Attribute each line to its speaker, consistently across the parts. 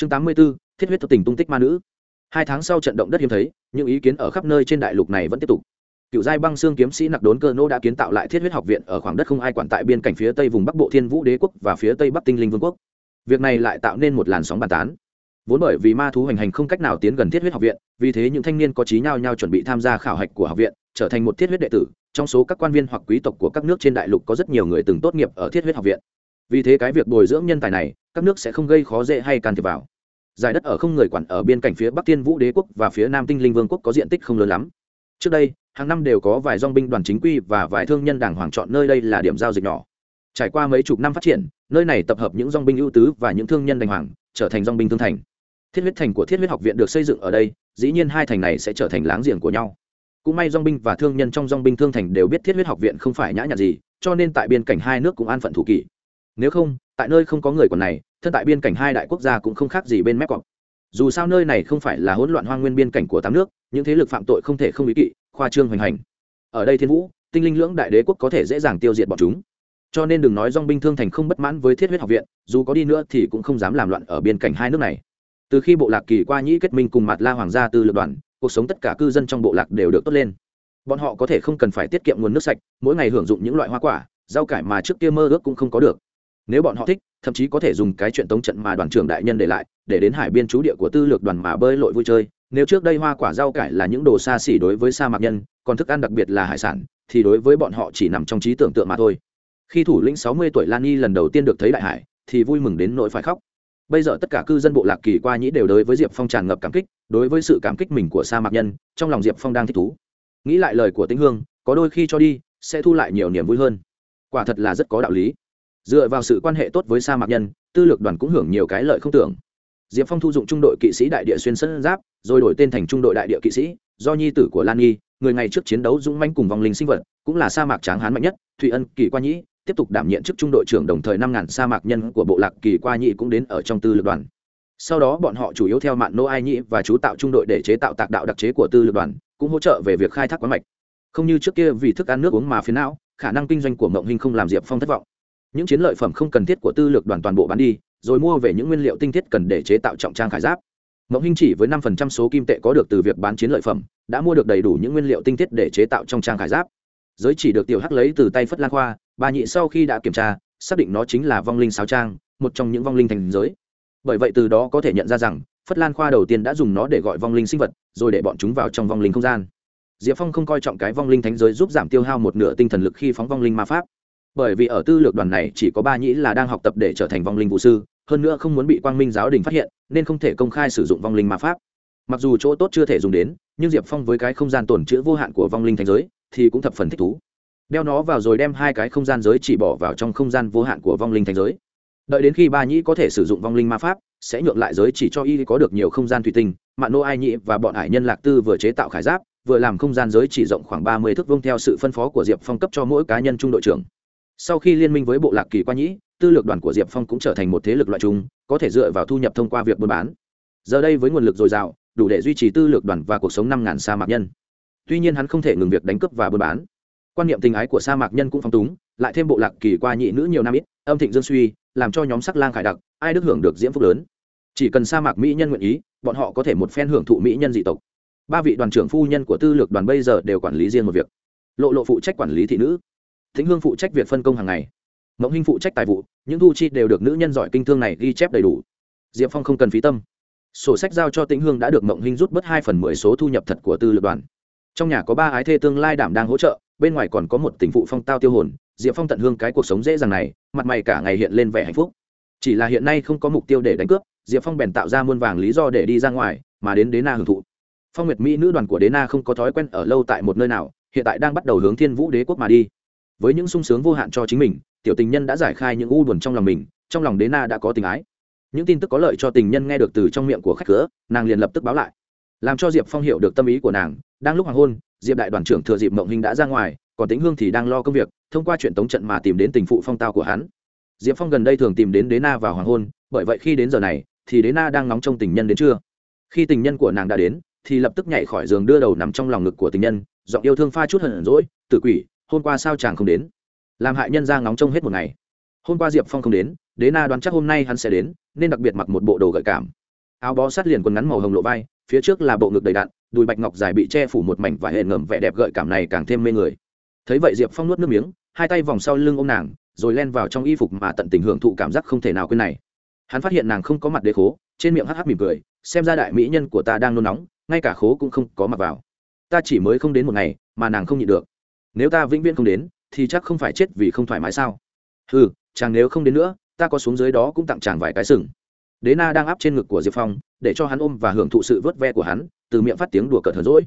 Speaker 1: chương tám mươi b ố thiết huyết thất tình tung tích ma nữ. Hai tháng sau trận động đất hiếm thấy, những ý kiến ở khắp nơi trên đại lục này vẫn tiếp tục. Cựu giai băng xương kiếm sĩ nặc đốn cơ nô đã kiến tạo lại thiết huyết học viện ở khoảng đất không ai quản tại biên cảnh phía tây vùng bắc bộ thiên vũ đế quốc và phía tây bắc tinh linh vương quốc. Việc này lại tạo nên một làn sóng bàn tán. Vốn bởi vì ma thú hành hành không cách nào tiến gần thiết huyết học viện, vì thế những thanh niên có trí nhau nhau chuẩn bị tham gia khảo hạch của học viện, trở thành một thiết huyết đệ tử. Trong số các quan viên hoặc quý tộc của các nước trên đại lục có rất nhiều người từng tốt nghiệp ở thiết huyết học viện vì thế cái việc bồi dưỡng nhân tài này, các nước sẽ không gây khó dễ hay can thiệp vào. Giải đất ở không người quản ở biên cảnh phía bắc thiên vũ đế quốc và phía nam tinh linh vương quốc có diện tích không lớn lắm. Trước đây, hàng năm đều có vài dong binh đoàn chính quy và vài thương nhân đảng hoàng chọn nơi đây là điểm giao dịch nhỏ. Trải qua mấy chục năm phát triển, nơi này tập hợp những dong binh ưu tứ và những thương nhân đành hoàng, trở thành dong binh thương thành. Thiết huyết thành của thiết huyết học viện được xây dựng ở đây, dĩ nhiên hai thành này sẽ trở thành láng giềng của nhau. Cũng may dong binh và thương nhân trong dong binh thương thành đều biết thiết huyết học viện không phải nhã nhặn gì, cho nên tại biên cảnh hai nước cũng an phận thủ kỷ nếu không, tại nơi không có người còn này, thân tại biên cảnh hai đại quốc gia cũng không khác gì bên mép cọc dù sao nơi này không phải là hỗn loạn hoang nguyên biên cảnh của tám nước, những thế lực phạm tội không thể không ý kỵ, khoa trương hoành hành. Ở đây thiên vũ, tinh linh lưỡng đại đế quốc có thể dễ dàng tiêu diệt bọn chúng. Cho nên đừng nói dong binh thương thành không bất mãn với thiết huyết học viện, dù có đi nữa thì cũng không dám làm loạn ở biên cảnh hai nước này. Từ khi bộ lạc kỳ qua nhĩ kết minh cùng mặt la hoàng gia tư lược đoàn, cuộc sống tất cả cư dân trong bộ lạc đều được tốt lên. Bọn họ có thể không cần phải tiết kiệm nguồn nước sạch, mỗi ngày hưởng dụng những loại hoa quả, rau cải mà trước kia mơ ước cũng không có được nếu bọn họ thích, thậm chí có thể dùng cái chuyện tống trận mà đoàn trưởng đại nhân để lại, để đến hải biên trú địa của tư lược đoàn mà bơi lội vui chơi. Nếu trước đây hoa quả rau cải là những đồ xa xỉ đối với sa mạc nhân, còn thức ăn đặc biệt là hải sản, thì đối với bọn họ chỉ nằm trong trí tưởng tượng mà thôi. Khi thủ lĩnh sáu mươi tuổi lan nhi lần đầu tiên được thấy đại hải, thì vui mừng đến nỗi phải khóc. Bây giờ tất cả cư dân bộ lạc kỳ qua nhĩ đều đối với diệp phong tràn ngập cảm kích, đối với sự cảm kích mình của sa mạc nhân, trong lòng diệp phong đang thích thú. Nghĩ lại lời của tĩnh hương, có đôi khi cho đi, sẽ thu lại nhiều niềm vui hơn. Quả thật là rất có đạo lý dựa vào sự quan hệ tốt với sa mạc nhân, tư lược đoàn cũng hưởng nhiều cái lợi không tưởng. Diệp phong thu dụng trung đội kỵ sĩ đại địa xuyên sân giáp, rồi đổi tên thành trung đội đại địa kỵ sĩ, do nhi tử của lan nhi, người ngày trước chiến đấu dũng manh cùng vòng linh sinh vật, cũng là sa mạc tráng hán mạnh nhất, thụy ân, kỳ qua nhĩ, tiếp tục đảm nhiệm chức trung đội trưởng đồng thời năm ngàn sa mạc nhân của bộ lạc kỳ qua nhĩ cũng đến ở trong tư lược đoàn. Sau đó bọn họ chủ yếu theo mạng nô ai nhĩ và chú tạo trung đội để chế tạo tạc đạo đặc chế của tư lược đoàn, cũng hỗ trợ về việc khai thác quán mạch. Không như trước kia vì thức ăn nước uống mà phía não, khả năng kinh doanh của mộng hình không làm diệp phong thất vọng những chiến lợi phẩm không cần thiết của tư lược đoàn toàn bộ bán đi, rồi mua về những nguyên liệu tinh thiết cần để chế tạo trọng trang khải giáp. Mộng Hinh chỉ với năm phần trăm số kim tệ có được từ việc bán chiến lợi phẩm, đã mua được đầy đủ những nguyên liệu tinh thiết để chế tạo trong trang khải giáp. Giới chỉ được tiểu hắc lấy từ tay phất lan khoa, bà nhị sau khi đã kiểm tra, xác định nó chính là vong linh sáo trang, một trong những vong linh thành giới. Bởi vậy từ đó có thể nhận ra rằng, phất lan khoa đầu tiên đã dùng nó để gọi vong linh sinh vật, rồi để bọn chúng vào trong vong linh không gian. Diệp phong không coi trọng cái vong linh thánh giới giúp giảm tiêu hao một nửa tinh thần lực khi phóng vong linh ma pháp bởi vì ở tư lược đoàn này chỉ có ba nhĩ là đang học tập để trở thành vong linh vũ sư, hơn nữa không muốn bị quang minh giáo đình phát hiện, nên không thể công khai sử dụng vong linh ma pháp. Mặc dù chỗ tốt chưa thể dùng đến, nhưng diệp phong với cái không gian tồn chữ vô hạn của vong linh thành giới thì cũng thập phần thích thú. Đeo nó vào rồi đem hai cái không gian giới chỉ bỏ vào trong không gian vô hạn của vong linh thành giới. Đợi đến khi ba nhĩ có thể sử dụng vong linh ma pháp, sẽ nhượng lại giới chỉ cho y có được nhiều không gian thủy tinh mạng nô ai nhĩ và bọn hải nhân lạc tư vừa chế tạo khải giáp, vừa làm không gian giới chỉ rộng khoảng ba mươi thước vông theo sự phân phó của diệp phong cấp cho mỗi cá nhân trung đội trưởng sau khi liên minh với bộ lạc kỳ qua nhĩ, tư lược đoàn của diệp phong cũng trở thành một thế lực loại chung, có thể dựa vào thu nhập thông qua việc buôn bán. Giờ đây với nguồn lực dồi dào, đủ để duy trì tư lược đoàn và cuộc sống năm ngàn sa mạc nhân. Tuy nhiên hắn không thể ngừng việc đánh cướp và buôn bán. Quan niệm tình ái của sa mạc nhân cũng phong túng, lại thêm bộ lạc kỳ qua nhị nữ nhiều năm ít, âm thịnh dương suy, làm cho nhóm sắc lang khải đặc, ai được hưởng được diễm phúc lớn. Chỉ cần sa mạc mỹ nhân nguyện ý, bọn họ có thể một phen hưởng thụ mỹ nhân dị tộc. Ba vị đoàn trưởng phu nhân của tư lược đoàn bây giờ đều quản lý riêng một việc. Lộ lộ phụ trách quản lý thị nữ thính hương phụ trách việc phân công hàng ngày. Mộng hinh phụ trách tài vụ, những thu chi đều được nữ nhân giỏi kinh thương này ghi chép đầy đủ. Diệp phong không cần phí tâm. Sổ sách giao cho tĩnh hương đã được mộng hinh rút bớt hai phần mười số thu nhập thật của tư lược đoàn. Trong nhà có ba ái thê tương lai đảm đang hỗ trợ, bên ngoài còn có một tình phụ phong tao tiêu hồn, diệp phong tận hương cái cuộc sống dễ dàng này, mặt mày cả ngày hiện lên vẻ hạnh phúc. Chỉ là hiện nay không có mục tiêu để đánh cướp, diệp phong bèn tạo ra muôn vàng lý do để đi ra ngoài, mà đến đế na hưởng thụ. Phong nguyệt mỹ nữ đoàn của đế na không có thói quen ở lâu tại một nơi nào, hiện tại đang bắt đầu hướng thiên vũ đế quốc mà đi với những sung sướng vô hạn cho chính mình, tiểu tình nhân đã giải khai những u buồn trong lòng mình, trong lòng đế na đã có tình ái. Những tin tức có lợi cho tình nhân nghe được từ trong miệng của khách cửa, nàng liền lập tức báo lại. Làm cho diệp phong hiểu được tâm ý của nàng, đang lúc hoàng hôn, diệp đại đoàn trưởng thừa dịp mộng hình đã ra ngoài, còn tính hương thì đang lo công việc, thông qua chuyện tống trận mà tìm đến tình phụ phong tao của hắn. Diệp phong gần đây thường tìm đến đế na vào hoàng hôn, bởi vậy khi đến giờ này, thì đế na đang nóng trong tình nhân đến trưa khi tình nhân của nàng đã đến, thì lập tức nhảy khỏi giường đưa đầu nằm trong lòng ngực của tình nhân, giọng yêu thương pha chút hận rỗi tự quỷ hôm qua sao chàng không đến? Làm hại nhân ra ngóng trông hết một ngày. Hôm qua diệp phong không đến, đế na đoán chắc hôm nay hắn sẽ đến, nên đặc biệt mặc một bộ đồ gợi cảm. Áo bó sát liền quần ngắn màu hồng lộ vai, phía trước là bộ ngực đầy đạn, đùi bạch ngọc dài bị che phủ một mảnh và hệ ngầm vẻ đẹp gợi cảm này càng thêm mê người. Thấy vậy diệp phong nuốt nước miếng, hai tay vòng sau lưng ô m nàng, rồi len vào trong y phục mà tận tình hưởng thụ cảm giác không thể nào quên này. Hắn phát hiện nàng không có mặt đế khố, trên miệng hắc hắc mỉm cười, xem ra đại mỹ nhân của ta đang nôn nóng, ngay cả khố cũng không có mặc vào. Ta chỉ mới không đến một ngày, mà nàng không nhịn được nếu ta vĩnh viễn không đến, thì chắc không phải chết vì không thoải mái sao? Ừ chàng nếu không đến nữa, ta có xuống dưới đó cũng tặng chàng vài cái sừng. Đế na đang áp trên ngực của diệp phong, để cho hắn ôm và hưởng thụ sự vớt ve của hắn, từ miệng phát tiếng đùa cợt hờn rỗi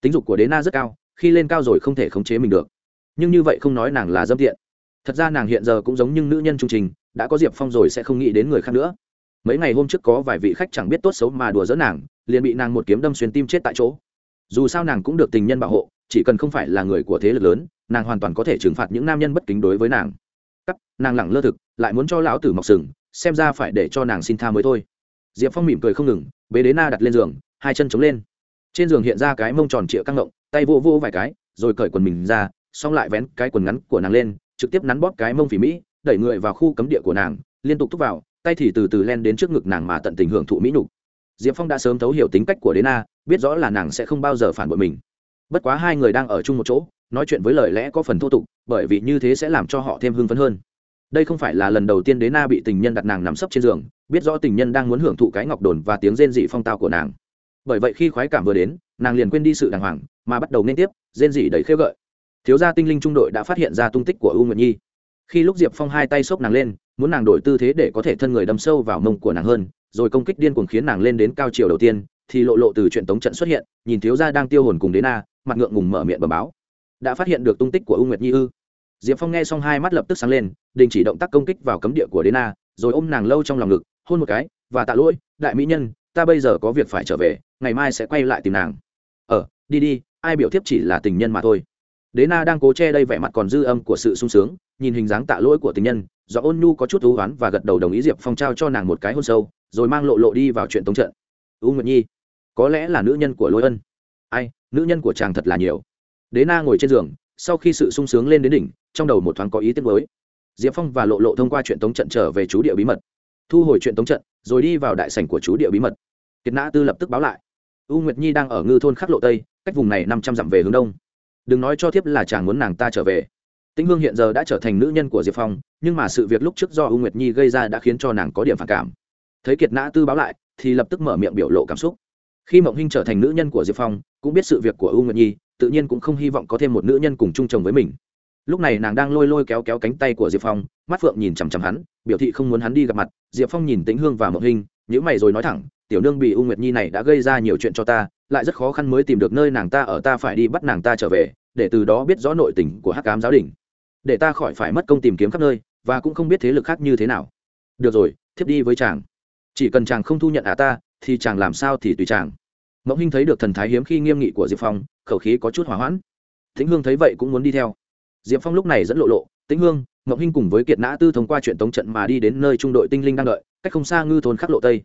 Speaker 1: tính dục của đế na rất cao, khi lên cao rồi không thể khống chế mình được. Nhưng như vậy không nói nàng là dâm tiện. Thật ra nàng hiện giờ cũng giống như nữ nhân trung trình, đã có diệp phong rồi sẽ không nghĩ đến người khác nữa. Mấy ngày hôm trước có vài vị khách chẳng biết tốt xấu mà đùa dỡ nàng, liền bị nàng một kiếm đâm xuyên tim chết tại chỗ. Dù sao nàng cũng được tình nhân bảo hộ chỉ cần không phải là người của thế lực lớn, nàng hoàn toàn có thể trừng phạt những nam nhân bất kính đối với nàng. Cắt, nàng lẳng lơ thực, lại muốn cho lão tử mọc sừng, xem ra phải để cho nàng xin tha mới thôi. Diệp phong mỉm cười không ngừng, bế đế na đặt lên giường, hai chân chống lên. Trên giường hiện ra cái mông tròn trịa căng ngộng tay vô vô vài cái, rồi cởi quần mình ra, xong lại vén cái quần ngắn của nàng lên, trực tiếp nắn bóp cái mông phỉ mỹ, đẩy người vào khu cấm địa của nàng, liên tục thúc vào, tay thì từ từ len đến trước ngực nàng mà tận tình hưởng thụ mỹ nhục. Diệp phong đã sớm thấu hiểu tính cách của đế na, biết rõ là nàng sẽ không bao giờ phản bội mình bất quá hai người đang ở chung một chỗ, nói chuyện với lời lẽ có phần thô tục, bởi vì như thế sẽ làm cho họ thêm hưng phấn hơn. Đây không phải là lần đầu tiên đế na bị tình nhân đặt nàng nằm sấp trên giường, biết rõ tình nhân đang muốn hưởng thụ cái ngọc đồn và tiếng rên dị phong tao của nàng. Bởi vậy khi khoái cảm vừa đến, nàng liền quên đi sự đàng hoàng, mà bắt đầu nên tiếp, rên dị đầy khêu gợi. Thiếu gia tinh linh trung đội đã phát hiện ra tung tích của u nguyệt nhi. Khi lúc diệp phong hai tay xốc nàng lên, muốn nàng đổi tư thế để có thể thân người đâm sâu vào mông của nàng hơn, rồi công kích điên cuồng khiến nàng lên đến cao chiều đầu tiên, thì lộ lộ từ chuyện tống trận xuất hiện, nhìn thiếu gia đang tiêu hồn cùng Đế na mặt ngượng ngùng mở miệng bờ báo. Đã phát hiện được tung tích của u nguyệt nhi ư? Diệp phong nghe xong hai mắt lập tức sáng lên, đình chỉ động tác công kích vào cấm địa của đến na, rồi ôm nàng lâu trong lòng ngực, hôn một cái, và tạ lỗi, đại mỹ nhân, ta bây giờ có việc phải trở về, ngày mai sẽ quay lại tìm nàng. Ờ đi đi, ai biểu thiếp chỉ là tình nhân mà thôi. Đế na đang cố che đây vẻ mặt còn dư âm của sự sung sướng, nhìn hình dáng tạ lỗi của tình nhân, do ôn nhu có chút thú oán và gật đầu đồng ý diệp phong trao cho nàng một cái hôn sâu, rồi mang lộ lộ đi vào chuyện tống trận. U nguyệt nhi, có lẽ là nữ nhân của lôi ân ai, nữ nhân của chàng thật là nhiều. Đế na ngồi trên giường, sau khi sự sung sướng lên đến đỉnh, trong đầu một thoáng có ý tiết mới diệp phong và lộ lộ thông qua chuyện tống trận trở về chú địa bí mật. Thu hồi chuyện tống trận, rồi đi vào đại sảnh của chú địa bí mật. Kiệt nã tư lập tức báo lại. U nguyệt nhi đang ở ngư thôn khắc lộ tây, cách vùng này năm trăm dặm về hướng đông. Đừng nói cho thiếp là chàng muốn nàng ta trở về. Tĩnh hương hiện giờ đã trở thành nữ nhân của diệp phong, nhưng mà sự việc lúc trước do u nguyệt nhi gây ra đã khiến cho nàng có điểm phản cảm. Thấy kiệt nã tư báo lại, thì lập tức mở miệng biểu lộ cảm xúc khi mộng hinh trở thành nữ nhân của diệp phong, cũng biết sự việc của u nguyệt nhi, tự nhiên cũng không hy vọng có thêm một nữ nhân cùng chung chồng với mình. Lúc này nàng đang lôi lôi kéo kéo cánh tay của diệp phong, mắt phượng nhìn chằm chằm hắn, biểu thị không muốn hắn đi gặp mặt. Diệp phong nhìn tĩnh hương và mộng hinh nhữ mày rồi nói thẳng, tiểu nương bị u nguyệt nhi này đã gây ra nhiều chuyện cho ta, lại rất khó khăn mới tìm được nơi nàng ta ở, ta phải đi bắt nàng ta trở về, để từ đó biết rõ nội tình của hắc cám giáo đình. Để ta khỏi phải mất công tìm kiếm khắp nơi, và cũng không biết thế lực khác như thế nào. Được rồi, thiếp đi với chàng. Chỉ cần chàng không thu nhận à ta thì chàng làm sao thì tùy chàng. Mộng hinh thấy được thần thái hiếm khi nghiêm nghị của diệp phong, khẩu khí có chút hỏa hoãn. Thính hương thấy vậy cũng muốn đi theo. Diệp phong lúc này dẫn lộ lộ. Tĩnh hương, mộng hinh cùng với kiệt nã tư thông qua chuyện tống trận mà đi đến nơi trung đội tinh linh đang đợi, cách không xa ngư thôn khắc lộ tây.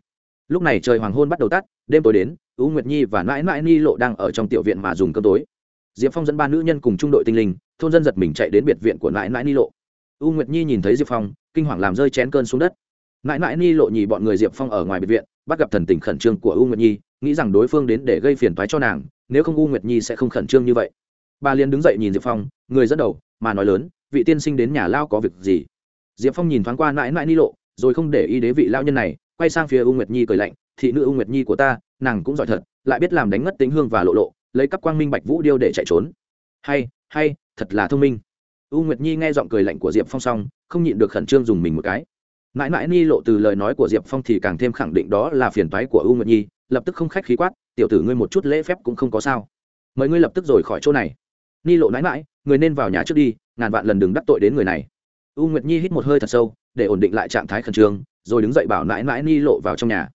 Speaker 1: Lúc này trời hoàng hôn bắt đầu tắt, đêm tối đến, u nguyệt nhi và mãi mãi ni lộ đang ở trong tiểu viện mà dùng cơm tối. Diệp phong dẫn ba nữ nhân cùng trung đội tinh linh, thôn dân giật mình chạy đến biệt viện của mãi mãi ni lộ. U nguyệt nhi nhìn thấy diệp phong, kinh hoàng làm rơi chén cơn xuống đất. Mãi mãi ni lộ nhì bọn người diệp phong ở ngoài biệt viện bắt gặp thần tình khẩn trương của u nguyệt nhi, nghĩ rằng đối phương đến để gây phiền toái cho nàng, nếu không u nguyệt nhi sẽ không khẩn trương như vậy. Bà liên đứng dậy nhìn diệp phong, người dẫn đầu, mà nói lớn, vị tiên sinh đến nhà lao có việc gì? Diệp phong nhìn thoáng qua mãi mãi ni lộ, rồi không để ý đến vị lao nhân này, quay sang phía u nguyệt nhi cười lạnh, thị nữ u nguyệt nhi của ta, nàng cũng giỏi thật, lại biết làm đánh ngất tính hương và lộ lộ, lấy cắp quang minh bạch vũ điêu để chạy trốn. Hay hay, thật là thông minh. U nguyệt nhi nghe giọng cười lạnh của diệp phong xong, không nhịn được khẩn trương dùng mình một cái mãi mãi ni lộ từ lời nói của diệp phong thì càng thêm khẳng định đó là phiền toái của u nguyệt nhi, lập tức không khách khí quát, tiểu tử ngươi một chút lễ phép cũng không có sao. Mời ngươi lập tức rồi khỏi chỗ này. Ni lộ mãi mãi người nên vào nhà trước đi, ngàn vạn lần đừng đắc tội đến người này. U nguyệt nhi hít một hơi thật sâu, để ổn định lại trạng thái khẩn trương, rồi đứng dậy bảo mãi mãi ni lộ vào trong nhà.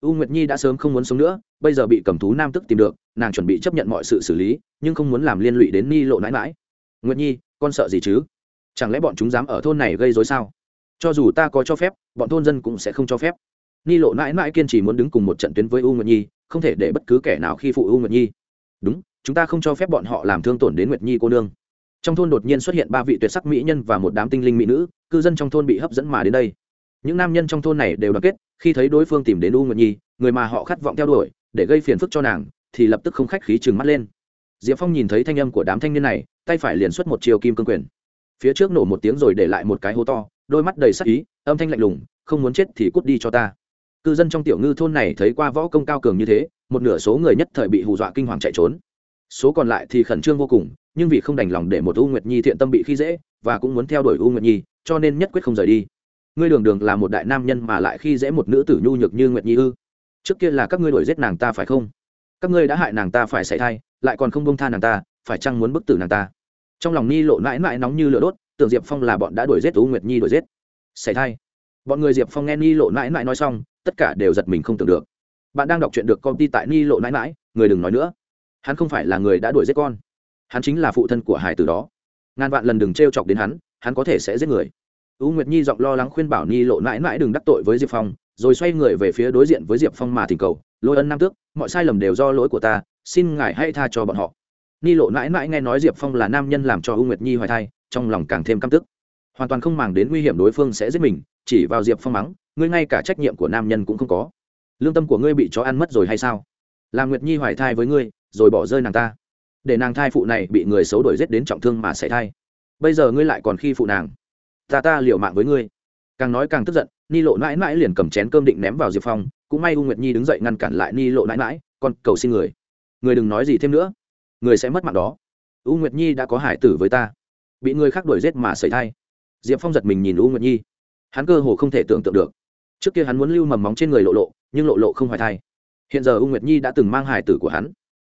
Speaker 1: U nguyệt nhi đã sớm không muốn sống nữa, bây giờ bị cầm thú nam tức tìm được, nàng chuẩn bị chấp nhận mọi sự xử lý, nhưng không muốn làm liên lụy đến ni lộ mãi mãi. Nguyệt nhi, con sợ gì chứ? Chẳng lẽ bọn chúng dám ở thôn này gây dối sao? Cho dù ta có cho phép, bọn thôn dân cũng sẽ không cho phép. Ni lộ mãi mãi kiên trì muốn đứng cùng một trận tuyến với u nguyệt nhi, không thể để bất cứ kẻ nào khi phụ u nguyệt nhi. Đúng, chúng ta không cho phép bọn họ làm thương tổn đến nguyệt nhi cô nương. Trong thôn đột nhiên xuất hiện ba vị tuyệt sắc mỹ nhân và một đám tinh linh mỹ nữ, cư dân trong thôn bị hấp dẫn mà đến đây. Những nam nhân trong thôn này đều đoàn kết, khi thấy đối phương tìm đến u nguyệt nhi, người mà họ khát vọng theo đuổi, để gây phiền phức cho nàng, thì lập tức không khách khí chừng mắt lên. Diệp phong nhìn thấy thanh âm của đám thanh niên này, tay phải liền xuất một chiều kim cương quyền. Phía trước nổ một tiếng rồi để lại một cái hố to đôi mắt đầy sắc ý, âm thanh lạnh lùng, không muốn chết thì cút đi cho ta. Cư dân trong tiểu ngư thôn này thấy qua võ công cao cường như thế, một nửa số người nhất thời bị hù dọa kinh hoàng chạy trốn. Số còn lại thì khẩn trương vô cùng, nhưng vì không đành lòng để một u nguyệt nhi thiện tâm bị khi dễ, và cũng muốn theo đuổi u nguyệt nhi, cho nên nhất quyết không rời đi. Ngươi đường đường là một đại nam nhân mà lại khi dễ một nữ tử nhu nhược như nguyệt nhi ư? Trước kia là các ngươi đuổi giết nàng ta phải không? Các ngươi đã hại nàng ta phải xảy thai, lại còn không bông tha nàng ta, phải chăng muốn bức tử nàng ta? Trong lòng ni lộ mãi mãi nóng như lửa đốt tưởng diệp phong là bọn đã đuổi giết u nguyệt nhi đuổi giết. Xảy thai. Bọn người diệp phong nghe ni lộ mãi mãi nói xong, tất cả đều giật mình không tưởng được. Bạn đang đọc chuyện được công ty tại ni lộ mãi mãi người đừng nói nữa. Hắn không phải là người đã đuổi giết con. Hắn chính là phụ thân của hải từ đó. Ngàn vạn lần đừng t r e o chọc đến hắn hắn có thể sẽ giết người. U nguyệt nhi giọng lo lắng khuyên bảo ni lộ mãi mãi đừng đắc tội với diệp phong, rồi xoay người về phía đối diện với diệp phong mà thỉnh cầu, lôi ân nam tước, mọi sai lầm đều do lỗi của ta, xin ngài hãy tha cho bọn họ. Ni lộ mãi mãi nghe nói diệp phong là nam nhân làm cho u nguyệt nhi hoài thai trong lòng càng thêm căm tức. Hoàn toàn không màng đến nguy hiểm đối phương sẽ giết mình, chỉ vào diệp phong mắng, ngươi ngay cả trách nhiệm của nam nhân cũng không có. Lương tâm của ngươi bị chó ăn mất rồi hay sao? Là nguyệt nhi hoài thai với ngươi, rồi bỏ rơi nàng ta. Để nàng thai phụ này bị người xấu đuổi giết đến trọng thương mà xảy thai. Bây giờ ngươi lại còn khi phụ nàng. Ta ta liệu mạng với ngươi. Càng nói càng tức giận, ni lộ mãi mãi liền cầm chén cơm định ném vào diệp phong, cũng may u nguyệt nhi đứng dậy ngăn cản lại ni lộ mãi mãi, con cầu xin người. Người đừng nói gì thêm nữa. Người sẽ mất mạng đó. U nguyệt nhi đã có hải tử với ta bị người khác đuổi giết mà xảy thai. Diệp phong giật mình nhìn u nguyệt nhi. Hắn cơ hồ không thể tưởng tượng được. Trước kia hắn muốn lưu mầm móng trên người lộ lộ, nhưng lộ lộ không hoài thai. Hiện giờ u nguyệt nhi đã từng mang hải tử của hắn.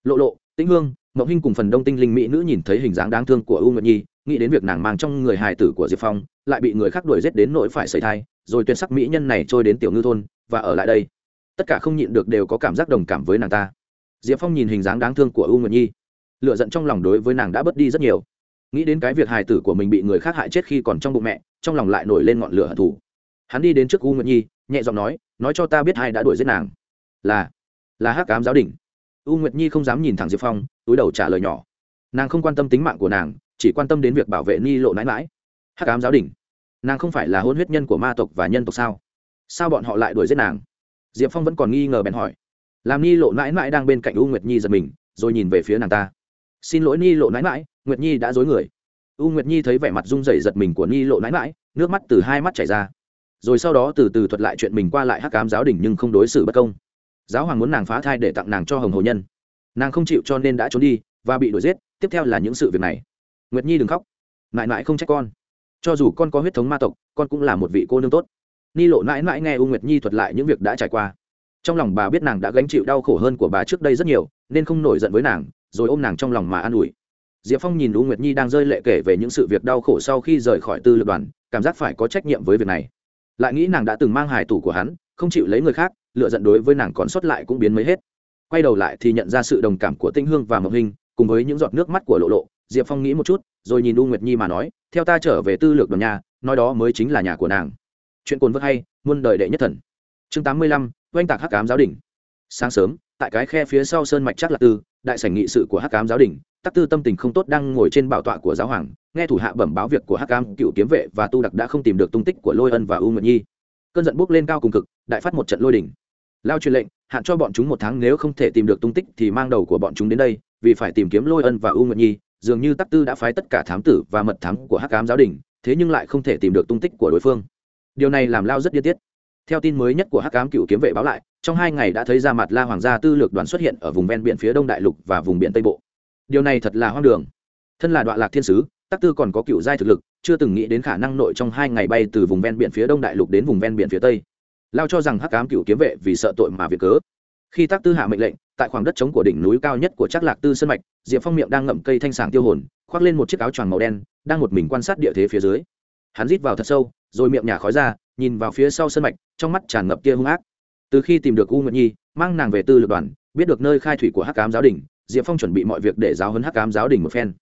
Speaker 1: Lộ lộ, tĩnh hương mậu hinh cùng phần đông tinh linh mỹ nữ nhìn thấy hình dáng đáng thương của u nguyệt nhi, nghĩ đến việc nàng mang trong người hài tử của diệp phong, lại bị người khác đuổi g i ế t đến nỗi phải xảy thai, rồi tuyệt sắc mỹ nhân này trôi đến tiểu ngư thôn, và ở lại đây. Tất cả không nhịn được đều có cảm giác đồng cảm với nàng ta. Diệp phong nhìn hình dáng đáng thương của u nguyệt nhi. Lửa giận trong lòng đối với nàng đã bớt đi rất nhiều nghĩ đến cái việc hài tử của mình bị người khác hại chết khi còn trong bụng mẹ, trong lòng lại nổi lên ngọn lửa hận thù. Hắn đi đến trước u nguyệt nhi, nhẹ giọng nói nói cho ta biết ai đã đuổi giết nàng. Là là hắc cám giáo đình. U nguyệt nhi không dám nhìn thẳng diệp phong, túi đầu trả lời nhỏ. Nàng không quan tâm tính mạng của nàng, chỉ quan tâm đến việc bảo vệ ni lộ mãi mãi hắc ám giáo đình? Nàng không phải là hôn huyết nhân của ma tộc và nhân tộc sao? Sao bọn họ lại đuổi giết nàng? Diệp phong vẫn còn nghi ngờ bèn hỏi. Làm ni lộ mãi mãi đang bên cạnh u nguyệt nhi giật mình, rồi nhìn về phía nàng ta. Xin lỗi ni lộ mãi mãi nguyệt nhi đã dối người. U nguyệt nhi thấy vẻ mặt rung rẩy giật mình của ni lộ nãi, mãi nước mắt từ hai mắt chảy ra. Rồi sau đó từ từ thuật lại chuyện mình qua lại hắc ám giáo đình nhưng không đối xử bất công. Giáo hoàng muốn nàng phá thai để tặng nàng cho hồng hồ nhân. Nàng không chịu cho nên đã trốn đi và bị đuổi giết tiếp theo là những sự việc này. Nguyệt nhi đừng khóc. Mãi mãi không trách con. Cho dù con có huyết thống ma tộc con cũng là một vị cô nương tốt. Ni lộ mãi mãi nghe u nguyệt nhi thuật lại những việc đã trải qua. Trong lòng bà biết nàng đã gánh chịu đau khổ hơn của bà trước đây rất nhiều nên không nổi giận với nàng rồi ôm nàng trong lòng mà an ủi diệp phong nhìn u nguyệt nhi đang rơi lệ kể về những sự việc đau khổ sau khi rời khỏi tư lực đoàn, cảm giác phải có trách nhiệm với việc này. Lại nghĩ nàng đã từng mang hài tủ của hắn, không chịu lấy người khác, lựa giận đối với nàng còn sót lại cũng biến mấy hết. Quay đầu lại thì nhận ra sự đồng cảm của tinh hương và mộng hình, cùng với những giọt nước mắt của lộ lộ, diệp phong nghĩ một chút, rồi nhìn u nguyệt nhi mà nói, theo ta trở về tư lược đoàn nhà, nói đó mới chính là nhà của nàng. Chuyện cồn vớt hay, muôn đời đệ nhất thần. Chương tám mươi lăm, oanh tạc hắc cám giáo đình. Sáng sớm, tại cái khe phía sau sơn mạch chắc là tư, đại sảnh nghị sự của hắc cám giáo đình tắc tư tâm tình không tốt đang ngồi trên bảo tọa của giáo hoàng, nghe thủ hạ bẩm báo việc của hắc cam cựu kiếm vệ và tu đặc đã không tìm được tung tích của lôi ân và u nguyệt nhi. Cơn giận bốc lên cao cùng cực, đại phát một trận lôi đỉnh lao truyền lệnh, hạn cho bọn chúng một tháng nếu không thể tìm được tung tích thì mang đầu của bọn chúng đến đây, vì phải tìm kiếm lôi ân và u nguyệt nhi, dường như tắc tư đã phái tất cả thám tử và mật thám của hắc cam giáo đình, thế nhưng lại không thể tìm được tung tích của đối phương. Điều này làm lao rất điên tiết. Theo tin mới nhất của hắc cám cựu kiếm vệ báo lại, trong hai ngày đã thấy ra mặt la hoàng gia tư lược đoàn xuất hiện ở vùng ven biển phía đông đại lục và vùng biển tây bộ điều này thật là hoang đường. Thân là đoạn lạc thiên sứ, tắc tư còn có cựu giai thực lực, chưa từng nghĩ đến khả năng nội trong hai ngày bay từ vùng ven biển phía đông đại lục đến vùng ven biển phía tây. Lao cho rằng hắc cám cựu kiếm vệ vì sợ tội mà việc cớ. Khi tác tư hạ mệnh lệnh, tại khoảng đất trống của đỉnh núi cao nhất của chắc lạc tư sân mạch, diệp phong miệng đang ngậm cây thanh sàng tiêu hồn, khoác lên một chiếc áo choàng màu đen, đang một mình quan sát địa thế phía dưới. Hắn rít vào thật sâu, rồi miệng nhà khói ra, nhìn vào phía sau sân mạch, trong mắt tràn ngập kia hung ác. Từ khi tìm được u nguyệt nhi, mang nàng về tư lực đoàn, biết được nơi khai thủy của hắc cám giáo đình diệp phong chuẩn bị mọi việc để giáo hấn hắc cám giáo đình một phen.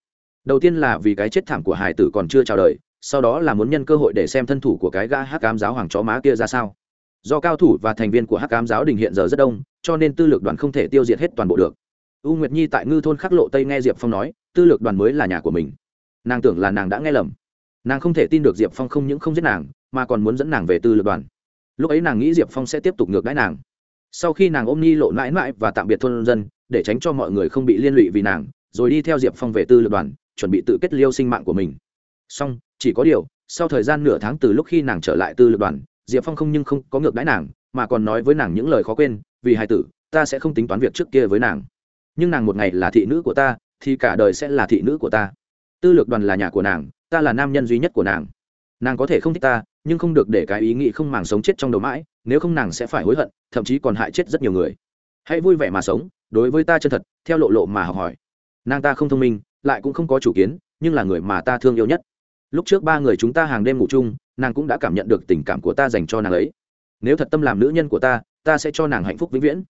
Speaker 1: Đầu tiên là vì cái chết thảm của hải tử còn chưa chào đời, sau đó là muốn nhân cơ hội để xem thân thủ của cái gã hắc cám giáo hoàng chó má kia ra sao. Do cao thủ và thành viên của hắc cám giáo đình hiện giờ rất đông, cho nên tư lược đoàn không thể tiêu diệt hết toàn bộ được. U nguyệt nhi tại ngư thôn khắc lộ tây nghe diệp phong nói, tư lược đoàn mới là nhà của mình. Nàng tưởng là nàng đã nghe lầm. Nàng không thể tin được diệp phong không những không giết nàng, mà còn muốn dẫn nàng về tư lược đoàn. Lúc ấy nàng nghĩ diệp phong sẽ tiếp tục ngược đãi nàng. Sau khi nàng ôm ni lộ mãi mãi và tạm biệt thôn dân để tránh cho mọi người không bị liên lụy vì nàng, rồi đi theo diệp phong về tư Lực đoàn, chuẩn bị tự kết liêu sinh mạng của mình. Song chỉ có điều, sau thời gian nửa tháng từ lúc khi nàng trở lại tư Lực đoàn, diệp phong không nhưng không có ngược đãi nàng, mà còn nói với nàng những lời khó quên, vì hai tử, ta sẽ không tính toán việc trước kia với nàng. Nhưng nàng một ngày là thị nữ của ta, thì cả đời sẽ là thị nữ của ta. Tư lược đoàn là nhà của nàng, ta là nam nhân duy nhất của nàng. Nàng có thể không thích ta, nhưng không được để cái ý nghĩ không màng sống chết trong đầu mãi, nếu không nàng sẽ phải hối hận, thậm chí còn hại chết rất nhiều người. Hãy vui vẻ mà sống đối với ta chân thật, theo lộ lộ mà học hỏi. Nàng ta không thông minh, lại cũng không có chủ kiến, nhưng là người mà ta thương yêu nhất. Lúc trước ba người chúng ta hàng đêm ngủ chung, nàng cũng đã cảm nhận được tình cảm của ta dành cho nàng ấy. Nếu thật tâm làm nữ nhân của ta ta sẽ cho nàng hạnh phúc vĩnh viễn.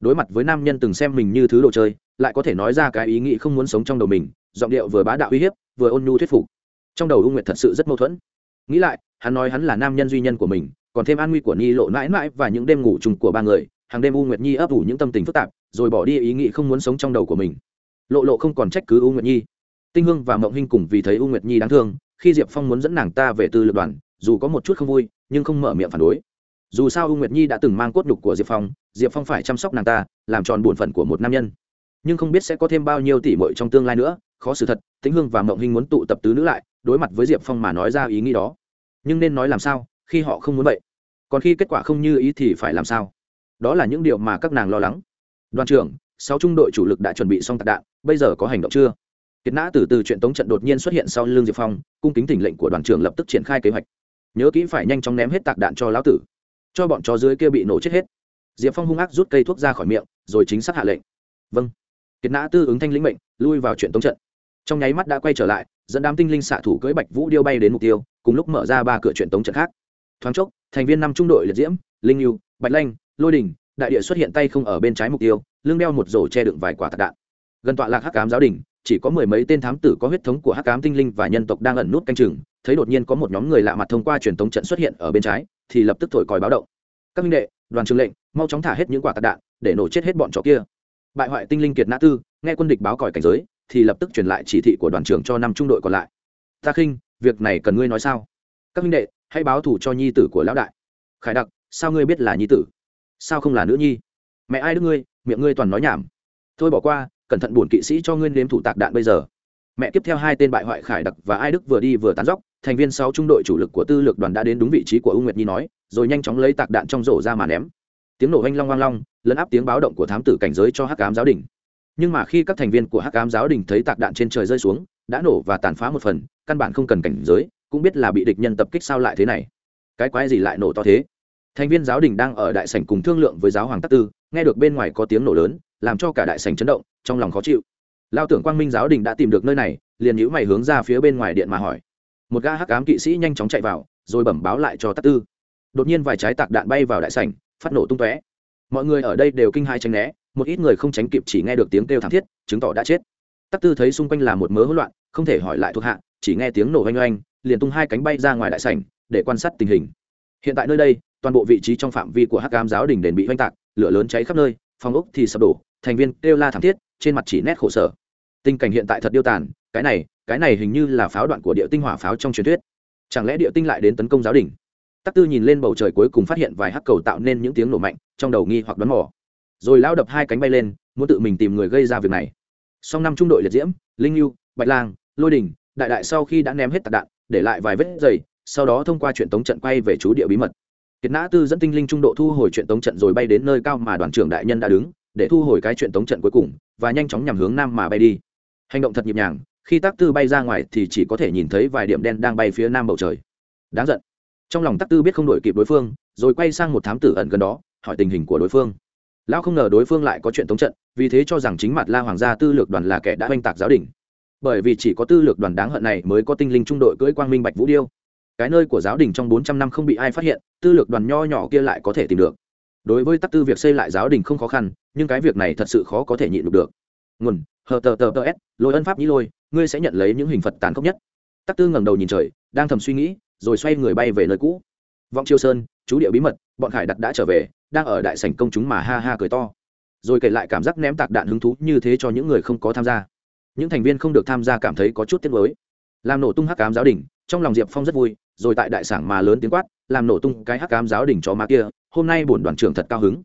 Speaker 1: Đối mặt với nam nhân từng xem mình như thứ đồ chơi, lại có thể nói ra cái ý nghĩ không muốn sống trong đầu mình, giọng điệu vừa bá đạo uy hiếp, vừa ôn nhu thuyết phục. Trong đầu u nguyệt thật sự rất mâu thuẫn. Nghĩ lại, hắn nói hắn là nam nhân duy nhân của mình, còn thêm an nguy của ni lộ mãi mãi và những đêm ngủ chung của ba người hàng đêm u nguyệt nhi ấp ủ những tâm tình phức tạp, rồi bỏ đi ý nghĩ không muốn sống trong đầu của mình. Lộ lộ không còn trách cứ u nguyệt nhi. Tinh hương và mộng hinh cùng vì thấy u nguyệt nhi đáng thương, khi diệp phong muốn dẫn nàng ta về tư lực đoàn, dù có một chút không vui, nhưng không mở miệng phản đối. Dù sao u nguyệt nhi đã từng mang cốt đục của diệp phong diệp phong phải chăm sóc nàng ta, làm tròn bổn phận của một nam nhân. Nhưng không biết sẽ có thêm bao nhiêu tỷ mội trong tương lai nữa, khó xử thật tĩnh hương và mộng hinh muốn tụ tập tứ nữ lại, đối mặt với diệp phong mà nói ra ý nghĩ đó. Nhưng nên nói làm sao, khi họ không muốn vậy? Còn khi kết quả không như ý thì phải làm sao? Đó là những điều mà các nàng lo lắng. Đoàn trưởng, sáu trung đội chủ lực đã chuẩn bị xong tạc đạn, bây giờ có hành động chưa? Kiệt nã từ từ chuyện tống trận đột nhiên xuất hiện sau l ư n g diệp phong, cung kính thỉnh lệnh của đoàn trưởng lập tức triển khai kế hoạch. Nhớ kỹ phải nhanh chóng ném hết tạc đạn cho lão tử, cho bọn chó dưới kia bị nổ chết hết. Diệp phong hung ác rút cây thuốc ra khỏi miệng, rồi chính xác hạ lệnh. Vâng. Kiệt nã tư ứng thanh lĩnh mệnh, lui vào chuyện tống trận. Trong nháy mắt đã quay trở lại, dẫn đám tinh linh xạ thủ cưỡi bạch vũ điêu bay đến mục tiêu, cùng lúc mở ra ba cửa chuyện tống trận khác. Thoáng chốc, thành viên năm trung đội liệt diễm, linh yêu bạch lanh lôi đình đại địa xuất hiện tay không ở bên trái mục tiêu, lưng đeo một rổ che đựng vài quả tạc đạn. Gần tọa lạc hắc cám giáo đình chỉ có mười mấy tên thám tử có huyết thống của hắc cám tinh linh và nhân tộc đang ẩn nút canh chừng, thấy đột nhiên có một nhóm người lạ mặt thông qua truyền thống trận xuất hiện ở bên trái, thì lập tức thổi còi báo động. Các minh đệ, đoàn trường lệnh, mau chóng thả hết những quả tạc đạn, để nổ chết hết bọn chó kia. Bại hoại tinh linh kiệt nã tư, nghe quân địch báo còi cảnh giới, thì lập tức truyền lại chỉ thị của đoàn trưởng cho năm trung đội còn lại. Ta khinh, việc này cần ngươi nói sao? Các minh đệ, hãy báo thủ cho nhi tử của lão đại. Khải đặc, sao ngươi biết là nhi tử? Sao không là nữ nhi? Mẹ ai đứa ngươi, miệng ngươi toàn nói nhảm. Thôi bỏ qua, cẩn thận buồn kỵ sĩ cho ngươi nếm thủ tạc đạn bây giờ. Mẹ tiếp theo hai tên bại hoại khải đặc và ai đức vừa đi vừa tán dóc, thành viên sáu trung đội chủ lực của tư lược đoàn đã đến đúng vị trí của u nguyệt nhi nói, rồi nhanh chóng lấy tạc đạn trong rổ ra mà ném. Tiếng nổ oanh long oang long, lấn áp tiếng báo động của thám tử cảnh giới cho hắc cám giáo đình. Nhưng mà khi các thành viên của hắc cám giáo đình thấy tạc đạn trên trời rơi xuống, đã nổ và tàn phá một phần, căn bản không cần cảnh giới, cũng biết là bị địch nhân tập kích sao lại thế này. Cái quái gì lại nổ to thế? Thành viên giáo đình đang ở đại sảnh cùng thương lượng với giáo hoàng tắc tư, nghe được bên ngoài có tiếng nổ lớn, làm cho cả đại sảnh chấn động, trong lòng khó chịu. Lao tưởng quang minh giáo đình đã tìm được nơi này, liền nhữ mày hướng ra phía bên ngoài điện mà hỏi. Một gã hắc ám kỵ sĩ nhanh chóng chạy vào, rồi bẩm báo lại cho tắc tư. Đột nhiên vài trái tạc đạn bay vào đại sảnh, phát nổ tung tóe. Mọi người ở đây đều kinh hai tránh né, một ít người không tránh kịp chỉ nghe được tiếng kêu thảm thiết, chứng tỏ đã chết. Tắc tư thấy xung quanh là một mớ hỗn loạn, không thể hỏi lại thuộc hạ, chỉ nghe tiếng nổ oanh oanh, liền tung hai cánh bay ra ngoài đại sảnh, để quan sát tình hình. Hiện tại nơi đây toàn bộ vị trí trong phạm vi của hắc cam giáo đình đền bị oanh tạc, lửa lớn cháy khắp nơi, phòng ốc thì sập đổ, thành viên kêu la thảm thiết, trên mặt chỉ nét khổ sở. Tình cảnh hiện tại thật điêu tàn, cái này cái này hình như là pháo đoạn của địa tinh hỏa pháo trong truyền thuyết. Chẳng lẽ địa tinh lại đến tấn công giáo đình? Tắc tư nhìn lên bầu trời cuối cùng phát hiện vài hắc cầu tạo nên những tiếng nổ mạnh, trong đầu nghi hoặc đoán mò. Rồi lao đập hai cánh bay lên, muốn tự mình tìm người gây ra việc này. Song năm trung đội liệt diễm, linh lưu bạch lang, lôi đình, đại đại sau khi đã ném hết tạc đạn, để lại vài vết dày, sau đó thông qua chuyện tống trận quay về chú địa bí mật kiệt nã tư dẫn tinh linh trung độ thu hồi chuyện tống trận rồi bay đến nơi cao mà đoàn trưởng đại nhân đã đứng, để thu hồi cái chuyện tống trận cuối cùng, và nhanh chóng nhằm hướng nam mà bay đi. Hành động thật nhịp nhàng, khi tác tư bay ra ngoài thì chỉ có thể nhìn thấy vài điểm đen đang bay phía nam bầu trời. Đáng giận. Trong lòng tác tư biết không đổi kịp đối phương, rồi quay sang một thám tử ẩn gần đó, hỏi tình hình của đối phương. Lão không ngờ đối phương lại có chuyện tống trận, vì thế cho rằng chính mặt la hoàng gia tư lược đoàn là kẻ đã hoành tạc giáo đình. Bởi vì chỉ có tư lược đoàn đáng hận này mới có tinh linh trung đội cưỡi quang minh bạch vũ điêu cái nơi của giáo đình trong bốn trăm năm không bị ai phát hiện, tư lược đoàn nho nhỏ kia lại có thể tìm được. Đối với tắc tư việc xây lại giáo đình không khó khăn, nhưng cái việc này thật sự khó có thể nhịn được. Được nguồn, hờ tờ tờ tờ s, lôi ân pháp nhĩ lôi, ngươi sẽ nhận lấy những hình phật tàn khốc nhất. Tắc tư ngẩng đầu nhìn trời, đang thầm suy nghĩ, rồi xoay người bay về nơi cũ. Vọng chiêu sơn, chú địa bí mật, bọn khải đặt đã trở về, đang ở đại sảnh công chúng mà ha ha cười to. Rồi kể lại cảm giác ném tạc đạn hứng thú như thế cho những người không có tham gia. Những thành viên không được tham gia cảm thấy có chút tiếc nuối. Làm nổ tung hắc cám giáo đình, trong lòng diệp phong rất vui rồi tại đại sảng mà lớn tiếng quát, làm nổ tung cái hắc cám giáo đình chó má kia, hôm nay bổn đoàn trưởng thật cao hứng.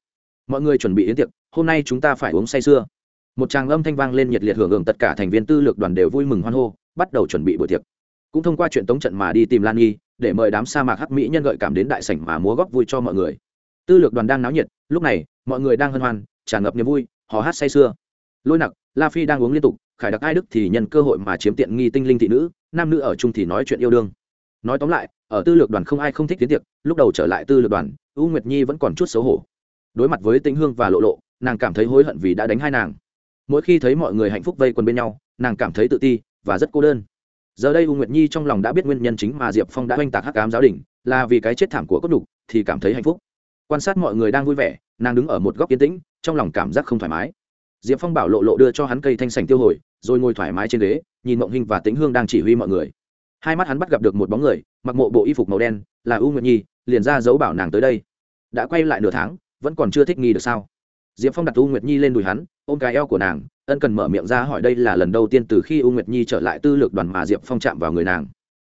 Speaker 1: Mọi người chuẩn bị yến tiệc, hôm nay chúng ta phải uống say sưa. Một tràng âm thanh vang lên nhiệt liệt hưởng ứng tất cả thành viên tư lược đoàn đều vui mừng hoan hô, bắt đầu chuẩn bị buổi tiệc. Cũng thông qua chuyện tống trận mà đi tìm lan nghi để mời đám sa mạc hắc mỹ nhân gợi cảm đến đại sảnh mà múa góp vui cho mọi người. Tư lược đoàn đang náo nhiệt, lúc này, mọi người đang hân hoan, tràn ngập niềm vui, hò hát say sưa. Lôi nặc, la phi đang uống liên tục, khải đặc ai đức thì nhân cơ hội mà chiếm tiện nghi tinh linh thị nữ, nam nữ ở chung thì nói chuyện yêu đương nói tóm lại, ở tư lược đoàn không ai không thích tiến tiệc, lúc đầu trở lại tư lược đoàn, u nguyệt nhi vẫn còn chút xấu hổ. Đối mặt với tĩnh hương và lộ lộ, nàng cảm thấy hối hận vì đã đánh hai nàng. Mỗi khi thấy mọi người hạnh phúc vây quần bên nhau, nàng cảm thấy tự ti và rất cô đơn. Giờ đây u nguyệt nhi trong lòng đã biết nguyên nhân chính mà diệp phong đã oanh tạc hắc cám giáo đình, là vì cái chết thảm của cốt đục thì cảm thấy hạnh phúc. Quan sát mọi người đang vui vẻ, nàng đứng ở một góc yên tĩnh, trong lòng cảm giác không thoải mái. Diệp phong bảo lộ lộ đưa cho hắn cây thanh sành tiêu hồi, rồi ngồi thoải mái trên ghế, nhìn mộng hình và tĩnh hương đang chỉ huy mọi người hai mắt hắn bắt gặp được một bóng người, mặc mộ bộ y phục màu đen, là u nguyệt nhi, liền ra dấu bảo nàng tới đây. Đã quay lại nửa tháng, vẫn còn chưa thích nghi được sao? Diệp phong đặt u nguyệt nhi lên đùi hắn, ôm cái eo của nàng, ân cần mở miệng ra hỏi đây là lần đầu tiên từ khi u nguyệt nhi trở lại tư lược đoàn mà diệp phong chạm vào người nàng.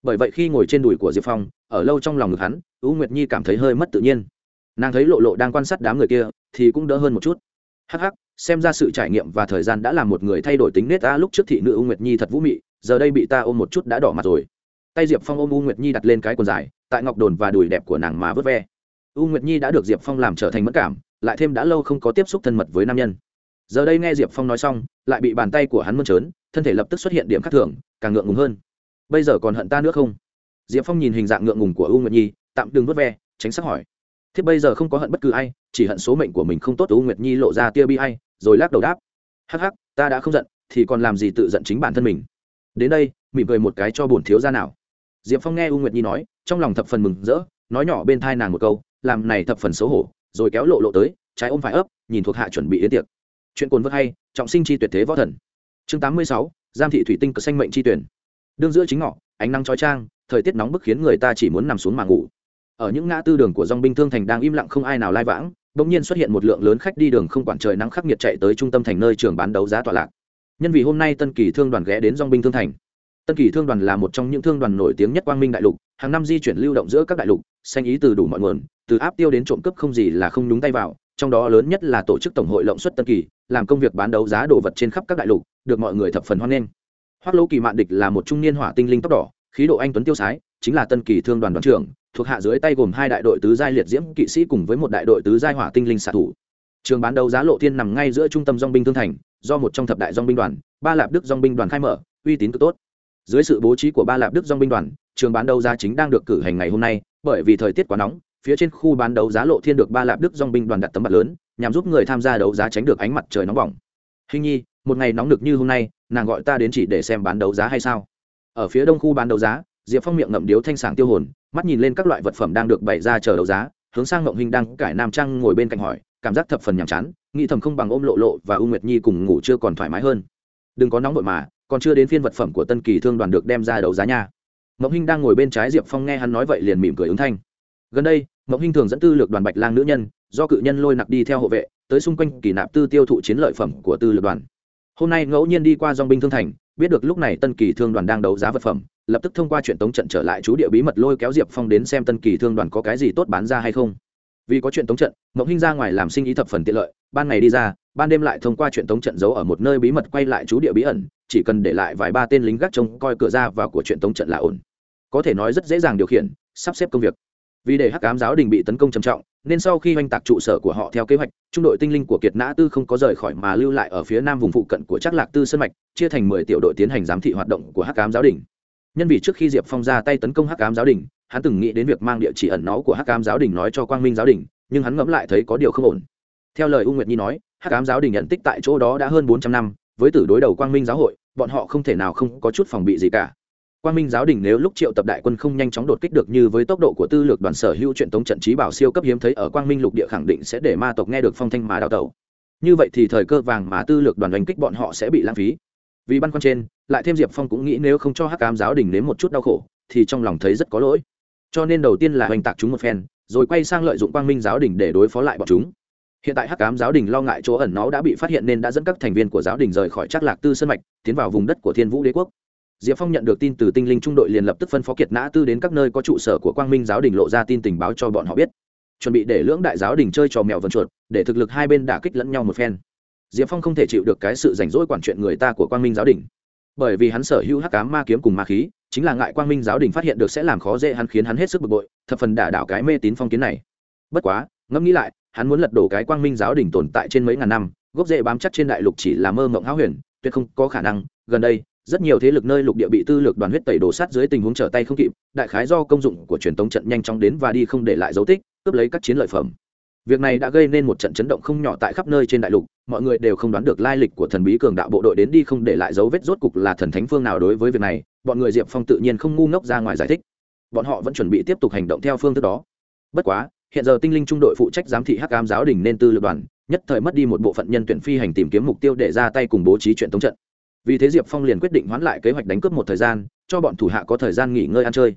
Speaker 1: Bởi vậy khi ngồi trên đùi của diệp phong, ở lâu trong lòng ngực hắn, u nguyệt nhi cảm thấy hơi mất tự nhiên. Nàng thấy lộ lộ đang quan sát đám người kia, thì cũng đỡ hơn một chút. Hắc hắc, xem ra sự trải nghiệm và thời gian đã làm một người thay đổi tính nết ta lúc trước thị nữ u nguyệt nhi thật vũ mị, giờ đây bị ta ôm một chút đã đỏ mặt rồi tay diệp phong ôm u nguyệt nhi đặt lên cái quần dài, tại ngọc đồn và đùi đẹp của nàng mà vớt ve. U nguyệt nhi đã được diệp phong làm trở thành mất cảm, lại thêm đã lâu không có tiếp xúc thân mật với nam nhân. Giờ đây nghe diệp phong nói xong, lại bị bàn tay của hắn mơn trớn, thân thể lập tức xuất hiện điểm khác thường, càng ngượng ngùng hơn. Bây giờ còn hận ta nữa không? Diệp phong nhìn hình dạng ngượng ngùng của u nguyệt nhi, tạm đừng vớt ve, tránh sắc hỏi. Thiếp bây giờ không có hận bất cứ ai, chỉ hận số mệnh của mình không tốt u nguyệt nhi lộ ra tia bi hay rồi lắc đầu đáp. Hắc hắc, ta đã không giận, thì còn làm gì tự giận chính bản thân mình? Đến đây, mỉm cười một cái cho bổn thiếu ra nào diệp phong nghe u nguyệt nhi nói, trong lòng thập phần mừng rỡ, nói nhỏ bên thai nàng một câu, làm này thập phần xấu hổ, rồi kéo lộ lộ tới, trái ôm phải ấp, nhìn thuộc hạ chuẩn bị yến tiệc. Chuyện cồn vớt hay, trọng sinh chi tuyệt thế võ thần. Chương tám mươi sáu, giam thị thủy tinh cờ xanh mệnh chi tuyển. Đương giữa chính ngọ, ánh nắng trói trang thời tiết nóng bức khiến người ta chỉ muốn nằm xuống mà ngủ. Ở những ngã tư đường của dòng binh thương thành đang im lặng không ai nào lai vãng, bỗng nhiên xuất hiện một lượng lớn khách đi đường không quản trời nắng khắc nghiệt chạy tới trung tâm thành nơi trường bán đấu giá tọa lạc. Nhân vì hôm nay tân kỳ thương đoàn ghé đến dòng binh thương thành tân kỳ thương đoàn là một trong những thương đoàn nổi tiếng nhất quang minh đại lục, hàng năm di chuyển lưu động giữa các đại lục, xanh ý từ đủ mọi nguồn, từ áp tiêu đến trộm cướp không gì là không nhúng tay vào, trong đó lớn nhất là tổ chức tổng hội lộng xuất tân kỳ, làm công việc bán đấu giá đồ vật trên khắp các đại lục, được mọi người thập phần hoan nghênh. Hoác lỗ kỳ mạn địch là một trung niên hỏa tinh linh tóc đỏ, khí độ anh tuấn tiêu sái, chính là tân kỳ thương đoàn đoàn trưởng, thuộc hạ dưới tay gồm hai đại đội tứ giai liệt diễm kỵ sĩ cùng với một đại đội tứ giai hỏa tinh linh xạ thủ. Trường bán đấu giá lộ thiên nằm ngay giữa trung tâm dong binh thương thành, do một trong thập đại dong binh đoàn, ba lạp đức dong binh đoàn khai mở, uy tín cực tốt dưới sự bố trí của ba lạp đức dong binh đoàn, trường bán đấu giá chính đang được cử hành ngày hôm nay, bởi vì thời tiết quá nóng, phía trên khu bán đấu giá lộ thiên được ba lạp đức dong binh đoàn đặt tấm mặt lớn, nhằm giúp người tham gia đấu giá tránh được ánh mặt trời nóng bỏng. Hình nhi, một ngày nóng nực như hôm nay, nàng gọi ta đến chỉ để xem bán đấu giá hay sao? Ở phía đông khu bán đấu giá, diệp phong miệng ngậm điếu thanh sảng tiêu hồn, mắt nhìn lên các loại vật phẩm đang được bày ra chờ đấu giá, hướng sang ngộng hình đang cải nam trang ngồi bên cạnh hỏi, cảm giác thập phần nhàm chán, nghĩ thầm không bằng ôm lộ lộ và u nguyệt nhi cùng ngủ chưa còn thoải mái hơn. Đừng có nóng vội mà còn chưa đến phiên vật phẩm của tân kỳ thương đoàn được đem ra đấu giá nha. Ngộng Hinh đang ngồi bên trái diệp phong nghe hắn nói vậy liền mỉm cười ứng thanh. Gần đây ngộng Hinh thường dẫn tư lược đoàn bạch lang nữ nhân, do cự nhân lôi nặc đi theo hộ vệ, tới xung quanh kỳ nạp tư tiêu thụ chiến lợi phẩm của tư lược đoàn. Hôm nay ngẫu nhiên đi qua dong binh thương thành, biết được lúc này tân kỳ thương đoàn đang đấu giá vật phẩm, lập tức thông qua chuyện tống trận trở lại chú địa bí mật lôi kéo diệp phong đến xem tân kỳ thương đoàn có cái gì tốt bán ra hay không. Vì có chuyện tống trận, mộng hinh ra ngoài làm sinh ý thập phần tiện lợi, ban ngày đi ra ban đêm lại thông qua chuyện tống trận giấu ở một nơi bí mật quay lại chú địa bí ẩn, chỉ cần để lại vài ba tên lính gác trông coi cửa ra vào của chuyện tống trận là ổn. Có thể nói rất dễ dàng điều khiển, sắp xếp công việc. Vì để hắc ám giáo đình bị tấn công trầm trọng, nên sau khi oanh tạc trụ sở của họ theo kế hoạch, trung đội tinh linh của kiệt nã tư không có rời khỏi mà lưu lại ở phía nam vùng phụ cận của trác lạc tư sân mạch, chia thành mười tiểu đội tiến hành giám thị hoạt động của hắc ám giáo đình. Nhân vì trước khi diệp phong ra tay tấn công hắc ám giáo đình, hắn từng nghĩ đến việc mang địa chỉ ẩn náu của hắc ám giáo đình nói cho quang minh giáo đình, nhưng hắn ngẫm lại thấy có điều không ổn. Theo lời u nguyệt nhi nói hắc ám giáo đình nhận tích tại chỗ đó đã hơn bốn trăm năm với tử đối đầu quang minh giáo hội bọn họ không thể nào không có chút phòng bị gì cả Quang Minh giáo đình nếu lúc triệu tập đại quân không nhanh chóng đột kích được như với tốc độ của tư lược đoàn sở hữu chuyện tống trận trí bảo siêu cấp hiếm thấy ở Quang Minh lục địa khẳng định sẽ để ma tộc nghe được phong thanh mà đào tẩu. Như vậy thì thời cơ vàng mà tư lược đoàn đánh kích bọn họ sẽ bị lãng phí. Vì băn khoăn trên, lại thêm Diệp Phong cũng nghĩ nếu không cho Hắc Ám giáo đình nếm một chút đau khổ, thì trong lòng thấy rất có lỗi. Cho nên đầu tiên là hoành tạc chúng một phen, rồi quay sang lợi dụng Quang Minh giáo đình để đối phó lại bọn chúng. Hiện tại Hắc cám giáo đình lo ngại chỗ ẩn nó đã bị phát hiện nên đã dẫn các thành viên của giáo đình rời khỏi Trác Lạc Tư sân mạch, tiến vào vùng đất của Thiên Vũ Đế quốc. Diệp phong nhận được tin từ tinh linh trung đội liền lập tức phân phó kiệt nã tư đến các nơi có trụ sở của quang minh giáo đình lộ ra tin tình báo cho bọn họ biết. Chuẩn bị để lưỡng đại giáo đình chơi trò mèo vần chuột để thực lực hai bên đả kích lẫn nhau một phen. Diệp phong không thể chịu được cái sự rảnh rỗi quản chuyện người ta của quang minh giáo đình. Bởi vì hắn sở hữu hắc cám ma kiếm cùng ma khí chính là ngại quang minh giáo đình phát hiện được sẽ làm khó dễ hắn khiến hắn hết sức bực bội thập phần đả đảo cái mê tín phong kiến này. Bất quá ngẫm nghĩ lại hắn muốn lật đổ cái quang minh giáo đình tồn tại trên mấy ngàn năm, gốc rễ bám chắc trên đại lục chỉ là mơ mộng háo huyền, tuyệt không có khả năng. Gần đây, rất nhiều thế lực nơi lục địa bị tư lược đoàn huyết tẩy đổ sát dưới tình huống trở tay không kịp, đại khái do công dụng của truyền tống trận nhanh chóng đến và đi không để lại dấu tích, cướp lấy các chiến lợi phẩm. Việc này đã gây nên một trận chấn động không nhỏ tại khắp nơi trên đại lục, mọi người đều không đoán được lai lịch của thần bí cường đạo bộ đội đến đi không để lại dấu vết rốt cục là thần thánh phương nào đối với việc này, bọn người diệp phong tự nhiên không ngu ngốc ra ngoài giải thích. Bọn họ vẫn chuẩn bị tiếp tục hành động theo phương thức đó. Bất quá hiện giờ tinh linh trung đội phụ trách giám thị hắc ám giáo đình nên tư lược đoàn, nhất thời mất đi một bộ phận nhân tuyển phi hành tìm kiếm mục tiêu để ra tay cùng bố trí chuyện tống trận. Vì thế diệp phong liền quyết định hoãn lại kế hoạch đánh cướp một thời gian, cho bọn thủ hạ có thời gian nghỉ ngơi ăn chơi.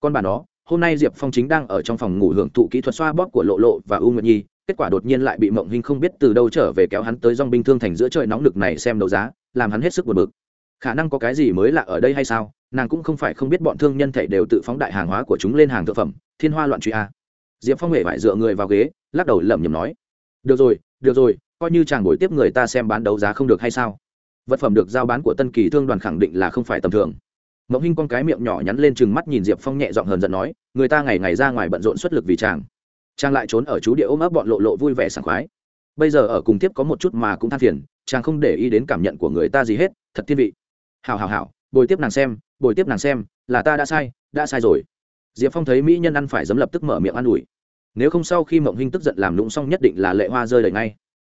Speaker 1: Con bà đó hôm nay diệp phong chính đang ở trong phòng ngủ hưởng thụ kỹ thuật xoa bóp của lộ lộ và u nguyệt nhi, kết quả đột nhiên lại bị mộng hinh không biết từ đâu trở về kéo hắn tới dong binh thương thành giữa trời nóng lực này xem đấu giá, làm hắn hết sức buồn bực. Khả năng có cái gì mới lạ ở đây hay sao? Nàng cũng không phải không biết bọn thương nhân thể đều tự phóng đại hàng hóa của chúng lên hàng thực phẩm, thiên hoa loạn truy a diệp phong hề vải dựa người vào ghế, lắc đầu lẩm nhẩm nói, được rồi được rồi, coi như chàng buổi tiếp người ta xem bán đấu giá không được hay sao? Vật phẩm được giao bán của tân kỳ thương đoàn khẳng định là không phải tầm thường. Mộng hinh con cái miệng nhỏ nhắn lên chừng mắt nhìn diệp phong nhẹ giọng hờn giận nói, người ta ngày ngày ra ngoài bận rộn xuất lực vì chàng. Chàng lại trốn ở chú địa ôm ấp bọn lộ lộ vui vẻ sảng khoái. Bây giờ ở cùng tiếp có một chút mà cũng than phiền, chàng không để ý đến cảm nhận của người ta gì hết, thật thiên vị. Hào hào hào bồi tiếp nàng xem bồi tiếp nàng xem, là ta đã sai đã sai rồi diệp phong thấy mỹ nhân ăn phải dấm lập tức mở miệng ăn ủi. Nếu không sau khi mộng hinh tức giận làm lũng xong nhất định là lệ hoa rơi đầy ngay.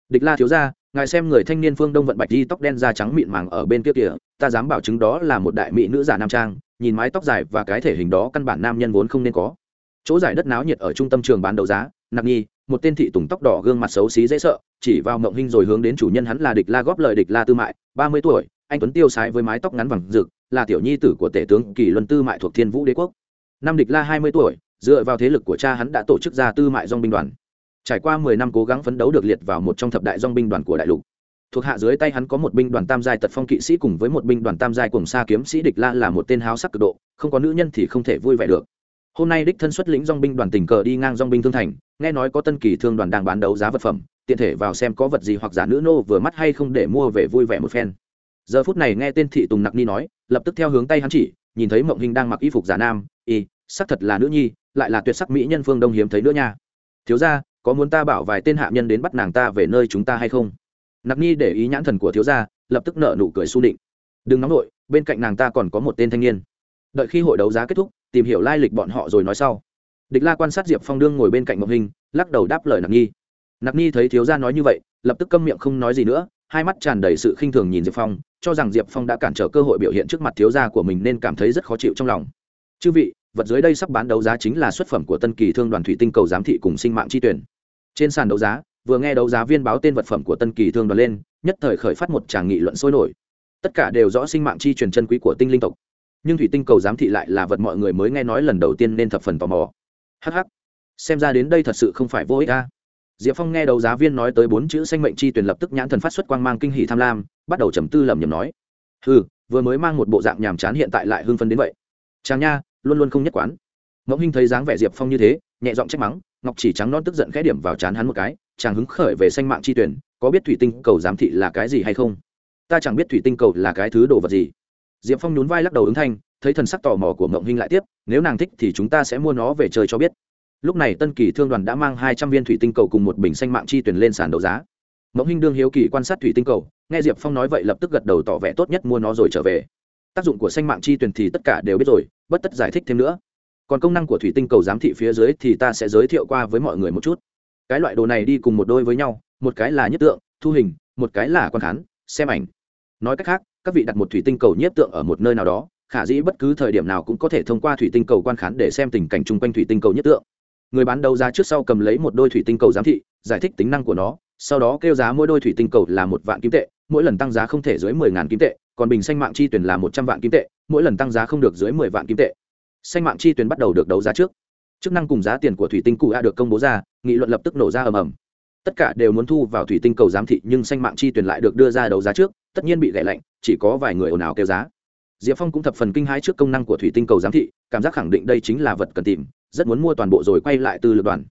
Speaker 1: Địch la thiếu ra ngài xem người thanh niên phương đông vận bạch đi, tóc đen da trắng mịn màng ở bên kia kìa, ta dám bảo chứng đó là một đại mỹ nữ giả nam trang, nhìn mái tóc dài và cái thể hình đó căn bản nam nhân vốn không nên có. Chỗ giải đất náo nhiệt ở trung tâm trường bán đấu giá, nặc nhi, một tên thị tùng tóc đỏ gương mặt xấu xí dễ sợ, chỉ vào mộng Hinh rồi hướng đến chủ nhân hắn là địch la góp lời địch la tư mại, ba mươi tuổi, anh tuấn tiêu sái với mái tóc ngắn vàng rực, là tiểu nhi tử của tể tướng kỳ luân tư mại thuộc thiên vũ đế quốc năm địch la hai mươi tuổi, dựa vào thế lực của cha hắn đã tổ chức ra tư mại dong binh đoàn. Trải qua mười năm cố gắng phấn đấu được liệt vào một trong thập đại dong binh đoàn của đại lục. Thuộc hạ dưới tay hắn có một binh đoàn tam giai tật phong kỵ sĩ cùng với một binh đoàn tam giai cùng xa kiếm sĩ địch la là một tên háo sắc cực độ, không có nữ nhân thì không thể vui vẻ được. Hôm nay đích thân xuất lĩnh dong binh đoàn tình cờ đi ngang dong binh thương thành, nghe nói có tân kỳ thương đoàn đang bán đấu giá vật phẩm, tiện thể vào xem có vật gì hoặc giả nữ nô vừa mắt hay không để mua về vui vẻ một phen. Giờ phút này nghe tên thị tùng nặc ni nói, lập tức theo hướng tay hắn chỉ, nhìn thấy mộng hình đang mặc y phục giả nam, y sắc thật là nữ nhi lại là tuyệt sắc mỹ nhân phương đông hiếm thấy nữa nha. Thiếu gia, có muốn ta bảo vài tên hạ nhân đến bắt nàng ta về nơi chúng ta hay không? Nặc Nhi để ý nhãn thần của thiếu gia lập tức nợ nụ cười su định đừng nóng nổi bên cạnh nàng ta còn có một tên thanh niên. Đợi khi hội đấu giá kết thúc tìm hiểu lai lịch bọn họ rồi nói sau. Địch la quan sát diệp phong đương ngồi bên cạnh mộng hình lắc đầu đáp lời nặc nhi. Nặc nhi thấy thiếu gia nói như vậy lập tức câm miệng không nói gì nữa hai mắt tràn đầy sự khinh thường nhìn diệp phong cho rằng diệp phong đã cản trở cơ hội biểu hiện trước mặt thiếu gia của mình nên cảm thấy rất khó chịu trong lòng. Chư vị vật dưới đây sắp bán đấu giá chính là xuất phẩm của tân kỳ thương đoàn thủy tinh cầu giám thị cùng sinh mạng chi tuyển. Trên sàn đấu giá, vừa nghe đấu giá viên báo tên vật phẩm của tân kỳ thương đoàn lên, nhất thời khởi phát một tràng nghị luận sôi nổi. Tất cả đều rõ sinh mạng chi truyền chân quý của tinh linh tộc. Nhưng thủy tinh cầu giám thị lại là vật mọi người mới nghe nói lần đầu tiên nên thập phần tò mò. Hh xem ra đến đây thật sự không phải vô ích ca diệp phong nghe đấu giá viên nói tới bốn chữ sanh mệnh chi tuyển lập tức nhãn thần phát xuất quang mang kinh hỷ tham lam, bắt đầu trầm tư lầm nhầm nói. Ừ vừa mới mang một bộ dạng nhàm chán hiện tại lại hưng phấn đến vậy. Chàng nha luôn luôn không nhất quán. Ngẫu hinh thấy dáng vẻ diệp phong như thế, nhẹ giọng trách mắng, ngọc chỉ trắng non tức giận khẽ điểm vào chán hắn một cái, chàng hứng khởi về sanh mạng chi tuyển, có biết thủy tinh cầu giám thị là cái gì hay không? Ta chẳng biết thủy tinh cầu là cái thứ đồ vật gì. Diệp phong nhún vai lắc đầu ứng thanh, thấy thần sắc tò mò của ngộng hinh lại tiếp, nếu nàng thích thì chúng ta sẽ mua nó về chơi cho biết. Lúc này tân kỳ thương đoàn đã mang hai trăm viên thủy tinh cầu cùng một bình xanh mạng chi tuyển lên sàn đấu giá. Ngộng hinh đương hiếu kỳ quan sát thủy tinh cầu, nghe diệp phong nói vậy lập tức gật đầu tỏ vẻ tốt nhất mua nó rồi trở về. Tác dụng của xanh mạng chi tuyển thì tất cả đều biết rồi bất tất giải thích thêm nữa. Còn công năng của thủy tinh cầu giám thị phía dưới thì ta sẽ giới thiệu qua với mọi người một chút. Cái loại đồ này đi cùng một đôi với nhau, một cái là nhất tượng, thu hình, một cái là quan khán, xem ảnh. Nói cách khác, các vị đặt một thủy tinh cầu nhiếp tượng ở một nơi nào đó, khả dĩ bất cứ thời điểm nào cũng có thể thông qua thủy tinh cầu quan khán để xem tình cảnh chung quanh thủy tinh cầu nhất tượng. Người bán đấu giá trước sau cầm lấy một đôi thủy tinh cầu giám thị, giải thích tính năng của nó, sau đó kêu giá mỗi đôi thủy tinh cầu là một vạn kim tệ mỗi lần tăng giá không thể dưới mười ngàn kim tệ, còn bình xanh mạng chi tuyển là một trăm vạn kim tệ, mỗi lần tăng giá không được dưới mười vạn kim tệ. Xanh mạng chi tuyển bắt đầu được đấu giá trước. Chức năng cùng giá tiền của thủy tinh cụ a được công bố ra, nghị luận lập tức nổ ra ầm ầm. Tất cả đều muốn thu vào thủy tinh cầu giám thị, nhưng xanh mạng chi tuyển lại được đưa ra đấu giá trước, tất nhiên bị gãy lạnh, chỉ có vài người ồn ào kêu giá. Diệp phong cũng thập phần kinh hãi trước công năng của thủy tinh cầu giám thị, cảm giác khẳng định đây chính là vật cần tìm, rất muốn mua toàn bộ rồi quay lại từ lượt đoàn.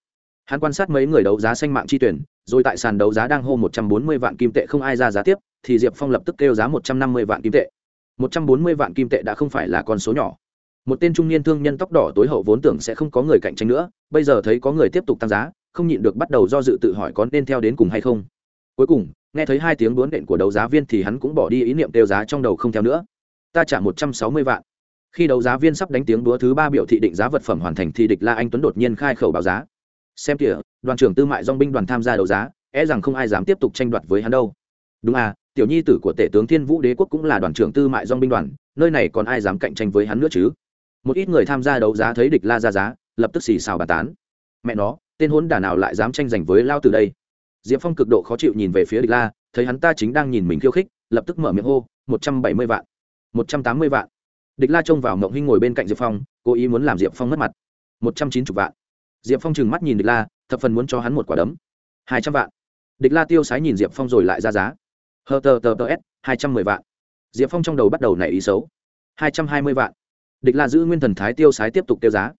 Speaker 1: Hắn quan sát mấy người đấu giá xanh mạng chi tuyển, rồi tại sàn đấu giá đang hô một trăm bốn mươi vạn kim tệ không ai ra giá tiếp thì diệp phong lập tức kêu giá một trăm năm mươi vạn kim tệ. một trăm bốn mươi vạn kim tệ đã không phải là con số nhỏ. Một tên trung niên thương nhân tóc đỏ tối hậu vốn tưởng sẽ không có người cạnh tranh nữa, bây giờ thấy có người tiếp tục tăng giá, không nhịn được bắt đầu do dự tự hỏi có nên theo đến cùng hay không. Cuối cùng, nghe thấy hai tiếng đốn đện của đấu giá viên thì hắn cũng bỏ đi ý niệm tiêu giá trong đầu không theo nữa. Ta trả một trăm sáu mươi vạn. Khi đấu giá viên sắp đánh tiếng đúa thứ ba biểu thị định giá vật phẩm hoàn thành thì địch la anh tuấn đột nhiên khai khẩu báo giá. Xem kìa, đoàn trưởng tư mại dong binh đoàn tham gia đấu giá e rằng không ai dám tiếp tục tranh đoạt với hắn đâu. Đúng à tiểu nhi tử của tể tướng thiên vũ đế quốc cũng là đoàn trưởng tư mại dong binh đoàn, nơi này còn ai dám cạnh tranh với hắn nữa chứ? Một ít người tham gia đấu giá thấy địch la ra giá, lập tức xì xào bà tán. Mẹ nó, tên hốn đả nào lại dám tranh giành với lao từ đây? Diệp phong cực độ khó chịu nhìn về phía địch la, thấy hắn ta chính đang nhìn mình khiêu khích, lập tức mở miệng hô, một trăm bảy mươi vạn, một trăm tám mươi vạn. Địch la trông vào mộng hinh ngồi bên cạnh diệp phong, cố ý muốn làm diệp phong mất mặt. Một trăm chín mươi vạn. Diệp phong trừng mắt nhìn địch la, thập phần muốn cho hắn một quả đấm. Hai trăm vạn. Địch la tiêu sái nhìn diệp phong rồi lại ra giá hờ tờ tờ tờ s, hai trăm mười vạn. Diệp phong trong đầu bắt đầu nảy ý xấu. hai trăm hai mươi vạn. Địch la giữ nguyên thần thái tiêu sái tiếp tục tiêu giá.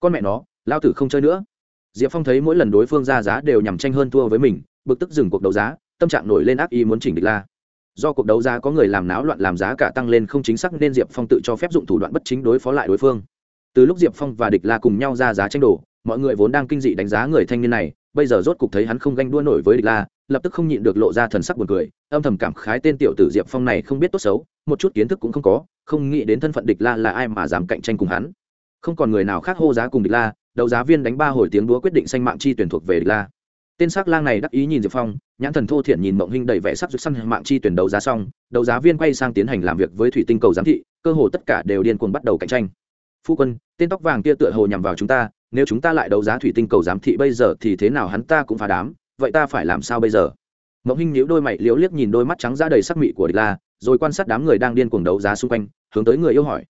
Speaker 1: Con mẹ nó, lao tử không chơi nữa. Diệp phong thấy mỗi lần đối phương ra giá đều nhằm tranh hơn thua với mình, bực tức dừng cuộc đấu giá, tâm trạng nổi lên ác ý muốn chỉnh địch la. Do cuộc đấu giá có người làm náo loạn làm giá cả tăng lên không chính xác nên diệp phong tự cho phép dụng thủ đoạn bất chính đối phó lại đối phương. Từ lúc diệp phong và địch la cùng nhau ra giá tranh đổ mọi người vốn đang kinh dị đánh giá người thanh niên này, bây giờ rốt cục thấy hắn không ganh đua nổi với địch la lập tức không nhịn được lộ ra thần sắc buồn cười, âm thầm cảm khái tên tiểu tử diệp phong này không biết tốt xấu, một chút kiến thức cũng không có, không nghĩ đến thân phận địch la là ai mà dám cạnh tranh cùng hắn. Không còn người nào khác hô giá cùng địch la, đấu giá viên đánh ba hồi tiếng đúa quyết định xanh mạng chi tuyển thuộc về địch la. Tên sắc lang này đắc ý nhìn diệp phong, nhãn thần thô thiện nhìn mộng hình đầy vẻ sắc rực săn mạng chi tuyển đấu giá xong, đấu giá viên quay sang tiến hành làm việc với thủy tinh cầu giám thị, cơ hồ tất cả đều điên cuồng bắt đầu cạnh tranh. Phu quân, tên tóc vàng kia tựa hồ nhằm vào chúng ta, nếu chúng ta lại đấu giá thủy tinh cầu giám thị bây giờ thì thế nào hắn ta cũng phá đám vậy ta phải làm sao bây giờ? Mộng hinh nhíu đôi mày, liếu liếc nhìn đôi mắt trắng ra đầy sắc mị của địch la, rồi quan sát đám người đang điên cuồng đấu giá xung quanh, hướng tới người yêu hỏi.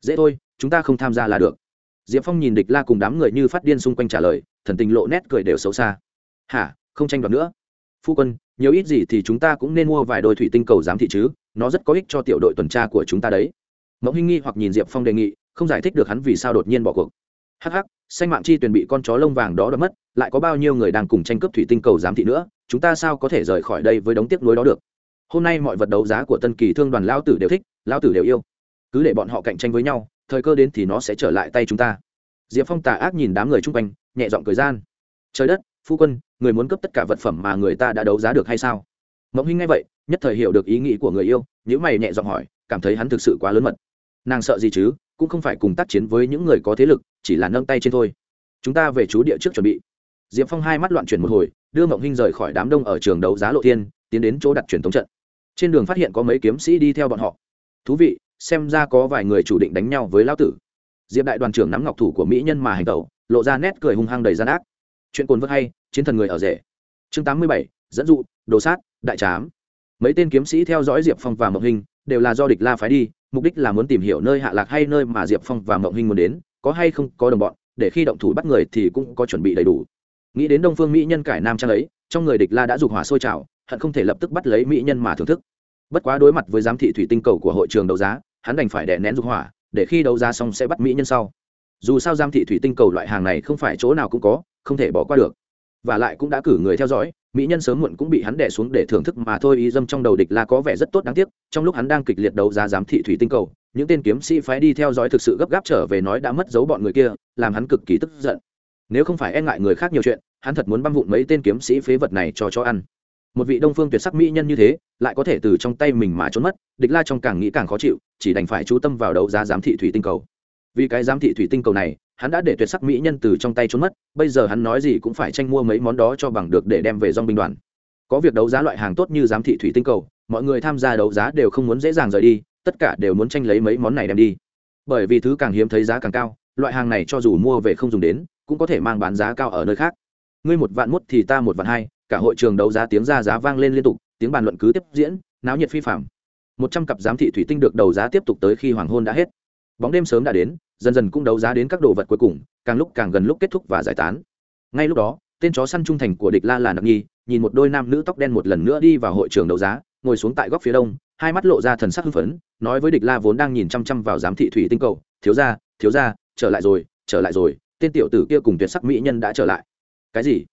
Speaker 1: Dễ thôi, chúng ta không tham gia là được. Diệp phong nhìn địch la cùng đám người như phát điên xung quanh trả lời, thần tình lộ nét cười đều xấu xa. Hả, không tranh đoạt nữa. Phu quân, nhiều ít gì thì chúng ta cũng nên mua vài đôi thủy tinh cầu giám thị chứ, nó rất có ích cho tiểu đội tuần tra của chúng ta đấy. Mẫu hinh nghi hoặc nhìn diệp phong đề nghị, không giải thích được hắn vì sao đột nhiên bỏ cuộc hắc hắc, xanh mạng chi tuyển bị con chó lông vàng đó đ mất, lại có bao nhiêu người đang cùng tranh cướp thủy tinh cầu giám thị nữa, chúng ta sao có thể rời khỏi đây với đống tiếc nuối đó được? Hôm nay mọi vật đấu giá của tân kỳ thương đoàn lao tử đều thích lao tử đều yêu. Cứ để bọn họ cạnh tranh với nhau, thời cơ đến thì nó sẽ trở lại tay chúng ta. Diệp phong tà ác nhìn đám người chung quanh, nhẹ giọng cười gian. Trời đất, phu quân, người muốn cấp tất cả vật phẩm mà người ta đã đấu giá được hay sao? Mộng hinh nghe vậy, nhất thời hiểu được ý nghĩ của người yêu nếu mày nhẹ giọng hỏi, cảm thấy hắn thực sự quá lớn mật. Nàng sợ gì chứ? Cũng không phải cùng tác chiến với những người có thế lực, chỉ là nâng tay trên thôi. Chúng ta về chú địa trước chuẩn bị. Diệp phong hai mắt loạn chuyển một hồi, đưa mộng hinh rời khỏi đám đông ở trường đấu giá lộ thiên, tiến đến chỗ đặt truyền thống trận. Trên đường phát hiện có mấy kiếm sĩ đi theo bọn họ. Thú vị, xem ra có vài người chủ định đánh nhau với lão tử. Diệp đại đoàn trưởng nắm ngọc thủ của mỹ nhân mà hành tẩu, lộ ra nét cười hung hăng đầy gian ác. Chuyện cồn vớt hay, chiến thần người ở rể. Chương tám mươi bảy, dẫn dụ, đồ sát, đại trám. Mấy tên kiếm sĩ theo dõi diệp phong và mộng hình đều là do địch la phái đi mục đích là muốn tìm hiểu nơi hạ lạc hay nơi mà diệp phong và mộng hinh muốn đến, có hay không có đồng bọn, để khi động thủ bắt người thì cũng có chuẩn bị đầy đủ. Nghĩ đến đông phương mỹ nhân cải nam trang ấy, trong người địch la đã dục hỏa sôi trào, hận không thể lập tức bắt lấy mỹ nhân mà thưởng thức. Bất quá đối mặt với giám thị thủy tinh cầu của hội trường đấu giá, hắn đành phải đè nén dục hỏa, để khi đấu giá xong sẽ bắt mỹ nhân sau. Dù sao giám thị thủy tinh cầu loại hàng này không phải chỗ nào cũng có, không thể bỏ qua được và lại cũng đã cử người theo dõi, mỹ nhân sớm muộn cũng bị hắn đẻ xuống để thưởng thức mà thôi ý dâm trong đầu địch la có vẻ rất tốt đáng tiếc, trong lúc hắn đang kịch liệt đấu giá giám thị thủy tinh cầu, những tên kiếm sĩ phái đi theo dõi thực sự gấp gáp trở về nói đã mất dấu bọn người kia, làm hắn cực kỳ tức giận. Nếu không phải e ngại người khác nhiều chuyện, hắn thật muốn băm vụn mấy tên kiếm sĩ phế vật này cho cho ăn. Một vị đông phương tuyệt sắc mỹ nhân như thế, lại có thể từ trong tay mình mà trốn mất, địch la trong càng nghĩ càng khó chịu, chỉ đành phải chú tâm vào đấu giá giám thị thủy tinh cầu. Vì cái giám thị thủy tinh cầu này hắn đã để tuyệt sắc mỹ nhân từ trong tay trốn mất, bây giờ hắn nói gì cũng phải tranh mua mấy món đó cho bằng được để đem về dong binh đoàn. Có việc đấu giá loại hàng tốt như giám thị thủy tinh cầu, mọi người tham gia đấu giá đều không muốn dễ dàng rời đi, tất cả đều muốn tranh lấy mấy món này đem đi. Bởi vì thứ càng hiếm thấy giá càng cao, loại hàng này cho dù mua về không dùng đến, cũng có thể mang bán giá cao ở nơi khác. Ngươi một vạn mốt thì ta một vạn hai, cả hội trường đấu giá tiếng ra giá vang lên liên tục, tiếng bàn luận cứ tiếp diễn, náo nhiệt phi phạm một trăm cặp giám thị thủy tinh được đấu giá tiếp tục tới khi hoàng hôn đã hết. Bóng đêm sớm đã đến dần dần cũng đấu giá đến các đồ vật cuối cùng, càng lúc càng gần lúc kết thúc và giải tán. Ngay lúc đó, tên chó săn trung thành của địch la là nặc nhi nhìn một đôi nam nữ tóc đen một lần nữa đi vào hội trường đấu giá, ngồi xuống tại góc phía đông, hai mắt lộ ra thần sắc hưng phấn, nói với địch la vốn đang nhìn chăm chăm vào giám thị thủy tinh cầu, thiếu ra thiếu ra trở lại rồi, trở lại rồi, tên tiểu tử kia cùng tuyệt sắc mỹ nhân đã trở lại. Cái gì?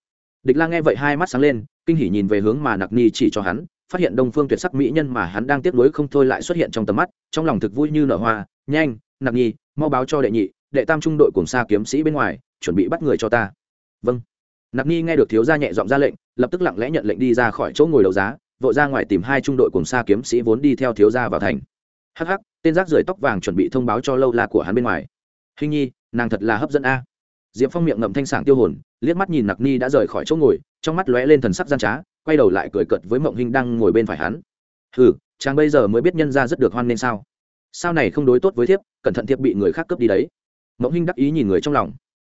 Speaker 1: Địch la nghe vậy hai mắt sáng lên, kinh hỉ nhìn về hướng mà nặc ni chỉ cho hắn, phát hiện đông phương tuyệt sắc mỹ nhân mà hắn đang tiếp nối không thôi lại xuất hiện trong tầm mắt, trong lòng thực vui như nở hoa, nhanh nặc nhi, mau báo cho đệ nhị, đệ tam trung đội cùng xa kiếm sĩ bên ngoài, chuẩn bị bắt người cho ta. Vâng. Nặc nhi nghe được thiếu gia nhẹ giọng ra lệnh, lập tức lặng lẽ nhận lệnh đi ra khỏi chỗ ngồi đấu giá, vội ra ngoài tìm hai trung đội cùng xa kiếm sĩ vốn đi theo thiếu gia vào thành. Hắc hắc, tên rác rưởi tóc vàng chuẩn bị thông báo cho lâu la của hắn bên ngoài. Hình nhi, nàng thật là hấp dẫn a. Diệp phong miệng ngậm thanh sảng tiêu hồn, liếc mắt nhìn nặc ni đã rời khỏi chỗ ngồi, trong mắt lóe lên thần sắc gian trá, quay đầu lại cười cợt với mộng hình đang ngồi bên phải hắn. Hừ, chàng bây giờ mới biết nhân ra rất được hoan nên sao? Sao này không đối tốt với thiếp, cẩn thận thiếp bị người khác cướp đi đấy. Mộng Hinh đắc ý nhìn người trong lòng.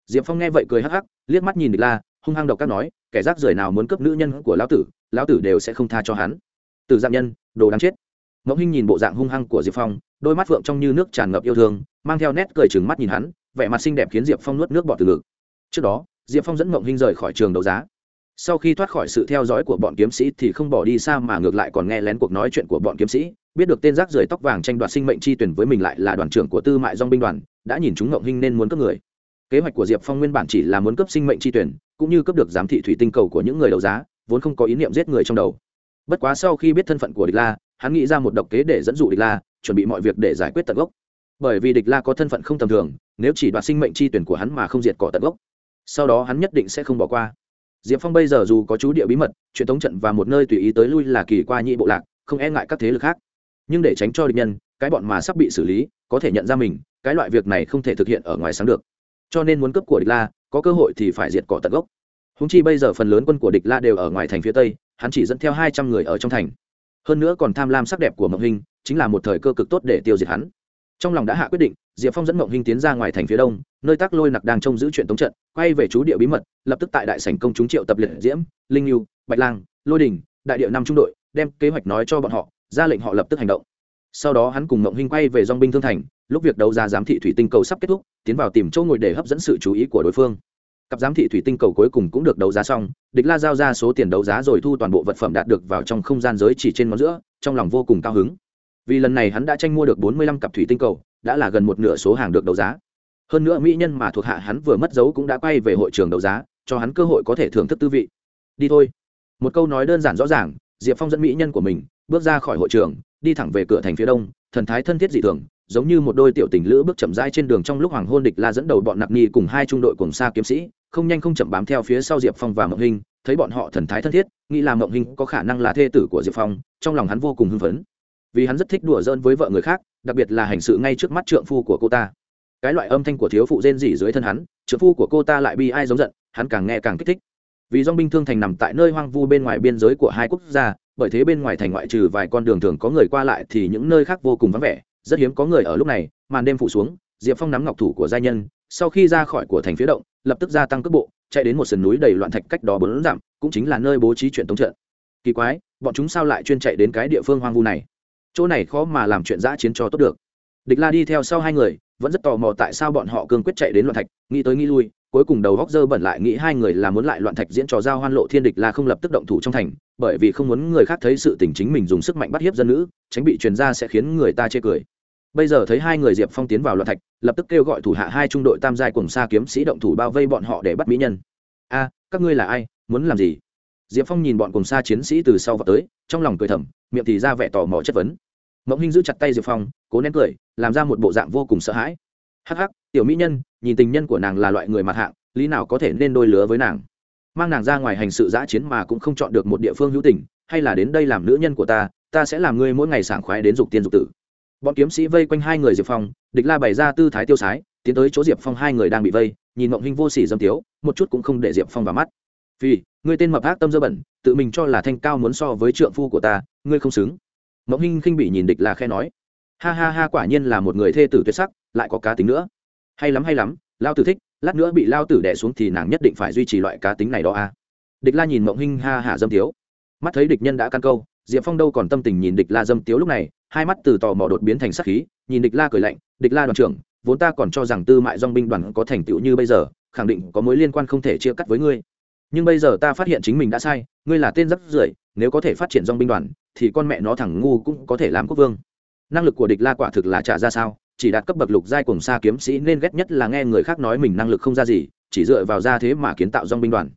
Speaker 1: Diệp phong nghe vậy cười hắc hắc, liếc mắt nhìn địch la, hung hăng độc các nói, kẻ rác rưởi nào muốn cướp nữ nhân của lão tử lão tử đều sẽ không tha cho hắn. Từ dạng nhân, đồ đáng chết. Mộng Hinh nhìn bộ dạng hung hăng của diệp phong, đôi mắt phượng trong như nước tràn ngập yêu thương, mang theo nét cười trừng mắt nhìn hắn, vẻ mặt xinh đẹp khiến diệp phong nuốt nước bọt từ ngực. Trước đó, diệp phong dẫn mộng Hinh rời khỏi trường đấu giá. Sau khi thoát khỏi sự theo dõi của bọn kiếm sĩ thì không bỏ đi xa mà ngược lại còn nghe lén cuộc nói chuyện của bọn kiếm sĩ biết được tên rác rưởi tóc vàng tranh đoạt sinh mệnh chi tuyển với mình lại là đoàn trưởng của tư mại dong binh đoàn, đã nhìn chúng ngộng hinh nên muốn cướp người. Kế hoạch của diệp phong nguyên bản chỉ là muốn cướp sinh mệnh chi tuyển, cũng như cướp được giám thị thủy tinh cầu của những người đấu giá, vốn không có ý niệm giết người trong đầu. Bất quá sau khi biết thân phận của địch la, hắn nghĩ ra một độc kế để dẫn dụ địch la, chuẩn bị mọi việc để giải quyết tận gốc. Bởi vì địch la có thân phận không tầm thường, nếu chỉ đoạt sinh mệnh chi tuyển của hắn mà không diệt cỏ tận gốc, sau đó hắn nhất định sẽ không bỏ qua. Diệp phong bây giờ dù có chú địa bí mật, truyền thống trận và một nơi tùy ý tới lui là kỳ qua nhị bộ lạc, không e ngại các thế lực khác nhưng để tránh cho địch nhân, cái bọn mà sắp bị xử lý, có thể nhận ra mình, cái loại việc này không thể thực hiện ở ngoài sáng được. Cho nên muốn cấp của địch la, có cơ hội thì phải diệt cỏ tận gốc. Húng chi bây giờ phần lớn quân của địch la đều ở ngoài thành phía tây, hắn chỉ dẫn theo hai trăm người ở trong thành. Hơn nữa còn tham lam sắc đẹp của mộng hình chính là một thời cơ cực tốt để tiêu diệt hắn. Trong lòng đã hạ quyết định, diệp phong dẫn mộng hình tiến ra ngoài thành phía đông, nơi tác lôi nặc đang trông giữ chuyện tống trận, quay về chú địa bí mật, lập tức tại đại sảnh công chúng triệu tập liệt diễm, linh lưu bạch lang, lôi đình, đại điệu năm trung đội, đem kế hoạch nói cho bọn họ ra lệnh họ lập tức hành động. Sau đó hắn cùng ngộng hinh quay về dong binh thương thành, lúc việc đấu giá giám thị thủy tinh cầu sắp kết thúc, tiến vào tìm chỗ ngồi để hấp dẫn sự chú ý của đối phương. Cặp giám thị thủy tinh cầu cuối cùng cũng được đấu giá xong, địch la giao ra số tiền đấu giá rồi thu toàn bộ vật phẩm đạt được vào trong không gian giới chỉ trên ngón giữa, trong lòng vô cùng cao hứng. Vì lần này hắn đã tranh mua được bốn mươi lăm cặp thủy tinh cầu, đã là gần một nửa số hàng được đấu giá. Hơn nữa mỹ nhân mà thuộc hạ hắn vừa mất dấu cũng đã quay về hội trường đấu giá, cho hắn cơ hội có thể thưởng thức tư vị. Đi thôi. Một câu nói đơn giản rõ ràng, diệp phong dẫn mỹ nhân của mình bước ra khỏi hội trường, đi thẳng về cửa thành phía đông, thần thái thân thiết dị thường, giống như một đôi tiểu tình lữ bước chậm rãi trên đường trong lúc hoàng hôn địch la dẫn đầu bọn nặc ni cùng hai trung đội cùng xa kiếm sĩ, không nhanh không chậm bám theo phía sau diệp phong và mộng hình thấy bọn họ thần thái thân thiết, nghĩ là mộng hình có khả năng là thê tử của diệp phong, trong lòng hắn vô cùng hưng phấn. Vì hắn rất thích đùa giỡn với vợ người khác, đặc biệt là hành sự ngay trước mắt trượng phu của cô ta. Cái loại âm thanh của thiếu phụ rên rỉ dưới thân hắn, trượng phu của cô ta lại bi ai giống giận, hắn càng nghe càng kích thích. Vì dong binh thương thành nằm tại nơi hoang vu bên ngoài biên giới của hai quốc gia bởi thế bên ngoài thành ngoại trừ vài con đường thường có người qua lại thì những nơi khác vô cùng vắng vẻ. Rất hiếm có người ở lúc này, màn đêm phủ xuống, diệp phong nắm ngọc thủ của giai nhân, sau khi ra khỏi của thành phía động, lập tức gia tăng cước bộ, chạy đến một sườn núi đầy loạn thạch cách đó bốn dặm, cũng chính là nơi bố trí chuyện tống trận. Kỳ quái, bọn chúng sao lại chuyên chạy đến cái địa phương hoang vu này? Chỗ này khó mà làm chuyện giã chiến cho tốt được địch la đi theo sau hai người, vẫn rất tò mò tại sao bọn họ cương quyết chạy đến loạn thạch, nghĩ tới nghĩ lui, cuối cùng đầu góc dơ bẩn lại nghĩ hai người là muốn lại loạn thạch diễn trò giao hoan lộ thiên địch la không lập tức động thủ trong thành, bởi vì không muốn người khác thấy sự tình chính mình dùng sức mạnh bắt hiếp dân nữ, tránh bị truyền ra sẽ khiến người ta chê cười. Bây giờ thấy hai người diệp phong tiến vào loạn thạch, lập tức kêu gọi thủ hạ hai trung đội tam giai cùng xa kiếm sĩ động thủ bao vây bọn họ để bắt mỹ nhân. A, các ngươi là ai? Muốn làm gì? Diệp phong nhìn bọn cùng xa chiến sĩ từ sau vào tới, trong lòng cười thầm, miệng thì ra vẻ tò mò chất vấn mộng hinh giữ chặt tay diệp phong, cố nén cười, làm ra một bộ dạng vô cùng sợ hãi. Hắc hắc, tiểu mỹ nhân, nhìn tình nhân của nàng là loại người mặt hạng, lý nào có thể nên đôi lứa với nàng? Mang nàng ra ngoài hành sự giã chiến mà cũng không chọn được một địa phương hữu tình, hay là đến đây làm nữ nhân của ta ta sẽ làm ngươi mỗi ngày sảng khoái đến dục tiên dục tử. Bọn kiếm sĩ vây quanh hai người diệp phong, địch la bày ra tư thái tiêu sái, tiến tới chỗ diệp phong hai người đang bị vây, nhìn mộng Hinh vô s ỉ dâm tiếu, một chút cũng không để diệp phong vào mắt. Vì ngươi tên mập ác tâm dơ bẩn, tự mình cho là thanh cao muốn so với trượng phu của ta, ngươi không xứng mộng Hinh khinh bị nhìn địch la khe nói. Ha ha ha, quả nhiên là một người thê tử tuyệt sắc, lại có cá tính nữa. Hay lắm hay lắm, lao tử thích, lát nữa bị lao tử đẻ xuống thì nàng nhất định phải duy trì loại cá tính này đó a à. địch la nhìn mộng Hinh ha hả dâm tiếu. Mắt thấy địch nhân đã căn câu, diệp phong đâu còn tâm tình nhìn địch la dâm tiếu lúc này, hai mắt từ tò mò đột biến thành sắc khí, nhìn địch la cười lạnh, địch la đoàn trưởng, vốn ta còn cho rằng tư mại dong binh đoàn có thành tựu như bây giờ, khẳng định có mối liên quan không thể chia cắt với ngươi. Nhưng bây giờ ta phát hiện chính mình đã sai, ngươi là tên rắc rưởi, nếu có thể phát triển dong binh đoàn thì con mẹ nó thẳng ngu cũng có thể làm quốc vương. Năng lực của địch la quả thực là trả ra sao, chỉ đạt cấp bậc lục giai cùng xa kiếm sĩ nên ghét nhất là nghe người khác nói mình năng lực không ra gì, chỉ dựa vào ra thế mà kiến tạo dong binh đoàn.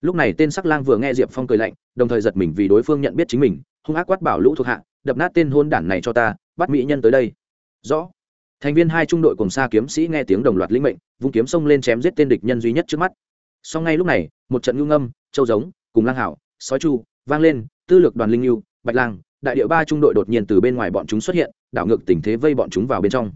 Speaker 1: Lúc này tên sắc lang vừa nghe diệp phong cười lạnh, đồng thời giật mình vì đối phương nhận biết chính mình, hung ác quát bảo lũ thuộc hạ, đập nát tên hôn đản này cho ta, bắt mỹ nhân tới đây. Rõ. Thành viên hai trung đội cùng xa kiếm sĩ nghe tiếng đồng loạt linh mệnh, vung kiếm xông lên chém giết tên địch nhân duy nhất trước mắt. Sau ngay lúc này, một trận ngưu ngâm châu giống, cùng lang hảo, sói chu, vang lên, tư lược đoàn linh yêu bạch lang, đại địa ba trung đội đột nhiên từ bên ngoài bọn chúng xuất hiện, đảo ngược tình thế vây bọn chúng vào bên trong.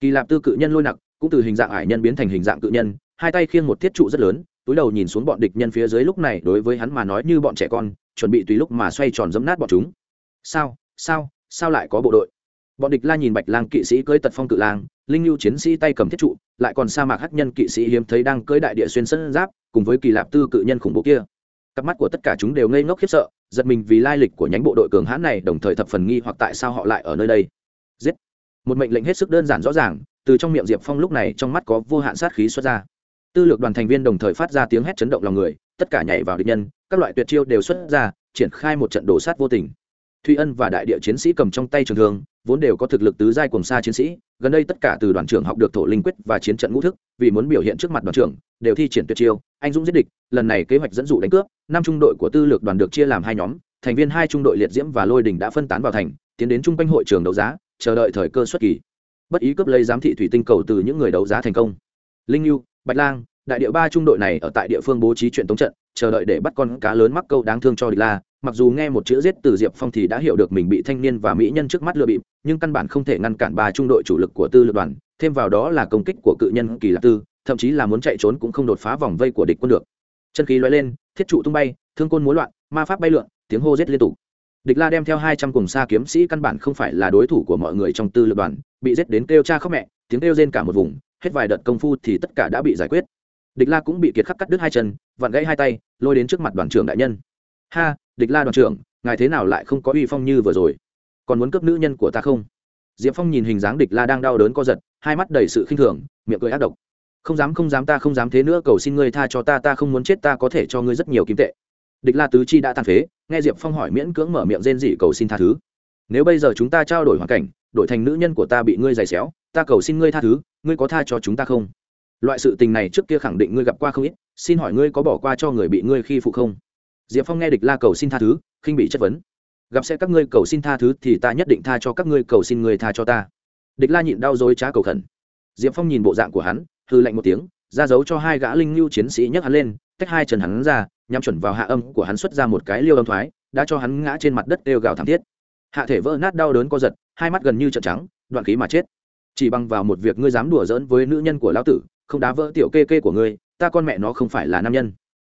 Speaker 1: Kỳ lạp tư cự nhân lôi nặc, cũng từ hình dạng ải nhân biến thành hình dạng cự nhân, hai tay khiêng một thiết trụ rất lớn, túi đầu nhìn xuống bọn địch nhân phía dưới lúc này đối với hắn mà nói như bọn trẻ con, chuẩn bị tùy lúc mà xoay tròn dẫm nát bọn chúng. Sao sao sao lại có bộ đội? Bọn địch la nhìn bạch lang kỵ sĩ cưới tật phong cự lang, linh lưu chiến sĩ tay cầm thiết trụ, lại còn sa mạc hắc nhân kỵ sĩ hiếm thấy đang cưới đại địa xuyên sân giáp, cùng với kỳ lạp tư cự nhân khủng bố kia. Cặp mắt của tất cả chúng đều ngây ngốc khiếp sợ giật mình vì lai lịch của nhánh bộ đội cường hãn này đồng thời thập phần nghi hoặc tại sao họ lại ở nơi đây. Giết. Một mệnh lệnh hết sức đơn giản rõ ràng, từ trong miệng diệp phong lúc này trong mắt có vô hạn sát khí xuất ra. Tư lược đoàn thành viên đồng thời phát ra tiếng hét chấn động lòng người, tất cả nhảy vào địch nhân, các loại tuyệt chiêu đều xuất ra, triển khai một trận đổ sát vô tình thụy ân và đại địa chiến sĩ cầm trong tay trường thương, vốn đều có thực lực tứ giai cùng xa chiến sĩ, gần đây tất cả từ đoàn trưởng học được thổ linh quyết và chiến trận ngũ thức, vì muốn biểu hiện trước mặt đoàn trưởng, đều thi triển tuyệt chiêu, anh dũng giết địch, lần này kế hoạch dẫn dụ đánh cướp, năm trung đội của tư lược đoàn được chia làm hai nhóm, thành viên hai trung đội liệt diễm và lôi đình đã phân tán vào thành, tiến đến trung quanh hội trường đấu giá, chờ đợi thời cơ xuất kỳ. Bất ý cướp lấy giám thị thủy tinh cầu từ những người đấu giá thành công. Linh lưu bạch lang, đại địa ba trung đội này ở tại địa phương bố trí chuyện tống trận, chờ đợi để bắt con cá lớn mắc câu đáng thương cho địch la mặc dù nghe một chữ giết từ diệp phong thì đã hiểu được mình bị thanh niên và mỹ nhân trước mắt lừa bịp, nhưng căn bản không thể ngăn cản ba trung đội chủ lực của tư lược đoàn, thêm vào đó là công kích của cự nhân kỳ lạc tư, thậm chí là muốn chạy trốn cũng không đột phá vòng vây của địch quân được. Chân khí lóe lên, thiết trụ tung bay, thương côn múa loạn, ma pháp bay lượn, tiếng hô giết liên tục. Địch la đem theo hai trăm cùng xa kiếm sĩ căn bản không phải là đối thủ của mọi người trong tư lược đoàn, bị giết đến kêu cha khóc mẹ, tiếng kêu rên cả một vùng, hết vài đợt công phu thì tất cả đã bị giải quyết. Địch la cũng bị kiệt khắc cắt đứt hai chân, vặn gãy hai tay, lôi đến trước mặt đoàn trưởng đại nhân ha, địch la đoàn trưởng, ngài thế nào lại không có uy phong như vừa rồi? Còn muốn cướp nữ nhân của ta không? Diệp phong nhìn hình dáng địch la đang đau đớn co giật, hai mắt đầy sự khinh thường, miệng cười ác độc. Không dám không dám ta, không dám thế nữa, cầu xin ngươi tha cho ta ta không muốn chết, ta có thể cho ngươi rất nhiều kim tệ. Địch la tứ chi đã tàn phế, nghe diệp phong hỏi miễn cưỡng mở miệng rên dị cầu xin tha thứ. Nếu bây giờ chúng ta trao đổi hoàn cảnh, đổi thành nữ nhân của ta bị ngươi giày xéo, ta cầu xin ngươi tha thứ, ngươi có tha cho chúng ta không? Loại sự tình này trước kia khẳng định ngươi gặp qua không ít, xin hỏi ngươi có bỏ qua cho người bị ngươi khi phụ không? Diệp phong nghe địch la cầu xin tha thứ, khinh bị chất vấn. Gặp sẽ các ngươi cầu xin tha thứ thì ta nhất định tha cho các ngươi cầu xin người tha cho ta. Địch la nhịn đau dối trá cầu khẩn. Diệp phong nhìn bộ dạng của hắn hư lạnh một tiếng, ra dấu cho hai gã linh lưu chiến sĩ nhấc hắn lên, tách hai chân hắn ra, nhắm chuẩn vào hạ âm của hắn xuất ra một cái liêu âm thoái, đã cho hắn ngã trên mặt đất đều gào thảm thiết. Hạ thể vỡ nát đau đớn co giật, hai mắt gần như trợn trắng, đoạn khí mà chết. Chỉ bằng vào một việc ngươi dám đùa giỡn với nữ nhân của lão tử, không đá vỡ tiểu kê kê của ngươi, ta con mẹ nó không phải là nam nhân.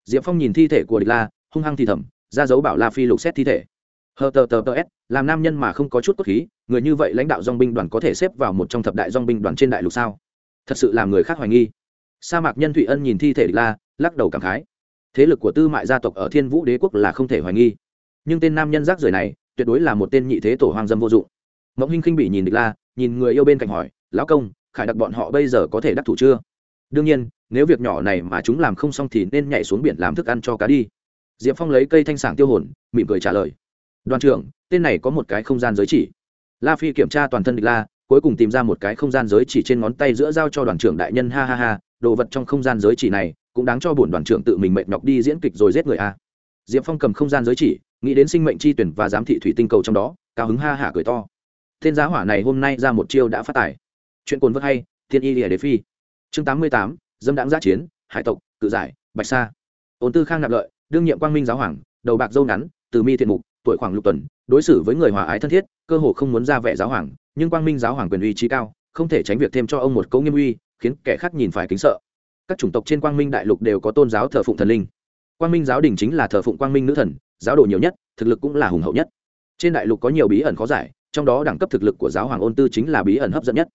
Speaker 1: Diệp phong nhìn thi thể của địch la hung hăng thì thầm, ra dấu bảo la phi lục xét thi thể. Hờ tờ tờ tờ s, làm nam nhân mà không có chút cốt khí, người như vậy lãnh đạo dong binh đoàn có thể xếp vào một trong thập đại dong binh đoàn trên đại lục sao? Thật sự làm người khác hoài nghi. Sa mạc nhân thụy ân nhìn thi thể địch la, lắc đầu cảm khái. Thế lực của tư mại gia tộc ở thiên vũ đế quốc là không thể hoài nghi. Nhưng tên nam nhân rác rưởi này, tuyệt đối là một tên nhị thế tổ hoang dâm vô dụng. Mộng hinh khinh bị nhìn địch la, nhìn người yêu bên cạnh hỏi, lão công, khải đặc bọn họ bây giờ có thể đắc thủ chưa? Đương nhiên, nếu việc nhỏ này mà chúng làm không xong thì nên nhảy xuống biển làm thức ăn cho cá đi diệp phong lấy cây thanh sảng tiêu hồn, mỉm cười trả lời. Đoàn trưởng, tên này có một cái không gian giới chỉ. La phi kiểm tra toàn thân địch la, cuối cùng tìm ra một cái không gian giới chỉ trên ngón tay giữa giao cho đoàn trưởng đại nhân, ha ha ha, đồ vật trong không gian giới chỉ này cũng đáng cho bổn đoàn trưởng tự mình mệt nhọc đi diễn kịch rồi giết người a. Diệp phong cầm không gian giới chỉ, nghĩ đến sinh mệnh chi tuyển và giám thị thủy tinh cầu trong đó, cao hứng ha hả cười to. Tên giá hỏa này hôm nay ra một chiêu đã phát tài. Chuyện cồn vớt hay, thiên y lìa đề phi. Chương tám mươi tám, dâm đáng giã chiến, hải tộc, cự giải, bạch sa. Ôn tư khang nạp lợi đương nhiệm quang minh giáo hoàng, đầu bạc dâu ngắn, từ mi thiện mục, tuổi khoảng lục tuần, đối xử với người hòa ái thân thiết, cơ hồ không muốn ra vẻ giáo hoàng, nhưng quang minh giáo hoàng quyền uy trí cao, không thể tránh việc thêm cho ông một cấu nghiêm uy, khiến kẻ khác nhìn phải kính sợ. Các chủng tộc trên quang minh đại lục đều có tôn giáo thờ phụng thần linh. Quang minh giáo đình chính là thờ phụng quang minh nữ thần, giáo đồ nhiều nhất, thực lực cũng là hùng hậu nhất. Trên đại lục có nhiều bí ẩn khó giải, trong đó đẳng cấp thực lực của giáo hoàng ôn tư chính là bí ẩn hấp dẫn nhất.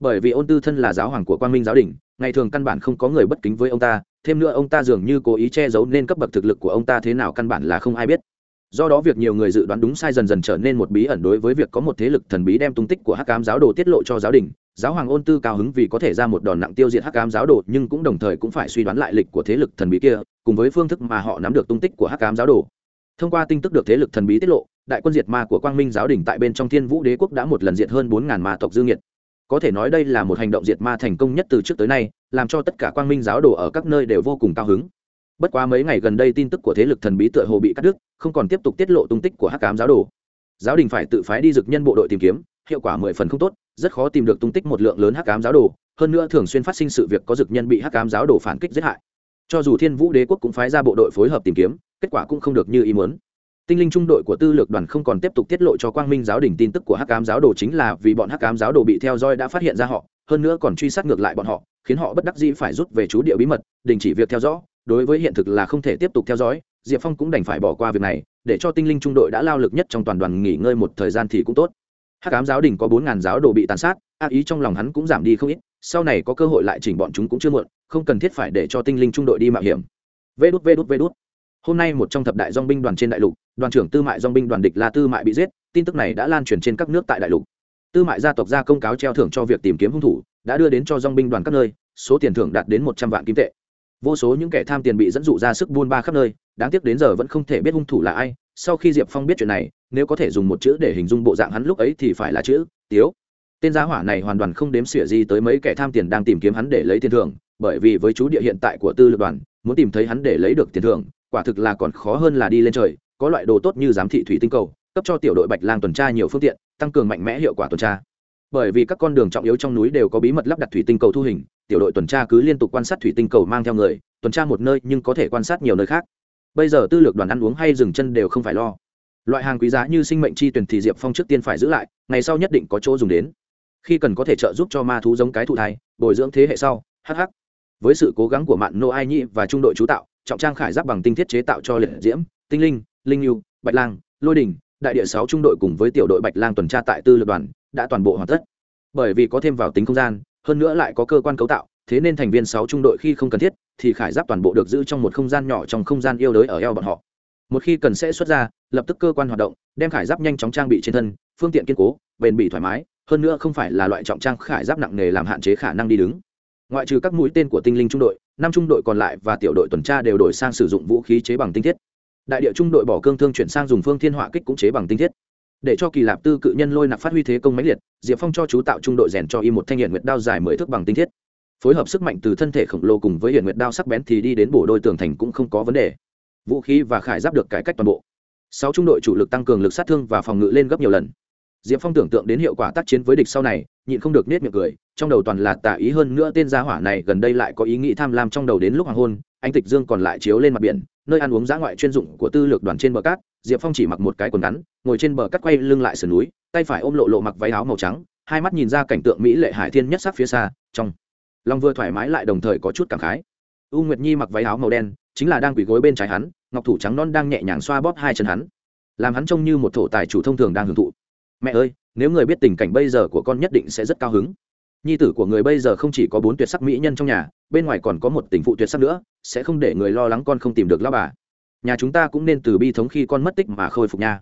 Speaker 1: Bởi vì ôn tư thân là giáo hoàng của quang minh giáo đình, ngày thường căn bản không có người bất kính với ông ta thêm nữa ông ta dường như cố ý che giấu nên cấp bậc thực lực của ông ta thế nào căn bản là không ai biết. Do đó việc nhiều người dự đoán đúng sai dần dần trở nên một bí ẩn đối với việc có một thế lực thần bí đem tung tích của hắc cám giáo đồ tiết lộ cho giáo đình. Giáo hoàng ôn tư cao hứng vì có thể ra một đòn nặng tiêu diệt hắc cám giáo đồ, nhưng cũng đồng thời cũng phải suy đoán lại lịch của thế lực thần bí kia, cùng với phương thức mà họ nắm được tung tích của hắc cám giáo đồ. Thông qua tin tức được thế lực thần bí tiết lộ, đại quân diệt ma của quang minh giáo đình tại bên trong thiên vũ đế quốc đã một lần diệt hơn bốn ngàn ma tộc dương nhiệt có thể nói đây là một hành động diệt ma thành công nhất từ trước tới nay, làm cho tất cả quang minh giáo đồ ở các nơi đều vô cùng cao hứng. Bất quá mấy ngày gần đây tin tức của thế lực thần bí tựa hồ bị cắt đứt, không còn tiếp tục tiết lộ tung tích của hắc cám giáo đồ. Giáo đình phải tự phái đi dực nhân bộ đội tìm kiếm, hiệu quả mười phần không tốt, rất khó tìm được tung tích một lượng lớn hắc cám giáo đồ, hơn nữa thường xuyên phát sinh sự việc có dực nhân bị hắc cám giáo đồ phản kích giết hại. Cho dù thiên vũ đế quốc cũng phái ra bộ đội phối hợp tìm kiếm, kết quả cũng không được như ý muốn tinh linh trung đội của tư lược đoàn không còn tiếp tục tiết lộ cho quang minh giáo đình tin tức của hắc cám giáo đồ chính là vì bọn hắc cám giáo đồ bị theo dõi đã phát hiện ra họ, hơn nữa còn truy sát ngược lại bọn họ, khiến họ bất đắc dĩ phải rút về chú địa bí mật, đình chỉ việc theo dõi. Đối với hiện thực là không thể tiếp tục theo dõi, diệp phong cũng đành phải bỏ qua việc này, để cho tinh linh trung đội đã lao lực nhất trong toàn đoàn nghỉ ngơi một thời gian thì cũng tốt. Hắc Cám giáo đình có bốn ngàn giáo đồ bị tàn sát ác ý trong lòng hắn cũng giảm đi không ít, sau này có cơ hội lại chỉnh bọn chúng cũng chưa muộn, không cần thiết phải để cho tinh linh trung đội đi mạo hiểm. Vê đút vê đút vê đút hôm nay một trong thập đại dong binh đoàn trên đại lục, đoàn trưởng tư mại dong binh đoàn địch là tư mại bị giết, tin tức này đã lan truyền trên các nước tại đại lục. Tư mại gia tộc ra công cáo treo thưởng cho việc tìm kiếm hung thủ, đã đưa đến cho dong binh đoàn các nơi, số tiền thưởng đạt đến một trăm vạn kim tệ. Vô số những kẻ tham tiền bị dẫn dụ ra sức buôn ba khắp nơi, đáng tiếc đến giờ vẫn không thể biết hung thủ là ai, sau khi diệp phong biết chuyện này, nếu có thể dùng một chữ để hình dung bộ dạng hắn lúc ấy thì phải là chữ, tiếu. Tên giá hỏa này hoàn toàn không đếm xỉa gì tới mấy kẻ tham tiền đang tìm kiếm hắn để lấy tiền thưởng, bởi vì với chú địa hiện tại của tư lực đoàn, muốn tìm thấy hắn để lấy được tiền thưởng quả thực là còn khó hơn là đi lên trời, có loại đồ tốt như giám thị thủy tinh cầu, cấp cho tiểu đội bạch lang tuần tra nhiều phương tiện, tăng cường mạnh mẽ hiệu quả tuần tra. Bởi vì các con đường trọng yếu trong núi đều có bí mật lắp đặt thủy tinh cầu thu hình, tiểu đội tuần tra cứ liên tục quan sát thủy tinh cầu mang theo người, tuần tra một nơi nhưng có thể quan sát nhiều nơi khác. Bây giờ tư lược đoàn ăn uống hay dừng chân đều không phải lo. Loại hàng quý giá như sinh mệnh chi tuyển thì diệp phong trước tiên phải giữ lại, ngày sau nhất định có chỗ dùng đến. Khi cần có thể trợ giúp cho ma thú giống cái thụ thai, bồi dưỡng thế hệ sau hh với sự cố gắng của mạn nô ai Nhi và trung đội chú tạo trọng trang khải giáp bằng tinh thiết chế tạo cho liệt diễm, tinh linh linh yêu, bạch lang, lôi đình đại địa sáu trung đội cùng với tiểu đội bạch lang tuần tra tại tư lược đoàn, đã toàn bộ hoàn tất. Bởi vì có thêm vào tính không gian, hơn nữa lại có cơ quan cấu tạo, thế nên thành viên sáu trung đội khi không cần thiết, thì khải giáp toàn bộ được giữ trong một không gian nhỏ trong không gian yêu đới ở eo bọn họ. Một khi cần sẽ xuất ra, lập tức cơ quan hoạt động, đem khải giáp nhanh chóng trang bị trên thân, phương tiện kiên cố, bền bỉ thoải mái, hơn nữa không phải là loại trọng trang khải giáp nặng nề làm hạn chế khả năng đi đứng. Ngoại trừ các mũi tên của tinh linh trung đội năm trung đội còn lại và tiểu đội tuần tra đều đổi sang sử dụng vũ khí chế bằng tinh thiết. Đại địa trung đội bỏ cương thương chuyển sang dùng phương thiên họa kích cũng chế bằng tinh thiết. Để cho kỳ lạp tư cự nhân lôi nặc phát huy thế công mãnh liệt, diệp phong cho chú tạo trung đội rèn cho y một thanh hiện nguyệt đao dài mười thước bằng tinh thiết. Phối hợp sức mạnh từ thân thể khổng lồ cùng với hiện nguyệt đao sắc bén thì đi đến bổ đôi tường thành cũng không có vấn đề. Vũ khí và khải giáp được cải cách toàn bộ. Sáu trung đội chủ lực tăng cường lực sát thương và phòng ngự lên gấp nhiều lần diệp phong tưởng tượng đến hiệu quả tác chiến với địch sau này, nhịn không được nết miệng cười, trong đầu toàn là tả ý hơn nữa tên gia hỏa này gần đây lại có ý nghĩ tham lam trong đầu đến lúc hoàng hôn, anh tịch dương còn lại chiếu lên mặt biển, nơi ăn uống giã ngoại chuyên dụng của tư lược đoàn trên bờ cát, diệp phong chỉ mặc một cái quần ngắn, ngồi trên bờ cát quay lưng lại sườn núi, tay phải ôm lộ lộ mặc váy áo màu trắng, hai mắt nhìn ra cảnh tượng mỹ lệ hải thiên nhất sắc phía xa, trong lòng vừa thoải mái lại đồng thời có chút cảm khái. U nguyệt nhi mặc váy áo màu đen, chính là đang quỳ gối bên trái hắn, ngọc thủ trắng non đang nhẹ nhàng xoa bóp hai chân hắn, làm hắn trông như một thổ tài chủ thông thường đang hưởng thụ mẹ ơi nếu người biết tình cảnh bây giờ của con nhất định sẽ rất cao hứng. Nhi tử của người bây giờ không chỉ có bốn tuyệt sắc mỹ nhân trong nhà bên ngoài còn có một tình phụ tuyệt sắc nữa sẽ không để người lo lắng con không tìm được lao bà. Nhà chúng ta cũng nên từ bi thống khi con mất tích mà khôi phục nha.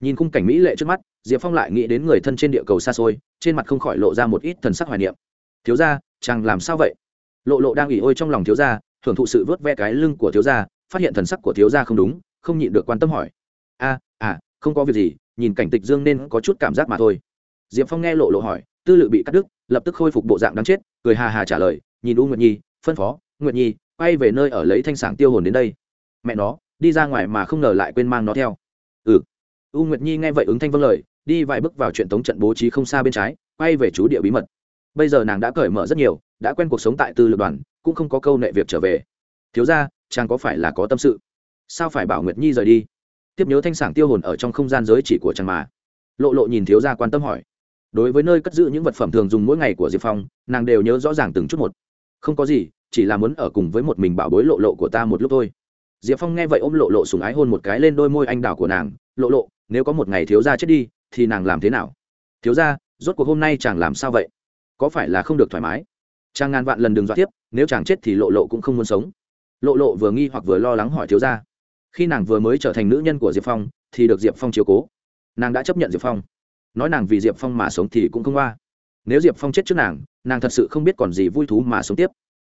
Speaker 1: Nhìn khung cảnh mỹ lệ trước mắt diệp phong lại nghĩ đến người thân trên địa cầu xa xôi trên mặt không khỏi lộ ra một ít thần sắc hoài niệm. Thiếu gia, chàng làm sao vậy? Lộ lộ đang ỉ ôi trong lòng thiếu gia thưởng thụ sự vớt ve cái lưng của thiếu gia phát hiện thần sắc của thiếu gia không đúng không nhịn được quan tâm hỏi. A à không có việc gì nhìn cảnh tịch dương nên có chút cảm giác mà thôi. Diệp phong nghe lộ lộ hỏi, tư lự bị cắt đứt, lập tức khôi phục bộ dạng đáng chết, cười hà hà trả lời, nhìn u nguyệt nhi, phân phó, nguyệt nhi, quay về nơi ở lấy thanh sảng tiêu hồn đến đây. Mẹ nó, đi ra ngoài mà không ngờ lại quên mang nó theo. Ừ. U nguyệt nhi nghe vậy ứng thanh vâng lời, đi vài bước vào chuyện tống trận bố trí không xa bên trái, quay về chú địa bí mật. Bây giờ nàng đã cởi mở rất nhiều, đã quen cuộc sống tại tư lực đoàn, cũng không có câu nệ việc trở về. Thiếu ra chàng có phải là có tâm sự? Sao phải bảo nguyệt nhi rời đi? Tiếp nhớ thanh sảng tiêu hồn ở trong không gian giới chỉ của chàng mà. Lộ lộ nhìn thiếu gia quan tâm hỏi. Đối với nơi cất giữ những vật phẩm thường dùng mỗi ngày của diệp phong, nàng đều nhớ rõ ràng từng chút một. Không có gì, chỉ là muốn ở cùng với một mình bảo bối lộ lộ của ta một lúc thôi. Diệp phong nghe vậy ôm lộ lộ sùng ái hôn một cái lên đôi môi anh đào của nàng. Lộ lộ, nếu có một ngày thiếu gia chết đi, thì nàng làm thế nào? Thiếu gia, rốt cuộc hôm nay chàng làm sao vậy? Có phải là không được thoải mái? Chàng ngàn vạn lần đừng dọa tiếp, nếu chàng chết thì lộ lộ cũng không muốn sống. Lộ lộ vừa nghi hoặc vừa lo lắng hỏi thiếu gia khi nàng vừa mới trở thành nữ nhân của diệp phong thì được diệp phong chiếu cố nàng đã chấp nhận diệp phong nói nàng vì diệp phong mà sống thì cũng không qua nếu diệp phong chết trước nàng nàng thật sự không biết còn gì vui thú mà sống tiếp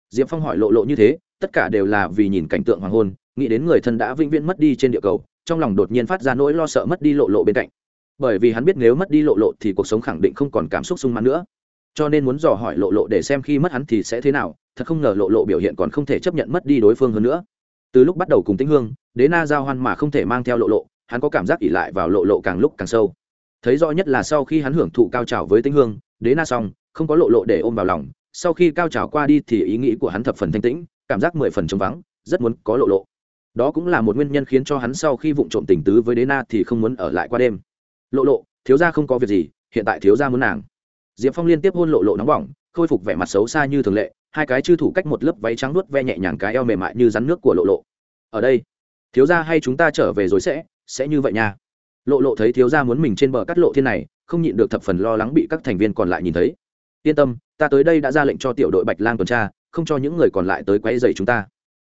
Speaker 1: diệp phong hỏi lộ lộ như thế tất cả đều là vì nhìn cảnh tượng hoàng hôn nghĩ đến người thân đã vĩnh viễn mất đi trên địa cầu trong lòng đột nhiên phát ra nỗi lo sợ mất đi lộ lộ bên cạnh bởi vì hắn biết nếu mất đi lộ lộ thì cuộc sống khẳng định không còn cảm xúc sung mãn nữa cho nên muốn dò hỏi lộ lộ để xem khi mất hắn thì sẽ thế nào thật không ngờ lộ lộ biểu hiện còn không thể chấp nhận mất đi đối phương hơn nữa từ lúc bắt đầu cùng tĩnh hương đế na giao hoan mà không thể mang theo lộ lộ, hắn có cảm giác ỉ lại vào lộ lộ càng lúc càng sâu. Thấy rõ nhất là sau khi hắn hưởng thụ cao trào với tĩnh hương đế na xong, không có lộ lộ để ôm vào lòng, sau khi cao trào qua đi thì ý nghĩ của hắn thập phần thanh tĩnh, cảm giác mười phần trống vắng, rất muốn có lộ lộ. Đó cũng là một nguyên nhân khiến cho hắn sau khi vụng trộm tình tứ với đế na thì không muốn ở lại qua đêm. Lộ lộ, thiếu gia không có việc gì, hiện tại thiếu gia muốn nàng. Diệp phong liên tiếp hôn lộ lộ nóng bỏng, khôi phục vẻ mặt xấu xa như thường lệ, hai cái chư thủ cách một lớp váy trắng nuốt ve nhẹ nhàng cái eo mềm mại như rắn nước của lộ lộ. Ở đây thiếu gia hay chúng ta trở về rồi sẽ sẽ như vậy nha. Lộ lộ thấy thiếu gia muốn mình trên bờ cắt lộ thiên này, không nhịn được thập phần lo lắng bị các thành viên còn lại nhìn thấy. Yên tâm, ta tới đây đã ra lệnh cho tiểu đội bạch lang tuần tra, không cho những người còn lại tới quay dày chúng ta.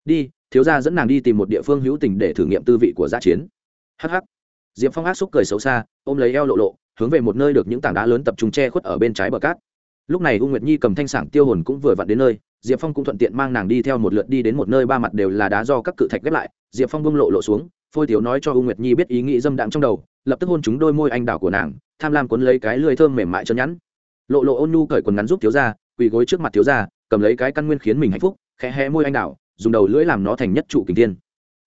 Speaker 1: Đi, thiếu gia dẫn nàng đi tìm một địa phương hữu tình để thử nghiệm tư vị của giã chiến. Hh diệp phong ác xúc cười xấu xa, ôm lấy eo lộ lộ, hướng về một nơi được những tảng đá lớn tập trung che khuất ở bên trái bờ cát. Lúc này u nguyệt nhi cầm thanh sảng tiêu hồn cũng vừa vặn đến nơi diệp phong cũng thuận tiện mang nàng đi theo một lượt đi đến một nơi ba mặt đều là đá do các cự thạch ghép lại. Diệp phong bông lộ lộ xuống, phôi thiếu nói cho u nguyệt nhi biết ý nghĩ dâm đạm trong đầu, lập tức hôn chúng đôi môi anh đào của nàng, tham lam cuốn lấy cái lưỡi thơm mềm mại chân nhẵn. Lộ lộ ôn nhu cởi quần ngắn giúp thiếu ra quỳ gối trước mặt thiếu ra cầm lấy cái căn nguyên khiến mình hạnh phúc, khẽ hé môi anh đào, dùng đầu lưỡi làm nó thành nhất trụ kình tiên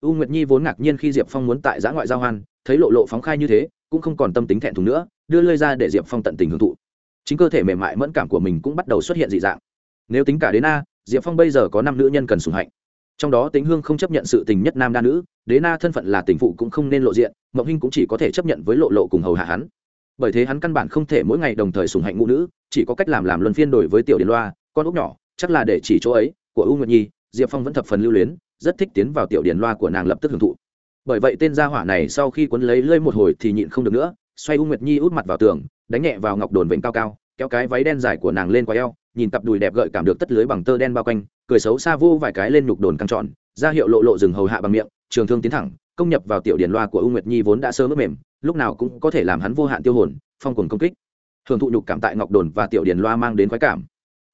Speaker 1: u nguyệt nhi vốn ngạc nhiên khi diệp phong muốn tại giã ngoại giao hoan, thấy lộ lộ phóng khai như thế, cũng không còn tâm tính thẹn thùng nữa, đưa lơi ra để diệp phong tận tình hưởng thụ. Chính cơ thể mềm mại mẫn cảm của mình cũng bắt đầu xuất hiện dị dạng. Nếu tính cả đến a diệp phong bây giờ có năm nữ nhân cần sùng hạnh. Trong đó tính hương không chấp nhận sự tình nhất nam đa nữ, đế na thân phận là tình phụ cũng không nên lộ diện mậu hinh cũng chỉ có thể chấp nhận với lộ lộ cùng hầu hạ hắn. Bởi thế hắn căn bản không thể mỗi ngày đồng thời sùng hạnh ngũ nữ, chỉ có cách làm làm luân phiên đổi với tiểu điền loa, con úc nhỏ, chắc là để chỉ chỗ ấy, của u nguyệt nhi, diệp phong vẫn thập phần lưu luyến, rất thích tiến vào tiểu điền loa của nàng lập tức hưởng thụ. Bởi vậy tên gia hỏa này sau khi quấn lấy lơi một hồi thì nhịn không được nữa, xoay u nguyệt nhi út mặt vào tường, đánh nhẹ vào ngọc đồn vịnh cao cao, kéo cái váy đen dài của nàng lên qua eo nhìn cặp đùi đẹp gợi cảm được tất lưới bằng tơ đen bao quanh cười xấu xa vô vài cái lên nhục đồn căng trọn ra hiệu lộ lộ rừng hầu hạ bằng miệng trường thương tiến thẳng công nhập vào tiểu điển loa của u nguyệt nhi vốn đã sơ mất mềm lúc nào cũng có thể làm hắn vô hạn tiêu hồn phong cuồng công kích. Thường thụ nhục cảm tại ngọc đồn và tiểu điển loa mang đến khoái cảm.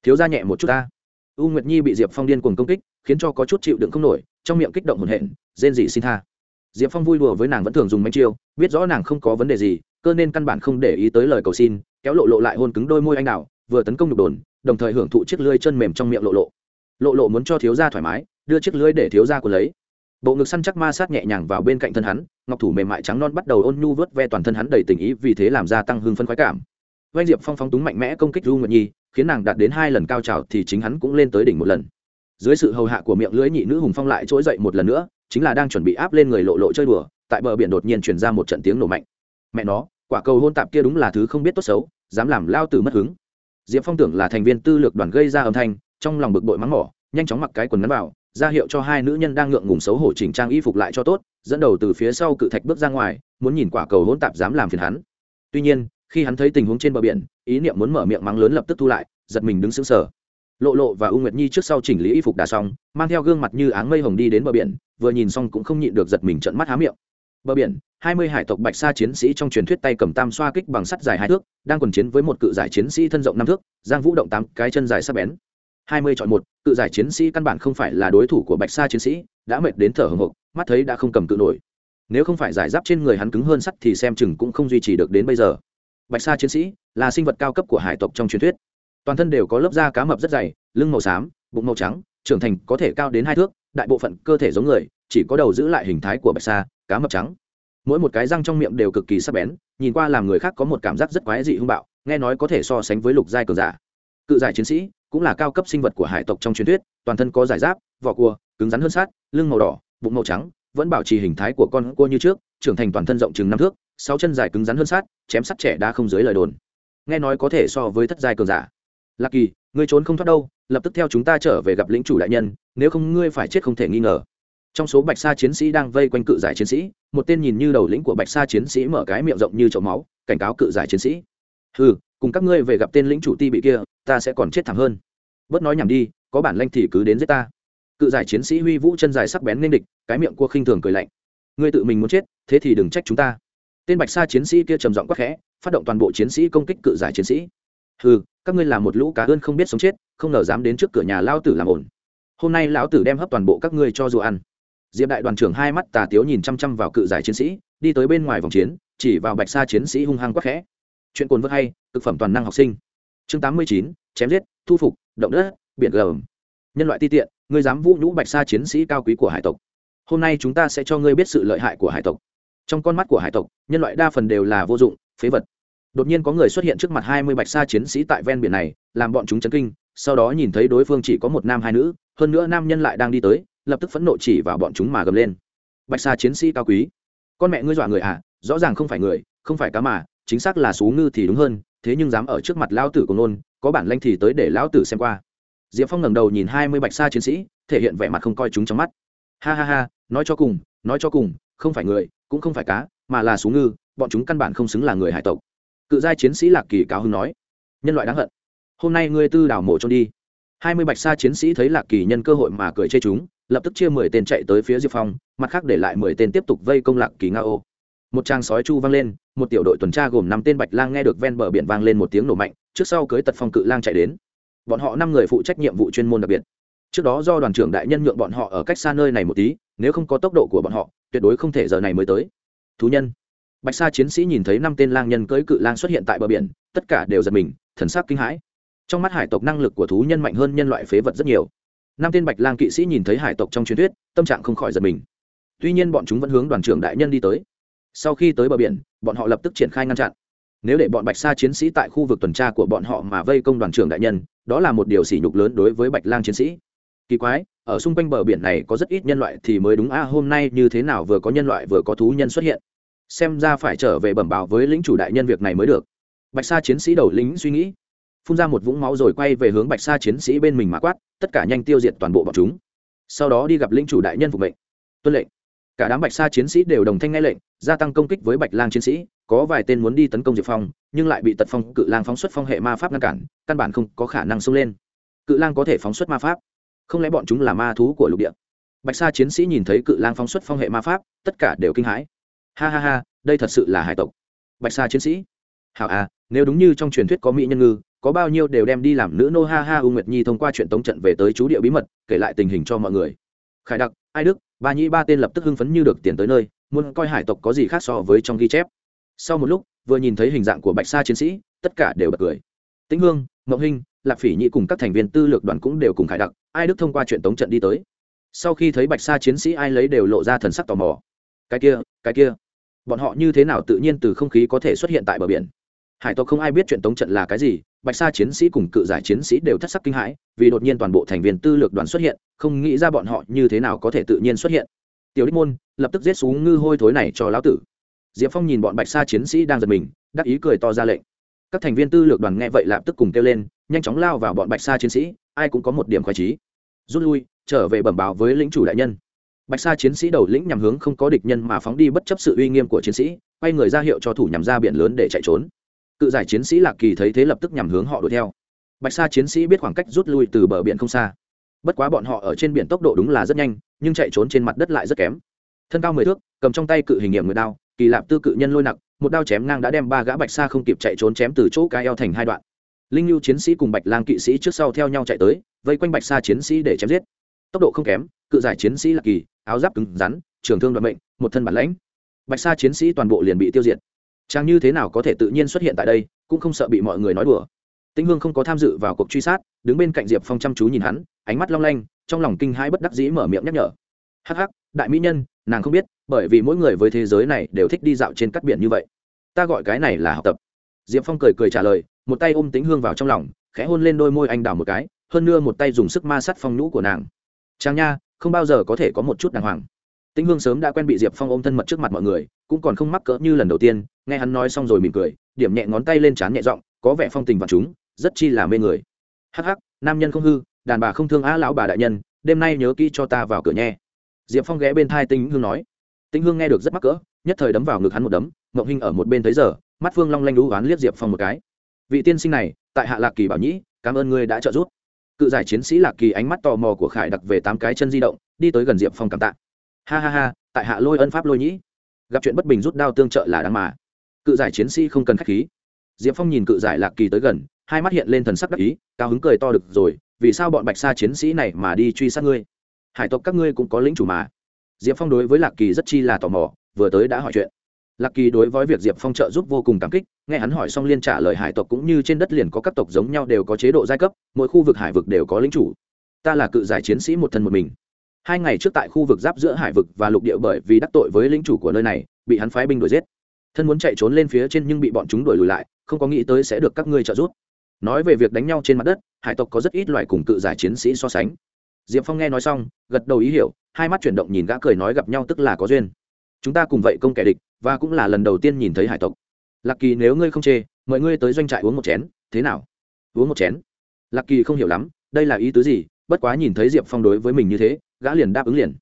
Speaker 1: Thiếu ra nhẹ một chút ta. U nguyệt nhi bị diệp phong điên cuồng công kích khiến cho có chút chịu đựng không nổi trong miệng kích động hồn hện, rên dị xin tha. Diệp phong vui đùa với nàng vẫn thường dùng manh chiêu biết rõ nàng không có vấn đề gì cơ nên căn bản không để ý tới lời cầu xin kéo lộ lộ lại hôn cứng đôi môi anh đạo vừa tấn công nhục đồn đồng thời hưởng thụ chiếc lưới chân mềm trong miệng lộ lộ. Lộ lộ muốn cho thiếu gia thoải mái, đưa chiếc lưới để thiếu gia của lấy. Bộ ngực săn chắc ma sát nhẹ nhàng vào bên cạnh thân hắn, ngọc thủ mềm mại trắng non bắt đầu ôn nhu vớt ve toàn thân hắn đầy tình ý vì thế làm gia tăng hương phân khoái cảm. Oanh diệp phong phóng túng mạnh mẽ công kích du nguyệt nhi, khiến nàng đạt đến hai lần cao trào thì chính hắn cũng lên tới đỉnh một lần. Dưới sự hầu hạ của miệng lưới nhị nữ hùng phong lại trỗi dậy một lần nữa, chính là đang chuẩn bị áp lên người lộ lộ chơi đùa, tại bờ biển đột nhiên truyền ra một trận tiếng nổ mạnh. Mẹ nó, quả cầu hôn tạp kia đúng là thứ không biết tốt xấu, dám làm lao tử mất hứng diệp phong tưởng là thành viên tư lược đoàn gây ra âm thanh, trong lòng bực bội mắng mỏ, nhanh chóng mặc cái quần ngắn vào, ra hiệu cho hai nữ nhân đang ngượng ngùng xấu hổ chỉnh trang y phục lại cho tốt, dẫn đầu từ phía sau cự thạch bước ra ngoài, muốn nhìn quả cầu hỗn tạp dám làm phiền hắn. Tuy nhiên, khi hắn thấy tình huống trên bờ biển, ý niệm muốn mở miệng mắng lớn lập tức thu lại, giật mình đứng sững sờ. Lộ lộ và u nguyệt nhi trước sau chỉnh lý y phục đà xong, mang theo gương mặt như áng mây hồng đi đến bờ biển, vừa nhìn xong cũng không nhịn được giật mình trận mắt há miệng bờ biển, hai mươi hải tộc bạch sa chiến sĩ trong truyền thuyết tay cầm tam xoa kích bằng sắt dài hai thước, đang quần chiến với một cự giải chiến sĩ thân rộng năm thước, giang vũ động tám cái chân dài sắc bén. hai mươi chọn một, cự giải chiến sĩ căn bản không phải là đối thủ của bạch sa chiến sĩ, đã mệt đến thở hồng hộc, mắt thấy đã không cầm cự nổi. Nếu không phải giải giáp trên người hắn cứng hơn sắt thì xem chừng cũng không duy trì được đến bây giờ. Bạch sa chiến sĩ là sinh vật cao cấp của hải tộc trong truyền thuyết. Toàn thân đều có lớp da cá mập rất dày, lưng màu xám, bụng màu trắng, trưởng thành có thể cao đến hai thước, đại bộ phận cơ thể giống người chỉ có đầu giữ lại hình thái của bạch sa, cá mập trắng. Mỗi một cái răng trong miệng đều cực kỳ sắc bén, nhìn qua làm người khác có một cảm giác rất quái dị hung bạo, nghe nói có thể so sánh với lục giai cường giả. Cự giải chiến sĩ cũng là cao cấp sinh vật của hải tộc trong truyền thuyết, toàn thân có giải giáp, vỏ cua, cứng rắn hơn sát, lưng màu đỏ, bụng màu trắng, vẫn bảo trì hình thái của con cua như trước, trưởng thành toàn thân rộng chừng năm thước, sáu chân dài cứng rắn hơn sát, chém sắt trẻ đã không dưới lời đồn. Nghe nói có thể so với thất giai cường giả. Lạc kỳ, ngươi trốn không thoát đâu, lập tức theo chúng ta trở về gặp lĩnh chủ đại nhân, nếu không ngươi phải chết không thể nghi ngờ trong số bạch sa chiến sĩ đang vây quanh cự giải chiến sĩ, một tên nhìn như đầu lĩnh của bạch sa chiến sĩ mở cái miệng rộng như chậu máu, cảnh cáo cự giải chiến sĩ. Ừ cùng các ngươi về gặp tên lĩnh chủ ti bị kia, ta sẽ còn chết thẳng hơn. Bớt nói nhảm đi, có bản lanh thì cứ đến giết ta. Cự giải chiến sĩ huy vũ chân dài sắc bén nên địch, cái miệng cua khinh thường cười lạnh. Ngươi tự mình muốn chết, thế thì đừng trách chúng ta. Tên bạch sa chiến sĩ kia trầm giọng quắc khẽ, phát động toàn bộ chiến sĩ công kích cự giải chiến sĩ. Ừ các ngươi là một lũ cá ơn không biết sống chết, không ngờ dám đến trước cửa nhà lao tử làm ổn hôm nay lão tử đem hấp toàn bộ các ngươi cho dù ăn diệp đại đoàn trưởng hai mắt tà tiếu nhìn chăm chăm vào cự giải chiến sĩ, đi tới bên ngoài vòng chiến, chỉ vào bạch sa chiến sĩ hung hăng quắc khẽ. Chuyện cồn vơ hay thực phẩm toàn năng học sinh. Chương tám mươi chín, chém giết, thu phục, động đất, biển gầm. Nhân loại ti tiện, ngươi dám vũ nhũ bạch sa chiến sĩ cao quý của hải tộc. Hôm nay chúng ta sẽ cho ngươi biết sự lợi hại của hải tộc. Trong con mắt của hải tộc, nhân loại đa phần đều là vô dụng, phế vật. Đột nhiên có người xuất hiện trước mặt hai mươi bạch sa chiến sĩ tại ven biển này, làm bọn chúng chấn kinh, sau đó nhìn thấy đối phương chỉ có một nam hai nữ, hơn nữa nam nhân lại đang đi tới lập tức phẫn nộ chỉ vào bọn chúng mà gầm lên. Bạch sa chiến sĩ cao quý. Con mẹ ngươi dọa người à rõ ràng không phải người, không phải cá mà, chính xác là số ngư thì đúng hơn, thế nhưng dám ở trước mặt lão tử của nôn, có bản lanh thì tới để lão tử xem qua. Diệp phong ngẩng đầu nhìn hai mươi bạch sa chiến sĩ, thể hiện vẻ mặt không coi chúng trong mắt. Ha ha ha, nói cho cùng, nói cho cùng, không phải người, cũng không phải cá, mà là số ngư, bọn chúng căn bản không xứng là người hải tộc. Cự giai chiến sĩ lạc kỳ cáo hưng nói. Nhân loại đáng hận. Hôm nay ngươi tư đảo mộ trôn đi. Hai mươi bạch sa chiến sĩ thấy lạc kỳ nhân cơ hội mà cười chê chúng lập tức chia mười tên chạy tới phía diệp phong, mặt khác để lại mười tên tiếp tục vây công lạc kỳ nga ô. Một trang sói chu vang lên, một tiểu đội tuần tra gồm năm tên bạch lang nghe được ven bờ biển vang lên một tiếng nổ mạnh, trước sau cưới tật phong cự lang chạy đến. Bọn họ năm người phụ trách nhiệm vụ chuyên môn đặc biệt. Trước đó do đoàn trưởng đại nhân nhượng bọn họ ở cách xa nơi này một tí, nếu không có tốc độ của bọn họ, tuyệt đối không thể giờ này mới tới. Thú nhân. Bạch sa chiến sĩ nhìn thấy năm tên lang nhân cưỡi cự lang xuất hiện tại bờ biển, tất cả đều giật mình, thần sắc kinh hãi. Trong mắt hải tộc năng lực của thú nhân mạnh hơn nhân loại phế vật rất nhiều năm tên bạch lang kỵ sĩ nhìn thấy hải tộc trong truyền thuyết, tâm trạng không khỏi giật mình. Tuy nhiên bọn chúng vẫn hướng đoàn trưởng đại nhân đi tới. Sau khi tới bờ biển, bọn họ lập tức triển khai ngăn chặn. Nếu để bọn bạch sa chiến sĩ tại khu vực tuần tra của bọn họ mà vây công đoàn trưởng đại nhân, đó là một điều sỉ nhục lớn đối với bạch lang chiến sĩ. Kỳ quái, ở xung quanh bờ biển này có rất ít nhân loại thì mới đúng, a, hôm nay như thế nào vừa có nhân loại vừa có thú nhân xuất hiện? Xem ra phải trở về bẩm báo với lính chủ đại nhân việc này mới được. Bạch sa chiến sĩ đầu lính suy nghĩ, phun ra một vũng máu rồi quay về hướng bạch sa chiến sĩ bên mình mà quát tất cả nhanh tiêu diệt toàn bộ bọn chúng. Sau đó đi gặp lính chủ đại nhân phục mệnh. Tuân lệnh. Cả đám bạch sa chiến sĩ đều đồng thanh nghe lệnh, gia tăng công kích với bạch lang chiến sĩ, có vài tên muốn đi tấn công diệp phong, nhưng lại bị tật phong, cự lang phóng xuất phong hệ ma pháp ngăn cản, căn bản không có khả năng xông lên. Cự lang có thể phóng xuất ma pháp. Không lẽ bọn chúng là ma thú của lục địa? Bạch sa chiến sĩ nhìn thấy cự lang phóng xuất phong hệ ma pháp, tất cả đều kinh hãi. Ha ha ha, đây thật sự là hải tộc. Bạch sa chiến sĩ. Hảo à nếu đúng như trong truyền thuyết có mỹ nhân ngư có bao nhiêu đều đem đi làm nữ nô ha ha u nguyệt nhi thông qua chuyện tống trận về tới chú địa bí mật, kể lại tình hình cho mọi người. Khải đặc, ai đức, ba nhĩ ba tên lập tức hưng phấn như được tiền tới nơi, muốn coi hải tộc có gì khác so với trong ghi chép. Sau một lúc, vừa nhìn thấy hình dạng của bạch sa chiến sĩ, tất cả đều bật cười. Tĩnh hương ngọc hinh, lạc phỉ nhị cùng các thành viên tư lược đoàn cũng đều cùng khải đặc, ai đức thông qua chuyện tống trận đi tới. Sau khi thấy bạch sa chiến sĩ ai lấy đều lộ ra thần sắc tò mò. Cái kia cái kia, bọn họ như thế nào tự nhiên từ không khí có thể xuất hiện tại bờ biển? Hải tộc không ai biết chuyện tống trận là cái gì, bạch sa chiến sĩ cùng cự giải chiến sĩ đều thất sắc kinh hãi, vì đột nhiên toàn bộ thành viên tư lược đoàn xuất hiện, không nghĩ ra bọn họ như thế nào có thể tự nhiên xuất hiện. Tiểu đích môn lập tức giết xuống ngư hôi thối này cho lão tử. Diệp phong nhìn bọn bạch sa chiến sĩ đang giật mình, đắc ý cười to ra lệnh. Các thành viên tư lược đoàn nghe vậy lập tức cùng kêu lên, nhanh chóng lao vào bọn bạch sa chiến sĩ, ai cũng có một điểm khoái trí rút lui, trở về bẩm báo với lĩnh chủ đại nhân. Bạch sa chiến sĩ đầu lĩnh nhằm hướng không có địch nhân mà phóng đi bất chấp sự uy nghiêm của chiến sĩ, quay người ra hiệu cho thủ nhằm ra biển lớn để chạy trốn cự giải chiến sĩ lạc kỳ thấy thế lập tức nhằm hướng họ đuổi theo. Bạch sa chiến sĩ biết khoảng cách rút lui từ bờ biển không xa. Bất quá bọn họ ở trên biển tốc độ đúng là rất nhanh, nhưng chạy trốn trên mặt đất lại rất kém. Thân cao mười thước, cầm trong tay cự hình nghiệm người đao, kỳ lạp tư cự nhân lôi nặng, một đao chém ngang đã đem ba gã bạch sa không kịp chạy trốn chém từ chỗ cái eo thành hai đoạn. Linh lưu chiến sĩ cùng bạch lang kỵ sĩ trước sau theo nhau chạy tới, vây quanh bạch sa chiến sĩ để chém giết. Tốc độ không kém, cự giải chiến sĩ lạc kỳ, áo giáp cứng rắn, trường thương đoạn mệnh, một thân bản lãnh. Bạch sa chiến sĩ toàn bộ liền bị tiêu diệt chàng như thế nào có thể tự nhiên xuất hiện tại đây, cũng không sợ bị mọi người nói đùa. Tĩnh hương không có tham dự vào cuộc truy sát, đứng bên cạnh diệp phong chăm chú nhìn hắn, ánh mắt long lanh, trong lòng kinh hãi bất đắc dĩ mở miệng nhắc nhở. Hắc hắc, đại mỹ nhân, nàng không biết, bởi vì mỗi người với thế giới này đều thích đi dạo trên cắt biển như vậy. Ta gọi cái này là học tập. Diệp phong cười cười trả lời, một tay ôm tĩnh hương vào trong lòng, khẽ hôn lên đôi môi anh đào một cái, hơn nữa một tay dùng sức ma sắt phong nhũ của nàng. Trang nha, không bao giờ có thể có một chút đàng hoàng. Tĩnh hương sớm đã quen bị diệp phong ôm thân mật trước mặt mọi người cũng còn không mắc cỡ như lần đầu tiên, nghe hắn nói xong rồi mỉm cười, điểm nhẹ ngón tay lên trán nhẹ giọng, có vẻ phong tình và chúng, rất chi là mê người. Hắc hắc, nam nhân không hư, đàn bà không thương á lão bà đại nhân, đêm nay nhớ kỹ cho ta vào cửa nhé. Diệp phong ghé bên thai tinh hương nói. Tinh hương nghe được rất mắc cỡ, nhất thời đấm vào ngực hắn một đấm mộng Hinh ở một bên thấy giờ, mắt phương long lanh lũ oán liếc diệp phong một cái. Vị tiên sinh này, tại hạ lạc kỳ bảo nhĩ, cảm ơn ngươi đã trợ giúp. Cự giải chiến sĩ lạc kỳ ánh mắt tò mò của khải đặc về tám cái chân di động, đi tới gần diệp phong cảm tạ. Ha ha ha, tại hạ lôi ân pháp lôi nhĩ gặp chuyện bất bình rút đao tương trợ là đáng mà. Cự giải chiến sĩ không cần k h á c h khí. Diệp phong nhìn cự giải lạc kỳ tới gần, hai mắt hiện lên thần sắc đắc ý, cao hứng cười to được rồi, vì sao bọn bạch sa chiến sĩ này mà đi truy sát ngươi? Hải tộc các ngươi cũng có lính chủ mà. Diệp phong đối với lạc kỳ rất chi là tò mò, vừa tới đã hỏi chuyện. Lạc kỳ đối với việc diệp phong trợ giúp vô cùng cảm kích, nghe hắn hỏi xong liên trả lời hải tộc cũng như trên đất liền có các tộc giống nhau đều có chế độ giai cấp, mỗi khu vực hải vực đều có lính chủ. Ta là cự giải chiến sĩ một thân một mình hai ngày trước tại khu vực giáp giữa hải vực và lục địa bởi vì đắc tội với lính chủ của nơi này, bị hắn phái binh đuổi giết. Thân muốn chạy trốn lên phía trên nhưng bị bọn chúng đuổi lùi lại, không có nghĩ tới sẽ được các ngươi trợ giúp. Nói về việc đánh nhau trên mặt đất, hải tộc có rất ít loại cùng cự giải chiến sĩ so sánh. Diệp phong nghe nói xong, gật đầu ý hiểu, hai mắt chuyển động nhìn gã cười nói gặp nhau tức là có duyên. Chúng ta cùng vậy công kẻ địch, và cũng là lần đầu tiên nhìn thấy hải tộc. Lạc kỳ nếu ngươi không chê, mời ngươi tới doanh trại uống một chén, thế nào? Uống một chén? Lạc kỳ không hiểu lắm, đây là ý tứ gì bất quá nhìn thấy diệp phong đối với mình như thế, gã liền đáp ứng liền.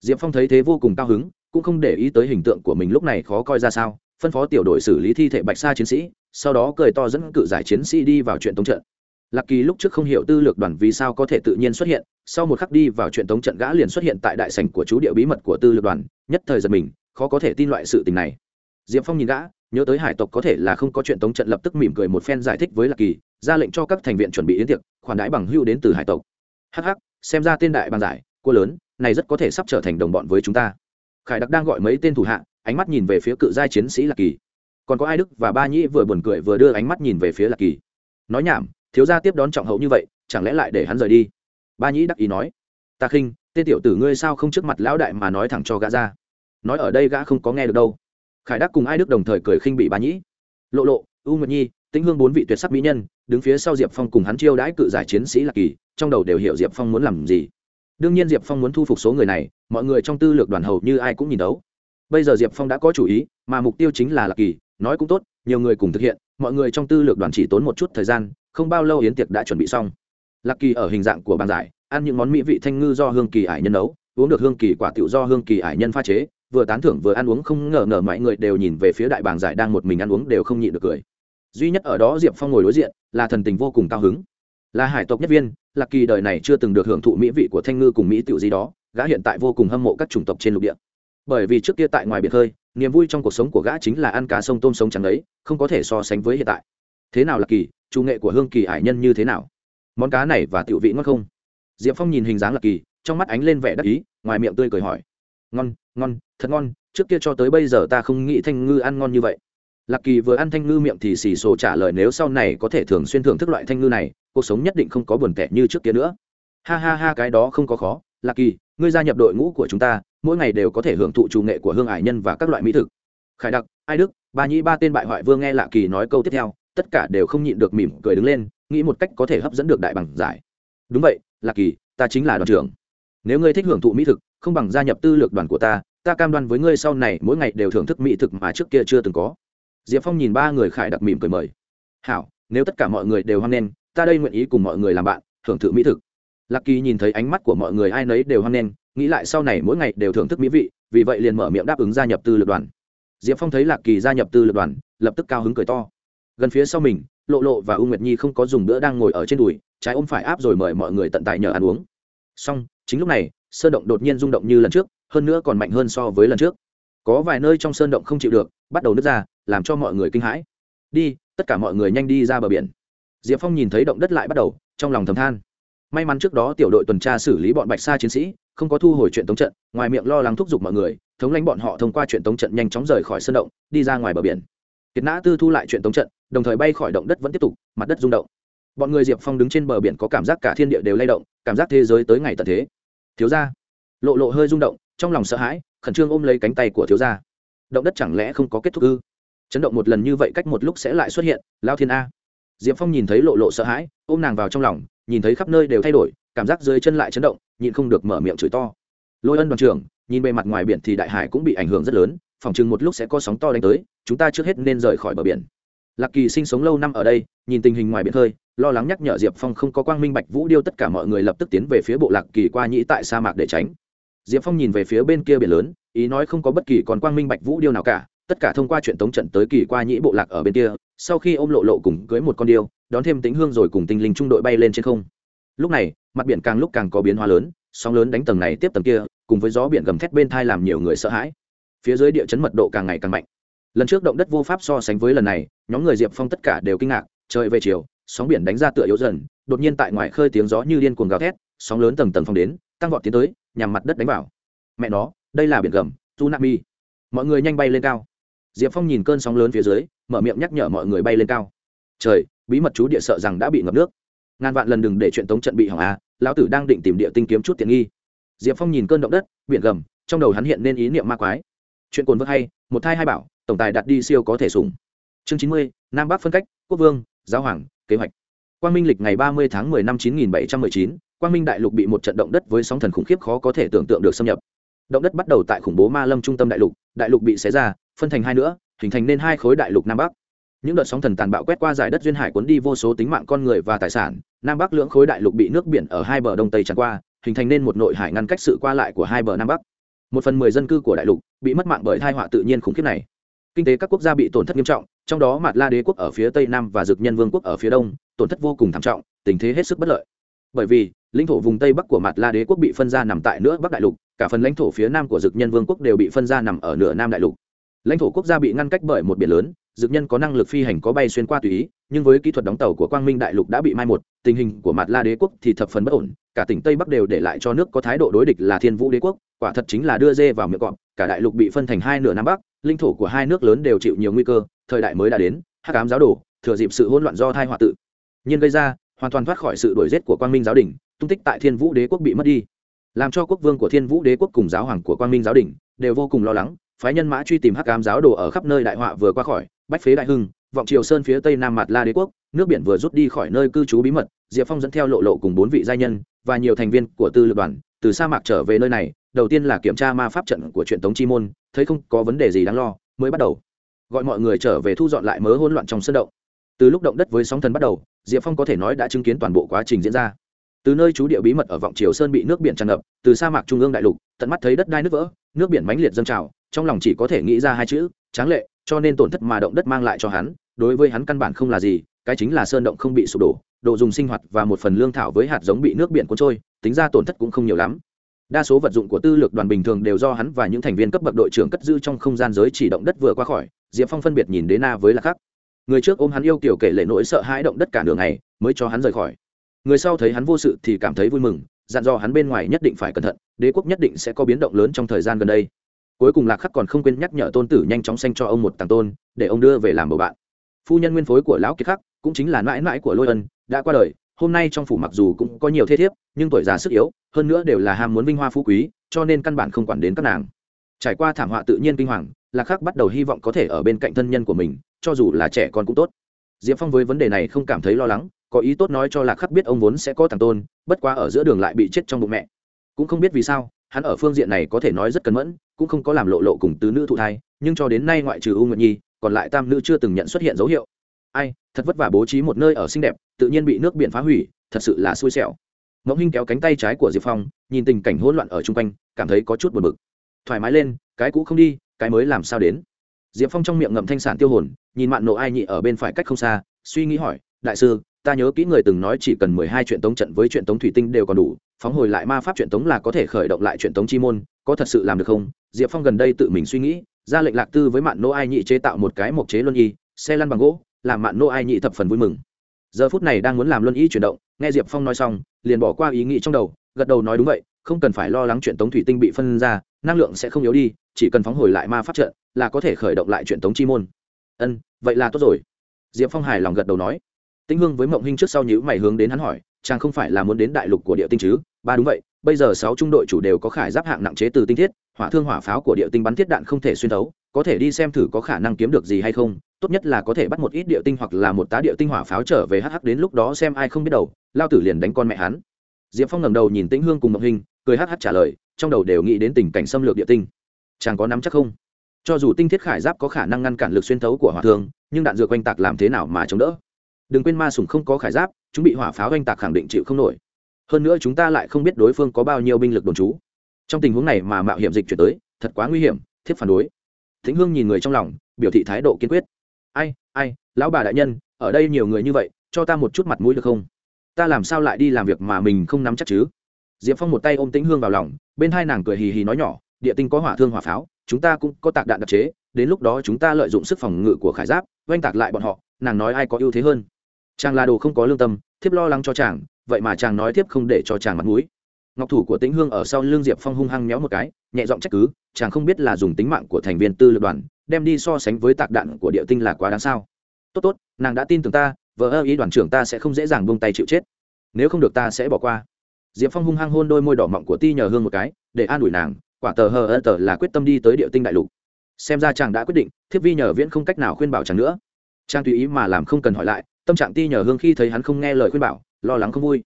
Speaker 1: Diệp phong thấy thế vô cùng cao hứng, cũng không để ý tới hình tượng của mình lúc này khó coi ra sao, phân phó tiểu đội xử lý thi thể bạch sa chiến sĩ, sau đó cười to dẫn cự giải chiến sĩ đi vào chuyện tống trận. Lạc kỳ lúc trước không hiểu tư lược đoàn vì sao có thể tự nhiên xuất hiện, sau một khắc đi vào chuyện tống trận gã liền xuất hiện tại đại sảnh của chú địa bí mật của tư lược đoàn, nhất thời giật mình, khó có thể tin loại sự tình này. Diệp phong nhìn gã, nhớ tới hải tộc có thể là không có chuyện tống trận lập tức mỉm cười một phen giải thích với lạc kỳ, ra lệnh cho các thành viên chuẩn bị yến tiệc, khoản đãi bằng hưu đến từ hải tộc. Hắc hắc, xem ra tên đại bàn giải cua lớn này rất có thể sắp trở thành đồng bọn với chúng ta. Khải đặc đang gọi mấy tên thủ hạ ánh mắt nhìn về phía cự giai chiến sĩ lạc kỳ. Còn có ai đức và ba nhĩ vừa buồn cười vừa đưa ánh mắt nhìn về phía lạc kỳ? Nói nhảm thiếu gia tiếp đón trọng hậu như vậy chẳng lẽ lại để hắn rời đi? Ba nhĩ đắc ý nói. Ta khinh tên tiểu tử ngươi sao không trước mặt lão đại mà nói thẳng cho gã ra? Nói ở đây gã không có nghe được đâu. Khải đắc cùng ai đức đồng thời cười khinh bị ba nhĩ. Lộ lộ u nguyệt nhi tĩnh hương bốn vị tuyệt sắc mỹ nhân đứng phía sau diệp phong cùng hắn chiêu đãi cự giải chiến sĩ lạc kỳ trong đầu đều hiểu diệp phong muốn làm gì. Đương nhiên diệp phong muốn thu phục số người này, mọi người trong tư lược đoàn hầu như ai cũng nhìn đấu bây giờ diệp phong đã có chủ ý, mà mục tiêu chính là lạc kỳ, nói cũng tốt, nhiều người cùng thực hiện, mọi người trong tư lược đoàn chỉ tốn một chút thời gian, không bao lâu yến tiệc đã chuẩn bị xong. Lạc kỳ ở hình dạng của bàn giải, ăn những món mỹ vị thanh ngư do hương kỳ ải nhân nấu, uống được hương kỳ quả tiểu do hương kỳ ải nhân pha chế, vừa tán thưởng vừa ăn uống không ngờ ngờ mọi người đều nhìn về phía đại bàng giải đang một mình ăn uống đều không nhịn được cười. Duy nhất ở đó diệp phong ngồi đối diện, là thần tình vô cùng cao hứng là hải tộc nhất viên lạc kỳ đời này chưa từng được hưởng thụ mỹ vị của thanh ngư cùng mỹ tiểu gì đó gã hiện tại vô cùng hâm mộ các chủng tộc trên lục địa. Bởi vì trước kia tại ngoài biển hơi, niềm vui trong cuộc sống của gã chính là ăn cá sông tôm sống trắng đấy không có thể so sánh với hiện tại. Thế nào là kỳ chủ nghệ của hương kỳ hải nhân như thế nào? Món cá này và tiểu vị ngon không? Diệp phong nhìn hình dáng lạc kỳ trong mắt ánh lên vẻ đắc ý ngoài miệng tươi cười hỏi. Ngon ngon thật ngon trước kia cho tới bây giờ ta không nghĩ thanh ngư ăn ngon như vậy. Lạc kỳ vừa ăn thanh ngư miệng thì xì xồ trả lời nếu sau này có thể thường xuyên thưởng thức loại thanh ngư này cuộc sống nhất định không có buồn tẻ như trước kia nữa. Ha ha ha, cái đó không có khó. Lạc kỳ, ngươi gia nhập đội ngũ của chúng ta, mỗi ngày đều có thể hưởng thụ chủ nghệ của hương ải nhân và các loại mỹ thực. Khải đặc, ai đức, ba nhĩ ba tên bại hoại vương nghe lạ kỳ nói câu tiếp theo, tất cả đều không nhịn được mỉm cười đứng lên, nghĩ một cách có thể hấp dẫn được đại bằng giải. Đúng vậy, lạc kỳ, ta chính là đoàn trưởng. Nếu ngươi thích hưởng thụ mỹ thực, không bằng gia nhập tư lược đoàn của ta ta cam đoan với ngươi sau này mỗi ngày đều thưởng thức mỹ thực mà trước kia chưa từng có. Diệp phong nhìn ba người khải đặc mỉm cười mời. Hảo, nếu tất cả mọi người đều hoan nghênh ta đây nguyện ý cùng mọi người làm bạn, thưởng thức mỹ thực. Lạc kỳ nhìn thấy ánh mắt của mọi người ai nấy đều hoan nghênh, nghĩ lại sau này mỗi ngày đều thưởng thức mỹ vị, vì vậy liền mở miệng đáp ứng gia nhập tư lược đoàn. Diệp phong thấy lạc kỳ gia nhập tư lược đoàn, lập tức cao hứng cười to. Gần phía sau mình, lộ lộ và u nguyệt nhi không có dùng bữa đang ngồi ở trên đùi, trái ôm phải áp rồi mời mọi người tận tài nhờ ăn uống. Xong, chính lúc này, sơn động đột nhiên rung động như lần trước, hơn nữa còn mạnh hơn so với lần trước. Có vài nơi trong sơn động không chịu được, bắt đầu nứt ra, làm cho mọi người kinh hãi. Đi, tất cả mọi người nhanh đi ra bờ biển diệp phong nhìn thấy động đất lại bắt đầu, trong lòng thầm than. May mắn trước đó tiểu đội tuần tra xử lý bọn bạch sa chiến sĩ, không có thu hồi chuyện tống trận, ngoài miệng lo lắng thúc giục mọi người, thống lãnh bọn họ thông qua chuyện tống trận nhanh chóng rời khỏi sân động, đi ra ngoài bờ biển. Kiệt nã tư thu lại chuyện tống trận, đồng thời bay khỏi động đất vẫn tiếp tục, mặt đất rung động. Bọn người diệp phong đứng trên bờ biển có cảm giác cả thiên địa đều lay động, cảm giác thế giới tới ngày tận thế. Thiếu ra lộ lộ hơi rung động, trong lòng sợ hãi, khẩn trương ôm lấy cánh tay của thiếu gia. Động đất chẳng lẽ không có kết thúc ư? Chấn động một lần như vậy cách một lúc sẽ lại xuất hiện, lao thiên a diệp phong nhìn thấy lộ lộ sợ hãi, ôm nàng vào trong lòng, nhìn thấy khắp nơi đều thay đổi, cảm giác dưới chân lại chấn động, nhịn không được mở miệng chửi to. Lôi ân đoàn trưởng, nhìn bề mặt ngoài biển thì đại hải cũng bị ảnh hưởng rất lớn, phòng chừng một lúc sẽ có sóng to đánh tới, chúng ta trước hết nên rời khỏi bờ biển. Lạc kỳ sinh sống lâu năm ở đây, nhìn tình hình ngoài biển hơi lo lắng nhắc nhở diệp phong không có quang minh bạch vũ điêu tất cả mọi người lập tức tiến về phía bộ lạc kỳ qua nhĩ tại sa mạc để tránh. Diệp phong nhìn về phía bên kia biển lớn, ý nói không có bất kỳ còn quang minh bạch vũ điêu nào cả tất cả thông qua chuyện tống trận tới kỳ qua nhĩ bộ lạc ở bên kia, sau khi ôm lộ lộ cùng cưới một con điêu, đón thêm tính hương rồi cùng tinh linh trung đội bay lên trên không. Lúc này, mặt biển càng lúc càng có biến hóa lớn, sóng lớn đánh tầng này tiếp tầng kia, cùng với gió biển gầm thét bên thai làm nhiều người sợ hãi. Phía dưới địa chấn mật độ càng ngày càng mạnh. Lần trước động đất vô pháp so sánh với lần này, nhóm người diệp phong tất cả đều kinh ngạc, trời về chiều, sóng biển đánh ra tựa yếu dần, đột nhiên tại ngoài khơi tiếng gió như điên cuồng gào thét, sóng lớn tầng tầng phong đến, tăng vọt tiến tới, nhằm mặt đất đánh vào. Mẹ nó, đây là biển gầm, tsunami. Mọi người nhanh bay lên cao diệp phong nhìn cơn sóng lớn phía dưới, mở miệng nhắc nhở mọi người bay lên cao. Trời, bí mật chú địa sợ rằng đã bị ngập nước. Ngàn vạn lần đừng để chuyện tống trận bị hỏng à lão tử đang định tìm địa tinh kiếm chút tiện nghi. Diệp phong nhìn cơn động đất, biển gầm, trong đầu hắn hiện nên ý niệm ma quái. Chuyện cồn vợ hay, một thai hai bảo, tổng tài đặt đi siêu có thể sủng. Chương chín mươi, nam bắc phân cách, quốc vương, giáo hoàng, kế hoạch. Quang minh lịch ngày ba mươi tháng 10 năm chín nghìn bảy trăm mười chín, quang minh đại lục bị một trận động đất với sóng thần khủng khiếp khó có thể tưởng tượng được xâm nhập. Động đất bắt đầu tại khủng bố ma lâm trung tâm đại lục đại lục bị xé ra phân thành hai nữa, hình thành nên hai khối đại lục nam bắc. Những đợt sóng thần tàn bạo quét qua giải đất duyên hải cuốn đi vô số tính mạng con người và tài sản, nam bắc lưỡng khối đại lục bị nước biển ở hai bờ đông tây tràn qua, hình thành nên một nội hải ngăn cách sự qua lại của hai bờ nam bắc. Một phần mười dân cư của đại lục bị mất mạng bởi thai họa tự nhiên khủng khiếp này. Kinh tế các quốc gia bị tổn thất nghiêm trọng, trong đó mặt la đế quốc ở phía tây nam và dực nhân vương quốc ở phía đông, tổn thất vô cùng thảm trọng, tình thế hết sức bất lợi. Bởi vì, lãnh thổ vùng tây bắc của mặt la đế quốc bị phân ra nằm tại nửa bắc đại lục, cả phần lãnh thổ phía nam của dực nhân vương quốc đều bị phân ra nằm ở nửa nam đại lục lãnh thổ quốc gia bị ngăn cách bởi một biển lớn, dược nhân có năng lực phi hành có bay xuyên qua tùy ý, nhưng với kỹ thuật đóng tàu của quang minh đại lục đã bị mai một, tình hình của mặt la đế quốc thì thập phần bất ổn, cả tỉnh tây bắc đều để lại cho nước có thái độ đối địch là thiên vũ đế quốc, quả thật chính là đưa dê vào miệng cọp, cả đại lục bị phân thành hai nửa nam bắc linh thổ của hai nước lớn đều chịu nhiều nguy cơ, thời đại mới đã đến, hắc ám giáo đồ, thừa dịp sự hỗn loạn do thai họa tự. Nhiên gây ra, hoàn toàn thoát khỏi sự đuổi giết của quang minh giáo đình, tung tích tại thiên vũ đế quốc bị mất đi. Làm cho quốc vương của thiên vũ đế quốc cùng giáo hoàng của quang minh giáo đình đều vô cùng lo lắng phái nhân mã truy tìm hắc ám giáo đồ ở khắp nơi đại họa vừa qua khỏi, bách phế đại hưng, vọng triều sơn phía tây nam mặt la đế quốc, nước biển vừa rút đi khỏi nơi cư trú bí mật, diệp phong dẫn theo lộ lộ cùng bốn vị giai nhân và nhiều thành viên của tư lực đoàn từ sa mạc trở về nơi này, đầu tiên là kiểm tra ma pháp trận của truyền tống chi môn, thấy không có vấn đề gì đáng lo, mới bắt đầu. Gọi mọi người trở về thu dọn lại mớ hỗn loạn trong sân động. Từ lúc động đất với sóng thần bắt đầu, diệp phong có thể nói đã chứng kiến toàn bộ quá trình diễn ra. Từ nơi trú địa bí mật ở vọng triều sơn bị nước biển tràn ngập, từ sa mạc trung ương đại lục, tận mắt thấy đất đai nước vỡ, nước biển mãnh liệt dâng trào trong lòng chỉ có thể nghĩ ra hai chữ, tráng lệ, cho nên tổn thất mà động đất mang lại cho hắn, đối với hắn căn bản không là gì, cái chính là sơn động không bị sụp đổ đồ dùng sinh hoạt và một phần lương thảo với hạt giống bị nước biển cuốn trôi, tính ra tổn thất cũng không nhiều lắm. Đa số vật dụng của tư lược đoàn bình thường đều do hắn và những thành viên cấp bậc đội trưởng cất giữ trong không gian giới chỉ động đất vừa qua khỏi, diệp phong phân biệt nhìn đến na với lạc khắc người trước ôm hắn yêu kiểu kể lệ nỗi sợ hãi động đất cả đường này mới cho hắn rời khỏi. Người sau thấy hắn vô sự thì cảm thấy vui mừng, dặn dò hắn bên ngoài nhất định phải cẩn thận, đế quốc nhất định sẽ có biến động lớn trong thời gian gần đây cuối cùng lạc khắc còn không quên nhắc nhở tôn tử nhanh chóng xanh cho ông một tàng tôn, để ông đưa về làm bầu bạn. Phu nhân nguyên phối của lão kiệt khắc cũng chính là mãi mãi của lôi ân, đã qua đời, hôm nay trong phủ mặc dù cũng có nhiều thế thiếp, nhưng tuổi già sức yếu, hơn nữa đều là ham muốn vinh hoa phú quý, cho nên căn bản không quản đến các nàng. Trải qua thảm họa tự nhiên kinh hoàng, lạc khắc bắt đầu hy vọng có thể ở bên cạnh thân nhân của mình, cho dù là trẻ con cũng tốt. Diệp phong với vấn đề này không cảm thấy lo lắng, có ý tốt nói cho lạc khắc biết ông vốn sẽ có thằng tôn, bất quá ở giữa đường lại bị chết trong bụng mẹ. Cũng không biết vì sao, hắn ở phương diện này có thể nói rất cẩn mẫn cũng không có làm lộ lộ cùng tứ nữ thụ thai, nhưng cho đến nay ngoại trừ u nguyệt nhi, còn lại tam nữ chưa từng nhận xuất hiện dấu hiệu. Ai, thật vất vả bố trí một nơi ở xinh đẹp, tự nhiên bị nước biển phá hủy, thật sự là xui xẻo. Ngẫu hinh kéo cánh tay trái của diệp phong, nhìn tình cảnh hỗn loạn ở chung quanh, cảm thấy có chút buồn bực. Thoải mái lên, cái cũ không đi, cái mới làm sao đến? Diệp phong trong miệng ngậm thanh sản tiêu hồn, nhìn mạn nộ ai nhị ở bên phải cách không xa, suy nghĩ hỏi, đại sư, ta nhớ kỹ người từng nói chỉ cần mười hai chuyện tống trận với chuyện tống thủy tinh đều còn đủ, phóng hồi lại ma pháp chuyện tống là có thể khởi động lại chuyện tống chi môn, có thật sự làm được không? Diệp phong gần đây tự mình suy nghĩ, ra lệnh lạc tư với mạn nô ai nhị chế tạo một cái mộc chế luân y, xe lăn bằng gỗ, làm mạn nô ai nhị thập phần vui mừng. Giờ phút này đang muốn làm luân y chuyển động, nghe diệp phong nói xong, liền bỏ qua ý nghĩ trong đầu, gật đầu nói đúng vậy, không cần phải lo lắng chuyện tống thủy tinh bị phân ra, năng lượng sẽ không yếu đi, chỉ cần phóng hồi lại ma pháp trận, là có thể khởi động lại chuyện tống chi môn. Ân, vậy là tốt rồi. Diệp phong hài lòng gật đầu nói. Tĩnh hương với mộng hinh trước sau nhữ mày hướng đến hắn hỏi, chàng không phải là muốn đến đại lục của địa tinh chứ? Ba đúng vậy, bây giờ sáu trung đội chủ đều có khải giáp hạng nặng chế từ tinh thiết hỏa thương hỏa pháo của địa tinh bắn thiết đạn không thể xuyên thấu, có thể đi xem thử có khả năng kiếm được gì hay không, tốt nhất là có thể bắt một ít địa tinh hoặc là một tá địa tinh hỏa pháo trở về hh đến lúc đó xem ai không biết đầu, lao tử liền đánh con mẹ hắn. Diệp phong ngẩng đầu nhìn tĩnh hương cùng mộng hình, cười hh trả lời, trong đầu đều nghĩ đến tình cảnh xâm lược địa tinh. Chàng có nắm chắc không? Cho dù tinh thiết khải giáp có khả năng ngăn cản lực xuyên thấu của hỏa thương, nhưng đạn dược oanh tạc làm thế nào mà chống đỡ? Đừng quên ma sùng không có khải giáp, chúng bị hỏa pháo oanh tạc khẳng định chịu không nổi. Hơn nữa chúng ta lại không biết đối phương có bao nhiêu binh lực đồn trú trong tình huống này mà mạo hiểm dịch chuyển tới, thật quá nguy hiểm, thiếp phản đối. Thính hương nhìn người trong lòng, biểu thị thái độ kiên quyết. Ai ai, lão bà đại nhân, ở đây nhiều người như vậy, cho ta một chút mặt mũi được không? Ta làm sao lại đi làm việc mà mình không nắm chắc chứ? Diệp phong một tay ôm tĩnh hương vào lòng, bên hai nàng cười hì hì nói nhỏ, địa tinh có hỏa thương hỏa pháo, chúng ta cũng có tạc đạn đặc chế, đến lúc đó chúng ta lợi dụng sức phòng ngự của khải giáp, oanh tạc lại bọn họ, nàng nói ai có ưu thế hơn? Chàng là đồ không có lương tâm, thiếp lo lắng cho chàng, vậy mà chàng nói thiếp không để cho chàng mặt mũi ngọc thủ của tĩnh hương ở sau l ư n g diệp phong hung hăng méo một cái, nhẹ giọng trách cứ, chàng không biết là dùng tính mạng của thành viên tư lập đoàn, đem đi so sánh với tạc đạn của địa tinh là quá đáng sao. Tốt tốt, nàng đã tin tưởng ta vợ ơ ý đoàn trưởng ta sẽ không dễ dàng buông tay chịu chết. Nếu không được ta sẽ bỏ qua. Diệp phong hung hăng hôn đôi môi đỏ mọng của ti nhờ hương một cái, để an ủi nàng, quả tờ hờ ơ tờ là quyết tâm đi tới địa tinh đại lục. Xem ra chàng đã quyết định, thiếp vi nhờ viễn không cách nào khuyên bảo chàng nữa. Chàng tùy ý mà làm không cần hỏi lại, tâm trạng ti nhờ hương khi thấy hắn không nghe lời khuyên bảo, lo lắng không vui.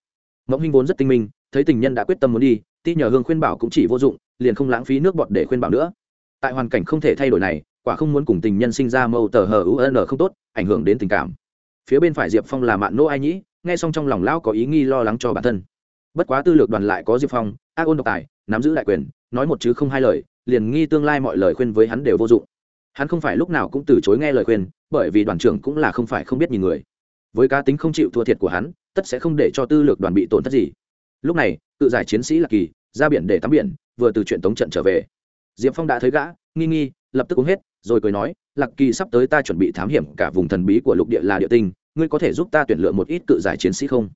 Speaker 1: Mẫu huynh vốn rất tinh minh thấy tình nhân đã quyết tâm muốn đi ti nhờ hương khuyên bảo cũng chỉ vô dụng, liền không lãng phí nước bọt để khuyên bảo nữa. Tại hoàn cảnh không thể thay đổi này, quả không muốn cùng tình nhân sinh ra mâu tờ hờ un không tốt, ảnh hưởng đến tình cảm. Phía bên phải diệp phong là mạn nô ai nhĩ, nghe xong trong lòng lão có ý nghi lo lắng cho bản thân. Bất quá tư lược đoàn lại có diệp phong, ác ôn độc tài, nắm giữ đại quyền, nói một chứ không hai lời, liền nghi tương lai mọi lời khuyên với hắn đều vô dụng. Hắn không phải lúc nào cũng từ chối nghe lời khuyên, bởi vì đoàn trưởng cũng là không phải không biết nhìn người. Với cá tính không chịu thua thiệt của hắn, tất sẽ không để cho tư lược đoàn bị tổn thất gì lúc này tự giải chiến sĩ lạc kỳ, ra biển để tắm biển, vừa từ chuyện tống trận trở về. Diệp phong đã thấy gã, nghi nghi, lập tức uống hết, rồi cười nói, lạc kỳ sắp tới ta chuẩn bị thám hiểm cả vùng thần bí của lục địa là địa tinh, ngươi có thể giúp ta tuyển lựa một ít tự giải chiến sĩ không?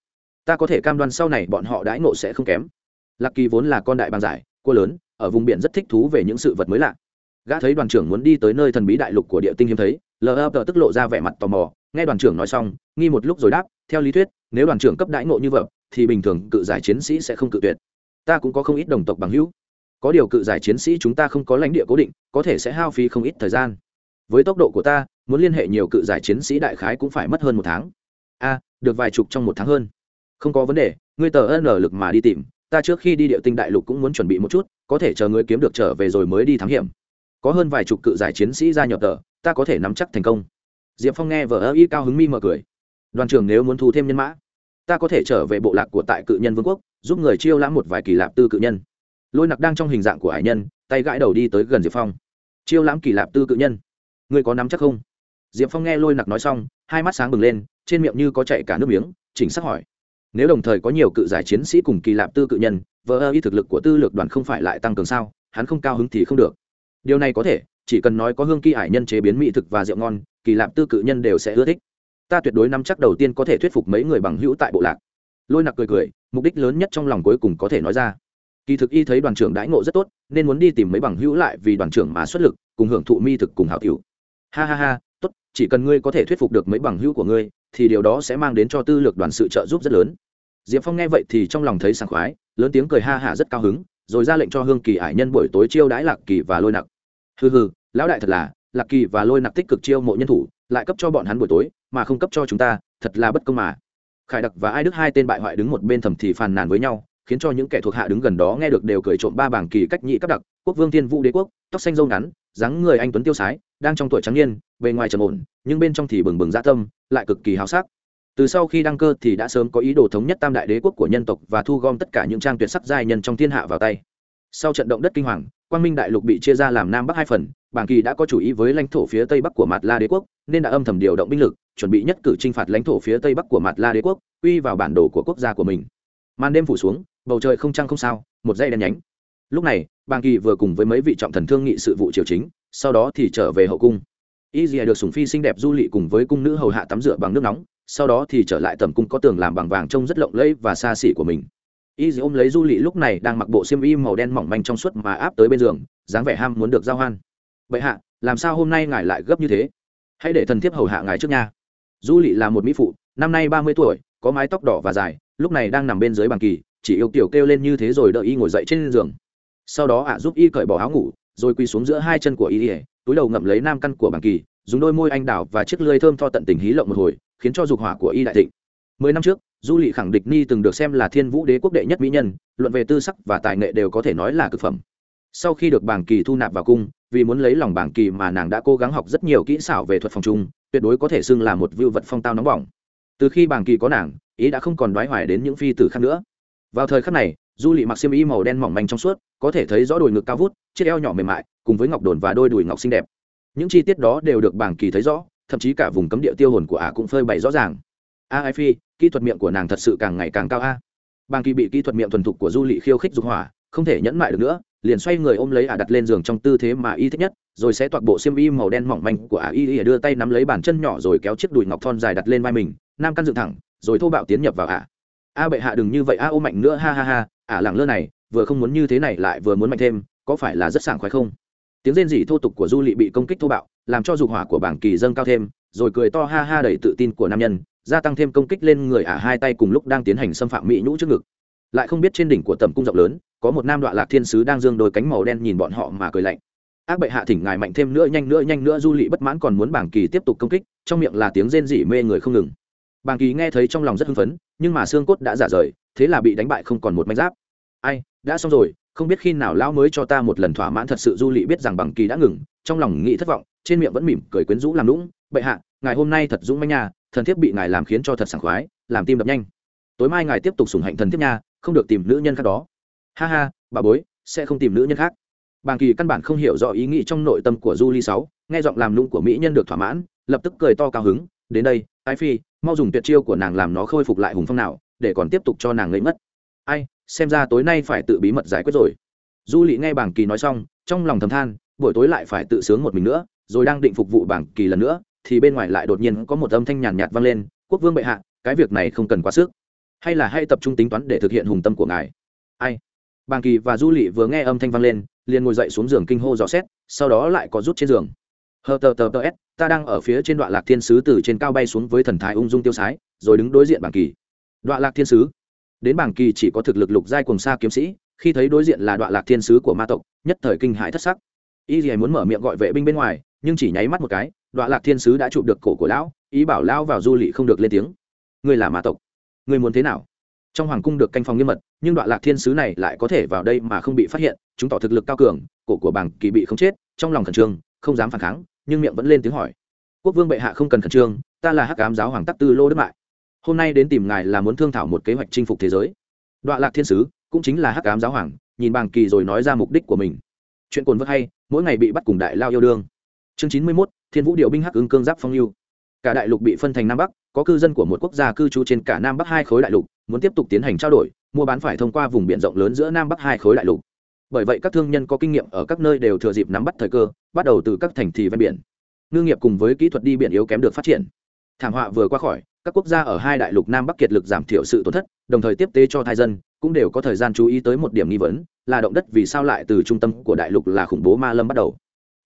Speaker 1: Ta có thể cam đoan sau này bọn họ đãi ngộ sẽ không kém. Lạc kỳ vốn là con đại bàng giải, cua lớn, ở vùng biển rất thích thú về những sự vật mới lạ. Gã thấy đoàn trưởng muốn đi tới nơi thần bí đại lục của địa tinh hiếm thấy, lờ ập tức lộ ra vẻ mặt tò mò, nghe đoàn trưởng nói xong, nghi một lúc rồi đáp, theo lý thuyết, nếu đoàn trưởng cấp đãi ngộ như vậy thì bình thường cự giải chiến sĩ sẽ không cự tuyệt. Ta cũng có không ít đồng tộc bằng hữu. Có điều cự giải chiến sĩ chúng ta không có lãnh địa cố định, có thể sẽ hao phí không ít thời gian. Với tốc độ của ta, muốn liên hệ nhiều cự giải chiến sĩ đại khái cũng phải mất hơn một tháng. A, được vài chục trong một tháng hơn. Không có vấn đề, ngươi tờ n lực mà đi tìm. Ta trước khi đi địa tinh đại lục cũng muốn chuẩn bị một chút, có thể chờ ngươi kiếm được trở về rồi mới đi thám hiểm. Có hơn vài chục cự giải chiến sĩ gia nhập tờ, ta có thể nắm chắc thành công. Diệp phong nghe vợ ơ y cao hứng mi mở cười. Đoàn trưởng nếu muốn thu thêm nhân mã ta có thể trở về bộ lạc của tại cự nhân vương quốc, giúp người chiêu lãm một vài kỳ lạp tư cự nhân. Lôi nặc đang trong hình dạng của hải nhân, tay gãi đầu đi tới gần diệp phong. Chiêu lãm kỳ lạp tư cự nhân? Người có nắm chắc không? Diệp phong nghe lôi nặc nói xong, hai mắt sáng bừng lên, trên miệng như có chạy cả nước miếng, chỉnh sắc hỏi. Nếu đồng thời có nhiều cự giải chiến sĩ cùng kỳ lạp tư cự nhân vỡ ơ y thực lực của tư lược đoàn không phải lại tăng cường sao, hắn không cao hứng thì không được. Điều này có thể, chỉ cần nói có hương kỳ hải nhân chế biến mỹ thực và rượu ngon, kỳ lạp tư cự nhân đều sẽ ưa thích ta tuyệt đối nắm chắc đầu tiên có thể thuyết phục mấy người bằng hữu tại bộ lạc. Lôi nặc cười cười, mục đích lớn nhất trong lòng cuối cùng có thể nói ra. Kỳ thực y thấy đoàn trưởng đãi ngộ rất tốt, nên muốn đi tìm mấy bằng hữu lại vì đoàn trưởng mà xuất lực, cùng hưởng thụ mi thực cùng hảo cựu ha ha ha, tốt, chỉ cần ngươi có thể thuyết phục được mấy bằng hữu của ngươi, thì điều đó sẽ mang đến cho tư lược đoàn sự trợ giúp rất lớn. Diệp phong nghe vậy thì trong lòng thấy sảng khoái, lớn tiếng cười ha hả rất cao hứng, rồi ra lệnh cho hương kỳ ải nhân buổi tối chiêu đãi lạc kỳ và lôi nặc. Hừ hừ, lão đại thật là, lạc kỳ và lôi nặc tích cực chiêu mộ nhân thủ lại cấp cho bọn hắn buổi tối, mà không cấp cho chúng ta, thật là bất công mà. Khải đặc và ai đức hai tên bại hoại đứng một bên thầm thì phàn nàn với nhau, khiến cho những kẻ thuộc hạ đứng gần đó nghe được đều cười trộm ba bảng kỳ cách nhị cấp đặc, quốc vương thiên vũ đế quốc, tóc xanh râu ngắn, dáng người anh tuấn tiêu sái, đang trong tuổi trắng niên, bề ngoài trầm ổn, nhưng bên trong thì bừng bừng dã tâm, lại cực kỳ hào sắc. Từ sau khi đăng cơ thì đã sớm có ý đồ thống nhất tam đại đế quốc của nhân tộc và thu gom tất cả những trang tuyệt sắc giai nhân trong thiên hạ vào tay sau trận động đất kinh hoàng, quang minh đại lục bị chia ra làm nam bắc hai phần, bảng kỳ đã có chủ ý với lãnh thổ phía tây bắc của mạt la đế quốc, nên đã âm thầm điều động binh lực, chuẩn bị nhất cử t r i n h phạt lãnh thổ phía tây bắc của mạt la đế quốc uy vào bản đồ của quốc gia của mình. Màn đêm phủ xuống, bầu trời không trăng không sao, một dây đen nhánh. Lúc này bàng kỳ vừa cùng với mấy vị trọng thần thương nghị sự vụ triều chính, sau đó thì trở về hậu cung. Y dìa được sùng phi xinh đẹp du lị cùng với cung nữ hầu hạ tắm rửa bằng nước nóng, sau đó thì trở lại tầm cung có tường làm bằng vàng trông rất lộng lẫy và xa xỉ của mình y dì ôm lấy du lị lúc này đang mặc bộ xiêm y màu đen mỏng manh trong suốt mà áp tới bên giường, dáng vẻ ham muốn được giao hoan. Vậy hạ, làm sao hôm nay ngài lại gấp như thế? Hãy để thần thiếp hầu hạ ngài trước nha. Du lị là một mỹ phụ, năm nay ba mươi tuổi, có mái tóc đỏ và dài, lúc này đang nằm bên dưới bàn kỳ, chỉ yêu kiểu kêu lên như thế rồi đợi y ngồi dậy trên giường. Sau đó ạ giúp y cởi bỏ áo ngủ, rồi quỳ xuống giữa hai chân của y ỉa túi đầu ngậm lấy nam căn của bàn kỳ, dùng đôi môi anh đào và chiếc lưới thơm tho tận tình hí lộng một hồi, khiến cho dục hỏa của y đại thịnh mười năm trước, du lị khẳng định ni từng được xem là thiên vũ đế quốc đệ nhất mỹ nhân, luận về tư sắc và tài nghệ đều có thể nói là cực phẩm. Sau khi được bảng kỳ thu nạp vào cung, vì muốn lấy lòng bảng kỳ mà nàng đã cố gắng học rất nhiều kỹ xảo về thuật phòng trung, tuyệt đối có thể xưng là một vưu vật phong tao nóng bỏng. Từ khi bảng kỳ có nàng, ý đã không còn đoái hoài đến những phi tử khác nữa. Vào thời khắc này, du lị mặc xiêm y màu đen mỏng manh trong suốt, có thể thấy rõ đồi ngực cao vút, chiếc eo nhỏ mềm mại, cùng với ngọc đồn và đôi đùi ngọc xinh đẹp. Những chi tiết đó đều được bảng kỳ thấy rõ, thậm chí cả vùng cấm địa tiêu hồn của ả cũng phơi bày rõ ràng. A, ai phi? Kỹ thuật miệng của nàng thật sự càng ngày càng cao a. Bàng kỳ bị kỹ thuật miệng thuần thục của du lị khiêu khích dục hỏa, không thể nhẫn mại được nữa, liền xoay người ôm lấy ả đặt lên giường trong tư thế mà y thích nhất, rồi sẽ toạc bộ xiêm y màu đen mỏng manh của ả y y đưa tay nắm lấy bàn chân nhỏ rồi kéo chiếc đùi ngọc thon dài đặt lên vai mình, nam căn dựng thẳng, rồi thô bạo tiến nhập vào ả. A bệ hạ đừng như vậy, a ôm mạnh nữa, ha ha ha, ả lẳng lơ này, vừa không muốn như thế này lại vừa muốn mạnh thêm, có phải là rất sảng khoái không? Tiếng rên rỉ thô tục của du lị bị công kích thô bạo, làm cho dục hỏa của bảng kỳ dâng cao thêm, rồi cười to ha ha đầy tự tin của nam nhân gia tăng thêm công kích lên người ả hai tay cùng lúc đang tiến hành xâm phạm mỹ nhũ trước ngực. Lại không biết trên đỉnh của tầm cung rộng lớn, có một nam đoạn lạc thiên sứ đang dương đôi cánh màu đen nhìn bọn họ mà cười lạnh. Ác bệ hạ thỉnh ngài mạnh thêm nữa, nhanh nữa nhanh nữa, du lị bất mãn còn muốn bảng kỳ tiếp tục công kích, trong miệng là tiếng rên rỉ mê người không ngừng. Bảng kỳ nghe thấy trong lòng rất hưng phấn, nhưng mà xương cốt đã giả rời, thế là bị đánh bại không còn một manh giáp. Ai, đã xong rồi, không biết khi nào lão mới cho ta một lần thỏa mãn thật sự du lị biết rằng bằng kỳ đã ngừng, trong lòng nghĩ thất vọng, trên miệng vẫn mỉm cười quyến rũ làm lũng bệ hạ, ngài hôm nay thật dũng manh nha thần thiếp bị ngài làm khiến cho thật sảng khoái, làm tim đập nhanh. Tối mai ngài tiếp tục sủng hạnh thần thiếp nha, không được tìm nữ nhân khác đó. Ha ha, bà bối, sẽ không tìm nữ nhân khác. Bàng kỳ căn bản không hiểu rõ ý nghĩ trong nội tâm của du ly sáu, nghe giọng làm lũng của mỹ nhân được thỏa mãn, lập tức cười to cao hứng, đến đây ái phi, mau dùng tuyệt chiêu của nàng làm nó khôi phục lại hùng phong nào, để còn tiếp tục cho nàng lấy mất ai, xem ra tối nay phải tự bí mật giải quyết rồi. Du lị nghe bảng kỳ nói xong, trong lòng thầm than, buổi tối lại phải tự sướng một mình nữa, rồi đang định phục vụ bảng kỳ lần nữa thì bên ngoài lại đột nhiên có một âm thanh nhàn nhạt vang lên, quốc vương bệ hạ, cái việc này không cần quá sức. Hay là hay tập trung tính toán để thực hiện hùng tâm của ngài. Ai? Bàng kỳ và du lị vừa nghe âm thanh vang lên, liền ngồi dậy xuống giường kinh hô dò xét, sau đó lại có rút trên giường. Hờ tờ tờ tờ s, ta đang ở phía trên đoạn lạc thiên sứ từ trên cao bay xuống với thần thái ung dung tiêu sái, rồi đứng đối diện bảng kỳ. Đoạn lạc thiên sứ? Đến bảng kỳ chỉ có thực lực lục giai cùng xa kiếm sĩ, khi thấy đối diện là đoạn lạc thiên sứ của ma tộc, nhất thời kinh hãi thất sắc. Y gì muốn mở miệng gọi vệ binh bên ngoài, nhưng chỉ nháy mắt một cái đoạn lạc thiên sứ đã chụp được cổ của lão, ý bảo lão vào du lị không được lên tiếng. Ngươi là ma tộc. Ngươi muốn thế nào? Trong hoàng cung được canh phòng nghiêm mật, nhưng đoạn lạc thiên sứ này lại có thể vào đây mà không bị phát hiện chứng tỏ thực lực cao cường, cổ của Bàng kỳ bị không chết, trong lòng khẩn trương, không dám phản kháng, nhưng miệng vẫn lên tiếng hỏi. Quốc vương bệ hạ không cần khẩn trương, ta là hắc ám giáo hoàng tắc tư lô đức mại. Hôm nay đến tìm ngài là muốn thương thảo một kế hoạch chinh phục thế giới. Đoạn lạc thiên sứ, cũng chính là hắc ám giáo hoàng, nhìn bàng kỳ rồi nói ra mục đích của mình. Chuyện cồn vớt hay, mỗi ngày bị bắt cùng đại lao yêu đương chương chín mươi mốt, thiên vũ điều binh hắc ứng cương giáp phong lưu. Cả đại lục bị phân thành nam bắc, có cư dân của một quốc gia cư trú trên cả nam bắc hai khối đại lục, muốn tiếp tục tiến hành trao đổi, mua bán phải thông qua vùng biển rộng lớn giữa nam bắc hai khối đại lục. Bởi vậy các thương nhân có kinh nghiệm ở các nơi đều thừa dịp nắm bắt thời cơ, bắt đầu từ các thành thị ven biển. Ngư nghiệp cùng với kỹ thuật đi biển yếu kém được phát triển. Thảm họa vừa qua khỏi, các quốc gia ở hai đại lục nam bắc kiệt lực giảm thiểu sự tổn thất, đồng thời tiếp tế cho thai dân, cũng đều có thời gian chú ý tới một điểm nghi vấn, là động đất vì sao lại từ trung tâm của đại lục là khủng bố ma lâm bắt đầu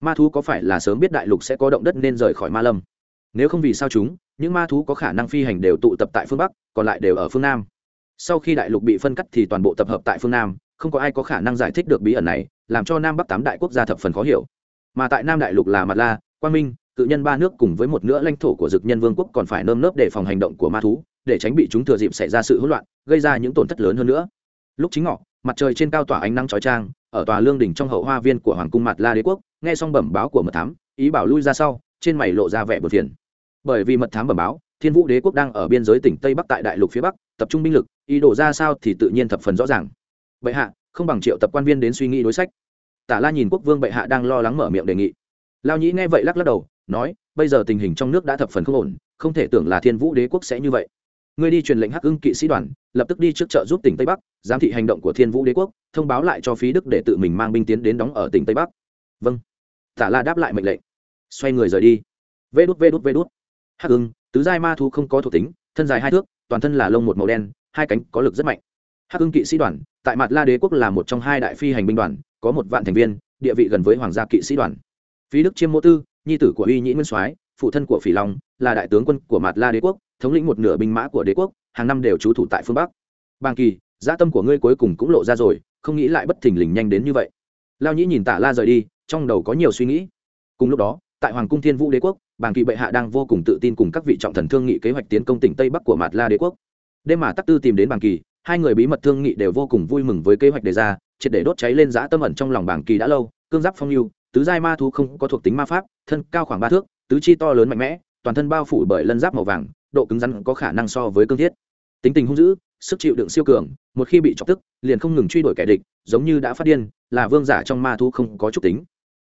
Speaker 1: ma thú có phải là sớm biết đại lục sẽ có động đất nên rời khỏi ma lâm? Nếu không vì sao chúng, những ma thú có khả năng phi hành đều tụ tập tại phương bắc, còn lại đều ở phương nam. Sau khi đại lục bị phân cắt thì toàn bộ tập hợp tại phương nam, không có ai có khả năng giải thích được bí ẩn này, làm cho nam bắc tám đại quốc gia thập phần khó hiểu. Mà tại nam đại lục là mặt la, quang minh, cự nhân ba nước cùng với một nửa lãnh thổ của dực nhân vương quốc còn phải nơm nớp để phòng hành động của ma thú, để tránh bị chúng thừa dịp xảy ra sự hỗn loạn, gây ra những tổn thất lớn hơn nữa. Lúc chính ngọ, mặt trời trên cao tỏa ánh nắng chói trang ở tòa lương đỉnh trong hậu hoa viên của hoàng cung mặt la đế quốc nghe xong bẩm báo của mật thám, ý bảo lui ra sau, trên mày lộ ra vẻ bờ phiền. Bởi vì mật thám bẩm báo, thiên vũ đế quốc đang ở biên giới tỉnh tây bắc tại đại lục phía bắc, tập trung binh lực, ý đồ ra sao thì tự nhiên thập phần rõ ràng. Bệ hạ, không bằng triệu tập quan viên đến suy nghĩ đối sách. Tả la nhìn quốc vương bệ hạ đang lo lắng mở miệng đề nghị. Lao nhĩ nghe vậy lắc lắc đầu, nói, bây giờ tình hình trong nước đã thập phần không ổn, không thể tưởng là thiên vũ đế quốc sẽ như vậy. Ngươi đi truyền lệnh hắc ưng kỵ sĩ đoàn, lập tức đi trước chợ giúp tỉnh tây bắc, giám thị hành động của thiên vũ đế quốc, thông báo lại cho phí đức để tự mình mang binh tiến đến đóng ở tỉnh tây bắc. Vâng tả la đáp lại mệnh lệnh. Xoay người rời đi. Vê đút vê đút vê đút. Hắc ưng, tứ giai ma thu không có thuộc tính, thân dài hai thước, toàn thân là lông một màu đen, hai cánh có lực rất mạnh. Hắc ưng kỵ sĩ đoàn, tại mặt la đế quốc là một trong hai đại phi hành binh đoàn, có một vạn thành viên, địa vị gần với hoàng gia kỵ sĩ đoàn. Phí đức chiêm mô tư, nhi tử của uy nhĩ nguyên soái, phụ thân của phỉ long, là đại tướng quân của mạt la đế quốc, thống lĩnh một nửa binh mã của đế quốc, hàng năm đều trú thủ tại phương bắc. Bàng kỳ gia tâm của ngươi cuối cùng cũng lộ ra rồi, không nghĩ lại bất thình lình nhanh đến như vậy. Lao nhĩ nhìn tả la rời đi trong đầu có nhiều suy nghĩ. Cùng lúc đó, tại hoàng cung thiên vũ đế quốc, bàng kỳ bệ hạ đang vô cùng tự tin cùng các vị trọng thần thương nghị kế hoạch tiến công tỉnh tây bắc của mạt la đế quốc. Đêm mà tắc tư tìm đến bàng kỳ hai người bí mật thương nghị đều vô cùng vui mừng với kế hoạch đề ra, triệt để đốt cháy lên giã tâm ẩn trong lòng bàng kỳ đã lâu, cương giáp phong lưu, tứ giai ma thú không có thuộc tính ma pháp, thân cao khoảng ba thước, tứ chi to lớn mạnh mẽ, toàn thân bao phủ bởi lân giáp màu vàng, độ cứng rắn có khả năng so với cương thiết. Tính tình hung dữ, sức chịu đựng siêu cường, một khi bị chọc tức, liền không ngừng truy đuổi kẻ địch, giống như đã phát điên, là vương giả trong ma thú không có trúc tính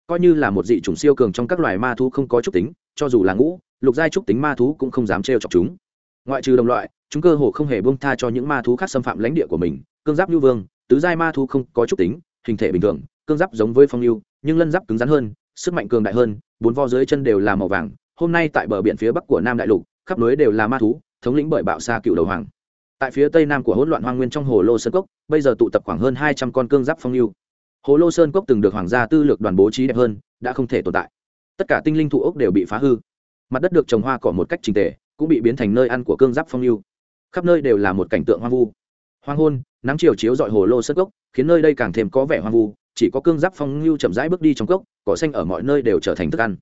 Speaker 1: coi như là một dị chủng siêu cường trong các loài ma thú không có trúc tính, cho dù là ngũ, lục giai trúc tính ma thú cũng không dám trêu chọc chúng. Ngoại trừ đồng loại, chúng cơ hồ không hề buông tha cho những ma thú khác xâm phạm lãnh địa của mình, cương giáp lưu vương, tứ giai ma thú không có trúc tính, hình thể bình thường, cương giáp giống với phong lưu, nhưng lân giáp cứng rắn hơn, sức mạnh cường đại hơn, bốn vo dưới chân đều là màu vàng. Hôm nay tại bờ biển phía bắc của nam đại lục, khắp núi đều là ma thú, thống lĩnh bởi bạo xa cựu đầu hoàng. Tại phía tây nam của hỗn loạn hoang nguyên trong hồ lô sơn cốc, bây giờ tụ tập khoảng hơn hai trăm con cương giáp phong lưu hồ lô sơn cốc từng được hoàng gia tư lược đoàn bố trí đẹp hơn, đã không thể tồn tại. Tất cả tinh linh thụ ốc đều bị phá hư. Mặt đất được trồng hoa cỏ một cách trình tề, cũng bị biến thành nơi ăn của cương giáp phong lưu. Khắp nơi đều là một cảnh tượng hoang vu. Hoang hôn, nắng chiều chiếu dọi hồ lô Sơn Cốc, khiến nơi đây càng thêm có vẻ hoang vu. Chỉ có cương giáp phong lưu chậm rãi bước đi trong cốc, cỏ xanh ở mọi nơi đều trở thành thức ăn.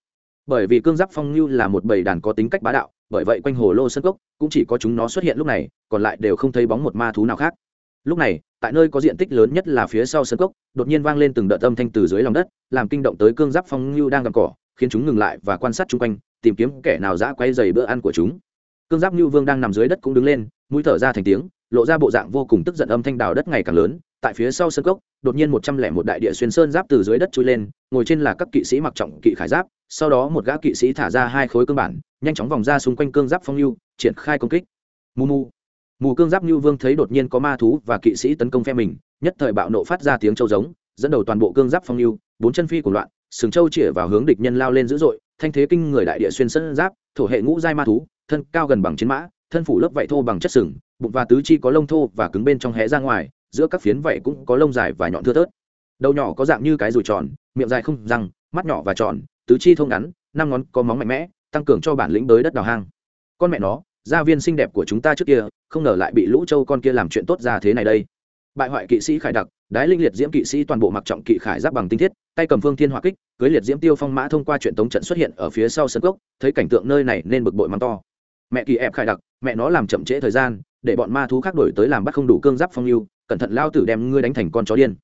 Speaker 1: Bởi vì cương giáp phong lưu là một bầy đàn có tính cách bá đạo, bởi vậy quanh hồ lô Sơn cốc cũng chỉ có chúng nó xuất hiện lúc này, còn lại đều không thấy bóng một ma thú nào khác. Lúc này tại nơi có diện tích lớn nhất là phía sau sân cốc, đột nhiên vang lên từng đợt âm thanh từ dưới lòng đất, làm kinh động tới cương giáp phong ngưu đang gặm cỏ, khiến chúng ngừng lại và quan sát chung quanh, tìm kiếm kẻ nào dã quay dày bữa ăn của chúng. Cương giáp ngưu vương đang nằm dưới đất cũng đứng lên, mũi thở ra thành tiếng, lộ ra bộ dạng vô cùng tức giận âm thanh đào đất ngày càng lớn. Tại phía sau sân cốc, đột nhiên một trăm lẻ một đại địa xuyên sơn giáp từ dưới đất trôi lên, ngồi trên là các kỵ sĩ mặc trọng kỵ khải giáp, sau đó một gã kỵ sĩ thả ra hai khối cương bản, nhanh chóng vòng ra xung quanh cương giáp phong lưu triển khai công kích. Mù mù mù cương giáp lưu vương thấy đột nhiên có ma thú và kỵ sĩ tấn công phe mình, nhất thời bạo nộ phát ra tiếng châu giống, dẫn đầu toàn bộ cương giáp phong lưu, bốn chân phi của loạn, sừng châu chĩa vào hướng địch nhân lao lên dữ dội, thanh thế kinh người đại địa xuyên sơn giáp, thổ hệ ngũ giai ma thú, thân cao gần bằng chiến mã, thân phủ lớp vảy thô bằng chất sừng, bụng và tứ chi có lông thô và cứng bên trong hé ra ngoài, giữa các phiến vảy cũng có lông dài và nhọn thưa thớt. Đầu nhỏ có dạng như cái rùi tròn, miệng dài không răng, mắt nhỏ và tròn, tứ chi thông ngắn, năm ngón có móng mạnh mẽ, tăng cường cho bản lĩnh tới đất đào hang. Con mẹ nó gia viên xinh đẹp của chúng ta trước kia không ngờ lại bị lũ châu con kia làm chuyện tốt ra thế này đây. Bại hoại kỵ sĩ khải đặc đái linh liệt diễm kỵ sĩ toàn bộ mặc trọng kỵ khải giáp bằng tinh thiết tay cầm phương thiên hỏa kích cưới liệt diễm tiêu phong mã thông qua chuyện tống trận xuất hiện ở phía sau sân cốc, thấy cảnh tượng nơi này nên bực bội mắng to. Mẹ kỳ ép khải đặc mẹ nó làm chậm trễ thời gian để bọn ma thú khác đổi tới làm bắt không đủ cương giáp phong lưu cẩn thận lao tử đem ngươi đánh thành con chó điên.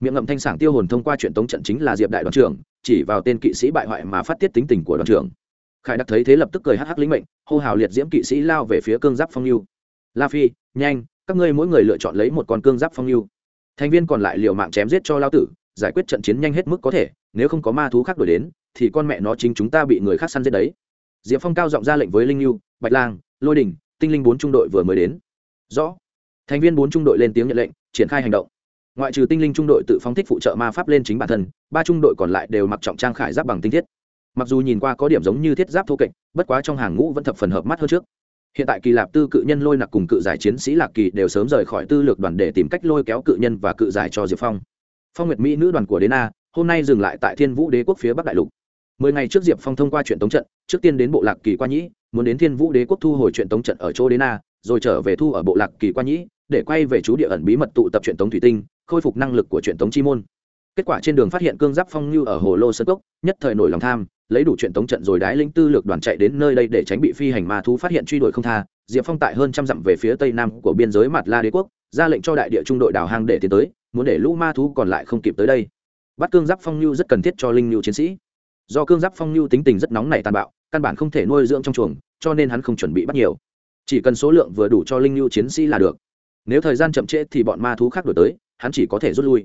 Speaker 1: Miệng ngậm thanh sảng tiêu hồn thông qua chuyện tống trận chính là diệp đại đoàn trưởng chỉ vào tên kỵ sĩ bại hoại mà phát tiết tính tình của đoàn trưởng khải đặc thấy thế lập tức cười hắc hắc lĩnh mệnh, hô hào liệt diễm kỵ sĩ lao về phía cương giáp phong lưu la phi, nhanh, các ngươi mỗi người lựa chọn lấy một con cương giáp phong lưu thành viên còn lại liều mạng chém giết cho lao tử, giải quyết trận chiến nhanh hết mức có thể, nếu không có ma thú khác đổi đến, thì con mẹ nó chính chúng ta bị người khác săn giết đấy. Diệp phong cao giọng ra lệnh với linh lưu bạch lang, lôi đình, tinh linh bốn trung đội vừa mới đến. Rõ. Thành viên bốn trung đội lên tiếng nhận lệnh, triển khai hành động. Ngoại trừ tinh linh trung đội tự phóng thích phụ trợ ma pháp lên chính bản thân, ba trung đội còn lại đều mặc trọng trang khải giáp bằng tinh thiết mặc dù nhìn qua có điểm giống như thiết giáp thô kệch, bất quá trong hàng ngũ vẫn thập phần hợp mắt hơn trước. Hiện tại kỳ lạp tư cự nhân lôi nặc cùng cự giải chiến sĩ lạc kỳ đều sớm rời khỏi tư lược đoàn để tìm cách lôi kéo cự nhân và cự giải cho diệp phong. Phong nguyệt mỹ nữ đoàn của đế na, hôm nay dừng lại tại thiên vũ đế quốc phía bắc đại lục. Mười ngày trước diệp phong thông qua chuyện tống trận, trước tiên đến bộ lạc kỳ qua nhĩ, muốn đến thiên vũ đế quốc thu hồi chuyện tống trận ở chỗ đế na, rồi trở về thu ở bộ lạc kỳ qua nhĩ, để quay về chú địa ẩn bí mật tụ tập chuyện tống thủy tinh, khôi phục năng lực của chuyện tống chi môn. Kết quả trên đường phát hiện cương giáp phong như ở hồ lô sơn cốc, nhất thời nổi lòng tham lấy đủ chuyện tống trận rồi đái linh tư lược đoàn chạy đến nơi đây để tránh bị phi hành ma thú phát hiện truy đuổi không tha, diệp phong tại hơn trăm dặm về phía tây nam của biên giới mặt la đế quốc, ra lệnh cho đại địa trung đội đào hang để tiến tới, muốn để lũ ma thú còn lại không kịp tới đây. Bắt cương giáp phong lưu rất cần thiết cho linh nhu chiến sĩ. Do cương giáp phong lưu tính tình rất nóng nảy tàn bạo, căn bản không thể nuôi dưỡng trong chuồng, cho nên hắn không chuẩn bị bắt nhiều. Chỉ cần số lượng vừa đủ cho linh nhu chiến sĩ là được. Nếu thời gian chậm trễ thì bọn ma thú khác đổi tới, hắn chỉ có thể rút lui.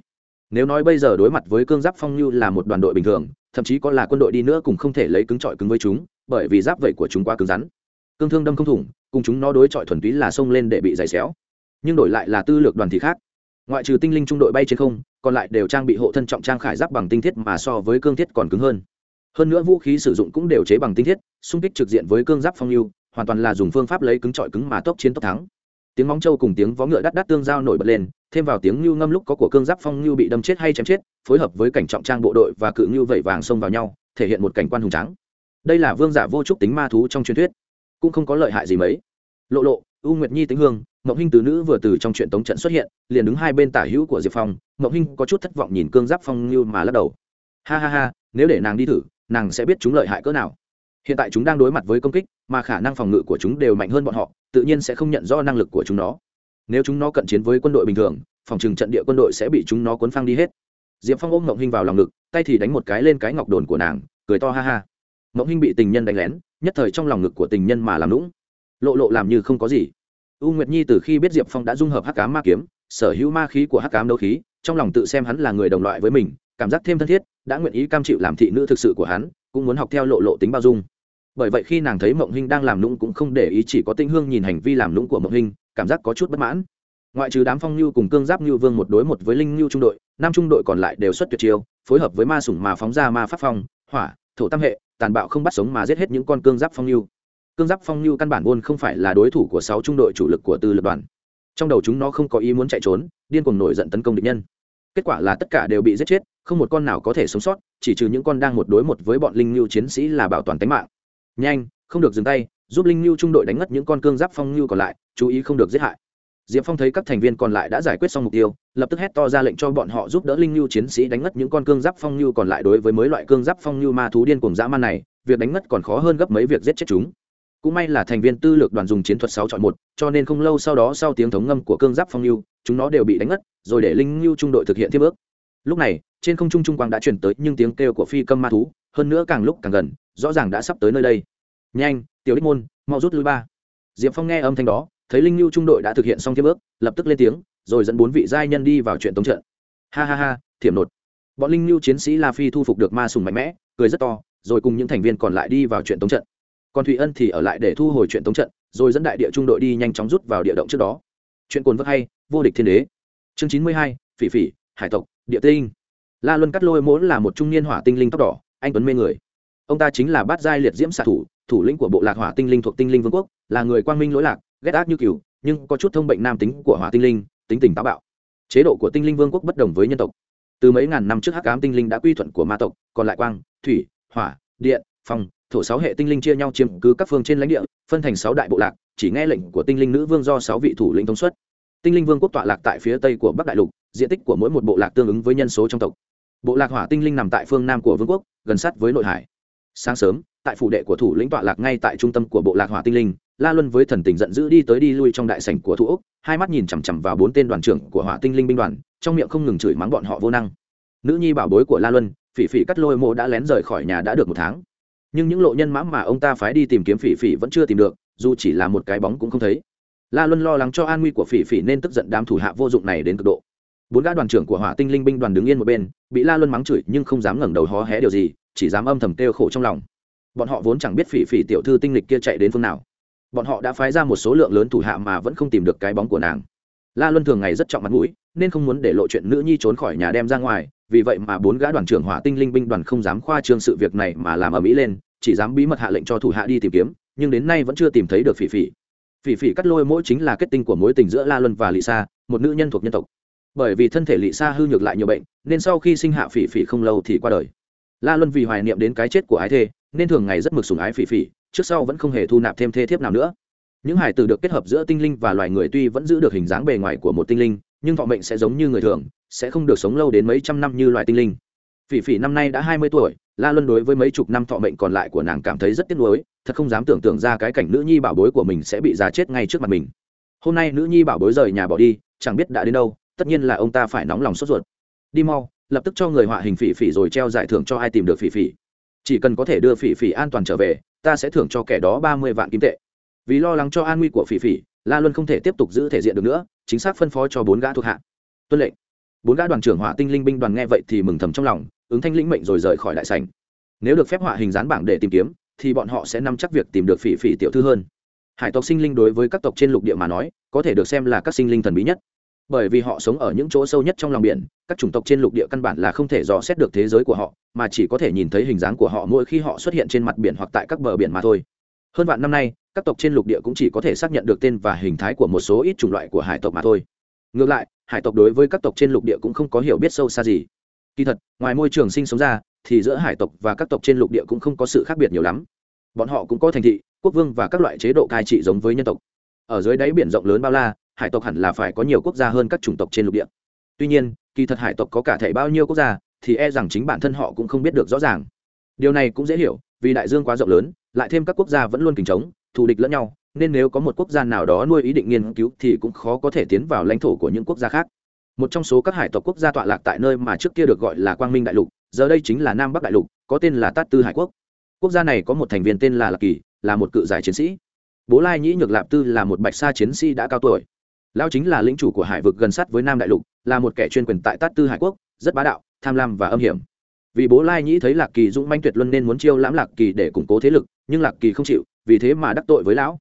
Speaker 1: Nếu nói bây giờ đối mặt với cương giáp phong lưu là một đoàn đội bình thường thậm chí có là quân đội đi nữa cũng không thể lấy cứng trọi cứng với chúng, bởi vì giáp vẩy của chúng quá cứng rắn. Cương thương đâm không thủng, cùng chúng nó đối chọi thuần túy là xông lên để bị giày xéo. Nhưng đổi lại là tư lược đoàn thì khác. Ngoại trừ tinh linh trung đội bay trên không, còn lại đều trang bị hộ thân trọng trang khải giáp bằng tinh thiết mà so với cương thiết còn cứng hơn. Hơn nữa vũ khí sử dụng cũng đều chế bằng tinh thiết, xung kích trực diện với cương giáp phong lưu hoàn toàn là dùng phương pháp lấy cứng trọi cứng mà tốc chiến tốc thắng tiếng móng trâu cùng tiếng vó ngựa đắt đắt tương giao nổi bật lên, thêm vào tiếng ngưu ngâm lúc có của cương giáp phong ngưu bị đâm chết hay chém chết, phối hợp với cảnh trọng trang bộ đội và cự ngưu vẩy vàng xông vào nhau, thể hiện một cảnh quan hùng trắng đây là vương giả vô trúc tính ma thú trong truyền thuyết, cũng không có lợi hại gì mấy. Lộ lộ, u nguyệt nhi tính hương, mộng hinh tứ nữ vừa từ trong chuyện tống trận xuất hiện, liền đứng hai bên tả hữu của diệp phong, mộng hinh có chút thất vọng nhìn cương giáp phong ngưu mà lắc đầu. Ha ha ha, nếu để nàng đi thử, nàng sẽ biết chúng lợi hại cỡ nào hiện tại chúng đang đối mặt với công kích, mà khả năng phòng ngự của chúng đều mạnh hơn bọn họ, tự nhiên sẽ không nhận rõ năng lực của chúng nó. Nếu chúng nó cận chiến với quân đội bình thường, phòng trừng trận địa quân đội sẽ bị chúng nó cuốn phăng đi hết. Diệp phong ôm ngộng hinh vào lòng ngực, tay thì đánh một cái lên cái ngọc đồn của nàng, cười to ha ha. Ngộng hinh bị tình nhân đánh lén, nhất thời trong lòng ngực của tình nhân mà làm lũng lộ lộ làm như không có gì. U nguyệt nhi từ khi biết diệp phong đã dung hợp hắc cám ma kiếm, sở hữu ma khí của hắc cám đấu khí, trong lòng tự xem hắn là người đồng loại với mình, cảm giác thêm thân thiết, đã nguyện ý cam chịu làm thị nữ thực sự của hắn, cũng muốn học theo lộ lộ tính bao dung bởi vậy khi nàng thấy mộng hinh đang làm lũng cũng không để ý, chỉ có tinh hương nhìn hành vi làm lũng của mộng hinh, cảm giác có chút bất mãn. Ngoại trừ đám phong nhu cùng cương giáp nhu vương một đối một với linh nhu trung đội, năm trung đội còn lại đều xuất tuyệt chiêu, phối hợp với ma sủng mà phóng ra ma pháp phong, hỏa, thổ tam hệ, tàn bạo không bắt sống mà giết hết những con cương giáp phong nhu cương giáp phong nhu căn bản vốn không phải là đối thủ của sáu trung đội chủ lực của tư lực đoàn. Trong đầu chúng nó không có ý muốn chạy trốn, điên cuồng nổi giận tấn công địch nhân. Kết quả là tất cả đều bị giết chết, không một con nào có thể sống sót, chỉ trừ những con đang một đối một với bọn linh nhu chiến sĩ là bảo toàn tính mạng nhanh, không được dừng tay, giúp linh nhu trung đội đánh ngất những con cương giáp phong lưu còn lại, chú ý không được giết hại. Diệp phong thấy các thành viên còn lại đã giải quyết xong mục tiêu, lập tức hét to ra lệnh cho bọn họ giúp đỡ linh lưu chiến sĩ đánh ngất những con cương giáp phong lưu còn lại đối với mới loại cương giáp phong lưu ma thú điên cuồng dã man này, việc đánh ngất còn khó hơn gấp mấy việc giết chết chúng. Cũng may là thành viên tư lược đoàn dùng chiến thuật sáu chọn một, cho nên không lâu sau đó sau tiếng thống ngâm của cương giáp phong lưu chúng nó đều bị đánh ngất, rồi để linh lưu trung đội thực hiện tiếp ước lúc này, trên không trung trung quang đã chuyển tới, nhưng tiếng kêu của phi câm ma thú, hơn nữa càng lúc càng gần rõ ràng đã sắp tới nơi đây. Nhanh, tiểu đích môn, mau rút lui ba. Diệp phong nghe âm thanh đó, thấy linh lưu trung đội đã thực hiện xong thiết ước lập tức lên tiếng, rồi dẫn bốn vị giai nhân đi vào chuyện tống trận. Ha ha ha, thiểm nột. Bọn linh lưu chiến sĩ la phi thu phục được ma sùng mạnh mẽ, cười rất to, rồi cùng những thành viên còn lại đi vào chuyện tống trận. Còn thụy ân thì ở lại để thu hồi chuyện tống trận, rồi dẫn đại địa trung đội đi nhanh chóng rút vào địa động trước đó. Chuyện cồn vất hay, vô địch thiên đế. Chương chín mươi hai, phỉ phỉ, hải tộc, địa tinh. La luân cắt lôi mỗi là một trung niên hỏa tinh linh tóc đỏ, anh tuấn mê người ông ta chính là bát giai liệt diễm xạ thủ thủ lĩnh của bộ lạc hỏa tinh linh thuộc tinh linh vương quốc, là người quang minh lỗi lạc, ghét ác như cừu, nhưng có chút thông bệnh nam tính của hỏa tinh linh, tính tình táo bạo. Chế độ của tinh linh vương quốc bất đồng với nhân tộc. Từ mấy ngàn năm trước hắc ám tinh linh đã quy thuận của ma tộc, còn lại quang, thủy, hỏa, điện, phong, thổ sáu hệ tinh linh chia nhau chiếm cứ các phương trên lãnh địa, phân thành sáu đại bộ lạc, chỉ nghe lệnh của tinh linh nữ vương do sáu vị thủ lĩnh thống suất. Tinh linh vương quốc tọa lạc tại phía tây của bắc đại lục, diện tích của mỗi một bộ lạc tương ứng với nhân số trong tộc. Bộ lạc hỏa tinh linh nằm tại phương nam của vương quốc, gần sát với nội hải sáng sớm, tại phủ đệ của thủ lĩnh tọa lạc ngay tại trung tâm của bộ lạc hỏa tinh linh, la luân với thần tình giận dữ đi tới đi lui trong đại sảnh của thủ úc, hai mắt nhìn chằm chằm vào bốn tên đoàn trưởng của hỏa tinh linh binh đoàn, trong miệng không ngừng chửi mắng bọn họ vô năng. Nữ nhi bảo bối của la luân, phỉ phỉ cắt lôi mộ đã lén rời khỏi nhà đã được một tháng. Nhưng những lộ nhân mã mà ông ta phái đi tìm kiếm phỉ phỉ vẫn chưa tìm được, dù chỉ là một cái bóng cũng không thấy. La luân lo lắng cho an nguy của phỉ phỉ nên tức giận đám thủ hạ vô dụng này đến cực độ. Bốn gã đoàn trưởng của hỏa tinh linh binh đoàn đứng yên một bên, bị la luân mắng chửi nhưng không dám ngẩng đầu hó hé điều gì chỉ dám âm thầm kêu khổ trong lòng. Bọn họ vốn chẳng biết phỉ phỉ tiểu thư tinh lịch kia chạy đến phương nào. Bọn họ đã phái ra một số lượng lớn thủ hạ mà vẫn không tìm được cái bóng của nàng. La luân thường ngày rất trọng mặt mũi, nên không muốn để lộ chuyện nữ nhi trốn khỏi nhà đem ra ngoài, vì vậy mà bốn gã đoàn trưởng hỏa tinh linh binh đoàn không dám khoa trương sự việc này mà làm ở mỹ lên, chỉ dám bí mật hạ lệnh cho thủ hạ đi tìm kiếm, nhưng đến nay vẫn chưa tìm thấy được phỉ phỉ. Phỉ phỉ cắt lôi mỗi chính là kết tinh của mối tình giữa la luân và lị sa, một nữ nhân thuộc nhân tộc. Bởi vì thân thể lị sa hư nhược lại nhiều bệnh, nên sau khi sinh hạ phỉ phỉ không lâu thì qua đời la luân vì hoài niệm đến cái chết của ái thê, nên thường ngày rất mực sùng ái phỉ phỉ, trước sau vẫn không hề thu nạp thêm thê thiếp nào nữa. Những hải tử được kết hợp giữa tinh linh và loài người tuy vẫn giữ được hình dáng bề ngoài của một tinh linh, nhưng thọ mệnh sẽ giống như người thường, sẽ không được sống lâu đến mấy trăm năm như loài tinh linh. Phỉ phỉ năm nay đã hai mươi tuổi, la luân đối với mấy chục năm thọ mệnh còn lại của nàng cảm thấy rất tiếc nuối, thật không dám tưởng tượng ra cái cảnh nữ nhi bảo bối của mình sẽ bị già chết ngay trước mặt mình. Hôm nay nữ nhi bảo bối rời nhà bỏ đi, chẳng biết đã đến đâu, tất nhiên là ông ta phải nóng lòng sốt ruột. Đi mau lập tức cho người họa hình phỉ phỉ rồi treo giải thưởng cho ai tìm được phỉ phỉ. Chỉ cần có thể đưa phỉ phỉ an toàn trở về, ta sẽ thưởng cho kẻ đó ba mươi vạn kim tệ. Vì lo lắng cho an nguy của phỉ phỉ, la luân không thể tiếp tục giữ thể diện được nữa, chính xác phân phó cho bốn gã thuộc hạ. Tuân lệnh. Bốn gã đoàn trưởng họa tinh linh binh đoàn nghe vậy thì mừng thầm trong lòng, ứng thanh lĩnh mệnh rồi rời khỏi đại sảnh. Nếu được phép họa hình dán bảng để tìm kiếm, thì bọn họ sẽ nắm chắc việc tìm được phỉ phỉ tiểu thư hơn. Hải tộc sinh linh đối với các tộc trên lục địa mà nói, có thể được xem là các sinh linh thần bí nhất bởi vì họ sống ở những chỗ sâu nhất trong lòng biển, các chủng tộc trên lục địa căn bản là không thể dò xét được thế giới của họ, mà chỉ có thể nhìn thấy hình dáng của họ mỗi khi họ xuất hiện trên mặt biển hoặc tại các bờ biển mà thôi. Hơn vạn năm nay, các tộc trên lục địa cũng chỉ có thể xác nhận được tên và hình thái của một số ít chủng loại của hải tộc mà thôi. Ngược lại, hải tộc đối với các tộc trên lục địa cũng không có hiểu biết sâu xa gì. Kỳ thật, ngoài môi trường sinh sống ra, thì giữa hải tộc và các tộc trên lục địa cũng không có sự khác biệt nhiều lắm. Bọn họ cũng có thành thị, quốc vương và các loại chế độ cai trị giống với nhân tộc. Ở dưới đáy biển rộng lớn bao la hải tộc hẳn là phải có nhiều quốc gia hơn các chủng tộc trên lục địa. Tuy nhiên, kỳ thật hải tộc có cả thể bao nhiêu quốc gia, thì e rằng chính bản thân họ cũng không biết được rõ ràng. Điều này cũng dễ hiểu, vì đại dương quá rộng lớn, lại thêm các quốc gia vẫn luôn kình trống thù địch lẫn nhau, nên nếu có một quốc gia nào đó nuôi ý định nghiên cứu thì cũng khó có thể tiến vào lãnh thổ của những quốc gia khác. Một trong số các hải tộc quốc gia tọa lạc tại nơi mà trước kia được gọi là quang minh đại lục, giờ đây chính là nam bắc đại lục, có tên là tát tư hải quốc. Quốc gia này có một thành viên tên là lạc kỳ, là một cự giải chiến sĩ. Bố lai nhĩ nhược lạp tư là một bạch sa chiến sĩ đã cao tuổi. Lão chính là lĩnh chủ của hải vực gần sát với nam đại lục, là một kẻ chuyên quyền tại tát tư hải quốc, rất bá đạo, tham lam và âm hiểm. Vì bố lai nhĩ thấy lạc kỳ dũng manh tuyệt luân nên muốn chiêu lãm lạc kỳ để củng cố thế lực, nhưng lạc kỳ không chịu, vì thế mà đắc tội với lão.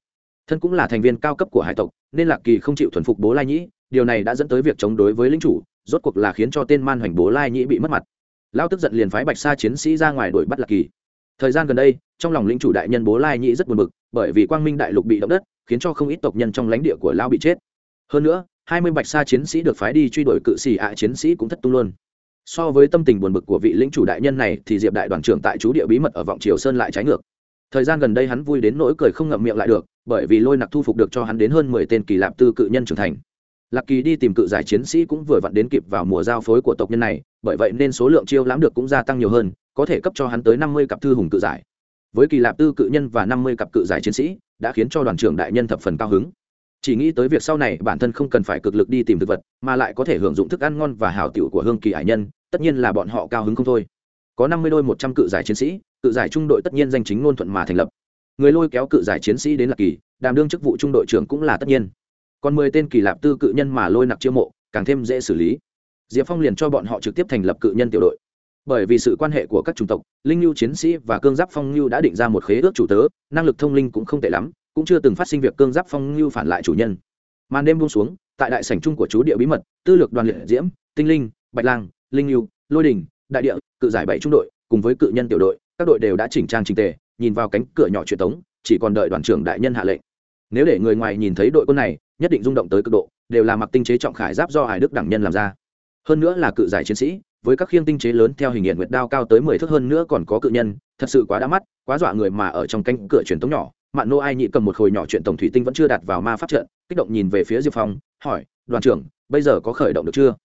Speaker 1: Thân cũng là thành viên cao cấp của hải tộc, nên lạc kỳ không chịu thuần phục bố lai nhĩ, điều này đã dẫn tới việc chống đối với lính chủ, rốt cuộc là khiến cho tên man hoành bố lai nhĩ bị mất mặt. Lão tức giận liền phái bạch sa chiến sĩ ra ngoài đuổi bắt lạc kỳ. Thời gian gần đây, trong lòng lính chủ đại nhân bố lai nhĩ rất buồn bực, bởi vì quang minh đại lục bị động đất, khiến cho không ít tộc nhân trong lãnh địa của lão bị chết hơn nữa, hai mươi bạch sa chiến sĩ được phái đi truy đuổi cự xì ạ chiến sĩ cũng thất tung luôn. So với tâm tình buồn bực của vị lĩnh chủ đại nhân này thì diệp đại đoàn trưởng tại chú địa bí mật ở vọng triều sơn lại trái ngược. Thời gian gần đây hắn vui đến nỗi cười không ngậm miệng lại được, bởi vì lôi nặc thu phục được cho hắn đến hơn mười tên kỳ lạp tư cự nhân trưởng thành. Lạc kỳ đi tìm cự giải chiến sĩ cũng vừa vặn đến kịp vào mùa giao phối của tộc nhân này, bởi vậy nên số lượng chiêu lãm được cũng gia tăng nhiều hơn, có thể cấp cho hắn tới năm mươi cặp thư hùng cự giải. Với kỳ lạp tư cự nhân và năm mươi cặp cự giải chiến sĩ, đã khiến cho đoàn trưởng đại nhân thập phần cao hứng chỉ nghĩ tới việc sau này bản thân không cần phải cực lực đi tìm thực vật, mà lại có thể hưởng dụng thức ăn ngon và hảo tiểu của hương kỳ hải nhân, tất nhiên là bọn họ cao hứng không thôi. Có năm mươi đôi một trăm cự giải chiến sĩ, cự giải trung đội tất nhiên danh chính ngôn thuận mà thành lập. Người lôi kéo cự giải chiến sĩ đến lạc kỳ, đảm đương chức vụ trung đội trưởng cũng là tất nhiên. Còn mười tên kỳ lạp tư cự nhân mà lôi nặc chiêu mộ, càng thêm dễ xử lý. Diệp phong liền cho bọn họ trực tiếp thành lập cự nhân tiểu đội. Bởi vì sự quan hệ của các chủng tộc, linh lưu chiến sĩ và cương giáp phong lưu đã định ra một khế ước chủ tớ, năng lực thông linh cũng không tệ lắm cũng chưa từng phát sinh việc cương giáp phong lưu phản lại chủ nhân. Màn đêm buông xuống, tại đại sảnh chung của chú địa bí mật, tư lược đoàn liệt diễm, tinh linh, bạch lang, linh lưu lôi đình, đại địa, cự giải bảy trung đội, cùng với cự nhân tiểu đội, các đội đều đã chỉnh trang trình tề, nhìn vào cánh cửa nhỏ truyền tống, chỉ còn đợi đoàn trưởng đại nhân hạ lệnh. Nếu để người ngoài nhìn thấy đội quân này, nhất định rung động tới cực độ, đều là mặc tinh chế trọng khải giáp do hải đức đẳng nhân làm ra. Hơn nữa là cự giải chiến sĩ, với các khiêng tinh chế lớn theo hình hiện nguyệt đao cao tới mười thước hơn nữa còn có cự nhân, thật sự quá đã mắt, quá dọa người mà ở trong cánh cửa truyền tống nhỏ mạn nô ai nhị cầm một khối nhỏ chuyện tổng thủy tinh vẫn chưa đặt vào ma pháp trận, kích động nhìn về phía diệp phong, hỏi, đoàn trưởng, bây giờ có khởi động được chưa?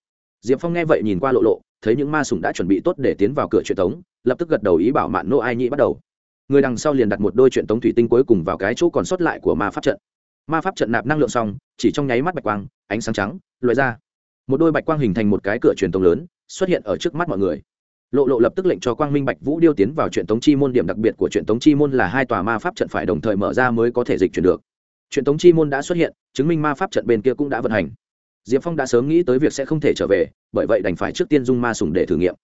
Speaker 1: Diệp phong nghe vậy nhìn qua lộ lộ, thấy những ma sùng đã chuẩn bị tốt để tiến vào cửa truyền tống lập tức gật đầu ý bảo mạn nô ai nhị bắt đầu. Người đằng sau liền đặt một đôi chuyện tống thủy tinh cuối cùng vào cái chỗ còn sót lại của ma pháp trận. Ma pháp trận nạp năng lượng xong, chỉ trong nháy mắt bạch quang, ánh sáng trắng loại ra. Một đôi bạch quang hình thành một cái cửa truyền tống lớn, xuất hiện ở trước mắt mọi người lộ lộ lập tức lệnh cho quang minh bạch vũ điêu tiến vào chuyện tống chi môn, điểm đặc biệt của chuyện tống chi môn là hai tòa ma pháp trận phải đồng thời mở ra mới có thể dịch chuyển được. Chuyện tống chi môn đã xuất hiện, chứng minh ma pháp trận bên kia cũng đã vận hành. Diệp phong đã sớm nghĩ tới việc sẽ không thể trở về, bởi vậy đành phải trước tiên dung ma sùng để thử nghiệm.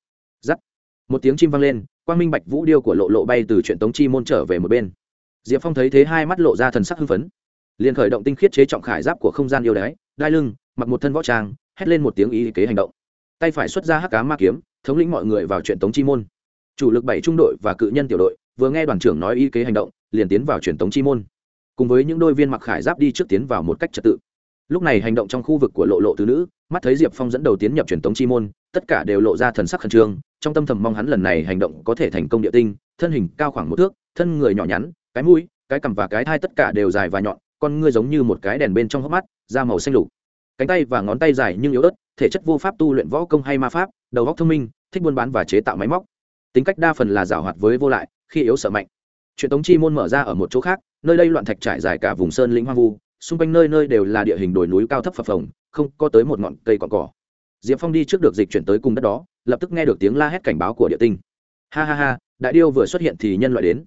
Speaker 1: Giắt một tiếng chim vang lên, quang minh bạch vũ điêu của lộ lộ bay từ chuyện tống chi môn trở về một bên. Diệp phong thấy thế hai mắt lộ ra thần sắc hưng phấn. Liền khởi động tinh khiết chế trọng khải giáp của không gian yêu đái, đai lưng, mặc một thân võ trang, hét lên một tiếng ý kế hành động. Tay phải xuất ra hắc cá ma kiếm thống lĩnh mọi người vào chuyện tống chi môn. Chủ lực bảy trung đội và cự nhân tiểu đội vừa nghe đoàn trưởng nói y kế hành động, liền tiến vào truyền tống chi môn. Cùng với những đôi viên mặc khải giáp đi trước tiến vào một cách trật tự. Lúc này hành động trong khu vực của lộ lộ tứ nữ, mắt thấy diệp phong dẫn đầu tiến nhập truyền tống chi môn, tất cả đều lộ ra thần sắc khẩn trương, trong tâm thầm mong hắn lần này hành động có thể thành công địa tinh, thân hình cao khoảng một thước, thân người nhỏ nhắn, cái mũi, cái cằm và cái thai tất cả đều dài và nhọn, con ngươi giống như một cái đèn bên trong hốc mắt, da màu xanh lục cánh tay và ngón tay dài nhưng yếu ớt, thể chất vô pháp tu luyện võ công hay ma pháp, đầu óc thông minh, thích buôn bán và chế tạo máy móc. Tính cách đa phần là giảo hoạt với vô lại, khi yếu sợ mạnh. Chuyện tống chi môn mở ra ở một chỗ khác, nơi đây loạn thạch trải dài cả vùng sơn lĩnh hoang vu, xung quanh nơi nơi đều là địa hình đồi núi cao thấp phập phồng, không có tới một ngọn cây còn cỏ. Diệp phong đi trước được dịch chuyển tới cùng đất đó, lập tức nghe được tiếng la hét cảnh báo của địa tinh. Ha ha ha, đại điêu vừa xuất hiện thì nhân loại đến.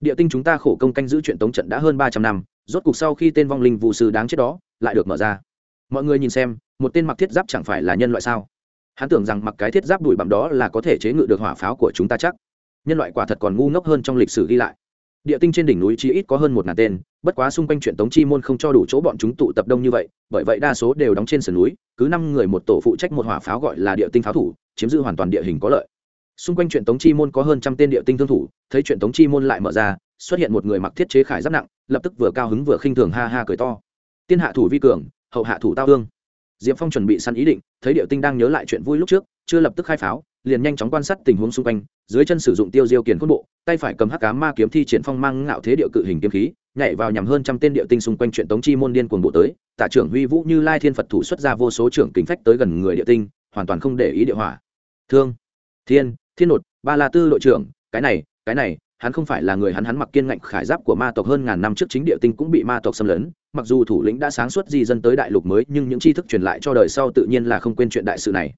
Speaker 1: Địa tinh chúng ta khổ công canh giữ chuyện tống trận đã hơn ba trăm năm, rốt cuộc sau khi tên vong linh vụ sư đáng chết đó, lại được mở ra mọi người nhìn xem, một tên mặc thiết giáp chẳng phải là nhân loại sao? Hắn tưởng rằng mặc cái thiết giáp đùi bằm đó là có thể chế ngự được hỏa pháo của chúng ta chắc. Nhân loại quả thật còn ngu ngốc hơn trong lịch sử ghi lại. Địa tinh trên đỉnh núi chỉ ít có hơn một ngàn tên, bất quá xung quanh chuyện tống chi môn không cho đủ chỗ bọn chúng tụ tập đông như vậy, bởi vậy đa số đều đóng trên sườn núi, cứ năm người một tổ phụ trách một hỏa pháo gọi là địa tinh pháo thủ, chiếm giữ hoàn toàn địa hình có lợi. Xung quanh chuyện tống chi môn có hơn trăm tên địa tinh thương thủ, thấy chuyện tống chi môn lại mở ra, xuất hiện một người mặc thiết chế khải giáp nặng, lập tức vừa cao hứng vừa khinh thường ha ha cười to. Tiên hạ thủ vi cường hậu hạ thủ tao hương. Diệp phong chuẩn bị săn ý định, thấy điệu tinh đang nhớ lại chuyện vui lúc trước, chưa lập tức khai pháo, liền nhanh chóng quan sát tình huống xung quanh, dưới chân sử dụng tiêu diêu kiền khuôn bộ, tay phải cầm hắc cá ma kiếm thi triển phong mang ngạo thế điệu cự hình kiếm khí, nhảy vào nhằm hơn trăm tên điệu tinh xung quanh chuyện tống chi môn điên cuồng bộ tới, tạ trưởng huy vũ như lai thiên phật thủ xuất ra vô số trưởng kính phách tới gần người địa tinh, hoàn toàn không để ý địa hỏa. Thương, thiên thiên nột, ba la tư đội trưởng, cái này cái này hắn không phải là người hắn hắn mặc kiên ngạnh khải giáp của ma tộc hơn ngàn năm trước chính địa tinh cũng bị ma tộc xâm lấn. Mặc dù thủ lĩnh đã sáng suốt di dân tới đại lục mới, nhưng những tri thức truyền lại cho đời sau tự nhiên là không quên chuyện đại sự này.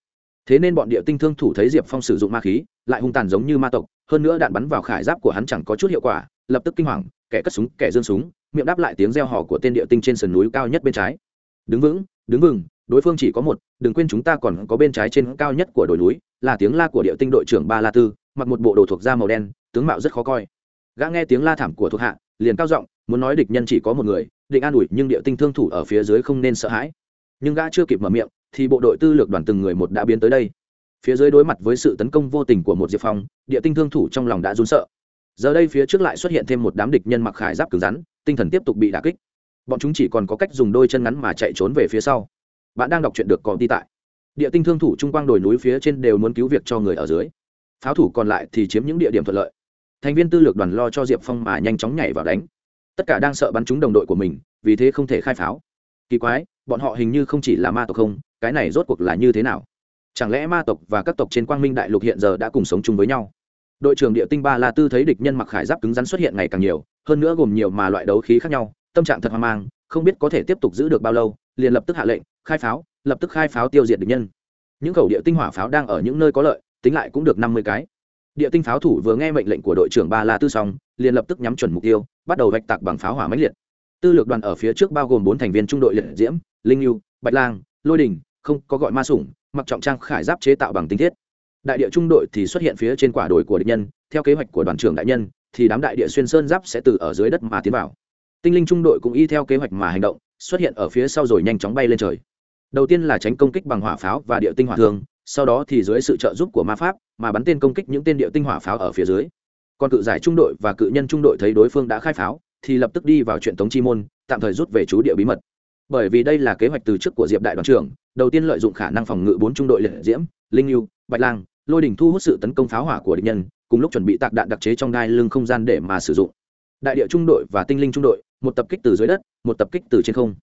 Speaker 1: Thế nên bọn địa tinh thương thủ thấy diệp phong sử dụng ma khí, lại hung tàn giống như ma tộc, hơn nữa đạn bắn vào khải giáp của hắn chẳng có chút hiệu quả, lập tức kinh hoàng, kẻ cất súng, kẻ dương súng, miệng đáp lại tiếng reo hò của tên địa tinh trên sườn núi cao nhất bên trái. Đứng vững đứng vững, đối phương chỉ có một, đừng quên chúng ta còn có bên trái trên cao nhất của đồi núi, là tiếng la của địa tinh đội trưởng ba la tư, mặc một bộ đồ thuộc da màu đen tướng mạo rất khó coi. Gã nghe tiếng la thảm của thuộc hạ, liền cao giọng, muốn nói địch nhân chỉ có một người, định an ủi, nhưng địa tinh thương thủ ở phía dưới không nên sợ hãi. Nhưng gã chưa kịp mở miệng, thì bộ đội tư lược đoàn từng người một đã biến tới đây. Phía dưới đối mặt với sự tấn công vô tình của một diệp phong, địa tinh thương thủ trong lòng đã run sợ. Giờ đây phía trước lại xuất hiện thêm một đám địch nhân mặc khải giáp cứng rắn, tinh thần tiếp tục bị đà kích. Bọn chúng chỉ còn có cách dùng đôi chân ngắn mà chạy trốn về phía sau. Bạn đang đọc chuyện được còn đi tại. Địa tinh thương thủ trung quang đồi núi phía trên đều muốn cứu việc cho người ở dưới. Pháo thủ còn lại thì chiếm những địa điểm thuận lợi thành viên tư lược đoàn lo cho diệp phong mà nhanh chóng nhảy vào đánh. Tất cả đang sợ bắn trúng đồng đội của mình, vì thế không thể khai pháo. Kỳ quái, bọn họ hình như không chỉ là ma tộc không, cái này rốt cuộc là như thế nào? Chẳng lẽ ma tộc và các tộc trên quang minh đại lục hiện giờ đã cùng sống chung với nhau? Đội trưởng địa tinh ba la tư thấy địch nhân mặc khải giáp cứng rắn xuất hiện ngày càng nhiều, hơn nữa gồm nhiều mà loại đấu khí khác nhau, tâm trạng thật hoang mang, không biết có thể tiếp tục giữ được bao lâu, liền lập tức hạ lệnh, khai pháo, lập tức khai pháo tiêu diệt địch nhân. Những khẩu địa tinh hỏa pháo đang ở những nơi có lợi, tính lại cũng được năm mươi cái địa tinh pháo thủ vừa nghe mệnh lệnh của đội trưởng ba la tư xong, liền lập tức nhắm chuẩn mục tiêu, bắt đầu vạch tạc bằng pháo hỏa máy liệt. Tư lược đoàn ở phía trước bao gồm bốn thành viên trung đội liệt diễm, linh yêu bạch lang, lôi đình, không có gọi ma sủng, mặc trọng trang khải giáp chế tạo bằng tinh thiết. Đại địa trung đội thì xuất hiện phía trên quả đồi của địch nhân, theo kế hoạch của đoàn trưởng đại nhân, thì đám đại địa xuyên sơn giáp sẽ từ ở dưới đất mà tiến vào. Tinh linh trung đội cũng y theo kế hoạch mà hành động, xuất hiện ở phía sau rồi nhanh chóng bay lên trời. Đầu tiên là tránh công kích bằng hỏa pháo và địa tinh hỏa thương sau đó thì dưới sự trợ giúp của ma pháp mà bắn tên công kích những tên địa tinh hỏa pháo ở phía dưới. Còn cự giải trung đội và cự nhân trung đội thấy đối phương đã khai pháo, thì lập tức đi vào chuyện tống chi môn, tạm thời rút về chú địa bí mật. Bởi vì đây là kế hoạch từ trước của diệp đại đoàn trưởng, đầu tiên lợi dụng khả năng phòng ngự bốn trung đội liệt diễm, linh yêu, bạch lang, lôi đình thu hút sự tấn công pháo hỏa của địch nhân, cùng lúc chuẩn bị tạc đạn đặc chế trong đai lưng không gian để mà sử dụng. Đại địa trung đội và tinh linh trung đội, một tập kích từ dưới đất, một tập kích từ trên không.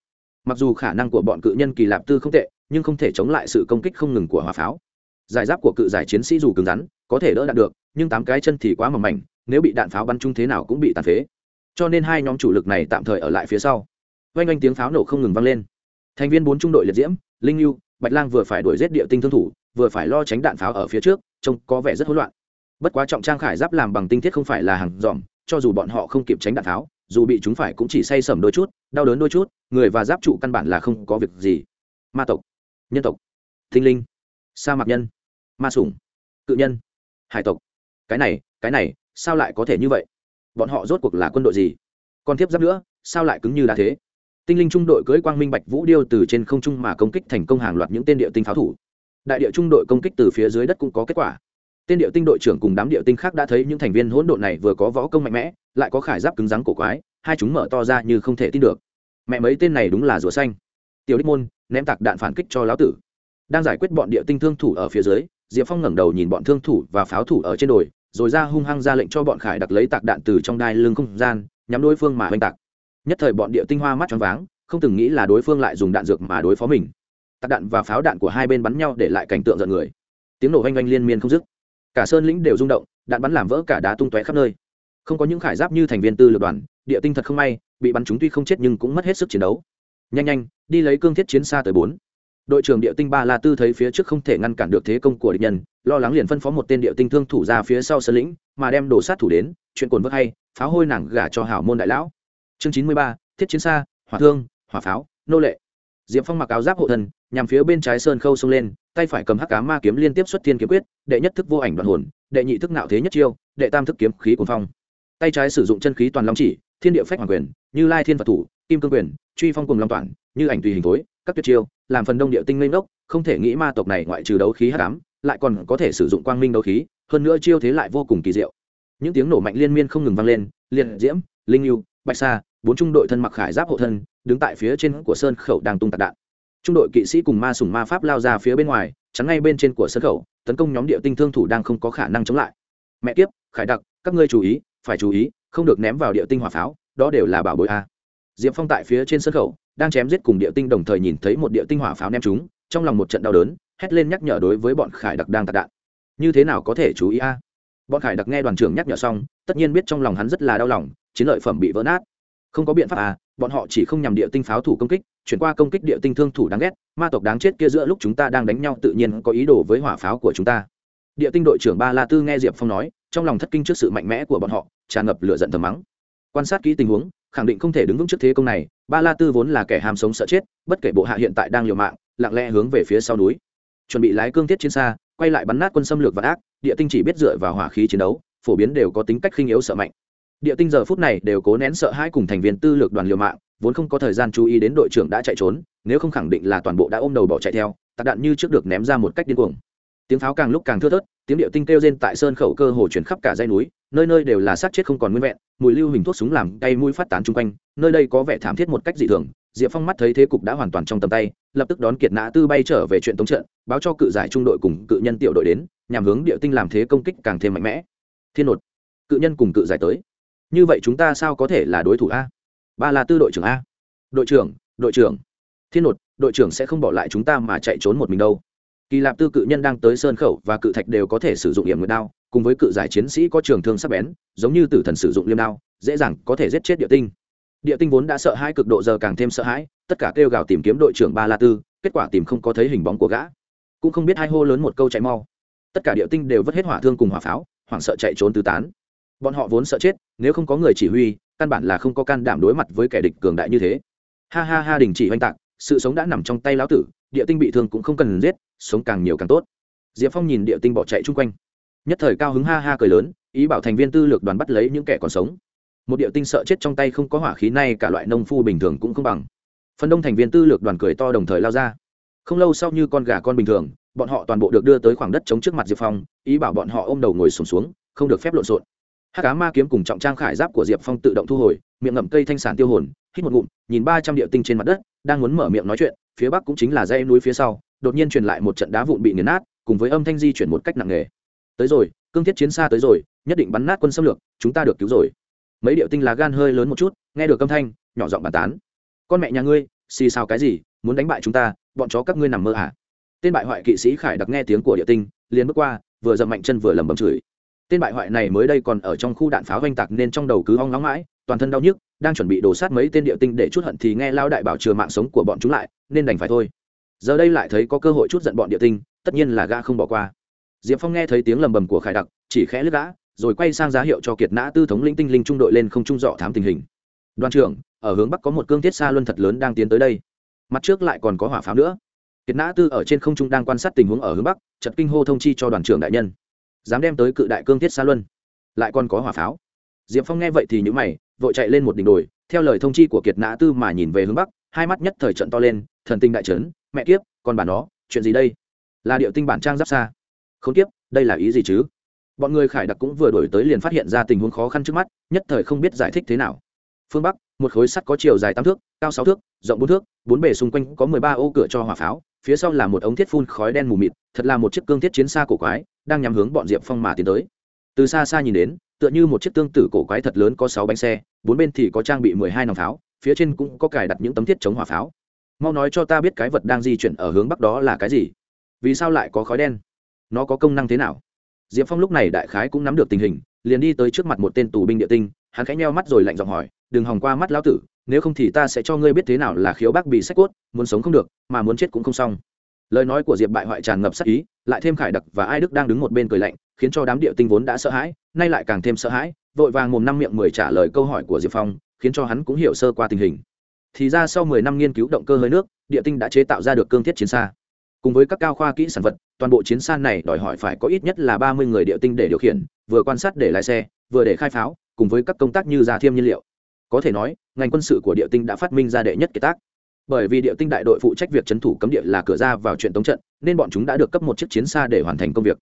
Speaker 1: Mặc dù khả năng của bọn cự nhân kỳ lạp tư không tệ nhưng không thể chống lại sự công kích không ngừng của hỏa pháo. Giải giáp của cự giải chiến sĩ dù cứng rắn, có thể đỡ đạn được, nhưng tám cái chân thì quá mỏng mảnh, nếu bị đạn pháo bắn chung thế nào cũng bị tàn phế. Cho nên hai nhóm chủ lực này tạm thời ở lại phía sau. Oanh oanh tiếng pháo nổ không ngừng vang lên. Thành viên bốn trung đội liệt diễm, linh lưu bạch lang vừa phải đuổi giết địa tinh thương thủ, vừa phải lo tránh đạn pháo ở phía trước, trông có vẻ rất hỗn loạn. Bất quá trọng trang khải giáp làm bằng tinh thiết không phải là hàng dòm cho dù bọn họ không kịp tránh đạn pháo, dù bị chúng phải cũng chỉ say sầm đôi chút, đau đớn đôi chút, người và giáp trụ căn bản là không có việc gì. Ma tộc nhân tộc, thinh linh, sa mạc nhân, ma sủng, cự nhân, hải tộc. Cái này cái này, sao lại có thể như vậy? Bọn họ rốt cuộc là quân đội gì? Còn tiếp giáp nữa, sao lại cứng như đá thế? Tinh linh trung đội cưỡi quang minh bạch vũ điêu từ trên không trung mà công kích thành công hàng loạt những tên địa tinh pháo thủ. Đại địa trung đội công kích từ phía dưới đất cũng có kết quả. Tên địa tinh đội trưởng cùng đám địa tinh khác đã thấy những thành viên hỗn độn này vừa có võ công mạnh mẽ, lại có khải giáp cứng rắn cổ quái, hai chúng mở to ra như không thể tin được. Mẹ mấy tên này đúng là rùa xanh. Tiểu đích môn ném tạc đạn phản kích cho lão tử. Đang giải quyết bọn địa tinh thương thủ ở phía dưới, diệp phong ngẩng đầu nhìn bọn thương thủ và pháo thủ ở trên đồi, rồi ra hung hăng ra lệnh cho bọn khải đặc lấy tạc đạn từ trong đai lưng không gian, nhắm đối phương mà oanh tạc. Nhất thời bọn địa tinh hoa mắt choáng váng, không từng nghĩ là đối phương lại dùng đạn dược mà đối phó mình. Tạc đạn và pháo đạn của hai bên bắn nhau để lại cảnh tượng giận người. Tiếng nổ oanh oanh liên miên không dứt. Cả sơn lĩnh đều rung động, đạn bắn làm vỡ cả đá tung tóe khắp nơi. Không có những khải giáp như thành viên tư lược đoàn, địa tinh thật không may, bị bắn chúng tuy không chết nhưng cũng mất hết sức chiến đấu nhanh nhanh, đi lấy cương thiết chiến xa tới bốn. Đội trưởng địa tinh ba la tư thấy phía trước không thể ngăn cản được thế công của địch nhân, lo lắng liền phân phó một tên địa tinh thương thủ ra phía sau sân lĩnh, mà đem đổ sát thủ đến, chuyện cồn vớt hay pháo hôi nàng gả cho hảo môn đại lão. Chương chín mươi ba, thiết chiến xa, hỏa thương, hỏa pháo, nô lệ. Diệp phong mặc áo giáp hộ thân, nhằm phía bên trái sơn khâu xông lên, tay phải cầm hắc cá ma kiếm liên tiếp xuất thiên kiếm quyết, đệ nhất thức vô ảnh đoạn hồn, đệ nhị thức nạo thế nhất chiêu, đệ tam thức kiếm khí cuồng phong. Tay trái sử dụng chân khí toàn long chỉ, thiên địa phách hoàng quyền, như lai thiên phật thủ kim cương quyền, truy phong cùng long toàn, như ảnh tùy hình tối các tuyệt chiêu, làm phần đông địa tinh lên đốc không thể nghĩ ma tộc này ngoại trừ đấu khí hắc ám, lại còn có thể sử dụng quang minh đấu khí, hơn nữa chiêu thế lại vô cùng kỳ diệu. Những tiếng nổ mạnh liên miên không ngừng vang lên, liệt diễm, linh lưu bạch sa, bốn trung đội thân mặc khải giáp hộ thân, đứng tại phía trên của sơn khẩu đang tung tạc đạn. Trung đội kỵ sĩ cùng ma sùng ma pháp lao ra phía bên ngoài, chắn ngay bên trên của sơn khẩu, tấn công nhóm địa tinh thương thủ đang không có khả năng chống lại. Mẹ kiếp, khải đặc, các ngươi chú ý, phải chú ý, không được ném vào địa tinh hỏa pháo, đó đều là bảo bối a diệp phong tại phía trên sân khẩu, đang chém giết cùng địa tinh đồng thời nhìn thấy một địa tinh hỏa pháo ném chúng, trong lòng một trận đau đớn, hét lên nhắc nhở đối với bọn khải đặc đang tạc đạn. Như thế nào có thể chú ý a? Bọn khải đặc nghe đoàn trưởng nhắc nhở xong, tất nhiên biết trong lòng hắn rất là đau lòng, chiến lợi phẩm bị vỡ nát. Không có biện pháp à bọn họ chỉ không nhằm địa tinh pháo thủ công kích, chuyển qua công kích địa tinh thương thủ đáng ghét, ma tộc đáng chết kia giữa lúc chúng ta đang đánh nhau tự nhiên có ý đồ với hỏa pháo của chúng ta. Địa tinh đội trưởng ba la tư nghe diệp phong nói, trong lòng thất kinh trước sự mạnh mẽ của bọn họ, tràn ngập lửa giận thầm mắng quan sát kỹ tình huống, khẳng định không thể đứng vững trước thế công này, ba la tư vốn là kẻ ham sống sợ chết, bất kể bộ hạ hiện tại đang liều mạng, lặng lẽ hướng về phía sau núi. Chuẩn bị lái cương thiết chiến xa, quay lại bắn nát quân xâm lược và ác, địa tinh chỉ biết dựa vào hỏa khí chiến đấu, phổ biến đều có tính cách khinh yếu sợ mạnh. Địa tinh giờ phút này đều cố nén sợ hãi cùng thành viên tư lược đoàn liều mạng, vốn không có thời gian chú ý đến đội trưởng đã chạy trốn, nếu không khẳng định là toàn bộ đã ôm đầu bỏ chạy theo, tạc đạn như trước được ném ra một cách điên cuồng. Tiếng pháo càng lúc càng thưa thớt, tiếng điệu tinh kêu rên tại sơn khẩu cơ hồ chuyển khắp cả dãy núi nơi nơi đều là sát chết không còn nguyên vẹn, mùi lưu hình thuốc súng làm cay mũi phát tán chung quanh, nơi đây có vẻ thảm thiết một cách dị thường, diệp phong mắt thấy thế cục đã hoàn toàn trong tầm tay, lập tức đón kiệt nã tư bay trở về chuyện tống trận, báo cho cự giải trung đội cùng cự nhân tiểu đội đến, nhằm hướng địa tinh làm thế công kích càng thêm mạnh mẽ. Thiên nột, cự nhân cùng cự giải tới. Như vậy chúng ta sao có thể là đối thủ a? Ba là tư đội trưởng a. Đội trưởng đội trưởng. Thiên nột, đội trưởng sẽ không bỏ lại chúng ta mà chạy trốn một mình đâu. Kỳ lạp tư cự nhân đang tới sơn khẩu và cự thạch đều có thể sử dụng hiểm nguyệt đao cùng với cự giải chiến sĩ có trường thương sắc bén, giống như tử thần sử dụng liêm đao, dễ dàng có thể giết chết địa tinh. Địa tinh vốn đã sợ hãi cực độ giờ càng thêm sợ hãi, tất cả kêu gào tìm kiếm đội trưởng ba la tư, kết quả tìm không có thấy hình bóng của gã. Cũng không biết hai hô lớn một câu chạy mau. Tất cả địa tinh đều vứt hết hỏa thương cùng hỏa pháo, hoảng sợ chạy trốn tứ tán. Bọn họ vốn sợ chết, nếu không có người chỉ huy, căn bản là không có can đảm đối mặt với kẻ địch cường đại như thế. Ha ha ha, đình chỉ oanh tạc, sự sống đã nằm trong tay lão tử, địa tinh bị thương cũng không cần giết, sống càng nhiều càng tốt. Diệp phong nhìn địa tinh bỏ chạy chung quanh nhất thời cao hứng ha ha cười lớn ý bảo thành viên tư lược đoàn bắt lấy những kẻ còn sống. Một địa tinh sợ chết trong tay không có hỏa khí này cả loại nông phu bình thường cũng không bằng. Phần đông thành viên tư lược đoàn cười to đồng thời lao ra. Không lâu sau như con gà con bình thường bọn họ toàn bộ được đưa tới khoảng đất chống trước mặt diệp phong ý bảo bọn họ ôm đầu ngồi sùng xuống, xuống không được phép lộn xộn. Hát cá ma kiếm cùng trọng trang khải giáp của diệp phong tự động thu hồi miệng ngậm cây thanh sản tiêu hồn hít một ngụm nhìn ba trăm địa tinh trên mặt đất đang muốn mở miệng nói chuyện phía bắc cũng chính là dãy núi phía sau đột nhiên truyền lại một trận đá vụn bị nghiền nát cùng với âm thanh di chuyển một cách nặng nề tới rồi, cương thiết chiến xa tới rồi, nhất định bắn nát quân xâm lược, chúng ta được cứu rồi. Mấy điệu tinh lá gan hơi lớn một chút, nghe được âm thanh, nhỏ giọng bàn tán. Con mẹ nhà ngươi, xì xào cái gì, muốn đánh bại chúng ta, bọn chó các ngươi nằm mơ à? Tên bại hoại kỵ sĩ khải đặc nghe tiếng của địa tinh, liền bước qua, vừa dậm mạnh chân vừa lầm bầm chửi. Tên bại hoại này mới đây còn ở trong khu đạn pháo oanh tạc nên trong đầu cứ hong nóng mãi, toàn thân đau nhức, đang chuẩn bị đổ sát mấy tên địa tinh để chút hận thì nghe lao đại bảo chừa mạng sống của bọn chúng lại, nên đành phải thôi. Giờ đây lại thấy có cơ hội chút giận bọn địa tinh, tất nhiên là gã không bỏ qua diệp phong nghe thấy tiếng lầm bầm của khải đặc, chỉ khẽ lướt gã, rồi quay sang giá hiệu cho kiệt nã tư thống lĩnh tinh linh trung đội lên không trung dọ thám tình hình. Đoàn trưởng, ở hướng bắc có một cương thiết xa luân thật lớn đang tiến tới đây. Mặt trước lại còn có hỏa pháo nữa. Kiệt nã tư ở trên không trung đang quan sát tình huống ở hướng bắc chật kinh hô thông chi cho đoàn trưởng đại nhân. Dám đem tới cự đại cương thiết xa luân. Lại còn có hỏa pháo. Diệp phong nghe vậy thì nhữ mày, vội chạy lên một đỉnh đồi, theo lời thông chi của kiệt nã tư mà nhìn về hướng bắc, hai mắt nhất thời trận to lên, thần tinh đại trấn mẹ kiếp còn bà nó, chuyện gì đây? Là điệu tinh bản trang giáp xa khốn kiếp, đây là ý gì chứ? Bọn người khải đặc cũng vừa đổi tới liền phát hiện ra tình huống khó khăn trước mắt, nhất thời không biết giải thích thế nào. Phương bắc, một khối sắt có chiều dài tám thước, cao sáu thước, rộng bốn thước, bốn bề xung quanh có mười ba ô cửa cho hỏa pháo, phía sau là một ống thiết phun khói đen mù mịt, thật là một chiếc cương thiết chiến xa cổ quái, đang nhắm hướng bọn diệp phong mà tiến tới. Từ xa xa nhìn đến, tựa như một chiếc tương tử cổ quái thật lớn có sáu bánh xe, bốn bên thì có trang bị mười hai nòng pháo, phía trên cũng có cài đặt những tấm thiết chống hỏa pháo. Mau nói cho ta biết cái vật đang di chuyển ở hướng bắc đó là cái gì. Vì sao lại có khói đen? Nó có công năng thế nào? Diệp phong lúc này đại khái cũng nắm được tình hình, liền đi tới trước mặt một tên tù binh địa tinh, hắn khẽ nheo mắt rồi lạnh giọng hỏi, đừng hòng qua mắt lão tử, nếu không thì ta sẽ cho ngươi biết thế nào là khiếu bác bị sách cốt, muốn sống không được, mà muốn chết cũng không xong. Lời nói của diệp bại hoại tràn ngập sắc ý, lại thêm khải đặc và ai đức đang đứng một bên cười lạnh, khiến cho đám địa tinh vốn đã sợ hãi, nay lại càng thêm sợ hãi, vội vàng mồm năm miệng mười trả lời câu hỏi của diệp phong, khiến cho hắn cũng hiểu sơ qua tình hình. Thì ra sau mười năm nghiên cứu động cơ hơi nước, địa tinh đã chế tạo ra được cương thiết chiến xa cùng với các cao khoa kỹ sản vật, toàn bộ chiến xa này đòi hỏi phải có ít nhất là ba mươi người địa tinh để điều khiển, vừa quan sát để lái xe, vừa để khai pháo, cùng với các công tác như giả thiêm nhiên liệu. Có thể nói, ngành quân sự của địa tinh đã phát minh ra đệ nhất kiệt tác. Bởi vì địa tinh đại đội phụ trách việc trấn thủ cấm địa là cửa ra vào chuyện tống trận, nên bọn chúng đã được cấp một chiếc chiến xa để hoàn thành công việc.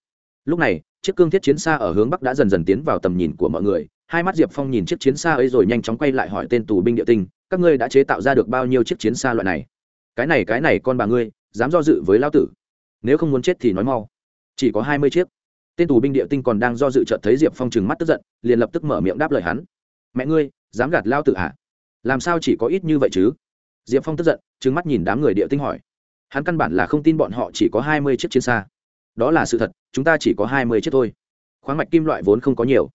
Speaker 1: Lúc này, chiếc cương thiết chiến xa ở hướng bắc đã dần dần tiến vào tầm nhìn của mọi người. Hai mắt diệp phong nhìn chiếc chiến xa ấy rồi nhanh chóng quay lại hỏi tên tù binh địa tinh, các ngươi đã chế tạo ra được bao nhiêu chiếc chiến xa loại này? Cái này cái này, con bà ngươi dám do dự với lao tử. Nếu không muốn chết thì nói mau. Chỉ có hai mươi chiếc. Tên tù binh địa tinh còn đang do dự chợt thấy diệp phong trừng mắt tức giận, liền lập tức mở miệng đáp lời hắn. Mẹ ngươi, dám gạt lao tử hả? À? làm sao chỉ có ít như vậy chứ? Diệp phong tức giận, trừng mắt nhìn đám người địa tinh hỏi. Hắn căn bản là không tin bọn họ chỉ có hai mươi chiếc chiến xa. Đó là sự thật, chúng ta chỉ có hai mươi chiếc thôi. Khoáng mạch kim loại vốn không có nhiều.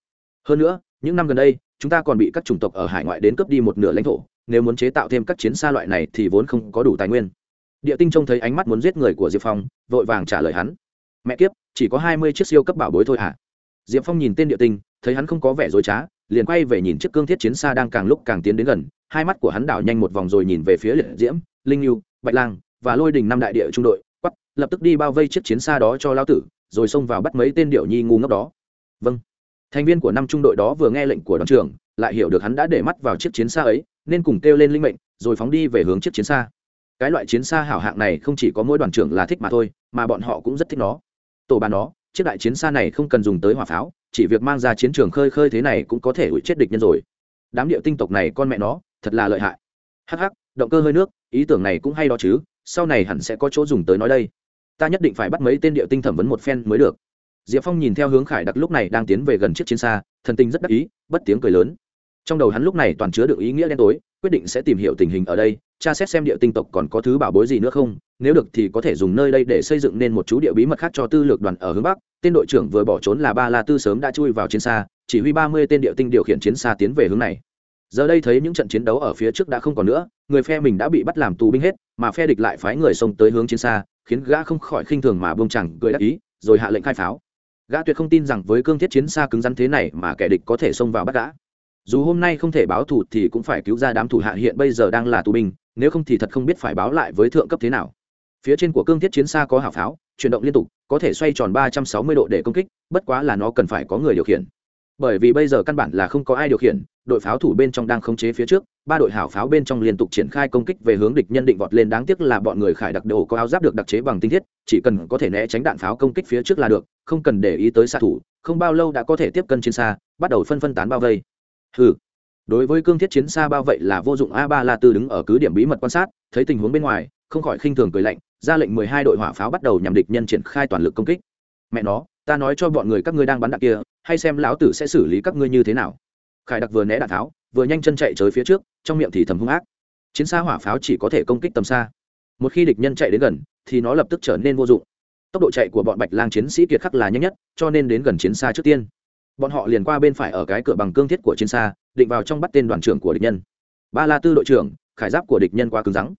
Speaker 1: Hơn nữa, những năm gần đây, chúng ta còn bị các chủng tộc ở hải ngoại đến cướp đi một nửa lãnh thổ. Nếu muốn chế tạo thêm các chiến xa loại này thì vốn không có đủ tài nguyên địa tinh trông thấy ánh mắt muốn giết người của diệp phong, vội vàng trả lời hắn. Mẹ kiếp, chỉ có hai mươi chiếc siêu cấp bảo bối thôi hả? À? diệp phong nhìn tên địa tinh, thấy hắn không có vẻ dối trá, liền quay về nhìn chiếc cương thiết chiến xa đang càng lúc càng tiến đến gần. Hai mắt của hắn đảo nhanh một vòng rồi nhìn về phía liệt diễm, linh lưu bạch lang và lôi đình năm đại địa trung đội. Quắp lập tức đi bao vây chiếc chiến xa đó cho lao tử, rồi xông vào bắt mấy tên điệu nhi ngu ngốc đó. Vâng. Thành viên của năm trung đội đó vừa nghe lệnh của đoàn trưởng, lại hiểu được hắn đã để mắt vào chiếc chiến xa ấy, nên cùng kêu lên linh mệnh, rồi phóng đi về hướng chiếc chiến xa cái loại chiến xa hảo hạng này không chỉ có mỗi đoàn trưởng là thích mà thôi mà bọn họ cũng rất thích nó. Tổ bàn nó chiếc đại chiến xa này không cần dùng tới hỏa pháo chỉ việc mang ra chiến trường khơi khơi thế này cũng có thể ủi chết địch nhân rồi. Đám địa tinh tộc này con mẹ nó thật là lợi hại. Hắc hắc, động cơ hơi nước ý tưởng này cũng hay đó chứ sau này hẳn sẽ có chỗ dùng tới nói đây. Ta nhất định phải bắt mấy tên địa tinh thẩm vấn một phen mới được. Diệp phong nhìn theo hướng khải đặc lúc này đang tiến về gần chiếc chiến xa thần tinh rất đắc ý bất tiếng cười lớn. Trong đầu hắn lúc này toàn chứa được ý nghĩa đen tối quyết định sẽ tìm hiểu tình hình ở đây, tra xét xem địa tinh tộc còn có thứ bảo bối gì nữa không, nếu được thì có thể dùng nơi đây để xây dựng nên một chú địa bí mật khác cho tư lược đoàn ở hướng bắc. Tên đội trưởng vừa bỏ trốn là ba la tư sớm đã chui vào chiến xa, chỉ huy ba mươi tên địa tinh điều khiển chiến xa tiến về hướng này. Giờ đây thấy những trận chiến đấu ở phía trước đã không còn nữa, người phe mình đã bị bắt làm tù binh hết, mà phe địch lại phái người xông tới hướng chiến xa, khiến gã không khỏi khinh thường mà bông chẳng cười đắc ý, rồi hạ lệnh khai pháo. Gã tuyệt không tin rằng với cương thiết chiến xa cứng rắn thế này mà kẻ địch có thể xông vào bắt gã dù hôm nay không thể báo thù thì cũng phải cứu ra đám thủ hạ hiện bây giờ đang là tù binh, nếu không thì thật không biết phải báo lại với thượng cấp thế nào. Phía trên của cương thiết chiến xa có hào pháo, chuyển động liên tục, có thể xoay tròn ba trăm sáu mươi độ để công kích, bất quá là nó cần phải có người điều khiển. Bởi vì bây giờ căn bản là không có ai điều khiển, đội pháo thủ bên trong đang khống chế phía trước, ba đội hảo pháo bên trong liên tục triển khai công kích về hướng địch nhân định vọt lên, đáng tiếc là bọn người khải đặc đồ có áo giáp được đặc chế bằng tinh thiết, chỉ cần có thể né tránh đạn pháo công kích phía trước là được, không cần để ý tới xạ thủ, không bao lâu đã có thể tiếp cận trên xa, bắt đầu phân phân tán bao vây. Hừ. đối với cương thiết chiến xa bao vậy là vô dụng. A ba la tư đứng ở cứ điểm bí mật quan sát, thấy tình huống bên ngoài, không khỏi khinh thường cười lạnh, ra lệnh mười hai đội hỏa pháo bắt đầu nhằm địch nhân triển khai toàn lực công kích. Mẹ nó, ta nói cho bọn người các ngươi đang bắn đạn kia, hay xem lão tử sẽ xử lý các ngươi như thế nào. Khải đặc vừa né đạn tháo, vừa nhanh chân chạy tới phía trước, trong miệng thì thầm hung ác. Chiến xa hỏa pháo chỉ có thể công kích tầm xa. Một khi địch nhân chạy đến gần, thì nó lập tức trở nên vô dụng. Tốc độ chạy của bọn bạch lang chiến sĩ kiệt khắc là nhanh nhất, cho nên đến gần chiến xa trước tiên bọn họ liền qua bên phải ở cái cửa bằng cương thiết của chiến xa, định vào trong bắt tên đoàn trưởng của địch nhân. Ba la tư đội trưởng, khải giáp của địch nhân quá cứng rắn.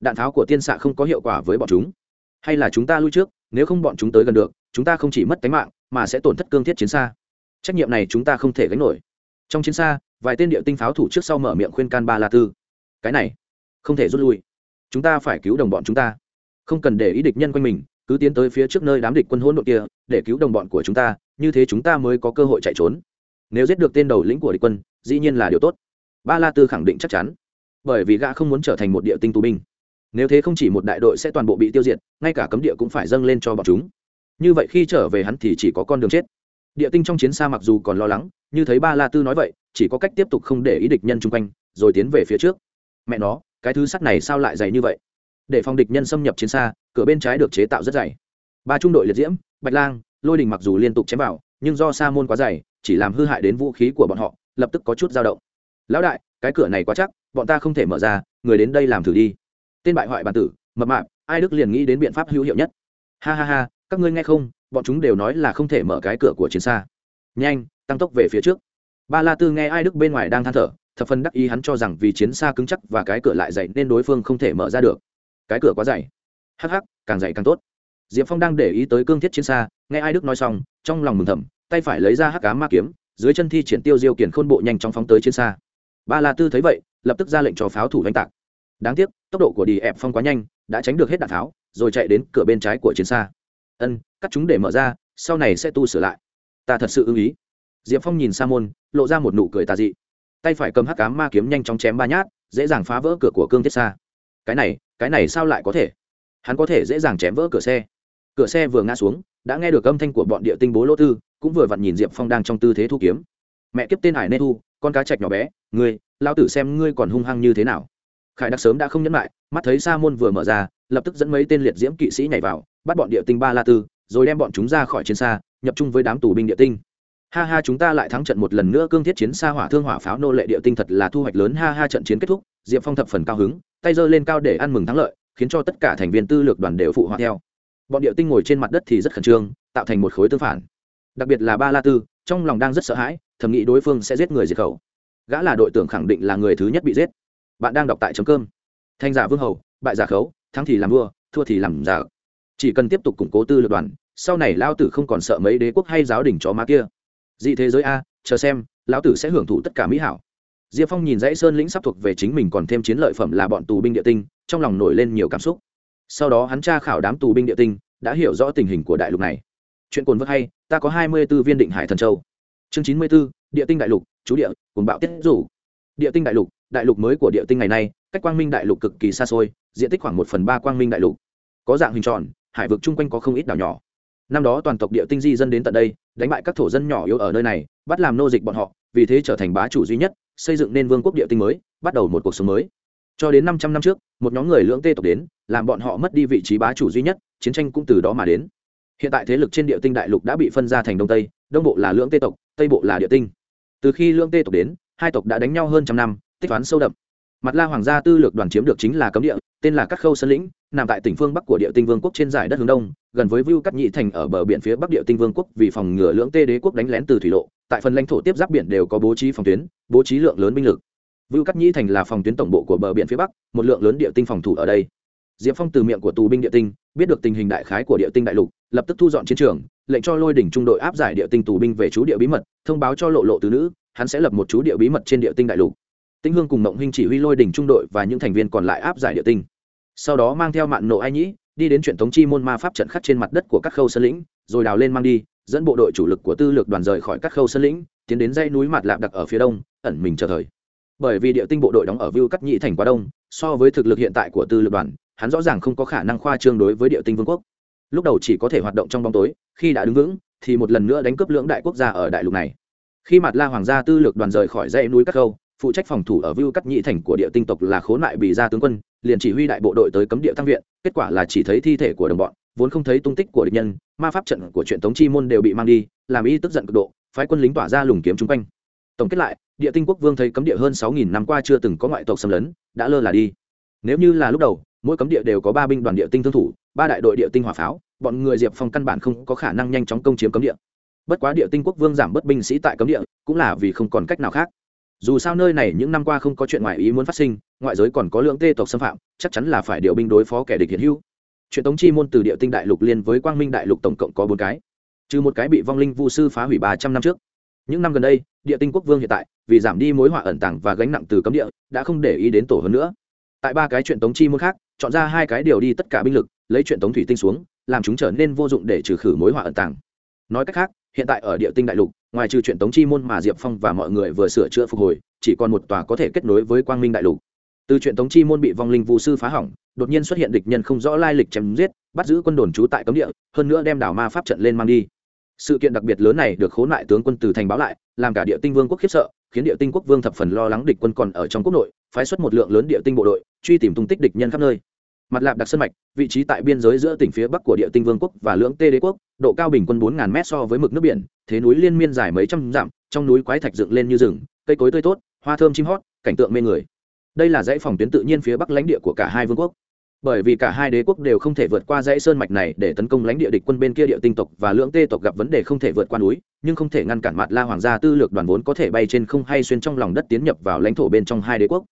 Speaker 1: Đạn tháo của tiên xạ không có hiệu quả với bọn chúng. Hay là chúng ta lui trước, nếu không bọn chúng tới gần được, chúng ta không chỉ mất tính mạng, mà sẽ tổn thất cương thiết chiến xa. Trách nhiệm này chúng ta không thể gánh nổi. Trong chiến xa, vài tên địa tinh pháo thủ trước sau mở miệng khuyên can ba la tư. Cái này, không thể rút lui. Chúng ta phải cứu đồng bọn chúng ta. Không cần để ý địch nhân quanh mình, cứ tiến tới phía trước nơi đám địch quân hỗn độn kia để cứu đồng bọn của chúng ta, như thế chúng ta mới có cơ hội chạy trốn. Nếu giết được tên đầu lĩnh của địch quân, dĩ nhiên là điều tốt. Ba la tư khẳng định chắc chắn. Bởi vì gã không muốn trở thành một địa tinh tù binh. Nếu thế không chỉ một đại đội sẽ toàn bộ bị tiêu diệt, ngay cả cấm địa cũng phải dâng lên cho bọn chúng. Như vậy khi trở về hắn thì chỉ có con đường chết. Địa tinh trong chiến xa mặc dù còn lo lắng, như thấy ba la tư nói vậy, chỉ có cách tiếp tục không để ý địch nhân chung quanh, rồi tiến về phía trước. Mẹ nó, cái thứ sắt này sao lại dày như vậy? Để phòng địch nhân xâm nhập chiến xa, cửa bên trái được chế tạo rất dày. Ba trung đội liệt diễm bạch lang, lôi đình mặc dù liên tục chém vào, nhưng do sa môn quá dày, chỉ làm hư hại đến vũ khí của bọn họ, lập tức có chút dao động. Lão đại, cái cửa này quá chắc, bọn ta không thể mở ra, người đến đây làm thử đi. Tên bại hoại bản tử, mập mạp, ai đức liền nghĩ đến biện pháp hữu hiệu nhất. Ha ha ha, các ngươi nghe không, bọn chúng đều nói là không thể mở cái cửa của chiến xa. Nhanh, tăng tốc về phía trước. Ba la tư nghe ai đức bên ngoài đang than thở, thập phần đắc ý hắn cho rằng vì chiến xa cứng chắc và cái cửa lại dày nên đối phương không thể mở ra được. Cái cửa quá dày. Hắc hắc, càng dày càng tốt diệp phong đang để ý tới cương thiết chiến xa nghe ai đức nói xong trong lòng mừng thầm tay phải lấy ra hắc cá ma kiếm dưới chân thi triển tiêu diêu kiển khôn bộ nhanh chóng phóng tới chiến xa. Ba la tư thấy vậy lập tức ra lệnh cho pháo thủ đánh tạc. Đáng tiếc tốc độ của đi phong quá nhanh đã tránh được hết đạn tháo, rồi chạy đến cửa bên trái của chiến xa. Ân cắt chúng để mở ra sau này sẽ tu sửa lại. Ta thật sự ưng ý. Diệp phong nhìn sa môn lộ ra một nụ cười tà dị. Tay phải cầm hắc cám ma kiếm nhanh chóng chém ba nhát dễ dàng phá vỡ cửa của cương thiết xa. Cái này cái này sao lại có thể? Hắn có thể dễ dàng chém vỡ cửa xe cửa xe vừa ngã xuống, đã nghe được âm thanh của bọn địa tinh bố lỗ tư, cũng vừa vặn nhìn diệp phong đang trong tư thế thu kiếm. Mẹ kiếp tên hải nê thu, con cá chạch nhỏ bé, ngươi, lao tử xem ngươi còn hung hăng như thế nào. Khải đặc sớm đã không nhẫn lại mắt thấy sa môn vừa mở ra, lập tức dẫn mấy tên liệt diễm kỵ sĩ nhảy vào, bắt bọn địa tinh ba la tư, rồi đem bọn chúng ra khỏi chiến xa, nhập chung với đám tù binh địa tinh. Ha ha, chúng ta lại thắng trận một lần nữa, cương thiết chiến xa hỏa thương hỏa pháo nô lệ địa tinh thật là thu hoạch lớn. Ha ha, trận chiến kết thúc, diệp phong thập phần cao hứng, tay giơ lên cao để ăn mừng thắng lợi, khiến cho tất cả thành viên tư lược đoàn đều phụ họa theo bọn địa tinh ngồi trên mặt đất thì rất khẩn trương, tạo thành một khối tương phản. Đặc biệt là ba la tư, trong lòng đang rất sợ hãi, thầm nghĩ đối phương sẽ giết người diệt khẩu. Gã là đội tưởng khẳng định là người thứ nhất bị giết. Bạn đang đọc tại chấm cơm. Thanh giả vương hầu, bại giả khấu, thắng thì làm vua, thua thì làm giả. Chỉ cần tiếp tục củng cố tư lược đoàn, sau này lao tử không còn sợ mấy đế quốc hay giáo đình chó má kia. Dị thế giới a, chờ xem, lão tử sẽ hưởng thụ tất cả mỹ hảo. Diệp phong nhìn dãy sơn lĩnh sắp thuộc về chính mình còn thêm chiến lợi phẩm là bọn tù binh địa tinh, trong lòng nổi lên nhiều cảm xúc sau đó hắn tra khảo đám tù binh địa tinh, đã hiểu rõ tình hình của đại lục này. Chuyện cồn vơ hay, ta có hai mươi b ố viên định hải thần châu. Chương chín mươi b ố địa tinh đại lục, chú địa cồn bạo tiết rủ. Địa tinh đại lục đại lục mới của địa tinh ngày nay, cách quang minh đại lục cực kỳ xa xôi, diện tích khoảng một phần ba quang minh đại lục. Có dạng hình tròn, hải vực chung quanh có không ít đảo nhỏ. Năm đó toàn tộc địa tinh di dân đến tận đây, đánh bại các thổ dân nhỏ yếu ở nơi này, bắt làm nô dịch bọn họ, vì thế trở thành bá chủ duy nhất, xây dựng nên vương quốc địa tinh mới, bắt đầu một cuộc sống mới. Cho đến năm trăm năm trước, một nhóm người lưỡng tê tộc đến làm bọn họ mất đi vị trí bá chủ duy nhất, chiến tranh cũng từ đó mà đến. Hiện tại thế lực trên địa tinh đại lục đã bị phân ra thành đông tây, đông bộ là lưỡng tê tộc, tây bộ là địa tinh. Từ khi lưỡng tê tộc đến, hai tộc đã đánh nhau hơn trăm năm, tích toán sâu đậm. Mặt la hoàng gia tư lược đoàn chiếm được chính là cấm địa, tên là các khâu sơn lĩnh, nằm tại tỉnh phương bắc của địa tinh vương quốc trên giải đất hướng đông, gần với vu cắt nhị thành ở bờ biển phía bắc địa tinh vương quốc vì phòng ngừa lưỡng tê đế quốc đánh lén từ thủy lộ, tại phần lãnh thổ tiếp giáp biển đều có bố trí phòng tuyến, bố trí lượng lớn binh lực. Vu cắt nhị thành là phòng tuyến tổng bộ của bờ biển phía bắc, một lượng lớn địa tinh phòng thủ ở đây diệp phong từ miệng của tù binh địa tinh, biết được tình hình đại khái của địa tinh đại lục, lập tức thu dọn chiến trường, lệnh cho lôi đỉnh trung đội áp giải địa tinh tù binh về chú địa bí mật, thông báo cho lộ lộ tứ nữ, hắn sẽ lập một chú địa bí mật trên địa tinh đại lục. Tĩnh hương cùng mộng Hinh chỉ huy lôi đỉnh trung đội và những thành viên còn lại áp giải địa tinh. Sau đó mang theo mạn nộ ai nhĩ, đi đến chuyện tống chi môn ma pháp trận khắc trên mặt đất của các khâu sơn lĩnh, rồi đào lên mang đi, dẫn bộ đội chủ lực của tư lược đoàn rời khỏi các khâu sơn lĩnh, tiến đến dãy núi mạt lạp đặc ở phía đông, ẩn mình chờ thời. Bởi vì địa tinh bộ đội đóng ở view cắt nhị thành quá đông, so với thực lực hiện tại của tư lược đoàn hắn rõ ràng không có khả năng khoa trương đối với địa tinh vương quốc. Lúc đầu chỉ có thể hoạt động trong bóng tối, khi đã đứng vững, thì một lần nữa đánh cướp lưỡng đại quốc gia ở đại lục này. Khi mặt la hoàng gia tư lược đoàn rời khỏi dãy núi các khâu, phụ trách phòng thủ ở vưu cắt nhị thành của địa tinh tộc là khốn lại bị gia tướng quân, liền chỉ huy đại bộ đội tới cấm địa tăng viện, kết quả là chỉ thấy thi thể của đồng bọn, vốn không thấy tung tích của địch nhân, ma pháp trận của chuyện tống chi môn đều bị mang đi, làm y tức giận cực độ, phái quân lính tỏa ra lùng kiếm chung quanh. Tổng kết lại, địa tinh quốc vương thấy cấm địa hơn sáu nghìn năm qua chưa từng có ngoại tộc xâm lấn, đã lơ là đi. Nếu như là lúc đầu mỗi cấm địa đều có ba binh đoàn địa tinh thương thủ, ba đại đội địa tinh hỏa pháo, bọn người diệp phong căn bản không có khả năng nhanh chóng công chiếm cấm địa. Bất quá địa tinh quốc vương giảm bớt binh sĩ tại cấm địa, cũng là vì không còn cách nào khác. Dù sao nơi này những năm qua không có chuyện ngoại ý muốn phát sinh, ngoại giới còn có lượng tê tộc xâm phạm, chắc chắn là phải điều binh đối phó kẻ địch hiện hữu. Chuyện tống chi môn từ địa tinh đại lục liên với quang minh đại lục tổng cộng có bốn cái. Trừ một cái bị vong linh vu sư phá hủy ba trăm năm trước. Những năm gần đây, địa tinh quốc vương hiện tại, vì giảm đi mối họa ẩn tàng và gánh nặng từ cấm địa, đã không để ý đến tổ hơn nữa. Tại ba cái chuyện tống chi môn khác chọn ra hai cái điều đi tất cả binh lực, lấy chuyện tống thủy tinh xuống, làm chúng trở nên vô dụng để trừ khử mối họa ẩn tàng. Nói cách khác, hiện tại ở địa tinh đại lục, ngoài trừ chuyện tống chi môn mà diệp phong và mọi người vừa sửa chữa phục hồi, chỉ còn một tòa có thể kết nối với quang minh đại lục. Từ chuyện tống chi môn bị vong linh vũ sư phá hỏng, đột nhiên xuất hiện địch nhân không rõ lai lịch chém giết, bắt giữ quân đồn trú tại cấm địa, hơn nữa đem đảo ma pháp trận lên mang đi. Sự kiện đặc biệt lớn này được khốn lại tướng quân từ thành báo lại, làm cả địa tinh vương quốc khiếp sợ khiến địa tinh quốc vương thập phần lo lắng địch quân còn ở trong quốc nội, phái xuất một lượng lớn địa tinh bộ đội, truy tìm tung tích địch nhân khắp nơi. Mặt lạp đặc sân mạch, vị trí tại biên giới giữa tỉnh phía bắc của địa tinh vương quốc và lưỡng tê đế quốc, độ cao bình quân bốn ngàn m so với mực nước biển, thế núi liên miên dài mấy trăm dặm, trong núi quái thạch dựng lên như rừng, cây cối tươi tốt, hoa thơm chim hót, cảnh tượng mê người. Đây là dãy phòng tuyến tự nhiên phía bắc lãnh địa của cả hai vương quốc bởi vì cả hai đế quốc đều không thể vượt qua dãy sơn mạch này để tấn công lãnh địa địch quân bên kia địa tinh tộc và lưỡng tê tộc gặp vấn đề không thể vượt qua núi, nhưng không thể ngăn cản mặt la hoàng gia tư lược đoàn vốn có thể bay trên không hay xuyên trong lòng đất tiến nhập vào lãnh thổ bên trong hai đế quốc.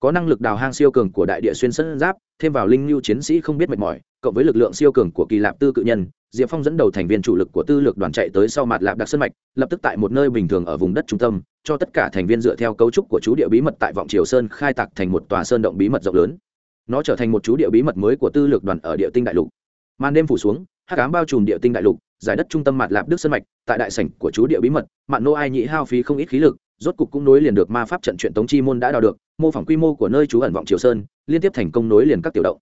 Speaker 1: Có năng lực đào hang siêu cường của đại địa xuyên sân giáp, thêm vào linh lưu chiến sĩ không biết mệt mỏi, cộng với lực lượng siêu cường của kỳ lạp tư cự nhân, diệp phong dẫn đầu thành viên chủ lực của tư lược đoàn chạy tới sau mặt lạp đặc sân mạch, lập tức tại một nơi bình thường ở vùng đất trung tâm, cho tất cả thành viên dựa theo cấu trúc của chú địa bí mật tại vọng triều sơn khai tạc thành một tòa sơn động bí mật rộng lớn nó trở thành một chú địa bí mật mới của tư lược đoàn ở địa tinh đại lục. Màn đêm phủ xuống hát cám bao trùm địa tinh đại lục, giải đất trung tâm mặt lạp đức sân mạch, tại đại sảnh của chú địa bí mật, mạn nô ai nhị hao phí không ít khí lực, rốt cục cũng nối liền được ma pháp trận chuyện tống chi môn đã đào được, mô phỏng quy mô của nơi trú ẩn vọng triều sơn, liên tiếp thành công nối liền các tiểu động.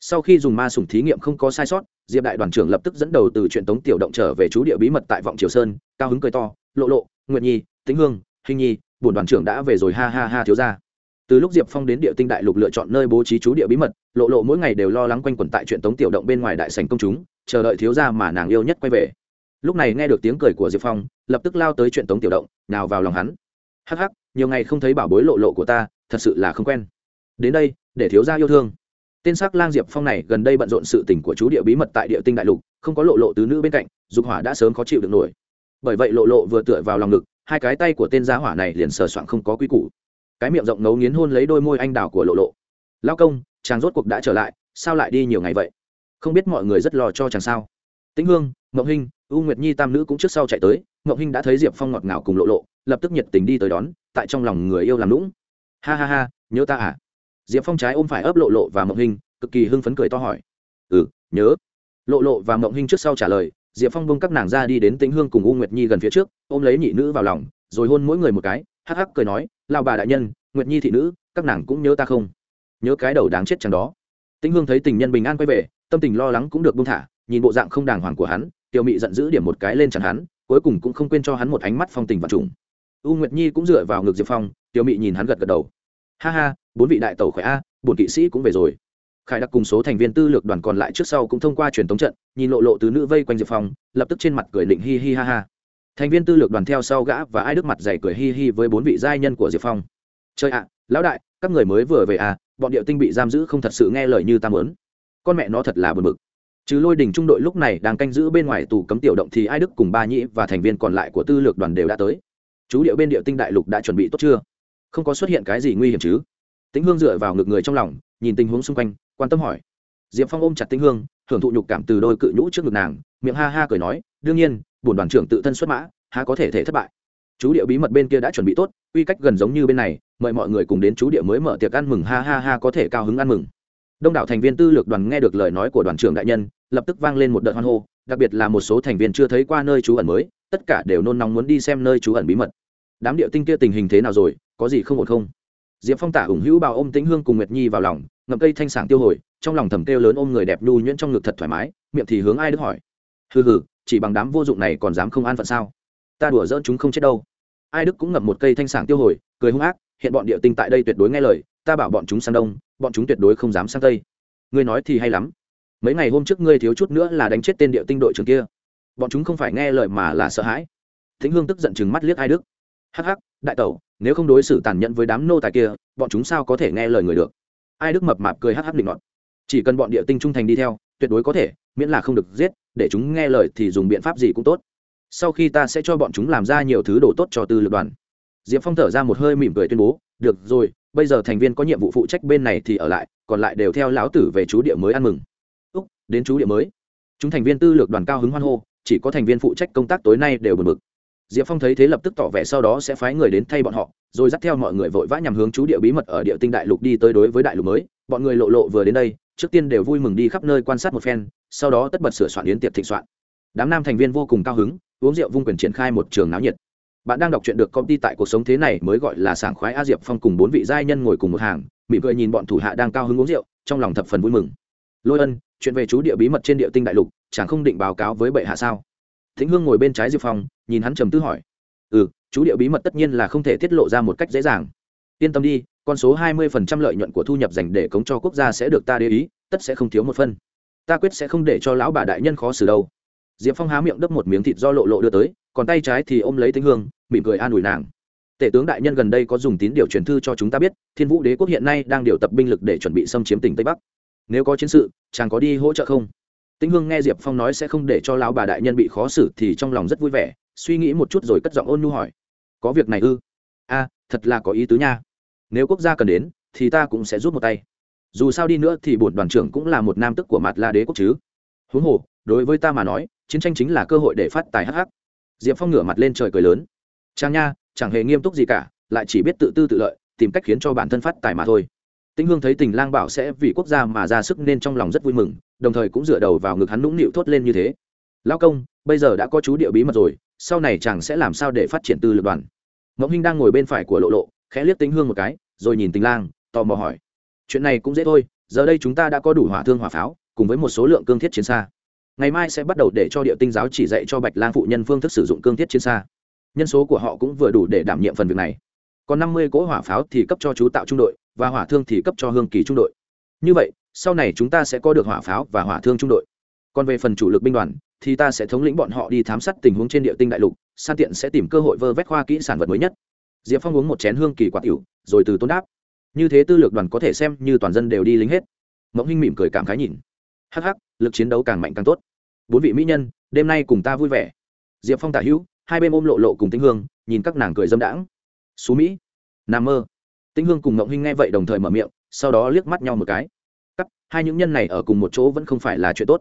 Speaker 1: Sau khi dùng ma sủng thí nghiệm không có sai sót, diệp đại đoàn trưởng lập tức dẫn đầu từ chuyện tống tiểu động trở về chú địa bí mật tại vọng triều sơn, cao hứng cười to, lộ lộ, nguyệt nhi, tĩnh hương, hình nhi, bổn đoàn trưởng đã về rồi, ha ha ha thiếu ra từ lúc diệp phong đến địa tinh đại lục lựa chọn nơi bố trí chú địa bí mật, lộ lộ mỗi ngày đều lo lắng quanh quẩn tại chuyện tống tiểu động bên ngoài đại sành công chúng, chờ đợi thiếu gia mà nàng yêu nhất quay về. Lúc này nghe được tiếng cười của diệp phong, lập tức lao tới chuyện tống tiểu động, nào vào lòng hắn. Hắc hắc, nhiều ngày không thấy bảo bối lộ lộ của ta, thật sự là không quen. Đến đây, để thiếu gia yêu thương. Tên sắc lang diệp phong này gần đây bận rộn sự tình của chú địa bí mật tại địa tinh đại lục, không có lộ lộ tứ nữ bên cạnh, dục hỏa đã sớm khó chịu được nổi. Bởi vậy lộ lộ vừa tựa vào lòng ngực, hai cái tay của tên giá hỏa này liền sờ soạng không có quy củ cái miệng rộng ngấu nghiến hôn lấy đôi môi anh đào của lộ lộ. Lao công chàng rốt cuộc đã trở lại sao lại đi nhiều ngày vậy? Không biết mọi người rất lo cho chàng sao? Tĩnh hương mộng hinh u nguyệt nhi tam nữ cũng trước sau chạy tới mộng hinh đã thấy diệp phong ngọt ngào cùng lộ lộ lập tức nhiệt tình đi tới đón tại trong lòng người yêu làm lũng ha ha ha nhớ ta à? Diệp phong trái ôm phải ấp lộ lộ và mộng Hinh, cực kỳ hưng phấn cười to hỏi. Ừ nhớ. Lộ lộ và mộng Hinh trước sau trả lời diệp phong bông các nàng ra đi đến tĩnh hương cùng u nguyệt nhi gần phía trước ôm lấy nhị nữ vào lòng rồi hôn mỗi người một cái hắc hắc cười nói lao bà đại nhân, nguyệt nhi thị nữ, các nàng cũng nhớ ta không? Nhớ cái đầu đáng chết chẳng đó. Tĩnh hương thấy tình nhân bình an quay về, tâm tình lo lắng cũng được buông thả, nhìn bộ dạng không đàng hoàng của hắn, tiểu mị giận dữ điểm một cái lên chẳng hắn, cuối cùng cũng không quên cho hắn một ánh mắt phong tình và trùng. U nguyệt nhi cũng dựa vào ngực diệp phong, tiểu mị nhìn hắn gật gật đầu. Ha ha, bốn vị đại tàu khỏe a, bổn kỵ sĩ cũng về rồi. Khải đặc cùng số thành viên tư lược đoàn còn lại trước sau cũng thông qua truyền thống trận, nhìn lộ lộ tứ nữ vây quanh diệp phong, lập tức trên mặt cười định hi hi ha ha thành viên tư lược đoàn theo sau gã và ai đức mặt dày cười hi hi với bốn vị giai nhân của diệp phong. Chơi ạ, lão đại, các người mới vừa về à bọn điệu tinh bị giam giữ không thật sự nghe lời như ta mớn con mẹ nó thật là bực bực. Chứ lôi đình trung đội lúc này đang canh giữ bên ngoài tù cấm tiểu động thì ai đức cùng ba nhĩ và thành viên còn lại của tư lược đoàn đều đã tới. Chú điệu bên điệu tinh đại lục đã chuẩn bị tốt chưa? Không có xuất hiện cái gì nguy hiểm chứ? Tĩnh hương dựa vào ngực người trong lòng, nhìn tình huống xung quanh, quan tâm hỏi. Diệp phong ôm chặt tĩnh hương, hưởng thụ nhục cảm từ đôi cự nhũ trước ngực nàng, miệng ha ha cười nói, đương nhiên bổn đoàn trưởng tự thân xuất mã, há có thể thể thất bại. Chú địa bí mật bên kia đã chuẩn bị tốt, quy cách gần giống như bên này, mời mọi người cùng đến chú địa mới mở tiệc ăn mừng, ha ha ha, có thể cao hứng ăn mừng. Đông đảo thành viên tư lược đoàn nghe được lời nói của đoàn trưởng đại nhân, lập tức vang lên một đợt hoan hô, đặc biệt là một số thành viên chưa thấy qua nơi trú ẩn mới, tất cả đều nôn nóng muốn đi xem nơi trú ẩn bí mật. Đám địa tinh kia tình hình thế nào rồi, có gì không ổn không? Diệp phong tả ủng hữu bào ôm tĩnh hương cùng nguyệt nhi vào lòng, ngậm cây thanh sảng tiêu hồi, trong lòng thầm kêu lớn ôm người đẹp nhu nhuyễn trong ngực thật thoải mái, miệng thì hướng ai đức hỏi hừ hừ, chỉ bằng đám vô dụng này còn dám không an phận sao? Ta đùa dỡn chúng không chết đâu. Ai đức cũng ngậm một cây thanh sảng tiêu hồi, cười hung ác, hiện bọn địa tinh tại đây tuyệt đối nghe lời, ta bảo bọn chúng sang đông, bọn chúng tuyệt đối không dám sang tây. Ngươi nói thì hay lắm. Mấy ngày hôm trước ngươi thiếu chút nữa là đánh chết tên địa tinh đội trưởng kia. Bọn chúng không phải nghe lời mà là sợ hãi. Thính hương tức giận chừng mắt liếc ai đức. Hắc hắc, đại tẩu, nếu không đối xử tàn nhẫn với đám nô tài kia, bọn chúng sao có thể nghe lời người được? Ai đức mập mạp cười hắc hắc định luận chỉ cần bọn địa tinh trung thành đi theo, tuyệt đối có thể, miễn là không được giết để chúng nghe lời thì dùng biện pháp gì cũng tốt. Sau khi ta sẽ cho bọn chúng làm ra nhiều thứ đồ tốt cho tư lực đoàn. Diệp phong thở ra một hơi mỉm cười tuyên bố, được rồi, bây giờ thành viên có nhiệm vụ phụ trách bên này thì ở lại, còn lại đều theo lão tử về chú địa mới ăn mừng. Úc, đến chú địa mới. Chúng thành viên tư lược đoàn cao hứng hoan hô, chỉ có thành viên phụ trách công tác tối nay đều bật mực diệp phong thấy thế lập tức tỏ vẻ sau đó sẽ phái người đến thay bọn họ, rồi dắt theo mọi người vội vã nhằm hướng chú địa bí mật ở địa tinh đại lục đi tới đối với đại lục mới. Bọn người lộ lộ vừa đến đây trước tiên đều vui mừng đi khắp nơi quan sát một phen, sau đó tất bật sửa soạn yến tiệc thịnh soạn. Đám nam thành viên vô cùng cao hứng, uống rượu vung quyền triển khai một trường náo nhiệt. Bạn đang đọc truyện được công ty tại cuộc sống thế này mới gọi là sảng khoái a diệp phong cùng bốn vị giai nhân ngồi cùng một hàng, mỉm cười nhìn bọn thủ hạ đang cao hứng uống rượu, trong lòng thập phần vui mừng. Lôi ân, chuyện về chú địa bí mật trên địa tinh đại lục, chẳng không định báo cáo với bệ hạ sao? Thính hương ngồi bên trái diệp phong, nhìn hắn trầm tư hỏi. Ừ chú địa bí mật tất nhiên là không thể tiết lộ ra một cách dễ dàng. Yên tâm đi con số hai mươi phần trăm lợi nhuận của thu nhập dành để cống cho quốc gia sẽ được ta để ý, tất sẽ không thiếu một phân ta quyết sẽ không để cho lão bà đại nhân khó xử đâu. Diệp phong há miệng đấp một miếng thịt do lộ lộ đưa tới, còn tay trái thì ôm lấy tĩnh hương, mỉm cười an ủi nàng. Tể tướng đại nhân gần đây có dùng tín điều truyền thư cho chúng ta biết, thiên vũ đế quốc hiện nay đang điều tập binh lực để chuẩn bị xâm chiếm tỉnh tây bắc. Nếu có chiến sự, chàng có đi hỗ trợ không? Tĩnh hương nghe diệp phong nói sẽ không để cho lão bà đại nhân bị khó xử thì trong lòng rất vui vẻ, suy nghĩ một chút rồi cất giọng ôn nhu hỏi, có việc này ư? A, thật là có ý tứ nha nếu quốc gia cần đến, thì ta cũng sẽ rút một tay. Dù sao đi nữa thì bổn đoàn trưởng cũng là một nam tức của mặt la đế quốc chứ. Huống hồ, đối với ta mà nói, chiến tranh chính là cơ hội để phát tài hắc hắc. Diệp phong ngửa mặt lên trời cười lớn. Trang nha, chẳng hề nghiêm túc gì cả, lại chỉ biết tự tư tự lợi, tìm cách khiến cho bản thân phát tài mà thôi. Tĩnh hương thấy tình lang bảo sẽ vì quốc gia mà ra sức nên trong lòng rất vui mừng, đồng thời cũng dựa đầu vào ngực hắn nũng nịu thốt lên như thế. Lao công, bây giờ đã có chú địa bí mật rồi, sau này chàng sẽ làm sao để phát triển tư lực đoàn? Ngẫu hinh đang ngồi bên phải của lộ lộ, khẽ liếc tĩnh hương một cái rồi nhìn tình lang, tò mò hỏi. Chuyện này cũng dễ thôi, giờ đây chúng ta đã có đủ hỏa thương hỏa pháo, cùng với một số lượng cương thiết chiến xa. Ngày mai sẽ bắt đầu để cho địa tinh giáo chỉ dạy cho bạch lang phụ nhân phương thức sử dụng cương thiết chiến xa. Nhân số của họ cũng vừa đủ để đảm nhiệm phần việc này. Còn năm mươi cỗ hỏa pháo thì cấp cho chú tạo trung đội, và hỏa thương thì cấp cho hương kỳ trung đội. Như vậy, sau này chúng ta sẽ có được hỏa pháo và hỏa thương trung đội. Còn về phần chủ lực binh đoàn, thì ta sẽ thống lĩnh bọn họ đi thám sát tình huống trên địa tinh đại lục, san tiện sẽ tìm cơ hội vơ vét khoa kỹ sản vật mới nhất diệp phong uống một chén hương kỳ quạt tiểu, rồi từ tôn đáp. Như thế tư lược đoàn có thể xem như toàn dân đều đi lính hết. Mộng hinh mỉm cười cảm khái nhìn. Hắc hắc, lực chiến đấu càng mạnh càng tốt. Bốn vị mỹ nhân, đêm nay cùng ta vui vẻ. Diệp phong tả hữu, hai bên ôm lộ lộ cùng tĩnh hương, nhìn các nàng cười dâm đãng. Xú mỹ n mơ. Tĩnh hương cùng mộng hinh nghe vậy đồng thời mở miệng, sau đó liếc mắt nhau một cái. Cắt, hai những nhân này ở cùng một chỗ vẫn không phải là chuyện tốt.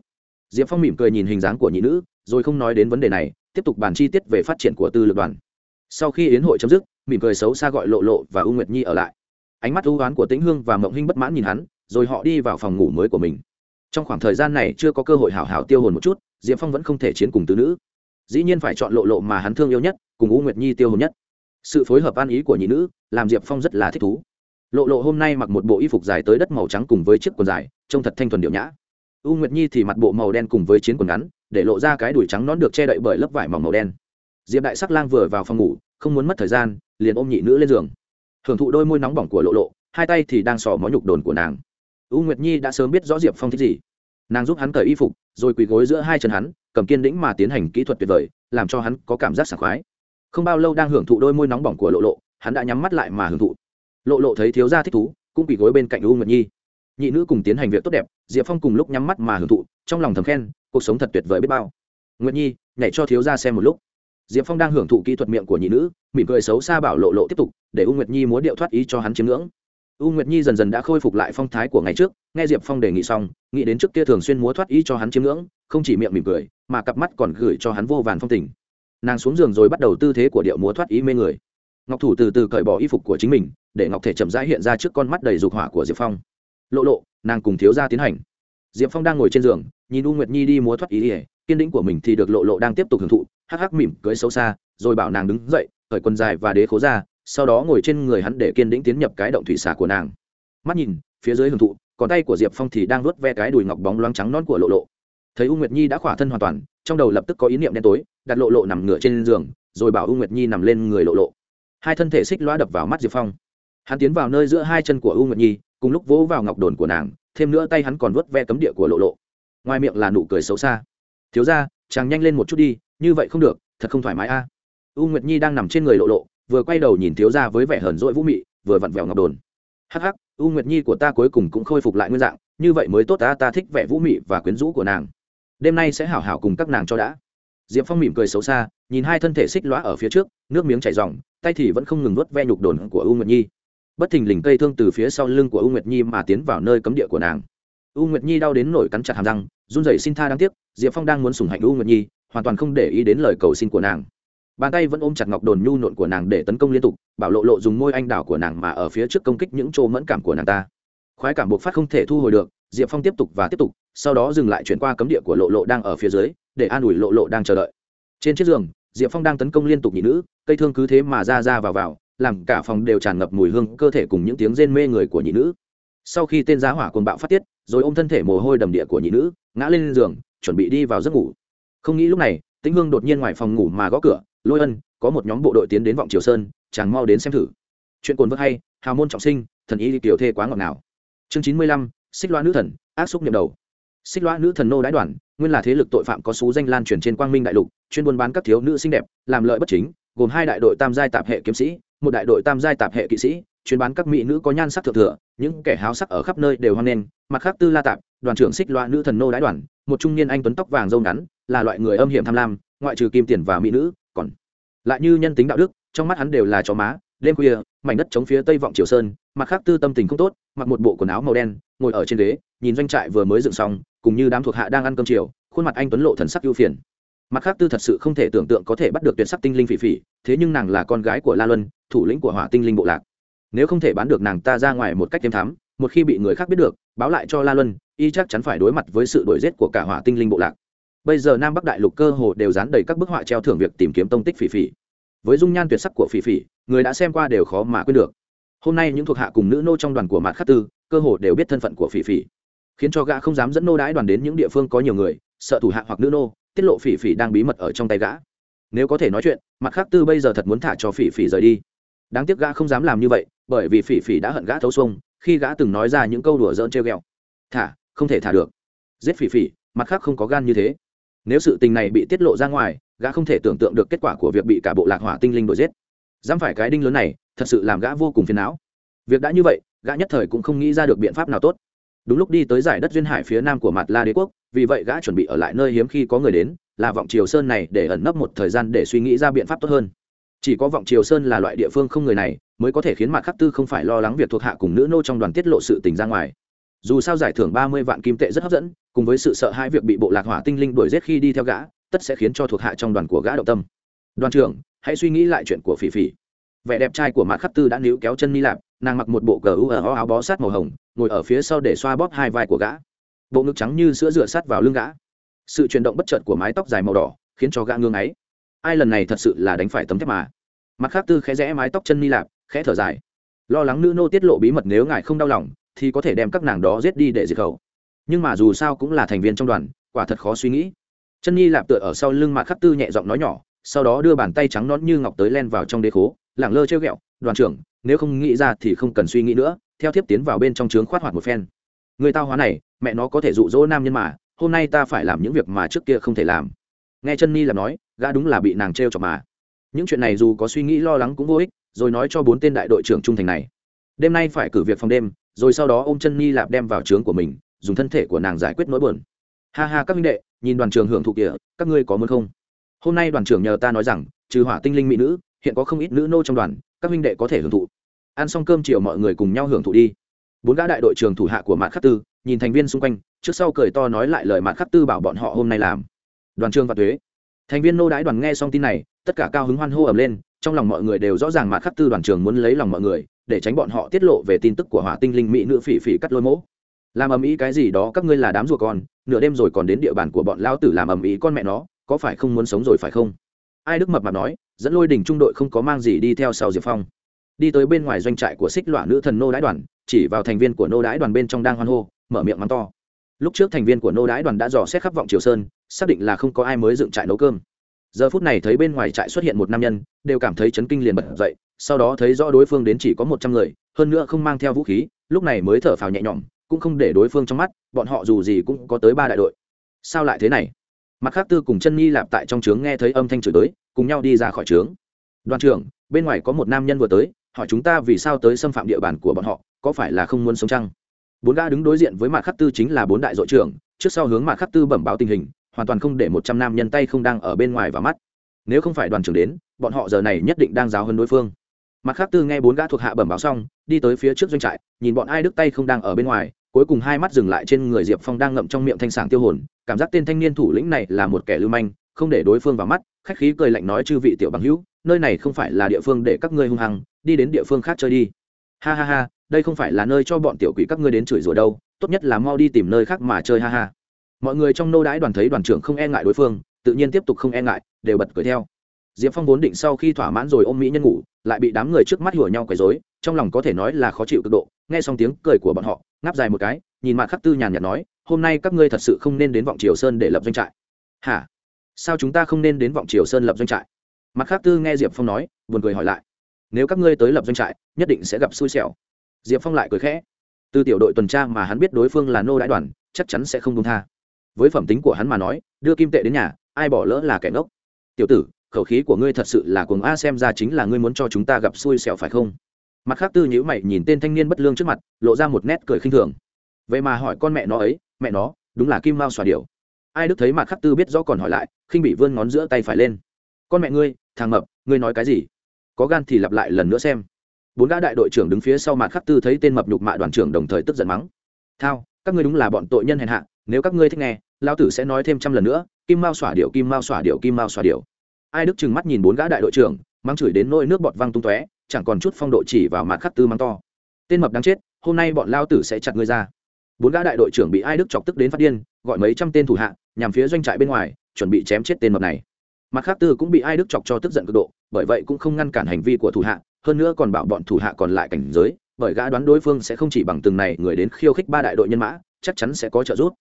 Speaker 1: Diệp phong mỉm cười nhìn hình dáng của nhị nữ, rồi không nói đến vấn đề này, tiếp tục bàn chi tiết về phát triển của tư lực đoàn. Sau khi yến hội chấm dứt mỉm cười xấu xa gọi lộ lộ và u nguyệt nhi ở lại. Ánh mắt ưu oán của tĩnh hương và mộng hinh bất mãn nhìn hắn, rồi họ đi vào phòng ngủ mới của mình. Trong khoảng thời gian này chưa có cơ hội hảo hảo tiêu hồn một chút, diệp phong vẫn không thể chiến cùng tứ nữ. Dĩ nhiên phải chọn lộ lộ mà hắn thương yêu nhất, cùng u nguyệt nhi tiêu hồn nhất. Sự phối hợp an ý của nhị nữ, làm diệp phong rất là thích thú. Lộ lộ hôm nay mặc một bộ y phục dài tới đất màu trắng cùng với chiếc quần dài, trông thật thanh thuần điệu nhã. U nguyệt nhi thì mặc bộ màu đen cùng với chiến quần ngắn, để lộ ra cái đùi trắng nón được che đậy bởi lớp vải mỏng màu đen diệp đại sắc lang vừa vào phòng ngủ, không muốn mất thời gian, liền ôm nhị nữ lên giường. Hưởng thụ đôi môi nóng bỏng của lộ lộ, hai tay thì đang sò mó nhục đồn của nàng. U nguyệt nhi đã sớm biết rõ diệp phong thích gì. Nàng giúp hắn cởi y phục, rồi quỳ gối giữa hai chân hắn, cầm kiên đĩnh mà tiến hành kỹ thuật tuyệt vời, làm cho hắn có cảm giác sảng khoái. Không bao lâu đang hưởng thụ đôi môi nóng bỏng của lộ lộ, hắn đã nhắm mắt lại mà hưởng thụ. Lộ lộ thấy thiếu gia thích thú, cũng quỳ gối bên cạnh u nguyệt nhi. Nhị nữ cùng tiến hành việc tốt đẹp, diệp phong cùng lúc nhắm mắt mà hưởng thụ, trong lòng thầm khen, cuộc sống thật tuyệt vời biết bao. Nguyệt nhi, nhảy cho thiếu gia xem một lúc diệp phong đang hưởng thụ kỹ thuật miệng của nhị nữ, mỉm cười xấu xa bảo lộ lộ tiếp tục, để u nguyệt nhi muốn điệu thoát ý cho hắn chiếm ngưỡng. U nguyệt nhi dần dần đã khôi phục lại phong thái của ngày trước, nghe diệp phong đề nghị xong, nghĩ đến trước kia thường xuyên múa thoát ý cho hắn chiếm ngưỡng, không chỉ miệng mỉm cười, mà cặp mắt còn gửi cho hắn vô vàn phong tình. Nàng xuống giường rồi bắt đầu tư thế của điệu múa thoát ý mê người. Ngọc thủ từ từ cởi bỏ y phục của chính mình, để ngọc thể chậm rãi hiện ra trước con mắt đầy dục hỏa của diệp phong. Lộ lộ, nàng cùng thiếu gia tiến hành. Diệp phong đang ngồi trên giường, nhìn u nguyệt nhi đi múa thoát ý ỉa kiên đĩnh của mình thì được lộ lộ đang tiếp tục hưởng thụ hắc hắc mỉm cưới xấu xa, rồi bảo nàng đứng dậy, cởi quần dài và đế khố ra, sau đó ngồi trên người hắn để kiên đĩnh tiến nhập cái động thủy xả của nàng. Mắt nhìn, phía dưới hưởng thụ, còn tay của diệp phong thì đang vuốt ve cái đùi ngọc bóng loáng trắng non của lộ lộ. Thấy u nguyệt nhi đã khỏa thân hoàn toàn, trong đầu lập tức có ý niệm đen tối, đặt lộ lộ nằm ngửa trên giường, rồi bảo u nguyệt nhi nằm lên người lộ lộ. Hai thân thể xích loa đập vào mắt diệp phong. Hắn tiến vào nơi giữa hai chân của u nguyệt nhi, cùng lúc vỗ vào ngọc đồn của nàng, thêm nữa tay hắn còn vớt ve cấm địa của lộ lộ. Ngoài miệng là nụ cười xấu xa. Thiếu ra chàng nhanh lên một chút đi như vậy không được, thật không thoải mái a. U nguyệt nhi đang nằm trên người lộ lộ, vừa quay đầu nhìn thiếu ra với vẻ hờn dỗi vũ mị, vừa vặn vẹo ngọc đồn. Hắc hắc, u nguyệt nhi của ta cuối cùng cũng khôi phục lại nguyên dạng, như vậy mới tốt ta ta thích vẻ vũ mị và quyến rũ của nàng. Đêm nay sẽ hảo hảo cùng các nàng cho đã. Diệp phong mỉm cười xấu xa, nhìn hai thân thể xích lõa ở phía trước, nước miếng chảy r tay thì vẫn không ngừng nuốt ve nhục đồn của u nguyệt nhi. Bất thình lình cây thương từ phía sau lưng của u nguyệt nhi mà tiến vào nơi cấm địa của nàng u nguyệt nhi đau đến nổi cắn chặt hàm răng, run rẩy xin tha đáng tiếc, diệp phong đang muốn sủng hạnh u nguyệt nhi, hoàn toàn không để ý đến lời cầu xin của nàng. Bàn tay vẫn ôm chặt ngọc đồn nhu nộn của nàng để tấn công liên tục, bảo lộ lộ dùng môi anh đảo của nàng mà ở phía trước công kích những chỗ mẫn cảm của nàng ta. Khoái cảm buộc phát không thể thu hồi được, diệp phong tiếp tục và tiếp tục, sau đó dừng lại chuyển qua cấm địa của lộ lộ đang ở phía dưới, để an ủi lộ lộ đang chờ đợi. Trên chiếc giường, diệp phong đang tấn công liên tục nhị nữ, cây thương cứ thế mà ra ra vào vào, làm cả phòng đều tràn ngập mùi hương, cơ thể cùng những tiếng rên mê người của nhị nữ sau khi tên giá hỏa cồn bạo phát tiết, rồi ôm thân thể mồ hôi đầm địa của nhị nữ, ngã lên giường, chuẩn bị đi vào giấc ngủ. Không nghĩ lúc này, tĩnh hương đột nhiên ngoài phòng ngủ mà gõ cửa, lôi ân, có một nhóm bộ đội tiến đến vọng triều sơn, chàng mau đến xem thử. Chuyện cồn vơ hay, hào môn trọng sinh, thần ý kiểu thê quá ngọt nào chương chín mươi lăm, xích loa nữ thần, ác xúc nhậm đầu. Xích loa nữ thần nô đái đoàn, nguyên là thế lực tội phạm có xú danh lan truyền trên quang minh đại lục, chuyên buôn bán các thiếu nữ xinh đẹp, làm lợi bất chính, gồm hai đại đội tam giai tạp hệ kiếm sĩ một đại đội tam giai tạp hệ kỵ sĩ, chuyên bán các mỹ nữ có nhan sắc thượng thừa, những kẻ háo sắc ở khắp nơi đều hoan nghênh, mặt khác tư la tạp, đoàn trưởng xích loa nữ thần nô đái đoàn, một trung niên anh tuấn tóc vàng râu ngắn, là loại người âm hiểm tham lam, ngoại trừ kim tiền và mỹ nữ, còn lại như nhân tính đạo đức, trong mắt hắn đều là chó má, đêm khuya, mảnh đất chống phía tây vọng triều sơn, mặt khác tư tâm tình không tốt, mặc một bộ quần áo màu đen, ngồi ở trên ghế, nhìn doanh trại vừa mới dựng xong, cùng như đám thuộc hạ đang ăn cơm chiều, khuôn mặt anh tuấn lộ thần sắc ưu phiền mặt khác tư thật sự không thể tưởng tượng có thể bắt được tuyệt sắc tinh linh phỉ phỉ, thế nhưng nàng là con gái của la luân, thủ lĩnh của hỏa tinh linh bộ lạc. Nếu không thể bán được nàng ta ra ngoài một cách thêm thắm một khi bị người khác biết được, báo lại cho la luân, y chắc chắn phải đối mặt với sự đổi giết của cả hỏa tinh linh bộ lạc. Bây giờ nam bắc đại lục cơ hồ đều dán đầy các bức họa treo thưởng việc tìm kiếm tông tích phỉ phỉ. Với dung nhan tuyệt sắc của phỉ phỉ, người đã xem qua đều khó mà quên được. Hôm nay những thuộc hạ cùng nữ nô trong đoàn của mạt khắc tư, cơ hồ đều biết thân phận của phỉ phỉ. Khiến cho gã không dám dẫn nô đái đoàn đến những địa phương có nhiều người, sợ thủ hạ hoặc nữ nô tiết lộ phỉ phỉ đang bí mật ở trong tay gã. Nếu có thể nói chuyện, mặt khác tư bây giờ thật muốn thả cho phỉ phỉ rời đi. Đáng tiếc gã không dám làm như vậy, bởi vì phỉ phỉ đã hận gã thấu xuông khi gã từng nói ra những câu đùa dỡn treo ghẹo. Thả, không thể thả được. Giết phỉ phỉ, mặt khác không có gan như thế. Nếu sự tình này bị tiết lộ ra ngoài, gã không thể tưởng tượng được kết quả của việc bị cả bộ lạc hỏa tinh linh đuổi giết. Dám phải cái đinh lớn này, thật sự làm gã vô cùng phiền não. Việc đã như vậy, gã nhất thời cũng không nghĩ ra được biện pháp nào tốt. Đúng lúc đi tới giải đất duyên hải phía nam của mặt la đế quốc vì vậy gã chuẩn bị ở lại nơi hiếm khi có người đến, là vọng triều sơn này để ẩn nấp một thời gian để suy nghĩ ra biện pháp tốt hơn. Chỉ có vọng triều sơn là loại địa phương không người này, mới có thể khiến mạc khắc tư không phải lo lắng việc thuộc hạ cùng nữ nô trong đoàn tiết lộ sự tình ra ngoài. Dù sao giải thưởng ba mươi vạn kim tệ rất hấp dẫn, cùng với sự sợ hai việc bị bộ lạc hỏa tinh linh đuổi giết khi đi theo gã, tất sẽ khiến cho thuộc hạ trong đoàn của gã động tâm. Đoàn trưởng, hãy suy nghĩ lại chuyện của phỉ phỉ. Vẻ đẹp trai của mạc khắc tư đã níu kéo chân mi lạp, nàng mặc một bộ cờ u ở áo bó sát màu hồng, ngồi ở phía sau để xoa bóp hai vai của gã bộ ngực trắng như sữa rửa sát vào lưng gã. Sự chuyển động bất chợt của mái tóc dài màu đỏ khiến cho gã ngưng ấy. Ai lần này thật sự là đánh phải tấm thép mà. Mặt khác tư khẽ rẽ mái tóc chân ni lạp, khẽ thở dài. Lo lắng nữ nô tiết lộ bí mật nếu ngài không đau lòng, thì có thể đem các nàng đó giết đi để diệt khẩu. Nhưng mà dù sao cũng là thành viên trong đoàn, quả thật khó suy nghĩ. Chân nhi lạp tựa ở sau lưng mặt khắc tư nhẹ giọng nói nhỏ, sau đó đưa bàn tay trắng nón như ngọc tới len vào trong đế khố, lẳng lơ treo ghẹo, đoàn trưởng, nếu không nghĩ ra thì không cần suy nghĩ nữa, theo thiếp tiến vào bên trong trướng khoát hoạt một phen. Người tao hóa này mẹ nó có thể dụ dỗ nam nhân mà, hôm nay ta phải làm những việc mà trước kia không thể làm. Nghe chân ni làm nói, gã đúng là bị nàng trêu chọc mà. Những chuyện này dù có suy nghĩ lo lắng cũng vô ích, rồi nói cho bốn tên đại đội trưởng trung thành này. Đêm nay phải cử việc phòng đêm, rồi sau đó ôm chân nhi lạp đem vào trướng của mình, dùng thân thể của nàng giải quyết nỗi buồn. Ha ha các minh đệ, nhìn đoàn trường hưởng thụ kìa, các ngươi có muốn không? Hôm nay đoàn trưởng nhờ ta nói rằng, trừ hỏa tinh linh mỹ nữ, hiện có không ít nữ nô trong đoàn, các minh đệ có thể hưởng thụ. Ăn xong cơm chiều mọi người cùng nhau hưởng thụ đi. Bốn gã đại đội trường thủ hạ của mạn khắc tư nhìn thành viên xung quanh, trước sau cười to nói lại lời mạn khắc tư bảo bọn họ hôm nay làm. Đoàn trường và thuế thành viên nô đái đoàn nghe xong tin này, tất cả cao hứng hoan hô ầm lên, trong lòng mọi người đều rõ ràng mạn khắc tư đoàn trường muốn lấy lòng mọi người, để tránh bọn họ tiết lộ về tin tức của hỏa tinh linh mỹ nữ phỉ phỉ cắt lôi mỗ. Làm ầm ĩ cái gì đó, các ngươi là đám rùa con, nửa đêm rồi còn đến địa bàn của bọn lao tử làm ầm ĩ con mẹ nó, có phải không muốn sống rồi phải không? Ai đức mập mạp nói, dẫn lôi đình trung đội không có mang gì đi theo sau diệp phong. Đi tới bên ngoài doanh trại của xích loạn nữ thần nô đái đoàn, chỉ vào thành viên của nô đái đoàn bên trong đang hoan hô mở miệng mắng to. Lúc trước thành viên của nô đái đoàn đã dò xét khắp vọng triều sơn, xác định là không có ai mới dựng trại nấu cơm. Giờ phút này thấy bên ngoài trại xuất hiện một nam nhân, đều cảm thấy chấn kinh liền bật dậy, sau đó thấy rõ đối phương đến chỉ có một trăm người, hơn nữa không mang theo vũ khí, lúc này mới thở phào nhẹ nhõm, cũng không để đối phương trong mắt, bọn họ dù gì cũng có tới ba đại đội. Sao lại thế này? Mặt khác tư cùng chân nhi lạp tại trong trướng nghe thấy âm thanh chửi tới, cùng nhau đi ra khỏi trướng. Đoàn trưởng, bên ngoài có một nam nhân vừa tới, hỏi chúng ta vì sao tới xâm phạm địa bàn của bọn họ, có phải là không muốn sống chăng? Bốn ga đứng đối diện với mạc khắc tư chính là bốn đại đội trưởng, trước sau hướng mạc khắc tư bẩm báo tình hình, hoàn toàn không để một trăm nam nhân tay không đang ở bên ngoài và mắt. Nếu không phải đoàn trưởng đến, bọn họ giờ này nhất định đang giáo hơn đối phương. Mặt khắc tư nghe bốn gã thuộc hạ bẩm báo xong, đi tới phía trước doanh trại, nhìn bọn ai đức tay không đang ở bên ngoài, cuối cùng hai mắt dừng lại trên người diệp phong đang ngậm trong miệng thanh sảng tiêu hồn, cảm giác tên thanh niên thủ lĩnh này là một kẻ lưu manh, không để đối phương vào mắt, khách khí cười lạnh nói chư vị tiểu bằng hữu, nơi này không phải là địa phương để các ngươi hung hăng, đi đến địa phương khác chơi đi. Ha ha ha đây không phải là nơi cho bọn tiểu quỷ các ngươi đến chửi rủa đâu, tốt nhất là mau đi tìm nơi khác mà chơi, ha ha. Mọi người trong nô đái đoàn thấy đoàn trưởng không e ngại đối phương, tự nhiên tiếp tục không e ngại, đều bật cười theo. Diệp phong vốn định sau khi thỏa mãn rồi ôm mỹ nhân ngủ, lại bị đám người trước mắt hủa nhau quấy dối trong lòng có thể nói là khó chịu cực độ, nghe xong tiếng cười của bọn họ, ngáp dài một cái, nhìn mặt khắc tư nhàn nhạt nói, hôm nay các ngươi thật sự không nên đến vọng triều sơn để lập doanh trại. Hả? Sao chúng ta không nên đến vọng triều sơn lập doanh trại? Mặt khắc tư nghe diệp phong nói, buồn cười hỏi lại. Nếu các ngươi tới lập doanh trại, nhất định sẽ gặp xui xẻo diệp phong lại cười khẽ. Từ tiểu đội tuần tra mà hắn biết đối phương là nô đại đoàn, chắc chắn sẽ không công tha. Với phẩm tính của hắn mà nói, đưa kim tệ đến nhà, ai bỏ lỡ là kẻ ngốc. Tiểu tử, khẩu khí của ngươi thật sự là cuồng a, xem ra chính là ngươi muốn cho chúng ta gặp xui xẻo phải không? Mặt khác tư nhữ mày nhìn tên thanh niên bất lương trước mặt, lộ ra một nét cười khinh thường. Vậy mà hỏi con mẹ nó ấy, mẹ nó, đúng là kim mao xòa điều ai đức thấy mặt khắc tư biết rõ còn hỏi lại, khinh bị vươn ngón giữa tay phải lên. Con mẹ ngươi, thằng mập, ngươi nói cái gì? Có gan thì lặp lại lần nữa xem bốn gã đại đội trưởng đứng phía sau mặt khắc tư thấy tên mập nhục mạ đoàn trưởng đồng thời tức giận mắng. Thao, các ngươi đúng là bọn tội nhân hèn hạ, nếu các ngươi thích nghe lao tử sẽ nói thêm trăm lần nữa, kim mao xỏa điệu kim mao xỏa điệu kim mao xỏa điệu ai đức trừng mắt nhìn bốn gã đại đội trưởng, mắng chửi đến nôi nước bọt văng tung tóe, chẳng còn chút phong độ chỉ vào mặt khắc tư mắng to. Tên mập đáng chết, hôm nay bọn lao tử sẽ chặt ngươi ra. Bốn gã đại đội trưởng bị ai đức chọc tức đến phát điên, gọi mấy trăm tên thủ hạ, nhằm phía doanh trại bên ngoài, chuẩn bị chém chết tên mập này mặt khác tư cũng bị ai đức chọc cho tức giận cực độ, bởi vậy cũng không ngăn cản hành vi của thủ hạ, hơn nữa còn bảo bọn thủ hạ còn lại cảnh giới, bởi gã đoán đối phương sẽ không chỉ bằng từng này người đến khiêu khích ba đại đội nhân mã, chắc chắn sẽ có trợ giúp.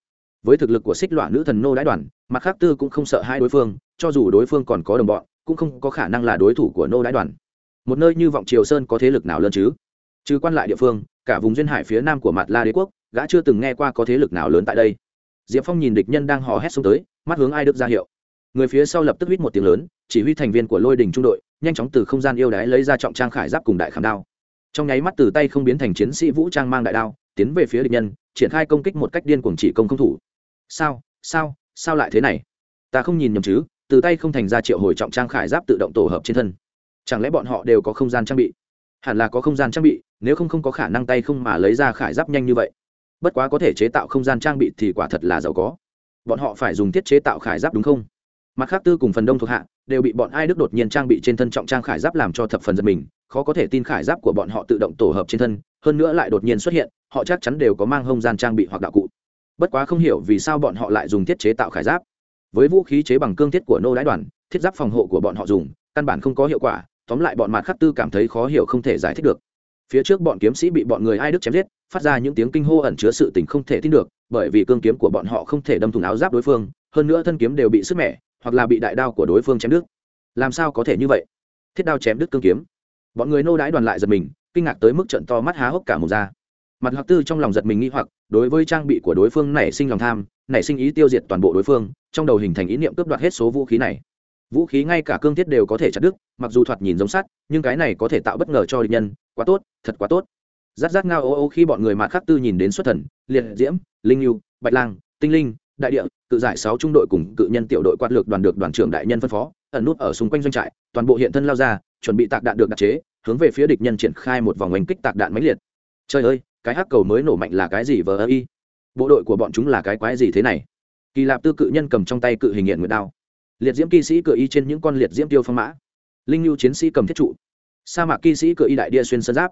Speaker 1: Với thực lực của xích loạn nữ thần nô đái đoàn, mặt khác tư cũng không sợ hai đối phương, cho dù đối phương còn có đồng bọn, cũng không có khả năng là đối thủ của nô đái đoàn. Một nơi như vọng triều sơn có thế lực nào lớn chứ? Trừ quan lại địa phương, cả vùng duyên hải phía nam của mặt la đế quốc, gã chưa từng nghe qua có thế lực nào lớn tại đây. Diệp phong nhìn địch nhân đang hò hét xuống tới, mắt hướng ai đức ra hiệu người phía sau lập tức huýt một tiếng lớn, chỉ huy thành viên của lôi đình trung đội, nhanh chóng từ không gian yêu đái lấy ra trọng trang khải giáp cùng đại khảm đao. Trong nháy mắt từ tay không biến thành chiến sĩ vũ trang mang đại đao, tiến về phía địch nhân, triển khai công kích một cách điên cuồng chỉ công không thủ. Sao sao sao lại thế này? Ta không nhìn nhầm chứ, từ tay không thành ra triệu hồi trọng trang khải giáp tự động tổ hợp trên thân. Chẳng lẽ bọn họ đều có không gian trang bị? Hẳn là có không gian trang bị, nếu không không có khả năng tay không mà lấy ra khải giáp nhanh như vậy. Bất quá có thể chế tạo không gian trang bị thì quả thật là giàu có. Bọn họ phải dùng thiết chế tạo khải giáp đúng không? Mặt khác tư cùng phần đông thuộc hạ đều bị bọn ai đức đột nhiên trang bị trên thân trọng trang khải giáp làm cho thập phần giật mình, khó có thể tin khải giáp của bọn họ tự động tổ hợp trên thân, hơn nữa lại đột nhiên xuất hiện, họ chắc chắn đều có mang không gian trang bị hoặc đạo cụ. Bất quá không hiểu vì sao bọn họ lại dùng thiết chế tạo khải giáp. Với vũ khí chế bằng cương thiết của nô đái đoàn, thiết giáp phòng hộ của bọn họ dùng, căn bản không có hiệu quả, tóm lại bọn mặt khắc tư cảm thấy khó hiểu không thể giải thích được. Phía trước bọn kiếm sĩ bị bọn người ai đức chém giết, phát ra những tiếng kinh hô ẩn chứa sự tình không thể tin được, bởi vì cương kiếm của bọn họ không thể đâm thủng áo giáp đối phương, hơn nữa thân kiếm đều bị sức mẻ hoặc là bị đại đao của đối phương chém đứt. Làm sao có thể như vậy? Thiết đao chém đứt cương kiếm. Bọn người nô đái đoàn lại giật mình, kinh ngạc tới mức trận to mắt há hốc cả một ra. Mặt hoặc tư trong lòng giật mình nghĩ hoặc, đối với trang bị của đối phương nảy sinh lòng tham, nảy sinh ý tiêu diệt toàn bộ đối phương, trong đầu hình thành ý niệm cướp đoạt hết số vũ khí này. Vũ khí ngay cả cương thiết đều có thể chặt đứt, mặc dù thoạt nhìn giống sắt, nhưng cái này có thể tạo bất ngờ cho địch nhân, quá tốt, thật quá tốt. Rát rát ngao ô ô khi bọn người mạt khắc tư nhìn đến xuất thần, liệt diễm, linh lưu bạch lang, tinh linh đại địa, cự giải sáu trung đội cùng cự nhân tiểu đội quát lược đoàn được đoàn trưởng đại nhân phân phó, ẩn nút ở xung quanh doanh trại, toàn bộ hiện thân lao ra, chuẩn bị tạc đạn được đặc chế, hướng về phía địch nhân triển khai một vòng oanh kích tạc đạn máy liệt. Trời ơi, cái hắc cầu mới nổ mạnh là cái gì vờ ơ y? Bộ đội của bọn chúng là cái quái gì thế này? Kỳ lạp tư cự nhân cầm trong tay cự hình hiện nguyệt đao. Liệt diễm kỵ sĩ cự y trên những con liệt diễm tiêu phong mã. Linh lưu chiến sĩ cầm thiết trụ. Sa mạc kỵ sĩ cự y đại địa xuyên sơn giáp.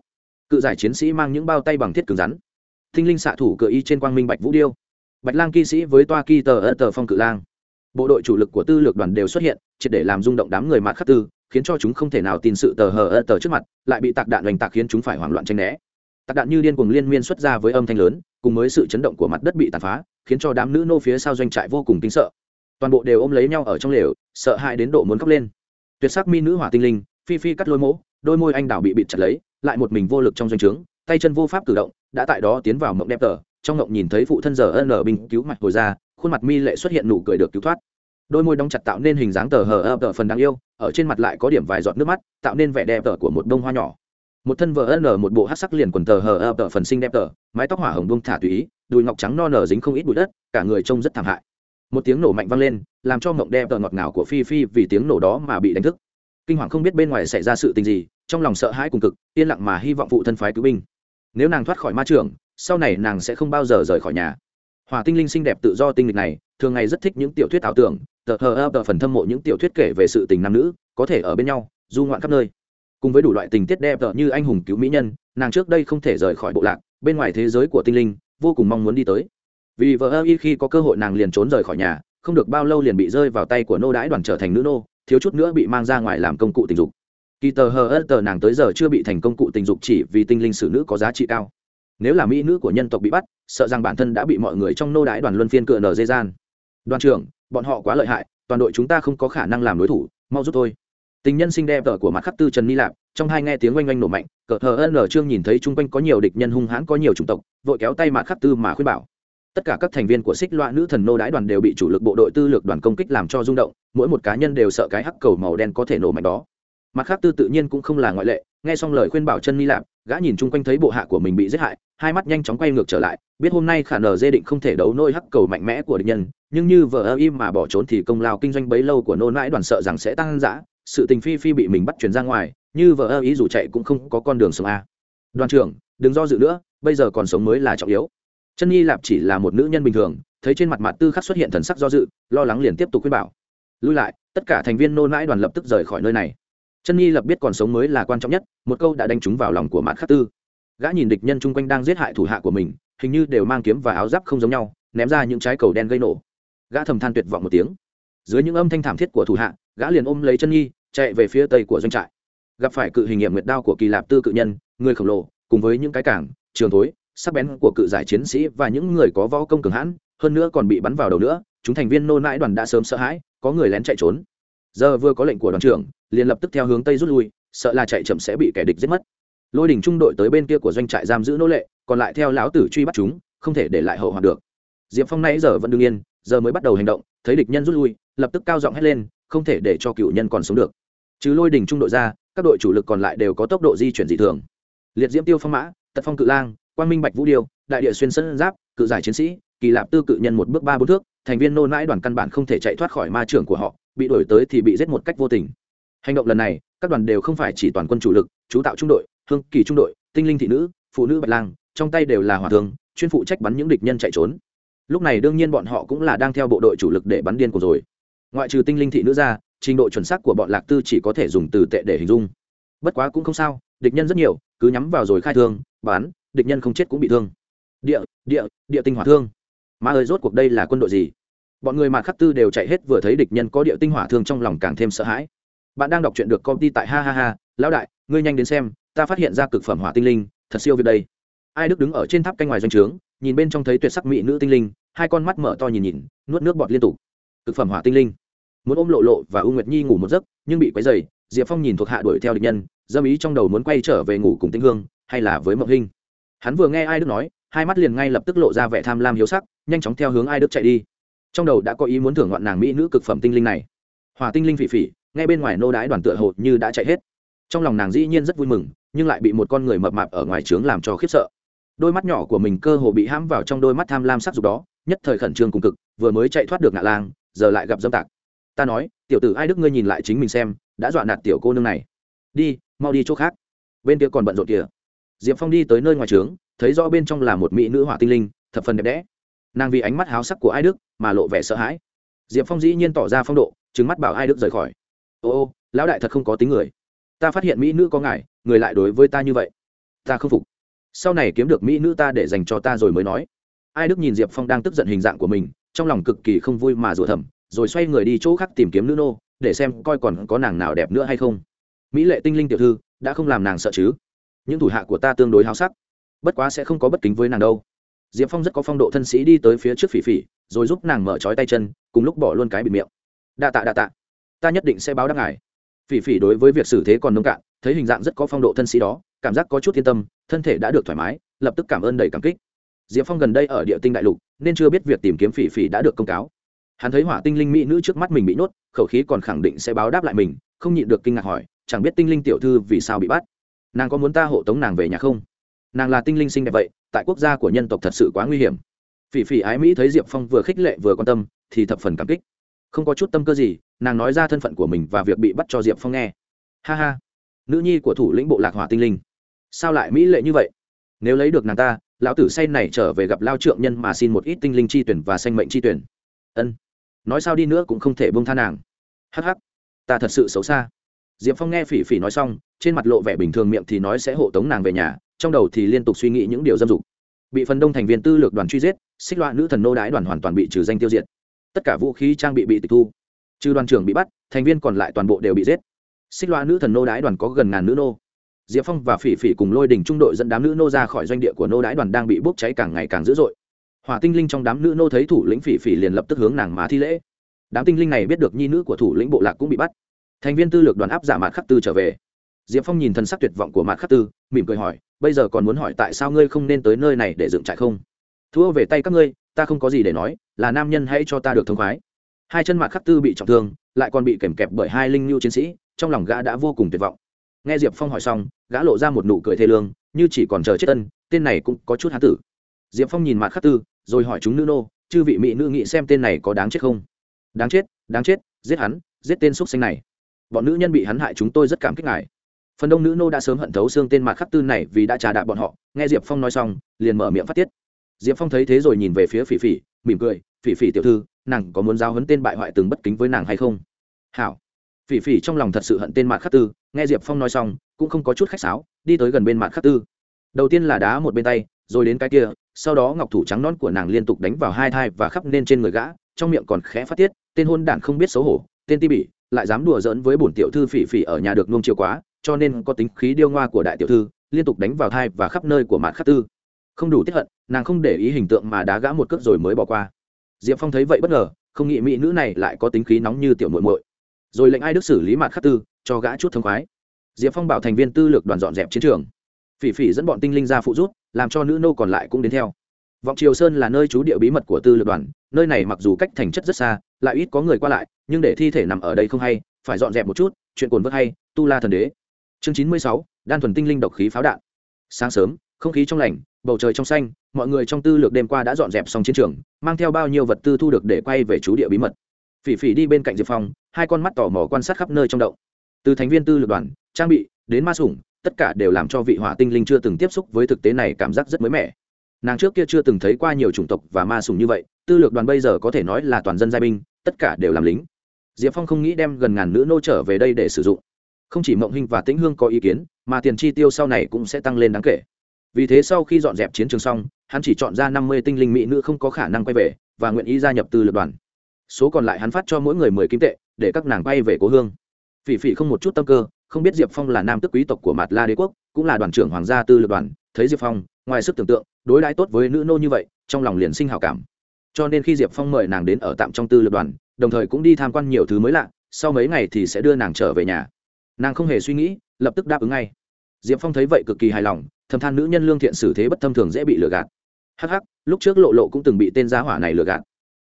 Speaker 1: Cự giải chiến sĩ mang những bao tay bằng thiết cứng rắn. Thinh linh xạ thủ cự y trên quang minh bạch vũ điêu bạch lang kỵ sĩ với toa kỳ tờ ở tờ phong cự lang. Bộ đội chủ lực của tư lược đoàn đều xuất hiện, triệt để làm rung động đám người mạt khắc tư, khiến cho chúng không thể nào tin sự tờ hờ ơ tờ trước mặt, lại bị tạc đạn oanh tạc khiến chúng phải hoảng loạn tranh né. Tạc đạn như điên cuồng liên miên xuất ra với âm thanh lớn, cùng với sự chấn động của mặt đất bị tàn phá, khiến cho đám nữ nô phía sau doanh trại vô cùng kinh sợ. Toàn bộ đều ôm lấy nhau ở trong lều, sợ hãi đến độ muốn khóc lên. Tuyệt sắc mi nữ hỏa tinh linh, phi phi cắt lôi mỗ, đôi môi anh đào bị bịt chặt lấy, lại một mình vô lực trong doanh trướng, tay chân vô pháp cử động, đã tại đó tiến vào mộng đẹp tờ trong ngộng nhìn thấy phụ thân giờ ân binh cứu mạch hồi ra, khuôn mặt mi lệ xuất hiện nụ cười được cứu thoát. Đôi môi đóng chặt tạo nên hình dáng tờ hờ ập tờ phần đáng yêu, ở trên mặt lại có điểm vài giọt nước mắt, tạo nên vẻ đẹp tờ của một bông hoa nhỏ. Một thân vợ nở một bộ hát sắc liền quần tờ hờ ập tờ phần xinh đẹp tờ, mái tóc hỏa hồng bông thả tùy ý, đùi ngọc trắng no nở dính không ít bụi đất, cả người trông rất thảm hại. Một tiếng nổ mạnh vang lên, làm cho mộng đẹp tờ ngọt ngào của phi phi vì tiếng nổ đó mà bị đánh thức. Kinh hoàng không biết bên ngoài xảy ra sự tình gì, trong lòng sợ hãi cùng cực, yên lặng mà hy vọng phụ thân phái cứu binh. Nếu nàng thoát khỏi ma trường sau này nàng sẽ không bao giờ rời khỏi nhà. Hòa tinh linh xinh đẹp tự do tinh lịch này, thường ngày rất thích những tiểu thuyết ảo tưởng, tờ hờ ơ tờ phần thâm mộ những tiểu thuyết kể về sự tình nam nữ, có thể ở bên nhau, du ngoạn khắp nơi. Cùng với đủ loại tình tiết đẹp tờ như anh hùng cứu mỹ nhân, nàng trước đây không thể rời khỏi bộ lạc, bên ngoài thế giới của tinh linh, vô cùng mong muốn đi tới. Vì vợ ơ y khi có cơ hội nàng liền trốn rời khỏi nhà, không được bao lâu liền bị rơi vào tay của nô đãi đoàn trở thành nữ nô, thiếu chút nữa bị mang ra ngoài làm công cụ tình dục. Kỳ tờ hờ ơ tờ nàng tới giờ chưa bị thành công cụ tình dục chỉ vì tinh linh xử nữ có giá trị cao nếu là mỹ nữ của nhân tộc bị bắt, sợ rằng bản thân đã bị mọi người trong nô đái đoàn luân phiên cựa nở dây gian. Đoàn trưởng, bọn họ quá lợi hại, toàn đội chúng ta không có khả năng làm đối thủ, mau giúp tôi. Tình nhân sinh đẹp tờ của mặt khắc tư trần ni lạp, trong hai nghe tiếng oanh oanh nổ mạnh, cờ hờ ân ở trương nhìn thấy chung quanh có nhiều địch nhân hung hãn có nhiều chủng tộc, vội kéo tay mặt khắc tư mà khuyên bảo. Tất cả các thành viên của xích loa nữ thần nô đái đoàn đều bị chủ lực bộ đội tư lược đoàn công kích làm cho rung động, mỗi một cá nhân đều sợ cái hắc cầu màu đen có thể nổ mạnh đó. Mặt Khắc tư tự nhiên cũng không là ngoại lệ nghe xong lời khuyên bảo chân mi lạp, gã nhìn chung quanh thấy bộ hạ của mình bị giết hại, hai mắt nhanh chóng quay ngược trở lại, biết hôm nay khả nờ dê định không thể đấu nôi hắc cầu mạnh mẽ của địch nhân, nhưng như vợ ơ im mà bỏ trốn thì công lao kinh doanh bấy lâu của nô nãi đoàn sợ rằng sẽ tăng dã, sự tình phi phi bị mình bắt chuyển ra ngoài, như vợ ơ ý dù chạy cũng không có con đường sống a. Đoàn trưởng, đừng do dự nữa, bây giờ còn sống mới là trọng yếu. Chân nhi lạp chỉ là một nữ nhân bình thường, thấy trên mặt mặt tư khắc xuất hiện thần sắc do dự, lo lắng liền tiếp tục khuyên bảo. Lui lại, tất cả thành viên nô nãi đoàn lập tức rời khỏi nơi này chân nhi lập biết còn sống mới là quan trọng nhất, một câu đã đánh trúng vào lòng của mặt khắc tư. Gã nhìn địch nhân chung quanh đang giết hại thủ hạ của mình, hình như đều mang kiếm và áo giáp không giống nhau, ném ra những trái cầu đen gây nổ. Gã thầm than tuyệt vọng một tiếng. Dưới những âm thanh thảm thiết của thủ hạ, gã liền ôm lấy chân nhi, chạy về phía tây của doanh trại. Gặp phải cự hình nghiệm nguyệt đao của kỳ lạp tư cự nhân, người khổng lồ, cùng với những cái cảng, trường thối, sắc bén của cự giải chiến sĩ và những người có võ công cường hãn, hơn nữa còn bị bắn vào đầu nữa, chúng thành viên nô nãi đoàn đã sớm sợ hãi, có người lén chạy trốn. Giờ vừa có lệnh của đoàn trưởng liền lập tức theo hướng tây rút lui, sợ là chạy chậm sẽ bị kẻ địch giết mất. Lôi đình trung đội tới bên kia của doanh trại giam giữ nô lệ, còn lại theo lão tử truy bắt chúng, không thể để lại hậu hoạn được. Diệp phong nãy giờ vẫn đương yên, giờ mới bắt đầu hành động, thấy địch nhân rút lui, lập tức cao giọng hét lên, không thể để cho cựu nhân còn sống được. Chứ lôi đình trung đội ra, các đội chủ lực còn lại đều có tốc độ di chuyển dị thường. Liệt diễm tiêu phong mã, tật phong cự lang quan minh bạch vũ điêu, đại địa xuyên sân giáp, cự giải chiến sĩ, kỳ lạp tư cự nhân một bước ba bốn thước, thành viên nô nãi đoàn căn bản không thể chạy thoát khỏi ma trưởng của họ, bị đuổi tới thì bị giết một cách vô tình hành động lần này, các đoàn đều không phải chỉ toàn quân chủ lực, chú tạo trung đội, hương kỳ trung đội, tinh linh thị nữ, phụ nữ bạch lang, trong tay đều là hỏa thương, chuyên phụ trách bắn những địch nhân chạy trốn. Lúc này đương nhiên bọn họ cũng là đang theo bộ đội chủ lực để bắn điên của rồi. Ngoại trừ tinh linh thị nữ ra, trình độ chuẩn xác của bọn lạc tư chỉ có thể dùng từ tệ để hình dung. Bất quá cũng không sao, địch nhân rất nhiều, cứ nhắm vào rồi khai thương bán địch nhân không chết cũng bị thương. Địa địa địa tinh hỏa thương. Mà ơi, rốt cuộc đây là quân đội gì? Bọn người mà khắc tư đều chạy hết vừa thấy địch nhân có địa tinh hỏa thương trong lòng càng thêm sợ hãi bạn đang đọc truyện được công ty tại ha ha ha, lão đại, ngươi nhanh đến xem, ta phát hiện ra cực phẩm hỏa tinh linh, thật siêu việt đây. Ai đức đứng ở trên tháp canh ngoài doanh trướng, nhìn bên trong thấy tuyệt sắc mỹ nữ tinh linh, hai con mắt mở to nhìn nhìn, nuốt nước bọt liên tục. Cực phẩm hỏa tinh linh. Muốn ôm lộ lộ và u nguyệt nhi ngủ một giấc, nhưng bị quấy dày diệp phong nhìn thuộc hạ đuổi theo địch nhân, dâm ý trong đầu muốn quay trở về ngủ cùng tinh hương, hay là với mộng hinh. Hắn vừa nghe ai đức nói, hai mắt liền ngay lập tức lộ ra vẻ tham lam hiếu sắc, nhanh chóng theo hướng ai đức chạy đi. Trong đầu đã có ý muốn thưởng ngoạn nàng mỹ nữ cực phẩm tinh linh này. Hòa tinh linh phỉ phỉ ngay bên ngoài nô đái đoàn tựa hồ như đã chạy hết. Trong lòng nàng dĩ nhiên rất vui mừng, nhưng lại bị một con người mập mạp ở ngoài trướng làm cho khiếp sợ. Đôi mắt nhỏ của mình cơ hồ bị hãm vào trong đôi mắt tham lam sắc dục đó, nhất thời khẩn trương cùng cực, vừa mới chạy thoát được ngạ lang, giờ lại gặp dâm tạc. Ta nói, tiểu tử ai đức ngươi nhìn lại chính mình xem, đã dọa nạt tiểu cô nương này. Đi, mau đi chỗ khác. Bên kia còn bận rộn kìa. Diệp phong đi tới nơi ngoài trướng, thấy rõ bên trong là một mỹ nữ hỏa tinh linh, thập phần đẹp đẽ. Nàng vì ánh mắt háo sắc của ai đức mà lộ vẻ sợ hãi. Diệp phong dĩ nhiên tỏ ra phong độ, trừng mắt bảo ai đức rời khỏi ô ô, lão đại thật không có tính người. Ta phát hiện mỹ nữ có ngài, người lại đối với ta như vậy. Ta không phục. Sau này kiếm được mỹ nữ ta để dành cho ta rồi mới nói. Ai đức nhìn diệp phong đang tức giận hình dạng của mình, trong lòng cực kỳ không vui mà rủa thầm, rồi xoay người đi chỗ khác tìm kiếm nữ nô, để xem coi còn có nàng nào đẹp nữa hay không. Mỹ lệ tinh linh tiểu thư, đã không làm nàng sợ chứ? Những thủ hạ của ta tương đối háo sắc. Bất quá sẽ không có bất kính với nàng đâu. Diệp phong rất có phong độ thân sĩ đi tới phía trước phỉ phỉ, rồi giúp nàng mở trói tay chân, cùng lúc bỏ luôn cái bịt miệng. Đa tạ đa tạ ta nhất định sẽ báo đáp ngài. Phỉ phỉ đối với việc xử thế còn nông cạn, thấy hình dạng rất có phong độ thân sĩ đó, cảm giác có chút yên tâm, thân thể đã được thoải mái, lập tức cảm ơn đầy cảm kích. Diệp phong gần đây ở địa tinh đại lục, nên chưa biết việc tìm kiếm phỉ phỉ đã được công cáo. Hắn thấy hỏa tinh linh mỹ nữ trước mắt mình bị nuốt khẩu khí còn khẳng định sẽ báo đáp lại mình, không nhịn được kinh ngạc hỏi, chẳng biết tinh linh tiểu thư vì sao bị bắt? Nàng có muốn ta hộ tống nàng về nhà không? Nàng là tinh linh xinh đẹp vậy, tại quốc gia của nhân tộc thật sự quá nguy hiểm. Phỉ phỉ ái mỹ thấy diệp phong vừa khích lệ vừa quan tâm, thì thập phần cảm kích không có chút tâm cơ gì, nàng nói ra thân phận của mình và việc bị bắt cho diệp phong nghe. Ha ha, nữ nhi của thủ lĩnh bộ lạc hỏa tinh linh. Sao lại mỹ lệ như vậy? Nếu lấy được nàng ta, lão tử say này trở về gặp lao trượng nhân mà xin một ít tinh linh chi tuyển và sanh mệnh chi tuyển. Ân. Nói sao đi nữa cũng không thể bông tha nàng. Hắc hắc, ta thật sự xấu xa. Diệp phong nghe phỉ phỉ nói xong, trên mặt lộ vẻ bình thường miệng thì nói sẽ hộ tống nàng về nhà, trong đầu thì liên tục suy nghĩ những điều dâm dục. Bị phần đông thành viên tư lược đoàn truy giết, xích loại nữ thần nô đái đoàn hoàn toàn bị trừ danh tiêu diệt tất cả vũ khí trang bị bị tịch thu. Trừ đoàn trưởng bị bắt, thành viên còn lại toàn bộ đều bị giết. Xích loa nữ thần nô đái đoàn có gần ngàn nữ nô. Diệp phong và phỉ phỉ cùng lôi đình trung đội dẫn đám nữ nô ra khỏi doanh địa của nô đái đoàn đang bị bốc cháy càng ngày càng dữ dội. Hỏa tinh linh trong đám nữ nô thấy thủ lĩnh phỉ phỉ liền lập tức hướng nàng má thi lễ. Đám tinh linh này biết được nhi nữ của thủ lĩnh bộ lạc cũng bị bắt. Thành viên tư lược đoàn áp giả mạt khắc tư trở về. Diệp phong nhìn thân sắc tuyệt vọng của mạt khắc tư, mỉm cười hỏi, bây giờ còn muốn hỏi tại sao ngươi không nên tới nơi này để dựng trại không? Thua về tay các ngươi ta không có gì để nói, là nam nhân hãy cho ta được thông khoái. Hai chân mạc khắc tư bị trọng thương, lại còn bị kèm kẹp bởi hai linh nhu chiến sĩ, trong lòng gã đã vô cùng tuyệt vọng. Nghe diệp phong hỏi xong, gã lộ ra một nụ cười thê lương, như chỉ còn chờ chết tân tên này cũng có chút hán tử. Diệp phong nhìn mạc khắc tư, rồi hỏi chúng nữ nô, chư vị mỹ nữ nghĩ xem tên này có đáng chết không? Đáng chết đáng chết, giết hắn, giết tên x xanh này. Bọn nữ nhân bị hắn hại chúng tôi rất cảm kích ngài. Phần đông nữ nô đã sớm hận thấu xương tên mạc khắc tư này vì đã trà đạp bọn họ. Nghe diệp phong nói xong, liền mở miệng phát tiết diệp phong thấy thế rồi nhìn về phía phỉ phỉ, mỉm cười, phỉ phỉ tiểu thư, nàng có muốn giao hấn tên bại hoại từng bất kính với nàng hay không? Hảo. Phỉ phỉ trong lòng thật sự hận tên mạn khắc tư, nghe diệp phong nói xong, cũng không có chút khách sáo, đi tới gần bên mạn khắc tư. Đầu tiên là đá một bên tay, rồi đến cái kia, sau đó ngọc thủ trắng non của nàng liên tục đánh vào hai thai và khắp nên trên người gã, trong miệng còn khẽ phát tiết, tên hôn đản không biết xấu hổ, tên ti bỉ, lại dám đùa giỡn với bổn tiểu thư phỉ phỉ ở nhà được nuông chiều quá, cho nên có tính khí điêu ngoa của đại tiểu thư, liên tục đánh vào thai và khắp nơi của mạn khắc tư không đủ tiếp hận, nàng không để ý hình tượng mà đá gã một cước rồi mới bỏ qua. Diệp phong thấy vậy bất ngờ, không nghĩ mỹ nữ này lại có tính khí nóng như tiểu muội muội. Rồi lệnh ai đức xử lý mặt khắc tư, cho gã chút thông khoái. Diệp phong bảo thành viên tư lược đoàn dọn dẹp chiến trường. Phỉ phỉ dẫn bọn tinh linh ra phụ rút làm cho nữ nô còn lại cũng đến theo. Vọng triều sơn là nơi trú địa bí mật của tư lược đoàn, nơi này mặc dù cách thành chất rất xa, lại ít có người qua lại, nhưng để thi thể nằm ở đây không hay, phải dọn dẹp một chút, chuyện cồn vớt hay, tu la thần đế. Chương chín mươi sáu, đan thuần tinh linh độc khí pháo đạn. Sáng sớm không khí trong lành, bầu trời trong xanh, mọi người trong tư lược đêm qua đã dọn dẹp xong chiến trường, mang theo bao nhiêu vật tư thu được để quay về trú địa bí mật. Phỉ phỉ đi bên cạnh diệp phong, hai con mắt tò mò quan sát khắp nơi trong động. Từ thành viên tư lược đoàn, trang bị, đến ma sủng, tất cả đều làm cho vị hỏa tinh linh chưa từng tiếp xúc với thực tế này cảm giác rất mới mẻ. Nàng trước kia chưa từng thấy qua nhiều chủng tộc và ma sủng như vậy, tư lược đoàn bây giờ có thể nói là toàn dân giai binh, tất cả đều làm lính. Diệp phong không nghĩ đem gần ngàn nữ nô trở về đây để sử dụng. Không chỉ mộng hình và tĩnh hương có ý kiến, mà tiền chi tiêu sau này cũng sẽ tăng lên đáng kể vì thế sau khi dọn dẹp chiến trường xong, hắn chỉ chọn ra năm mươi tinh linh mỹ nữ không có khả năng quay về và nguyện ý gia nhập tư lược đoàn. Số còn lại hắn phát cho mỗi người mười kim tệ, để các nàng bay về cố hương. Phỉ phỉ không một chút tâm cơ, không biết diệp phong là nam tức quý tộc của mạt la đế quốc, cũng là đoàn trưởng hoàng gia tư lược đoàn, thấy diệp phong, ngoài sức tưởng tượng, đối đãi tốt với nữ nô như vậy, trong lòng liền sinh hào cảm. Cho nên khi diệp phong mời nàng đến ở tạm trong tư lược đoàn, đồng thời cũng đi tham quan nhiều thứ mới lạ, sau mấy ngày thì sẽ đưa nàng trở về nhà. Nàng không hề suy nghĩ, lập tức đáp ứng ngay. Diệp phong thấy vậy cực kỳ hài lòng thầm than nữ nhân lương thiện xử thế bất thâm thường dễ bị lừa gạt. Hắc hắc, lúc trước lộ lộ cũng từng bị tên giá hỏa này lừa gạt.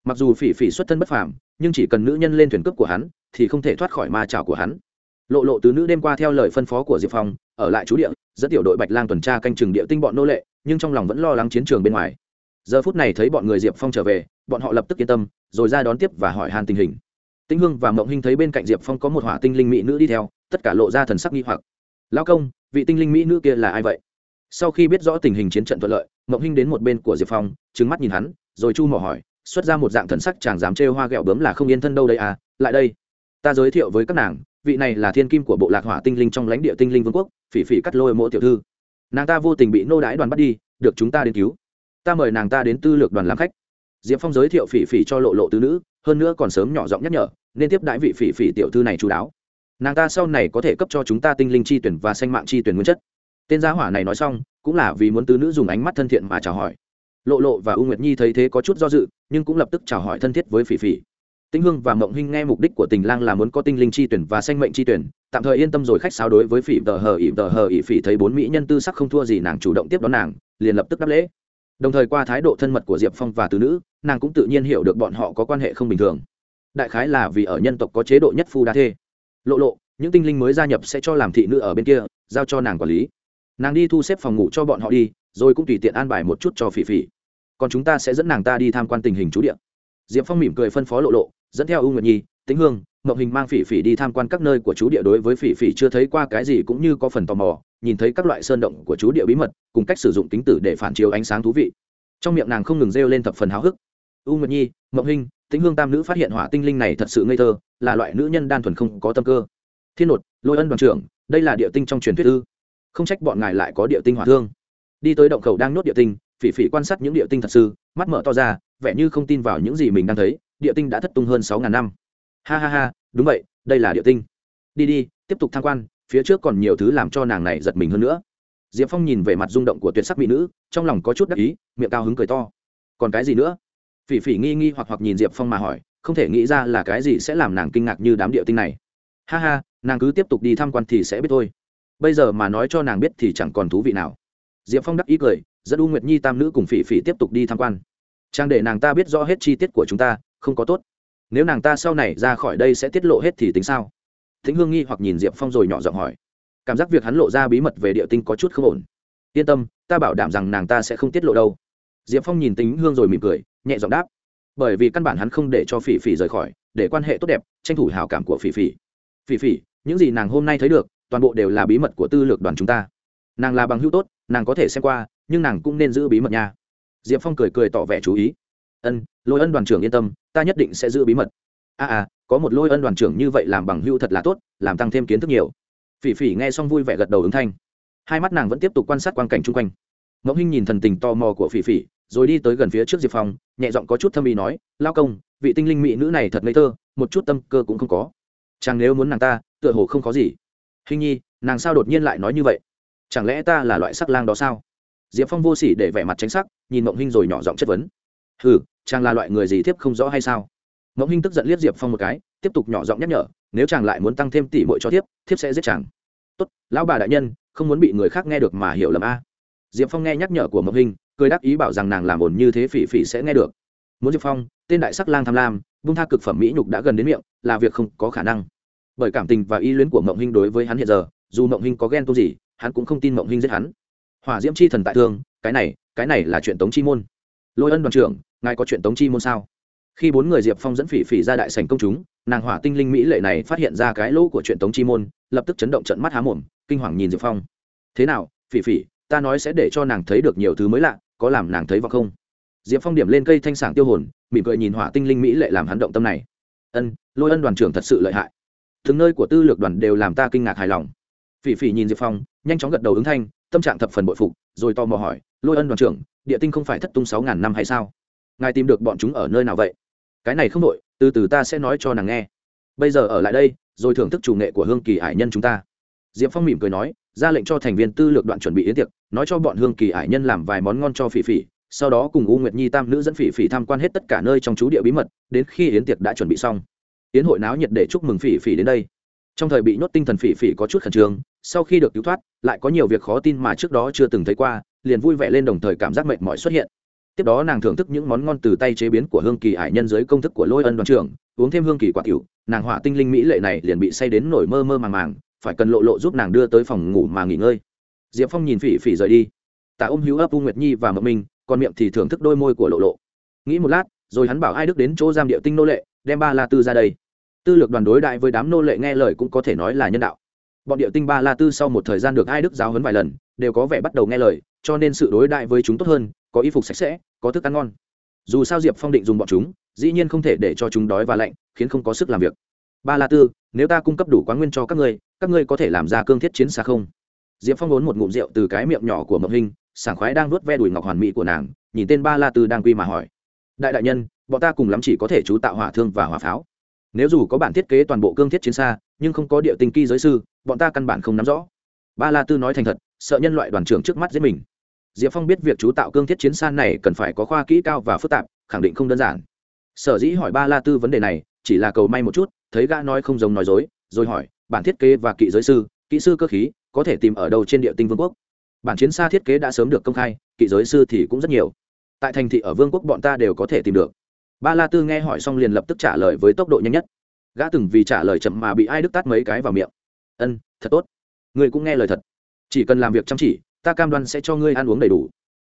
Speaker 1: Mặc dù phỉ phỉ xuất thân bất phàm, nhưng chỉ cần nữ nhân lên thuyền cướp của hắn, thì không thể thoát khỏi ma trào của hắn. Lộ lộ tứ nữ đêm qua theo lời phân phó của diệp phong, ở lại chú địa, dẫn tiểu đội bạch lang tuần tra canh chừng địa tinh bọn nô lệ, nhưng trong lòng vẫn lo lắng chiến trường bên ngoài. Giờ phút này thấy bọn người diệp phong trở về, bọn họ lập tức yên tâm, rồi ra đón tiếp và hỏi han tình hình. Tĩnh hương và mộng hinh thấy bên cạnh diệp phong có một hỏa tinh linh mỹ nữ đi theo, tất cả lộ ra thần sắc nghi hoặc. Lao công, vị tinh linh mỹ nữ kia là ai vậy? Sau khi biết rõ tình hình chiến trận thuận lợi, mộng hinh đến một bên của diệp phong trứng mắt nhìn hắn, rồi chu mỏ hỏi, xuất ra một dạng thần sắc chàng dám trêu hoa ghẹo bướm là không yên thân đâu đây à lại đây. Ta giới thiệu với các nàng, vị này là thiên kim của bộ lạc hỏa tinh linh trong lãnh địa tinh linh vương quốc, phỉ phỉ cắt lôi mộ tiểu thư. Nàng ta vô tình bị nô đái đoàn bắt đi, được chúng ta đến cứu. Ta mời nàng ta đến tư lược đoàn làm khách. Diệp phong giới thiệu phỉ phỉ cho lộ lộ tứ nữ, hơn nữa còn sớm nhỏ giọng nhắc nhở, nên tiếp đãi vị phỉ phỉ tiểu thư này chú đáo. Nàng ta sau này có thể cấp cho chúng ta tinh linh chi tuyển và sanh mạng chi tuyển nguyên chất tên gia hỏa này nói xong, cũng là vì muốn tứ nữ dùng ánh mắt thân thiện mà chào hỏi. Lộ lộ và u nguyệt nhi thấy thế có chút do dự, nhưng cũng lập tức chào hỏi thân thiết với phỉ phỉ. Tinh hương và mộng hinh nghe mục đích của tình lang là muốn có tinh linh chi tuyển và sanh mệnh chi tuyển, tạm thời yên tâm rồi khách sáo đối với phỉ tờ hờ ỉ tờ hờ ỉ phỉ thấy bốn mỹ nhân tư sắc không thua gì nàng chủ động tiếp đón nàng, liền lập tức đáp lễ. Đồng thời qua thái độ thân mật của diệp phong và tứ nữ, nàng cũng tự nhiên hiểu được bọn họ có quan hệ không bình thường. Đại khái là vì ở nhân tộc có chế độ nhất phu đa thê. Lộ lộ, những tinh linh mới gia nhập sẽ cho làm thị nữ ở bên kia, giao cho nàng quản lý nàng đi thu xếp phòng ngủ cho bọn họ đi, rồi cũng tùy tiện an bài một chút cho phỉ phỉ. Còn chúng ta sẽ dẫn nàng ta đi tham quan tình hình chú địa. Diệp phong mỉm cười phân phó lộ lộ, dẫn theo u nguyệt nhi, tĩnh hương mậu hình mang phỉ phỉ đi tham quan các nơi của chú địa đối với phỉ phỉ chưa thấy qua cái gì cũng như có phần tò mò, nhìn thấy các loại sơn động của chú địa bí mật, cùng cách sử dụng kính tử để phản chiếu ánh sáng thú vị. Trong miệng nàng không ngừng rêu lên thập phần háo hức. U nguyệt nhi mậu hình, tĩnh hương tam nữ phát hiện hỏa tinh linh này thật sự ngây thơ, là loại nữ nhân đan thuần không có tâm cơ. Thiên nột, lôi ân đoàn trưởng, đây là địa tinh trong truyền thuyết ư? Không trách bọn ngài lại có địa tinh hỏa thương. Đi tới động khẩu đang nốt địa tinh, phỉ phỉ quan sát những địa tinh thật sự, mắt mở to ra, vẻ như không tin vào những gì mình đang thấy, địa tinh đã thất tung hơn sáu ngàn năm. Ha ha ha, đúng vậy, đây là địa tinh. Đi đi, tiếp tục tham quan, phía trước còn nhiều thứ làm cho nàng này giật mình hơn nữa. Diệp phong nhìn về mặt rung động của tuyệt sắc mỹ nữ, trong lòng có chút đắc ý, miệng cao hứng cười to. Còn cái gì nữa? Phỉ phỉ nghi nghi hoặc hoặc nhìn diệp phong mà hỏi, không thể nghĩ ra là cái gì sẽ làm nàng kinh ngạc như đám địa tinh này. Ha ha, nàng cứ tiếp tục đi tham quan thì sẽ biết thôi bây giờ mà nói cho nàng biết thì chẳng còn thú vị nào. Diệp phong đắc ý cười, dẫn u nguyệt nhi tam nữ cùng phỉ phỉ tiếp tục đi tham quan. Trang để nàng ta biết rõ hết chi tiết của chúng ta, không có tốt. Nếu nàng ta sau này ra khỏi đây sẽ tiết lộ hết thì tính sao? Thính hương nghi hoặc nhìn diệp phong rồi nhỏ giọng hỏi. Cảm giác việc hắn lộ ra bí mật về địa tinh có chút không ổn. Yên tâm, ta bảo đảm rằng nàng ta sẽ không tiết lộ đâu. Diệp phong nhìn tính hương rồi mỉm cười, nhẹ giọng đáp. Bởi vì căn bản hắn không để cho phỉ phỉ rời khỏi, để quan hệ tốt đẹp, tranh thủ hào cảm của phỉ phỉ. Phỉ phỉ, những gì nàng hôm nay thấy được toàn bộ đều là bí mật của tư lược đoàn chúng ta. Nàng là bằng hữu tốt nàng có thể xem qua nhưng nàng cũng nên giữ bí mật nha. Diệp phong cười cười tỏ vẻ chú ý. Ân lôi ân đoàn trưởng yên tâm ta nhất định sẽ giữ bí mật. A à, à có một lôi ân đoàn trưởng như vậy làm bằng hữu thật là tốt làm tăng thêm kiến thức nhiều. Phỉ phỉ nghe xong vui vẻ gật đầu ứng thanh. Hai mắt nàng vẫn tiếp tục quan sát quan cảnh chung quanh. Ngẫu hinh nhìn thần tình tò mò của phỉ phỉ rồi đi tới gần phía trước diệp phong nhẹ giọng có chút thâm ý nói lao công vị tinh linh mỹ nữ này thật ngây thơ một chút tâm cơ cũng không có. Chàng nếu muốn nàng ta tựa hồ không có gì hình nhi nàng sao đột nhiên lại nói như vậy? Chẳng lẽ ta là loại sắc lang đó sao? Diệp phong vô s ỉ để vẻ mặt tránh sắc nhìn mộng hinh rồi nhỏ giọng chất vấn. Hừ, chàng là loại người gì thiếp không rõ hay sao? Mộng hinh tức giận liếc diệp phong một cái tiếp tục nhỏ giọng nhắc nhở nếu chàng lại muốn tăng thêm tỷ mội cho thiếp thiếp sẽ giết chàng. Tốt lão bà đại nhân không muốn bị người khác nghe được mà hiểu lầm a. Diệp phong nghe nhắc nhở của mộng hinh cười đáp ý bảo rằng nàng làm ổn như thế phỉ phỉ sẽ nghe được. Muốn diệp phong tên đại sắc lang tham lam vung tha cực phẩm mỹ nhục đã gần đến miệng là việc không có khả năng bởi cảm tình và y luyến của mộng hinh đối với hắn hiện giờ, dù mộng hinh có ghen tuông gì, hắn cũng không tin mộng hinh giết hắn. Hỏa diễm chi thần tại thương, cái này cái này là chuyện tống chi môn. Lôi ân đoàn trưởng, ngài có chuyện tống chi môn sao? Khi bốn người diệp phong dẫn phỉ phỉ ra đại sành công chúng, nàng hỏa tinh linh mỹ lệ này phát hiện ra cái lỗ của chuyện tống chi môn, lập tức chấn động trận mắt há mồm, kinh hoàng nhìn diệp phong. Thế nào, phỉ phỉ, ta nói sẽ để cho nàng thấy được nhiều thứ mới lạ, có làm nàng thấy vào không? Diệp phong điểm lên cây thanh sảng tiêu hồn, mỉm cười nhìn hỏa tinh linh mỹ lệ làm hắn động tâm này. Ân, lôi ân đoàn trưởng thật sự lợi hại từng nơi của tư lược đoàn đều làm ta kinh ngạc hài lòng. Phỉ phỉ nhìn diệp phong, nhanh chóng gật đầu ứng thanh, tâm trạng thập phần bội phục, rồi tò mò hỏi, lôi ân đoàn trưởng, địa tinh không phải thất tung sáu ngàn năm hay sao? Ngài tìm được bọn chúng ở nơi nào vậy? Cái này không đội từ từ ta sẽ nói cho nàng nghe. Bây giờ ở lại đây, rồi thưởng thức chủ nghệ của hương kỳ hải nhân chúng ta. Diệp phong mỉm cười nói, ra lệnh cho thành viên tư lược đoạn chuẩn bị yến tiệc, nói cho bọn hương kỳ hải nhân làm vài món ngon cho phỉ phỉ, sau đó cùng u nguyệt nhi tam nữ dẫn phỉ phỉ tham quan hết tất cả nơi trong chú địa bí mật, đến khi yến tiệc đã chuẩn bị xong yến hội náo nhiệt để chúc mừng phỉ phỉ đến đây. Trong thời bị nhốt tinh thần phỉ phỉ có chút khẩn trương, sau khi được cứu thoát, lại có nhiều việc khó tin mà trước đó chưa từng thấy qua, liền vui vẻ lên đồng thời cảm giác mệt mỏi xuất hiện. Tiếp đó nàng thưởng thức những món ngon từ tay chế biến của hương kỳ hải nhân dưới công thức của lôi ân đoàn trưởng, uống thêm hương kỳ quả cựu nàng hỏa tinh linh mỹ lệ này liền bị say đến nổi mơ mơ màng màng, phải cần lộ lộ giúp nàng đưa tới phòng ngủ mà nghỉ ngơi. Diệp phong nhìn phỉ phỉ rời đi. Tạ ôm hữu ấp u nguyệt nhi và mậm minh, còn miệng thì thưởng thức đôi môi của lộ lộ. Nghĩ một lát, rồi hắn bảo ai đức đến chỗ giam địa tinh nô lệ đem ba la tư ra đây. Tư lược đoàn đối đại với đám nô lệ nghe lời cũng có thể nói là nhân đạo. Bọn địa tinh ba la tư sau một thời gian được ai đức giáo huấn vài lần, đều có vẻ bắt đầu nghe lời, cho nên sự đối đại với chúng tốt hơn, có y phục sạch sẽ, có thức ăn ngon. Dù sao diệp phong định dùng bọn chúng, dĩ nhiên không thể để cho chúng đói và lạnh, khiến không có sức làm việc. Ba la tư, nếu ta cung cấp đủ quán nguyên cho các ngươi các ngươi có thể làm ra cương thiết chiến xa không? Diệp phong vốn một ngụm rượu từ cái miệng nhỏ của mộng hình sảng khoái đang nuốt ve đùi ngọc hoàn mỹ của nàng, nhìn tên ba la tư đang quy mà hỏi đại đại nhân, bọn ta cùng lắm chỉ có thể chú tạo hỏa thương và hỏa pháo. Nếu dù có bản thiết kế toàn bộ cương thiết chiến xa, nhưng không có địa tinh kỳ giới sư, bọn ta căn bản không nắm rõ. Ba la tư nói thành thật, sợ nhân loại đoàn trưởng trước mắt giết mình. Diệp phong biết việc chú tạo cương thiết chiến xa này cần phải có khoa kỹ cao và phức tạp, khẳng định không đơn giản. Sở dĩ hỏi ba la tư vấn đề này, chỉ là cầu may một chút, thấy gã nói không giống nói dối, rồi hỏi, bản thiết kế và kỹ giới sư, kỹ sư cơ khí, có thể tìm ở đâu trên địa tinh vương quốc? Bản chiến xa thiết kế đã sớm được công khai, kỹ giới sư thì cũng rất nhiều tại thành thị ở vương quốc bọn ta đều có thể tìm được. Ba la tư nghe hỏi xong liền lập tức trả lời với tốc độ nhanh nhất. Gã từng vì trả lời chậm mà bị ai đức tắt mấy cái vào miệng. Ân, thật tốt. Ngươi cũng nghe lời thật. Chỉ cần làm việc chăm chỉ, ta cam đoan sẽ cho ngươi ăn uống đầy đủ.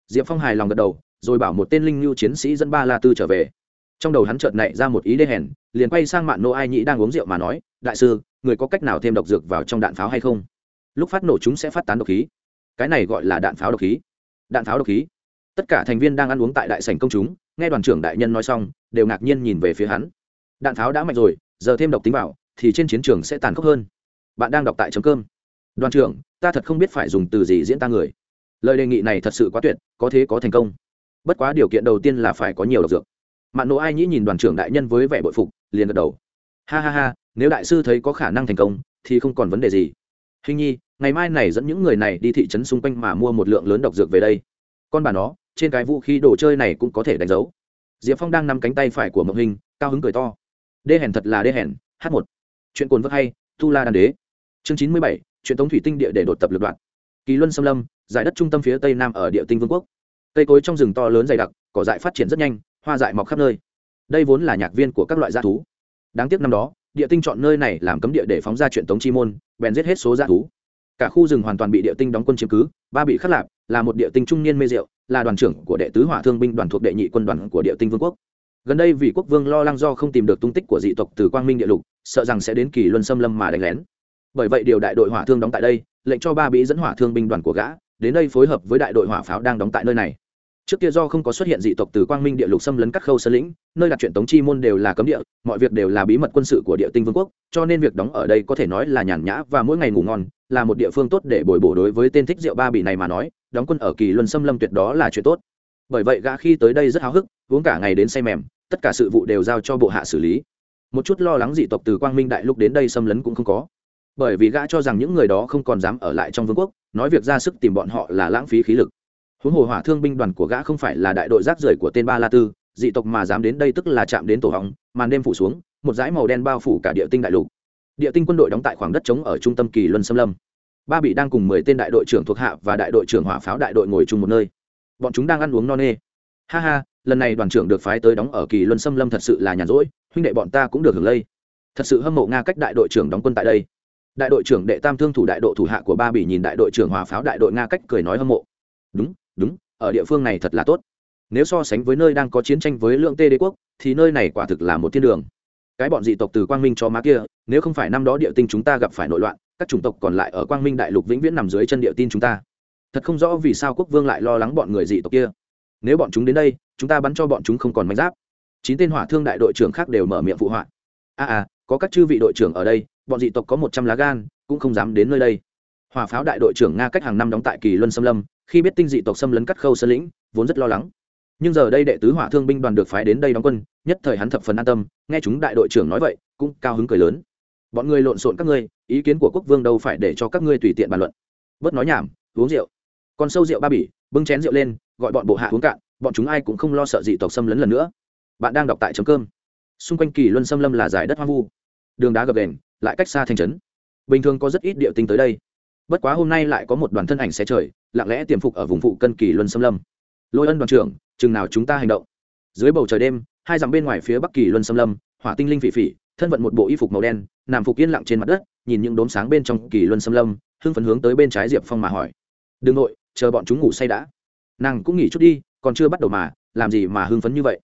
Speaker 1: Diệp phong hài lòng gật đầu, rồi bảo một tên linh lưu chiến sĩ dẫn ba la tư trở về. Trong đầu hắn chợt nảy ra một ý đê hèn, liền quay sang mạn nô ai nhĩ đang uống rượu mà nói, đại sư, người có cách nào thêm độc dược vào trong đạn pháo hay không? Lúc phát nổ chúng sẽ phát tán độc khí. Cái này gọi là đạn pháo độc khí. Đạn pháo độc khí tất cả thành viên đang ăn uống tại đại sảnh công chúng, nghe đoàn trưởng đại nhân nói xong, đều ngạc nhiên nhìn về phía hắn. Đạn pháo đã mạnh rồi, giờ thêm độc tính vào, thì trên chiến trường sẽ tàn khốc hơn. Bạn đang đọc tại chấm cơm đoàn trưởng, ta thật không biết phải dùng từ gì diễn ta người. Lời đề nghị này thật sự quá tuyệt, có thế có thành công. Bất quá điều kiện đầu tiên là phải có nhiều độc dược. Mạn nộ ai nhĩ nhìn đoàn trưởng đại nhân với vẻ bội phục, liền gật đầu. Ha ha ha, nếu đại sư thấy có khả năng thành công, thì không còn vấn đề gì. Hình nhi, ngày mai này dẫn những người này đi thị trấn xung quanh mà mua một lượng lớn độc dược về đây. Con bà nó trên cái vũ khí đồ chơi này cũng có thể đánh dấu. Diệp phong đang nắm cánh tay phải của mộng hình, cao hứng cười to. Đê hèn thật là đê hèn h một. Chuyện cồn vơ hay, tu la đan đế. Chương chín mươi bảy, chuyện tống thủy tinh địa để đột tập lực đoạn. Kỳ luân xâm lâm, giải đất trung tâm phía tây nam ở địa tinh vương quốc. Cây cối trong rừng to lớn dày đặc, cỏ dại phát triển rất nhanh, hoa dại mọc khắp nơi. Đây vốn là nhạc viên của các loại g thú. Đáng tiếc năm đó, địa tinh chọn nơi này làm cấm địa để phóng ra chuyện tống chi môn, bèn giết hết số g thú. Cả khu rừng hoàn toàn bị địa tinh đóng quân chiếm cứ ba bị khắc lạp là một địa tinh trung niên mê rượu, là đoàn trưởng của đệ tứ hỏa thương binh đoàn thuộc đệ nhị quân đoàn của địa tinh vương quốc. Gần đây vì quốc vương lo lắng do không tìm được tung tích của dị tộc từ quang minh địa lục sợ rằng sẽ đến kỳ luân xâm lâm mà đánh lén. Bởi vậy điều đại đội hỏa thương đóng tại đây lệnh cho ba bị dẫn hỏa thương binh đoàn của gã đến đây phối hợp với đại đội hỏa pháo đang đóng tại nơi này. Trước kia do không có xuất hiện dị tộc từ quang minh địa lục xâm lấn các khâu sơn lĩnh nơi đặt chuyện tống chi môn đều là cấm địa mọi việc đều là bí mật quân sự của địa tinh vương quốc cho nên việc đóng ở đây có thể nói là nhàn nhã và mỗi ngày ngủ ngon là một địa phương tốt để bồi bổ đối với tên thích rượu ba bị này mà nói, đóng quân ở kỳ luân xâm lâm tuyệt đó là chuyện tốt. Bởi vậy gã khi tới đây rất háo hức, uống cả ngày đến say mềm, tất cả sự vụ đều giao cho bộ hạ xử lý. Một chút lo lắng dị tộc từ quang minh đại lúc đến đây xâm lấn cũng không có. Bởi vì gã cho rằng những người đó không còn dám ở lại trong vương quốc, nói việc ra sức tìm bọn họ là lãng phí khí lực. Huống hồ hỏa thương binh đoàn của gã không phải là đại đội rác rưởi của tên ba la tư, dị tộc mà dám đến đây tức là chạm đến tổ hóng màn đêm phủ xuống, một dải màu đen bao phủ cả địa tinh đại lục địa tinh quân đội đóng tại khoảng đất trống ở trung tâm kỳ luân xâm lâm. Ba bị đang cùng mười tên đại đội trưởng thuộc hạ và đại đội trưởng hỏa pháo đại đội ngồi chung một nơi. Bọn chúng đang ăn uống no nê. Ha ha, lần này đoàn trưởng được phái tới đóng ở kỳ luân xâm lâm thật sự là nhàn rỗi, huynh đệ bọn ta cũng được hưởng lây. Thật sự hâm mộ nga cách đại đội trưởng đóng quân tại đây. Đại đội trưởng đệ tam thương thủ đại đội thủ hạ của ba bỉ nhìn đại đội trưởng hòa pháo đại đội nga cách cười nói hâm mộ. Đúng đúng, ở địa phương này thật là tốt. Nếu so sánh với nơi đang có chiến tranh với lượng tê đế quốc, thì nơi này quả thực là một thiên đường cái bọn dị tộc từ quang minh cho má kia nếu không phải năm đó địa tinh chúng ta gặp phải nội loạn các chủng tộc còn lại ở quang minh đại lục vĩnh viễn nằm dưới chân địa tin chúng ta. Thật không rõ vì sao quốc vương lại lo lắng bọn người dị tộc kia. Nếu bọn chúng đến đây chúng ta bắn cho bọn chúng không còn manh giáp. Chín tên hỏa thương đại đội trưởng khác đều mở miệng phụ họa. A à, à có các chư vị đội trưởng ở đây bọn dị tộc có một trăm lá gan cũng không dám đến nơi đây. Hỏa pháo đại đội trưởng nga cách hàng năm đóng tại kỳ luân xâm lâm khi biết tinh dị tộc xâm lấn cắt khâu sơn lĩnh vốn rất lo lắng nhưng giờ đây đệ tứ hỏa thương binh đoàn được phái đến đây đóng quân, nhất thời hắn thập phần an tâm, nghe chúng đại đội trưởng nói vậy, cũng cao hứng cười lớn. Bọn người lộn xộn các ngươi, ý kiến của quốc vương đâu phải để cho các ngươi tùy tiện bàn luận. Bớt nói nhảm, uống rượu. Con sâu rượu ba bỉ, bưng chén rượu lên, gọi bọn bộ hạ uống cạn, bọn chúng ai cũng không lo sợ dị tộc xâm lấn lần nữa. Bạn đang đọc tại chấm cơm. Xung quanh kỳ luân xâm lâm là giải đất hoang vu. Đường đá gập đền lại cách xa thành trấn. Bình thường có rất ít địa tinh tới đây. Bất quá hôm nay lại có một đoàn thân ảnh xe trời, lặng lẽ tiềm phục ở vùng phụ cân kỳ luân xâm lâm lôi ân đoàn trưởng, chừng nào chúng ta hành động. Dưới bầu trời đêm, hai dặm bên ngoài phía bắc kỳ luân xâm lâm, hỏa tinh linh phỉ phỉ, thân vận một bộ y phục màu đen, nằm phục yên lặng trên mặt đất, nhìn những đốm sáng bên trong kỳ luân xâm lâm, hưng phấn hướng tới bên trái diệp phong mà hỏi. Đừng nội, chờ bọn chúng ngủ say đã. Nàng cũng nghỉ chút đi, còn chưa bắt đầu mà, làm gì mà hưng phấn như vậy?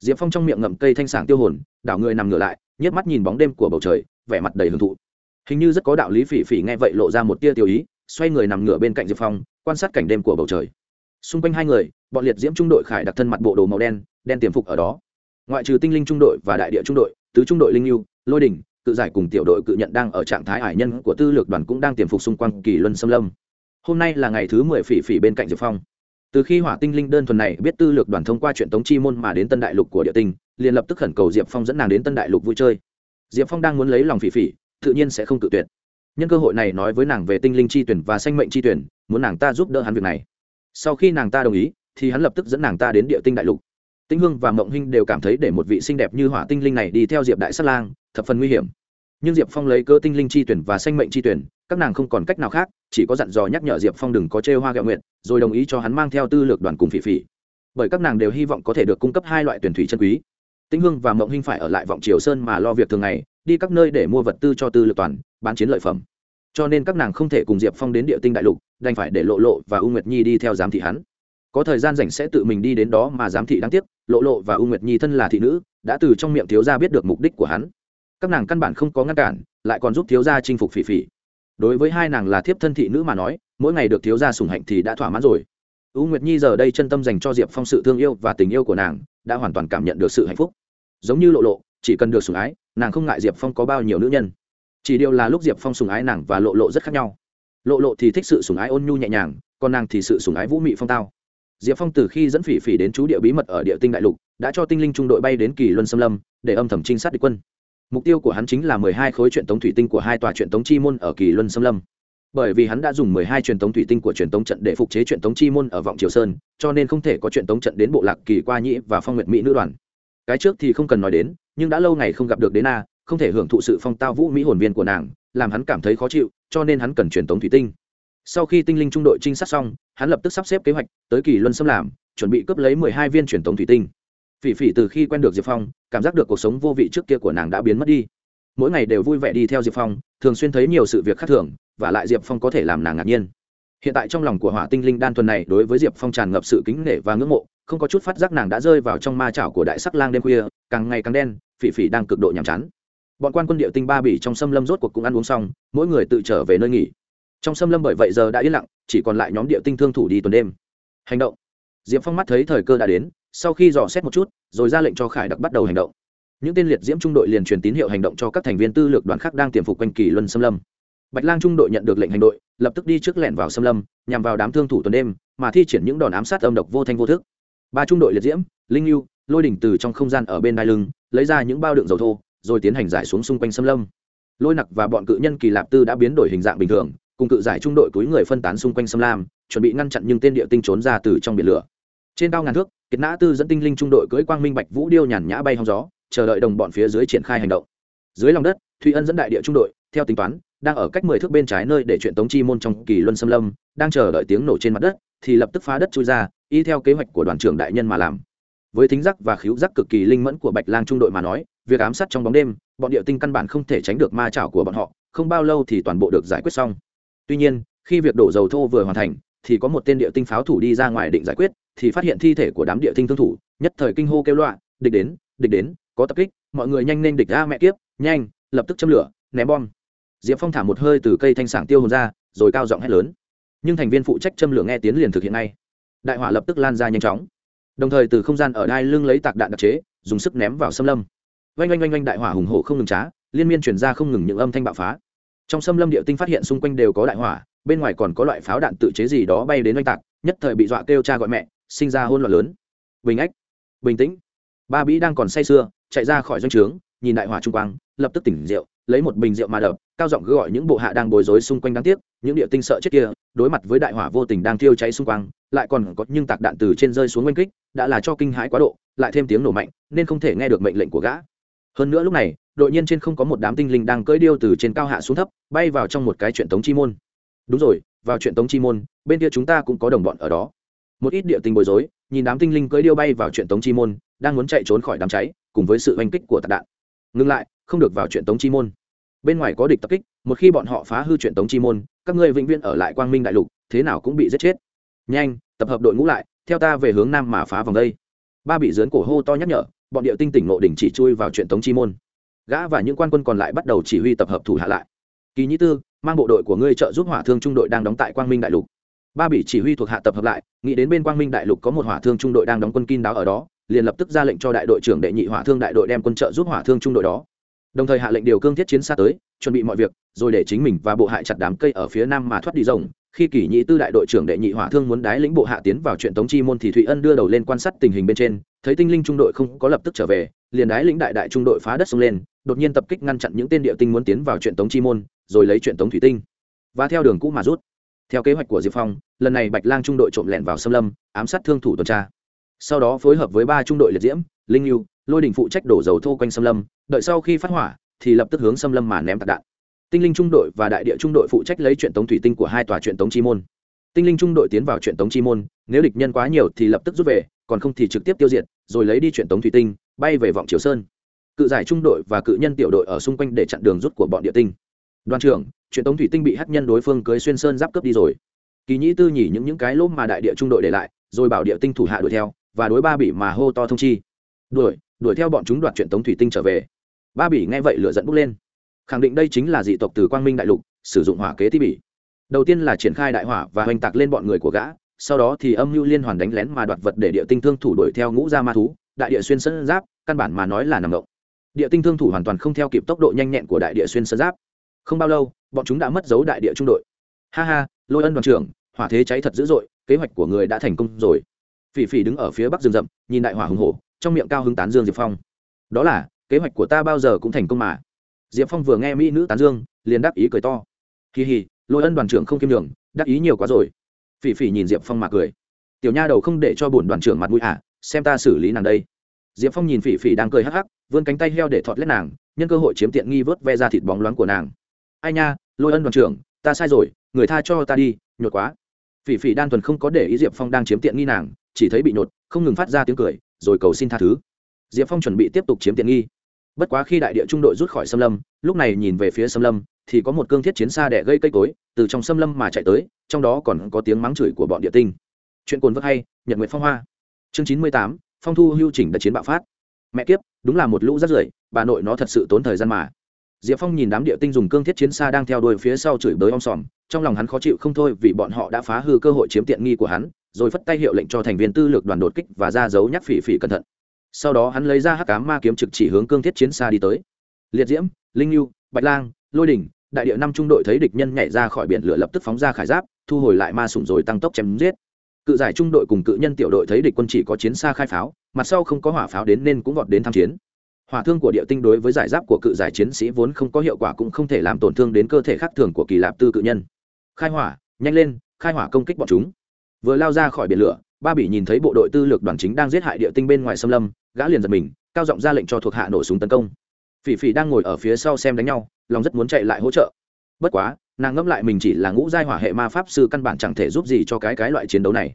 Speaker 1: Diệp phong trong miệng ngậm cây thanh sảng tiêu hồn, đảo người nằm ngửa lại nhấc mắt nhìn bóng đêm của bầu trời, vẻ mặt đầy hưởng thụ. Hình như rất có đạo lý phỉ phỉ nghe vậy lộ ra một tia tiêu ý, xoay người nằm ngửa bên cạnh diệp phong, quan sát cảnh đêm của bầu trời. Xung quanh hai người bọn liệt diễm trung đội khải đặc thân mặt bộ đồ màu đen đen tiềm phục ở đó. Ngoại trừ tinh linh trung đội và đại địa trung đội, tứ trung đội linh lưu lôi đỉnh, cự giải cùng tiểu đội cự nhận đang ở trạng thái hải nhân của tư lược đoàn cũng đang tiềm phục xung quanh kỳ luân xâm lâm. Hôm nay là ngày thứ mười phỉ phỉ bên cạnh diệp phong. Từ khi hỏa tinh linh đơn thuần này biết tư lược đoàn thông qua chuyện tống chi môn mà đến tân đại lục của địa tinh, liền lập tức khẩn cầu diệp phong dẫn nàng đến tân đại lục vui chơi. Diệp phong đang muốn lấy lòng phỉ phỉ, tự nhiên sẽ không tự tuyệt. Nhân cơ hội này nói với nàng về tinh linh chi tuyển và sanh mệnh chi tuyển, muốn nàng ta giúp đỡ hắn việc này. Sau khi nàng ta đồng ý thì hắn lập tức dẫn nàng ta đến địa tinh đại lục. Tĩnh hương và mộng hinh đều cảm thấy để một vị xinh đẹp như hỏa tinh linh này đi theo diệp đại sát lang, thập phần nguy hiểm. Nhưng diệp phong lấy cơ tinh linh chi tuyển và sanh mệnh chi tuyển, các nàng không còn cách nào khác, chỉ có dặn dò nhắc nhở diệp phong đừng có chê hoa gạo nguyện rồi đồng ý cho hắn mang theo tư lược đoàn cùng phỉ phỉ. Bởi các nàng đều hy vọng có thể được cung cấp hai loại tuyển thủy chân quý. Tĩnh hương và mộng hinh phải ở lại vọng triều sơn mà lo việc thường ngày, đi các nơi để mua vật tư cho tư lược toàn bán chiến lợi phẩm. Cho nên các nàng không thể cùng diệp phong đến địa tinh đại lục, đành phải để lộ lộ và u nguyệt nhi đi theo giám thị hắn có thời gian rảnh sẽ tự mình đi đến đó mà giám thị đáng tiếc, lộ lộ và u nguyệt nhi thân là thị nữ, đã từ trong miệng thiếu gia biết được mục đích của hắn. Các nàng căn bản không có ngăn cản, lại còn giúp thiếu gia chinh phục phỉ phỉ. Đối với hai nàng là thiếp thân thị nữ mà nói, mỗi ngày được thiếu gia sủng hạnh thì đã thỏa mãn rồi. U nguyệt nhi giờ đây chân tâm dành cho diệp phong sự thương yêu và tình yêu của nàng, đã hoàn toàn cảm nhận được sự hạnh phúc. Giống như lộ lộ, chỉ cần được sủng ái, nàng không ngại diệp phong có bao nhiêu nữ nhân. Chỉ điều là lúc diệp phong sủng ái nàng và lộ lộ rất khác nhau. Lộ lộ thì thích sự sủng ái ôn nhu nhẹ nhàng, còn nàng thì sự sủng ái vũ mị phong tao diệp phong từ khi dẫn phỉ phỉ đến chú địa bí mật ở địa tinh đại lục, đã cho tinh linh trung đội bay đến kỳ luân xâm lâm, để âm thầm trinh sát địch quân. Mục tiêu của hắn chính là mười hai khối truyền tống thủy tinh của hai tòa truyền tống chi môn ở kỳ luân xâm lâm. Bởi vì hắn đã dùng mười hai truyền tống thủy tinh của truyền tống trận để phục chế truyền tống chi môn ở vọng triều sơn, cho nên không thể có truyền tống trận đến bộ lạc kỳ qua nhĩ và phong nguyện mỹ nữ đoàn. Cái trước thì không cần nói đến, nhưng đã lâu ngày không gặp được đến a, không thể hưởng thụ sự phong tao vũ mỹ hồn viên của nàng, làm hắn cảm thấy khó chịu, cho nên hắn cần truyền tống thủy tinh sau khi tinh linh trung đội trinh sát xong, hắn lập tức sắp xếp kế hoạch, tới kỳ luân xâm làm, chuẩn bị cướp lấy mười hai viên truyền tống thủy tinh. Phỉ phỉ từ khi quen được diệp phong, cảm giác được cuộc sống vô vị trước kia của nàng đã biến mất đi. Mỗi ngày đều vui vẻ đi theo diệp phong, thường xuyên thấy nhiều sự việc khác thường, và lại diệp phong có thể làm nàng ngạc nhiên. Hiện tại trong lòng của hỏa tinh linh đan thuần này đối với diệp phong tràn ngập sự kính nể và ngưỡng mộ, không có chút phát giác nàng đã rơi vào trong ma chảo của đại sắc lang đêm khuya, càng ngày càng đen, phỉ phỉ đang cực độ nhàm chán. Bọn quan quân địa tinh ba bỉ trong xâm lâm rốt cuộc cũng ăn uống xong, mỗi người tự trở về nơi nghỉ trong xâm lâm bởi vậy giờ đã yên lặng, chỉ còn lại nhóm địa tinh thương thủ đi tuần đêm. Hành động. Diệp phong mắt thấy thời cơ đã đến, sau khi dò xét một chút, rồi ra lệnh cho khải đặc bắt đầu hành động. Những tên liệt diễm trung đội liền truyền tín hiệu hành động cho các thành viên tư lược đoàn khác đang tiềm phục quanh kỳ luân xâm lâm. Bạch lang trung đội nhận được lệnh hành đội, lập tức đi trước lẻn vào xâm lâm, nhằm vào đám thương thủ tuần đêm, mà thi triển những đòn ám sát âm độc vô thanh vô thức. Ba trung đội liệt diễm, linh lưu lôi đỉnh từ trong không gian ở bên đai lưng, lấy ra những bao đựng dầu thô, rồi tiến hành giải xuống xung quanh xâm lâm. Lôi nặc và bọn cự nhân kỳ lạp tư đã biến đổi hình dạng bình thường cùng cự giải trung đội túi người phân tán xung quanh xâm lam, chuẩn bị ngăn chặn nhưng tên địa tinh trốn ra từ trong biển lửa. Trên cao ngàn thước, kiệt nã tư dẫn tinh linh trung đội cưỡi quang minh bạch vũ điêu nhàn nhã bay hong gió, chờ đợi đồng bọn phía dưới triển khai hành động. Dưới lòng đất, thụy ân dẫn đại địa trung đội, theo tính toán, đang ở cách mười thước bên trái nơi để chuyện tống chi môn trong kỳ luân xâm lâm, đang chờ đợi tiếng nổ trên mặt đất, thì lập tức phá đất chui ra, y theo kế hoạch của đoàn trưởng đại nhân mà làm. Với thính giác và khiếu giác cực kỳ linh mẫn của bạch lang trung đội mà nói, việc ám sát trong bóng đêm, bọn địa tinh căn bản không thể tránh được ma chảo của bọn họ, không bao lâu thì toàn bộ được giải quyết xong tuy nhiên, khi việc đổ dầu thô vừa hoàn thành, thì có một tên địa tinh pháo thủ đi ra ngoài định giải quyết, thì phát hiện thi thể của đám địa tinh thương thủ, nhất thời kinh hô kêu loạn, địch đến địch đến, có tập kích, mọi người nhanh nên địch ra mẹ kiếp, nhanh, lập tức châm lửa, ném bom. Diệp phong thả một hơi từ cây thanh sảng tiêu hồn ra, rồi cao giọng hét lớn. Nhưng thành viên phụ trách châm lửa nghe tiến liền thực hiện ngay. Đại hỏa lập tức lan ra nhanh chóng. Đồng thời từ không gian ở đai lưng lấy tạc đạn đặc chế, dùng sức ném vào xâm lâm. Oanh oanh oanh oanh đại hỏa hùng hổ không ngừng trá, liên miên chuyển ra không ngừng những âm thanh bạo phá trong xâm lâm địa tinh phát hiện xung quanh đều có đại hỏa, bên ngoài còn có loại pháo đạn tự chế gì đó bay đến oanh tạc, nhất thời bị dọa kêu cha gọi mẹ, sinh ra hôn loạn lớn. Bình ách, bình tĩnh. Ba bĩ đang còn say sưa, chạy ra khỏi doanh trướng, nhìn đại hỏa trung quang, lập tức tỉnh rượu, lấy một bình rượu mà đập, cao giọng gọi những bộ hạ đang bối rối xung quanh đáng tiếc, những địa tinh sợ chết kia, đối mặt với đại hỏa vô tình đang thiêu cháy xung quanh, lại còn có nhưng tạc đạn từ trên rơi xuống oanh kích, đã là cho kinh hãi quá độ, lại thêm tiếng nổ mạnh, nên không thể nghe được mệnh lệnh của gã. Hơn nữa lúc này đội nhiên trên không có một đám tinh linh đang cưỡi điêu từ trên cao hạ xuống thấp, bay vào trong một cái chuyện tống chi môn. Đúng rồi, vào chuyện tống chi môn, bên kia chúng ta cũng có đồng bọn ở đó. Một ít địa tinh bối rối, nhìn đám tinh linh cưỡi điêu bay vào chuyện tống chi môn, đang muốn chạy trốn khỏi đám cháy, cùng với sự oanh kích của tạc đạn. Ngừng lại, không được vào chuyện tống chi môn. Bên ngoài có địch tập kích, một khi bọn họ phá hư chuyện tống chi môn, các ngươi vĩnh viễn ở lại quang minh đại lục, thế nào cũng bị giết chết. Nhanh, tập hợp đội ngũ lại, theo ta về hướng nam mà phá vòng đây. Ba bị dướn cổ hô to nhắc nhở, bọn địa tinh tỉnh nộ đỉnh chỉ chui vào chuyện tống chi môn gã và những quan quân còn lại bắt đầu chỉ huy tập hợp thủ hạ lại. Kỳ nhĩ tư, mang bộ đội của ngươi trợ giúp hỏa thương trung đội đang đóng tại quang minh đại lục. Ba bị chỉ huy thuộc hạ tập hợp lại, nghĩ đến bên quang minh đại lục có một hỏa thương trung đội đang đóng quân kín đáo ở đó, liền lập tức ra lệnh cho đại đội trưởng đệ nhị hỏa thương đại đội đem quân trợ giúp hỏa thương trung đội đó. Đồng thời hạ lệnh điều cương thiết chiến xa tới, chuẩn bị mọi việc, rồi để chính mình và bộ hại chặt đám cây ở phía nam mà thoát đi rồng. Khi kỷ nhị tư đại đội trưởng đệ nhị hỏa thương muốn đái lĩnh bộ hạ tiến vào chuyện tống chi môn thì thụy ân đưa đầu lên quan sát tình hình bên trên, thấy tinh linh trung đội không có lập tức trở về liền đái lĩnh đại đại trung đội phá đất xông lên, đột nhiên tập kích ngăn chặn những tên địa tinh muốn tiến vào chuyện tống chi môn, rồi lấy chuyện tống thủy tinh. Và theo đường cũ mà rút. Theo kế hoạch của diệp phong, lần này bạch lang trung đội trộm lẻn vào xâm lâm, ám sát thương thủ tuần tra. Sau đó phối hợp với ba trung đội liệt diễm, linh lưu lôi đình phụ trách đổ dầu thô quanh xâm lâm, đợi sau khi phát hỏa, thì lập tức hướng xâm lâm mà ném tạc đạn. Tinh linh trung đội và đại địa trung đội phụ trách lấy chuyện tống thủy tinh của hai tòa chuyện tống chi môn. Tinh linh trung đội tiến vào chuyện tống chi môn, nếu địch nhân quá nhiều thì lập tức rút về còn không thì trực tiếp tiêu diệt, rồi lấy đi chuyện tống thủy tinh, bay về vọng triều sơn. Cự giải trung đội và cự nhân tiểu đội ở xung quanh để chặn đường rút của bọn địa tinh. Đoàn trưởng, chuyện tống thủy tinh bị hát nhân đối phương cưới xuyên sơn giáp cướp đi rồi. Kỳ nhĩ tư nhỉ những những cái lốp mà đại địa trung đội để lại, rồi bảo địa tinh thủ hạ đuổi theo, và đối ba bị mà hô to thông chi. Đuổi đuổi theo bọn chúng đoạt chuyện tống thủy tinh trở về. Ba bỉ nghe vậy lửa dẫn bốc lên. Khẳng định đây chính là dị tộc từ quang minh đại lục, sử dụng hỏa kế thi bỉ. Đầu tiên là triển khai đại hỏa và hoành tạc lên bọn người của gã sau đó thì âm mưu liên hoàn đánh lén mà đoạt vật để địa tinh thương thủ đuổi theo ngũ gia ma thú, đại địa xuyên sơn giáp, căn bản mà nói là nằm động. Địa tinh thương thủ hoàn toàn không theo kịp tốc độ nhanh nhẹn của đại địa xuyên sơn giáp. Không bao lâu, bọn chúng đã mất dấu đại địa trung đội. Ha ha, lôi ân đoàn trưởng, hỏa thế cháy thật dữ dội, kế hoạch của người đã thành công rồi. Phỉ phỉ đứng ở phía bắc rừng rậm, nhìn đại hỏa hùng hổ, trong miệng cao hứng tán dương diệp phong. Đó là, kế hoạch của ta bao giờ cũng thành công mà. Diệp phong vừa nghe mỹ nữ tán dương, liền đáp ý cười to. Kỳ hì lôi ân đoàn trưởng không kiêm đường đáp ý nhiều quá rồi phỉ phỉ nhìn diệp phong mà cười. Tiểu nha đầu không để cho bổn đoàn trưởng mặt mũi à xem ta xử lý nàng đây. Diệp phong nhìn phỉ phỉ đang cười hắc hắc, vươn cánh tay heo để thọt lết nàng, nhân cơ hội chiếm tiện nghi vớt ve ra thịt bóng loáng của nàng. Ai nha, lôi ân đoàn trưởng, ta sai rồi, người tha cho ta đi, nhột quá. Phỉ phỉ đan thuần không có để ý diệp phong đang chiếm tiện nghi nàng, chỉ thấy bị nhột, không ngừng phát ra tiếng cười, rồi cầu xin tha thứ. Diệp phong chuẩn bị tiếp tục chiếm tiện nghi. Bất quá khi đại địa trung đội rút khỏi xâm lâm, lúc này nhìn về phía xâm lâm thì có một cương thiết chiến xa đẻ gây cây cối, từ trong xâm lâm mà chạy tới, trong đó còn có tiếng mắng chửi của bọn địa tinh. Chuyện cồn vơ hay, nhật nguyện phong hoa. Chương chín mươi tám, phong thu hưu chỉnh đại chiến bạo phát. Mẹ kiếp, đúng là một lũ rất rưởi, bà nội nó thật sự tốn thời gian mà. Diệp phong nhìn đám địa tinh dùng cương thiết chiến xa đang theo đuôi phía sau chửi bới om sòm, trong lòng hắn khó chịu không thôi vì bọn họ đã phá hư cơ hội chiếm tiện nghi của hắn, rồi phất tay hiệu lệnh cho thành viên tư lược đoàn đột kích và ra dấu nhắc phỉ phỉ cẩn thận. Sau đó hắn lấy ra hắc cá ma kiếm trực chỉ hướng cương thiết chiến xa đi tới. Liệt diễm, linh lưu bạch lang, lôi đỉnh đại địa năm trung đội thấy địch nhân nhảy ra khỏi biển lửa lập tức phóng ra khải giáp, thu hồi lại ma sủng rồi tăng tốc chém giết. Cự giải trung đội cùng cự nhân tiểu đội thấy địch quân chỉ có chiến xa khai pháo, mặt sau không có hỏa pháo đến nên cũng vọt đến tham chiến. Hỏa thương của địa tinh đối với giải giáp của cự giải chiến sĩ vốn không có hiệu quả cũng không thể làm tổn thương đến cơ thể khác thường của kỳ lạp tư cự nhân. Khai hỏa, nhanh lên, khai hỏa công kích bọn chúng. Vừa lao ra khỏi biển lửa, ba bỉ nhìn thấy bộ đội tư lược đoàn chính đang giết hại địa tinh bên ngoài xâm lâm, gã liền giật mình, cao giọng ra lệnh cho thuộc hạ nổ súng tấn công phỉ phỉ đang ngồi ở phía sau xem đánh nhau, lòng rất muốn chạy lại hỗ trợ. Bất quá, nàng ngẫm lại mình chỉ là ngũ giai hỏa hệ ma pháp sư căn bản chẳng thể giúp gì cho cái cái loại chiến đấu này.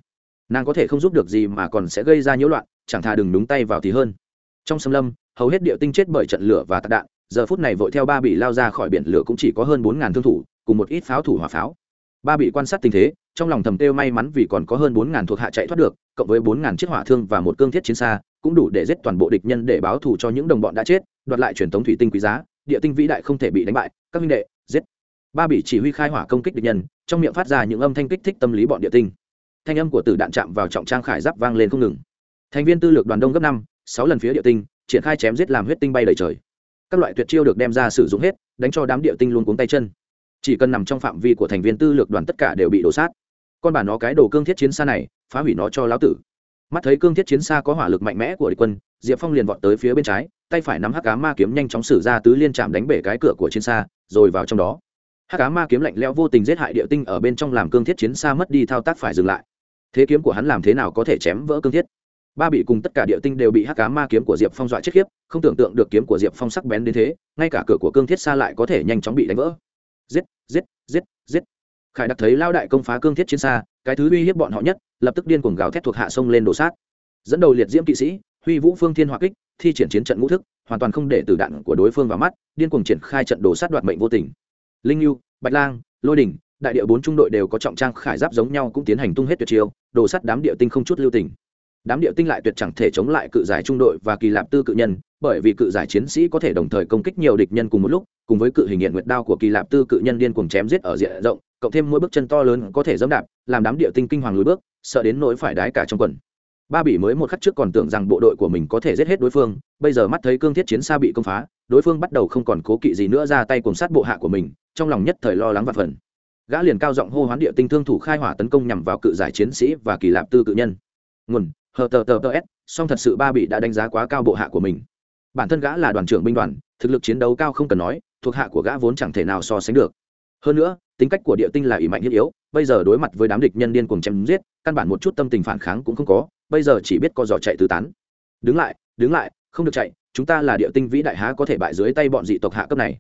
Speaker 1: Nàng có thể không giúp được gì mà còn sẽ gây ra nhiễu loạn, chẳng thà đừng đúng tay vào thì hơn. Trong xâm lâm, hầu hết địa tinh chết bởi trận lửa và tạc đạn, giờ phút này vội theo ba bị lao ra khỏi biển lửa cũng chỉ có hơn bốn ngàn thương thủ, cùng một ít pháo thủ hỏa pháo. Ba bị quan sát tình thế, trong lòng thầm kêu may mắn vì còn có hơn bốn ngàn thuộc hạ chạy thoát được, cộng với bốn ngàn chiếc hỏa thương và một cương thiết chiến xa cũng đủ để giết toàn bộ địch nhân để báo thù cho những đồng bọn đã chết, đoạt lại truyền thống thủy tinh quý giá, địa tinh vĩ đại không thể bị đánh bại, các minh đệ, giết. Ba bị chỉ huy khai hỏa công kích địch nhân, trong miệng phát ra những âm thanh kích thích tâm lý bọn địa tinh. Thanh âm của tử đạn chạm vào trọng trang khải giáp vang lên không ngừng. Thành viên tư lược đoàn đông gấp năm, sáu lần phía địa tinh, triển khai chém giết làm huyết tinh bay đầy trời. Các loại tuyệt chiêu được đem ra sử dụng hết, đánh cho đám địa tinh luôn cuống tay chân. Chỉ cần nằm trong phạm vi của thành viên tư lược đoàn tất cả đều bị đổ sát. Con bà nó cái đồ cương thiết chiến xa này, phá hủy nó cho lão tử mắt thấy cương thiết chiến xa có hỏa lực mạnh mẽ của địch quân, diệp phong liền vọt tới phía bên trái, tay phải nắm hắc cá ma kiếm nhanh chóng xử ra tứ liên chạm đánh bể cái cửa của chiến xa, rồi vào trong đó. Hắc cá ma kiếm lạnh lẽo vô tình giết hại địa tinh ở bên trong làm cương thiết chiến xa mất đi thao tác phải dừng lại. Thế kiếm của hắn làm thế nào có thể chém vỡ cương thiết? Ba bị cùng tất cả địa tinh đều bị hắc cá ma kiếm của diệp phong dọa chết khiếp, không tưởng tượng được kiếm của diệp phong sắc bén đến thế, ngay cả cửa của cương thiết xa lại có thể nhanh chóng bị đánh vỡ. Giết giết giết giết. Khải đặc thấy lao đại công phá cương thiết chiến xa cái thứ uy hiếp bọn họ nhất, lập tức điên cuồng gào thét thuộc hạ sông lên đổ sát. Dẫn đầu liệt diễm kỵ sĩ, huy vũ phương thiên hỏa kích, thi triển chiến trận ngũ thức, hoàn toàn không để từ đạn của đối phương vào mắt, điên cuồng triển khai trận đổ sát đoạt mệnh vô tình. Linh lưu bạch lang, lôi đình đại địa bốn trung đội đều có trọng trang khải giáp giống nhau cũng tiến hành tung hết tuyệt chiêu, đổ sát đám địa tinh không chút lưu tình đám địa tinh lại tuyệt chẳng thể chống lại cự giải trung đội và kỳ lạp tư cự nhân, bởi vì cự giải chiến sĩ có thể đồng thời công kích nhiều địch nhân cùng một lúc, cùng với cự hình hiện nguyệt đao của kỳ lạp tư cự nhân điên cuồng chém giết ở diện rộng, cộng thêm mỗi bước chân to lớn có thể dẫm đạp, làm đám địa tinh kinh hoàng lùi bước, sợ đến nỗi phải đái cả trong quần. Ba bỉ mới một khắc trước còn tưởng rằng bộ đội của mình có thể giết hết đối phương, bây giờ mắt thấy cương thiết chiến xa bị công phá, đối phương bắt đầu không còn cố kỵ gì nữa ra tay cùng sát bộ hạ của mình, trong lòng nhất thời lo lắng và phần. Gã liền cao giọng hô hoán địa tinh thương thủ khai hỏa tấn công nhằm vào cự giải chiến sĩ và kỳ lạp tư cự nhân. Nguồn hờ tờ tờ tờ s, song thật sự ba bị đã đánh giá quá cao bộ hạ của mình. Bản thân gã là đoàn trưởng binh đoàn, thực lực chiến đấu cao không cần nói, thuộc hạ của gã vốn chẳng thể nào so sánh được. Hơn nữa, tính cách của địa tinh là ỷ mạnh thiết yếu, bây giờ đối mặt với đám địch nhân điên cuồng chém giết, căn bản một chút tâm tình phản kháng cũng không có, bây giờ chỉ biết co giò chạy tứ tán. Đứng lại đứng lại, không được chạy, chúng ta là địa tinh vĩ đại há có thể bại dưới tay bọn dị tộc hạ cấp này.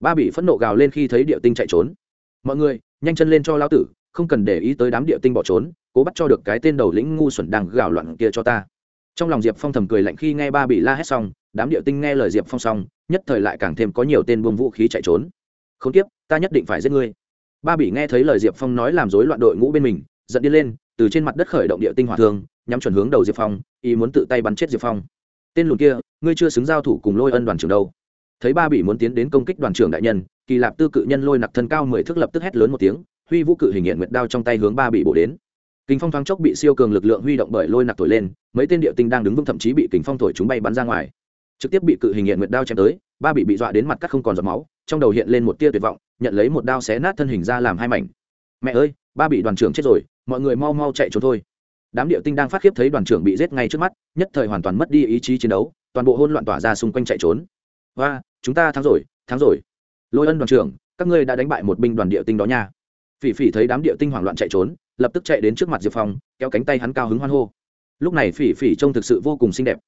Speaker 1: Ba bị phẫn nộ gào lên khi thấy địa tinh chạy trốn. Mọi người, nhanh chân lên cho lão tử không cần để ý tới đám địa tinh bỏ trốn, cố bắt cho được cái tên đầu lĩnh ngu xuẩn đang gào loạn kia cho ta. Trong lòng diệp phong thầm cười lạnh khi nghe ba bị la hét xong, đám địa tinh nghe lời diệp phong xong, nhất thời lại càng thêm có nhiều tên buông vũ khí chạy trốn. Không tiếp ta nhất định phải giết ngươi. Ba bị nghe thấy lời diệp phong nói làm rối loạn đội ngũ bên mình, giận đi lên, từ trên mặt đất khởi động địa tinh hỏa thương, nhắm chuẩn hướng đầu diệp phong, ý muốn tự tay bắn chết diệp phong. Tên lùn kia, ngươi chưa xứng giao thủ cùng lôi ân đoàn trưởng đâu. Thấy ba bị muốn tiến đến công kích đoàn trưởng đại nhân, kỳ lạp tư cự nhân lôi nặc thân cao mười thước lập tức hét lớn một tiếng huy vũ cự hình hiện nguyệt đao trong tay hướng ba bị bổ đến. Kính phong thoáng chốc bị siêu cường lực lượng huy động bởi lôi nặc thổi lên, mấy tên địa tinh đang đứng vững thậm chí bị kính phong thổi chúng bay bắn ra ngoài. Trực tiếp bị cự hình hiện nguyệt đao chém tới, ba bị bị dọa đến mặt cắt không còn giọt máu, trong đầu hiện lên một tia tuyệt vọng, nhận lấy một đao xé nát thân hình ra làm hai mảnh. Mẹ ơi, ba bị đoàn trưởng chết rồi, mọi người mau mau chạy trốn thôi. Đám địa tinh đang phát khiếp thấy đoàn trưởng bị giết ngay trước mắt, nhất thời hoàn toàn mất đi ý chí chiến đấu, toàn bộ hôn loạn tỏa ra xung quanh chạy trốn. Và chúng ta thắng rồi thắng rồi. Lôi ân đoàn trưởng, các ngươi đã đánh bại một binh đoàn địa tinh đó nha phỉ phỉ thấy đám địa tinh hoảng loạn chạy trốn, lập tức chạy đến trước mặt diệp phong, kéo cánh tay hắn cao hứng hoan hô. Lúc này phỉ phỉ trông thực sự vô cùng xinh đẹp.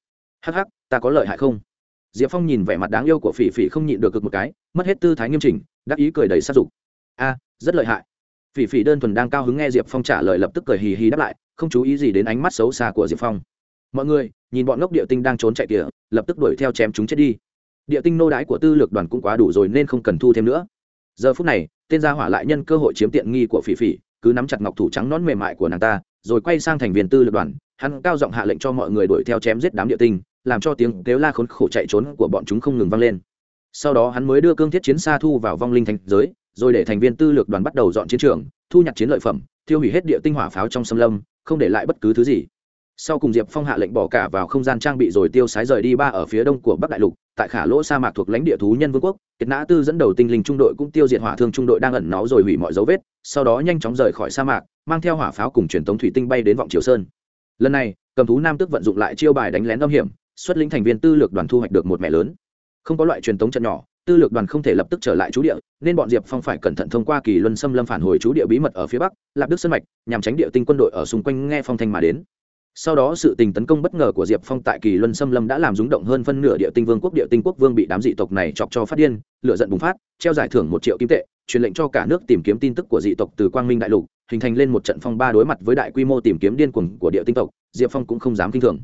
Speaker 1: Hắc hắc, ta có lợi hại không? Diệp phong nhìn vẻ mặt đáng yêu của phỉ phỉ không nhịn được cực một cái, mất hết tư thái nghiêm chỉnh, đắc ý cười đầy sát dục. A, rất lợi hại. Phỉ phỉ đơn thuần đang cao hứng nghe diệp phong trả lời lập tức cười hì hì đáp lại, không chú ý gì đến ánh mắt xấu xa của diệp phong. Mọi người, nhìn bọn ngốc địa tinh đang trốn chạy kìa, lập tức đuổi theo chém chúng chết đi. Địa tinh nô đái của tư lược đoàn cũng quá đủ rồi nên không cần thu thêm nữa. Giờ phút này tên gia hỏa lại nhân cơ hội chiếm tiện nghi của phỉ phỉ, cứ nắm chặt ngọc thủ trắng nón mềm mại của nàng ta, rồi quay sang thành viên tư lập đoàn. Hắn cao giọng hạ lệnh cho mọi người đuổi theo chém giết đám địa tinh, làm cho tiếng kêu la khốn khổ chạy trốn của bọn chúng không ngừng vang lên. Sau đó hắn mới đưa cương thiết chiến xa thu vào vong linh thành giới, rồi để thành viên tư lược đoàn bắt đầu dọn chiến trường, thu nhặt chiến lợi phẩm tiêu hủy hết địa tinh hỏa pháo trong xâm lâm, không để lại bất cứ thứ gì sau cùng diệp phong hạ lệnh bỏ cả vào không gian trang bị rồi tiêu sái rời đi ba ở phía đông của bắc đại lục tại khả lỗ sa mạc thuộc lãnh địa thú nhân vương quốc kiệt nã tư dẫn đầu tinh linh trung đội cũng tiêu diệt hỏa thương trung đội đang ẩn náu rồi hủy mọi dấu vết sau đó nhanh chóng rời khỏi sa mạc mang theo hỏa pháo cùng truyền tống thủy tinh bay đến vọng triều sơn lần này cầm thú nam tước vận dụng lại chiêu bài đánh lén âm hiểm xuất lĩnh thành viên tư lược đoàn thu hoạch được một mẹ lớn không có loại truyền tống trận nhỏ tư lược đoàn không thể lập tức trở lại chú địa nên bọn diệp phong phải cẩn thận thông qua kỳ luân xâm lâm phản hồi chú địa bí mật ở phía bắc lạp đức sân mạch nhằm tránh địa tinh quân đội ở xung quanh nghe phong thanh mà đến sau đó sự tình tấn công bất ngờ của diệp phong tại kỳ luân xâm lâm đã làm rúng động hơn phân nửa địa tinh vương quốc. Địa tinh quốc vương bị đám dị tộc này chọc cho phát điên lựa giận bùng phát, treo giải thưởng một triệu kim tệ, truyền lệnh cho cả nước tìm kiếm tin tức của dị tộc từ quang minh đại lục, hình thành lên một trận phong ba đối mặt với đại quy mô tìm kiếm điên cuồng của địa tinh tộc. Diệp phong cũng không dám kinh thường.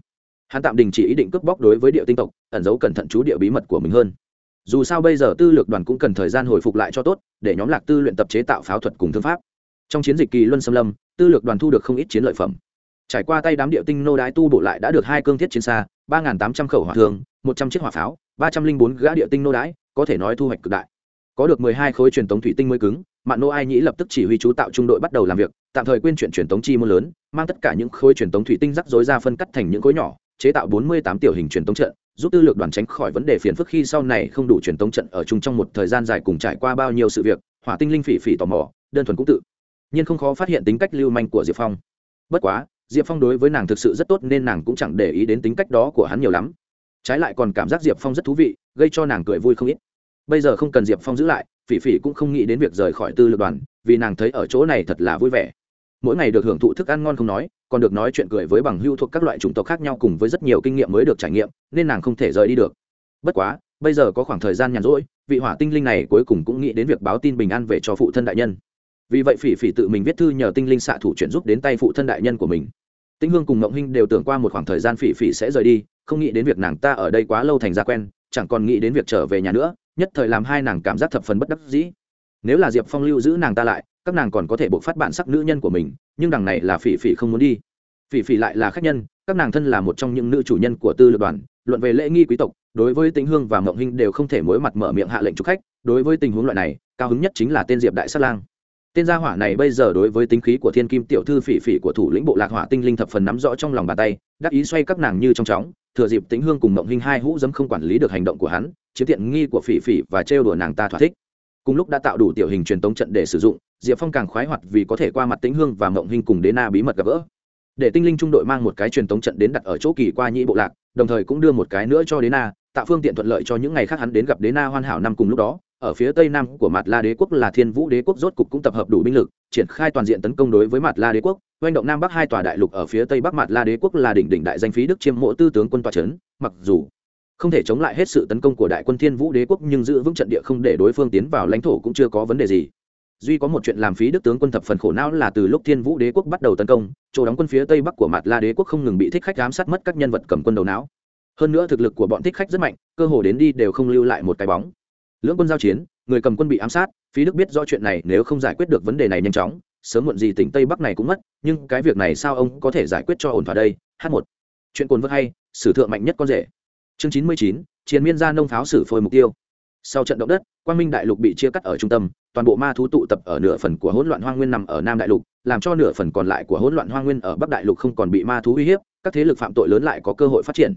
Speaker 1: Hắn tạm đình chỉ ý định cướp bóc đối với địa tinh tộc, ẩn giấu cẩn thận chú địa bí mật của mình hơn. Dù sao bây giờ tư lược đoàn cũng cần thời gian hồi phục lại cho tốt, để nhóm lạc tư luyện tập chế tạo pháo thuật cùng thương pháp. Trong chiến dịch kỳ luân xâm lâm, tư lược đoàn thu được không ít chiến lợi phẩm trải qua tay đám địa tinh nô đái tu bổ lại đã được hai cương thiết chiến xa, ba tám trăm khẩu hỏa thường, một trăm chiếc hỏa pháo, ba trăm linh bốn gã địa tinh nô đái, có thể nói thu hoạch cực đại. Có được mười hai khối truyền tống thủy tinh mới cứng, mạn nô ai nhĩ lập tức chỉ huy chú tạo trung đội bắt đầu làm việc, tạm thời quên chuyện truyền tống chi môn lớn, mang tất cả những khối truyền tống thủy tinh rắc rối ra phân cắt thành những khối nhỏ, chế tạo bốn mươi tám tiểu hình truyền tống trận, giúp tư lược đoàn tránh khỏi vấn đề phiền phức khi sau này không đủ truyền tống trận ở chung trong một thời gian dài cùng trải qua bao nhiêu sự việc, hỏa tinh linh phỉ phỉ tò mò, đơn thuần cũng tự. Nhiên không khó phát hiện tính cách lưu manh của diệp phong. Bất quá diệp phong đối với nàng thực sự rất tốt nên nàng cũng chẳng để ý đến tính cách đó của hắn nhiều lắm. Trái lại còn cảm giác diệp phong rất thú vị, gây cho nàng cười vui không ít. Bây giờ không cần diệp phong giữ lại, phỉ phỉ cũng không nghĩ đến việc rời khỏi tư lược đoàn, vì nàng thấy ở chỗ này thật là vui vẻ. Mỗi ngày được hưởng thụ thức ăn ngon không nói, còn được nói chuyện cười với bằng hưu thuộc các loại chủng tộc khác nhau cùng với rất nhiều kinh nghiệm mới được trải nghiệm, nên nàng không thể rời đi được. Bất quá, bây giờ có khoảng thời gian nhàn rỗi, vị hỏa tinh linh này cuối cùng cũng nghĩ đến việc báo tin bình an về cho phụ thân đại nhân vì vậy phỉ phỉ tự mình viết thư nhờ tinh linh xạ thủ chuyển giúp đến tay phụ thân đại nhân của mình. Tĩnh hương cùng ngộng hinh đều tưởng qua một khoảng thời gian phỉ phỉ sẽ rời đi, không nghĩ đến việc nàng ta ở đây quá lâu thành ra quen, chẳng còn nghĩ đến việc trở về nhà nữa, nhất thời làm hai nàng cảm giác thập phần bất đắc dĩ. Nếu là diệp phong lưu giữ nàng ta lại, các nàng còn có thể buộc phát bản sắc nữ nhân của mình, nhưng đằng này là phỉ phỉ không muốn đi. Phỉ phỉ lại là khách nhân, các nàng thân là một trong những nữ chủ nhân của tư lập đoàn, luận về lễ nghi quý tộc, đối với tĩnh hương và mộng hinh đều không thể mỗi mặt mở miệng hạ lệnh chúc khách, đối với tình huống loại này, cao hứng nhất chính là tên diệp đại sát lang tên gia hỏa này bây giờ đối với tính khí của thiên kim tiểu thư phỉ phỉ của thủ lĩnh bộ lạc hỏa tinh linh thập phần nắm rõ trong lòng bàn tay, đắc ý xoay các nàng như trong chóng, thừa dịp Tĩnh hương cùng mộng hinh hai hũ dấm không quản lý được hành động của hắn, chiếm tiện nghi của phỉ phỉ và trêu đùa nàng ta thỏa thích. Cùng lúc đã tạo đủ tiểu hình truyền tống trận để sử dụng, diệp phong càng khoái hoạt vì có thể qua mặt Tĩnh hương và mộng hinh cùng đế na bí mật gặp gỡ. Để tinh linh trung đội mang một cái truyền tống trận đến đặt ở chỗ kỳ qua nhĩ bộ lạc, đồng thời cũng đưa một cái nữa cho đế na, tạo phương tiện thuận lợi cho những ngày khác hắn đến gặp đế na hoàn hảo năm cùng lúc đó ở phía tây nam của mặt la đế quốc là thiên vũ đế quốc, rốt cục cũng tập hợp đủ binh lực, triển khai toàn diện tấn công đối với mặt la đế quốc. Doanh động nam bắc hai tòa đại lục ở phía tây bắc mặt la đế quốc là đỉnh đỉnh đại danh phí đức chiêm mộ tư tướng quân tòa trấn mặc dù không thể chống lại hết sự tấn công của đại quân thiên vũ đế quốc, nhưng giữ vững trận địa không để đối phương tiến vào lãnh thổ cũng chưa có vấn đề gì. Duy có một chuyện làm phí đức tướng quân thập phần khổ não là từ lúc thiên vũ đế quốc bắt đầu tấn công, chỗ đóng quân phía tây bắc của mặt la đế quốc không ngừng bị thích khách giám sát mất các nhân vật cầm quân đầu não. Hơn nữa thực lực của bọn thích khách rất mạnh, cơ hồ đến đi đều không lưu lại một cái bóng lưỡng quân giao chiến, người cầm quân bị ám sát, phí đức biết rõ chuyện này, nếu không giải quyết được vấn đề này nhanh chóng, sớm muộn gì tỉnh tây bắc này cũng mất, nhưng cái việc này sao ông có thể giải quyết cho ổn thỏa đây? H một. Chuyện cồn vơ hay, sử thượng mạnh nhất con rể. Chương chín mươi chín chiến miên gia nông pháo xử phôi mục tiêu. Sau trận động đất, quang minh đại lục bị chia cắt ở trung tâm, toàn bộ ma thú tụ tập ở nửa phần của hỗn loạn hoang nguyên nằm ở nam đại lục, làm cho nửa phần còn lại của hỗn loạn hoang nguyên ở bắc đại lục không còn bị ma thú uy hiếp, các thế lực phạm tội lớn lại có cơ hội phát triển.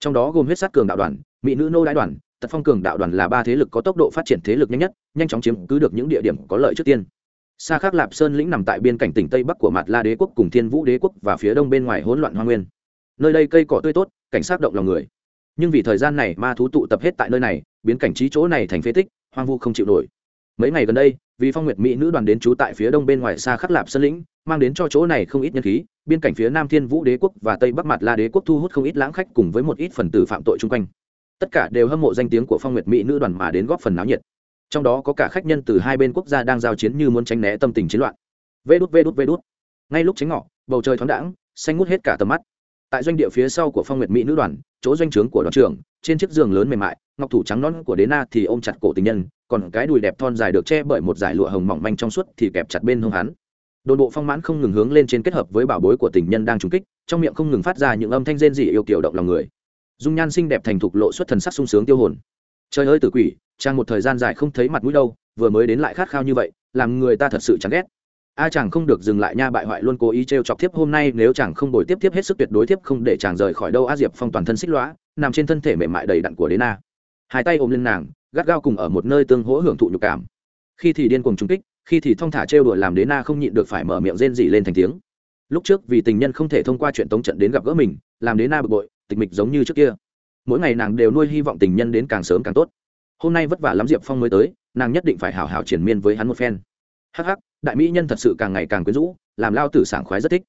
Speaker 1: Trong đó gồm huyết sát cường đạo đoàn, mỹ nữ nô đại đoàn tật phong cường đạo đoàn là ba thế lực có tốc độ phát triển thế lực nhanh nhất, nhanh chóng chiếm cứ được những địa điểm có lợi trước tiên. Xa khác lạp sơn lĩnh nằm tại biên cảnh tỉnh tây bắc của mặt la đế quốc cùng thiên vũ đế quốc và phía đông bên ngoài hỗn loạn hoa nguyên. Nơi đây cây cỏ tươi tốt, cảnh sát động lòng người. Nhưng vì thời gian này ma thú tụ tập hết tại nơi này, biến cảnh trí chỗ này thành phế tích, hoang vu không chịu nổi. Mấy ngày gần đây, vì phong nguyệt mỹ nữ đoàn đến trú tại phía đông bên ngoài xa khắc lạp sơn lĩnh, mang đến cho chỗ này không ít nhân khí, biên cảnh phía nam thiên vũ đế quốc và tây bắc mặt la đế quốc thu hút không ít lãng khách cùng với một ít phần tử phạm tội chung quanh tất cả đều hâm mộ danh tiếng của phong nguyệt mỹ nữ đoàn mà đến góp phần náo nhiệt. Trong đó có cả khách nhân từ hai bên quốc gia đang giao chiến như muốn tránh né tâm tình chiến loạn. Vê đút vê đút vê đút. Ngay lúc tránh ngọ, bầu trời thoáng đãng, xanh ngút hết cả tầm mắt. Tại doanh địa phía sau của phong nguyệt mỹ nữ đoàn, chỗ doanh trướng của đoàn trưởng, trên chiếc giường lớn mềm mại, ngọc thủ trắng non của đế na thì ôm chặt cổ tình nhân, còn cái đùi đẹp thon dài được che bởi một dải lụa hồng mỏng manh trong suốt thì kẹp chặt bên hông hắn. Đồn bộ phong mãn không ngừng hướng lên trên kết hợp với bảo bối của tình nhân đang trúng kích, trong miệng không ngừng phát ra những âm thanh rên rỉ yêu kiểu động lòng người dung nhan xinh đẹp thành thục lộ xuất thần sắc sung sướng tiêu hồn. Trời ơi tử quỷ, chàng một thời gian dài không thấy mặt mũi đâu, vừa mới đến lại khát khao như vậy, làm người ta thật sự chán ghét. A à, chàng không được dừng lại nha, bại hoại luôn cố ý t r e o chọc thiếp hôm nay, nếu chàng không đổi tiếp tiếp hết sức tuyệt đối tiếp không để chàng rời khỏi đâu, a diệp phong toàn thân xích lõa nằm trên thân thể mềm mại đầy đặn của đế na. Hai tay ôm lên nàng, gắt gao cùng ở một nơi tương hỗ hưởng thụ nhục cảm. Khi thì điên cuồng trung kích, khi thì thong thả trêu đùa làm đế na không nhịn được phải mở miệng rên dỉ lên thành tiếng lúc trước vì tình nhân không thể thông qua chuyện tống trận đến gặp gỡ mình, làm đến na bực bội, tịch mịch giống như trước kia. Mỗi ngày nàng đều nuôi hy vọng tình nhân đến càng sớm càng tốt. Hôm nay vất vả lắm diệp phong mới tới, nàng nhất định phải hào hào triển miên với hắn một phen. Hắc hắc, đại mỹ nhân thật sự càng ngày càng quyến rũ, làm lao tử sảng khoái rất thích.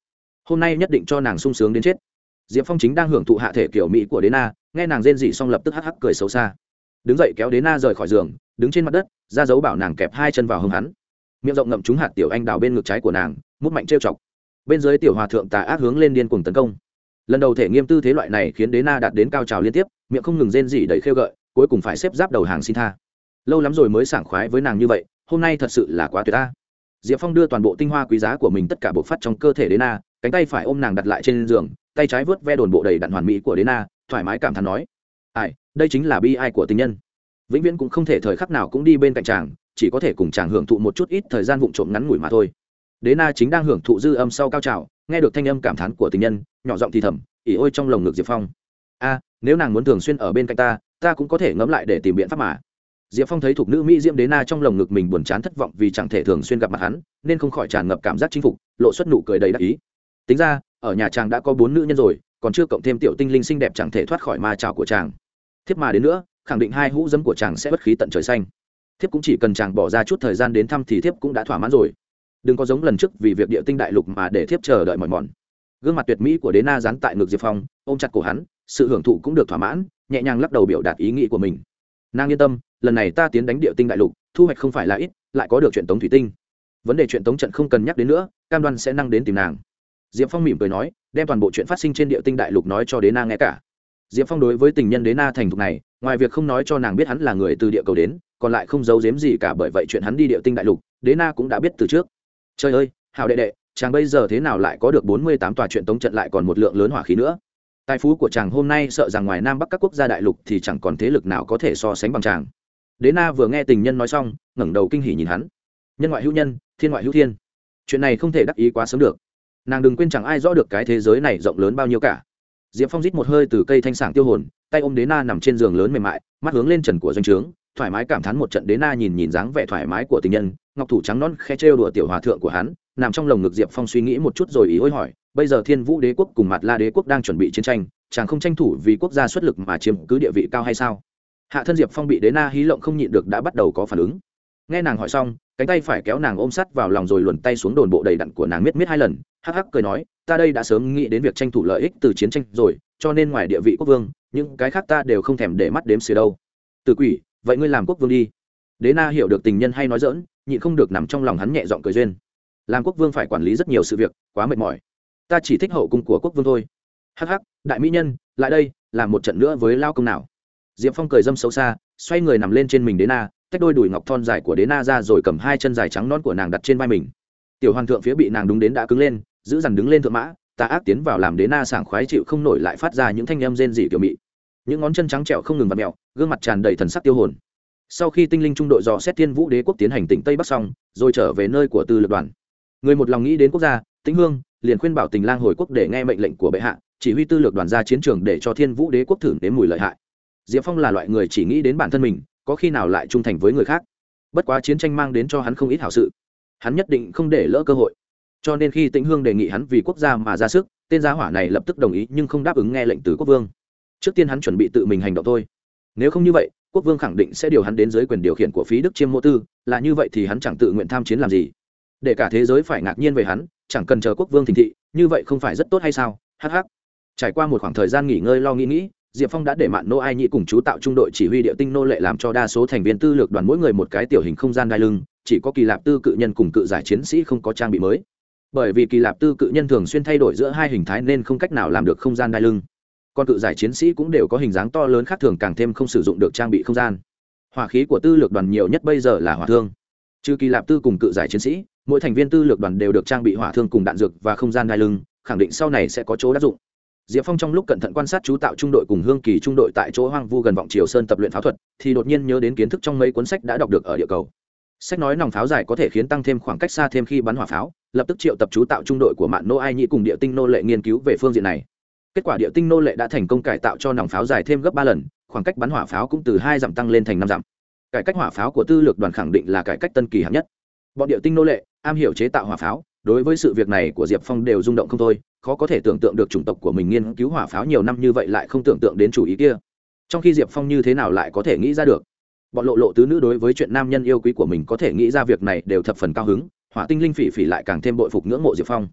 Speaker 1: Hôm nay nhất định cho nàng sung sướng đến chết. Diệp phong chính đang hưởng thụ hạ thể kiểu mỹ của đế na nghe nàng rên dị xong lập tức hắc hắc cười xấu xa. Đứng dậy kéo đế na rời khỏi giường, đứng trên mặt đất, ra dấu bảo nàng kẹp hai chân vào hông hắn. Miệng rộng ngậm trúng hạt tiểu anh đào bên ngực trái của nàng, mút mạnh trêu chọc bên dưới tiểu hòa thượng tà ác hướng lên điên cuồng tấn công. Lần đầu thể nghiêm tư thế loại này khiến đế na đạt đến cao trào liên tiếp, miệng không ngừng rên rỉ đầy khêu gợi, cuối cùng phải xếp giáp đầu hàng xin tha. Lâu lắm rồi mới sảng khoái với nàng như vậy, hôm nay thật sự là quá tuyệt ta. Diệp phong đưa toàn bộ tinh hoa quý giá của mình tất cả bộ phát trong cơ thể đế na, cánh tay phải ôm nàng đặt lại trên giường, tay trái vớt ve đồn bộ đầy đặn hoàn mỹ của đế na, thoải mái cảm thán nói, ai, đây chính là bi ai của tình nhân. Vĩnh viễn cũng không thể thời khắc nào cũng đi bên cạnh chàng, chỉ có thể cùng chàng hưởng thụ một chút ít thời gian vụng trộm ngắn ngủi mà thôi đế na chính đang hưởng thụ dư âm sau cao trào, nghe được thanh âm cảm thán của tình nhân, nhỏ giọng thì thầm ỉ ôi trong lồng ngực diệp phong. A, nếu nàng muốn thường xuyên ở bên cạnh ta ta cũng có thể ngẫm lại để tìm biện pháp mà. Diệp phong thấy thuộc nữ mỹ diễm đế na trong lồng ngực mình buồn chán thất vọng vì chẳng thể thường xuyên gặp mặt hắn, nên không khỏi tràn ngập cảm giác chinh phục, lộ xuất nụ cười đầy đắc ý. Tính ra, ở nhà chàng đã có bốn nữ nhân rồi, còn chưa cộng thêm tiểu tinh linh xinh đẹp chẳng thể thoát khỏi ma trào của chàng. Thiếp mà đến nữa, khẳng định hai hũ dấm của chàng sẽ bất khí tận trời xanh. Thiếp cũng chỉ cần chàng bỏ ra chút thời gian đến thăm thì thiếp cũng đã thỏa mãn rồi đừng có giống lần trước vì việc địa tinh đại lục mà để thiếp chờ đợi mỏi mòn. Gương mặt tuyệt mỹ của đế na dán tại ngực diệp phong, ôm chặt cổ hắn, sự hưởng thụ cũng được thỏa mãn, nhẹ nhàng lắc đầu biểu đạt ý nghĩ của mình. Nàng yên tâm, lần này ta tiến đánh địa tinh đại lục, thu hoạch không phải là ít, lại có được chuyện tống thủy tinh. Vấn đề chuyện tống trận không cần nhắc đến nữa, cam đoan sẽ năng đến tìm nàng. Diệp phong mỉm cười nói, đem toàn bộ chuyện phát sinh trên địa tinh đại lục nói cho đế na nghe cả. Diệp phong đối với tình nhân đế na thành thục này, ngoài việc không nói cho nàng biết hắn là người từ địa cầu đến, còn lại không giấu giếm gì cả bởi vậy chuyện hắn đi địa tinh đại lục, đế na cũng đã biết từ trước trời ơi hào đệ đệ, chàng bây giờ thế nào lại có được bốn mươi tám tòa chuyện tống trận lại còn một lượng lớn hỏa khí nữa? Tài phú của chàng hôm nay sợ rằng ngoài nam bắc các quốc gia đại lục thì chẳng còn thế lực nào có thể so sánh bằng chàng. Đế na vừa nghe tình nhân nói xong, ngẩng đầu kinh hỉ nhìn hắn. Nhân ngoại hữu nhân, thiên ngoại hữu thiên. Chuyện này không thể đắc ý quá sớm được. Nàng đừng quên chẳng ai rõ được cái thế giới này rộng lớn bao nhiêu cả. Diệp phong rít một hơi từ cây thanh sảng tiêu hồn, tay ôm đế na nằm trên giường lớn mềm mại, mắt hướng lên trần của doanh trướng thoải mái cảm thán một trận đế na nhìn nhìn dáng vẻ thoải mái của tình nhân, ngọc thủ trắng non khe trêu đùa tiểu hòa thượng của hắn, nằm trong lồng ngực diệp phong suy nghĩ một chút rồi ý hối hỏi, bây giờ thiên vũ đế quốc cùng mặt la đế quốc đang chuẩn bị chiến tranh, chàng không tranh thủ vì quốc gia xuất lực mà chiếm cứ địa vị cao hay sao? Hạ thân diệp phong bị đế na hí lộng không nhịn được đã bắt đầu có phản ứng. Nghe nàng hỏi xong, cánh tay phải kéo nàng ôm sắt vào lòng rồi luồn tay xuống đồn bộ đầy đặn của nàng miết miết hai lần, hắc hắc cười nói, ta đây đã sớm nghĩ đến việc tranh thủ lợi ích từ chiến tranh rồi, cho nên ngoài địa vị quốc vương, những cái khác ta đều không thèm để mắt đếm xìa đâu. Từ quỷ vậy ngươi làm quốc vương đi. Đế na hiểu được tình nhân hay nói dỡn nhịn không được nằm trong lòng hắn nhẹ giọng cười duyên. Làm quốc vương phải quản lý rất nhiều sự việc, quá mệt mỏi. Ta chỉ thích hậu cung của quốc vương thôi. Hắc hắc, đại mỹ nhân, lại đây, làm một trận nữa với lao công nào. Diệp phong cười dâm xấu xa, xoay người nằm lên trên mình đế na, tách đôi đùi ngọc thon dài của đế na ra rồi cầm hai chân dài trắng non của nàng đặt trên vai mình. Tiểu hoàng thượng phía bị nàng đúng đến đã cứng lên, giữ dằn đứng lên thượng mã, ta ác tiến vào làm đế na sảng khoái chịu không nổi lại phát ra những thanh âm rên rỉ kiểu mị những ngón chân trắng trẹo không ngừng vặt mẹo, gương mặt tràn đầy thần sắc tiêu hồn. Sau khi tinh linh trung đội dò xét thiên vũ đế quốc tiến hành tỉnh tây bắc xong, rồi trở về nơi của tư lực đoàn. Người một lòng nghĩ đến quốc gia, tĩnh hương, liền khuyên bảo tình lang hồi quốc để nghe mệnh lệnh của bệ hạ, chỉ huy tư lược đoàn ra chiến trường để cho thiên vũ đế quốc thử đến mùi lợi hại. Diệp phong là loại người chỉ nghĩ đến bản thân mình, có khi nào lại trung thành với người khác. Bất quá chiến tranh mang đến cho hắn không ít hảo sự. Hắn nhất định không để lỡ cơ hội. Cho nên khi tĩnh hương đề nghị hắn vì quốc gia mà ra sức, tên gia hỏa này lập tức đồng ý nhưng không đáp ứng nghe lệnh từ quốc vương trước tiên hắn chuẩn bị tự mình hành động thôi. Nếu không như vậy, quốc vương khẳng định sẽ điều hắn đến dưới quyền điều khiển của phí đức chiêm mô tư, là như vậy thì hắn chẳng tự nguyện tham chiến làm gì. Để cả thế giới phải ngạc nhiên về hắn, chẳng cần chờ quốc vương thình thị, như vậy không phải rất tốt hay sao? Hh trải qua một khoảng thời gian nghỉ ngơi lo nghĩ nghĩ, diệp phong đã để mạn nô ai nhĩ cùng chú tạo trung đội chỉ huy địa tinh nô lệ làm cho đa số thành viên tư lược đoàn mỗi người một cái tiểu hình không gian đai lưng, chỉ có kỳ lạp tư cự nhân cùng cự giải chiến sĩ không có trang bị mới. Bởi vì kỳ lạp tư cự nhân thường xuyên thay đổi giữa hai hình thái nên không cách nào làm được không gian đai lưng còn cự giải chiến sĩ cũng đều có hình dáng to lớn khác thường càng thêm không sử dụng được trang bị không gian. Hỏa khí của tư lược đoàn nhiều nhất bây giờ là hỏa thương. Trừ kỳ lạp tư cùng cự giải chiến sĩ, mỗi thành viên tư lược đoàn đều được trang bị hỏa thương cùng đạn dược và không gian đai lưng, khẳng định sau này sẽ có chỗ đắc dụng. Diệp phong trong lúc cẩn thận quan sát chú tạo trung đội cùng hương kỳ trung đội tại chỗ hoang vu gần vọng triều sơn tập luyện pháo thuật, thì đột nhiên nhớ đến kiến thức trong mấy cuốn sách đã đọc được ở địa cầu. Sách nói nòng pháo dài có thể khiến tăng thêm khoảng cách xa thêm khi bắn hỏa pháo, lập tức triệu tập chú tạo trung đội của mạng nô ai nhĩ cùng địa tinh nô lệ nghiên cứu về phương diện này kết quả địa tinh nô lệ đã thành công cải tạo cho nòng pháo dài thêm gấp ba lần, khoảng cách bắn hỏa pháo cũng từ hai dặm tăng lên thành năm dặm. Cải cách hỏa pháo của tư lược đoàn khẳng định là cải cách tân kỳ hạng nhất. Bọn địa tinh nô lệ, am hiểu chế tạo hỏa pháo, đối với sự việc này của diệp phong đều rung động không thôi, khó có thể tưởng tượng được chủng tộc của mình nghiên cứu hỏa pháo nhiều năm như vậy lại không tưởng tượng đến chủ ý kia. Trong khi diệp phong như thế nào lại có thể nghĩ ra được? Bọn lộ lộ tứ nữ đối với chuyện nam nhân yêu quý của mình có thể nghĩ ra việc này đều thập phần cao hứng, hỏa tinh linh phỉ phỉ lại càng thêm bội phục ngưỡng mộ diệp phong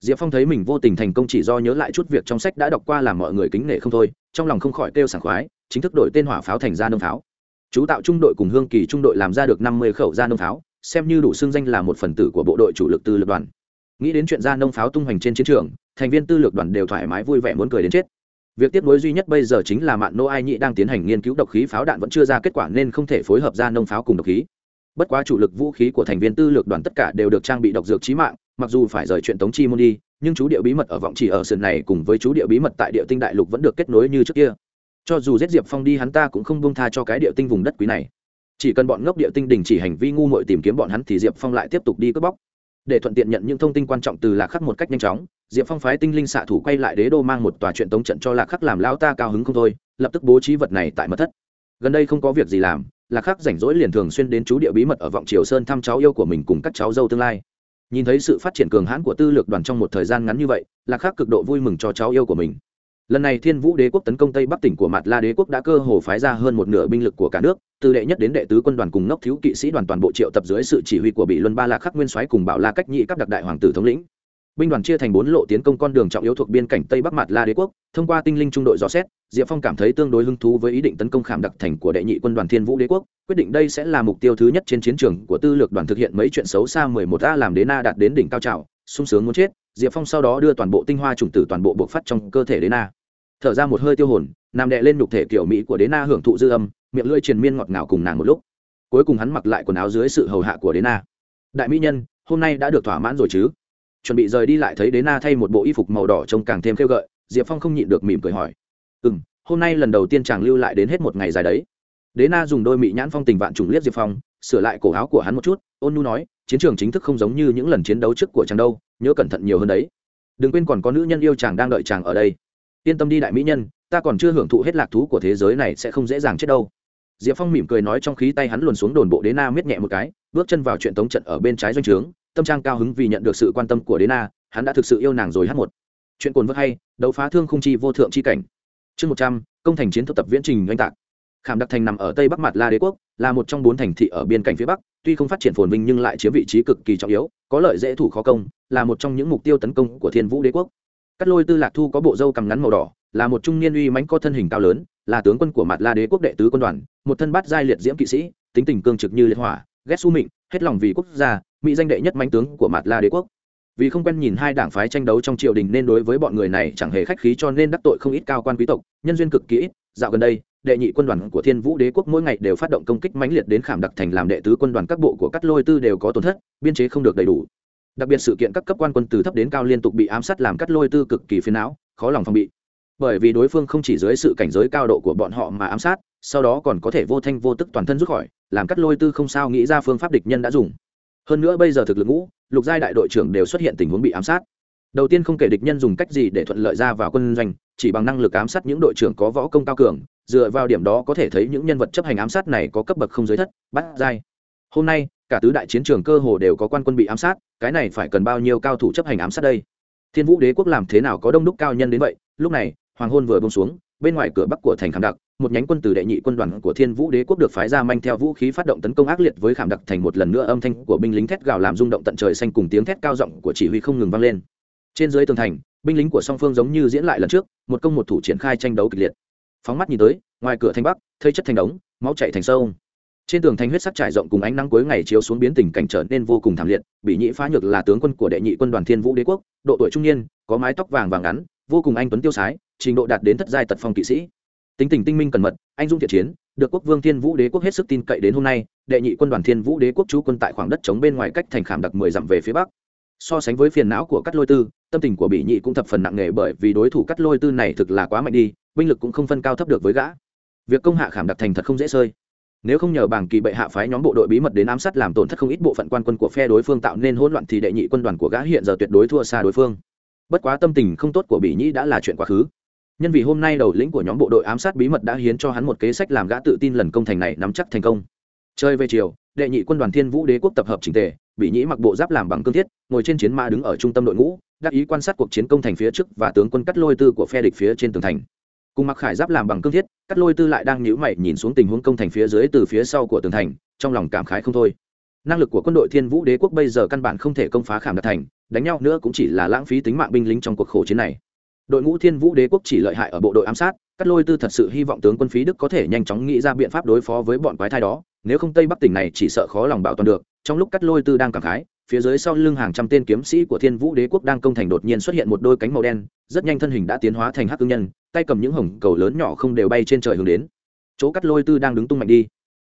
Speaker 1: diệp phong thấy mình vô tình thành công chỉ do nhớ lại chút việc trong sách đã đọc qua làm mọi người kính nể không thôi, trong lòng không khỏi kêu sảng khoái, chính thức đổi tên hỏa pháo thành ra nông pháo. Chú tạo trung đội cùng hương kỳ trung đội làm ra được năm mươi khẩu ra nông pháo, xem như đủ xưng danh là một phần tử của bộ đội chủ lực tư lực đoàn. Nghĩ đến chuyện ra nông pháo tung hoành trên chiến trường, thành viên tư lược đoàn đều thoải mái vui vẻ muốn cười đến chết. Việc tiếp nối duy nhất bây giờ chính là mạn nô ai nhị đang tiến hành nghiên cứu độc khí pháo đạn vẫn chưa ra kết quả nên không thể phối hợp ra nông pháo cùng độc khí bất quá chủ lực vũ khí của thành viên tư lược đoàn tất cả đều được trang bị độc dược trí mạng, mặc dù phải rời chuyện tống chi môn đi, nhưng chú địa bí mật ở vọng chỉ ở sườn này cùng với chú địa bí mật tại địa tinh đại lục vẫn được kết nối như trước kia. Cho dù giết diệp phong đi, hắn ta cũng không bông tha cho cái địa tinh vùng đất quý này. Chỉ cần bọn ngốc địa tinh đình chỉ hành vi ngu muội tìm kiếm bọn hắn thì diệp phong lại tiếp tục đi cướp bóc. Để thuận tiện nhận những thông tin quan trọng từ lạc khắc một cách nhanh chóng, diệp phong phái tinh linh xạ thủ quay lại đế đô mang một tòa chuyện tống trận cho lạc khắc làm lao ta cao hứng không thôi, lập tức bố trí vật này tại mật thất. Gần đây không có việc gì làm lạc khắc rảnh rỗi liền thường xuyên đến chú địa bí mật ở vọng triều sơn thăm cháu yêu của mình cùng các cháu dâu tương lai. Nhìn thấy sự phát triển cường hãn của tư lược đoàn trong một thời gian ngắn như vậy lạc khắc cực độ vui mừng cho cháu yêu của mình. Lần này thiên vũ đế quốc tấn công tây bắc tỉnh của mặt la đế quốc đã cơ hồ phái ra hơn một nửa binh lực của cả nước, từ đệ nhất đến đệ tứ quân đoàn cùng ngốc thiếu kỵ sĩ đoàn toàn bộ triệu tập dưới sự chỉ huy của bị luân ba la khắc nguyên soái cùng bảo la cách nhị các đặc đại hoàng tử thống lĩnh binh đoàn chia thành bốn lộ tiến công con đường trọng yếu thuộc biên cảnh tây bắc mặt la đế quốc, thông qua tinh linh trung đội dò xét, diệp phong cảm thấy tương đối hứng thú với ý định tấn công khảm đặc thành của đệ nhị quân đoàn thiên vũ đế quốc, quyết định đây sẽ là mục tiêu thứ nhất trên chiến trường của tư lược đoàn thực hiện mấy chuyện xấu xa mười một a làm đế na đạt đến đỉnh cao trào, sung sướng muốn chết, diệp phong sau đó đưa toàn bộ tinh hoa chủng tử toàn bộ buộc phát trong cơ thể đế na. Thở ra một hơi tiêu hồn nằm đè lên nhục thể kiểu mỹ của đế na hưởng thụ dư âm, miệng lưỡi triền miên ngọt ngào cùng nàng một lúc. Cuối cùng hắn mặc lại quần áo dưới sự hầu hạ của đế na. Đại mỹ nhân, hôm nay đã được thỏa mãn rồi chứ? Chuẩn bị rời đi lại thấy đế na thay một bộ y phục màu đỏ trông càng thêm khêu gợi, diệp phong không nhịn được mỉm cười hỏi ừ m hôm nay lần đầu tiên chàng lưu lại đến hết một ngày dài đấy. Đế na dùng đôi mị nhãn phong tình vạn trùng liếc diệp phong, sửa lại cổ áo của hắn một chút, ôn nu nói, chiến trường chính thức không giống như những lần chiến đấu trước của chàng đâu, nhớ cẩn thận nhiều hơn đấy. Đừng quên còn có nữ nhân yêu chàng đang đợi chàng ở đây. Yên tâm đi đại mỹ nhân, ta còn chưa hưởng thụ hết lạc thú của thế giới này sẽ không dễ dàng chết đâu. Diệp phong mỉm cười nói trong khí tay hắn luồn xuống đồn bộ đế na miết nhẹ một cái, bước chân vào chuyện tống trận ở bên trái doanh trướng tâm trang cao hứng vì nhận được sự quan tâm của đế na, hắn đã thực sự yêu nàng rồi hát một. Chuyện cồn vớt hay, đấu phá thương không chi vô thượng chi cảnh. Chương một trăm, công thành chiến thuật tập viễn trình oanh tạc. Khảm đặc thành nằm ở tây bắc mặt la đế quốc, là một trong bốn thành thị ở biên cảnh phía bắc, tuy không phát triển phồn vinh nhưng lại chiếm vị trí cực kỳ trọng yếu, có lợi dễ thủ khó công, là một trong những mục tiêu tấn công của thiên vũ đế quốc. Cắt lôi tư lạc thu có bộ dâu cằm ngắn màu đỏ, là một trung niên uy mãnh có thân hình cao lớn, là tướng quân của mặt la đế quốc đệ tứ quân đoàn, một thân bát giai liệt diễm kỵ sĩ, tính tình cương trực như liệt hỏa, ghét su mịnh, hết lòng vì quốc gia mỹ danh đệ nhất mánh tướng của mạt la đế quốc. Vì không quen nhìn hai đảng phái tranh đấu trong triều đình nên đối với bọn người này chẳng hề khách khí cho nên đắc tội không ít cao quan quý tộc, nhân duyên cực kỹ ít. Dạo gần đây, đệ nhị quân đoàn của thiên vũ đế quốc mỗi ngày đều phát động công kích mãnh liệt đến khảm đặc thành làm đệ tứ quân đoàn các bộ của các lôi tư đều có tổn thất, biên chế không được đầy đủ. Đặc biệt sự kiện các cấp quan quân từ thấp đến cao liên tục bị ám sát làm cắt lôi tư cực kỳ phiền não, khó lòng phòng bị. Bởi vì đối phương không chỉ dưới sự cảnh giới cao độ của bọn họ mà ám sát, sau đó còn có thể vô thanh vô tức toàn thân rút khỏi, làm cắt lôi tư không sao nghĩ ra phương pháp địch nhân đã dùng hơn nữa bây giờ thực lực ngũ, lục giai đại đội trưởng đều xuất hiện tình huống bị ám sát. Đầu tiên không kể địch nhân dùng cách gì để thuận lợi ra vào quân doanh, chỉ bằng năng lực ám sát những đội trưởng có võ công cao cường, dựa vào điểm đó có thể thấy những nhân vật chấp hành ám sát này có cấp bậc không giới thất, bắt giai. Hôm nay, cả tứ đại chiến trường cơ hồ đều có quan quân bị ám sát, cái này phải cần bao nhiêu cao thủ chấp hành ám sát đây? Thiên vũ đế quốc làm thế nào có đông đúc cao nhân đến vậy? Lúc này, hoàng hôn vừa bông xuống, bên ngoài cửa bắc của thành khảm đặc một nhánh quân từ đệ nhị quân đoàn của thiên vũ đế quốc được phái ra manh theo vũ khí phát động tấn công ác liệt với khảm đặc thành một lần nữa âm thanh của binh lính thét gào làm rung động tận trời xanh cùng tiếng thét cao giọng của chỉ huy không ngừng vang lên. Trên dưới tường thành, binh lính của song phương giống như diễn lại lần trước, một công một thủ triển khai tranh đấu kịch liệt. Phóng mắt nhìn tới, ngoài cửa thành bắc, thây chất thành đống, máu chạy thành sâu trên tường thành huyết sắc trải rộng cùng ánh nắng cuối ngày chiếu xuống biến tình cảnh trở nên vô cùng thảm liệt, bị nhĩ phá nhược là tướng quân của đệ nhị quân đoàn thiên vũ đế quốc, độ tuổi trung niên, có mái tóc vàng vàng ngắn, vô cùng anh tuấn tiêu sái, trình độ đạt đến thất giai tật phong kỵ sĩ tính tình tinh minh cẩn mật, anh dung thiện chiến, được quốc vương thiên vũ đế quốc hết sức tin cậy đến hôm nay, đệ nhị quân đoàn thiên vũ đế quốc chú quân tại khoảng đất chống bên ngoài cách thành khảm đặc mười dặm về phía bắc. So sánh với phiền não của cắt lôi tư, tâm tình của bị nhị cũng thập phần nặng nề bởi vì đối thủ cắt lôi tư này thực là quá mạnh đi, binh lực cũng không phân cao thấp được với gã. Việc công hạ khảm đặc thành thật không dễ sơi. Nếu không nhờ bảng kỳ bệ hạ phái nhóm bộ đội bí mật đến ám sát làm tổn thất không ít bộ phận quan quân của phe đối phương tạo nên hỗn loạn thì đệ nhị quân đoàn của gã hiện giờ tuyệt đối thua xa đối phương. Bất quá tâm tình không tốt của bỉ nhĩ đã là chuyện quá khứ nhân vì hôm nay đầu lĩnh của nhóm bộ đội ám sát bí mật đã hiến cho hắn một kế sách làm gã tự tin lần công thành này nắm chắc thành công. Chơi về chiều, đệ nhị quân đoàn thiên vũ đế quốc tập hợp trình tề, bị nhĩ mặc bộ giáp làm bằng cương thiết, ngồi trên chiến mã đứng ở trung tâm đội ngũ, đắc ý quan sát cuộc chiến công thành phía trước và tướng quân cắt lôi tư của phe địch phía trên tường thành. Cùng mặc khải giáp làm bằng cương thiết, cắt lôi tư lại đang nhíu mày nhìn xuống tình huống công thành phía dưới từ phía sau của tường thành, trong lòng cảm khái không thôi. Năng lực của quân đội thiên vũ đế quốc bây giờ căn bản không thể công phá khảm đạt thành, đánh nhau nữa cũng chỉ là lãng phí tính mạng binh lính trong cuộc khổ chiến này đội ngũ thiên vũ đế quốc chỉ lợi hại ở bộ đội ám sát, cắt lôi tư thật sự hy vọng tướng quân phí đức có thể nhanh chóng nghĩ ra biện pháp đối phó với bọn quái thai đó, nếu không tây bắc tỉnh này chỉ sợ khó lòng bảo toàn được. Trong lúc cắt lôi tư đang cảm khái, phía dưới sau lưng hàng trăm tên kiếm sĩ của thiên vũ đế quốc đang công thành đột nhiên xuất hiện một đôi cánh màu đen, rất nhanh thân hình đã tiến hóa thành hắc cương nhân, tay cầm những hồng cầu lớn nhỏ không đều bay trên trời hướng đến. Chỗ cắt lôi tư đang đứng tung mạnh đi.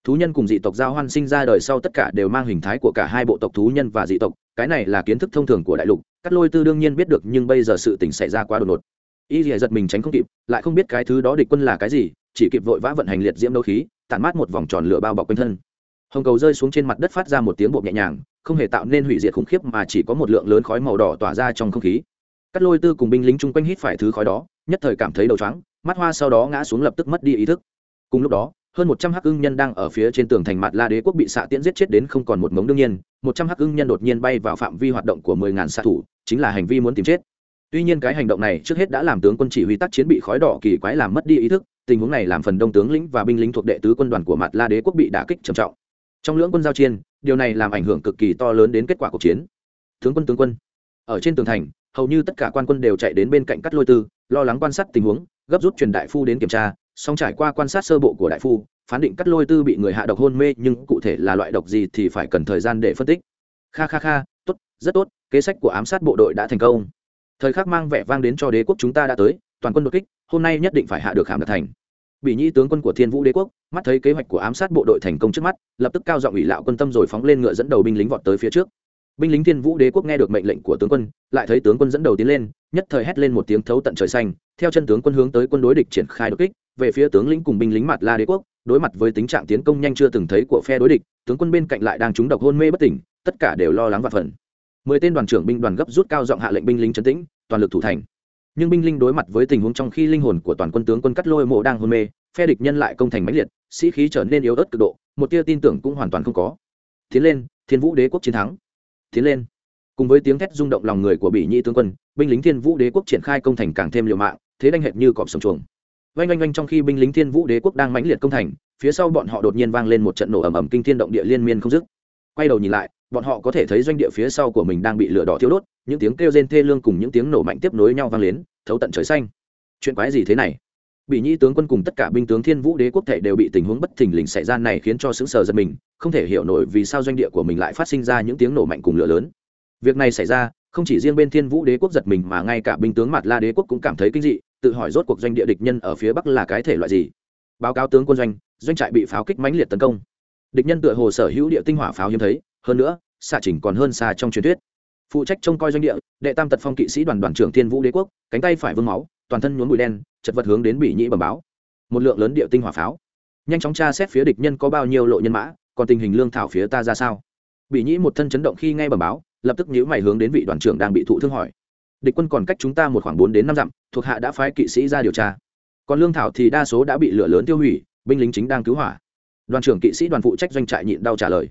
Speaker 1: Thú nhân cùng dị tộc giao hoan sinh ra đời sau tất cả đều mang hình thái của cả hai bộ tộc thú nhân và dị tộc, cái này là kiến thức thông thường của đại lục cắt lôi tư đương nhiên biết được nhưng bây giờ sự tình xảy ra quá đột ngột. Y dìa giật mình tránh không kịp, lại không biết cái thứ đó địch quân là cái gì, chỉ kịp vội vã vận hành liệt diễm đấu khí, tản mát một vòng tròn lửa bao bọc quanh thân. Hồng cầu rơi xuống trên mặt đất phát ra một tiếng bộ nhẹ nhàng, không hề tạo nên hủy diệt khủng khiếp mà chỉ có một lượng lớn khói màu đỏ tỏa ra trong không khí. Cắt lôi tư cùng binh lính chung quanh hít phải thứ khói đó, nhất thời cảm thấy đầu chóng mắt hoa sau đó ngã xuống lập tức mất đi ý thức. Cùng lúc đó hơn một trăm hắc ưng nhân đang ở phía trên tường thành mặt la đế quốc bị xạ tiễn giết chết đến không còn một mống đương nhiên, một trăm hắc ưng nhân đột nhiên bay vào phạm vi hoạt động của mười ngàn xạ thủ, chính là hành vi muốn tìm chết. Tuy nhiên cái hành động này trước hết đã làm tướng quân chỉ huy tác chiến bị khói đỏ kỳ quái làm mất đi ý thức, tình huống này làm phần đông tướng lĩnh và binh lính thuộc đệ tứ quân đoàn của mặt la đế quốc bị đả kích trầm trọng. Trong lưỡng quân giao chiến, điều này làm ảnh hưởng cực kỳ to lớn đến kết quả cuộc chiến. Tướng quân tướng quân, ở trên tường thành, hầu như tất cả quan quân đều chạy đến bên cạnh cắt lôi tư, lo lắng quan sát tình huống, gấp rút truyền đại phu đến kiểm tra song trải qua quan sát sơ bộ của đại phu, phán định cắt lôi tư bị người hạ độc hôn mê, nhưng cụ thể là loại độc gì thì phải cần thời gian để phân tích. Kha kha kha, tốt, rất tốt, kế sách của ám sát bộ đội đã thành công. Thời khắc mang vẻ vang đến cho đế quốc chúng ta đã tới, toàn quân đột kích, hôm nay nhất định phải hạ được hàm đạt thành. Bị nhi tướng quân của thiên vũ đế quốc, mắt thấy kế hoạch của ám sát bộ đội thành công trước mắt, lập tức cao giọng ủy lạo quân tâm rồi phóng lên ngựa dẫn đầu binh lính vọt tới phía trước. Binh lính thiên vũ đế quốc nghe được mệnh lệnh của tướng quân, lại thấy tướng quân dẫn đầu tiến lên, nhất thời hét lên một tiếng thấu tận trời xanh, theo chân tướng quân hướng tới quân đối địch triển khai đột kích về phía tướng lĩnh cùng binh lính mặt la đế quốc, đối mặt với tính trạng tiến công nhanh chưa từng thấy của phe đối địch, tướng quân bên cạnh lại đang trúng độc hôn mê bất tỉnh, tất cả đều lo lắng và phần mười tên đoàn trưởng binh đoàn gấp rút cao giọng hạ lệnh binh lính trấn tĩnh, toàn lực thủ thành. Nhưng binh linh đối mặt với tình huống trong khi linh hồn của toàn quân tướng quân cắt lôi mộ đang hôn mê, phe địch nhân lại công thành mãnh liệt, sĩ khí trở nên yếu ớt cực độ, một tia tin tưởng cũng hoàn toàn không có. Tiến lên, thiên vũ đế quốc chiến thắng. Tiến lên. Cùng với tiếng thét rung động lòng người của bỉ nhĩ tướng quân, binh lính thiên vũ đế quốc triển khai công thành càng thêm liều mạng, thế đanh hệt như cọp sống chuồng oanh oanh oanh trong khi binh lính thiên vũ đế quốc đang mãnh liệt công thành, phía sau bọn họ đột nhiên vang lên một trận nổ ầm ầm kinh thiên động địa liên miên không dứt. Quay đầu nhìn lại, bọn họ có thể thấy doanh địa phía sau của mình đang bị lửa đỏ thiêu đốt, những tiếng kêu rên thê lương cùng những tiếng nổ mạnh tiếp nối nhau vang lên, thấu tận trời xanh. Chuyện quái gì thế này? Bị nhi tướng quân cùng tất cả binh tướng thiên vũ đế quốc thể đều bị tình huống bất thình lình xảy ra này khiến cho sững sờ giật mình, không thể hiểu nổi vì sao doanh địa của mình lại phát sinh ra những tiếng nổ mạnh cùng lửa lớn. Việc này xảy ra, không chỉ riêng bên thiên vũ đế quốc giật mình mà ngay cả binh tướng mặt la đế quốc cũng cảm thấy kinh dị tự hỏi rốt cuộc doanh địa địch nhân ở phía bắc là cái thể loại gì. Báo cáo tướng quân doanh doanh trại bị pháo kích mãnh liệt tấn công. Địch nhân tựa hồ sở hữu địa tinh hỏa pháo hiếm thấy, hơn nữa, xạ chỉnh còn hơn xa trong truyền thuyết. Phụ trách trông coi doanh địa, đệ tam tật phong kỵ sĩ đoàn đoàn trưởng thiên vũ đế quốc, cánh tay phải vương máu, toàn thân nhuốm bụi đen, chật vật hướng đến bị nhĩ bẩm báo. Một lượng lớn địa tinh hỏa pháo. Nhanh chóng tra xét phía địch nhân có bao nhiêu lộ nhân mã, còn tình hình lương thảo phía ta ra sao. Bị nhĩ một thân chấn động khi nghe bẩm báo, lập tức nhíu mày hướng đến vị đoàn trưởng đang bị thụ thương hỏi địch quân còn cách chúng ta một khoảng bốn đến năm dặm, thuộc hạ đã phái kỵ sĩ ra điều tra. Còn lương thảo thì đa số đã bị lửa lớn tiêu hủy, binh lính chính đang cứu hỏa. Đoàn trưởng kỵ sĩ đoàn phụ trách doanh trại nhịn đau trả lời.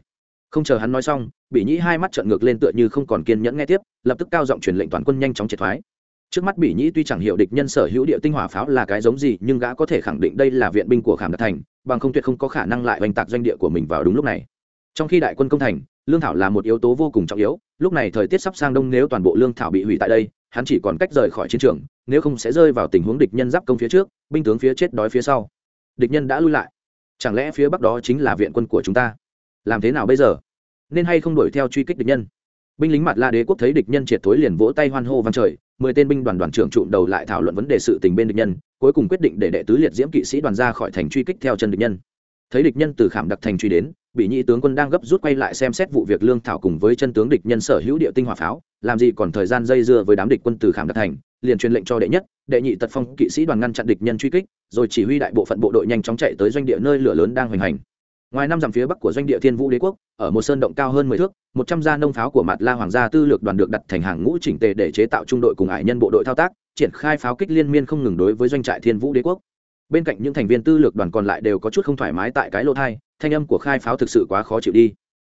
Speaker 1: Không chờ hắn nói xong, bị nhĩ hai mắt trợn ngược lên tựa như không còn kiên nhẫn nghe tiếp, lập tức cao giọng truyền lệnh toàn quân nhanh chóng triệt thoái. Trước mắt Bỉ nhĩ tuy chẳng hiểu địch nhân sở hữu địa tinh hỏa pháo là cái giống gì, nhưng gã có thể khẳng định đây là viện binh của khảm đạt thành, bằng không tuyệt không có khả năng lại oanh tạc doanh địa của mình vào đúng lúc này. Trong khi đại quân công thành lương thảo là một yếu tố vô cùng trọng yếu, lúc này thời tiết sắp sang đông nếu toàn bộ lương thảo bị hủy tại đây, hắn chỉ còn cách rời khỏi chiến trường, nếu không sẽ rơi vào tình huống địch nhân giáp công phía trước, binh tướng phía chết đói phía sau. Địch nhân đã lui lại. Chẳng lẽ phía bắc đó chính là viện quân của chúng ta? Làm thế nào bây giờ? Nên hay không đuổi theo truy kích địch nhân? Binh lính mặt la đế quốc thấy địch nhân triệt thối liền vỗ tay hoan hô vang trời, mười tên binh đoàn đoàn trưởng trụm đầu lại thảo luận vấn đề sự tình bên địch nhân, cuối cùng quyết định để đệ tứ liệt diễm kỵ sĩ đoàn ra khỏi thành truy kích theo chân địch nhân. Thấy địch nhân từ khảm đặc thành truy đến bị nhị tướng quân đang gấp rút quay lại xem xét vụ việc lương thảo cùng với chân tướng địch nhân sở hữu địa tinh hỏa pháo, làm gì còn thời gian dây dưa với đám địch quân từ khảm đặc thành, liền truyền lệnh cho đệ nhất, đệ nhị tật phong kỵ sĩ đoàn ngăn chặn địch nhân truy kích, rồi chỉ huy đại bộ phận bộ đội nhanh chóng chạy tới doanh địa nơi lửa lớn đang hoành hành. Ngoài năm dặm phía bắc của doanh địa thiên vũ đế quốc, ở một sơn động cao hơn mười thước, một trăm gia nông pháo của mặt la hoàng gia tư lược đoàn được đặt thành hàng ngũ chỉnh tề để chế tạo trung đội cùng ải nhân bộ đội thao tác, triển khai pháo kích liên miên không ngừng đối với doanh trại thiên vũ đế quốc. Bên cạnh những thành viên tư lược đoàn còn lại đều có chút không thoải mái tại cái lô thai thanh âm của khai pháo thực sự quá khó chịu đi.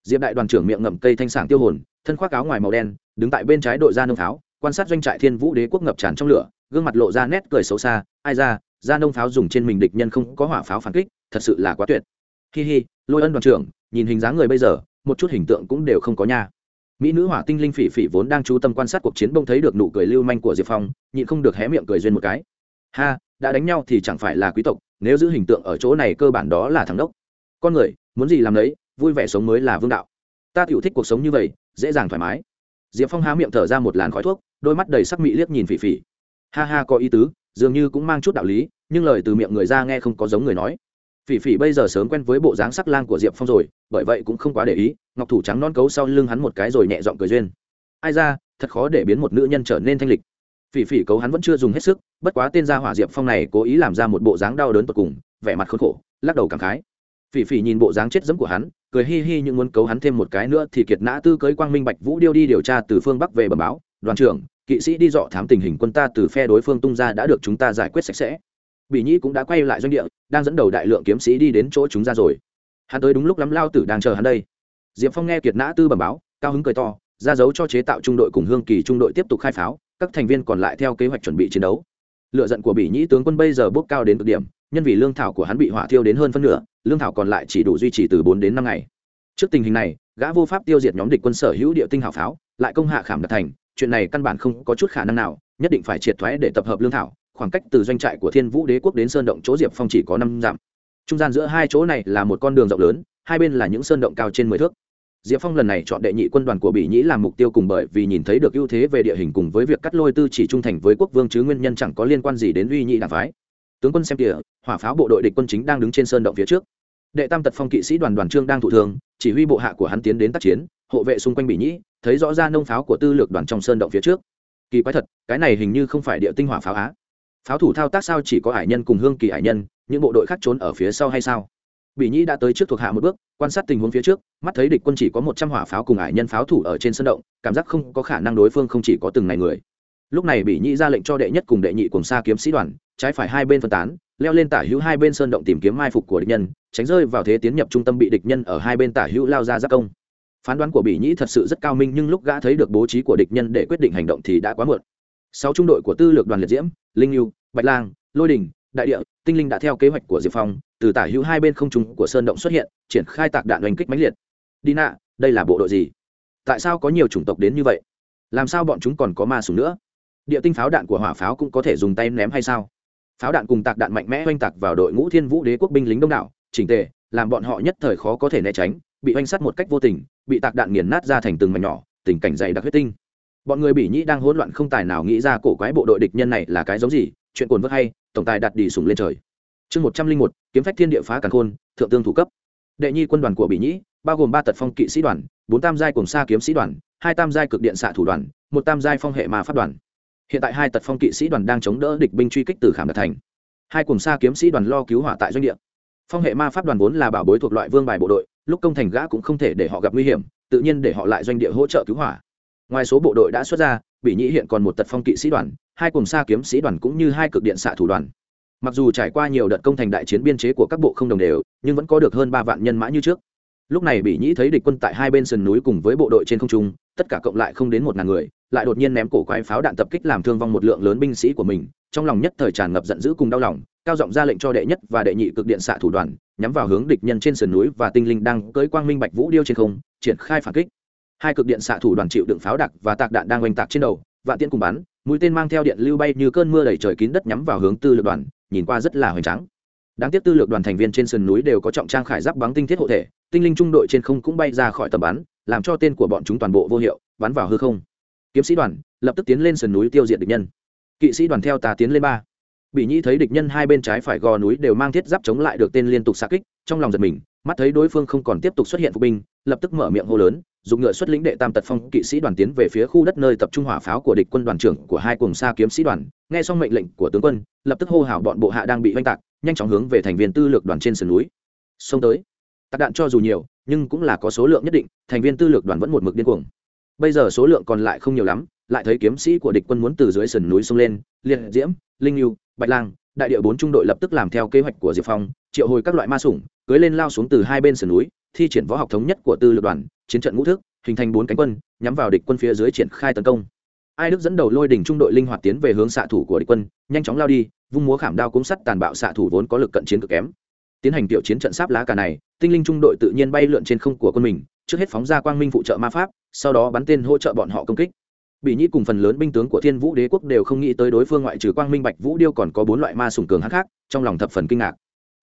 Speaker 1: Diệp đại đoàn trưởng miệng ngậm cây thanh sảng tiêu hồn, thân khoác áo ngoài màu đen, đứng tại bên trái đội ra nông pháo, quan sát doanh trại thiên vũ đế quốc ngập tràn trong lửa, gương mặt lộ ra nét cười xấu xa, ai ra Ra nông pháo dùng trên mình địch nhân không có hỏa pháo phản kích, thật sự là quá tuyệt. Hi hi, lôi ân đoàn trưởng, nhìn hình dáng người bây giờ, một chút hình tượng cũng đều không có nha. Mỹ nữ hỏa tinh linh phỉ phỉ vốn đang chú tâm quan sát cuộc chiến bông thấy được nụ cười lưu manh của diệp phong, nhịn không được hé miệng cười duyên một cái. Ha, đã đánh nhau thì chẳng phải là quý tộc, nếu giữ hình tượng ở chỗ này cơ bản đó là thằng đốc con người, muốn gì làm đấy vui vẻ sống mới là vương đạo. Ta tiểu thích cuộc sống như vậy, dễ dàng thoải mái. Diệp phong há miệng thở ra một làn khói thuốc, đôi mắt đầy sắc mị liếc nhìn phỉ phỉ. Ha ha, có ý tứ, dường như cũng mang chút đạo lý, nhưng lời từ miệng người ra nghe không có giống người nói. Phỉ phỉ bây giờ sớm quen với bộ dáng sắc lang của diệp phong rồi, bởi vậy cũng không quá để ý, ngọc thủ trắng non cấu sau lưng hắn một cái rồi nhẹ giọng cười duyên. Ai ra, thật khó để biến một nữ nhân trở nên thanh lịch. Phỉ phỉ cấu hắn vẫn chưa dùng hết sức, bất quá tên gia hỏa diệp phong này cố ý làm ra một bộ dáng đau đớn tột cùng, vẻ mặt khốn khổ, lắc đầu cảm khái phỉ phỉ nhìn bộ dáng chết dẫm của hắn, cười hi hi nhưng muốn cấu hắn thêm một cái nữa thì kiệt nã tư cưới quang minh bạch vũ điêu đi điều tra từ phương bắc về bờ báo, đoàn trưởng, kỵ sĩ đi dọ thám tình hình quân ta từ phe đối phương tung ra đã được chúng ta giải quyết sạch sẽ. Bị nhĩ cũng đã quay lại doanh địa, đang dẫn đầu đại lượng kiếm sĩ đi đến chỗ chúng ra rồi. Hắn tới đúng lúc lắm, lao tử đang chờ hắn đây. Diệp phong nghe kiệt nã tư bẩm báo, cao hứng cười to, ra dấu cho chế tạo trung đội cùng hương kỳ trung đội tiếp tục khai pháo, các thành viên còn lại theo kế hoạch chuẩn bị chiến đấu. Lựa giận của bỉ nhĩ tướng quân bây giờ bốc cao đến cực điểm nhân vì lương thảo của hắn bị hỏa thiêu đến hơn phân nửa, lương thảo còn lại chỉ đủ duy trì từ bốn đến năm ngày. Trước tình hình này, gã vô pháp tiêu diệt nhóm địch quân sở hữu địa tinh hảo pháo, lại công hạ khảm đạt thành, chuyện này căn bản không có chút khả năng nào, nhất định phải triệt thoái để tập hợp lương thảo, khoảng cách từ doanh trại của thiên vũ đế quốc đến sơn động chỗ diệp phong chỉ có năm dặm. Trung gian giữa hai chỗ này là một con đường rộng lớn, hai bên là những sơn động cao trên mười thước. Diệp phong lần này chọn đệ nhị quân đoàn của bỉ nhĩ làm mục tiêu cùng bởi vì nhìn thấy được ưu thế về địa hình cùng với việc cắt lôi tư chỉ trung thành với quốc vương chứ nguyên nhân chẳng có liên quan gì đến uy nhị đảng phái tướng quân xem kìa, hỏa pháo bộ đội địch quân chính đang đứng trên sơn động phía trước. Đệ tam tật phong kỵ sĩ đoàn đoàn trương đang thụ thường, chỉ huy bộ hạ của hắn tiến đến tác chiến, hộ vệ xung quanh bỉ nhĩ, thấy rõ ra nông pháo của tư lược đoàn trong sơn động phía trước. Kỳ quái thật, cái này hình như không phải địa tinh hỏa pháo á. Pháo thủ thao tác sao chỉ có hải nhân cùng hương kỳ hải nhân, những bộ đội khác trốn ở phía sau hay sao? Bỉ nhĩ đã tới trước thuộc hạ một bước, quan sát tình huống phía trước, mắt thấy địch quân chỉ có một trăm hỏa pháo cùng hải nhân pháo thủ ở trên sân động, cảm giác không có khả năng đối phương không chỉ có từng này người. Lúc này bỉ nhĩ ra lệnh cho đệ nhất cùng đệ nhị cùng xa kiếm sĩ đoàn trái phải hai bên phân tán, leo lên tả hữu hai bên sơn động tìm kiếm mai phục của địch nhân, tránh rơi vào thế tiến nhập trung tâm bị địch nhân ở hai bên tả hữu lao ra giáp công. Phán đoán của bỉ nhĩ thật sự rất cao minh, nhưng lúc gã thấy được bố trí của địch nhân để quyết định hành động thì đã quá muộn. Sáu trung đội của tư lược đoàn liệt diễm, linh lưu bạch lang, lôi đình, đại địa, tinh linh đã theo kế hoạch của diệp phong, từ tả hữu hai bên không trung của sơn động xuất hiện, triển khai tạc đạn oanh kích mãnh liệt. Đi nạ, đây là bộ đội gì? Tại sao có nhiều chủng tộc đến như vậy? Làm sao bọn chúng còn có ma súng nữa? Địa tinh pháo đạn của hỏa pháo cũng có thể dùng tay ném hay sao? Pháo đạn cùng tạc đạn mạnh mẽ oanh tạc vào đội ngũ thiên vũ đế quốc binh lính đông đảo, chỉnh tề, làm bọn họ nhất thời khó có thể né tránh, bị oanh sắt một cách vô tình, bị tạc đạn nghiền nát ra thành từng mảnh nhỏ, tình cảnh dày đặc huyết tinh. Bọn người bỉ nhĩ đang hỗn loạn không tài nào nghĩ ra cổ quái bộ đội địch nhân này là cái giống gì, chuyện cồn vớt hay, tổng tài đặt đi sùng lên trời. Chương một trăm linh một, kiếm phách thiên địa phá càn khôn, thượng tương thủ cấp. Đệ nhi quân đoàn của bỉ nhĩ, bao gồm ba tật phong kỵ sĩ đoàn, bốn tam giai cùng xa kiếm sĩ đoàn, hai tam giai cực điện xạ thủ đoàn, một tam giai phong hệ ma pháp đoàn hiện tại hai tật phong kỵ sĩ đoàn đang chống đỡ địch binh truy kích từ khảm đạt thành. Hai cùng xa kiếm sĩ đoàn lo cứu hỏa tại doanh địa. Phong hệ ma pháp đoàn vốn là bảo bối thuộc loại vương bài bộ đội, lúc công thành gã cũng không thể để họ gặp nguy hiểm, tự nhiên để họ lại doanh địa hỗ trợ cứu hỏa. Ngoài số bộ đội đã xuất ra bị nhĩ hiện còn một tật phong kỵ sĩ đoàn, hai cùng xa kiếm sĩ đoàn cũng như hai cực điện xạ thủ đoàn. Mặc dù trải qua nhiều đợt công thành đại chiến biên chế của các bộ không đồng đều, nhưng vẫn có được hơn ba vạn nhân mã như trước lúc này bị nhĩ thấy địch quân tại hai bên sườn núi cùng với bộ đội trên không trung, tất cả cộng lại không đến một ngàn người, lại đột nhiên ném cổ quái pháo đạn tập kích làm thương vong một lượng lớn binh sĩ của mình, trong lòng nhất thời tràn ngập giận dữ cùng đau lòng, cao giọng ra lệnh cho đệ nhất và đệ nhị cực điện xạ thủ đoàn, nhắm vào hướng địch nhân trên sườn núi và tinh linh đang cưỡi quang minh bạch vũ điêu trên không, triển khai phản kích. Hai cực điện xạ thủ đoàn chịu đựng pháo đặc và tạc đạn đang oanh tạc trên đầu, vạn tiễn cùng bắn, mũi tên mang theo điện lưu bay như cơn mưa đầy trời kín đất nhắm vào hướng tư lược đoàn, nhìn qua rất là hoành tráng đáng tiếc tư lược đoàn thành viên trên sườn núi đều có trọng trang khải giáp bắn tinh thiết hộ thể, tinh linh trung đội trên không cũng bay ra khỏi tầm bắn, làm cho tên của bọn chúng toàn bộ vô hiệu, bắn vào hư không. Kiếm sĩ đoàn, lập tức tiến lên sườn núi tiêu diệt địch nhân. Kỵ sĩ đoàn theo tà tiến lên ba. Bị nhĩ thấy địch nhân hai bên trái phải gò núi đều mang thiết giáp chống lại được tên liên tục xa kích, trong lòng giật mình, mắt thấy đối phương không còn tiếp tục xuất hiện phục binh, lập tức mở miệng hô lớn dùng ngựa xuất lĩnh đệ tam tật phong kỵ sĩ đoàn tiến về phía khu đất nơi tập trung hỏa pháo của địch quân đoàn trưởng của hai cùng xa kiếm sĩ đoàn. Nghe xong mệnh lệnh của tướng quân, lập tức hô hào bọn bộ hạ đang bị oanh tạc, nhanh chóng hướng về thành viên tư lược đoàn trên sườn núi. Xông tới. Tạc đạn cho dù nhiều, nhưng cũng là có số lượng nhất định, thành viên tư lược đoàn vẫn một mực điên cuồng. Bây giờ số lượng còn lại không nhiều lắm, lại thấy kiếm sĩ của địch quân muốn từ dưới sườn núi xông lên, liệt diễm, linh lưu bạch lang, đại địa bốn trung đội lập tức làm theo kế hoạch của diệp phong, triệu hồi các loại ma sủng, cưới lên lao xuống từ hai bên sườn núi, thi triển võ học thống nhất của tư lược đoàn chiến trận ngũ thức, hình thành bốn cánh quân, nhắm vào địch quân phía dưới triển khai tấn công. Ai đức dẫn đầu lôi đỉnh trung đội linh hoạt tiến về hướng xạ thủ của địch quân, nhanh chóng lao đi, vung múa khảm đao cúng sắt tàn bạo xạ thủ vốn có lực cận chiến cực kém. Tiến hành tiểu chiến trận sáp lá cả này, tinh linh trung đội tự nhiên bay lượn trên không của quân mình, trước hết phóng ra quang minh phụ trợ ma pháp, sau đó bắn tên hỗ trợ bọn họ công kích. Bị nhĩ cùng phần lớn binh tướng của thiên vũ đế quốc đều không nghĩ tới đối phương ngoại trừ quang minh bạch vũ điêu còn có bốn loại ma sùng cường hắc khác, trong lòng thập phần kinh ngạc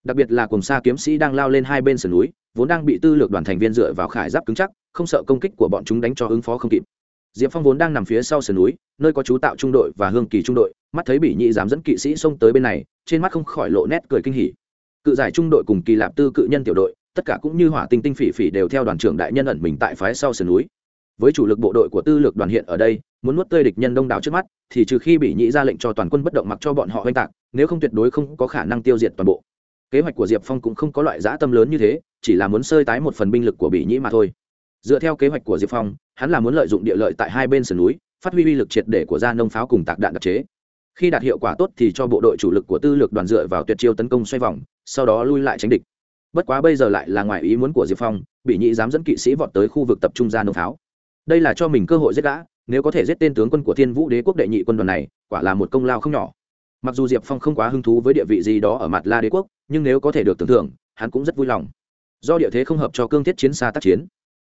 Speaker 1: đặc biệt là cùng xa kiếm sĩ đang lao lên hai bên sườn núi, vốn đang bị tư lược đoàn thành viên dựa vào khải giáp cứng chắc, không sợ công kích của bọn chúng đánh cho ứng phó không kịp. Diệp phong vốn đang nằm phía sau sườn núi, nơi có chú tạo trung đội và hương kỳ trung đội, mắt thấy bị nhị dám dẫn kỵ sĩ xông tới bên này, trên mắt không khỏi lộ nét cười kinh hỉ. Cự giải trung đội cùng kỳ lạp tư cự nhân tiểu đội, tất cả cũng như hỏa tinh tinh phỉ phỉ đều theo đoàn trưởng đại nhân ẩn mình tại phái sau sườn núi. Với chủ lực bộ đội của tư lược đoàn hiện ở đây, muốn nuốt tơi địch nhân đông đảo trước mắt, thì trừ khi bị nhị ra lệnh cho toàn quân bất động mặc cho bọn họ oanh tạc, nếu không tuyệt đối không có khả năng tiêu diệt toàn bộ kế hoạch của diệp phong cũng không có loại dã tâm lớn như thế, chỉ là muốn sơi tái một phần binh lực của Bỉ nhĩ mà thôi. Dựa theo kế hoạch của diệp phong, hắn là muốn lợi dụng địa lợi tại hai bên sườn núi, phát huy uy lực triệt để của gia nông pháo cùng tạc đạn đặc chế. Khi đạt hiệu quả tốt thì cho bộ đội chủ lực của tư lược đoàn dựa vào tuyệt chiêu tấn công xoay vòng, sau đó lui lại tránh địch. Bất quá bây giờ lại là ngoài ý muốn của diệp phong bị nhị dám dẫn kỵ sĩ vọt tới khu vực tập trung gia nông pháo. Đây là cho mình cơ hội giết gã, nếu có thể giết tên tướng quân của thiên vũ đế quốc đệ nhị quân đoàn này, quả là một công lao không nhỏ mặc dù diệp phong không quá hứng thú với địa vị gì đó ở mặt la đế quốc, nhưng nếu có thể được tưởng thưởng hắn cũng rất vui lòng. Do địa thế không hợp cho cương thiết chiến xa tác chiến,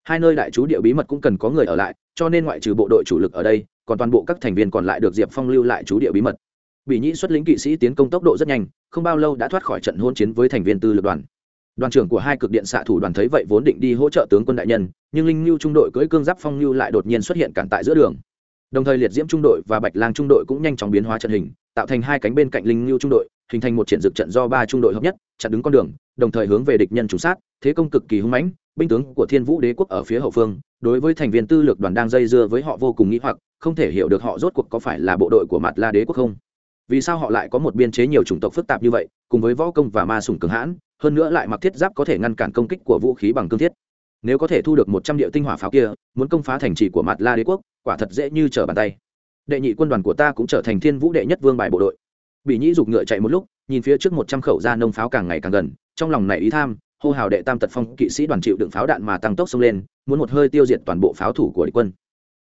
Speaker 1: hai nơi đại trú địa bí mật cũng cần có người ở lại, cho nên ngoại trừ bộ đội chủ lực ở đây, còn toàn bộ các thành viên còn lại được diệp phong lưu lại trú địa bí mật. Bị nhĩ xuất lĩnh kỵ sĩ tiến công tốc độ rất nhanh, không bao lâu đã thoát khỏi trận hôn chiến với thành viên tư lực đoàn. Đoàn trưởng của hai cực điện xạ thủ đoàn thấy vậy vốn định đi hỗ trợ tướng quân đại nhân, nhưng linh lưu trung đội cưỡi cương giáp phong lưu lại đột nhiên xuất hiện cản tại giữa đường. Đồng thời liệt diễm trung đội và bạch lang trung đội cũng nhanh chóng biến hóa trận hình tạo thành hai cánh bên cạnh linh lưu trung đội, hình thành một triển dực trận do ba trung đội hợp nhất, chặn đứng con đường, đồng thời hướng về địch nhân trùng sát, thế công cực kỳ hung mãnh, binh tướng của thiên vũ đế quốc ở phía hậu phương, đối với thành viên tư lược đoàn đang dây dưa với họ vô cùng nghĩ hoặc, không thể hiểu được họ rốt cuộc có phải là bộ đội của mặt la đế quốc không. Vì sao họ lại có một biên chế nhiều chủng tộc phức tạp như vậy, cùng với võ công và ma sủng cường hãn, hơn nữa lại mặc thiết giáp có thể ngăn cản công kích của vũ khí bằng cương thiết. Nếu có thể thu được một trăm điệu tinh hỏa pháo kia, muốn công phá thành trì của mặt la đế quốc, quả thật dễ như trở bàn tay đệ nhị quân đoàn của ta cũng trở thành thiên vũ đệ nhất vương bài bộ đội. Bị nhĩ giục ngựa chạy một lúc, nhìn phía trước một trăm khẩu ra nông pháo càng ngày càng gần, trong lòng này ý tham, hô hào đệ tam tật phong kỵ sĩ đoàn chịu đựng pháo đạn mà tăng tốc xông lên, muốn một hơi tiêu diệt toàn bộ pháo thủ của địch quân.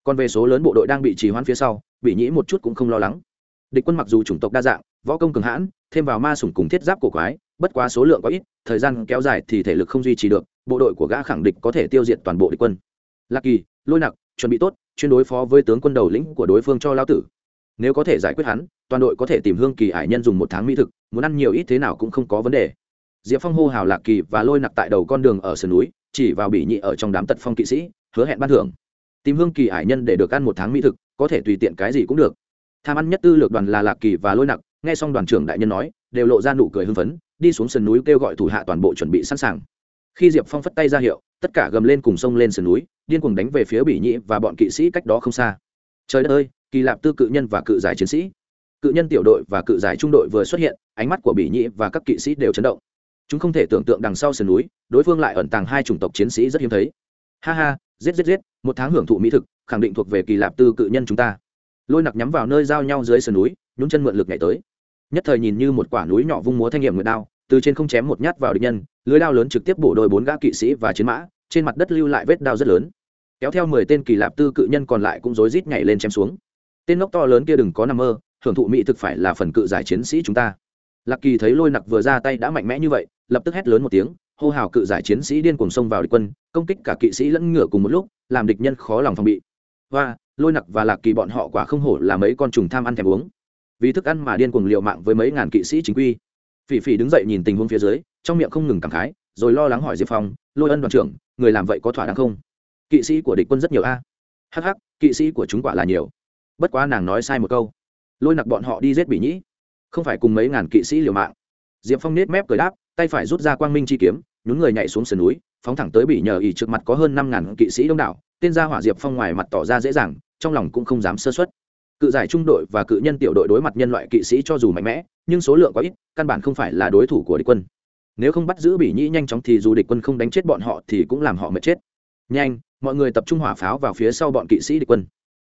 Speaker 1: Còn về số lớn bộ đội đang bị trì hoãn phía sau bị nhĩ một chút cũng không lo lắng. Địch quân mặc dù chủng tộc đa dạng, võ công cường hãn, thêm vào ma sủng cùng thiết giáp cổ quái, bất quá số lượng có ít, thời gian kéo dài thì thể lực không duy trì được, bộ đội của gã khẳng định có thể tiêu diệt toàn bộ địch quân. Lạc kỳ, lôi nặc, chuẩn bị tốt chuyên đối phó với tướng quân đầu lĩnh của đối phương cho lao tử. Nếu có thể giải quyết hắn, toàn đội có thể tìm hương kỳ hải nhân dùng một tháng mỹ thực, muốn ăn nhiều ít thế nào cũng không có vấn đề. Diệp phong hô hào lạc kỳ và lôi nặc tại đầu con đường ở sườn núi, chỉ vào bỉ nhị ở trong đám tật phong kỵ sĩ, hứa hẹn ban thưởng. Tìm hương kỳ hải nhân để được ăn một tháng mỹ thực, có thể tùy tiện cái gì cũng được. Tham ăn nhất tư lược đoàn là lạc kỳ và lôi nặc, nghe xong đoàn trưởng đại nhân nói, đều lộ ra nụ cười hưng phấn, đi xuống sườn núi kêu gọi thủ hạ toàn bộ chuẩn bị sẵn sàng. Khi diệp phong phất tay ra hiệu tất cả gầm lên cùng sông lên sườn núi, điên cuồng đánh về phía bỉ nhị và bọn kỵ sĩ cách đó không xa. Trời đất ơi, kỳ lạp tư cự nhân và cự giải chiến sĩ. Cự nhân tiểu đội và cự giải trung đội vừa xuất hiện, ánh mắt của bỉ nhị và các kỵ sĩ đều chấn động. Chúng không thể tưởng tượng đằng sau sườn núi, đối phương lại ẩn tàng hai chủng tộc chiến sĩ rất hiếm thấy. Ha ha, giết giết giết, một tháng hưởng thụ mỹ thực, khẳng định thuộc về kỳ lạp tư cự nhân chúng ta. Lôi nặc nhắm vào nơi giao nhau dưới sườn núi, nhún chân mượn lực nhảy tới. Nhất thời nhìn như một quả núi nhỏ vung múa thanh nghiệm nguyệt đao, từ trên không chém một nhát vào địch nhân lưới đao lớn trực tiếp bổ đôi bốn gã kỵ sĩ và chiến mã, trên mặt đất lưu lại vết đao rất lớn. Kéo theo mười tên kỳ lạp tư cự nhân còn lại cũng rối rít nhảy lên chém xuống. Tên ngốc to lớn kia đừng có nằm mơ, hưởng thụ mỹ thực phải là phần cự giải chiến sĩ chúng ta. Lạc kỳ thấy lôi nặc vừa ra tay đã mạnh mẽ như vậy, lập tức hét lớn một tiếng, hô hào cự giải chiến sĩ điên cuồng xông vào địch quân, công kích cả kỵ sĩ lẫn ngựa cùng một lúc, làm địch nhân khó lòng phòng bị. Và lôi nặc và lạc kỳ bọn họ quả không hổ là mấy con trùng tham ăn thèm uống. Vì thức ăn mà điên cuồng liều mạng với mấy ngàn kỵ sĩ chính quy phỉ phỉ đứng dậy nhìn tình huống phía dưới, trong miệng không ngừng cảm khái, rồi lo lắng hỏi diệp phong, lôi ân đoàn trưởng, người làm vậy có thỏa đáng không? Kỵ sĩ của địch quân rất nhiều a. Hh kỵ sĩ của chúng quả là nhiều. Bất quá nàng nói sai một câu. Lôi nặc bọn họ đi giết bỉ nhĩ. Không phải cùng mấy ngàn kỵ sĩ liều mạng. Diệp phong nết mép cười đáp, tay phải rút ra quang minh chi kiếm, nhún người nhảy xuống sườn núi, phóng thẳng tới bỉ nhờ ỉ trước mặt có hơn năm ngàn kỵ sĩ đông đảo. Tên gia hỏa diệp phong ngoài mặt tỏ ra dễ dàng, trong lòng cũng không dám sơ xuất cự giải trung đội và cự nhân tiểu đội đối mặt nhân loại kỵ sĩ cho dù mạnh mẽ, nhưng số lượng quá ít, căn bản không phải là đối thủ của địch quân. Nếu không bắt giữ bỉ nhĩ nhanh chóng thì dù địch quân không đánh chết bọn họ thì cũng làm họ mệt chết. Nhanh, mọi người tập trung hỏa pháo vào phía sau bọn kỵ sĩ địch quân.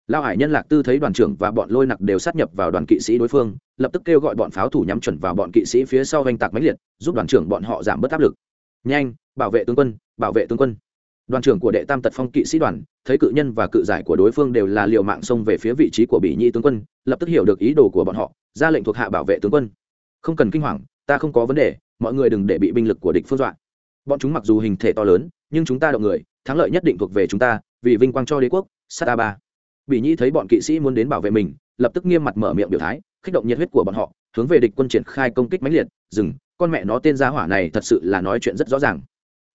Speaker 1: Lao hải nhân lạc tư thấy đoàn trưởng và bọn lôi nặc đều sát nhập vào đoàn kỵ sĩ đối phương, lập tức kêu gọi bọn pháo thủ nhắm chuẩn vào bọn kỵ sĩ phía sau oanh tạc máy liệt, giúp đoàn trưởng bọn họ giảm bớt áp lực. Nhanh, bảo vệ tướng quân, bảo vệ tướng quân đoàn trưởng của đệ tam tật phong kỵ sĩ đoàn, thấy cự nhân và cự giải của đối phương đều là liều mạng xông về phía vị trí của bỉ nhi tướng quân, lập tức hiểu được ý đồ của bọn họ, ra lệnh thuộc hạ bảo vệ tướng quân. Không cần kinh hoàng, ta không có vấn đề, mọi người đừng để bị binh lực của địch phương dọa. Bọn chúng mặc dù hình thể to lớn, nhưng chúng ta động người, thắng lợi nhất định thuộc về chúng ta, vì vinh quang cho đế quốc, sata ba. Bỉ nhi thấy bọn kỵ sĩ muốn đến bảo vệ mình, lập tức nghiêm mặt mở miệng biểu thái kích động nhiệt huyết của bọn họ, hướng về địch quân triển khai công kích mãnh liệt, dừng, con mẹ nó tên gia hỏa này thật sự là nói chuyện rất rõ ràng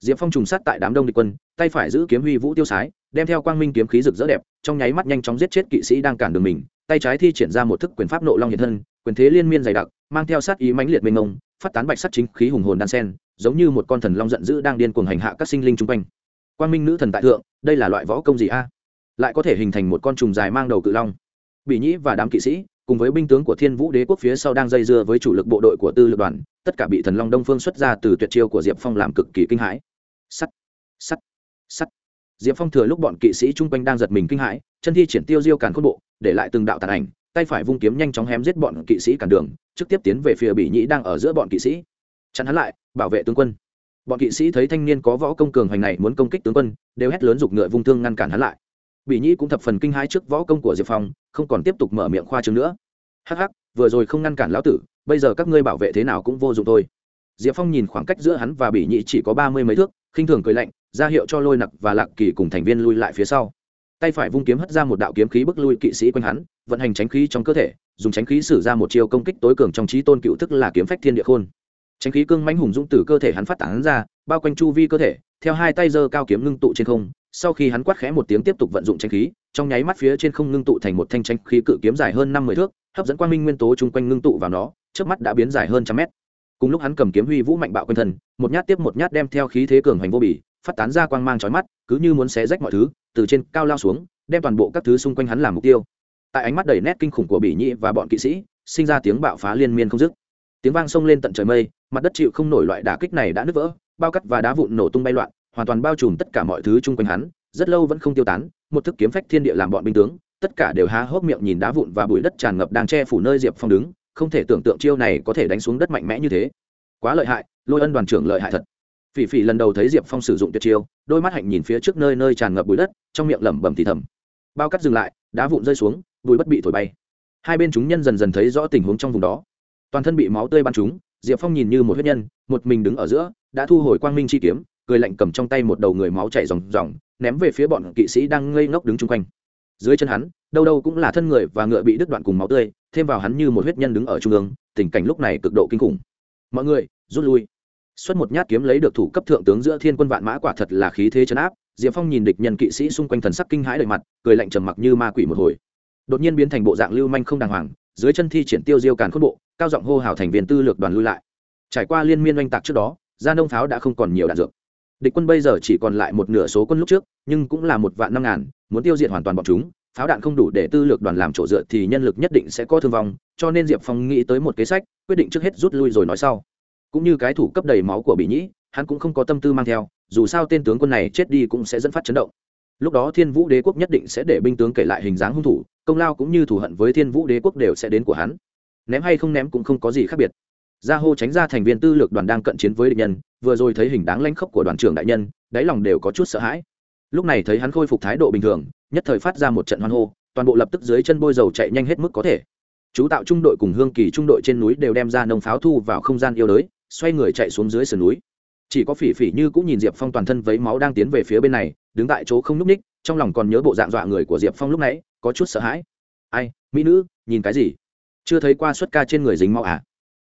Speaker 1: diệp phong trùng sát tại đám đông địch quân, tay phải giữ kiếm huy vũ tiêu sái, đem theo quang minh kiếm khí rực rỡ đẹp, trong nháy mắt nhanh chóng giết chết kỵ sĩ đang cản đường mình, tay trái thi triển ra một thức quyền pháp nộ long hiện thân, quyền thế liên miên dày đặc, mang theo sát ý mãnh liệt mênh mông, phát tán bạch sắc chính khí hùng hồn đan sen, giống như một con thần long giận dữ đang điên cuồng hành hạ các sinh linh chung quanh. Quang minh nữ thần tại thượng, đây là loại võ công gì a? Lại có thể hình thành một con trùng dài mang đầu cự long. Bị nhĩ và đám kỵ sĩ, cùng với binh tướng của thiên vũ đế quốc phía sau đang dây dưa với chủ lực bộ đội của tư lực đoàn, tất cả bị thần long đông phương xuất ra từ tuyệt chiêu của diệp phong làm cực kỳ kinh hãi sắt sắt sắt. Diệp phong thừa lúc bọn kỵ sĩ chung quanh đang giật mình kinh hãi, chân thi triển tiêu diêu càn khôn bộ, để lại từng đạo tàn ảnh, tay phải vung kiếm nhanh chóng hém giết bọn kỵ sĩ cản đường, trực tiếp tiến về phía bỉ nhĩ đang ở giữa bọn kỵ sĩ. Chặn hắn lại, bảo vệ tướng quân. Bọn kỵ sĩ thấy thanh niên có võ công cường hoành này muốn công kích tướng quân, đều hét lớn giục ngựa vung thương ngăn cản hắn lại. Bỉ nhĩ cũng thập phần kinh hãi trước võ công của diệp phong, không còn tiếp tục mở miệng khoa trương nữa. Hắc hắc, vừa rồi không ngăn cản lão tử, bây giờ các ngươi bảo vệ thế nào cũng vô dụng thôi. Diệp phong nhìn khoảng cách giữa hắn và bỉ nhĩ chỉ có ba mươi mấy thước khinh thường cười lạnh, ra hiệu cho lôi nặc và lạc kỳ cùng thành viên lui lại phía sau. Tay phải vung kiếm hất ra một đạo kiếm khí bức lui kỵ sĩ quanh hắn, vận hành tránh khí trong cơ thể, dùng tránh khí sử ra một chiêu công kích tối cường trong trí tôn cựu thức là kiếm phách thiên địa khôn. Tránh khí cương mãnh hùng dũng từ cơ thể hắn phát tán ra, bao quanh chu vi cơ thể, theo hai tay giơ cao kiếm ngưng tụ trên không, sau khi hắn quát khẽ một tiếng tiếp tục vận dụng tránh khí, trong nháy mắt phía trên không ngưng tụ thành một thanh tránh khí cự kiếm dài hơn năm mươi thước, hấp dẫn quang minh nguyên tố chung quanh ngưng tụ vào nó trước mắt đã biến dài hơn trăm mét cùng lúc hắn cầm kiếm huy vũ mạnh bạo quanh thân, một nhát tiếp một nhát đem theo khí thế cường hoành vô bỉ phát tán ra quang mang chói mắt, cứ như muốn xé rách mọi thứ, từ trên cao lao xuống, đem toàn bộ các thứ xung quanh hắn làm mục tiêu. Tại ánh mắt đầy nét kinh khủng của bỉ nhị và bọn kỵ sĩ, sinh ra tiếng bạo phá liên miên không dứt. Tiếng vang sông lên tận trời mây, mặt đất chịu không nổi loại đả kích này đã nứt vỡ, bao cắt và đá vụn nổ tung bay loạn, hoàn toàn bao trùm tất cả mọi thứ chung quanh hắn, rất lâu vẫn không tiêu tán, một thức kiếm phách thiên địa làm bọn binh tướng, tất cả đều há hốc miệng nhìn đá vụn và bụi đất tràn ngập đang che phủ nơi diệp phong đứng không thể tưởng tượng chiêu này có thể đánh xuống đất mạnh mẽ như thế. Quá lợi hại, lôi ân đoàn trưởng lợi hại thật. Phỉ phỉ lần đầu thấy diệp phong sử dụng tuyệt chiêu, đôi mắt hạnh nhìn phía trước nơi nơi tràn ngập bụi đất, trong miệng lẩm bẩm thì thầm. Bao cắt dừng lại, đá vụn rơi xuống, bụi bất bị thổi bay. Hai bên chúng nhân dần dần thấy rõ tình huống trong vùng đó. Toàn thân bị máu tươi bắn chúng diệp phong nhìn như một huyết nhân, một mình đứng ở giữa, đã thu hồi quang minh chi kiếm, cười lạnh cầm trong tay một đầu người máu chảy ròng ròng, ném về phía bọn kỵ sĩ đang ngây ngốc đứng chung quanh. Dưới chân hắn, đâu đâu cũng là thân người và ngựa bị đứt đoạn cùng máu tươi thêm vào hắn như một huyết nhân đứng ở trung ương, tình cảnh lúc này cực độ kinh khủng. Mọi người, rút lui. Xuất một nhát kiếm lấy được thủ cấp thượng tướng giữa thiên quân vạn mã quả thật là khí thế chấn áp, diệp phong nhìn địch nhân kỵ sĩ xung quanh thần sắc kinh hãi đầy mặt, cười lạnh trầm mặc như ma quỷ một hồi. Đột nhiên biến thành bộ dạng lưu manh không đàng hoàng, dưới chân thi triển tiêu diêu càn khôn bộ, cao giọng hô hào thành viên tư lược đoàn lui lại. Trải qua liên miên oanh tạc trước đó, gia nông pháo đã không còn nhiều đạn dược. Địch quân bây giờ chỉ còn lại một nửa số quân lúc trước, nhưng cũng là một vạn năm ngàn, muốn tiêu diệt hoàn toàn bọn chúng pháo đạn không đủ để tư lược đoàn làm chỗ dựa thì nhân lực nhất định sẽ có thương vong, cho nên diệp phong nghĩ tới một kế sách, quyết định trước hết rút lui rồi nói sau. Cũng như cái thủ cấp đầy máu của bị nhĩ, hắn cũng không có tâm tư mang theo, dù sao tên tướng quân này chết đi cũng sẽ dẫn phát chấn động. Lúc đó thiên vũ đế quốc nhất định sẽ để binh tướng kể lại hình dáng hung thủ, công lao cũng như thù hận với thiên vũ đế quốc đều sẽ đến của hắn. Ném hay không ném cũng không có gì khác biệt. Gia hô tránh ra thành viên tư lược đoàn đang cận chiến với địch nhân, vừa rồi thấy hình đáng lanh khốc của đoàn trưởng đại nhân, đáy lòng đều có chút sợ hãi. Lúc này thấy hắn khôi phục thái độ bình thường nhất thời phát ra một trận hoan hô, toàn bộ lập tức dưới chân bôi dầu chạy nhanh hết mức có thể. Chú tạo trung đội cùng hương kỳ trung đội trên núi đều đem ra nông pháo thu vào không gian yêu đới, xoay người chạy xuống dưới sườn núi. Chỉ có phỉ phỉ như cũng nhìn diệp phong toàn thân vấy máu đang tiến về phía bên này, đứng tại chỗ không n ú c ních trong lòng còn nhớ bộ dạng dọa người của diệp phong lúc nãy, có chút sợ hãi. Ai, mỹ nữ, nhìn cái gì? Chưa thấy qua suất ca trên người dính máu à?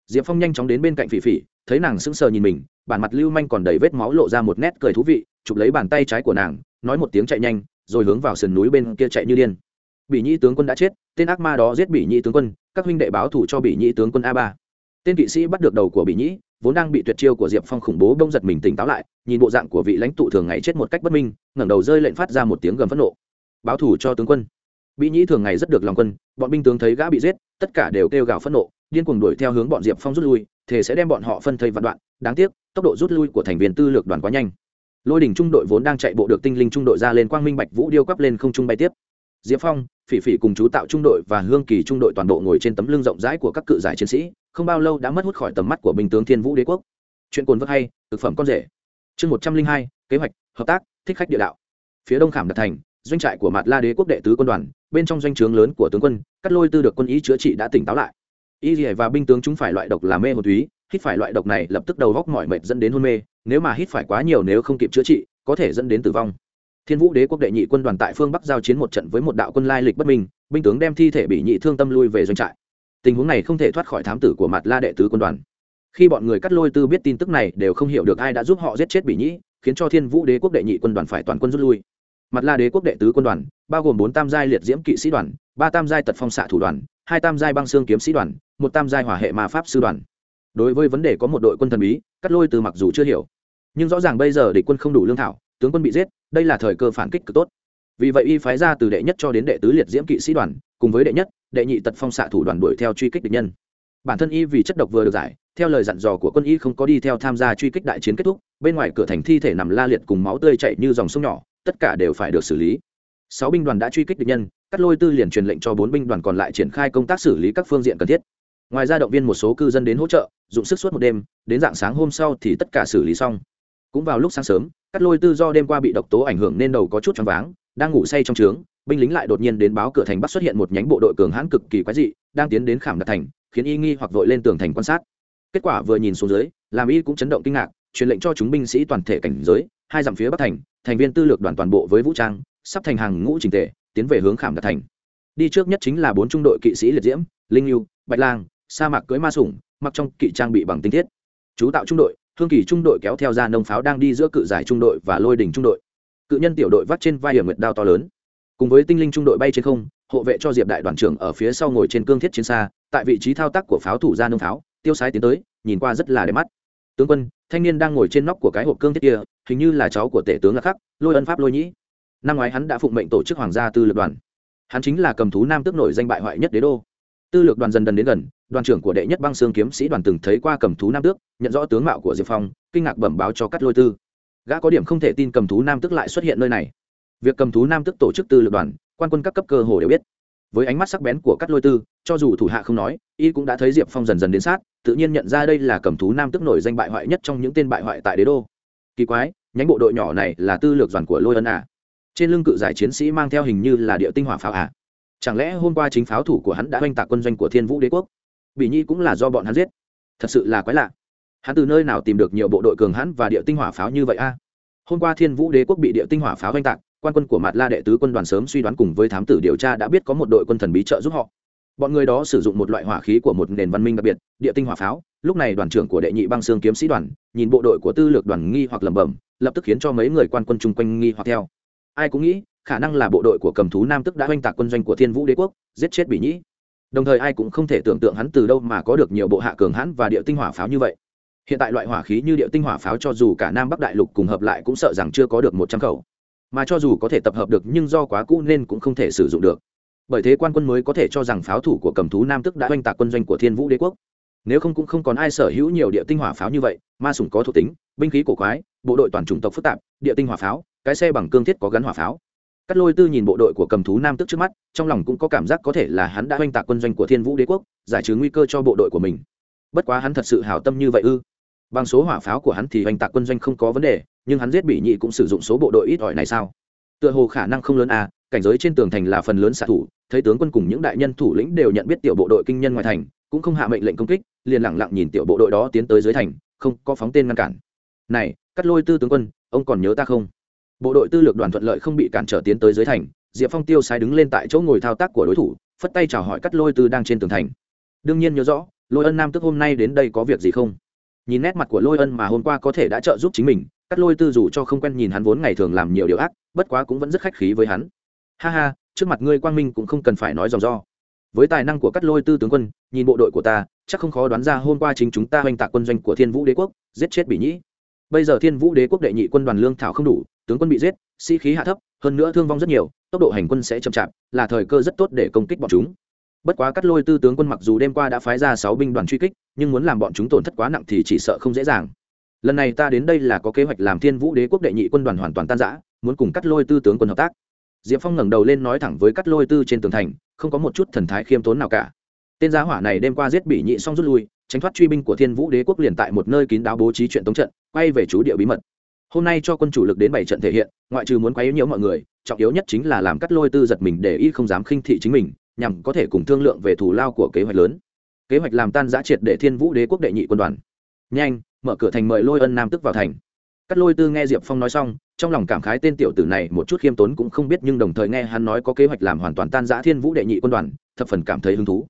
Speaker 1: Diệp phong nhanh chóng đến bên cạnh phỉ phỉ, thấy nàng sững sờ nhìn mình, bản mặt lưu manh còn đầy vết máu lộ ra một nét cười thú vị, chụp lấy bàn tay trái của nàng, nói một tiếng chạy nhanh rồi hướng vào sườn núi bên kia chạy như điên. Bị nhĩ tướng quân đã chết, tên ác ma đó giết bị nhĩ tướng quân, các huynh đệ báo thủ cho bị nhĩ tướng quân a ba. Tên kỵ sĩ bắt được đầu của bị nhĩ, vốn đang bị tuyệt chiêu của diệp phong khủng bố bông giật mình tỉnh táo lại, nhìn bộ dạng của vị lãnh tụ thường ngày chết một cách bất minh, ngẩng đầu rơi lệnh phát ra một tiếng gầm phẫn nộ. Báo thủ cho tướng quân. Bị nhĩ thường ngày rất được lòng quân, bọn binh tướng thấy gã bị giết, tất cả đều kêu gào phẫn nộ, điên cuồng đuổi theo hướng bọn diệp phong rút lui, thề sẽ đem bọn họ phân thây vạn đoạn, đáng tiếc, tốc độ rút lui của thành viên tư lược đoàn quá nhanh lôi đỉnh trung đội vốn đang chạy bộ được tinh linh trung đội ra lên quang minh bạch vũ điêu quắp lên không trung bay tiếp. Diệp phong, phỉ phỉ cùng chú tạo trung đội và hương kỳ trung đội toàn bộ ngồi trên tấm lưng rộng rãi của các cự giải chiến sĩ, không bao lâu đã mất hút khỏi tầm mắt của binh tướng thiên vũ đế quốc. Chuyện cồn vất hay, thực phẩm con rể. Chương một trăm linh hai, kế hoạch, hợp tác, thích khách địa đạo. Phía đông khảm đạt thành, doanh trại của mạt la đế quốc đệ tứ quân đoàn, bên trong doanh trướng lớn của tướng quân cắt lôi tư được quân ý chữa trị đã tỉnh táo lại. Y dỉa và binh tướng chúng phải loại độc là mê hồn túy, hít phải loại độc này lập tức đầu góc mỏi mệt dẫn đến hôn mê nếu mà hít phải quá nhiều nếu không kịp chữa trị, có thể dẫn đến tử vong. Thiên vũ đế quốc đệ nhị quân đoàn tại phương bắc giao chiến một trận với một đạo quân lai lịch bất minh, binh tướng đem thi thể bị nhị thương tâm lui về doanh trại. Tình huống này không thể thoát khỏi thám tử của mặt la đệ tứ quân đoàn. Khi bọn người cắt lôi tư biết tin tức này, đều không hiểu được ai đã giúp họ giết chết bị nhĩ khiến cho thiên vũ đế quốc đệ nhị quân đoàn phải toàn quân rút lui. Mặt la đế quốc đệ tứ quân đoàn, bao gồm bốn tam giai liệt diễm kỵ sĩ đoàn, ba tam giai tật phong xạ thủ đoàn, hai tam giai băng xương kiếm sĩ đoàn, một tam giai hỏa hệ ma pháp sư đoàn. Đối với vấn đề có một đội quân thần bí, cắt lôi từ mặc dù chưa hiểu nhưng rõ ràng bây giờ địch quân không đủ lương thảo, tướng quân bị giết, đây là thời cơ phản kích cực tốt. Vì vậy y phái ra từ đệ nhất cho đến đệ tứ liệt diễm kỵ sĩ đoàn, cùng với đệ nhất, đệ nhị tật phong xạ thủ đoàn đuổi theo truy kích địch nhân. Bản thân y vì chất độc vừa được giải, theo lời dặn dò của quân y không có đi theo tham gia truy kích đại chiến kết thúc, bên ngoài cửa thành thi thể nằm la liệt cùng máu tươi chảy như dòng sông nhỏ, tất cả đều phải được xử lý. Sáu binh đoàn đã truy kích địch nhân, cắt lôi tư liền truyền lệnh cho bốn binh đoàn còn lại triển khai công tác xử lý các phương diện cần thiết. Ngoài ra động viên một số cư dân đến hỗ trợ, dụng sức suốt một đêm, đến dạng sáng hôm sau thì tất cả xử lý xong cũng vào lúc sáng sớm, cắt lôi tư do đêm qua bị độc tố ảnh hưởng nên đầu có chút choáng váng, đang ngủ say trong trướng, binh lính lại đột nhiên đến báo cửa thành bắc xuất hiện một nhánh bộ đội cường hãn cực kỳ quái dị, đang tiến đến khảm đặt thành, khiến y nghi hoặc vội lên tường thành quan sát. Kết quả vừa nhìn xuống dưới, làm y cũng chấn động kinh ngạc, truyền lệnh cho chúng binh sĩ toàn thể cảnh giới, hai dặm phía bắc thành thành viên tư lược đoàn toàn bộ với vũ trang, sắp thành hàng ngũ trình tề, tiến về hướng khảm đặt thành. Đi trước nhất chính là bốn trung đội kỵ sĩ liệt diễm, linh lưu bạch lang, sa mạc cưới ma sủng, mặc trong kỵ trang bị bằng tinh thiết. Chú tạo trung đội hương kỳ trung đội kéo theo ra nông pháo đang đi giữa cự giải trung đội và lôi đỉnh trung đội. Cự nhân tiểu đội vắt trên vai hiểm nguyệt đao to lớn. Cùng với tinh linh trung đội bay trên không, hộ vệ cho diệp đại đoàn trưởng ở phía sau ngồi trên cương thiết chiến xa, tại vị trí thao tác của pháo thủ ra nông pháo, tiêu sái tiến tới, nhìn qua rất là đẹp mắt. Tướng quân, thanh niên đang ngồi trên nóc của cái hộp cương thiết kia, hình như là cháu của tể tướng là khắc, lôi ân pháp lôi nhĩ. Năm ngoái hắn đã phụng mệnh tổ chức hoàng gia tư lực đoàn. Hắn chính là cầm thú nam tước nổi danh bại hoại nhất đế đô tư lược đoàn dần dần đến gần, đoàn trưởng của đệ nhất băng xương kiếm sĩ đoàn từng thấy qua cầm thú nam tước, nhận rõ tướng mạo của diệp phong, kinh ngạc bẩm báo cho cắt lôi tư. Gã có điểm không thể tin cầm thú nam tước lại xuất hiện nơi này. Việc cầm thú nam tước tổ chức tư lược đoàn, quan quân các cấp cơ hồ đều biết. Với ánh mắt sắc bén của cắt lôi tư, cho dù thủ hạ không nói, y cũng đã thấy diệp phong dần dần đến sát, tự nhiên nhận ra đây là cầm thú nam tức nổi danh bại hoại nhất trong những tên bại hoại tại đế đô. Kỳ quái, nhánh bộ đội nhỏ này là tư lược đoàn của lôi ân à? Trên lưng cự giải chiến sĩ mang theo hình như là địa tinh hỏa pháo à? Chẳng lẽ hôm qua chính pháo thủ của hắn đã oanh tạc quân doanh của thiên vũ đế quốc? Bị nhi cũng là do bọn hắn giết. Thật sự là quái lạ. Hắn từ nơi nào tìm được nhiều bộ đội cường hãn và địa tinh hỏa pháo như vậy a? À? hôm qua thiên vũ đế quốc bị địa tinh hỏa pháo oanh tạc, quan quân của mặt la đệ tứ quân đoàn sớm suy đoán cùng với thám tử điều tra đã biết có một đội quân thần bí trợ giúp họ. Bọn người đó sử dụng một loại hỏa khí của một nền văn minh đặc biệt, địa tinh hỏa pháo. Lúc này đoàn trưởng của đệ nhị băng xương kiếm sĩ đoàn, nhìn bộ đội của tư lược đoàn nghi hoặc lẩm bẩm, lập tức khiến cho mấy người quan quân chung quanh nghi hoặc theo. Ai cũng nghĩ khả năng là bộ đội của cầm thú nam tức đã oanh tạc quân doanh của thiên vũ đế quốc, giết chết bỉ nhĩ. Đồng thời ai cũng không thể tưởng tượng hắn từ đâu mà có được nhiều bộ hạ cường hãn và địa tinh hỏa pháo như vậy. Hiện tại loại hỏa khí như địa tinh hỏa pháo cho dù cả nam bắc đại lục cùng hợp lại cũng sợ rằng chưa có được một trăm khẩu. Mà cho dù có thể tập hợp được nhưng do quá cũ nên cũng không thể sử dụng được. Bởi thế quan quân mới có thể cho rằng pháo thủ của cầm thú nam tức đã oanh tạc quân doanh của thiên vũ đế quốc. Nếu không cũng không còn ai sở hữu nhiều địa tinh hỏa pháo như vậy, ma sủng có thuộc tính, binh khí cổ quái, bộ đội toàn chủng tộc phức tạp, địa tinh hỏa pháo, cái xe bằng cương thiết có gắn hỏa pháo cắt lôi tư nhìn bộ đội của cầm thú nam tức trước mắt, trong lòng cũng có cảm giác có thể là hắn đã oanh tạc quân doanh của thiên vũ đế quốc, giải trừ nguy cơ cho bộ đội của mình. Bất quá hắn thật sự hào tâm như vậy ư? Bằng số hỏa pháo của hắn thì oanh tạc quân doanh không có vấn đề, nhưng hắn giết bị nhị cũng sử dụng số bộ đội ít ỏi này sao? Tựa hồ khả năng không lớn à cảnh giới trên tường thành là phần lớn xạ thủ, thấy tướng quân cùng những đại nhân thủ lĩnh đều nhận biết tiểu bộ đội kinh nhân ngoài thành, cũng không hạ mệnh lệnh công kích, liền lẳng lặng nhìn tiểu bộ đội đó tiến tới dưới thành, không có phóng tên ngăn cản. Này cắt lôi tư tướng quân, ông còn nhớ ta không? Bộ đội tư lược đoàn thuận lợi không bị cản trở tiến tới dưới thành, diệp phong tiêu sai đứng lên tại chỗ ngồi thao tác của đối thủ, phất tay chào hỏi cắt lôi tư đang trên tường thành. Đương nhiên nhớ rõ, lôi ân nam tức hôm nay đến đây có việc gì không? Nhìn nét mặt của lôi ân mà hôm qua có thể đã trợ giúp chính mình, cắt lôi tư dù cho không quen nhìn hắn vốn ngày thường làm nhiều điều ác, bất quá cũng vẫn rất khách khí với hắn. Ha ha, trước mặt ngươi quang minh cũng không cần phải nói dòng do. Với tài năng của cắt lôi tư tướng quân, nhìn bộ đội của ta, chắc không khó đoán ra hôm qua chính chúng ta oanh tạc quân doanh của thiên vũ đế quốc, giết chết bỉ nhĩ. Bây giờ thiên vũ đế quốc đệ nhị quân đoàn lương thảo không đủ tướng quân bị giết, sĩ khí hạ thấp, hơn nữa thương vong rất nhiều, tốc độ hành quân sẽ chậm chạp, là thời cơ rất tốt để công kích bọn chúng. Bất quá cắt lôi tư tướng quân mặc dù đêm qua đã phái ra sáu binh đoàn truy kích, nhưng muốn làm bọn chúng tổn thất quá nặng thì chỉ sợ không dễ dàng. Lần này ta đến đây là có kế hoạch làm thiên vũ đế quốc đệ nhị quân đoàn hoàn toàn tan giã muốn cùng cắt lôi tư tướng quân hợp tác. Diệp phong ngẩng đầu lên nói thẳng với cắt lôi tư trên tường thành, không có một chút thần thái khiêm tốn nào cả. Tên giá hỏa này đêm qua giết bị nhị xong rút lui, tránh thoát truy binh của thiên vũ đế quốc liền tại một nơi kín đáo bố trí chuyện tống trận, quay về chú địa bí mật hôm nay cho quân chủ lực đến bảy trận thể hiện, ngoại trừ muốn quay yếu nhiễu mọi người, trọng yếu nhất chính là làm cắt lôi tư giật mình để y không dám khinh thị chính mình, nhằm có thể cùng thương lượng về thủ lao của kế hoạch lớn. Kế hoạch làm tan giã triệt để thiên vũ đế quốc đệ nhị quân đoàn. Nhanh, mở cửa thành mời lôi ân nam tức vào thành. Cắt lôi tư nghe diệp phong nói xong, trong lòng cảm khái tên tiểu tử này một chút khiêm tốn cũng không biết nhưng đồng thời nghe hắn nói có kế hoạch làm hoàn toàn tan giã thiên vũ đệ nhị quân đoàn, thập phần cảm thấy hứng thú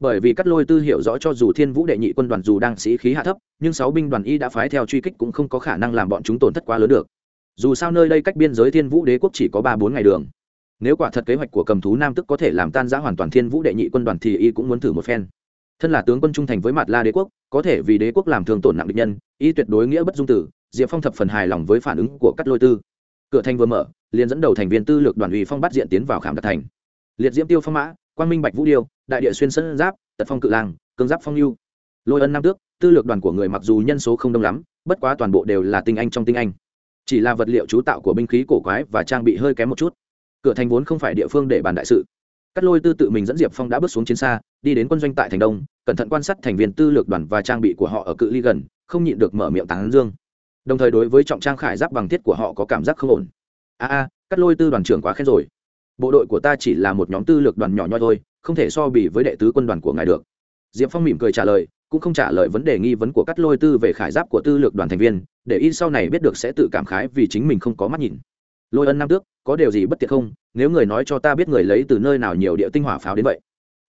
Speaker 1: bởi vì cắt lôi tư hiểu rõ cho dù thiên vũ đệ nhị quân đoàn dù đang sĩ khí hạ thấp, nhưng sáu binh đoàn y đã phái theo truy kích cũng không có khả năng làm bọn chúng tổn thất quá lớn được. Dù sao nơi đây cách biên giới thiên vũ đế quốc chỉ có ba bốn ngày đường. Nếu quả thật kế hoạch của cầm thú nam tức có thể làm tan giã hoàn toàn thiên vũ đệ nhị quân đoàn thì y cũng muốn thử một phen. Thân là tướng quân trung thành với mặt la đế quốc, có thể vì đế quốc làm thường tổn nặng địch nhân, y tuyệt đối nghĩa bất dung tử, diệp phong thập phần hài lòng với phản ứng của cắt lôi tư. Cửa thành vừa mở, liền dẫn đầu thành viên tư lược đoàn ủy phong bắt diện tiến vào khảm đặc thành. Liệt diễm tiêu phong mã quang minh bạch vũ điêu, đại địa xuyên sân giáp, tật phong cự lang cương giáp phong lưu lôi ân nam tước, tư lược đoàn của người mặc dù nhân số không đông lắm, bất quá toàn bộ đều là tinh anh trong tinh anh. Chỉ là vật liệu chú tạo của binh khí cổ quái và trang bị hơi kém một chút. Cửa thành vốn không phải địa phương để bàn đại sự. Cắt lôi tư tự mình dẫn diệp phong đã bước xuống chiến xa, đi đến quân doanh tại thành đông, cẩn thận quan sát thành viên tư lược đoàn và trang bị của họ ở cự ly gần, không nhịn được mở miệng tán dương. Đồng thời đối với trọng trang khải giáp bằng thiết của họ có cảm giác không ổn. A a, cắt lôi tư đoàn trưởng quá khen rồi bộ đội của ta chỉ là một nhóm tư lược đoàn nhỏ nhoi thôi, không thể so bì với đệ tứ quân đoàn của ngài được. Diệp phong mỉm cười trả lời, cũng không trả lời vấn đề nghi vấn của cắt lôi tư về khải giáp của tư lược đoàn thành viên, để y sau này biết được sẽ tự cảm khái vì chính mình không có mắt nhìn. Lôi ân nam tước, có điều gì bất tiện không? Nếu người nói cho ta biết người lấy từ nơi nào nhiều địa tinh hỏa pháo đến vậy.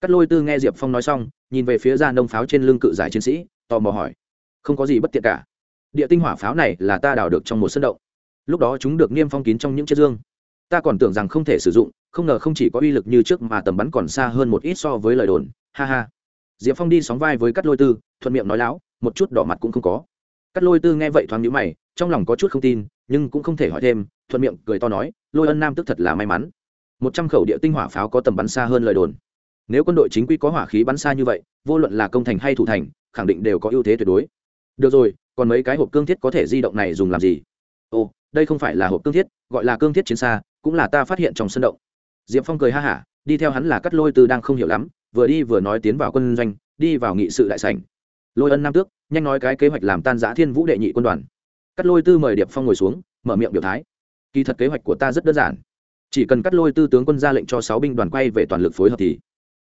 Speaker 1: Cắt lôi tư nghe diệp phong nói xong, nhìn về phía ra nông pháo trên lưng cự giải chiến sĩ, tò mò hỏi, không có gì bất tiện cả. Địa tinh hỏa pháo này là ta đào được trong một sân động. Lúc đó chúng được niêm phong kín trong những chiếc dương ta còn tưởng rằng không thể sử dụng, không ngờ không chỉ có uy lực như trước mà tầm bắn còn xa hơn một ít so với lời đồn. Ha ha. Diệp phong đi sóng vai với cắt lôi tư, thuận miệng nói láo, một chút đỏ mặt cũng không có. Cắt lôi tư nghe vậy thoáng nhữ mày, trong lòng có chút không tin, nhưng cũng không thể hỏi thêm, thuận miệng cười to nói, lôi ân nam tức thật là may mắn. Một trăm khẩu địa tinh hỏa pháo có tầm bắn xa hơn lời đồn. Nếu quân đội chính quy có hỏa khí bắn xa như vậy, vô luận là công thành hay thủ thành, khẳng định đều có ưu thế tuyệt đối. Được rồi, còn mấy cái hộp cương thiết có thể di động này dùng làm gì? Ồ, đây không phải là hộp cương thiết, gọi là cương thiết chiến xa cũng là ta phát hiện trong sân động. Diệp phong cười ha hả, đi theo hắn là cắt lôi tư đang không hiểu lắm, vừa đi vừa nói tiến vào quân doanh, đi vào nghị sự đại sảnh. Lôi ân nam tước, nhanh nói cái kế hoạch làm tan giã thiên vũ đệ nhị quân đoàn. Cắt lôi tư mời điệp phong ngồi xuống, mở miệng biểu thái. Kỳ thật kế hoạch của ta rất đơn giản. Chỉ cần cắt lôi tư tướng quân ra lệnh cho sáu binh đoàn quay về toàn lực phối hợp thì.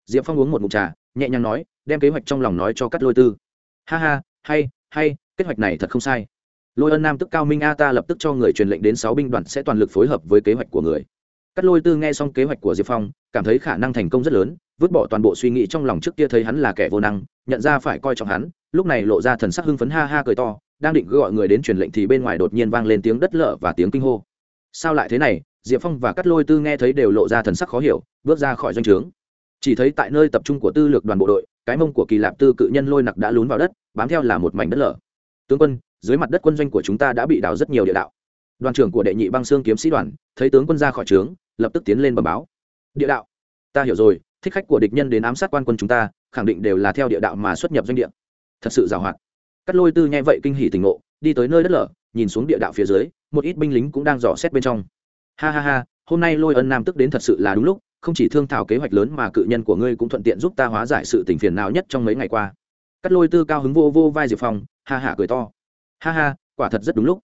Speaker 1: Diệp phong uống một mụt trà, nhẹ nhàng nói, đem kế hoạch trong lòng nói cho cắt lôi tư. Ha ha, hay hay, kế hoạch này thật không sai lôi ân nam tức cao minh a ta lập tức cho người truyền lệnh đến sáu binh đoàn sẽ toàn lực phối hợp với kế hoạch của người. Cắt lôi tư nghe xong kế hoạch của diệp phong, cảm thấy khả năng thành công rất lớn, vứt bỏ toàn bộ suy nghĩ trong lòng trước kia thấy hắn là kẻ vô năng, nhận ra phải coi trọng hắn, lúc này lộ ra thần sắc hưng phấn ha ha cười to, đang định gọi người đến truyền lệnh thì bên ngoài đột nhiên vang lên tiếng đất lở và tiếng kinh hô. Sao lại thế này? Diệp phong và cắt lôi tư nghe thấy đều lộ ra thần sắc khó hiểu, bước ra khỏi doanh trướng. Chỉ thấy tại nơi tập trung của tư lược đoàn bộ đội, cái mông của kỳ lạp tư cự nhân lôi nặc đã lún vào đất, bám theo là một mảnh đất lở. Tướng quân dưới mặt đất quân doanh của chúng ta đã bị đào rất nhiều địa đạo. Đoàn trưởng của đệ nhị băng xương kiếm sĩ đoàn, thấy tướng quân ra khỏi trướng, lập tức tiến lên bờ báo. Địa đạo? Ta hiểu rồi, thích khách của địch nhân đến ám sát quan quân chúng ta, khẳng định đều là theo địa đạo mà xuất nhập doanh địa. Thật sự giàu hoạt cắt lôi tư nghe vậy kinh hỉ tình ngộ, đi tới nơi đất lở, nhìn xuống địa đạo phía dưới, một ít binh lính cũng đang dò xét bên trong. Ha ha ha, hôm nay lôi ân nam tức đến thật sự là đúng lúc, không chỉ thương thảo kế hoạch lớn mà cự nhân của ngươi cũng thuận tiện giúp ta hóa giải sự tình phiền nào nhất trong mấy ngày qua. Cắt lôi tư cao hứng vô vô vai diệp phong, ha hả cười to ha ha, quả thật rất đúng lúc.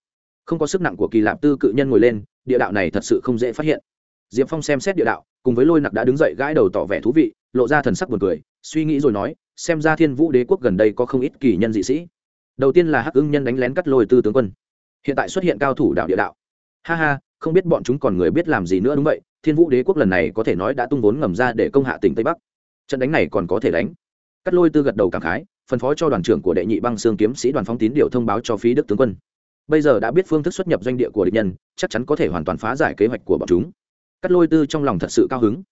Speaker 1: Không có sức nặng của kỳ lạp tư cự nhân ngồi lên, địa đạo này thật sự không dễ phát hiện. Diệp phong xem xét địa đạo, cùng với lôi nặc đã đứng dậy gãi đầu tỏ vẻ thú vị, lộ ra thần sắc buồn cười, suy nghĩ rồi nói, xem ra thiên vũ đế quốc gần đây có không ít kỳ nhân dị sĩ. Đầu tiên là hắc ưng nhân đánh lén cắt lôi tư tướng quân. Hiện tại xuất hiện cao thủ đạo địa đạo. Ha ha, không biết bọn chúng còn người biết làm gì nữa đúng vậy, thiên vũ đế quốc lần này có thể nói đã tung vốn ngầm ra để công hạ tỉnh tây bắc. Trận đánh này còn có thể đánh. Cắt lôi tư gật đầu cảm khái phân phó cho đoàn trưởng của đệ nhị băng xương kiếm sĩ đoàn phóng tín điều thông báo cho phí đức tướng quân. Bây giờ đã biết phương thức xuất nhập doanh địa của địch nhân, chắc chắn có thể hoàn toàn phá giải kế hoạch của bọn chúng. Cắt lôi tư trong lòng thật sự cao hứng.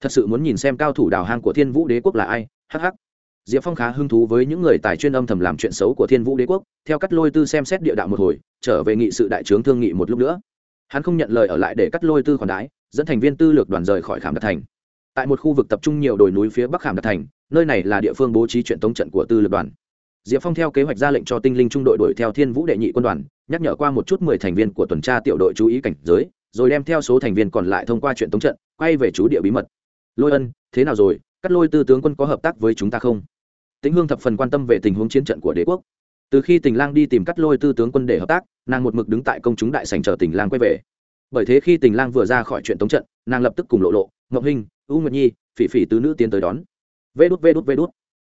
Speaker 1: Thật sự muốn nhìn xem cao thủ đào hang của thiên vũ đế quốc là ai hh diệp phong khá hứng thú với những người tài chuyên âm thầm làm chuyện xấu của thiên vũ đế quốc, theo cắt lôi tư xem xét địa đạo một hồi, trở về nghị sự đại trướng thương nghị một lúc nữa. Hắn không nhận lời ở lại để cắt lôi tư khoản đái dẫn thành viên tư lược đoàn rời khỏi khảm đạt thành. Tại một khu vực tập trung nhiều đồi núi phía bắc khảm đạt thành nơi này là địa phương bố trí chuyện tống trận của tư Lực đoàn. Diệp phong theo kế hoạch ra lệnh cho tinh linh trung đội đuổi theo thiên vũ đệ nhị quân đoàn nhắc nhở qua một chút mười thành viên của tuần tra tiểu đội chú ý cảnh giới rồi đem theo số thành viên còn lại thông qua chuyện tống trận quay về chú địa bí mật. Lôi ân thế nào rồi? Cắt lôi tư tướng quân có hợp tác với chúng ta không? Tĩnh hương thập phần quan tâm về tình huống chiến trận của đế quốc. Từ khi tình lang đi tìm cắt lôi tư tướng quân để hợp tác nàng một mực đứng tại công chúng đại sành chờ tình lang quay về. Bởi thế khi tình lang vừa ra khỏi chuyện tống trận nàng lập tức cùng lộ lộ ngọc Hinh, u nguyệt nhi phỉ phỉ tứ nữ tiến tới đón vê đút vê đút vê đút.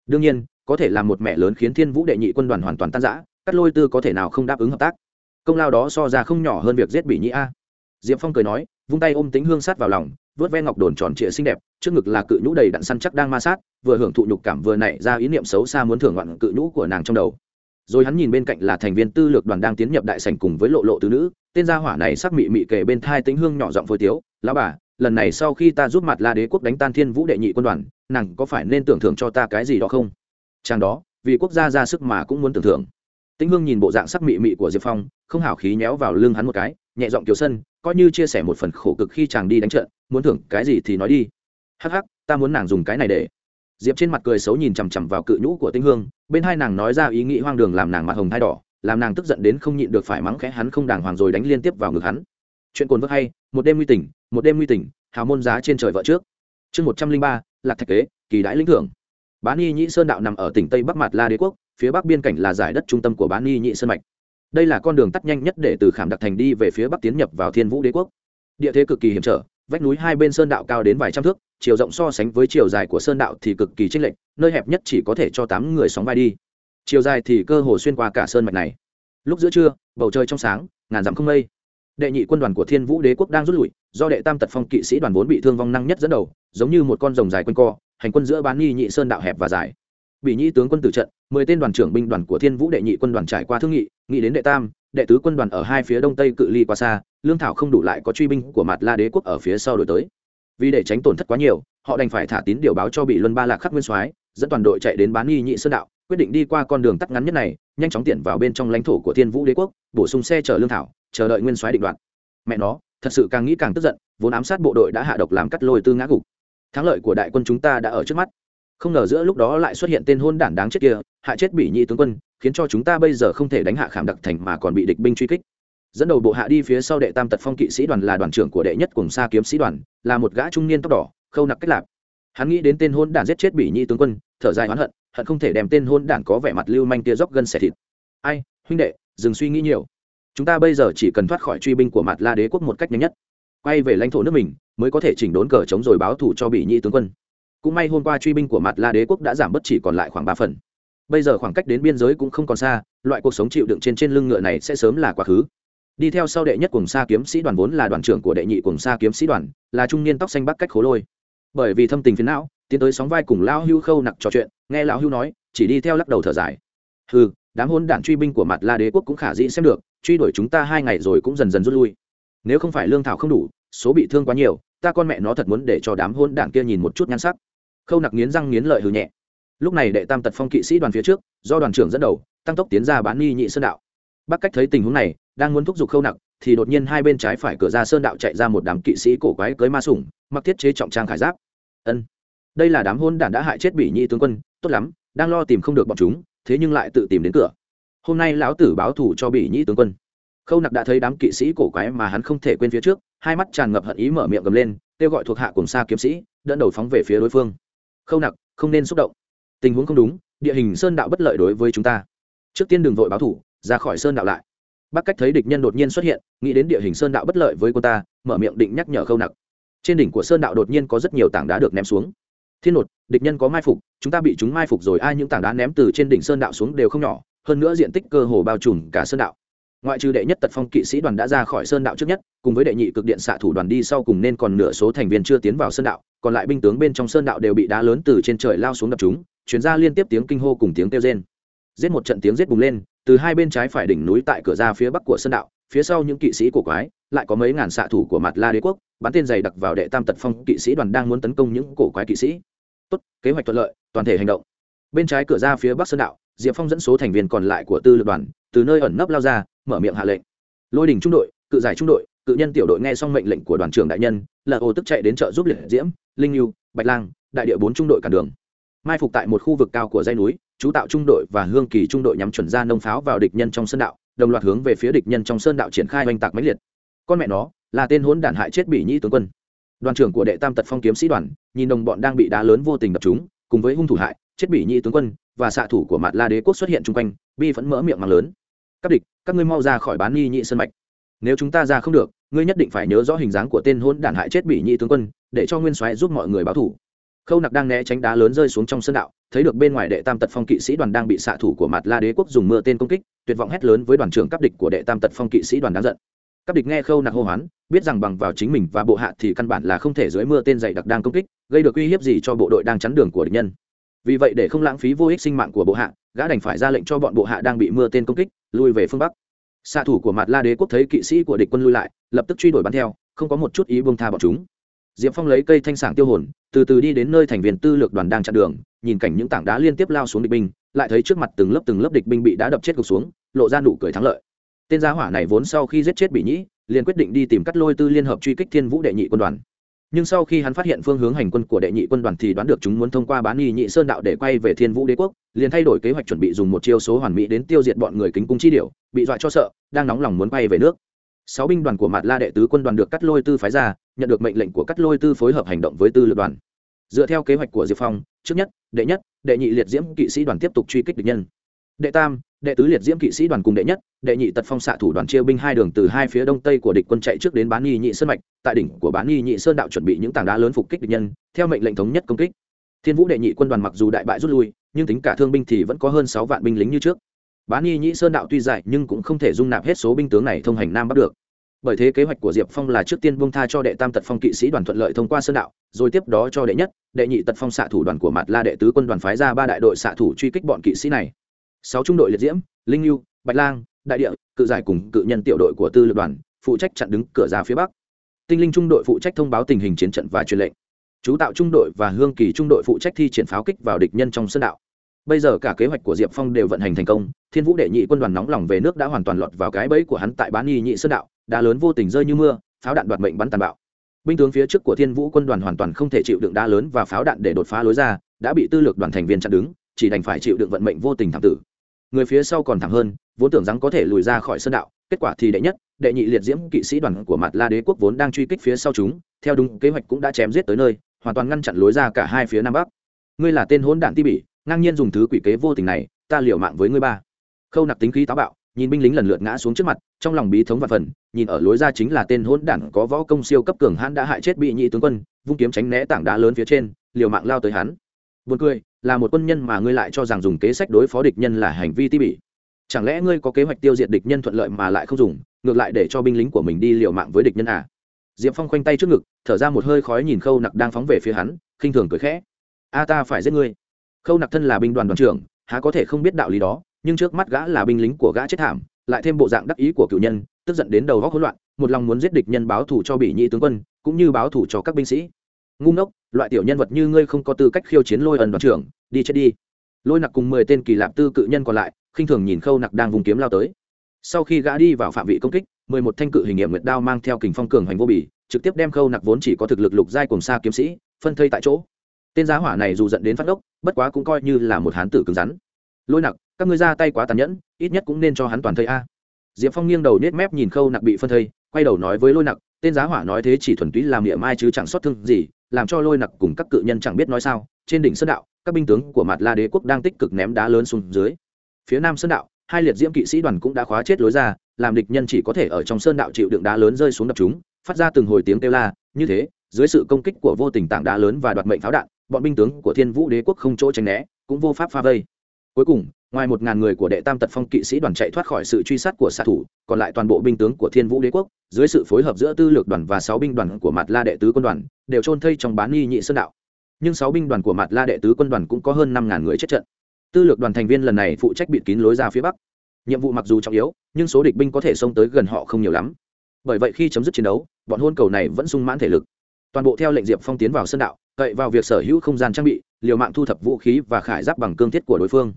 Speaker 1: Đương nhiên, có thể làm một mẹ lớn khiến thiên vũ đệ nhị quân đoàn hoàn toàn tan giã cắt lôi tư có thể nào không đáp ứng hợp tác. Công lao đó so ra không nhỏ hơn việc giết bị nhĩ a. Diệp phong cười nói, vung tay ôm tính hương sát vào lòng vớt ve ngọc đồn tròn trịa xinh đẹp, trước ngực là cự nhũ đầy đặn săn chắc đang ma sát, vừa hưởng thụ nhục cảm vừa nảy ra ý niệm xấu xa muốn thưởng ngoạn cự nhũ của nàng trong đầu. Rồi hắn nhìn bên cạnh là thành viên tư lược đoàn đang tiến nhập đại sảnh cùng với lộ lộ tứ nữ, tên gia hỏa này sắc mị mị kề bên thai tính hương nhỏ giọng phôi tiếu, lão bà lần này sau khi ta giúp mặt la đế quốc đánh tan thiên vũ đệ nhị quân đoàn, nàng có phải nên tưởng thưởng cho ta cái gì đó không? Chàng đó, vì quốc gia ra sức mà cũng muốn tưởng thưởng. Tĩnh hương nhìn bộ dạng sắc mị mị của diệp phong, không hảo khí nhéo vào lưng hắn một cái, nhẹ giọng kiều sân, coi như chia sẻ một phần khổ cực khi chàng đi đánh trận, muốn thưởng cái gì thì nói đi. Hắc hắc, ta muốn nàng dùng cái này để. Diệp trên mặt cười xấu nhìn chằm chằm vào cự nhũ của tinh hương, bên hai nàng nói ra ý nghĩ hoang đường làm nàng mặt hồng thai đỏ, làm nàng tức giận đến không nhịn được phải mắng khẽ hắn không đàng hoàng rồi đánh liên tiếp vào ngực hắn. Chuyện cồn vớt hay, một đêm nguy tình một đêm nguy tình, hào môn giá trên trời vợ trước. Chương một trăm linh ba, lạc thạch kế, kỳ đãi lĩnh thưởng. Bán y nhĩ sơn đạo nằm ở tỉnh tây bắc mạt la đế quốc, phía bắc biên cảnh là giải đất trung tâm của bán y nhĩ sơn mạch. Đây là con đường tắt nhanh nhất để từ khảm đặc thành đi về phía bắc tiến nhập vào thiên vũ đế quốc. Địa thế cực kỳ hiểm trở, vách núi hai bên sơn đạo cao đến vài trăm thước, chiều rộng so sánh với chiều dài của sơn đạo thì cực kỳ chênh lệch, nơi hẹp nhất chỉ có thể cho tám người sóng vai đi. Chiều dài thì cơ hồ xuyên qua cả sơn mạch này. Lúc giữa trưa, bầu trời trong sáng, ngàn dặm không mây đệ nhị quân đoàn của thiên vũ đế quốc đang rút lui, do đệ tam tật phong kỵ sĩ đoàn vốn bị thương vong năng nhất dẫn đầu, giống như một con rồng dài quanh co, hành quân giữa bán nghi nhị sơn đạo hẹp và dài. Bị nhị tướng quân tử trận, mười tên đoàn trưởng binh đoàn của thiên vũ đệ nhị quân đoàn trải qua thương nghị nghĩ đến đệ tam, đệ tứ quân đoàn ở hai phía đông tây cự ly quá xa, lương thảo không đủ lại có truy binh của mặt la đế quốc ở phía sau đổi tới. Vì để tránh tổn thất quá nhiều, họ đành phải thả tín điều báo cho bị luân ba lạc khắc nguyên soái, dẫn toàn đội chạy đến bán nghi nhị sơn đạo quyết định đi qua con đường tắt ngắn nhất này, nhanh chóng tiện vào bên trong lãnh thổ của thiên vũ đế quốc, bổ sung xe chở lương thảo, chờ đợi nguyên soái định đoạt. Mẹ nó, thật sự càng nghĩ càng tức giận, vốn ám sát bộ đội đã hạ độc làm cắt lôi tư ngã gục. Thắng lợi của đại quân chúng ta đã ở trước mắt. Không ngờ giữa lúc đó lại xuất hiện tên hôn đản đáng chết kia hạ chết bị nhị tướng quân, khiến cho chúng ta bây giờ không thể đánh hạ khảm đặc thành mà còn bị địch binh truy kích. Dẫn đầu bộ hạ đi phía sau đệ tam tật phong kỵ sĩ đoàn là đoàn trưởng của đệ nhất cùng xa kiếm sĩ đoàn, là một gã trung niên tóc đỏ, khâu nặc cách lạp. Hắn nghĩ đến tên hôn đản giết chết bị nhị tướng quân, thở dài oán hận hận không thể đem tên hôn đản có vẻ mặt lưu manh tia dốc gân xẻ thịt. Ai, huynh đệ, dừng suy nghĩ nhiều. Chúng ta bây giờ chỉ cần thoát khỏi truy binh của mặt la đế quốc một cách nhanh nhất. Quay về lãnh thổ nước mình, mới có thể chỉnh đốn cờ chống rồi báo thù cho bị nhị tướng quân. Cũng may hôm qua truy binh của mặt la đế quốc đã giảm bất chỉ còn lại khoảng ba phần. Bây giờ khoảng cách đến biên giới cũng không còn xa, loại cuộc sống chịu đựng trên trên lưng ngựa này sẽ sớm là quá khứ. Đi theo sau đệ nhất cùng xa kiếm sĩ đoàn vốn là đoàn trưởng của đệ nhị cùng xa kiếm sĩ đoàn, là trung niên tóc xanh bắc cách khố lôi. Bởi vì thâm tình phiến não tiến tới sóng vai cùng lão hưu khâu nặc trò chuyện nghe lão hưu nói chỉ đi theo lắc đầu thở dài. Hừ, đám hôn đản truy binh của mặt la đế quốc cũng khả dĩ xem được truy đuổi chúng ta hai ngày rồi cũng dần dần rút lui. Nếu không phải lương thảo không đủ số bị thương quá nhiều ta con mẹ nó thật muốn để cho đám hôn đản kia nhìn một chút nhan sắc. Khâu nặc nghiến răng nghiến lợi hừ nhẹ. Lúc này đệ tam tật phong kỵ sĩ đoàn phía trước do đoàn trưởng dẫn đầu tăng tốc tiến ra bán nghi nhị sơn đạo. Bắc cách thấy tình huống này đang muốn thúc giục khâu nặc thì đột nhiên hai bên trái phải cửa ra sơn đạo chạy ra một đám kỵ sĩ cổ quái cưới ma sủng mặc thiết chế trọng trang khải giáp. Ân đây là đám hôn đản đã hại chết bị nhị tướng quân, tốt lắm, đang lo tìm không được bọn chúng, thế nhưng lại tự tìm đến cửa. Hôm nay lão tử báo thủ cho bị nhị tướng quân. Khâu nặc đã thấy đám kỵ sĩ cổ quái mà hắn không thể quên phía trước, hai mắt tràn ngập hận ý mở miệng gầm lên, kêu gọi thuộc hạ cùng xa kiếm sĩ đỡ đầu phóng về phía đối phương. Khâu nặc, không nên xúc động. Tình huống không đúng, địa hình sơn đạo bất lợi đối với chúng ta. Trước tiên đừng vội báo thủ ra khỏi sơn đạo lại. Bác cách thấy địch nhân đột nhiên xuất hiện, nghĩ đến địa hình sơn đạo bất lợi với cô ta, mở miệng định nhắc nhở khâu nặc. Trên đỉnh của sơn đạo đột nhiên có rất nhiều tảng đá được ném xuống thiên nột địch nhân có mai phục, chúng ta bị chúng mai phục rồi, ai những tảng đá ném từ trên đỉnh sơn đạo xuống đều không nhỏ, hơn nữa diện tích cơ hồ bao trùm cả sơn đạo. Ngoại trừ đệ nhất tật phong kỵ sĩ đoàn đã ra khỏi sơn đạo trước nhất, cùng với đệ nhị cực điện xạ thủ đoàn đi sau cùng nên còn nửa số thành viên chưa tiến vào sơn đạo, còn lại binh tướng bên trong sơn đạo đều bị đá lớn từ trên trời lao xuống đập chúng chuyển ra liên tiếp tiếng kinh hô cùng tiếng kêu rên. Giết một trận tiếng giết bùng lên, từ hai bên trái phải đỉnh núi tại cửa ra phía bắc của sơn đạo, phía sau những kỵ sĩ của quái lại có mấy ngàn xạ thủ của mặt la đế quốc, bắn tên dày đặc vào đệ tam tật phong kỵ sĩ đoàn đang muốn tấn công những cổ quái kỵ sĩ. Tốt, kế hoạch thuận lợi, toàn thể hành động. Bên trái cửa ra phía bắc sơn đạo, diệp phong dẫn số thành viên còn lại của tư lực đoàn, từ nơi ẩn nấp lao ra, mở miệng hạ lệnh. Lôi đình trung đội, cự giải trung đội, cự nhân tiểu đội nghe xong mệnh lệnh của đoàn trưởng đại nhân, là ô tức chạy đến chợ giúp liệt diễm, linh lưu bạch lang, đại địa bốn trung đội cản đường. Mai phục tại một khu vực cao của dãy núi, chú tạo trung đội và hương kỳ trung đội nhắm chuẩn ra nông pháo vào địch nhân trong sơn đạo, đồng loạt hướng về phía địch nhân trong sơn đạo triển khai oanh tạc máy liệt con mẹ nó, là tên hốn đản hại chết bị nhĩ tướng quân. Đoàn trưởng của đệ tam tật phong kiếm sĩ đoàn, nhìn đồng bọn đang bị đá lớn vô tình đập chúng, cùng với hung thủ hại, chết bị nhĩ tướng quân, và xạ thủ của mặt la đế quốc xuất hiện chung quanh, bi vẫn mỡ miệng màng lớn. Các địch, các ngươi mau ra khỏi bán nghi nhị sân mạch. Nếu chúng ta ra không được, ngươi nhất định phải nhớ rõ hình dáng của tên hôn đản hại chết bị nhị tướng quân, để cho nguyên soái giúp mọi người báo thủ. Khâu nặc đang né tránh đá lớn rơi xuống trong sân đạo, thấy được bên ngoài đệ tam tật phong kỵ sĩ đoàn đang bị xạ thủ của mặt la đế quốc dùng mưa tên công kích, tuyệt vọng hét lớn với đoàn trưởng cấp địch của đệ tam tật phong kỵ sĩ đoàn đáng giận các địch nghe khâu nặc hô hoán, biết rằng bằng vào chính mình và bộ hạ thì căn bản là không thể dưới mưa tên dày đặc đang công kích, gây được uy hiếp gì cho bộ đội đang chắn đường của địch nhân. Vì vậy để không lãng phí vô ích sinh mạng của bộ hạ, gã đành phải ra lệnh cho bọn bộ hạ đang bị mưa tên công kích, lui về phương bắc. Xạ thủ của mặt la đế quốc thấy kỵ sĩ của địch quân lui lại, lập tức truy đuổi bắn theo, không có một chút ý buông tha bọn chúng. Diệp phong lấy cây thanh sảng tiêu hồn, từ từ đi đến nơi thành viên tư lược đoàn đang chặn đường, nhìn cảnh những tảng đá liên tiếp lao xuống địch binh, lại thấy trước mặt từng lớp từng lớp địch binh bị đá đập chết gục xuống, lộ ra nụ cười thắng lợi tên gia hỏa này vốn sau khi giết chết bị nhĩ, liền quyết định đi tìm cắt lôi tư liên hợp truy kích thiên vũ đệ nhị quân đoàn. Nhưng sau khi hắn phát hiện phương hướng hành quân của đệ nhị quân đoàn thì đoán được chúng muốn thông qua bán nghi nhị sơn đạo để quay về thiên vũ đế quốc, liền thay đổi kế hoạch chuẩn bị dùng một chiêu số hoàn mỹ đến tiêu diệt bọn người kính cung chi điểu, bị dọa cho sợ, đang nóng lòng muốn quay về nước. Sáu binh đoàn của mặt la đệ tứ quân đoàn được cắt lôi tư phái ra, nhận được mệnh lệnh của cắt lôi tư phối hợp hành động với tư lượt đoàn. Dựa theo kế hoạch của diệp phong, trước nhất, đệ nhất, đệ nhị liệt diễm kỵ sĩ đoàn tiếp tục truy kích địch nhân đệ tam, đệ tứ liệt diễm kỵ sĩ đoàn cùng đệ nhất, đệ nhị tật phong xạ thủ đoàn chia binh hai đường từ hai phía đông tây của địch quân chạy trước đến bán nghi nhị sơn mạch. Tại đỉnh của bán nghi nhị sơn đạo chuẩn bị những tảng đá lớn phục kích địch nhân, theo mệnh lệnh thống nhất công kích. Thiên vũ đệ nhị quân đoàn mặc dù đại bại rút lui, nhưng tính cả thương binh thì vẫn có hơn sáu vạn binh lính như trước. Bán nghi nhị sơn đạo tuy dài, nhưng cũng không thể dung nạp hết số binh tướng này thông hành nam bắc được. Bởi thế kế hoạch của diệp phong là trước tiên buông tha cho đệ tam tật phong kỵ sĩ đoàn thuận lợi thông qua sơn đạo, rồi tiếp đó cho đệ nhất, đệ nhị tật phong xạ thủ đoàn của mặt la đệ tứ quân đoàn phái ra ba đại đội xạ thủ truy kích bọn kỵ sĩ này sáu trung đội liệt diễm, linh lưu bạch lang, đại địa, cự giải cùng cự nhân tiểu đội của tư lực đoàn, phụ trách chặn đứng cửa ra phía bắc. Tinh linh trung đội phụ trách thông báo tình hình chiến trận và truyền lệnh. Chú tạo trung đội và hương kỳ trung đội phụ trách thi triển pháo kích vào địch nhân trong sân đạo. Bây giờ cả kế hoạch của diệp phong đều vận hành thành công, thiên vũ đệ nhị quân đoàn nóng lòng về nước đã hoàn toàn lọt vào cái bẫy của hắn tại bán y nhị sơn đạo, đá lớn vô tình rơi như mưa, pháo đạn đoạt mệnh bắn tàn bạo. Binh tướng phía trước của thiên vũ quân đoàn hoàn toàn không thể chịu đựng đá lớn và pháo đạn để đột phá lối ra, đã bị tư lược đoàn thành viên chặn đứng, chỉ đành phải chịu đựng vận mệnh vô tình thảm tử người phía sau còn thẳng hơn, vốn tưởng rằng có thể lùi ra khỏi sơn đạo, kết quả thì đệ nhất, đệ nhị liệt diễm kỵ sĩ đoàn của mặt la đế quốc vốn đang truy kích phía sau chúng, theo đúng kế hoạch cũng đã chém giết tới nơi, hoàn toàn ngăn chặn lối ra cả hai phía nam bắc. Ngươi là tên hỗn đản ti bỉ, ngang nhiên dùng thứ quỷ kế vô tình này, ta liều mạng với ngươi ba. Khâu nặc tính khí táo bạo, nhìn binh lính lần lượt ngã xuống trước mặt, trong lòng bí thống và phần, nhìn ở lối ra chính là tên hỗn đản có võ công siêu cấp cường hãn đã hại chết bị nhị tướng quân, vung kiếm tránh né tảng đá lớn phía trên, liều mạng lao tới hắn buồn cười, là một quân nhân mà ngươi lại cho rằng dùng kế sách đối phó địch nhân là hành vi ti bỉ. Chẳng lẽ ngươi có kế hoạch tiêu diệt địch nhân thuận lợi mà lại không dùng, ngược lại để cho binh lính của mình đi liều mạng với địch nhân à? Diệp phong khoanh tay trước ngực, thở ra một hơi khói nhìn khâu nặc đang phóng về phía hắn, khinh thường cười khẽ. A ta phải giết ngươi. Khâu nặc thân là binh đoàn đoàn trưởng, há có thể không biết đạo lý đó, nhưng trước mắt gã là binh lính của gã chết thảm, lại thêm bộ dạng đắc ý của cựu nhân, tức giận đến đầu óc hỗn loạn, một lòng muốn giết địch nhân báo thù cho bị nhị tướng quân, cũng như báo thù cho các binh sĩ ngu ngốc, loại tiểu nhân vật như ngươi không có tư cách khiêu chiến lôi ẩn đoàn trưởng, đi chết đi. Lôi nặc cùng mười tên kỳ lạp tư cự nhân còn lại, khinh thường nhìn khâu nặc đang vùng kiếm lao tới. Sau khi gã đi vào phạm vị công kích, mười một thanh cự hình nghiệm nguyệt đao mang theo kình phong cường hoành vô bỉ trực tiếp đem khâu nặc vốn chỉ có thực lực lục giai cùng xa kiếm sĩ, phân thây tại chỗ. Tên giá hỏa này dù dẫn đến phát đốc bất quá cũng coi như là một hán tử cứng rắn. Lôi nặc, các ngươi ra tay quá tàn nhẫn, ít nhất cũng nên cho hắn toàn thây a. Diệp phong nghiêng đầu nết mép nhìn khâu nặc bị phân thây, quay đầu nói với lôi nặc, tên giá hỏa nói thế chỉ thuần túy làm miệng mai chứ chẳng xót thương gì làm cho lôi nặc cùng các cự nhân chẳng biết nói sao, trên đỉnh sơn đạo, các binh tướng của mặt la đế quốc đang tích cực ném đá lớn xuống dưới. Phía nam sơn đạo, hai liệt diễm kỵ sĩ đoàn cũng đã khóa chết lối ra, làm địch nhân chỉ có thể ở trong sơn đạo chịu đựng đá lớn rơi xuống đập chúng, phát ra từng hồi tiếng kêu la, như thế, dưới sự công kích của vô tình tảng đá lớn và đoạt mệnh pháo đạn, bọn binh tướng của thiên vũ đế quốc không chỗ tránh né, cũng vô pháp pha vây. Cuối cùng ngoài một ngàn người của đệ tam tật phong kỵ sĩ đoàn chạy thoát khỏi sự truy sát của xạ thủ, còn lại toàn bộ binh tướng của thiên vũ đế quốc, dưới sự phối hợp giữa tư lược đoàn và sáu binh đoàn của mặt la đệ tứ quân đoàn, đều trôn thây trong bán nghi nhị sơn đạo. Nhưng sáu binh đoàn của mặt la đệ tứ quân đoàn cũng có hơn năm ngàn người chết trận. Tư lược đoàn thành viên lần này phụ trách bịt kín lối ra phía bắc. Nhiệm vụ mặc dù trọng yếu, nhưng số địch binh có thể xông tới gần họ không nhiều lắm. Bởi vậy khi chấm dứt chiến đấu, bọn hôn cầu này vẫn sung mãn thể lực. Toàn bộ theo lệnh diệp phong tiến vào sơn đạo, cậy vào việc sở hữu không gian trang bị, liều mạng thu thập vũ khí và khải giáp bằng cương thiết của đối phương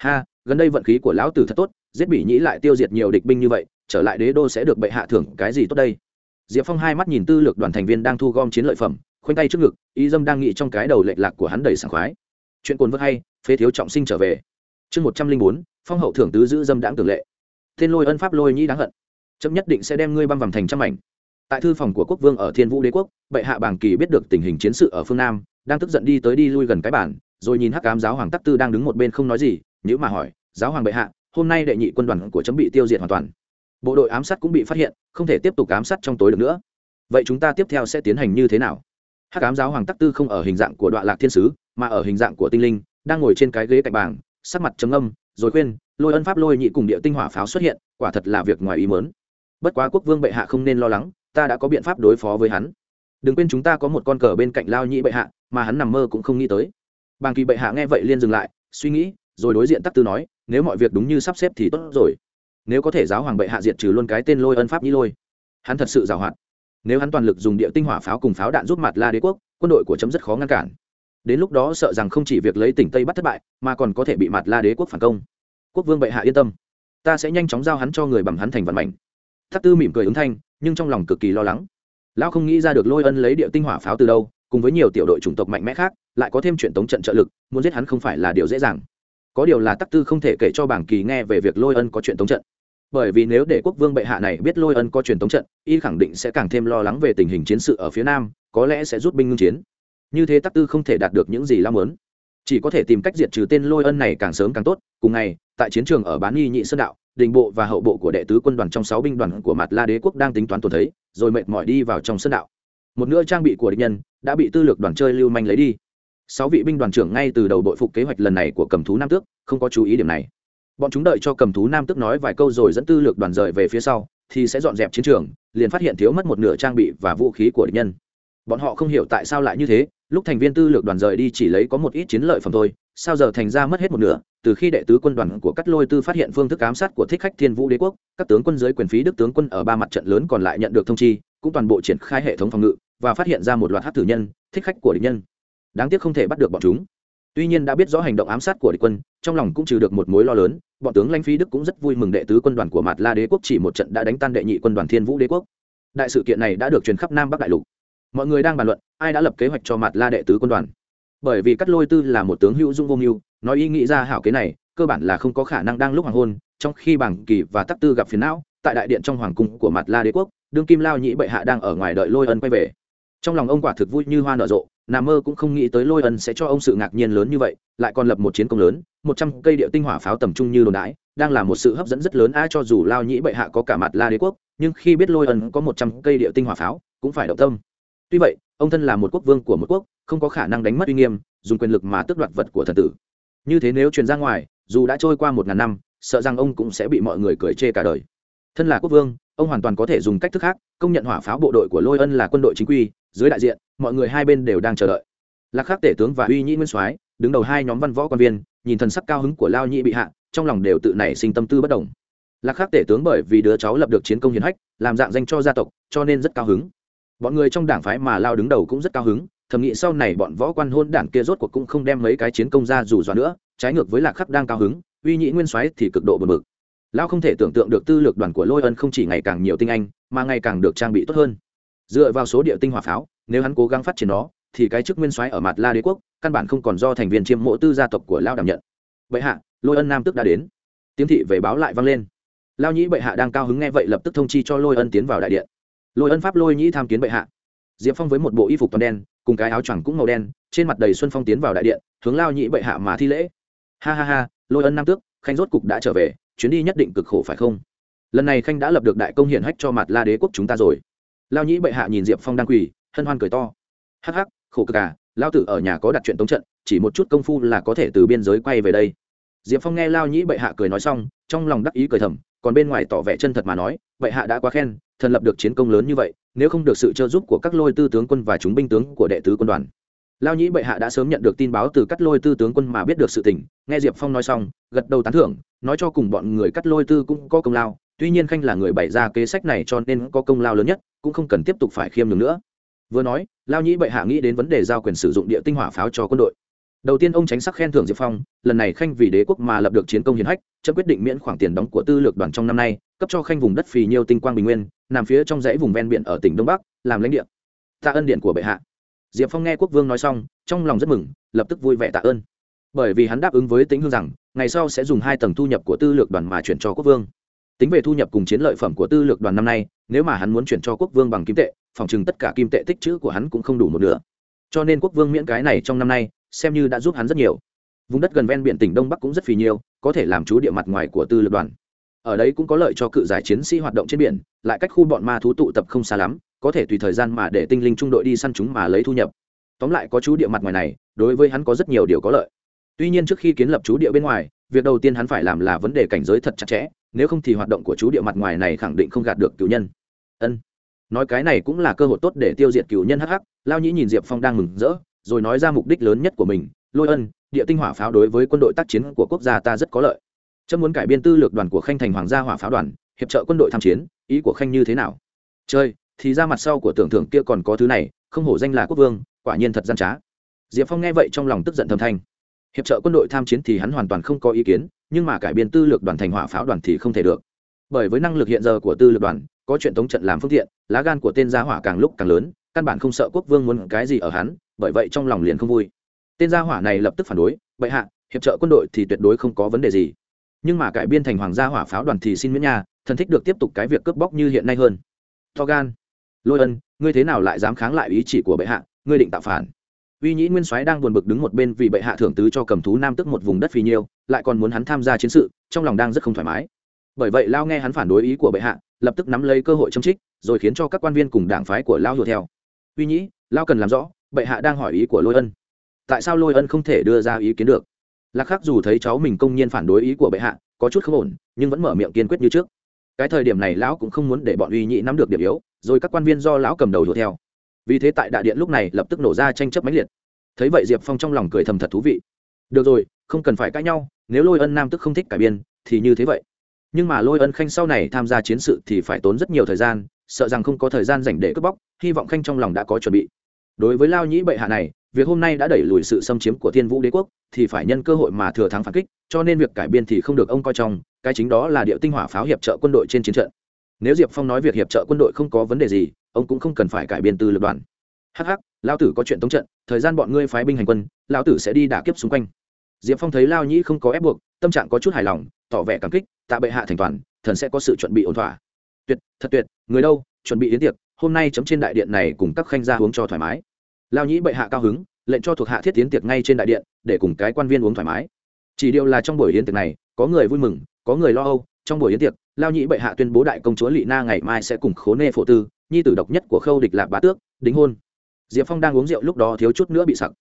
Speaker 1: ha, gần đây vận khí của lão tử thật tốt, giết bỉ nhĩ lại tiêu diệt nhiều địch binh như vậy, trở lại đế đô sẽ được bệ hạ thưởng cái gì tốt đây? Diệp phong hai mắt nhìn tư lược đoàn thành viên đang thu gom chiến lợi phẩm, khoanh tay trước ngực ý dâm đang nghĩ trong cái đầu lệch lạc của hắn đầy sảng khoái. Chuyện cồn vớt hay, phế thiếu trọng sinh trở về. Chương một trăm linh bốn, phong hậu thưởng tứ giữ dâm đãng tưởng lệ. Thiên lôi ân pháp lôi nhĩ đáng hận. Chấm nhất định sẽ đem ngươi băm vằm thành trăm mảnh. Tại thư phòng của quốc vương ở thiên vũ đế quốc, bệ hạ bàng kỳ biết được tình hình chiến sự ở phương nam, đang tức giận đi tới đi lui gần cái bản rồi nhìn hắc cám giáo hoàng tắc tư đang đứng một bên không nói gì nhữ mà hỏi, giáo hoàng bệ hạ, hôm nay đệ nhị quân đoàn của chấm bị tiêu diệt hoàn toàn. Bộ đội ám sát cũng bị phát hiện, không thể tiếp tục ám sát trong tối được nữa. Vậy chúng ta tiếp theo sẽ tiến hành như thế nào? Hắc ám giáo hoàng tắc tư không ở hình dạng của đoạn lạc thiên sứ, mà ở hình dạng của tinh linh, đang ngồi trên cái ghế cạnh bảng, sắc mặt trầm âm rồi khuyên, lôi ân pháp lôi nhị cùng địa tinh hỏa pháo xuất hiện, quả thật là việc ngoài ý mớn bất quá quốc vương bệ hạ không nên lo lắng, ta đã có biện pháp đối phó với hắn. Đừng quên chúng ta có một con cờ bên cạnh lao nhị bệ hạ, mà hắn nằm mơ cũng không nghĩ tới. Bàng kỳ bệ hạ nghe vậy liên dừng lại, suy nghĩ rồi đối diện tắc tư nói, nếu mọi việc đúng như sắp xếp thì tốt rồi. Nếu có thể giáo hoàng bệ hạ diệt trừ luôn cái tên lôi ân pháp nhĩ lôi. Hắn thật sự giàu hoạt. Nếu hắn toàn lực dùng địa tinh hỏa pháo cùng pháo đạn giúp mặt la đế quốc, quân đội của chấm rất khó ngăn cản. Đến lúc đó sợ rằng không chỉ việc lấy tỉnh tây bắt thất bại, mà còn có thể bị mặt la đế quốc phản công. Quốc vương bệ hạ yên tâm. Ta sẽ nhanh chóng giao hắn cho người bằng hắn thành vận mảnh Thắc tư mỉm cười ứng thanh, nhưng trong lòng cực kỳ lo lắng. Lão không nghĩ ra được lôi ân lấy địa tinh hỏa pháo từ đâu, cùng với nhiều tiểu đội chủng tộc mạnh mẽ khác, lại có thêm chuyện tống trận trợ lực, muốn giết hắn không phải là điều dễ dàng có điều là tắc tư không thể kể cho bảng kỳ nghe về việc lôi ân có chuyện tống trận. Bởi vì nếu để quốc vương bệ hạ này biết lôi ân có truyền tống trận, y khẳng định sẽ càng thêm lo lắng về tình hình chiến sự ở phía nam, có lẽ sẽ rút binh ngưng chiến. Như thế tắc tư không thể đạt được những gì lam lớn chỉ có thể tìm cách diệt trừ tên lôi ân này càng sớm càng tốt. Cùng ngày, tại chiến trường ở bán y nhị sơn đạo, đình bộ và hậu bộ của đệ tứ quân đoàn trong sáu binh đoàn của mặt la đế quốc đang tính toán tổn thấy rồi mệt mỏi đi vào trong sơn đạo. Một nửa trang bị của địch nhân đã bị tư lược đoàn chơi lưu manh lấy đi sáu vị binh đoàn trưởng ngay từ đầu đội phục kế hoạch lần này của cầm thú nam tước, không có chú ý điểm này. Bọn chúng đợi cho cầm thú nam tước nói vài câu rồi dẫn tư lược đoàn rời về phía sau, thì sẽ dọn dẹp chiến trường, liền phát hiện thiếu mất một nửa trang bị và vũ khí của địch nhân. Bọn họ không hiểu tại sao lại như thế, lúc thành viên tư lược đoàn rời đi chỉ lấy có một ít chiến lợi phẩm thôi, sao giờ thành ra mất hết một nửa, từ khi đệ tứ quân đoàn của cắt lôi tư phát hiện phương thức ám sát của thích khách thiên vũ đế quốc, các tướng quân dưới quyền phí đức tướng quân ở ba mặt trận lớn còn lại nhận được thông chi, cũng toàn bộ triển khai hệ thống phòng ngự, và phát hiện ra một loạt hát tử nhân, thích khách của địch nhân đáng tiếc không thể bắt được bọn chúng. Tuy nhiên đã biết rõ hành động ám sát của địch quân, trong lòng cũng trừ được một mối lo lớn, bọn tướng lãnh phi đức cũng rất vui mừng đệ tứ quân đoàn của mạt la đế quốc chỉ một trận đã đánh tan đệ nhị quân đoàn thiên vũ đế quốc. Đại sự kiện này đã được truyền khắp nam bắc đại lục. Mọi người đang bàn luận, ai đã lập kế hoạch cho mạt la đệ tứ quân đoàn. Bởi vì cắt lôi tư là một tướng hữu dung vô mưu, nói ý nghĩ ra hảo kế này, cơ bản là không có khả năng đang lúc hoàng hôn, trong khi bảng kỳ và tắc tư gặp phiền não, tại đại điện trong hoàng cung của mặt la đế quốc, đương kim lao nhĩ bệ hạ đang ở ngoài đợi lôi ân quay về. Trong lòng ông quả thực vui như hoa nở rộ nà mơ cũng không nghĩ tới lôi ân sẽ cho ông sự ngạc nhiên lớn như vậy, lại còn lập một chiến công lớn, một trăm cây điệu tinh hỏa pháo tầm trung như đồn đãi, đang là một sự hấp dẫn rất lớn. Ai cho dù lao nhĩ bệ hạ có cả mặt la đế quốc, nhưng khi biết lôi ân có một trăm cây điệu tinh hỏa pháo, cũng phải động tâm. Tuy vậy, ông thân là một quốc vương của một quốc, không có khả năng đánh mất uy nghiêm, dùng quyền lực mà tước đoạt vật của thần tử. Như thế nếu truyền ra ngoài, dù đã trôi qua một ngàn năm, sợ rằng ông cũng sẽ bị mọi người cười chê cả đời. Thân là quốc vương, ông hoàn toàn có thể dùng cách thức khác, công nhận hỏa pháo bộ đội của lôi ân là quân đội chính quy dưới đại diện, mọi người hai bên đều đang chờ đợi. Lạc khắc tể tướng và uy nhĩ nguyên soái, đứng đầu hai nhóm văn võ quan viên, nhìn thần sắc cao hứng của lao nhĩ bị hạ, trong lòng đều tự nảy sinh tâm tư bất đồng. Lạc khắc tể tướng bởi vì đứa cháu lập được chiến công hiển hách, làm dạng danh cho gia tộc, cho nên rất cao hứng. Bọn người trong đảng phái mà lao đứng đầu cũng rất cao hứng, thầm nghĩ sau này bọn võ quan hôn đảng kia rốt cuộc cũng không đem mấy cái chiến công ra dù dọa nữa, trái ngược với lạc khắc đang cao hứng, uy nhĩ nguyên soái thì cực độ bật mực lao không thể tưởng tượng được tư lược đoàn của lôi ân không chỉ ngày càng nhiều tinh anh, mà ngày càng được trang bị tốt hơn dựa vào số địa tinh hỏa pháo, nếu hắn cố gắng phát triển nó, thì cái chức nguyên soái ở mặt la đế quốc, căn bản không còn do thành viên chiêm mộ tư gia tộc của lao đảm nhận. Bệ hạ, lôi ân nam tức đã đến. Tiếng thị về báo lại vang lên. Lao nhĩ bệ hạ đang cao hứng nghe vậy lập tức thông chi cho lôi ân tiến vào đại điện. Lôi ân pháp lôi nhĩ tham kiến bệ hạ. Diệp phong với một bộ y phục toàn đen, cùng cái áo choàng cũng màu đen, trên mặt đầy xuân phong tiến vào đại điện, hướng lao nhĩ bệ hạ mà thi lễ. Ha ha ha, lôi ân nam tước khanh rốt cục đã trở về, chuyến đi nhất định cực khổ phải không? Lần này khanh đã lập được đại công hiển hách cho mặt la đế quốc chúng ta rồi lao nhĩ bệ hạ nhìn diệp phong đang quỳ, hân hoan cười to. Hắc hắc, khổ cực à lao tử ở nhà có đặt chuyện tống trận, chỉ một chút công phu là có thể từ biên giới quay về đây. Diệp phong nghe lao nhĩ bệ hạ cười nói xong, trong lòng đắc ý cười thầm, còn bên ngoài tỏ vẻ chân thật mà nói, bệ hạ đã quá khen, thần lập được chiến công lớn như vậy, nếu không được sự trợ giúp của các lôi tư tướng quân và chúng binh tướng của đệ tứ quân đoàn. Lao nhĩ bệ hạ đã sớm nhận được tin báo từ cắt lôi tư tướng quân mà biết được sự tình, nghe diệp phong nói xong, gật đầu tán thưởng, nói cho cùng bọn người cắt lôi tư cũng có công lao, tuy nhiên khanh là người bày ra kế sách này cho nên có công lao lớn nhất cũng không cần tiếp tục phải khiêm nhường nữa. Vừa nói, lao nhĩ bệ hạ nghĩ đến vấn đề giao quyền sử dụng địa tinh hỏa pháo cho quân đội. Đầu tiên ông tránh sắc khen thưởng diệp phong, lần này khanh vì đế quốc mà lập được chiến công hiển hách chấp quyết định miễn khoản tiền đóng của tư lược đoàn trong năm nay, cấp cho khanh vùng đất phì nhiêu tinh quang bình nguyên, nằm phía trong dãy vùng ven biển ở tỉnh đông bắc, làm lãnh địa. Tạ ân điện của bệ hạ. Diệp phong nghe quốc vương nói xong, trong lòng rất mừng, lập tức vui vẻ tạ ơn. Bởi vì hắn đáp ứng với tính hương rằng, ngày sau sẽ dùng hai tầng thu nhập của tư lược đoàn mà chuyển cho quốc vương tính về thu nhập cùng chiến lợi phẩm của tư lược đoàn năm nay, nếu mà hắn muốn chuyển cho quốc vương bằng kim tệ, phòng chừng tất cả kim tệ tích chữ của hắn cũng không đủ một nửa. Cho nên quốc vương miễn cái này trong năm nay, xem như đã giúp hắn rất nhiều. Vùng đất gần ven biển tỉnh đông bắc cũng rất phì nhiều có thể làm chú địa mặt ngoài của tư lược đoàn. Ở đấy cũng có lợi cho cự giải chiến sĩ hoạt động trên biển, lại cách khu bọn ma thú tụ tập không xa lắm, có thể tùy thời gian mà để tinh linh trung đội đi săn chúng mà lấy thu nhập. Tóm lại có chú địa mặt ngoài này, đối với hắn có rất nhiều điều có lợi. Tuy nhiên trước khi kiến lập chú địa bên ngoài, việc đầu tiên hắn phải làm là vấn đề cảnh giới thật chặt chẽ nếu không thì hoạt động của chú địa mặt ngoài này khẳng định không gạt được cựu nhân. Ân. Nói cái này cũng là cơ hội tốt để tiêu diệt cựu nhân hắc hắc, lao nhĩ nhìn diệp phong đang mừng rỡ, rồi nói ra mục đích lớn nhất của mình, lôi ân, địa tinh hỏa pháo đối với quân đội tác chiến của quốc gia ta rất có lợi. Trâm muốn cải biên tư lược đoàn của khanh thành hoàng gia hỏa pháo đoàn, hiệp trợ quân đội tham chiến, ý của khanh như thế nào? Chơi, thì ra mặt sau của tưởng thưởng kia còn có thứ này, không hổ danh là quốc vương, quả nhiên thật gian trá. Diệp phong nghe vậy trong lòng tức giận thầm thanh hiệp trợ quân đội tham chiến thì hắn hoàn toàn không có ý kiến nhưng mà cải biên tư lược đoàn thành hỏa pháo đoàn thì không thể được. Bởi với năng lực hiện giờ của tư lược đoàn, có chuyện tống trận làm phương tiện, lá gan của tên gia hỏa càng lúc càng lớn, căn bản không sợ quốc vương muốn cái gì ở hắn, bởi vậy trong lòng liền không vui. Tên gia hỏa này lập tức phản đối, bệ hạ, hiệp trợ quân đội thì tuyệt đối không có vấn đề gì. Nhưng mà cải biên thành hoàng gia hỏa pháo đoàn thì xin miễn nha, thần thích được tiếp tục cái việc cướp bóc như hiện nay hơn. To gan lôi ân, ngươi thế nào lại dám kháng lại ý chỉ của bệ hạ? Ngươi định tạo phản uy nhĩ nguyên soái đang buồn bực đứng một bên vì bệ hạ thưởng tứ cho cầm thú nam tức một vùng đất phì nhiêu, lại còn muốn hắn tham gia chiến sự, trong lòng đang rất không thoải mái. Bởi vậy lao nghe hắn phản đối ý của bệ hạ, lập tức nắm lấy cơ hội châm trích, rồi khiến cho các quan viên cùng đảng phái của lao hiểu theo. Uy nhĩ, lao cần làm rõ, bệ hạ đang hỏi ý của lôi ân. Tại sao lôi ân không thể đưa ra ý kiến được? Lạc khắc dù thấy cháu mình công nhiên phản đối ý của bệ hạ, có chút không ổn, nhưng vẫn mở miệng kiên quyết như trước. Cái thời điểm này lão cũng không muốn để bọn uy Nhĩ nắm được điểm yếu, rồi các quan viên do lão cầm đầu hiểu theo vì thế tại đại điện lúc này lập tức nổ ra tranh chấp mãnh liệt. Thấy vậy diệp phong trong lòng cười thầm thật thú vị. Được rồi, không cần phải cãi nhau, nếu lôi ân nam tức không thích cải biên, thì như thế vậy. Nhưng mà lôi ân khanh sau này tham gia chiến sự thì phải tốn rất nhiều thời gian, sợ rằng không có thời gian dành để cướp bóc, hy vọng khanh trong lòng đã có chuẩn bị. Đối với lao nhĩ bệ hạ này, việc hôm nay đã đẩy lùi sự xâm chiếm của thiên vũ đế quốc, thì phải nhân cơ hội mà thừa thắng phản kích, cho nên việc cải biên thì không được ông coi trọng, cái chính đó là điệu tinh hỏa pháo hiệp trợ quân đội trên chiến trận nếu diệp phong nói việc hiệp trợ quân đội không có vấn đề gì, ông cũng không cần phải cải biên từ lực đoàn. Hh lao tử có chuyện tống trận, thời gian bọn ngươi phái binh hành quân lao tử sẽ đi đả kiếp xung quanh. Diệp phong thấy lao nhĩ không có ép buộc, tâm trạng có chút hài lòng, tỏ vẻ cảm kích, tạ bệ hạ thành toàn, thần sẽ có sự chuẩn bị ổn thỏa. Tuyệt, thật tuyệt, người đâu, chuẩn bị đến tiệc, hôm nay chấm trên đại điện này cùng các khanh ra uống cho thoải mái. Lao nhĩ bệ hạ cao hứng, lệnh cho thuộc hạ thiết tiến tiệc ngay trên đại điện, để cùng cái quan viên uống thoải mái. Chỉ điều là trong buổi yến tiệc này, có người vui mừng, có người lo âu, trong buổi yến tiệc lao nhĩ bệ hạ tuyên bố đại công chúa lị na ngày mai sẽ cùng khố nê phổ tư, nhi tử độc nhất của khâu địch lạc bá tước, đính hôn. Diệp phong đang uống rượu lúc đó thiếu chút nữa bị sặc.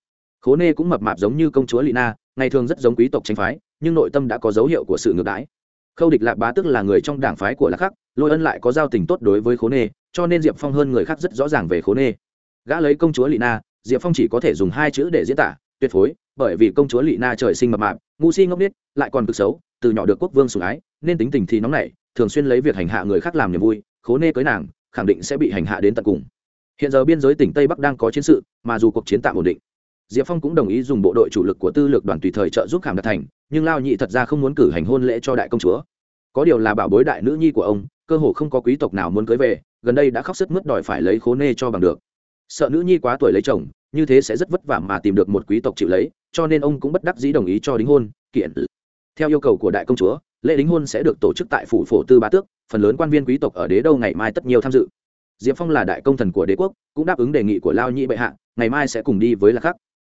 Speaker 1: Khố nê cũng mập mạp giống như công chúa lị na, ngày thường rất giống quý tộc tranh phái, nhưng nội tâm đã có dấu hiệu của sự ngược đãi. Khâu địch lạc bá tước là người trong đảng phái của lạc khắc lôi ân lại có giao tình tốt đối với khố nê, cho nên diệp phong hơn người khác rất rõ ràng về khố nê. Gã lấy công chúa lị na, diệp phong chỉ có thể dùng hai chữ để diễn tả, tuyệt phối, bởi vì công chúa lị na trời sinh mập mạp, ngu si ngốc n lại còn cực xấu, từ nhỏ được quốc vương sủng ái, nên tính tình thì nóng nảy thường xuyên lấy việc hành hạ người khác làm niềm vui, khố nê cưới nàng, khẳng định sẽ bị hành hạ đến tận cùng. Hiện giờ biên giới tỉnh tây bắc đang có chiến sự, mà dù cuộc chiến tạm ổn định, diệp phong cũng đồng ý dùng bộ đội chủ lực của tư lược đoàn tùy thời trợ giúp khảm đạt thành, nhưng lao nhị thật ra không muốn cử hành hôn lễ cho đại công chúa. Có điều là bảo bối đại nữ nhi của ông, cơ hồ không có quý tộc nào muốn cưới về, gần đây đã khóc sức mướt đòi phải lấy khố nê cho bằng được. Sợ nữ nhi quá tuổi lấy chồng, như thế sẽ rất vất vả mà tìm được một quý tộc chịu lấy, cho nên ông cũng bất đắc dĩ đồng ý cho đính hôn, kiện. Theo yêu cầu của đại công chúa lễ đính hôn sẽ được tổ chức tại phủ phổ tư ba tước, phần lớn quan viên quý tộc ở đế đâu ngày mai tất nhiều tham dự. Diệp phong là đại công thần của đế quốc, cũng đáp ứng đề nghị của lao nhĩ bệ hạ, ngày mai sẽ cùng đi với lạc khắc.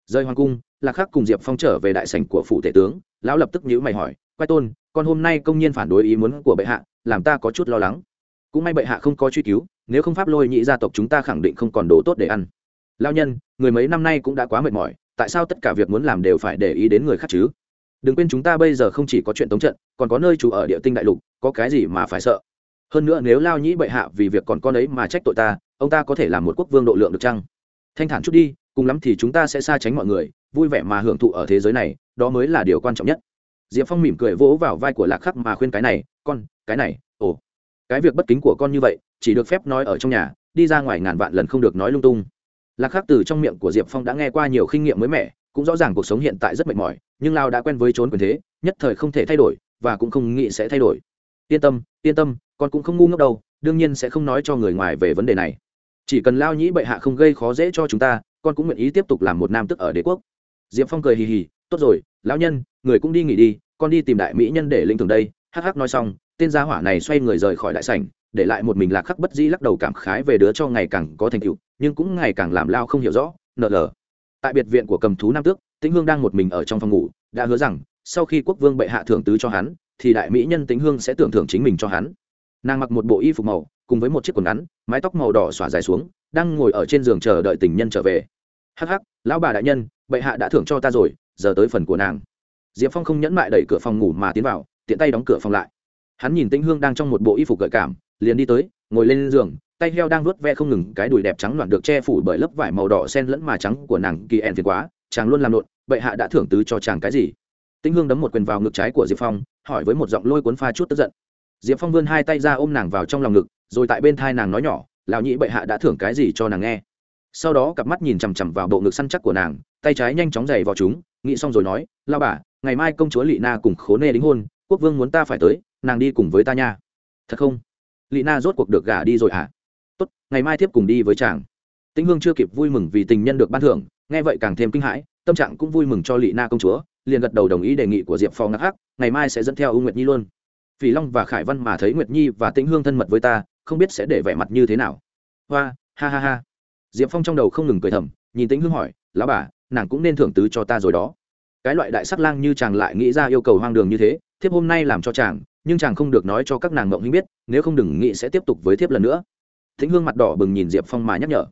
Speaker 1: Rơi hoàng cung, lạc khắc cùng diệp phong trở về đại sảnh của phủ tể tướng, lão lập tức nhữ mày hỏi, quay tôn, con hôm nay công nhiên phản đối ý muốn của bệ hạ, làm ta có chút lo lắng. Cũng may bệ hạ không có truy cứu, nếu không pháp lôi nhị gia tộc chúng ta khẳng định không còn đồ tốt để ăn. Lao nhân, người mấy năm nay cũng đã quá mệt mỏi, tại sao tất cả việc muốn làm đều phải để ý đến người khác chứ? Đừng quên chúng ta bây giờ không chỉ có chuyện tống trận, còn có nơi chủ ở địa tinh đại lục, có cái gì mà phải sợ? Hơn nữa nếu lao nhĩ bệ hạ vì việc còn con ấy mà trách tội ta, ông ta có thể làm một quốc vương độ lượng được chăng? Thanh thản chút đi, cùng lắm thì chúng ta sẽ xa tránh mọi người, vui vẻ mà hưởng thụ ở thế giới này, đó mới là điều quan trọng nhất. Diệp phong mỉm cười vỗ vào vai của lạc khắc mà khuyên cái này, con, cái này, ồ, cái việc bất kính của con như vậy, chỉ được phép nói ở trong nhà, đi ra ngoài ngàn vạn lần không được nói lung tung. Lạc khắc từ trong miệng của diệp phong đã nghe qua nhiều kinh nghiệm mới mẻ cũng rõ ràng cuộc sống hiện tại rất mệt mỏi, nhưng lao đã quen với trốn quyền thế, nhất thời không thể thay đổi, và cũng không nghĩ sẽ thay đổi. Yên tâm yên tâm, con cũng không ngu ngốc đâu, đương nhiên sẽ không nói cho người ngoài về vấn đề này. Chỉ cần lao nhĩ bệ hạ không gây khó dễ cho chúng ta, con cũng nguyện ý tiếp tục làm một nam tức ở đế quốc. Diệp phong cười hì hì, tốt rồi, lão nhân, người cũng đi nghỉ đi, con đi tìm đại mỹ nhân để linh thường đây. Hắc hắc nói xong, tên gia hỏa này xoay người rời khỏi đại sảnh, để lại một mình lạc khắc bất dĩ lắc đầu cảm khái về đứa cho ngày càng có thành tựu, nhưng cũng ngày càng làm lao không hiểu rõ, nợ lờ tại biệt viện của cầm thú nam tước, tĩnh hương đang một mình ở trong phòng ngủ, đã hứa rằng, sau khi quốc vương bệ hạ thưởng tứ cho hắn, thì đại mỹ nhân tĩnh hương sẽ tưởng thưởng chính mình cho hắn. Nàng mặc một bộ y phục màu, cùng với một chiếc quần ngắn, mái tóc màu đỏ xỏa dài xuống, đang ngồi ở trên giường chờ đợi tình nhân trở về. Hắc hắc, lão bà đại nhân, bệ hạ đã thưởng cho ta rồi, giờ tới phần của nàng. Diệp phong không nhẫn mại đẩy cửa phòng ngủ mà tiến vào, tiện tay đóng cửa phòng lại. Hắn nhìn tĩnh hương đang trong một bộ y phục gợi cảm, liền đi tới, ngồi lên giường tay heo đang nuốt ve không ngừng, cái đùi đẹp trắng loạn được che phủ bởi lớp vải màu đỏ sen lẫn mà trắng của nàng kỳ ẹn phiền quá, chàng luôn làm lộn bệ hạ đã thưởng tứ cho chàng cái gì? Tĩnh hương đấm một quyền vào ngực trái của diệp phong, hỏi với một giọng lôi cuốn pha chút tức giận. Diệp phong vươn hai tay ra ôm nàng vào trong lòng ngực, rồi tại bên thai nàng nói nhỏ, lão nhĩ bệ hạ đã thưởng cái gì cho nàng nghe? Sau đó cặp mắt nhìn chằm chằm vào bộ ngực săn chắc của nàng, tay trái nhanh chóng giày vào chúng, nghĩ xong rồi nói lao bà, ngày mai công chúa lị na cùng khố nê đính hôn, quốc vương muốn ta phải tới, nàng đi cùng với ta nha. Thật không? Lị na rốt cuộc được gả đi rồi hả? à? Tốt, ngày mai tiếp cùng đi với chàng. Tĩnh hương chưa kịp vui mừng vì tình nhân được ban thưởng, nghe vậy càng thêm kinh hãi, tâm trạng cũng vui mừng cho lị na công chúa, liền gật đầu đồng ý đề nghị của diệp phò ngắc hắc, ngày mai sẽ dẫn theo ưu nguyệt nhi luôn. Vì long và khải văn mà thấy nguyệt nhi và tĩnh hương thân mật với ta, không biết sẽ để vẻ mặt như thế nào. Hoa, ha ha ha. Diệp phong trong đầu không ngừng cười thầm, nhìn tĩnh hương hỏi, lão bà, nàng cũng nên thưởng tứ cho ta rồi đó. Cái loại đại sắc lang như chàng lại nghĩ ra yêu cầu hoang đường như thế, thiếp hôm nay làm cho chàng, nhưng chàng không được nói cho các nàng mộng hinh biết, nếu không đừng nghĩ sẽ tiếp tục với thiếp lần nữa thính hương mặt đỏ bừng nhìn diệp phong mà nhắc nhở.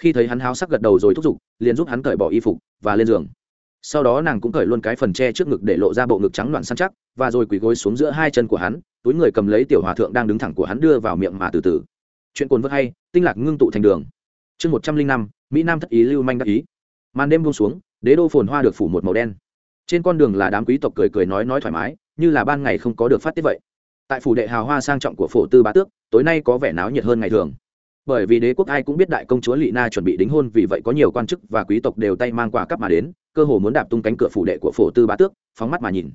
Speaker 1: Khi thấy hắn háo sắc gật đầu rồi thúc giục, liền giúp hắn cởi bỏ y phục và lên giường. Sau đó nàng cũng cởi luôn cái phần tre trước ngực để lộ ra bộ ngực trắng loạn săn chắc, và rồi quỳ gối xuống giữa hai chân của hắn, túi người cầm lấy tiểu hòa thượng đang đứng thẳng của hắn đưa vào miệng mà từ từ. Chuyện cồn vớt hay, tinh lạc ngưng tụ thành đường. Chương một trăm linh năm, mỹ nam thất ý lưu manh đắc ý. Màn đêm buông xuống, đế đô phồn hoa được phủ một màu đen. Trên con đường là đám quý tộc cười cười nói nói thoải mái, như là ban ngày không có được phát tiết vậy. Tại phủ đệ hào hoa sang trọng của phổ tư bá tước, tối nay có vẻ náo nhiệt hơn ngày thường bởi vì đế quốc ai cũng biết đại công chúa lị na chuẩn bị đính hôn, vì vậy có nhiều quan chức và quý tộc đều tay mang quà cắp mà đến, cơ hồ muốn đạp tung cánh cửa phủ đệ của phổ tư bá tước, phóng mắt mà nhìn.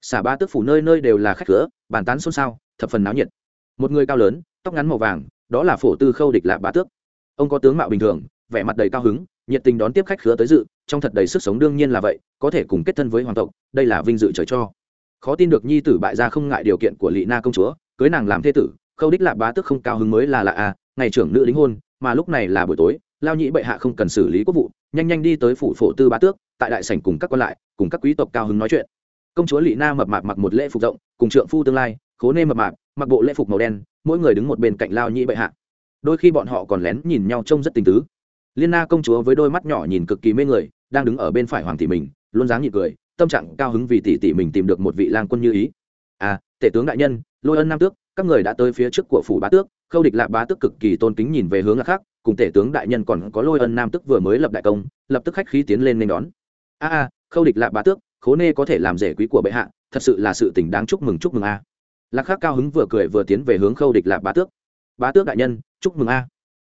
Speaker 1: Xả ba tước phủ nơi nơi đều là khách cửa, bàn tán xôn xao, thập phần náo nhiệt. Một người cao lớn, tóc ngắn màu vàng, đó là phổ tư khâu địch lạ bá tước. Ông có tướng mạo bình thường, vẻ mặt đầy cao hứng, nhiệt tình đón tiếp khách khứa tới dự, trong thật đầy sức sống đương nhiên là vậy, có thể cùng kết thân với hoàng tộc, đây là vinh dự trời cho. Khó tin được nhi tử bại gia không ngại điều kiện của lị na công chúa, cưới nàng làm thế tử, khâu đích lạ bá tước không cao hứng mới là lạ à ngày trưởng nữ đính hôn, mà lúc này là buổi tối, lao nhĩ bệ hạ không cần xử lý quốc vụ, nhanh nhanh đi tới phủ phổ tư bá tước, tại đại sảnh cùng các quan lại, cùng các quý tộc cao hứng nói chuyện. Công chúa lị na mập mạp mặc một lễ phục rộng, cùng trượng phu tương lai, khố nê mập mạp, mặc bộ lễ phục màu đen, mỗi người đứng một bên cạnh lao nhĩ bệ hạ. Đôi khi bọn họ còn lén nhìn nhau trông rất tình tứ. Liên na công chúa với đôi mắt nhỏ nhìn cực kỳ mê người, đang đứng ở bên phải hoàng tỷ mình, luôn dáng nhị cười, tâm trạng cao hứng vì tỷ tỷ mình tìm được một vị lang quân như ý. À tể tướng đại nhân lôi ân nam tước, các người đã tới phía trước của phủ bá tước, khâu địch lạc bá tước cực kỳ tôn kính nhìn về hướng khác, cùng tể tướng đại nhân còn có lôi ân nam tước vừa mới lập đại công, lập tức khách khí tiến lên nên đón. A a, khâu địch lạc bá tước, khố nê có thể làm rể quý của bệ hạ, thật sự là sự tình đáng chúc mừng chúc mừng a. Lạc khắc cao hứng vừa cười vừa tiến về hướng khâu địch lạc bá tước. Bá tước đại nhân, chúc mừng a.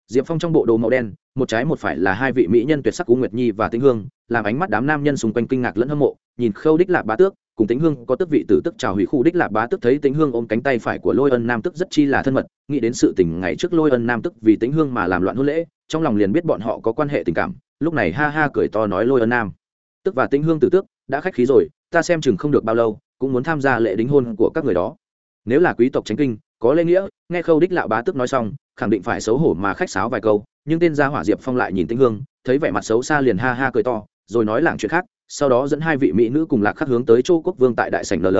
Speaker 1: Diệp phong trong bộ đồ màu đen, một trái một phải là hai vị mỹ nhân tuyệt sắc cú nguyệt nhi và tĩnh hương, làm ánh mắt đám nam nhân xung quanh kinh ngạc lẫn hâm mộ, nhìn khâu đích lạc bá tước cùng tĩnh hương có tức vị tử tức chào hủy khu đích lạp bá tước thấy tĩnh hương ôm cánh tay phải của lôi ân nam tức rất chi là thân mật, nghĩ đến sự tình ngày trước lôi ân nam tức vì tĩnh hương mà làm loạn hôn lễ, trong lòng liền biết bọn họ có quan hệ tình cảm, lúc này ha ha cười to nói lôi ân nam, tức và tĩnh hương tử tước, đã khách khí rồi, ta xem chừng không được bao lâu, cũng muốn tham gia lễ đính hôn của các người đó. Nếu là quý tộc tránh kinh, có lễ nghĩa, nghe khâu đích lạo bá tức nói xong, khẳng định phải xấu hổ mà khách sáo vài câu, nhưng tên gia hỏa diệp phong lại nhìn tĩnh hương, thấy vẻ mặt xấu xa liền ha ha cười to, rồi nói lảng chuyện khác sau đó dẫn hai vị mỹ nữ cùng lạc khắc hướng tới châu quốc vương tại đại sảnh ll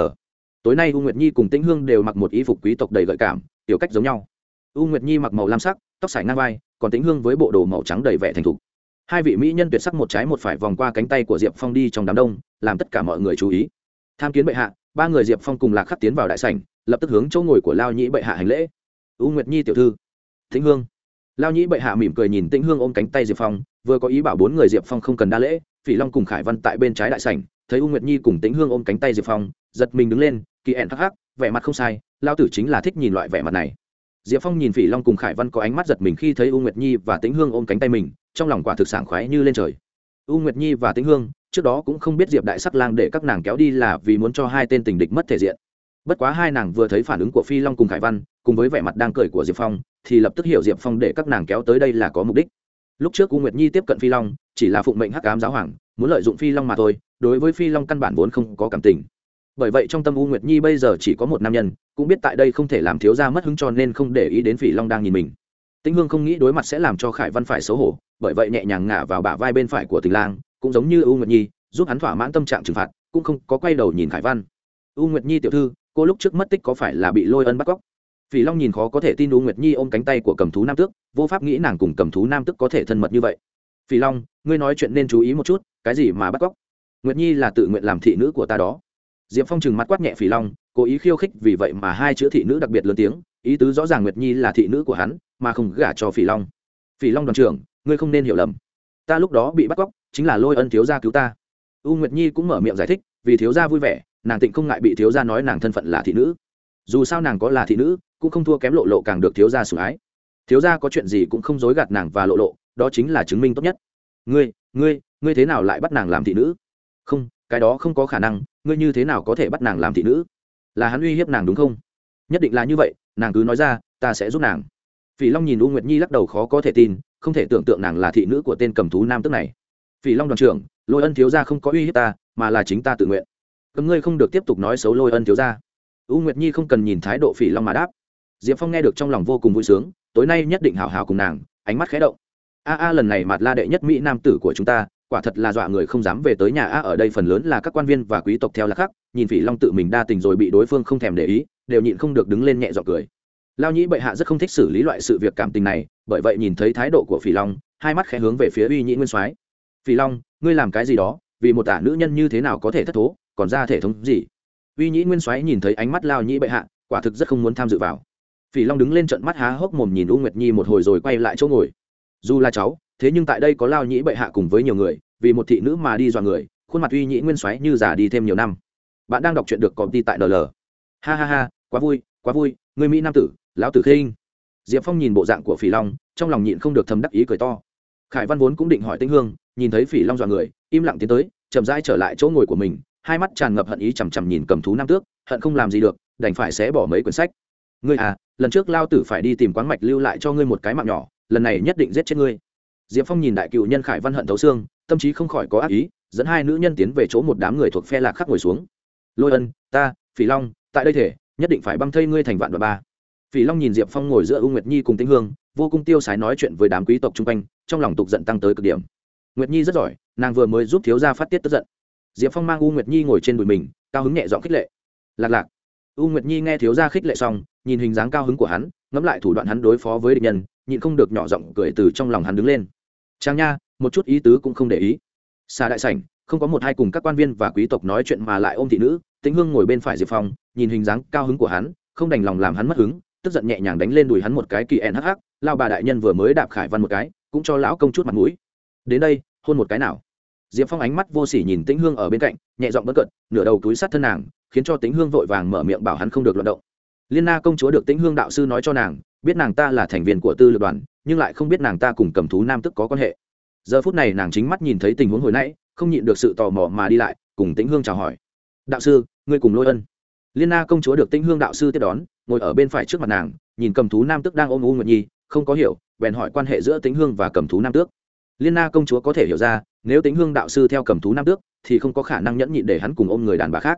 Speaker 1: tối nay u nguyệt nhi cùng tĩnh hương đều mặc một y phục quý tộc đầy gợi cảm, tiểu cách giống nhau. U nguyệt nhi mặc màu lam sắc, tóc sải ngang vai, còn tĩnh hương với bộ đồ màu trắng đầy vẻ thành thục. Hai vị mỹ nhân tuyệt sắc một trái một phải vòng qua cánh tay của diệp phong đi trong đám đông, làm tất cả mọi người chú ý. Tham kiến bệ hạ, ba người diệp phong cùng lạc khắc tiến vào đại sảnh, lập tức hướng chỗ ngồi của lao nhĩ bệ hạ hành lễ. U nguyệt nhi tiểu thư, tĩnh hương. Lao nhĩ bệ hạ mỉm cười nhìn tĩnh hương ôm cánh tay diệp phong vừa có ý bảo bốn người diệp phong không cần đa lễ, phỉ long cùng khải văn tại bên trái đại sảnh, thấy u nguyệt nhi cùng tĩnh hương ôm cánh tay diệp phong, giật mình đứng lên, kỳ ẹn hắc hắc, vẻ mặt không sai lao tử chính là thích nhìn loại vẻ mặt này. Diệp phong nhìn phỉ long cùng khải văn có ánh mắt giật mình khi thấy u nguyệt nhi và tĩnh hương ôm cánh tay mình, trong lòng quả thực sảng khoái như lên trời. U nguyệt nhi và tĩnh hương, trước đó cũng không biết diệp đại sắc lang để các nàng kéo đi là vì muốn cho hai tên tình địch mất thể diện. Bất quá hai nàng vừa thấy phản ứng của phi long cùng khải văn, cùng với vẻ mặt đang cười của diệp phong, thì lập tức hiểu diệp phong để các nàng kéo tới đây là có mục đích lúc trước u nguyệt nhi tiếp cận phi long chỉ là phụng mệnh hắc ám giáo hoàng muốn lợi dụng phi long mà thôi đối với phi long căn bản vốn không có cảm tình bởi vậy trong tâm u nguyệt nhi bây giờ chỉ có một nam nhân cũng biết tại đây không thể làm thiếu ra mất hứng cho nên không để ý đến phi long đang nhìn mình tĩnh hương không nghĩ đối mặt sẽ làm cho khải văn phải xấu hổ bởi vậy nhẹ nhàng ngả vào bả vai bên phải của tình lang cũng giống như u nguyệt nhi giúp hắn thỏa mãn tâm trạng trừng phạt cũng không có quay đầu nhìn khải văn u nguyệt nhi tiểu thư cô lúc trước mất tích có phải là bị lôi ân bắt cóc phỉ long nhìn khó có thể tin u nguyệt nhi ôm cánh tay của cầm thú nam tước, vô pháp nghĩ nàng cùng cầm thú nam tước có thể thân mật như vậy. Phỉ long, ngươi nói chuyện nên chú ý một chút, cái gì mà bắt cóc? Nguyệt nhi là tự nguyện làm thị nữ của ta đó. Diệp phong trừng mắt quát nhẹ phỉ long, cố ý khiêu khích vì vậy mà hai chữ thị nữ đặc biệt lớn tiếng, ý tứ rõ ràng nguyệt nhi là thị nữ của hắn, mà không gả cho phỉ long. Phỉ long đoàn trưởng, ngươi không nên hiểu lầm. Ta lúc đó bị bắt cóc, chính là lôi ân thiếu gia cứu ta. U nguyệt nhi cũng mở miệng giải thích, vì thiếu gia vui vẻ, nàng tịnh không ngại bị thiếu gia nói nàng thân phận là thị nữ dù sao nàng có là thị nữ, cũng không thua kém lộ lộ càng được thiếu gia sủng ái. Thiếu gia có chuyện gì cũng không dối gạt nàng và lộ lộ, đó chính là chứng minh tốt nhất. Ngươi ngươi ngươi thế nào lại bắt nàng làm thị nữ? Không, cái đó không có khả năng, ngươi như thế nào có thể bắt nàng làm thị nữ? Là hắn uy hiếp nàng đúng không? Nhất định là như vậy, nàng cứ nói ra, ta sẽ giúp nàng. Phỉ long nhìn u nguyệt nhi lắc đầu khó có thể tin, không thể tưởng tượng nàng là thị nữ của tên cầm thú nam tức này. Phỉ long đoàn trưởng, lôi ân thiếu gia không có uy hiếp ta, mà là chính ta tự nguyện. Cấm ngươi không được tiếp tục nói xấu lôi ân thiếu gia u nguyệt nhi không cần nhìn thái độ phỉ long mà đáp. Diệp phong nghe được trong lòng vô cùng vui sướng, tối nay nhất định hào hào cùng nàng, ánh mắt khé động. A a lần này mặt la đệ nhất mỹ nam tử của chúng ta, quả thật là dọa người không dám về tới nhà a, ở đây phần lớn là các quan viên và quý tộc theo là khác, nhìn phỉ long tự mình đa tình rồi bị đối phương không thèm để ý, đều nhịn không được đứng lên nhẹ dọn cười. Lao nhĩ bệ hạ rất không thích xử lý loại sự việc cảm tình này, bởi vậy nhìn thấy thái độ của phỉ long, hai mắt khẽ hướng về phía uy nhĩ nguyên soái. Phỉ long, ngươi làm cái gì đó, vì một tả nữ nhân như thế nào có thể thất thố, còn ra thể thống gì? Uy nhĩ nguyên soái nhìn thấy ánh mắt lao nhĩ bệ hạ, quả thực rất không muốn tham dự vào. Phỉ long đứng lên trận mắt há hốc mồm nhìn u nguyệt nhi một hồi rồi quay lại chỗ ngồi. Dù là cháu, thế nhưng tại đây có lao nhĩ bệ hạ cùng với nhiều người, vì một thị nữ mà đi dọa người, khuôn mặt uy nhĩ nguyên xoáy như già đi thêm nhiều năm. Bạn đang đọc truyện được công ty tại nl ha ha ha, quá vui quá vui, người mỹ nam tử, lão tử khinh. Diệp phong nhìn bộ dạng của phỉ long, trong lòng nhịn không được thầm đắc ý cười to. Khải văn vốn cũng định hỏi tinh hương, nhìn thấy phỉ long dọa người, im lặng tiến tới, chậm rãi trở lại chỗ ngồi của mình hai mắt tràn ngập hận ý chằm chằm nhìn cầm thú nam tước, hận không làm gì được, đành phải xé bỏ mấy quyển sách. Ngươi à lần trước lao tử phải đi tìm quán mạch lưu lại cho ngươi một cái mạng nhỏ, lần này nhất định giết chết ngươi. Diệp phong nhìn đại cựu nhân khải văn hận thấu xương, tâm trí không khỏi có ác ý, dẫn hai nữ nhân tiến về chỗ một đám người thuộc phe lạc khắc ngồi xuống. Lôi ân, ta, phỉ long, tại đây thể, nhất định phải băng thây ngươi thành vạn và ba. Phỉ long nhìn diệp phong ngồi giữa u nguyệt nhi cùng tĩnh hương, vô cùng tiêu sái nói chuyện với đám quý tộc chung quanh, trong lòng tục giận tăng tới cực điểm. Nguyệt nhi rất giỏi, nàng vừa mới giúp thiếu gia phát tiết tức giận diệp phong mang u nguyệt nhi ngồi trên đùi mình, cao hứng nhẹ giọng khích lệ. Lạc lạc. U nguyệt nhi nghe thiếu gia khích lệ xong, nhìn hình dáng cao hứng của hắn, ngẫm lại thủ đoạn hắn đối phó với địch nhân, nhịn không được nhỏ giọng cười từ trong lòng hắn đứng lên. Trang nha, một chút ý tứ cũng không để ý. Xa đại sảnh, không có một hai cùng các quan viên và quý tộc nói chuyện mà lại ôm thị nữ, tĩnh hương ngồi bên phải diệp phong, nhìn hình dáng cao hứng của hắn, không đành lòng làm hắn mất hứng, tức giận nhẹ nhàng đánh lên đùi hắn một cái kỳ ẹn hắc hắc, lao bà đại nhân vừa mới đạp khải văn một cái, cũng cho lão công chút mặt mũi. Đến đây, hôn một cái nào diệp phong ánh mắt vô sỉ nhìn tĩnh hương ở bên cạnh, nhẹ giọng bất cận nửa đầu túi sát thân nàng, khiến cho tĩnh hương vội vàng mở miệng bảo hắn không được luận động. Liên na công chúa được tĩnh hương đạo sư nói cho nàng, biết nàng ta là thành viên của tư lược đoàn, nhưng lại không biết nàng ta cùng cầm thú nam tức có quan hệ. Giờ phút này nàng chính mắt nhìn thấy tình huống hồi nãy, không nhịn được sự tò mò mà đi lại, cùng tĩnh hương chào hỏi. Đạo sư, ngươi cùng lôi ân. Liên na công chúa được tĩnh hương đạo sư tiếp đón, ngồi ở bên phải trước mặt nàng, nhìn cầm thú nam tức đang ôm u nguyệt nhi, không có hiểu, bèn hỏi quan hệ giữa tĩnh hương và cầm thú nam tước. Liên na công chúa có thể hiểu ra nếu tĩnh hương đạo sư theo cầm thú nam tước, thì không có khả năng nhẫn nhịn để hắn cùng ôm người đàn bà khác.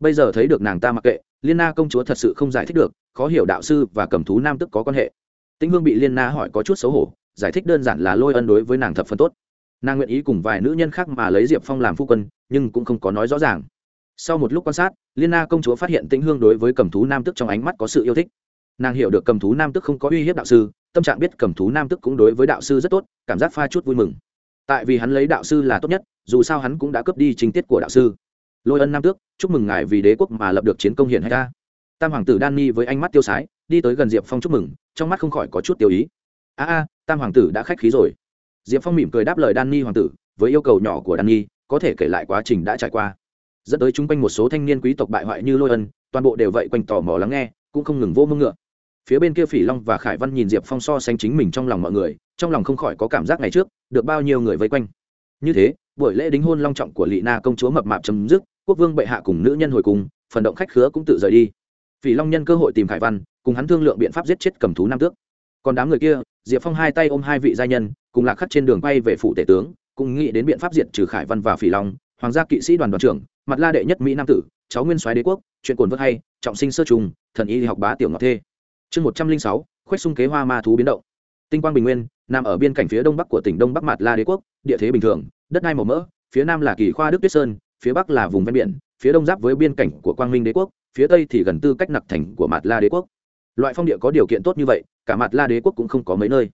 Speaker 1: Bây giờ thấy được nàng ta mặc kệ, liên na công chúa thật sự không giải thích được, khó hiểu đạo sư và cầm thú nam tức có quan hệ. Tĩnh hương bị liên na hỏi có chút xấu hổ, giải thích đơn giản là lôi ân đối với nàng thập phân tốt. Nàng nguyện ý cùng vài nữ nhân khác mà lấy diệp phong làm phu quân, nhưng cũng không có nói rõ ràng. Sau một lúc quan sát, liên na công chúa phát hiện tĩnh hương đối với cầm thú nam tức trong ánh mắt có sự yêu thích. Nàng hiểu được cầm thú nam tức không có uy hiếp đạo sư, tâm trạng biết cầm thú nam tức cũng đối với đạo sư rất tốt, cảm giác pha chút vui mừng tại vì hắn lấy đạo sư là tốt nhất, dù sao hắn cũng đã cướp đi chính tiết của đạo sư. Lôi ân nam tước, chúc mừng ngài vì đế quốc mà lập được chiến công hiển hay ta tam hoàng tử đan ni với ánh mắt tiêu sái, đi tới gần diệp phong chúc mừng, trong mắt không khỏi có chút tiêu ý. A a, tam hoàng tử đã khách khí rồi. Diệp phong mỉm cười đáp lời đan ni hoàng tử, với yêu cầu nhỏ của đan ni, có thể kể lại quá trình đã trải qua. Dẫn tới chung quanh một số thanh niên quý tộc bại hoại như lôi ân, toàn bộ đều vậy quanh tò mò lắng nghe, cũng không ngừng vô mưng ngựa. Phía bên kia phỉ long và khải văn nhìn diệp phong so sánh chính mình trong lòng mọi người trong lòng không khỏi có cảm giác ngày trước, được bao nhiêu người vây quanh. Như thế, buổi lễ đính hôn long trọng của lị na công chúa mập mạp chấm dứt, quốc vương bệ hạ cùng nữ nhân hồi cùng, phần động khách khứa cũng tự rời đi. Phỉ long nhân cơ hội tìm khải văn, cùng hắn thương lượng biện pháp giết chết cầm thú nam tước. Còn đám người kia, diệp phong hai tay ôm hai vị gia nhân, cùng lạc khắc trên đường bay về phủ tể tướng cùng nghĩ đến biện pháp diệt trừ khải văn và phỉ long, hoàng gia kỵ sĩ đoàn đoàn trưởng, mặt la đệ nhất mỹ nam tử, cháu nguyên soái đế quốc, chuyện cồn vớt hay, trọng sinh sơ trùng, thần y học bá tiểu ngọc thê. Chương một trăm linh sáu khoét xung kế hoa ma thú biến động tinh quang bình nguyên, nằm ở biên cảnh phía đông bắc của tỉnh đông bắc mặt la đế quốc, địa thế bình thường, đất đai màu mỡ, phía nam là kỳ khoa đức tuyết sơn, phía bắc là vùng ven biển, phía đông giáp với biên cảnh của quang minh đế quốc, phía tây thì gần tư cách nặc thành của mặt la đế quốc. Loại phong địa có điều kiện tốt như vậy, cả mặt la đế quốc cũng không có mấy nơi.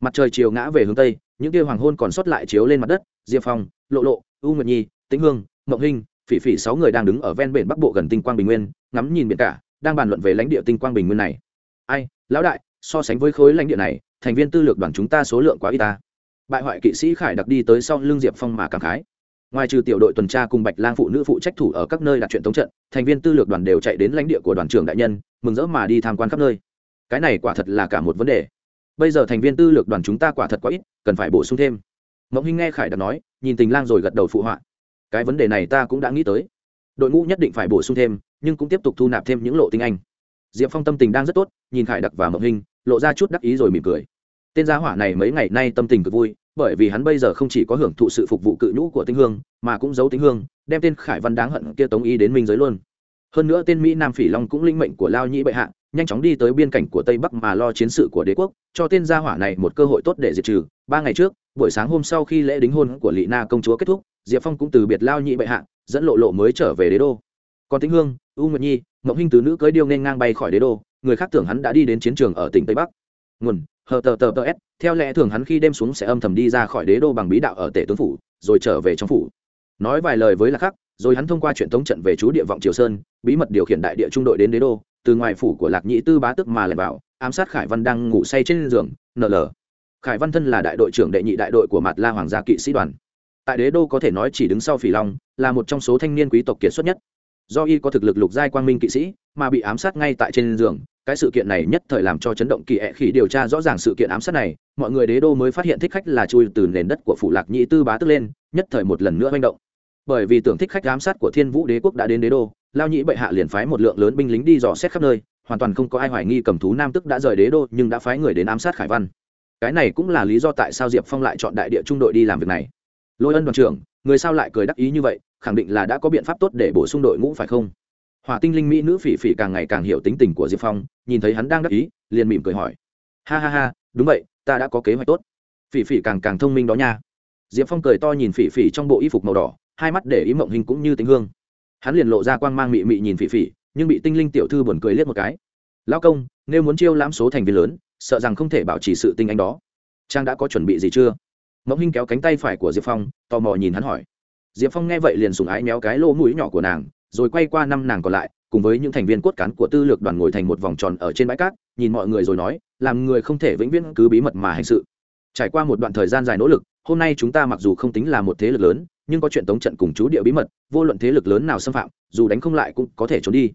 Speaker 1: Mặt trời chiều ngã về hướng tây, những tia hoàng hôn còn sót lại chiếu lên mặt đất, diệp phong, lộ lộ, u nguyệt nhi, tĩnh hương, mộng hinh, phỉ phỉ sáu người đang đứng ở ven biển bắc bộ gần tinh quang bình nguyên, ngắm nhìn biển cả, đang bàn luận về lãnh địa tinh quang bình nguyên này. Ai, lão đại, so sánh với khối lãnh địa này thành viên tư lược đoàn chúng ta số lượng quá ít ta. Bại hoại kỵ sĩ khải đặc đi tới sau l ư n g diệp phong mà cảm khái. Ngoài trừ tiểu đội tuần tra cùng bạch lang phụ nữ phụ trách thủ ở các nơi đặt chuyện tống trận, thành viên tư lược đoàn đều chạy đến lãnh địa của đoàn trưởng đại nhân, mừng rỡ mà đi tham quan khắp nơi. Cái này quả thật là cả một vấn đề. Bây giờ thành viên tư lược đoàn chúng ta quả thật quá ít, cần phải bổ sung thêm. Mộng hinh nghe khải đặc nói, nhìn tình lang rồi gật đầu phụ họa. Cái vấn đề này ta cũng đã nghĩ tới. Đội ngũ nhất định phải bổ sung thêm, nhưng cũng tiếp tục thu nạp thêm những lộ tinh anh. Diệp phong tâm tình đang rất tốt, nhìn khải đặc và mộng Hinh lộ ra chút đắc ý rồi mỉm cười. Tên gia hỏa này mấy ngày nay tâm tình cực vui, bởi vì hắn bây giờ không chỉ có hưởng thụ sự phục vụ cự nhũ của tinh hương, mà cũng giấu tinh hương, đem tên khải văn đáng hận kia tống ý đến minh giới luôn. Hơn nữa tên mỹ nam phỉ long cũng linh mệnh của lao nhĩ bệ hạ, nhanh chóng đi tới biên cảnh của tây bắc mà lo chiến sự của đế quốc, cho tên gia hỏa này một cơ hội tốt để diệt trừ. Ba ngày trước, buổi sáng hôm sau khi lễ đính hôn của lị na công chúa kết thúc, diệp phong cũng từ biệt lao nhĩ bệ hạ, dẫn lộ lộ mới trở về đế đô. Còn tĩnh hương, u nguyệt nhi mộng Hinh tứ nữ cưới điêu nên ngang bay khỏi đế đô người khác tưởng hắn đã đi đến chiến trường ở tỉnh tây bắc. Nguồn, hờ tờ tờ tờ s, theo lẽ thường hắn khi đêm xuống sẽ âm thầm đi ra khỏi đế đô bằng bí đạo ở tể tướng phủ, rồi trở về trong phủ. Nói vài lời với lạc khắc rồi hắn thông qua chuyện thống trận về chú địa vọng triều sơn, bí mật điều khiển đại địa trung đội đến đế đô, từ ngoài phủ của lạc nhĩ tư bá tức mà lại vào ám sát khải văn đang ngủ say trên giường nl khải văn thân là đại đội trưởng đệ nhị đại đội của mặt la hoàng gia kỵ sĩ đoàn. Tại đế đô có thể nói chỉ đứng sau phỉ long, là một trong số thanh niên quý tộc kiệt xuất nhất. Do y có thực lực lục giai quang minh kỵ sĩ mà bị ám sát ngay tại trên giường. Cái sự kiện này nhất thời làm cho chấn động kỳ ẹ khỉ điều tra rõ ràng sự kiện ám sát này. Mọi người đế đô mới phát hiện thích khách là chui từ nền đất của phủ lạc nhị tư bá tức lên, nhất thời một lần nữa manh động. Bởi vì tưởng thích khách ám sát của thiên vũ đế quốc đã đến đế đô, lao nhĩ bệ hạ liền phái một lượng lớn binh lính đi dò xét khắp nơi, hoàn toàn không có ai hoài nghi cầm thú nam tức đã rời đế đô, nhưng đã phái người đến ám sát khải văn. Cái này cũng là lý do tại sao diệp phong lại chọn đại địa trung đội đi làm việc này. Lôi ân đoàn trưởng, người sao lại cười đắc ý như vậy, khẳng định là đã có biện pháp tốt để bổ sung đội ngũ phải không? Hỏa tinh linh mỹ nữ phỉ phỉ càng ngày càng hiểu tính tình của diệp phong, nhìn thấy hắn đang đắc ý, liền mỉm cười hỏi. Ha ha ha, đúng vậy, ta đã có kế hoạch tốt. Phỉ phỉ càng càng thông minh đó nha. Diệp phong cười to nhìn phỉ phỉ trong bộ y phục màu đỏ, hai mắt để ý mộng hình cũng như tính hương. Hắn liền lộ ra quang mang mị mị nhìn phỉ phỉ, nhưng bị tinh linh tiểu thư buồn cười liếc một cái. Lao công, nếu muốn chiêu lãm số thành viên lớn, sợ rằng không thể bảo trì sự tinh anh đó. Trang đã có chuẩn bị gì chưa? Mộng hình kéo cánh tay phải của diệp phong, tò mò nhìn hắn hỏi. Diệp phong nghe vậy liền sùng ái méo cái lỗ mũi nhỏ của nàng rồi quay qua năm nàng còn lại, cùng với những thành viên cốt cán của tư lược đoàn ngồi thành một vòng tròn ở trên bãi cát, nhìn mọi người rồi nói, làm người không thể vĩnh viễn cứ bí mật mà hành sự. Trải qua một đoạn thời gian dài nỗ lực, hôm nay chúng ta mặc dù không tính là một thế lực lớn, nhưng có chuyện tống trận cùng chú địa bí mật, vô luận thế lực lớn nào xâm phạm, dù đánh không lại cũng có thể trốn đi.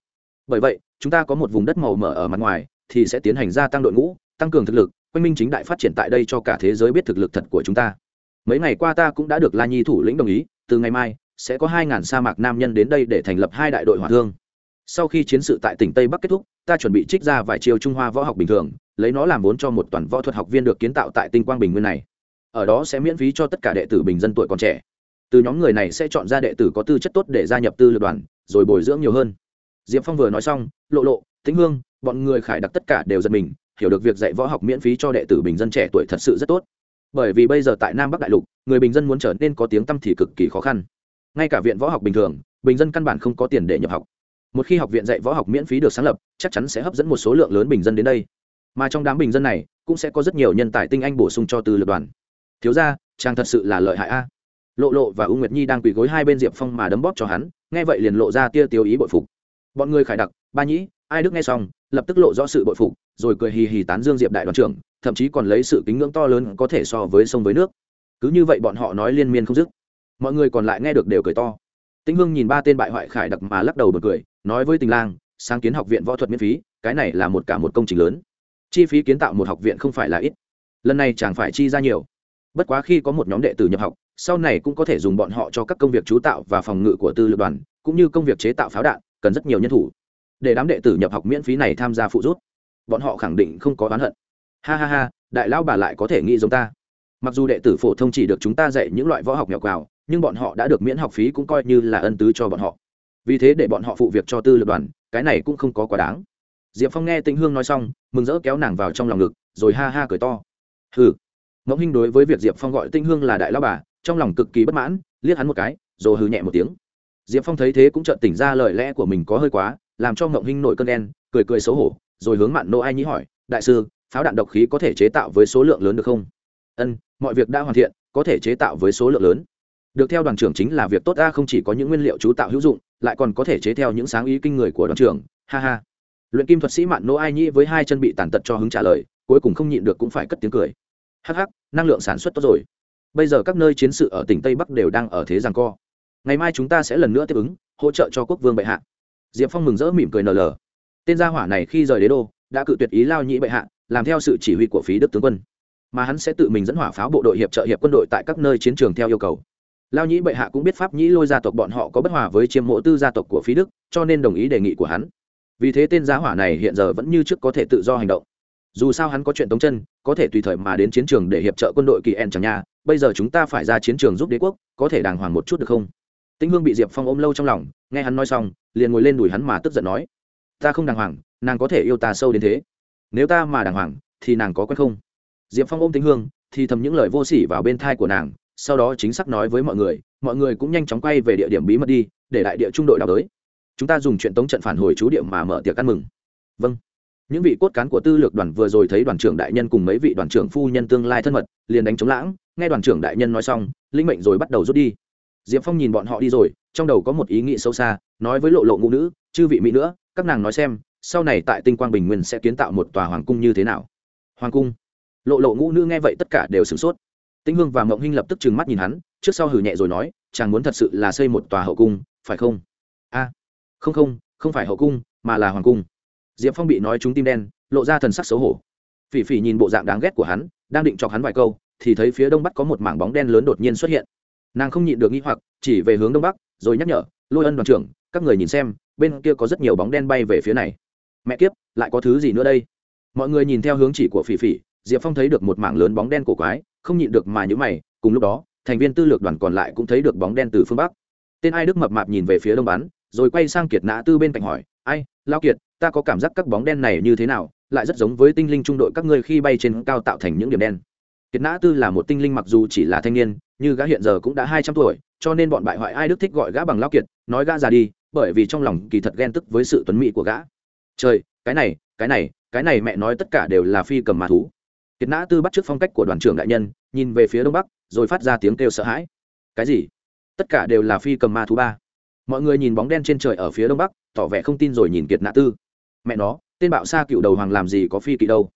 Speaker 1: Bởi vậy, chúng ta có một vùng đất màu mở ở mặt ngoài, thì sẽ tiến hành gia tăng đội ngũ, tăng cường thực lực, quanh minh chính đại phát triển tại đây cho cả thế giới biết thực lực thật của chúng ta. Mấy ngày qua ta cũng đã được la nhi thủ lĩnh đồng ý, từ ngày mai sẽ có hai ngàn sa mạc nam nhân đến đây để thành lập hai đại đội hỏa thương. Sau khi chiến sự tại tỉnh tây bắc kết thúc, ta chuẩn bị trích ra vài chiêu trung hoa võ học bình thường, lấy nó làm vốn cho một toàn võ thuật học viên được kiến tạo tại tinh quang bình nguyên này. Ở đó sẽ miễn phí cho tất cả đệ tử bình dân tuổi còn trẻ. Từ nhóm người này sẽ chọn ra đệ tử có tư chất tốt để gia nhập tư lực đoàn, rồi bồi dưỡng nhiều hơn. Diệp phong vừa nói xong, lộ lộ, tĩnh hương, bọn người khải đặc tất cả đều giật mình, hiểu được việc dạy võ học miễn phí cho đệ tử bình dân trẻ tuổi thật sự rất tốt. Bởi vì bây giờ tại nam bắc đại lục, người bình dân muốn trở nên có tiếng tăm thì cực kỳ khó khăn ngay cả viện võ học bình thường, bình dân căn bản không có tiền để nhập học. Một khi học viện dạy võ học miễn phí được sáng lập, chắc chắn sẽ hấp dẫn một số lượng lớn bình dân đến đây. Mà trong đám bình dân này, cũng sẽ có rất nhiều nhân tài tinh anh bổ sung cho từ lượt đoàn. Thiếu ra chàng thật sự là lợi hại a. Lộ lộ và u nguyệt nhi đang quỳ gối hai bên diệp phong mà đấm bóp cho hắn, nghe vậy liền lộ ra tia tiêu ý bội phục. Bọn người khải đặc, ba nhĩ, ai đức nghe xong, lập tức lộ rõ sự bội phục, rồi cười hì hì tán dương diệp đại đoàn trưởng, thậm chí còn lấy sự kính ngưỡng to lớn có thể so với sông với nước. Cứ như vậy bọn họ nói liên miên không dứt mọi người còn lại nghe được đều cười to. Tĩnh hương nhìn ba tên bại hoại khải đặc mà lắc đầu bật cười, nói với tình lang, sáng kiến học viện võ thuật miễn phí, cái này là một cả một công trình lớn. Chi phí kiến tạo một học viện không phải là ít. Lần này chẳng phải chi ra nhiều. Bất quá khi có một nhóm đệ tử nhập học, sau này cũng có thể dùng bọn họ cho các công việc chú tạo và phòng ngự của tư lược đoàn, cũng như công việc chế tạo pháo đạn, cần rất nhiều nhân thủ. Để đám đệ tử nhập học miễn phí này tham gia phụ rút bọn họ khẳng định không có oán hận. Ha ha ha, đại lão bà lại có thể nghĩ giống ta. Mặc dù đệ tử phổ thông chỉ được chúng ta dạy những loại võ học nhỏ quào nhưng bọn họ đã được miễn học phí cũng coi như là ân tứ cho bọn họ. Vì thế để bọn họ phụ việc cho tư lập đoàn, cái này cũng không có quá đáng. Diệp phong nghe tĩnh hương nói xong, mừng rỡ kéo nàng vào trong lòng ngực, rồi ha ha cười to. Hừ. Ngẫu hinh đối với việc diệp phong gọi tĩnh hương là đại lao bà, trong lòng cực kỳ bất mãn, liếc hắn một cái, rồi hừ nhẹ một tiếng. Diệp phong thấy thế cũng chợt tỉnh ra lời lẽ của mình có hơi quá, làm cho ngẫu hinh nổi cơn đen, cười cười xấu hổ, rồi hướng mạn nô ai nhĩ hỏi, đại sư, pháo đạn độc khí có thể chế tạo với số lượng lớn được không? Ân, mọi việc đã hoàn thiện, có thể chế tạo với số lượng lớn được theo đoàn trưởng chính là việc tốt, ta không chỉ có những nguyên liệu chú tạo hữu dụng, lại còn có thể chế theo những sáng ý kinh người của đoàn trưởng. Ha ha. Luyện kim thuật sĩ mạn nô ai nhĩ với hai chân bị tàn tật cho hứng trả lời, cuối cùng không nhịn được cũng phải cất tiếng cười. Hắc hắc, năng lượng sản xuất tốt rồi. Bây giờ các nơi chiến sự ở tỉnh tây bắc đều đang ở thế giằng co. Ngày mai chúng ta sẽ lần nữa tiếp ứng, hỗ trợ cho quốc vương bệ hạ. Diệp phong mừng rỡ mỉm cười nở lờ. Tên gia hỏa này khi rời đế đô, đã cự tuyệt ý lao nhĩ bệ hạ, làm theo sự chỉ huy của phí đức tướng quân. Mà hắn sẽ tự mình dẫn hỏa pháo bộ đội hiệp trợ hiệp quân đội tại các nơi chiến trường theo yêu cầu lao nhĩ bệ hạ cũng biết pháp nhĩ lôi gia tộc bọn họ có bất hòa với chiêm mộ tư gia tộc của phí đức, cho nên đồng ý đề nghị của hắn. Vì thế tên giá hỏa này hiện giờ vẫn như trước có thể tự do hành động. Dù sao hắn có chuyện tống chân, có thể tùy thời mà đến chiến trường để hiệp trợ quân đội kỳ en chẳng nhà, bây giờ chúng ta phải ra chiến trường giúp đế quốc, có thể đàng hoàng một chút được không? Tĩnh hương bị diệp phong ôm lâu trong lòng, nghe hắn nói xong, liền ngồi lên đùi hắn mà tức giận nói, ta không đàng hoàng, nàng có thể yêu ta sâu đến thế. Nếu ta mà đàng hoàng, thì nàng có quen không? Diệp phong ôm tĩnh hương, thì thầm những lời vô sỉ vào bên thai của nàng sau đó chính xác nói với mọi người mọi người cũng nhanh chóng quay về địa điểm bí mật đi, để đại địa trung đội đào tới. Chúng ta dùng chuyện tống trận phản hồi chú địa mà mở tiệc ăn mừng. Vâng. Những vị cốt cán của tư lược đoàn vừa rồi thấy đoàn trưởng đại nhân cùng mấy vị đoàn trưởng phu nhân tương lai thân mật, liền đánh chống lãng. Nghe đoàn trưởng đại nhân nói xong, linh mệnh rồi bắt đầu rút đi. Diệp phong nhìn bọn họ đi rồi, trong đầu có một ý nghĩ sâu xa, nói với lộ lộ ngũ nữ, chư vị mỹ nữa, các nàng nói xem, sau này tại tinh quang bình nguyên sẽ kiến tạo một tòa hoàng cung như thế nào? Hoàng cung? Lộ lộ ngũ nữ nghe vậy tất cả đều sửng sốt tĩnh hương và mộng hinh lập tức trừng mắt nhìn hắn, trước sau hử nhẹ rồi nói, chàng muốn thật sự là xây một tòa hậu cung, phải không? A, không không không phải hậu cung, mà là hoàng cung. Diệp phong bị nói trúng tim đen, lộ ra thần sắc xấu hổ. Phỉ phỉ nhìn bộ dạng đáng ghét của hắn, đang định chọc hắn vài câu, thì thấy phía đông bắc có một mảng bóng đen lớn đột nhiên xuất hiện. Nàng không nhịn được nghĩ hoặc, chỉ về hướng đông bắc, rồi nhắc nhở, lôi ân đoàn trưởng, các người nhìn xem, bên kia có rất nhiều bóng đen bay về phía này. Mẹ kiếp, lại có thứ gì nữa đây? Mọi người nhìn theo hướng chỉ của phỉ phỉ diệp phong thấy được một mảng lớn bóng đen cổ quái, không nhịn được mà nhữ mày, cùng lúc đó, thành viên tư lược đoàn còn lại cũng thấy được bóng đen từ phương bắc. Tên ai đức mập mạp nhìn về phía đông bắn, rồi quay sang kiệt nã tư bên cạnh hỏi, ai, lao kiệt, ta có cảm giác các bóng đen này như thế nào? Lại rất giống với tinh linh trung đội các ngươi khi bay trên cao tạo thành những điểm đen. Kiệt nã tư là một tinh linh mặc dù chỉ là thanh niên, như gã hiện giờ cũng đã hai trăm tuổi, cho nên bọn bại hoại ai đức thích gọi gã bằng lao kiệt, nói gã già đi, bởi vì trong lòng kỳ thật ghen tức với sự tuấn mỹ của gã. Trời, cái này cái này cái này mẹ nói tất cả đều là phi cầm mà thú kiệt nã tư bắt trước phong cách của đoàn trưởng đại nhân, nhìn về phía đông bắc, rồi phát ra tiếng kêu sợ hãi. Cái gì? Tất cả đều là phi cầm ma thú ba. Mọi người nhìn bóng đen trên trời ở phía đông bắc, tỏ vẻ không tin rồi nhìn kiệt nã tư. Mẹ nó, tên bạo sa cựu đầu hoàng làm gì có phi kỵ đâu.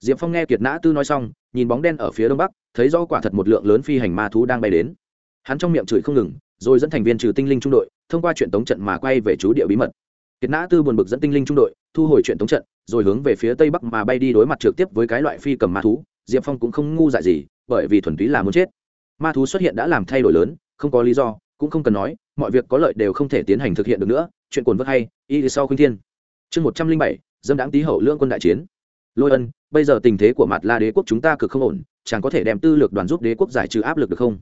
Speaker 1: Diệp phong nghe kiệt nã tư nói xong, nhìn bóng đen ở phía đông bắc, thấy rõ quả thật một lượng lớn phi hành ma thú đang bay đến. Hắn trong miệng chửi không ngừng, rồi dẫn thành viên trừ tinh linh trung đội, thông qua chuyện tống trận mà quay về chú địa bí mật kiệt nã tư buồn bực dẫn tinh linh trung đội, thu hồi chuyện tống trận, rồi hướng về phía tây bắc mà bay đi đối mặt trực tiếp với cái loại phi cầm ma thú. Diệp phong cũng không ngu dại gì, bởi vì thuần túy là muốn chết. Ma thú xuất hiện đã làm thay đổi lớn, không có lý do, cũng không cần nói, mọi việc có lợi đều không thể tiến hành thực hiện được nữa, chuyện cồn vất hay, y sau khuyên thiên. Chương một trăm linh bảy, dâm đáng tý hậu lương quân đại chiến. Lôi ân, bây giờ tình thế của mặt la đế quốc chúng ta cực không ổn, chẳng có thể đem tư lược đoàn giúp đế quốc giải trừ áp lực được không?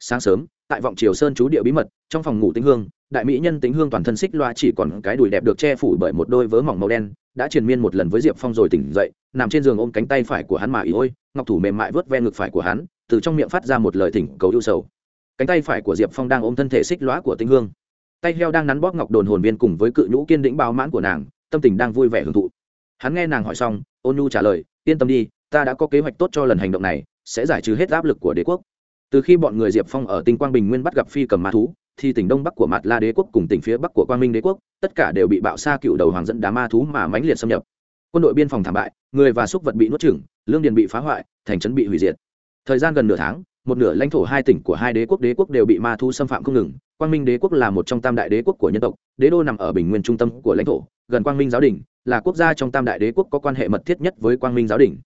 Speaker 1: Sáng sớm, tại vọng triều sơn chú địa bí mật, trong phòng ngủ tĩnh hương đại mỹ nhân tính hương toàn thân xích loa chỉ còn cái đùi đẹp được che phủ bởi một đôi vớ mỏng màu đen, đã triền miên một lần với diệp phong rồi tỉnh dậy, nằm trên giường ôm cánh tay phải của hắn mà ý ôi, ngọc thủ mềm mại vớt ven ngực phải của hắn, từ trong miệng phát ra một lời thỉnh cầu yêu sầu. Cánh tay phải của diệp phong đang ôm thân thể xích lóa của tĩnh hương. Tay heo đang nắn bóp ngọc đồn hồn viên cùng với cự nhũ kiên đĩnh bao mãn của nàng, tâm tình đang vui vẻ hưởng thụ. Hắn nghe nàng hỏi xong, ôn nhu trả lời, yên tâm đi, ta đã có kế hoạch tốt cho lần hành động này, sẽ giải trừ hết áp lực của đế quốc. Từ khi bọn người diệp phong ở tinh quang bình nguyên bắt gặp phi cầm ma thú thì tỉnh đông bắc của mặt la đế quốc cùng tỉnh phía bắc của quang minh đế quốc, tất cả đều bị bạo sa cựu đầu hoàng dẫn đá ma thú mà mãnh liệt xâm nhập. Quân đội biên phòng thảm bại, người và súc vật bị nuốt chửng, lương điền bị phá hoại, thành trấn bị hủy diệt. Thời gian gần nửa tháng, một nửa lãnh thổ hai tỉnh của hai đế quốc đế quốc đều bị ma thú xâm phạm không ngừng. Quang minh đế quốc là một trong tam đại đế quốc của nhân tộc, đế đô nằm ở bình nguyên trung tâm của lãnh thổ, gần quang minh giáo đình, là quốc gia trong tam đại đế quốc có quan hệ mật thiết nhất với quang minh giáo đình.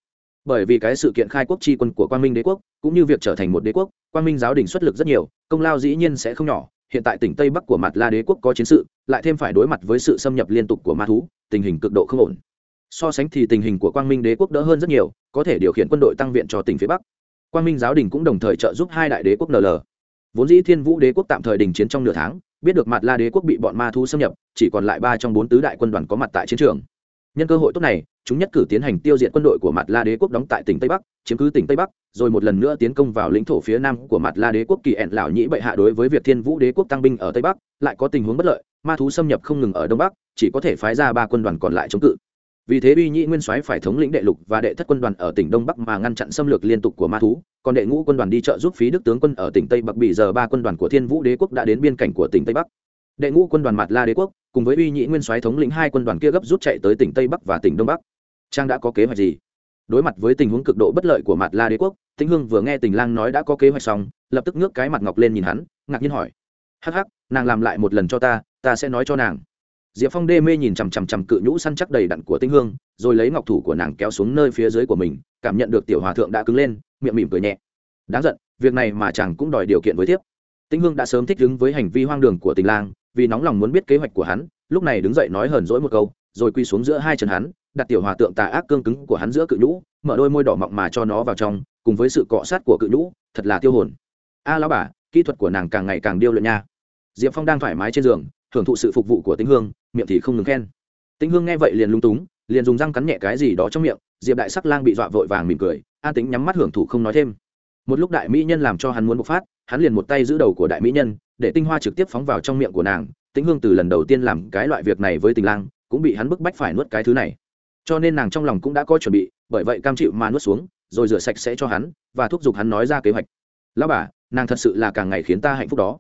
Speaker 1: Bởi vì cái sự kiện khai quốc tri quân của quang minh đế quốc, cũng như việc trở thành một đế quốc, quang minh giáo đình xuất lực rất nhiều, công lao dĩ nhiên sẽ không nhỏ hiện tại tỉnh tây bắc của mặt la đế quốc có chiến sự, lại thêm phải đối mặt với sự xâm nhập liên tục của ma thú, tình hình cực độ không ổn. So sánh thì tình hình của quang minh đế quốc đỡ hơn rất nhiều, có thể điều khiển quân đội tăng viện cho tỉnh phía bắc. Quang minh giáo đình cũng đồng thời trợ giúp hai đại đế quốc nl vốn dĩ thiên vũ đế quốc tạm thời đình chiến trong nửa tháng, biết được mặt la đế quốc bị bọn ma thú xâm nhập, chỉ còn lại ba trong bốn tứ đại quân đoàn có mặt tại chiến trường nhân cơ hội tốt này, chúng nhất cử tiến hành tiêu diệt quân đội của mặt la đế quốc đóng tại tỉnh tây bắc, chiếm cứ tỉnh tây bắc, rồi một lần nữa tiến công vào lãnh thổ phía nam của mặt la đế quốc kỳ ẹn lão nhĩ bệ hạ đối với việc thiên vũ đế quốc tăng binh ở tây bắc, lại có tình huống bất lợi, ma thú xâm nhập không ngừng ở đông bắc, chỉ có thể phái ra ba quân đoàn còn lại chống cự. Vì thế uy nhĩ nguyên soái phải thống lĩnh đệ lục và đệ thất quân đoàn ở tỉnh đông bắc mà ngăn chặn xâm lược liên tục của ma thú, còn đệ ngũ quân đoàn đi trợ giúp phí đức tướng quân ở tỉnh tây bắc bị giờ ba quân đoàn của thiên vũ đế quốc đã đến biên cảnh của tỉnh tây bắc. Đệ ngũ quân đoàn mặt la đế quốc cùng với uy nhĩ nguyên soái thống lĩnh hai quân đoàn kia gấp rút chạy tới tỉnh tây bắc và tỉnh đông bắc. Trang đã có kế hoạch gì? Đối mặt với tình huống cực độ bất lợi của mặt la đế quốc, tĩnh hương vừa nghe tình lang nói đã có kế hoạch xong, lập tức ngước cái mặt ngọc lên nhìn hắn, ngạc nhiên hỏi. Hắc hắc, nàng làm lại một lần cho ta ta sẽ nói cho nàng. Diệp phong đê mê nhìn chằm chằm chằm cự nhũ săn chắc đầy đặn của tĩnh hương, rồi lấy ngọc thủ của nàng kéo xuống nơi phía dưới của mình, cảm nhận được tiểu hòa thượng đã cứng lên, miệng mỉm cười nhẹ. Đáng giận, việc này mà chàng cũng đòi điều kiện với tiếp. Tĩnh hương đã sớm thích ứng với hành vi hoang đường của tình lang vì nóng lòng muốn biết kế hoạch của hắn, lúc này đứng dậy nói hờn dỗi một câu, rồi quy xuống giữa hai chân hắn, đặt tiểu hòa tượng tà ác cương cứng của hắn giữa cự nhũ, mở đôi môi đỏ mọng mà cho nó vào trong, cùng với sự cọ sát của cự nhũ, thật là tiêu hồn. A lão bà, kỹ thuật của nàng càng ngày càng điêu luyện nha. Diệp phong đang thoải mái trên giường hưởng thụ sự phục vụ của tĩnh hương, miệng thì không ngừng khen. Tĩnh hương nghe vậy liền lung túng, liền dùng răng cắn nhẹ cái gì đó trong miệng, diệp đại sắc lang bị dọa vội vàng mỉm cười, an tính nhắm mắt hưởng thụ không nói thêm. Một lúc đại mỹ nhân làm cho hắn muốn bộc phát, hắn liền một tay giữ đầu của đại mỹ nhân để tinh hoa trực tiếp phóng vào trong miệng của nàng, tĩnh hương từ lần đầu tiên làm cái loại việc này với tình lang, cũng bị hắn bức bách phải nuốt cái thứ này. Cho nên nàng trong lòng cũng đã có chuẩn bị, bởi vậy cam chịu mà nuốt xuống, rồi rửa sạch sẽ cho hắn, và thúc giục hắn nói ra kế hoạch. Lão bà, nàng thật sự là càng ngày khiến ta hạnh phúc đó.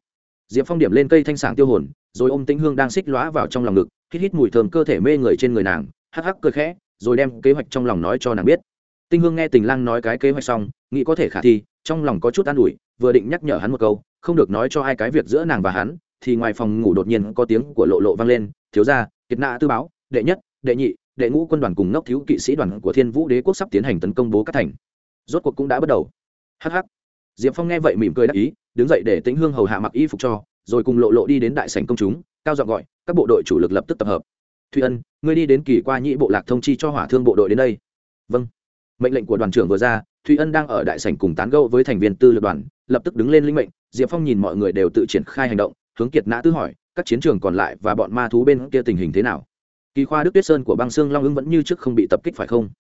Speaker 1: Diệp phong điểm lên cây thanh sảng tiêu hồn, rồi ôm tĩnh hương đang xích lóa vào trong lòng ngực, hít hít mùi thơm cơ thể mê người trên người nàng, hắc hắc cười khẽ, rồi đem kế hoạch trong lòng nói cho nàng biết. Tinh hương nghe tình lang nói cái kế hoạch xong, nghĩ có thể khả thi trong lòng có chút an ủi, vừa định nhắc nhở hắn một câu, không được nói cho ai cái việc giữa nàng và hắn, thì ngoài phòng ngủ đột nhiên có tiếng của lộ lộ vang lên, thiếu ra kiệt nạ tư báo, đệ nhất, đệ nhị, đệ ngũ quân đoàn cùng ngốc thiếu kỵ sĩ đoàn của thiên vũ đế quốc sắp tiến hành tấn công bố các thành. Rốt cuộc cũng đã bắt đầu. Hh diệp phong nghe vậy mỉm cười đáp ý, đứng dậy để tĩnh hương hầu hạ mặc y phục cho, rồi cùng lộ lộ đi đến đại sảnh công chúng, cao giọng gọi, các bộ đội chủ lực lập tức tập hợp. Thụy ân, ngươi đi đến kỳ qua nhị bộ lạc thông chi cho hỏa thương bộ đội đến đây. Vâng mệnh lệnh của đoàn trưởng vừa ra thùy ân đang ở đại sảnh cùng tán gẫu với thành viên tư lực đoàn, lập tức đứng lên linh mệnh, diệp phong nhìn mọi người đều tự triển khai hành động, hướng kiệt nã tư hỏi, các chiến trường còn lại và bọn ma thú bên kia tình hình thế nào? Kỳ khoa đức tuyết sơn của băng sương long ưng vẫn như trước không bị tập kích phải không?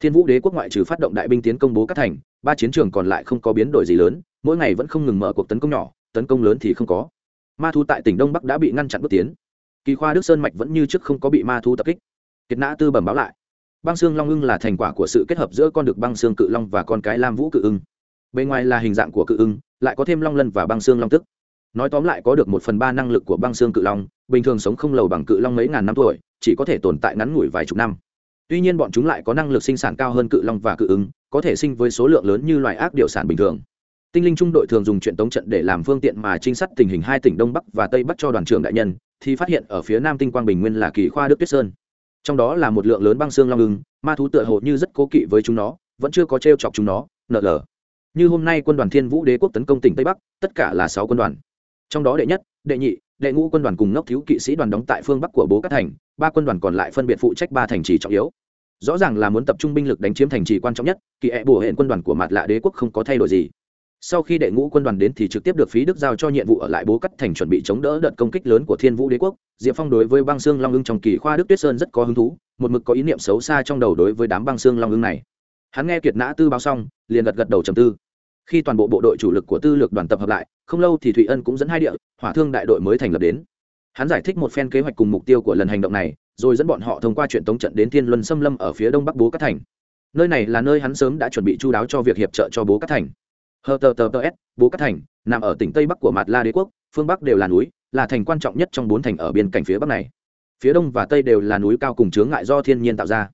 Speaker 1: Thiên vũ đế quốc ngoại trừ phát động đại binh tiến công bố các thành, ba chiến trường còn lại không có biến đổi gì lớn, mỗi ngày vẫn không ngừng mở cuộc tấn công nhỏ, tấn công lớn thì không có. Ma thú tại tỉnh đông bắc đã bị ngăn chặn bước tiến. Kỳ khoa đức sơn mạch vẫn như trước không có bị ma thú tập kích. Kiệt nã tư bẩm báo lại băng xương long ưng là thành quả của sự kết hợp giữa con được băng xương cự long và con cái lam vũ cự ưng. Bên ngoài là hình dạng của cự ưng, lại có thêm long lân và băng xương long tức. Nói tóm lại có được một phần ba năng lực của băng xương cự long, bình thường sống không lầu bằng cự long mấy ngàn năm tuổi, chỉ có thể tồn tại ngắn ngủi vài chục năm. Tuy nhiên bọn chúng lại có năng lực sinh sản cao hơn cự long và cự ứng có thể sinh với số lượng lớn như loài ác điệu sản bình thường. Tinh linh trung đội thường dùng chuyện tống trận để làm phương tiện mà trinh sát tình hình hai tỉnh đông bắc và tây bắc cho đoàn trưởng đại nhân, thì phát hiện ở phía nam tinh quang bình nguyên là kỳ khoa đức tuyết sơn trong đó là một lượng lớn băng xương long ưng, ma thú tựa hồ như rất cố kỵ với chúng nó, vẫn chưa có t r e o chọc chúng nó nợ lờ. Như hôm nay quân đoàn thiên vũ đế quốc tấn công tỉnh tây bắc, tất cả là sáu quân đoàn. Trong đó đệ nhất, đệ nhị, đệ ngũ quân đoàn cùng ngốc thiếu kỵ sĩ đoàn đóng tại phương bắc của bố cát thành, ba quân đoàn còn lại phân biệt phụ trách ba thành trì trọng yếu. Rõ ràng là muốn tập trung binh lực đánh chiếm thành trì quan trọng nhất, kỳ ẹ bùa hẹn quân đoàn của mặt lạ đế quốc không có thay đổi gì sau khi đệ ngũ quân đoàn đến thì trực tiếp được phí đức giao cho nhiệm vụ ở lại bố cắt thành chuẩn bị chống đỡ đợt công kích lớn của thiên vũ đế quốc. Diệp phong đối với băng xương long ưng trong kỳ khoa đức tuyết sơn rất có hứng thú, một mực có ý niệm xấu xa trong đầu đối với đám băng xương long ưng này. Hắn nghe kiệt nã tư báo xong, liền gật gật đầu trầm tư. Khi toàn bộ bộ đội chủ lực của tư lược đoàn tập hợp lại, không lâu thì thụy ân cũng dẫn hai địa, hỏa thương đại đội mới thành lập đến. Hắn giải thích một phen kế hoạch cùng mục tiêu của lần hành động này, rồi dẫn bọn họ thông qua chuyện tống trận đến thiên luân xâm lâm ở phía đông bắc bố cát thành. Nơi này là nơi hắn sớm đã chuẩn bị chú đáo cho việc hiệp trợ cho bố cát thành hờ tờ tờ tờ s, bố cát thành, nằm ở tỉnh tây bắc của mạt la đế quốc, phương bắc đều là núi, là thành quan trọng nhất trong bốn thành ở biên cảnh phía bắc này. Phía đông và tây đều là núi cao cùng chướng ngại do thiên nhiên tạo ra.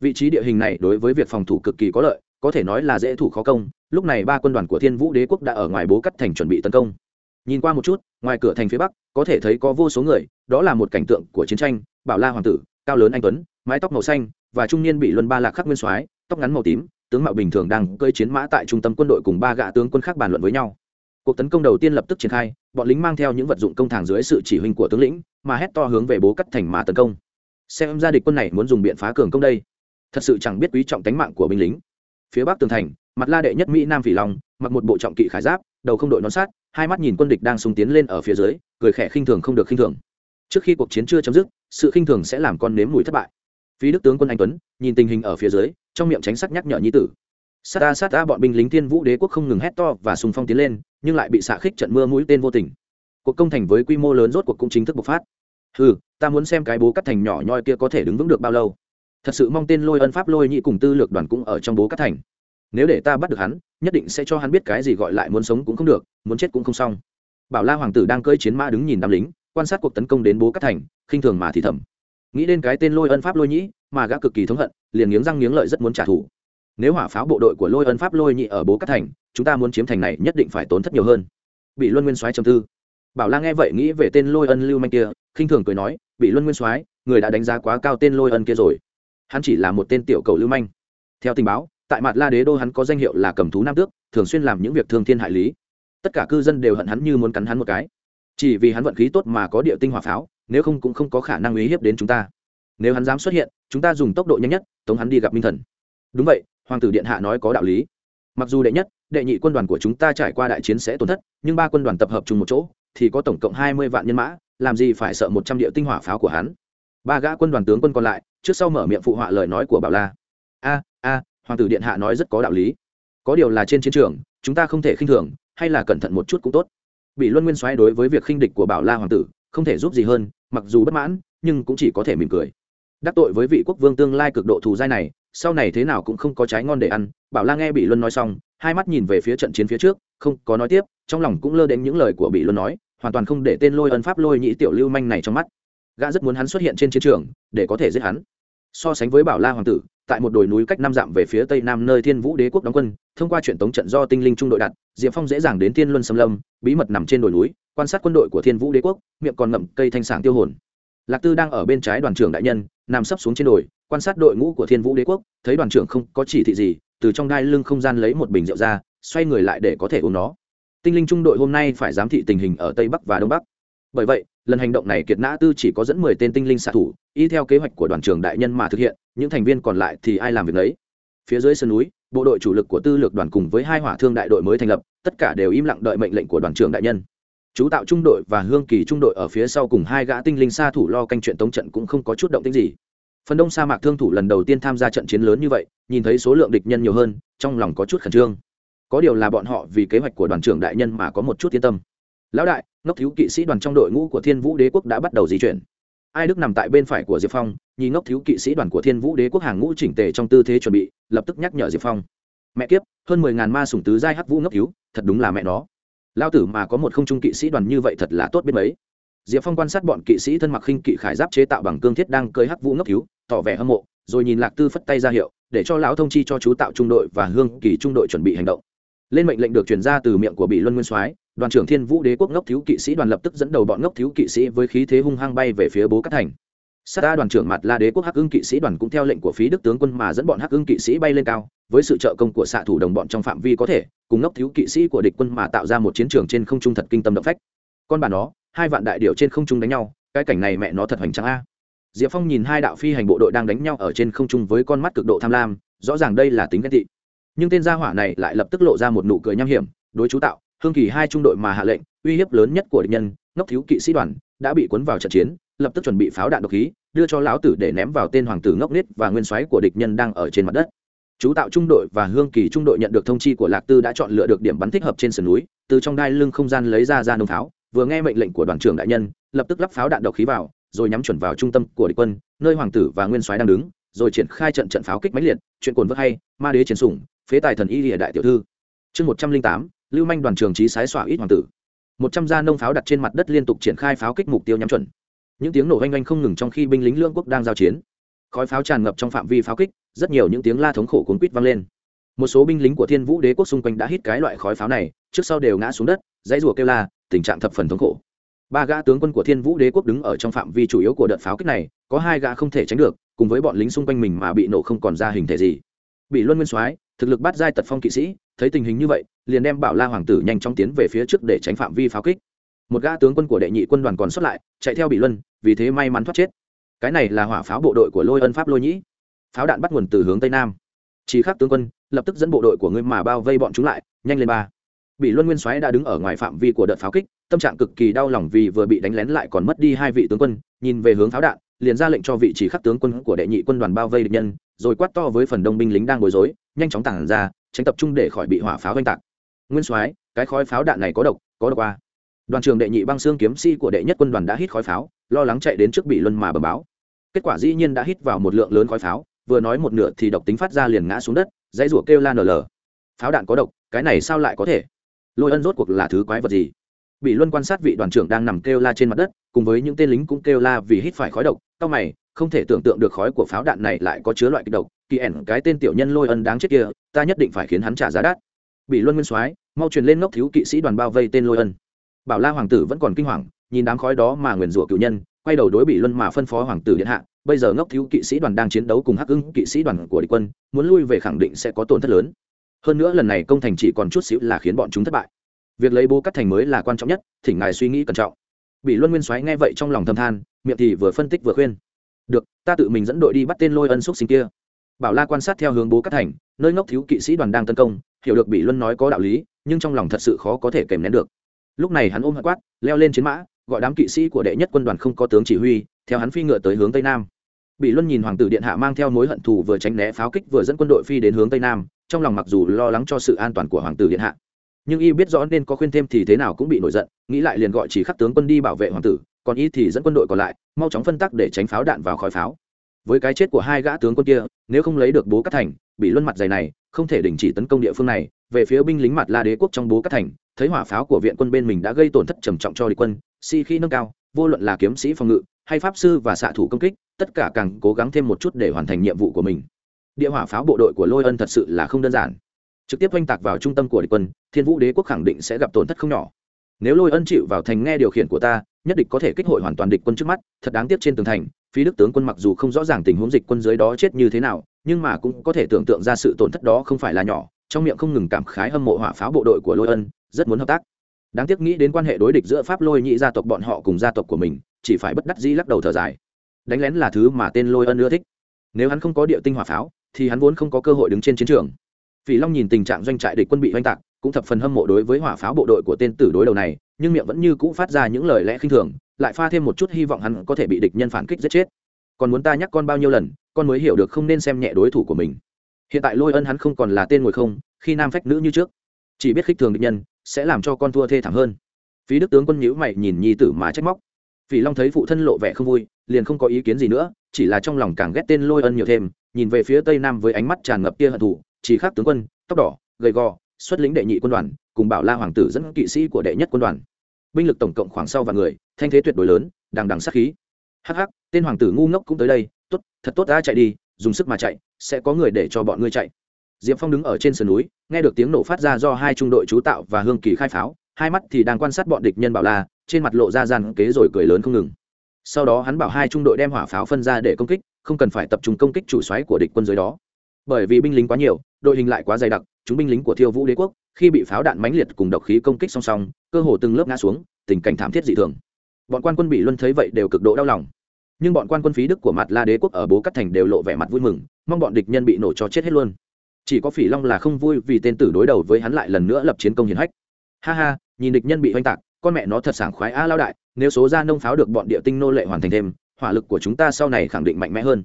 Speaker 1: Vị trí địa hình này đối với việc phòng thủ cực kỳ có lợi, có thể nói là dễ thủ khó công. Lúc này ba quân đoàn của thiên vũ đế quốc đã ở ngoài bố cắt thành chuẩn bị tấn công. Nhìn qua một chút, ngoài cửa thành phía bắc, có thể thấy có vô số người, đó là một cảnh tượng của chiến tranh, bảo la hoàng tử, cao lớn anh tuấn, mái tóc màu xanh, và trung niên bị luân ba lạc khắc nguyên soái, tóc ngắn màu tím tướng mạo bình thường đang cơi chiến mã tại trung tâm quân đội cùng ba gã tướng quân khác bàn luận với nhau. Cuộc tấn công đầu tiên lập tức triển khai, bọn lính mang theo những vật dụng công thẳng dưới sự chỉ huy của tướng lĩnh, mà hét to hướng về bố cắt thành mà tấn công. Xem ra địch quân này muốn dùng biện phá cường công đây. Thật sự chẳng biết quý trọng tánh mạng của binh lính. Phía bắc tường thành, mặt la đệ nhất mỹ nam phỉ long, mặc một bộ trọng kỵ khải giáp, đầu không đội nón sát hai mắt nhìn quân địch đang súng tiến lên ở phía dưới, cười khẽ khinh thường không được khinh thường. Trước khi cuộc chiến chưa chấm dứt, sự khinh thường sẽ làm con nếm mùi thất bại phí đức tướng quân anh tuấn, nhìn tình hình ở phía dưới, trong miệng tránh sắc nhắc nhở nhi tử. Sát a sát a bọn binh lính thiên vũ đế quốc không ngừng hét to và sùng phong tiến lên, nhưng lại bị xạ khích trận mưa mũi tên vô tình. Cuộc công thành với quy mô lớn rốt cuộc cũng chính thức bộc phát. Ừ ta muốn xem cái bố cắt thành nhỏ nhoi kia có thể đứng vững được bao lâu. Thật sự mong tên lôi ân pháp lôi nhị cùng tư lược đoàn cũng ở trong bố cắt thành. Nếu để ta bắt được hắn, nhất định sẽ cho hắn biết cái gì gọi lại muốn sống cũng không được, muốn chết cũng không xong. Bảo la hoàng tử đang cưỡi chiến mã đứng nhìn đám lính, quan sát cuộc tấn công đến bố cắt thành, khinh thường mà thì thầm nghĩ đến cái tên lôi ân pháp lôi nhĩ, mà gã cực kỳ thống hận, liền nghiến răng nghiến lợi rất muốn trả thù. Nếu hỏa pháo bộ đội của lôi ân pháp lôi nhị ở bố cát thành, chúng ta muốn chiếm thành này nhất định phải tốn thất nhiều hơn. Bị luân nguyên soái trầm tư. Bảo la nghe vậy nghĩ về tên lôi ân lưu manh kia, khinh thường cười nói, bị luân nguyên soái, người đã đánh giá quá cao tên lôi ân kia rồi. Hắn chỉ là một tên tiểu cầu lưu manh. Theo tình báo, tại mặt la đế đô hắn có danh hiệu là cầm thú nam tước, thường xuyên làm những việc thương thiên hại lý. Tất cả cư dân đều hận hắn như muốn cắn hắn một cái. Chỉ vì hắn vận khí tốt mà có địa tinh hỏa pháo nếu không cũng không có khả năng uy hiếp đến chúng ta. Nếu hắn dám xuất hiện, chúng ta dùng tốc độ nhanh nhất, tống hắn đi gặp minh thần. Đúng vậy, hoàng tử điện hạ nói có đạo lý. Mặc dù đệ nhất, đệ nhị quân đoàn của chúng ta trải qua đại chiến sẽ tổn thất, nhưng ba quân đoàn tập hợp chung một chỗ, thì có tổng cộng hai mươi vạn nhân mã, làm gì phải sợ một trăm địa tinh hỏa pháo của hắn. Ba gã quân đoàn tướng quân còn lại, trước sau mở miệng phụ họa lời nói của bảo la. A a, hoàng tử điện hạ nói rất có đạo lý. Có điều là trên chiến trường, chúng ta không thể khinh thường, hay là cẩn thận một chút cũng tốt. Bị luân nguyên xoáy đối với việc khinh địch của bảo la hoàng tử không thể giúp gì hơn, mặc dù bất mãn, nhưng cũng chỉ có thể mỉm cười. Đắc tội với vị quốc vương tương lai cực độ thù dai này, sau này thế nào cũng không có trái ngon để ăn, bảo la nghe bị luân nói xong, hai mắt nhìn về phía trận chiến phía trước, không có nói tiếp, trong lòng cũng lơ đến những lời của bị luân nói, hoàn toàn không để tên lôi ân pháp lôi nhĩ tiểu lưu manh này trong mắt. Gã rất muốn hắn xuất hiện trên chiến trường, để có thể giết hắn. So sánh với bảo la hoàng tử, tại một đồi núi cách năm dặm về phía tây nam nơi thiên vũ đế quốc đóng quân, thông qua chuyện tống trận do tinh linh trung đội đặt, diệp phong dễ dàng đến thiên luân xâm lâm, bí mật nằm trên đồi núi quan sát quân đội của thiên vũ đế quốc, miệng còn ngậm cây thanh sảng tiêu hồn. Lạc tư đang ở bên trái đoàn trưởng đại nhân, nằm sấp xuống trên đồi, quan sát đội ngũ của thiên vũ đế quốc, thấy đoàn trưởng không có chỉ thị gì, từ trong đai lưng không gian lấy một bình rượu ra, xoay người lại để có thể uống nó. Tinh linh trung đội hôm nay phải giám thị tình hình ở tây bắc và đông bắc. Bởi vậy, lần hành động này kiệt nã tư chỉ có dẫn mười tên tinh linh xạ thủ, y theo kế hoạch của đoàn trưởng đại nhân mà thực hiện, những thành viên còn lại thì ai làm việc đấy phía dưới sườn núi, bộ đội chủ lực của tư lược đoàn cùng với hai hỏa thương đại đội mới thành lập, tất cả đều im lặng đợi mệnh lệnh của đoàn trưởng đại nhân chú tạo trung đội và hương kỳ trung đội ở phía sau cùng hai gã tinh linh xa thủ lo canh chuyện tống trận cũng không có chút động tĩnh gì. Phần đông sa mạc thương thủ lần đầu tiên tham gia trận chiến lớn như vậy, nhìn thấy số lượng địch nhân nhiều hơn, trong lòng có chút khẩn trương. Có điều là bọn họ vì kế hoạch của đoàn trưởng đại nhân mà có một chút yên tâm. Lão đại, ngốc thiếu kỵ sĩ đoàn trong đội ngũ của thiên vũ đế quốc đã bắt đầu di chuyển. Ai đức nằm tại bên phải của diệp phong nhìn ngốc thiếu kỵ sĩ đoàn của thiên vũ đế quốc hàng ngũ chỉnh tề trong tư thế chuẩn bị, lập tức nhắc nhở diệp phong. Mẹ kiếp, hơn mười ngàn ma sủng tứ giai hắc vũ ngốc thiếu, thật đúng là mẹ nó lao tử mà có một không trung kỵ sĩ đoàn như vậy thật là tốt biết mấy. Diệp phong quan sát bọn kỵ sĩ thân mặc khinh kỵ khải giáp chế tạo bằng cương thiết đang cơi hắc vũ ngốc thiếu tỏ vẻ hâm mộ, rồi nhìn lạc tư phất tay ra hiệu, để cho lão thông chi cho chú tạo trung đội và hương kỳ trung đội chuẩn bị hành động. Lên mệnh lệnh được truyền ra từ miệng của bị luân nguyên soái, đoàn trưởng thiên vũ đế quốc ngốc thiếu kỵ sĩ đoàn lập tức dẫn đầu bọn ngốc thiếu kỵ sĩ với khí thế hung hăng bay về phía bố cát thành sát ta đoàn trưởng mặt la đế quốc hắc ưng kỵ sĩ đoàn cũng theo lệnh của phí đức tướng quân mà dẫn bọn hắc ưng kỵ sĩ bay lên cao, với sự trợ công của xạ thủ đồng bọn trong phạm vi có thể, cùng ngốc thiếu kỵ sĩ của địch quân mà tạo ra một chiến trường trên không trung thật kinh tâm động phách. Con bà nó, hai vạn đại điệu trên không trung đánh nhau, cái cảnh này mẹ nó thật hoành tráng a. Diệp phong nhìn hai đạo phi hành bộ đội đang đánh nhau ở trên không trung với con mắt cực độ tham lam, rõ ràng đây là tính ghen tị. Nhưng tên gia hỏa này lại lập tức lộ ra một nụ cười nham hiểm, đối chú tạo, hương kỳ hai trung đội mà hạ lệnh, uy hiếp lớn nhất của địch nhân, ngốc thiếu kỵ sĩ đoàn, đã bị cuốn vào trận chiến lập tức chuẩn bị pháo đạn độc khí, đưa cho lão tử để ném vào tên hoàng tử ngốc nít và nguyên soái của địch nhân đang ở trên mặt đất. Chú tạo trung đội và hương kỳ trung đội nhận được thông chi của lạc tư đã chọn lựa được điểm bắn thích hợp trên sườn núi, từ trong đai lưng không gian lấy ra ra nông pháo, vừa nghe mệnh lệnh của đoàn trưởng đại nhân, lập tức lắp pháo đạn độc khí vào, rồi nhắm chuẩn vào trung tâm của địch quân, nơi hoàng tử và nguyên soái đang đứng, rồi triển khai trận trận pháo kích máy liệt, chuyện cồn vớt hay, ma đế chiến sủng, phế tài thần y lìa đại tiểu thư. Chương một trăm linh tám, lưu manh đoàn trường trí sái xỏa ít hoàng tử. Một trăm gia nông pháo đặt trên mặt đất liên tục triển khai pháo kích mục tiêu nhắm chuẩn những tiếng nổ oanh oanh không ngừng trong khi binh lính lương quốc đang giao chiến. Khói pháo tràn ngập trong phạm vi pháo kích, rất nhiều những tiếng la thống khổ cuốn quýt vang lên. Một số binh lính của thiên vũ đế quốc xung quanh đã hít cái loại khói pháo này, trước sau đều ngã xuống đất, dãy rùa kêu la, tình trạng thập phần thống khổ. Ba gã tướng quân của thiên vũ đế quốc đứng ở trong phạm vi chủ yếu của đợt pháo kích này, có hai gã không thể tránh được, cùng với bọn lính xung quanh mình mà bị nổ không còn ra hình thể gì. Bị luân nguyên soái, thực lực bắt giai tật phong kỵ sĩ, thấy tình hình như vậy, liền đem bảo la hoàng tử nhanh chóng tiến về phía trước để tránh phạm vi pháo kích một gã tướng quân của đệ nhị quân đoàn còn xuất lại, chạy theo bị luân, vì thế may mắn thoát chết. Cái này là hỏa pháo bộ đội của lôi ân pháp lôi nhĩ. Pháo đạn bắt nguồn từ hướng tây nam. Chỉ khắc tướng quân, lập tức dẫn bộ đội của ngươi mà bao vây bọn chúng lại, nhanh lên ba. Bị luân nguyên soái đã đứng ở ngoài phạm vi của đợt pháo kích, tâm trạng cực kỳ đau lòng vì vừa bị đánh lén lại còn mất đi hai vị tướng quân, nhìn về hướng pháo đạn, liền ra lệnh cho vị chỉ khắc tướng quân của đệ nhị quân đoàn bao vây địch nhân, rồi quát to với phần đông binh lính đang bối rối, nhanh chóng tản ra, tránh tập trung để khỏi bị hỏa pháo oanh tạc. Nguyên soái, cái khói pháo đạn này có độc có độc qua đoàn trường đệ nhị băng xương kiếm sĩ của đệ nhất quân đoàn đã hít khói pháo, lo lắng chạy đến trước bị luân mà bầm báo. Kết quả dĩ nhiên đã hít vào một lượng lớn khói pháo, vừa nói một nửa thì độc tính phát ra liền ngã xuống đất, dãy rủa kêu la nở lờ. Pháo đạn có độc, cái này sao lại có thể? Lôi ân rốt cuộc là thứ quái vật gì? Bị luân quan sát vị đoàn trưởng đang nằm kêu la trên mặt đất, cùng với những tên lính cũng kêu la vì hít phải khói độc tao mày, không thể tưởng tượng được khói của pháo đạn này lại có chứa loại kịch độc. Kỳ ẻn cái tên tiểu nhân lôi ân đáng chết kia, ta nhất định phải khiến hắn trả giá đắt. Bị luân nguyên soái, mau truyền lên ngốc thiếu kỵ sĩ đoàn bao vây tên lôi ân bảo la hoàng tử vẫn còn kinh hoàng, nhìn đám khói đó mà nguyền rủa cựu nhân, quay đầu đối bị luân mà phân phó hoàng tử điện hạ, bây giờ ngốc thiếu kỵ sĩ đoàn đang chiến đấu cùng hắc ưng kỵ sĩ đoàn của địch quân, muốn lui về khẳng định sẽ có tổn thất lớn. Hơn nữa lần này công thành chỉ còn chút xíu là khiến bọn chúng thất bại. Việc lấy bố cắt thành mới là quan trọng nhất, thỉnh ngài suy nghĩ cẩn trọng. Bị luân nguyên soái nghe vậy trong lòng thầm than, miệng thì vừa phân tích vừa khuyên. Được, ta tự mình dẫn đội đi bắt tên lôi ân xúc sinh kia. Bảo la quan sát theo hướng bố cắt thành, nơi ngốc thiếu kỵ sĩ đoàn đang tấn công, hiểu được bị luân nói có đạo lý, nhưng trong lòng thật sự khó có thể kèm nén được lúc này hắn ôm hận quát, leo lên chiến mã, gọi đám kỵ sĩ của đệ nhất quân đoàn không có tướng chỉ huy, theo hắn phi ngựa tới hướng tây nam. Bị luân nhìn hoàng tử điện hạ mang theo mối hận thù vừa tránh né pháo kích vừa dẫn quân đội phi đến hướng tây nam, trong lòng mặc dù lo lắng cho sự an toàn của hoàng tử điện hạ, nhưng y biết rõ nên có khuyên thêm thì thế nào cũng bị nổi giận, nghĩ lại liền gọi chỉ khắc tướng quân đi bảo vệ hoàng tử, còn y thì dẫn quân đội còn lại, mau chóng phân tắc để tránh pháo đạn vào khói pháo. Với cái chết của hai gã tướng quân kia, nếu không lấy được bố cắt thành, bị luân mặt dày này, không thể đình chỉ tấn công địa phương này về phía binh lính mặt la đế quốc trong bố các thành, thấy hỏa pháo của viện quân bên mình đã gây tổn thất trầm trọng cho địch quân si khi nâng cao, vô luận là kiếm sĩ phòng ngự hay pháp sư và xạ thủ công kích, tất cả càng cố gắng thêm một chút để hoàn thành nhiệm vụ của mình. Địa hỏa pháo bộ đội của lôi ân thật sự là không đơn giản. Trực tiếp oanh tạc vào trung tâm của địch quân, thiên vũ đế quốc khẳng định sẽ gặp tổn thất không nhỏ. Nếu lôi ân chịu vào thành nghe điều khiển của ta, nhất định có thể kích hội hoàn toàn địch quân trước mắt, thật đáng tiếc trên tường thành, phí đức tướng quân mặc dù không rõ ràng tình huống dịch quân dưới đó chết như thế nào, nhưng mà cũng có thể tưởng tượng ra sự tổn thất đó không phải là nhỏ trong miệng không ngừng cảm khái hâm mộ hỏa pháo bộ đội của lôi ân, rất muốn hợp tác. Đáng tiếc nghĩ đến quan hệ đối địch giữa pháp lôi nhị gia tộc bọn họ cùng gia tộc của mình, chỉ phải bất đắc dĩ lắc đầu thở dài. Đánh lén là thứ mà tên lôi ân ưa thích. Nếu hắn không có địa tinh hỏa pháo, thì hắn vốn không có cơ hội đứng trên chiến trường. Phỉ long nhìn tình trạng doanh trại địch quân bị oanh tạc, cũng thập phần hâm mộ đối với hỏa pháo bộ đội của tên tử đối đầu này, nhưng miệng vẫn như cũ phát ra những lời lẽ khinh thường, lại pha thêm một chút hy vọng hắn có thể bị địch nhân phản kích giết chết. Còn muốn ta nhắc con bao nhiêu lần, con mới hiểu được không nên xem nhẹ đối thủ của mình hiện tại lôi ân hắn không còn là tên ngồi không, khi nam phách nữ như trước. Chỉ biết khích thường địch nhân, sẽ làm cho con thua thê thảm hơn. Phí đức tướng quân nhữ mày nhìn nhi tử mà trách móc. Vì long thấy phụ thân lộ vẻ không vui, liền không có ý kiến gì nữa, chỉ là trong lòng càng ghét tên lôi ân nhiều thêm, nhìn về phía tây nam với ánh mắt tràn ngập kia hận thù, chỉ khác tướng quân, tóc đỏ, gầy gò, xuất lĩnh đệ nhị quân đoàn, cùng bảo la hoàng tử dẫn kỵ sĩ của đệ nhất quân đoàn. Binh lực tổng cộng khoảng sau và người, thanh thế tuyệt đối lớn, đằng đằng sát khí. Hắc hắc, tên hoàng tử ngu ngốc cũng tới đây, tốt, thật tốt đã chạy đi dùng sức mà chạy, sẽ có người để cho bọn ngươi chạy. Diệp phong đứng ở trên sườn núi, nghe được tiếng nổ phát ra do hai trung đội chú tạo và hương kỳ khai pháo, hai mắt thì đang quan sát bọn địch nhân bảo la, trên mặt lộ ra gian kế rồi cười lớn không ngừng. Sau đó hắn bảo hai trung đội đem hỏa pháo phân ra để công kích, không cần phải tập trung công kích chủ xoáy của địch quân dưới đó. Bởi vì binh lính quá nhiều, đội hình lại quá dày đặc, chúng binh lính của thiêu vũ đế quốc, khi bị pháo đạn mãnh liệt cùng độc khí công kích song song, cơ hồ từng lớp ngã xuống, tình cảnh thảm thiết dị thường. Bọn quan quân bị luân thấy vậy đều cực độ đau lòng nhưng bọn quan quân phí đức của mặt la đế quốc ở bố cắt thành đều lộ vẻ mặt vui mừng, mong bọn địch nhân bị nổ cho chết hết luôn. Chỉ có phỉ long là không vui vì tên tử đối đầu với hắn lại lần nữa lập chiến công hiển hách. Ha ha, nhìn địch nhân bị oanh tạc, con mẹ nó thật sảng khoái a lao đại, nếu số ra nông pháo được bọn địa tinh nô lệ hoàn thành thêm, hỏa lực của chúng ta sau này khẳng định mạnh mẽ hơn.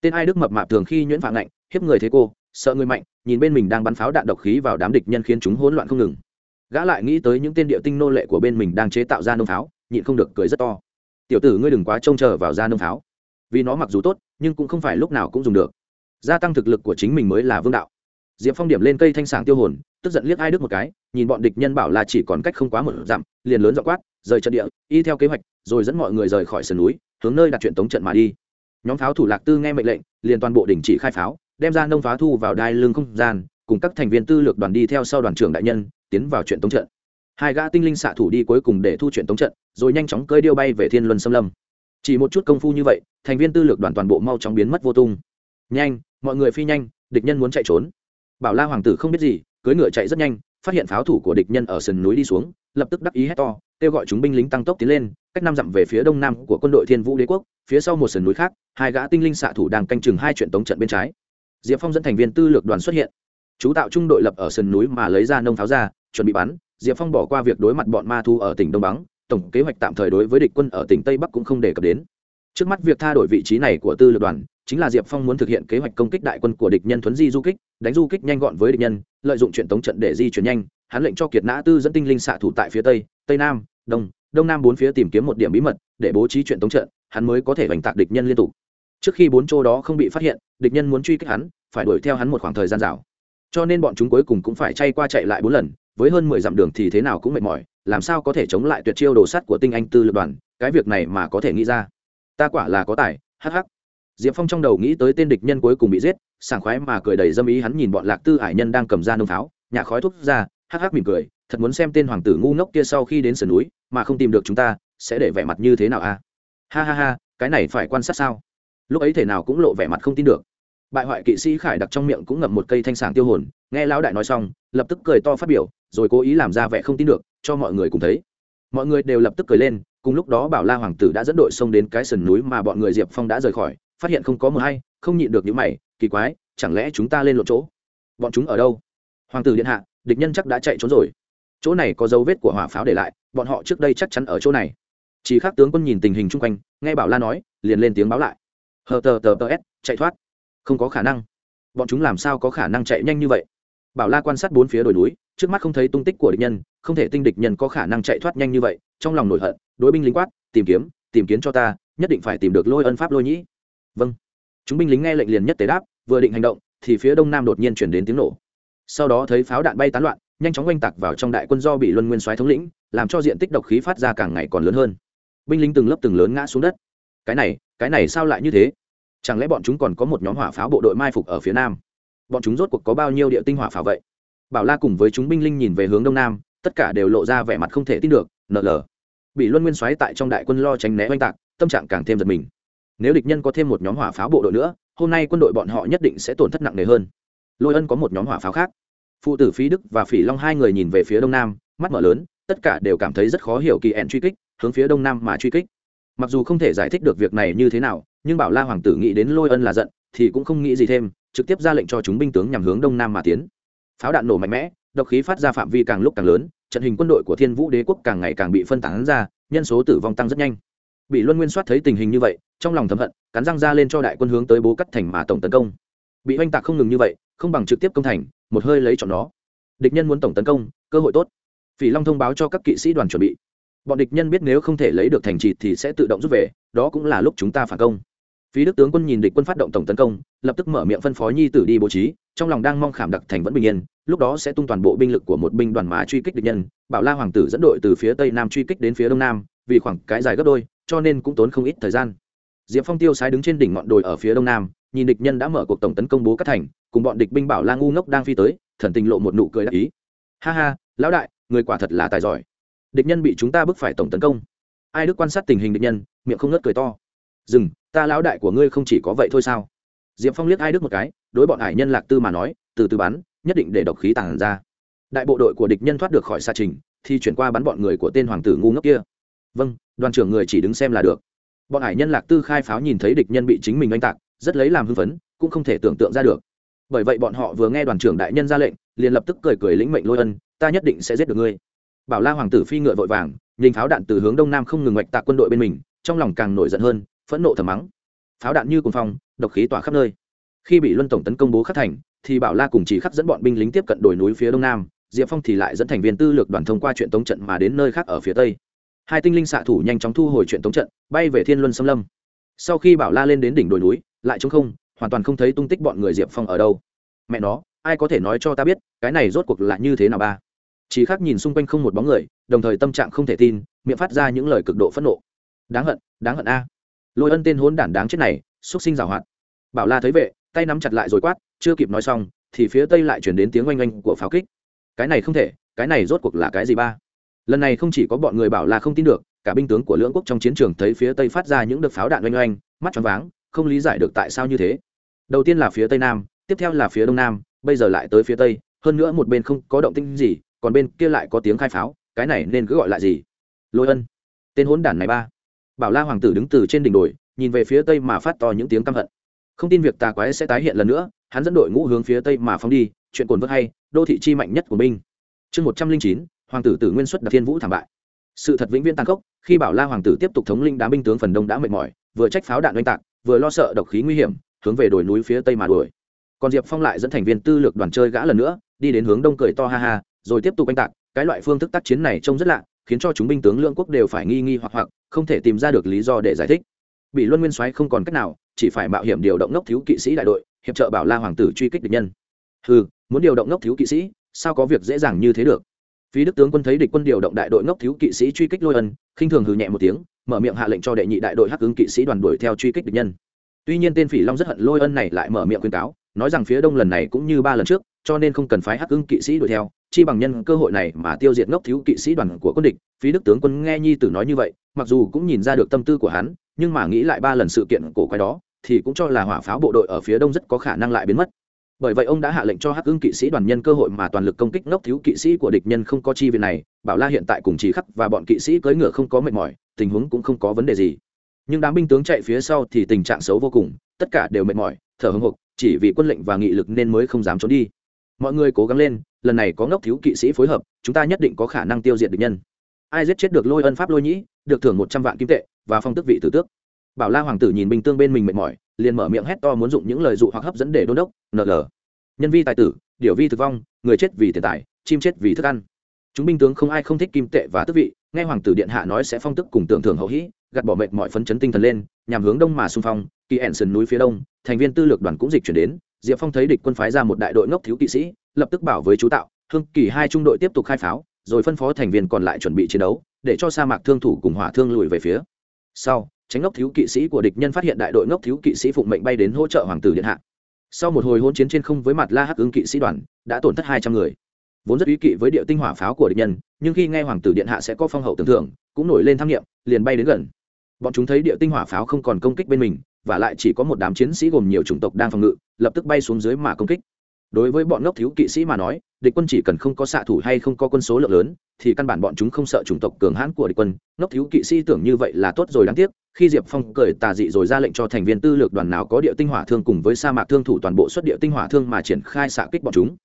Speaker 1: Tên ai đức mập mạp thường khi nhuyễn phạm lạnh hiếp người thế cô, sợ người mạnh, nhìn bên mình đang bắn pháo đạn độc khí vào đám địch nhân khiến chúng hỗn loạn không ngừng. Gã lại nghĩ tới những tên địa tinh nô lệ của bên mình đang chế tạo ra nông pháo, nhịn không được cười rất to tiểu tử ngươi đừng quá trông chờ vào gia nông pháo. Vì nó mặc dù tốt, nhưng cũng không phải lúc nào cũng dùng được. Gia tăng thực lực của chính mình mới là vương đạo. Diệp phong điểm lên cây thanh sàng tiêu hồn, tức giận liếc ai đức một cái, nhìn bọn địch nhân bảo là chỉ còn cách không quá một dặm, liền lớn dọ quát, rời trận địa, y theo kế hoạch, rồi dẫn mọi người rời khỏi sườn núi, hướng nơi đặt chuyện tống trận mà đi. Nhóm pháo thủ lạc tư nghe mệnh lệnh, liền toàn bộ đình chỉ khai pháo, đem ra nông pháo thu vào đai lưng không gian, cùng các thành viên tư lược đoàn đi theo sau đoàn trưởng đại nhân, tiến vào chuyện tống trận hai gã tinh linh xạ thủ đi cuối cùng để thu chuyện tống trận, rồi nhanh chóng cơi điêu bay về thiên luân xâm lâm. Chỉ một chút công phu như vậy, thành viên tư lược đoàn toàn bộ mau chóng biến mất vô tung. Nhanh, mọi người phi nhanh, địch nhân muốn chạy trốn. Bảo la hoàng tử không biết gì, cưỡi ngựa chạy rất nhanh, phát hiện pháo thủ của địch nhân ở sườn núi đi xuống, lập tức đắc ý hét to, kêu gọi chúng binh lính tăng tốc tiến lên, cách năm dặm về phía đông nam của quân đội thiên vũ đế quốc, phía sau một sườn núi khác, hai gã tinh linh xạ thủ đang canh chừng hai chuyện tống trận bên trái. Diệp phong dẫn thành viên tư lược đoàn xuất hiện. Chú tạo trung đội lập ở sườn núi mà lấy ra nông pháo ra, chuẩn bị bắn diệp phong bỏ qua việc đối mặt bọn ma thu ở tỉnh đông bắng tổng kế hoạch tạm thời đối với địch quân ở tỉnh tây bắc cũng không đề cập đến. Trước mắt việc tha đổi vị trí này của tư lược đoàn, chính là diệp phong muốn thực hiện kế hoạch công kích đại quân của địch nhân thuấn di du kích, đánh du kích nhanh gọn với địch nhân, lợi dụng chuyện tống trận để di chuyển nhanh, hắn lệnh cho kiệt nã tư dẫn tinh linh xạ thủ tại phía tây tây nam, đông đông nam bốn phía tìm kiếm một điểm bí mật, để bố trí chuyện tống trận, hắn mới có thể bành tạc địch nhân liên tục. Trước khi bốn chỗ đó không bị phát hiện, địch nhân muốn truy kích hắn, phải đuổi theo hắn một khoảng thời gian rào. Cho nên bọn chúng cuối cùng cũng phải chay qua chạy lại bốn lần với hơn mười dặm đường thì thế nào cũng mệt mỏi, làm sao có thể chống lại tuyệt chiêu đồ sắt của tinh anh tư lực đoàn, cái việc này mà có thể nghĩ ra. Ta quả là có tài, hắc hắc. Diệp phong trong đầu nghĩ tới tên địch nhân cuối cùng bị giết, sảng khoái mà cười đầy dâm ý hắn nhìn bọn lạc tư ải nhân đang cầm ra nông pháo nhà khói thuốc ra, hắc hắc mỉm cười, thật muốn xem tên hoàng tử ngu ngốc kia sau khi đến sườn núi, mà không tìm được chúng ta, sẽ để vẻ mặt như thế nào a ha ha ha, cái này phải quan sát sao? Lúc ấy thể nào cũng lộ vẻ mặt không tin được. Bại hoại kỵ sĩ khải đặc trong miệng cũng ngậm một cây thanh sàng tiêu hồn, nghe lão đại nói xong, lập tức cười to phát biểu rồi cố ý làm ra vẻ không tin được, cho mọi người cùng thấy. Mọi người đều lập tức cười lên, cùng lúc đó bảo la hoàng tử đã dẫn đội xông đến cái sườn núi mà bọn người diệp phong đã rời khỏi, phát hiện không có mờ hay, không nhịn được những mày, kỳ quái, chẳng lẽ chúng ta lên lộ chỗ? Bọn chúng ở đâu? Hoàng tử điện hạ, địch nhân chắc đã chạy trốn rồi. Chỗ này có dấu vết của hỏa pháo để lại, bọn họ trước đây chắc chắn ở chỗ này. Chỉ khác tướng quân nhìn tình hình chung quanh, nghe bảo la nói, liền lên tiếng báo lại. Hờ tờ tờ tờ s chạy thoát. Không có khả năng. Bọn chúng làm sao có khả năng chạy nhanh như vậy? Bảo la quan sát bốn phía đồi núi, trước mắt không thấy tung tích của địch nhân, không thể tinh địch nhân có khả năng chạy thoát nhanh như vậy, trong lòng nổi hận, đối binh lính quát, tìm kiếm tìm kiếm cho ta, nhất định phải tìm được lôi ân pháp lôi nhĩ. Vâng. Chúng binh lính nghe lệnh liền nhất tế đáp, vừa định hành động, thì phía đông nam đột nhiên chuyển đến tiếng nổ. Sau đó thấy pháo đạn bay tán loạn, nhanh chóng oanh tạc vào trong đại quân do bị luân nguyên soái thống lĩnh, làm cho diện tích độc khí phát ra càng ngày còn lớn hơn. Binh lính từng lớp từng lớn ngã xuống đất. Cái này cái này sao lại như thế? Chẳng lẽ bọn chúng còn có một nhóm hỏa pháo bộ đội mai phục ở phía nam? Bọn chúng rốt cuộc có bao nhiêu địa tinh hỏa pháo vậy? Bảo la cùng với chúng binh linh nhìn về hướng đông nam, tất cả đều lộ ra vẻ mặt không thể tin được, nợ lờ. Bị luân nguyên xoáy tại trong đại quân lo tránh né oanh tạc, tâm trạng càng thêm giật mình. Nếu địch nhân có thêm một nhóm hỏa pháo bộ đội nữa, hôm nay quân đội bọn họ nhất định sẽ tổn thất nặng nề hơn. Lôi ân có một nhóm hỏa pháo khác. Phụ tử phí đức và phỉ long hai người nhìn về phía đông nam, mắt mở lớn, tất cả đều cảm thấy rất khó hiểu kỳ ẹn truy kích, hướng phía đông nam mà truy kích. Mặc dù không thể giải thích được việc này như thế nào, nhưng bảo la hoàng tử nghĩ đến lôi ân là giận, thì cũng không nghĩ gì thêm trực tiếp ra lệnh cho chúng binh tướng nhằm hướng đông nam mà tiến. Pháo đạn nổ mạnh mẽ, độc khí phát ra phạm vi càng lúc càng lớn, trận hình quân đội của thiên vũ đế quốc càng ngày càng bị phân tán ra, nhân số tử vong tăng rất nhanh. Bị luân nguyên soát thấy tình hình như vậy, trong lòng thầm hận, cắn răng ra lên cho đại quân hướng tới bố cắt thành mà tổng tấn công. Bị oanh tạc không ngừng như vậy, không bằng trực tiếp công thành, một hơi lấy chọn nó. Địch nhân muốn tổng tấn công, cơ hội tốt. Phỉ long thông báo cho các kỵ sĩ đoàn chuẩn bị. Bọn địch nhân biết nếu không thể lấy được thành trì thì sẽ tự động rút về, đó cũng là lúc chúng ta phản công phí đức tướng quân nhìn địch quân phát động tổng tấn công, lập tức mở miệng phân phó nhi tử đi bố trí, trong lòng đang mong khảm đặc thành vẫn bình yên, lúc đó sẽ tung toàn bộ binh lực của một binh đoàn mà truy kích địch nhân, bảo la hoàng tử dẫn đội từ phía tây nam truy kích đến phía đông nam, vì khoảng cái dài gấp đôi, cho nên cũng tốn không ít thời gian. Diệp phong tiêu sái đứng trên đỉnh ngọn đồi ở phía đông nam, nhìn địch nhân đã mở cuộc tổng tấn công bố cát thành, cùng bọn địch binh bảo la ngu ngốc đang phi tới, thần tình lộ một nụ cười đắc ý. Ha ha, lão đại, người quả thật là tài giỏi. Địch nhân bị chúng ta bức phải tổng tấn công. Ai đức quan sát tình hình địch nhân, miệng không ngớt cười to. Dừng ta lão đại của ngươi không chỉ có vậy thôi sao? Diệp phong liếc ai đức một cái, đối bọn hải nhân lạc tư mà nói, từ từ bắn, nhất định để độc khí tàn ra. Đại bộ đội của địch nhân thoát được khỏi xa trình, thì chuyển qua bắn bọn người của tên hoàng tử ngu ngốc kia. Vâng đoàn trưởng người chỉ đứng xem là được. Bọn hải nhân lạc tư khai pháo nhìn thấy địch nhân bị chính mình oanh tạc, rất lấy làm hưng phấn, cũng không thể tưởng tượng ra được. Bởi vậy bọn họ vừa nghe đoàn trưởng đại nhân ra lệnh, liền lập tức cười cười lĩnh mệnh lôi ân, ta nhất định sẽ giết được ngươi. Bảo la hoàng tử phi ngựa vội vàng nhìn pháo đạn từ hướng đông nam không ngừng ngoạch tạc quân đội bên mình, trong lòng càng nổi giận hơn phẫn nộ thầm mắng. Pháo đạn như cùng phong, độc khí tỏa khắp nơi. Khi bị luân tổng tấn công bố khắc thành, thì bảo la cùng chỉ khắc dẫn bọn binh lính tiếp cận đồi núi phía đông nam, diệp phong thì lại dẫn thành viên tư lược đoàn thông qua chuyện tống trận mà đến nơi khác ở phía tây. Hai tinh linh xạ thủ nhanh chóng thu hồi chuyện tống trận, bay về thiên luân xâm lâm. Sau khi bảo la lên đến đỉnh đồi núi, lại chống không, hoàn toàn không thấy tung tích bọn người diệp phong ở đâu. Mẹ nó, ai có thể nói cho ta biết, cái này rốt cuộc là như thế nào ba? Chỉ khác nhìn xung quanh không một bóng người, đồng thời tâm trạng không thể tin, miệng phát ra những lời cực độ phẫn nộ. Đáng hận đáng hận a lôi ân tên hốn đản đáng chết này, xúc sinh giảo hoạt. Bảo la thấy vệ tay nắm chặt lại rồi quát, chưa kịp nói xong, thì phía tây lại chuyển đến tiếng oanh oanh của pháo kích. Cái này không thể, cái này rốt cuộc là cái gì ba? Lần này không chỉ có bọn người bảo là không tin được, cả binh tướng của lưỡng quốc trong chiến trường thấy phía tây phát ra những đợt pháo đạn oanh oanh, mắt choáng váng, không lý giải được tại sao như thế. Đầu tiên là phía tây nam, tiếp theo là phía đông nam, bây giờ lại tới phía tây, hơn nữa một bên không có động tĩnh gì, còn bên kia lại có tiếng khai pháo, cái này nên cứ gọi lại gì? Lôi ân, tên hỗn đản này ba bảo la hoàng tử đứng từ trên đỉnh đồi, nhìn về phía tây mà phát to những tiếng căm hận. Không tin việc tà quái sẽ tái hiện lần nữa, hắn dẫn đội ngũ hướng phía tây mà phóng đi, chuyện cồn vớt hay, đô thị chi mạnh nhất của binh chương một trăm linh chín, hoàng tử tử nguyên xuất đặt thiên vũ thảm bại. Sự thật vĩnh viễn tàn khốc, khi bảo la hoàng tử tiếp tục thống linh đám binh tướng phần đông đã mệt mỏi, vừa trách pháo đạn oanh tạc, vừa lo sợ độc khí nguy hiểm, hướng về đồi núi phía tây mà đuổi. Còn diệp phong lại dẫn thành viên tư lược đoàn chơi gã lần nữa, đi đến hướng đông cười to ha ha, rồi tiếp tục oanh tạc, cái loại phương thức tác chiến này trông rất lạ, khiến cho chúng binh tướng lương quốc đều phải nghi nghi hoặc hoặc không thể tìm ra được lý do để giải thích. Bị luân nguyên soái không còn cách nào, chỉ phải mạo hiểm điều động ngốc thiếu kỵ sĩ đại đội, hiệp trợ bảo la hoàng tử truy kích địch nhân. Ừ muốn điều động ngốc thiếu kỵ sĩ, sao có việc dễ dàng như thế được? Phí đức tướng quân thấy địch quân điều động đại đội ngốc thiếu kỵ sĩ truy kích lôi ân, khinh thường hừ nhẹ một tiếng, mở miệng hạ lệnh cho đệ nhị đại đội hắc ứng kỵ sĩ đoàn đuổi theo truy kích địch nhân. Tuy nhiên tên phỉ long rất hận lôi ân này lại mở miệng khuyên cáo, nói rằng phía đông lần này cũng như ba lần trước, cho nên không cần phái hắc ứng kỵ sĩ đuổi theo chi bằng nhân cơ hội này mà tiêu diệt ngốc thiếu kỵ sĩ đoàn của quân địch, phí đức tướng quân nghe nhi tử nói như vậy, mặc dù cũng nhìn ra được tâm tư của hắn, nhưng mà nghĩ lại ba lần sự kiện cổ quái đó, thì cũng cho là hỏa pháo bộ đội ở phía đông rất có khả năng lại biến mất. Bởi vậy ông đã hạ lệnh cho hắc ưng kỵ sĩ đoàn nhân cơ hội mà toàn lực công kích ngốc thiếu kỵ sĩ của địch nhân không có chi viện này, bảo la hiện tại cùng chỉ khắc và bọn kỵ sĩ cưỡi ngựa không có mệt mỏi, tình huống cũng không có vấn đề gì. Nhưng đám binh tướng chạy phía sau thì tình trạng xấu vô cùng, tất cả đều mệt mỏi, thở hưng hục chỉ vì quân lệnh và nghị lực nên mới không dám trốn đi. Mọi người cố gắng lên lần này có ngốc thiếu kỵ sĩ phối hợp, chúng ta nhất định có khả năng tiêu diệt địch nhân. Ai giết chết được lôi ân pháp lôi nhĩ, được thưởng một trăm vạn kim tệ và phong tước vị tử tước. Bảo la hoàng tử nhìn bình tương bên mình mệt mỏi, liền mở miệng hét to muốn dụng những lời dụ hoặc hấp dẫn để đôn đốc nl nhân vi tài tử, điều vi thực vong, người chết vì tiền tài, chim chết vì thức ăn. Chúng binh tướng không ai không thích kim tệ và tước vị, nghe hoàng tử điện hạ nói sẽ phong tức cùng tưởng thưởng hậu hĩ, gạt bỏ mệt mọi phấn chấn tinh thần lên, nhằm hướng đông mà xung phong, kỳ ẻn sườn núi phía đông, thành viên tư lược đoàn cũng dịch chuyển đến, diệp phong thấy địch quân phái ra một đại đội ngốc thiếu kỵ sĩ lập tức bảo với chú tạo hương kỳ hai trung đội tiếp tục khai pháo, rồi phân phó thành viên còn lại chuẩn bị chiến đấu, để cho sa mạc thương thủ cùng hỏa thương lùi về phía. Sau, tránh ngốc thiếu kỵ sĩ của địch nhân phát hiện đại đội ngốc thiếu kỵ sĩ phụng mệnh bay đến hỗ trợ hoàng tử điện hạ. Sau một hồi hôn chiến trên không với mặt la hắc ứng kỵ sĩ đoàn, đã tổn thất hai trăm người. Vốn rất ý kỵ với địa tinh hỏa pháo của địch nhân, nhưng khi nghe hoàng tử điện hạ sẽ có phong hậu tưởng thưởng, cũng nổi lên tham nghiệm liền bay đến gần. Bọn chúng thấy địa tinh hỏa pháo không còn công kích bên mình, và lại chỉ có một đám chiến sĩ gồm nhiều chủng tộc đang phòng ngự, lập tức bay xuống dưới mà công kích đối với bọn ngốc thiếu kỵ sĩ mà nói, địch quân chỉ cần không có xạ thủ hay không có quân số lượng lớn, thì căn bản bọn chúng không sợ chủng tộc cường hãn của địch quân. Ngốc thiếu kỵ sĩ tưởng như vậy là tốt rồi, đáng tiếc, khi diệp phong cười tà dị rồi ra lệnh cho thành viên tư lược đoàn nào có địa tinh hỏa thương cùng với sa mạc thương thủ toàn bộ xuất địa tinh hỏa thương mà triển khai xạ kích bọn chúng.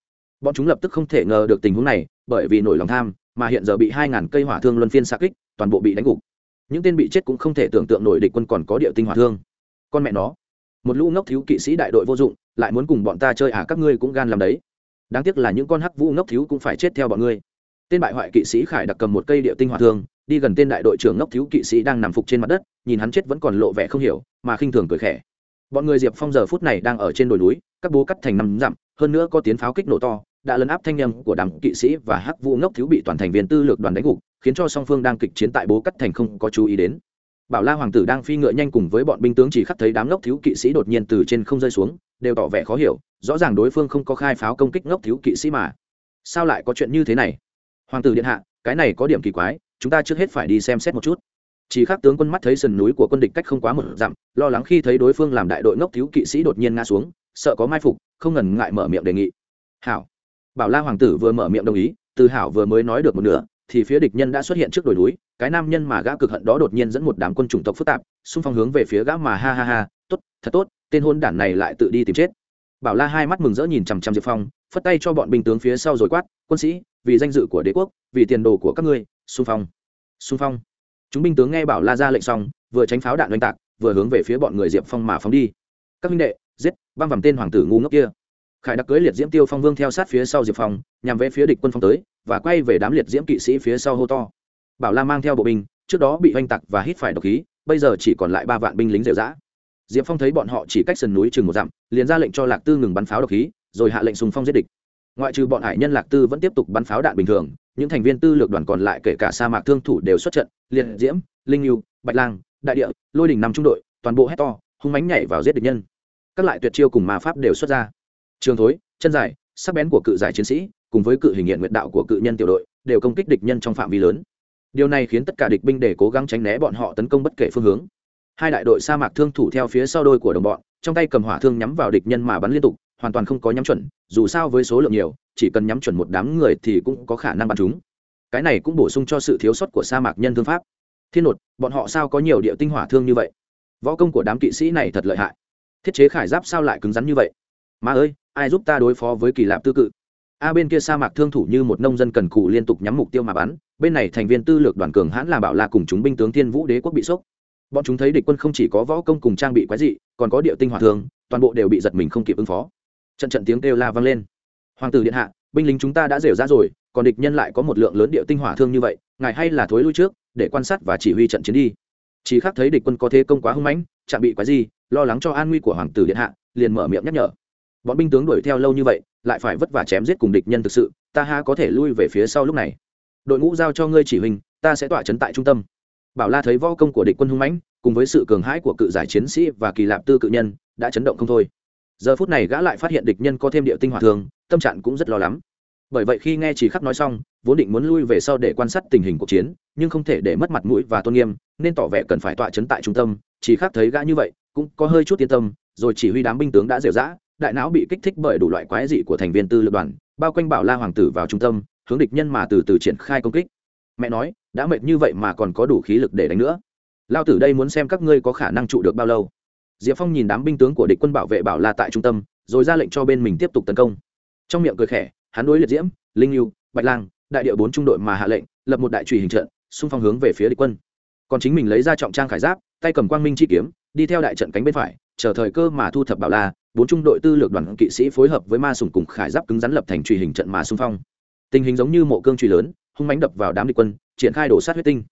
Speaker 1: Bọn chúng lập tức không thể ngờ được tình huống này, bởi vì nổi lòng tham, mà hiện giờ bị hai ngàn cây hỏa thương luân phiên xạ kích, toàn bộ bị đánh gục. Những tên bị chết cũng không thể tưởng tượng nổi địch quân còn có địa tinh hỏa thương. Con mẹ nó một lũ ngốc thiếu kỵ sĩ đại đội vô dụng, lại muốn cùng bọn ta chơi à các ngươi cũng gan làm đấy. Đáng tiếc là những con hắc vũ ngốc thiếu cũng phải chết theo bọn ngươi. Tên bại hoại kỵ sĩ khải đặc cầm một cây địa tinh hỏa thương đi gần tên đại đội trưởng ngốc thiếu kỵ sĩ đang nằm phục trên mặt đất, nhìn hắn chết vẫn còn lộ vẻ không hiểu, mà khinh thường cười khẽ. Bọn người diệp phong giờ phút này đang ở trên đồi núi, các bố cắt thành năm dặm, hơn nữa có tiếng pháo kích nổ to, đã lấn áp thanh nhâm của đám kỵ sĩ và hắc vũ ngốc thiếu bị toàn thành viên tư lược đoàn đánh gục, khiến cho song phương đang kịch chiến tại bố cắt thành không có chú ý đến bảo la hoàng tử đang phi ngựa nhanh cùng với bọn binh tướng chỉ khắc thấy đám ngốc thiếu kỵ sĩ đột nhiên từ trên không rơi xuống, đều tỏ vẻ khó hiểu, rõ ràng đối phương không có khai pháo công kích ngốc thiếu kỵ sĩ mà. Sao lại có chuyện như thế này? Hoàng tử điện hạ, cái này có điểm kỳ quái, chúng ta trước hết phải đi xem xét một chút. Chỉ khác tướng quân mắt thấy sườn núi của quân địch cách không quá một dặm, lo lắng khi thấy đối phương làm đại đội ngốc thiếu kỵ sĩ đột nhiên ngã xuống, sợ có mai phục, không ngần ngại mở miệng đề nghị. Hảo. Bảo la hoàng tử vừa mở miệng đồng ý, từ hảo vừa mới nói được một nửa thì phía địch nhân đã xuất hiện trước đồi núi, cái nam nhân mà gã cực hận đó đột nhiên dẫn một đám quân chủng tộc phức tạp, xung phong hướng về phía gã mà ha ha ha, tốt, thật tốt, tên hôn đản này lại tự đi tìm chết. Bảo la hai mắt mừng rỡ nhìn chằm chằm diệp phong, phất tay cho bọn binh tướng phía sau rồi quát, quân sĩ, vì danh dự của đế quốc, vì tiền đồ của các ngươi, xung phong xung phong. Chúng binh tướng nghe bảo la ra lệnh xong, vừa tránh pháo đạn oanh tạc, vừa hướng về phía bọn người diệp phong mà phóng đi. Các minh đệ, giết, băng vằm tên hoàng tử ngu ngốc kia. Khải đặc cưới liệt diễm tiêu phong vương theo sát phía sau diệp phong, nhằm về phía địch quân phong tới và quay về đám liệt diễm kỵ sĩ phía sau hô to. Bảo la mang theo bộ binh, trước đó bị oanh tặc và hít phải độc khí, bây giờ chỉ còn lại ba vạn binh lính rêu rã. Diệp phong thấy bọn họ chỉ cách sườn núi chừng một dặm, liền ra lệnh cho lạc tư ngừng bắn pháo độc khí, rồi hạ lệnh sùng phong giết địch. Ngoại trừ bọn hải nhân lạc tư vẫn tiếp tục bắn pháo đạn bình thường, những thành viên tư lược đoàn còn lại kể cả sa mạc thương thủ đều xuất trận, liệt diễm, linh yêu, bạch lang, đại địa, lôi đình năm trung đội, toàn bộ hét to, hung mánh nhảy vào giết địch nhân. Các loại tuyệt chiêu cùng ma pháp đều xuất ra. Trường thối, chân dài, sắc bén của cự giải chiến sĩ cùng với cự hình hiện nguyện đạo của cự nhân tiểu đội, đều công kích địch nhân trong phạm vi lớn. Điều này khiến tất cả địch binh để cố gắng tránh né bọn họ tấn công bất kể phương hướng. Hai đại đội sa mạc thương thủ theo phía sau đôi của đồng bọn, trong tay cầm hỏa thương nhắm vào địch nhân mà bắn liên tục, hoàn toàn không có nhắm chuẩn, dù sao với số lượng nhiều, chỉ cần nhắm chuẩn một đám người thì cũng có khả năng bắn chúng. Cái này cũng bổ sung cho sự thiếu sót của sa mạc nhân thương pháp. Thiên nột, bọn họ sao có nhiều địa tinh hỏa thương như vậy? Võ công của đám kỵ sĩ này thật lợi hại. Thiết chế khải giáp sao lại cứng rắn như vậy? Mà ơi, ai giúp ta đối phó với kỳ lạp tư cự? A bên kia sa mạc thương thủ như một nông dân cần cù liên tục nhắm mục tiêu mà bắn, bên này thành viên tư lược đoàn cường hãn là bảo la cùng chúng binh tướng thiên vũ đế quốc bị sốc. Bọn chúng thấy địch quân không chỉ có võ công cùng trang bị quái dị, còn có địa tinh hỏa thương toàn bộ đều bị giật mình không kịp ứng phó. Trận trận tiếng kêu la vang lên. Hoàng tử điện hạ, binh lính chúng ta đã rều ra rồi, còn địch nhân lại có một lượng lớn địa tinh hỏa thương như vậy, ngài hay là thối lui trước, để quan sát và chỉ huy trận chiến đi. Chỉ khác thấy địch quân có thế công quá hưng mãnh chạm bị quái gì lo lắng cho an nguy của hoàng tử điện hạ, liền mở miệng nhắc nhở. Bọn binh tướng đuổi theo lâu như vậy lại phải vất vả chém giết cùng địch nhân thực sự, ta ha có thể lui về phía sau lúc này. Đội ngũ giao cho ngươi chỉ huy ta sẽ tỏa chấn tại trung tâm. Bảo la thấy võ công của địch quân hung mãnh, cùng với sự cường hãi của cự giải chiến sĩ và kỳ lạp tư cự nhân, đã chấn động không thôi. Giờ phút này gã lại phát hiện địch nhân có thêm địa tinh hỏa thường, tâm trạng cũng rất lo lắng. Bởi vậy khi nghe chỉ khắc nói xong, vốn định muốn lui về sau để quan sát tình hình cuộc chiến, nhưng không thể để mất mặt mũi và tôn nghiêm, nên tỏ vẻ cần phải tọa chấn tại trung tâm. Chỉ khắc thấy gã như vậy, cũng có hơi chút yên tâm, rồi chỉ huy đám binh tướng đã dẻo dã đại não bị kích thích bởi đủ loại quái dị của thành viên tư lực đoàn, bao quanh bảo la hoàng tử vào trung tâm, hướng địch nhân mà từ từ triển khai công kích. Mẹ nói, đã mệt như vậy mà còn có đủ khí lực để đánh nữa. Lao tử đây muốn xem các ngươi có khả năng trụ được bao lâu. Diệp phong nhìn đám binh tướng của địch quân bảo vệ bảo la tại trung tâm, rồi ra lệnh cho bên mình tiếp tục tấn công. Trong miệng cười khẽ, hắn đối liệt diễm, linh lưu bạch lang, đại điệu bốn trung đội mà hạ lệnh, lập một đại trùy hình trận, xung phong hướng về phía địch quân. Còn chính mình lấy ra trọng trang khải giáp, tay cầm quang minh chi kiếm, đi theo đại trận cánh bên phải, chờ thời cơ mà thu thập bảo la bốn trung đội tư lược đoàn kỵ sĩ phối hợp với ma sùng cùng khải giáp cứng rắn lập thành truy hình trận mà xung phong. Tình hình giống như mộ cương truy lớn, hung mánh đập vào đám địch quân, triển khai đổ sát huyết tinh.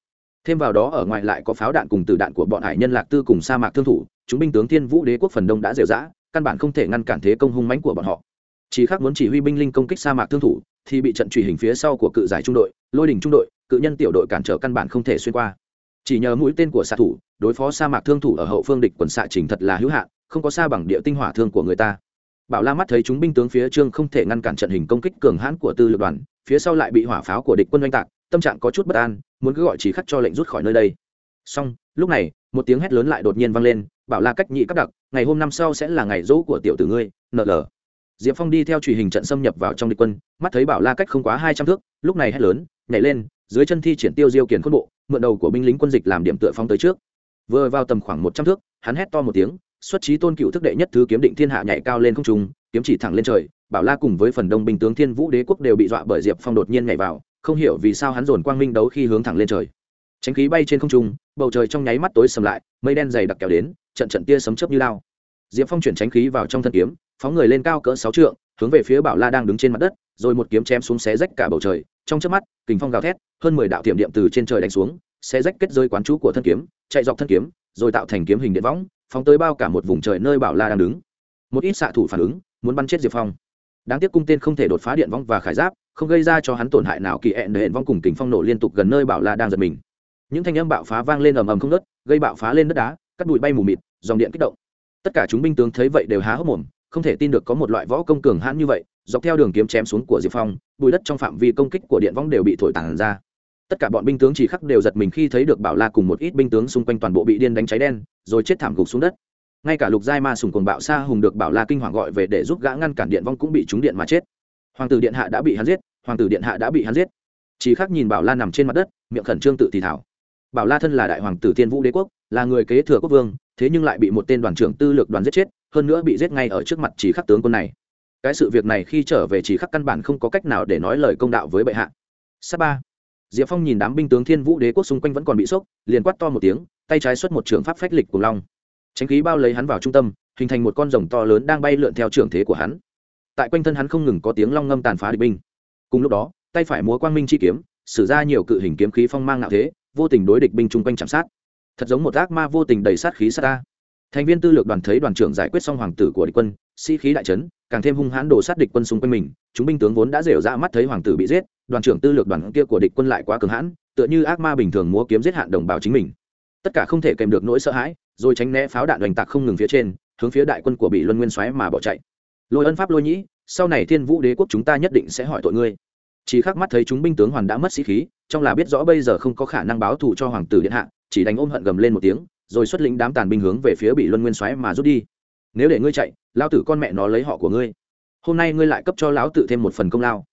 Speaker 1: Thêm vào đó ở ngoài lại có pháo đạn cùng từ đạn của bọn hải nhân lạc tư cùng sa mạc thương thủ, chúng binh tướng thiên vũ đế quốc phần đông đã dẻo dã căn bản không thể ngăn cản thế công hung mánh của bọn họ. Chỉ khác muốn chỉ huy binh linh công kích sa mạc thương thủ, thì bị trận truy hình phía sau của cự giải trung đội, lôi đình trung đội, cự nhân tiểu đội cản trở căn bản không thể xuyên qua. Chỉ nhờ mũi tên của xạ thủ, đối phó sa mạc thương thủ ở hậu phương địch quần xạ trình thật là hữu hạn không có xa bằng địa tinh hỏa thương của người ta. Bảo la mắt thấy chúng binh tướng phía trương không thể ngăn cản trận hình công kích cường hãn của tư lực đoàn, phía sau lại bị hỏa pháo của địch quân oanh tạc, tâm trạng có chút bất an, muốn cứ gọi chỉ khắc cho lệnh rút khỏi nơi đây. Xong, lúc này, một tiếng hét lớn lại đột nhiên vang lên, bảo la cách nhị cấp đặc, ngày hôm năm sau sẽ là ngày dỗ của tiểu tử ngươi Nợ lở. diệp phong đi theo truy hình trận xâm nhập vào trong địch quân, mắt thấy bảo la cách không quá hai trăm thước, lúc này hét lớn, nhảy lên, dưới chân thi triển tiêu diêu kiền khôn bộ, mượn đầu của binh lính quân dịch làm điểm tựa phong tới trước. Vừa vào tầm khoảng một trăm thước, hắn hét to một tiếng xuất trí tôn cựu thức đệ nhất thứ kiếm định thiên hạ nhảy cao lên không trung, kiếm chỉ thẳng lên trời, bảo la cùng với phần đông binh tướng thiên vũ đế quốc đều bị dọa bởi diệp phong đột nhiên nhảy vào, không hiểu vì sao hắn dồn quang minh đấu khi hướng thẳng lên trời. Tránh khí bay trên không trung, bầu trời trong nháy mắt tối sầm lại, mây đen dày đặc kéo đến, trận trận tia sấm chớp như lao. Diệp phong chuyển tránh khí vào trong thân kiếm, phóng người lên cao cỡ sáu trượng, hướng về phía bảo la đang đứng trên mặt đất, rồi một kiếm chém xuống xé rách cả bầu trời. Trong chớp mắt, kình phong gào thét, hơn mười đạo tiệm điện từ trên trời đánh xuống, xé rách kết rơi quán chú của thân kiếm, chạy dọc thân kiếm, rồi tạo thành kiếm hình điện võng phóng tới bao cả một vùng trời nơi bảo la đang đứng. Một ít xạ thủ phản ứng, muốn bắn chết diệp phong. Đáng tiếc cung tên không thể đột phá điện vong và khải giáp, không gây ra cho hắn tổn hại nào kỳ hẹn để vong cùng kính phong nổ liên tục gần nơi bảo la đang giật mình. Những thanh âm bạo phá vang lên ầm ầm không nớt gây bạo phá lên đất đá, cắt bụi bay mù mịt, dòng điện kích động. Tất cả chúng binh tướng thấy vậy đều há hốc mồm, không thể tin được có một loại võ công cường hãn như vậy, dọc theo đường kiếm chém xuống của diệp phong bụi đất trong phạm vi công kích của điện vong đều bị thổi tàn ra. Tất cả bọn binh tướng chỉ khắc đều giật mình khi thấy được bảo la cùng một ít binh tướng xung quanh toàn bộ bị điên đánh cháy đen rồi chết thảm gục xuống đất. Ngay cả lục giai ma sùng cùng bạo sa hùng được bảo la kinh hoàng gọi về để giúp gã ngăn cản điện vong cũng bị trúng điện mà chết. Hoàng tử điện hạ đã bị hắn giết, hoàng tử điện hạ đã bị hắn giết. Chỉ khắc nhìn bảo la nằm trên mặt đất, miệng khẩn trương tự thì thảo. Bảo la thân là đại hoàng tử thiên vũ đế quốc, là người kế thừa quốc vương, thế nhưng lại bị một tên đoàn trưởng tư lược đoàn giết chết, hơn nữa bị giết ngay ở trước mặt chỉ khắc tướng quân này. Cái sự việc này khi trở về chỉ khắc căn bản không có cách nào để nói lời công đạo với bệ hạ. Sa ba. Diệp phong nhìn đám binh tướng thiên vũ đế quốc xung quanh vẫn còn bị sốc, liền quát to một tiếng tay trái xuất một trường pháp phách lịch cùng long. Tránh khí bao lấy hắn vào trung tâm, hình thành một con rồng to lớn đang bay lượn theo trường thế của hắn. Tại quanh thân hắn không ngừng có tiếng long ngâm tàn phá địch binh. Cùng lúc đó, tay phải múa quang minh chi kiếm, sử ra nhiều cự hình kiếm khí phong mang nạo thế, vô tình đối địch binh chung quanh chạm sát. Thật giống một ác ma vô tình đầy sát khí sát ta. Thành viên tư lược đoàn thấy đoàn trưởng giải quyết xong hoàng tử của địch quân, sĩ、si、khí đại trấn càng thêm hung hãn đổ sát địch quân xung quanh mình. Chúng binh tướng vốn đã rều ra mắt thấy hoàng tử bị giết, đoàn trưởng tư lược đoàn kia của địch quân lại quá cường hãn, tựa như ác ma bình thường múa kiếm giết hạn đồng bào chính mình tất cả không thể kèm được nỗi sợ hãi, rồi tránh né pháo đạn oanh tạc không ngừng phía trên, hướng phía đại quân của bị luân nguyên xoáy mà bỏ chạy. Lôi ân pháp lôi nhĩ, sau này thiên vũ đế quốc chúng ta nhất định sẽ hỏi tội ngươi. Chỉ khắc mắt thấy chúng binh tướng hoàn đã mất sĩ khí, trong là biết rõ bây giờ không có khả năng báo thù cho hoàng tử điện hạ, chỉ đánh ôm hận gầm lên một tiếng, rồi xuất lĩnh đám tàn binh hướng về phía bị luân nguyên xoáy mà rút đi. Nếu để ngươi chạy lao tử con mẹ nó lấy họ của ngươi. Hôm nay ngươi lại cấp cho lão tử thêm một phần công lao.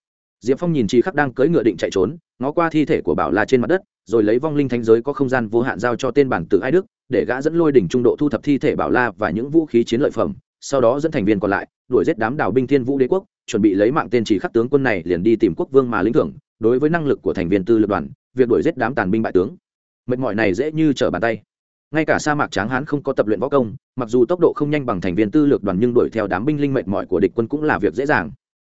Speaker 1: Diệp phong nhìn chị khắc đang cưỡi ngựa định chạy trốn, ngó qua thi thể của bảo la trên mặt đất rồi lấy vong linh thánh giới có không gian vô hạn giao cho tên bản tử ai đức, để gã dẫn lôi đỉnh trung độ thu thập thi thể bảo la và những vũ khí chiến lợi phẩm, sau đó dẫn thành viên còn lại, đuổi giết đám đảo binh thiên vũ đế quốc, chuẩn bị lấy mạng tên chỉ khắc tướng quân này liền đi tìm quốc vương mà lĩnh thưởng. Đối với năng lực của thành viên tư lực đoàn, việc đuổi giết đám tàn binh bại tướng, mệt mỏi này dễ như trở bàn tay. Ngay cả sa mạc tráng hán không có tập luyện võ công, mặc dù tốc độ không nhanh bằng thành viên tư lược đoàn nhưng đuổi theo đám binh linh mệt mỏi của địch quân cũng là việc dễ dàng.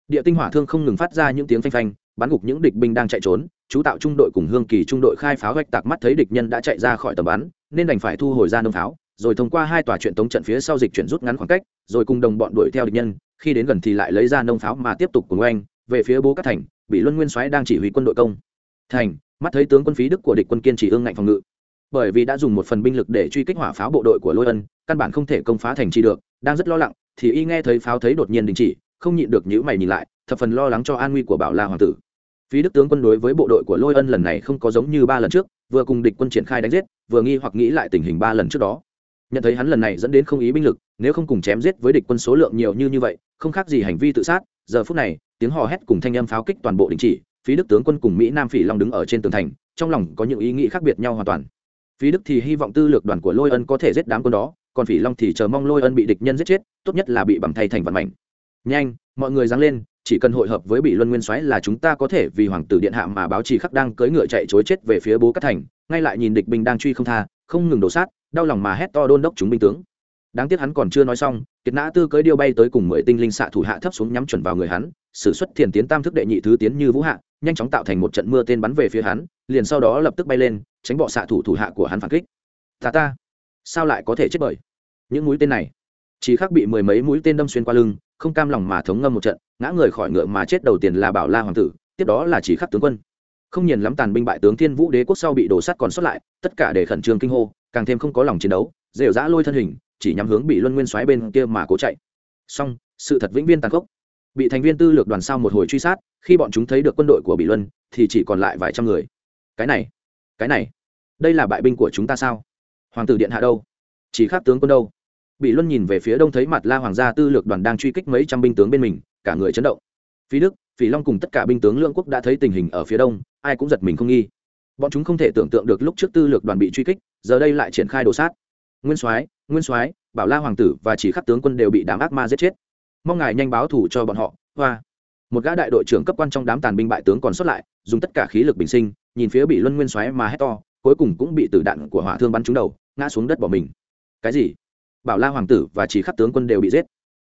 Speaker 1: Địa tinh hỏa thương không ngừng phát ra những tiếng phanh phanh, bắn gục những địch binh đang chạy trốn chú tạo trung đội cùng hương kỳ trung đội khai pháo gạch tạc mắt thấy địch nhân đã chạy ra khỏi tầm bắn, nên đành phải thu hồi ra nông pháo, rồi thông qua hai tòa chuyện tống trận phía sau dịch chuyển rút ngắn khoảng cách, rồi cùng đồng bọn đuổi theo địch nhân, khi đến gần thì lại lấy ra nông pháo mà tiếp tục cùng oanh, về phía bố các thành, bị luân nguyên soái đang chỉ huy quân đội công. Thành, mắt thấy tướng quân phí đức của địch quân kiên trì ương ngạnh phòng ngự. Bởi vì đã dùng một phần binh lực để truy kích hỏa pháo bộ đội của lôi ân, căn bản không thể công phá thành trì được, đang rất lo lắng, thì y nghe thấy pháo thấy đột nhiên đình chỉ, không nhịn được nhữ mày nhìn lại, thập phần lo lắng cho an nguy của bảo la hoàng tử phí đức tướng quân đối với bộ đội của lôi ân lần này không có giống như ba lần trước, vừa cùng địch quân triển khai đánh giết, vừa nghi hoặc nghĩ lại tình hình ba lần trước đó. Nhận thấy hắn lần này dẫn đến không ý binh lực, nếu không cùng chém giết với địch quân số lượng nhiều như như vậy, không khác gì hành vi tự sát, giờ phút này, tiếng hò hét cùng thanh âm pháo kích toàn bộ đình chỉ, phí đức tướng quân cùng mỹ nam phỉ long đứng ở trên tường thành, trong lòng có những ý nghĩ khác biệt nhau hoàn toàn. Phí đức thì hy vọng tư lược đoàn của lôi ân có thể giết đám quân đó, còn phỉ long thì chờ mong lôi ân bị địch nhân giết chết, tốt nhất là bị bằng thay thành vận mảnh nhanh, mọi người dáng lên chỉ cần hội hợp với bị luân nguyên soái là chúng ta có thể vì hoàng tử điện hạ mà báo trì khắc đang cưỡi ngựa chạy chối chết về phía bố cát thành, ngay lại nhìn địch binh đang truy không tha, không ngừng đổ sát, đau lòng mà hét to đôn đốc chúng binh tướng. Đáng tiếc hắn còn chưa nói xong, kiệt nã tư cưỡi điêu bay tới cùng mười tinh linh xạ thủ hạ thấp xuống nhắm chuẩn vào người hắn, sử xuất thiền tiến tam thức đệ nhị thứ tiến như vũ hạ, nhanh chóng tạo thành một trận mưa tên bắn về phía hắn, liền sau đó lập tức bay lên, tránh bọ xạ thủ thủ hạ của hắn phản kích. Ta ta, sao lại có thể chết bởi những mũi tên này? Chỉ khác bị mười mấy mũi tên đâm xuyên qua lưng, không cam lòng mà thống ngâm một trận ngã người khỏi ngựa mà chết đầu tiên là bảo la hoàng tử, tiếp đó là chỉ khắc tướng quân. Không nhìn lắm tàn binh bại tướng thiên vũ đế quốc sau bị đổ sắt còn sót lại, tất cả để khẩn trương kinh hô, càng thêm không có lòng chiến đấu, rêu rã lôi thân hình, chỉ nhắm hướng bị luân nguyên xoáy bên kia mà cố chạy. Song sự thật vĩnh viên tàn khốc. Bị thành viên tư lược đoàn sau một hồi truy sát, khi bọn chúng thấy được quân đội của bị luân, thì chỉ còn lại vài trăm người. Cái này cái này, đây là bại binh của chúng ta sao? Hoàng tử điện hạ đâu? Chỉ khác tướng quân đâu? Bị luân nhìn về phía đông thấy mặt la hoàng gia tư lược đoàn đang truy kích mấy trăm binh tướng bên mình cả người chấn động. Phí đức phỉ long cùng tất cả binh tướng Lương quốc đã thấy tình hình ở phía đông, ai cũng giật mình không nghi. Bọn chúng không thể tưởng tượng được lúc trước tư lược đoàn bị truy kích, giờ đây lại triển khai đồ sát. Nguyên soái nguyên soái, bảo la hoàng tử và chỉ khắc tướng quân đều bị đám ác ma giết chết. Mong ngài nhanh báo thủ cho bọn họ, hoa. Một gã đại đội trưởng cấp quan trong đám tàn binh bại tướng còn sót lại, dùng tất cả khí lực bình sinh, nhìn phía bị luân nguyên Soái mà hét to, cuối cùng cũng bị tử đạn của hỏa thương bắn trúng đầu, ngã xuống đất bỏ mình. Cái gì? Bảo la hoàng tử và chỉ khắc tướng quân đều bị giết.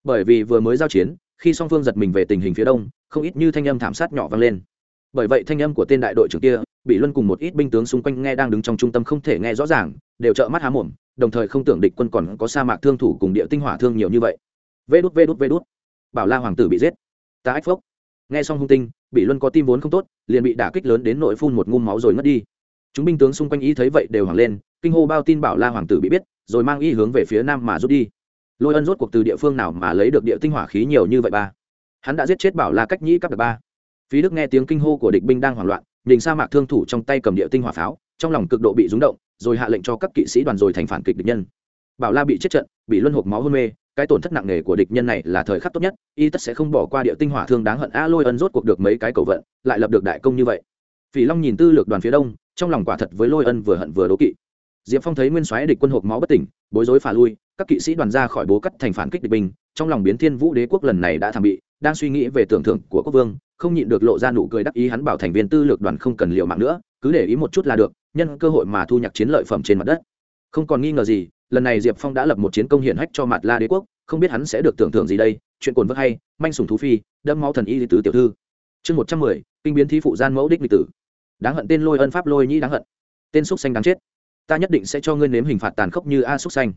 Speaker 1: Bởi vì vừa mới giao chiến khi song phương giật mình về tình hình phía đông, không ít như thanh âm thảm sát nhỏ vang lên. Bởi vậy thanh âm của tên đại đội trưởng kia, bị luân cùng một ít binh tướng xung quanh nghe đang đứng trong trung tâm không thể nghe rõ ràng, đều trợ mắt há mồm, đồng thời không tưởng địch quân còn có sa mạc thương thủ cùng địa tinh hỏa thương nhiều như vậy. Vê đút vê đút vê đút. Bảo la hoàng tử bị giết. Ta ách phốc. Nghe xong hung tinh, bị luân có tim vốn không tốt, liền bị đả kích lớn đến nội phun một ngụm máu rồi ngất đi. Chúng binh tướng xung quanh ý thấy vậy đều hoảng lên, kinh hô bao tin bảo la hoàng tử bị biết, rồi mang y hướng về phía nam mà rút đi lôi ân rốt cuộc từ địa phương nào mà lấy được địa tinh hỏa khí nhiều như vậy ba? Hắn đã giết chết bảo la cách nhĩ cấp ba. Phí đức nghe tiếng kinh hô của địch binh đang hoảng loạn, nhìn sa mạc thương thủ trong tay cầm địa tinh hỏa pháo, trong lòng cực độ bị rúng động, rồi hạ lệnh cho các kỵ sĩ đoàn rồi thành phản kịch địch nhân. Bảo la bị chết trận, bị luân hộp máu hôn mê, cái tổn thất nặng nề của địch nhân này là thời khắc tốt nhất, y tất sẽ không bỏ qua địa tinh hỏa thương đáng hận. A lôi ân rốt cuộc được mấy cái cầu vận, lại lập được đại công như vậy. Phỉ long nhìn tư lược đoàn phía đông, trong lòng quả thật với lôi ân vừa hận vừa đố kỵ diệp phong thấy nguyên soái địch quân hộp máu bất tỉnh, bối rối phả lui, các kỵ sĩ đoàn ra khỏi bố cắt thành phản kích địch binh, trong lòng biến thiên vũ đế quốc lần này đã thảm bị, đang suy nghĩ về tưởng thưởng của quốc vương, không nhịn được lộ ra nụ cười đắc ý hắn bảo thành viên tư lược đoàn không cần liệu mạng nữa, cứ để ý một chút là được, nhân cơ hội mà thu nhặt chiến lợi phẩm trên mặt đất. Không còn nghi ngờ gì, lần này diệp phong đã lập một chiến công hiển hách cho mặt la đế quốc, không biết hắn sẽ được tưởng thưởng gì đây, chuyện cồn vớt hay, manh sùng thú phi đâm máu thần y tứ tiểu thư. Chương một trăm mười, kinh biến thí phụ gian mẫu đích lịch tử. Đáng hận tên lôi ân pháp lôi nhĩ đáng hận. Tên xúc xanh đáng chết ta nhất định sẽ cho ngươi nếm hình phạt tàn khốc như a xúc xanh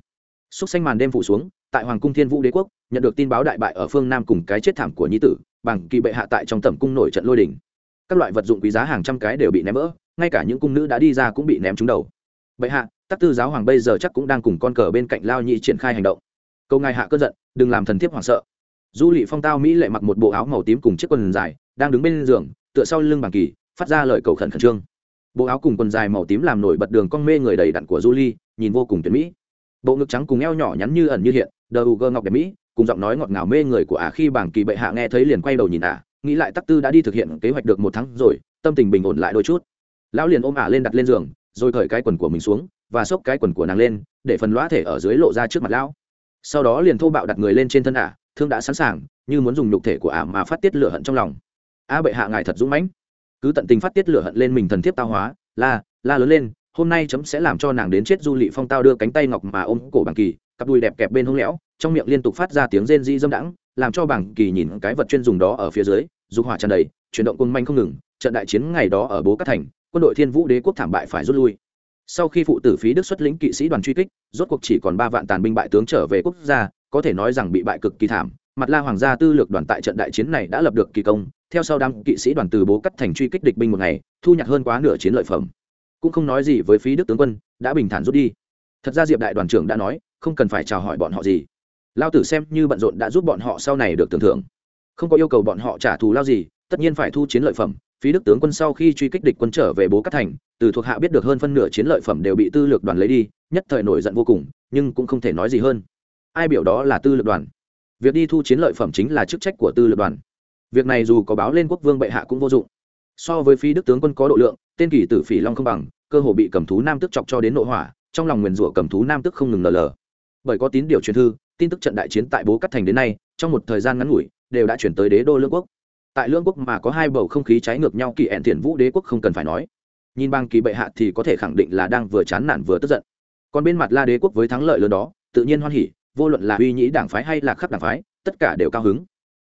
Speaker 1: xúc xanh màn đêm phủ xuống, tại hoàng cung thiên vũ đế quốc, nhận được tin báo đại bại ở phương nam cùng cái chết thảm của nhi tử, bằng kỳ bệ hạ tại trong tẩm cung nổi trận lôi đình. Các loại vật dụng quý giá hàng trăm cái đều bị ném vỡ, ngay cả những cung nữ đã đi ra cũng bị ném trúng đầu. Bệ hạ, tắc tư giáo hoàng bây giờ chắc cũng đang cùng con cờ bên cạnh lao nhị triển khai hành động. Câu ngài hạ cơn giận, đừng làm thần thiếp hoảng sợ. Du lị phong tao mỹ lệ mặc một bộ áo màu tím cùng chiếc quần dài, đang đứng bên giường, tựa sau lưng bằng kỳ, phát ra lời cầu khẩn khẩn trương bộ áo cùng quần dài màu tím làm nổi bật đường con mê người đầy đặn của Julie, nhìn vô cùng tuyệt mỹ. Bộ ngực trắng cùng eo nhỏ nhắn như ẩn như hiện, đờ gơ ngọc đẹp mỹ, cùng giọng nói ngọt ngào mê người của ả khi bảng kỳ bệ hạ nghe thấy liền quay đầu nhìn ả, nghĩ lại Tắc Tư đã đi thực hiện kế hoạch được một tháng rồi, tâm tình bình ổn lại đôi chút. Lão liền ôm ả lên đặt lên giường, rồi cởi cái quần của mình xuống, và xốc cái quần của nàng lên, để phần lõa thể ở dưới lộ ra trước mặt lão. Sau đó liền thô bạo đặt người lên trên thân ả, thương đã sẵn sàng, như muốn dùng nhục thể của ả mà phát tiết lửa hận trong lòng. A bệ hạ ngài thật dũng mãnh cứ tận tình phát tiết lửa hận lên mình thần thiếp tao hóa, la la lớn lên, hôm nay chấm sẽ làm cho nàng đến chết du lị phong tao đưa cánh tay ngọc mà ôm cổ bảng kỳ, cặp đùi đẹp kẹp bên hông lẽo, trong miệng liên tục phát ra tiếng rên di dâm đãng, làm cho bảng kỳ nhìn cái vật chuyên dùng đó ở phía dưới, dục hỏa tràn đầy, chuyển động quân manh không ngừng, trận đại chiến ngày đó ở bố cát thành, quân đội thiên vũ đế quốc thảm bại phải rút lui. Sau khi phụ tử phí đức xuất lĩnh kỵ sĩ đoàn truy kích, rốt cuộc chỉ còn ba vạn tàn binh bại tướng trở về quốc gia, có thể nói rằng bị bại cực kỳ thảm mặt la hoàng gia tư lược đoàn tại trận đại chiến này đã lập được kỳ công, theo sau đám kỵ sĩ đoàn từ bố cắt thành truy kích địch binh một ngày, thu nhặt hơn quá nửa chiến lợi phẩm. Cũng không nói gì với phí đức tướng quân, đã bình thản rút đi. Thật ra diệp đại đoàn trưởng đã nói, không cần phải chào hỏi bọn họ gì. Lao tử xem như bận rộn đã giúp bọn họ sau này được tưởng thưởng. Không có yêu cầu bọn họ trả thù lao gì, tất nhiên phải thu chiến lợi phẩm. Phí đức tướng quân sau khi truy kích địch quân trở về bố cắt thành, từ thuộc hạ biết được hơn phân nửa chiến lợi phẩm đều bị tư lược đoàn lấy đi, nhất thời nổi giận vô cùng, nhưng cũng không thể nói gì hơn. Ai biểu đó là tư lược đoàn? Việc đi thu chiến lợi phẩm chính là chức trách của tư lược đoàn. Việc này dù có báo lên quốc vương bệ hạ cũng vô dụng. So với phi đức tướng quân có độ lượng, tên kỳ tử phỉ long không bằng, cơ hồ bị cầm thú nam tức chọc cho đến nội hỏa, trong lòng nguyền rủa cầm thú nam tức không ngừng lờ lờ. Bởi có tín điều truyền thư, tin tức trận đại chiến tại bố cắt thành đến nay, trong một thời gian ngắn ngủi, đều đã chuyển tới đế đô lương quốc. Tại lương quốc mà có hai bầu không khí trái ngược nhau kỳ ẹn thiền vũ đế quốc không cần phải nói. Nhìn bang kỳ bệ hạ thì có thể khẳng định là đang vừa chán nản vừa tức giận. Còn bên mặt la đế quốc với thắng lợi lớn đó, tự nhiên hoan hỉ vô luận là uy nhĩ đảng phái hay là khắc đảng phái, tất cả đều cao hứng.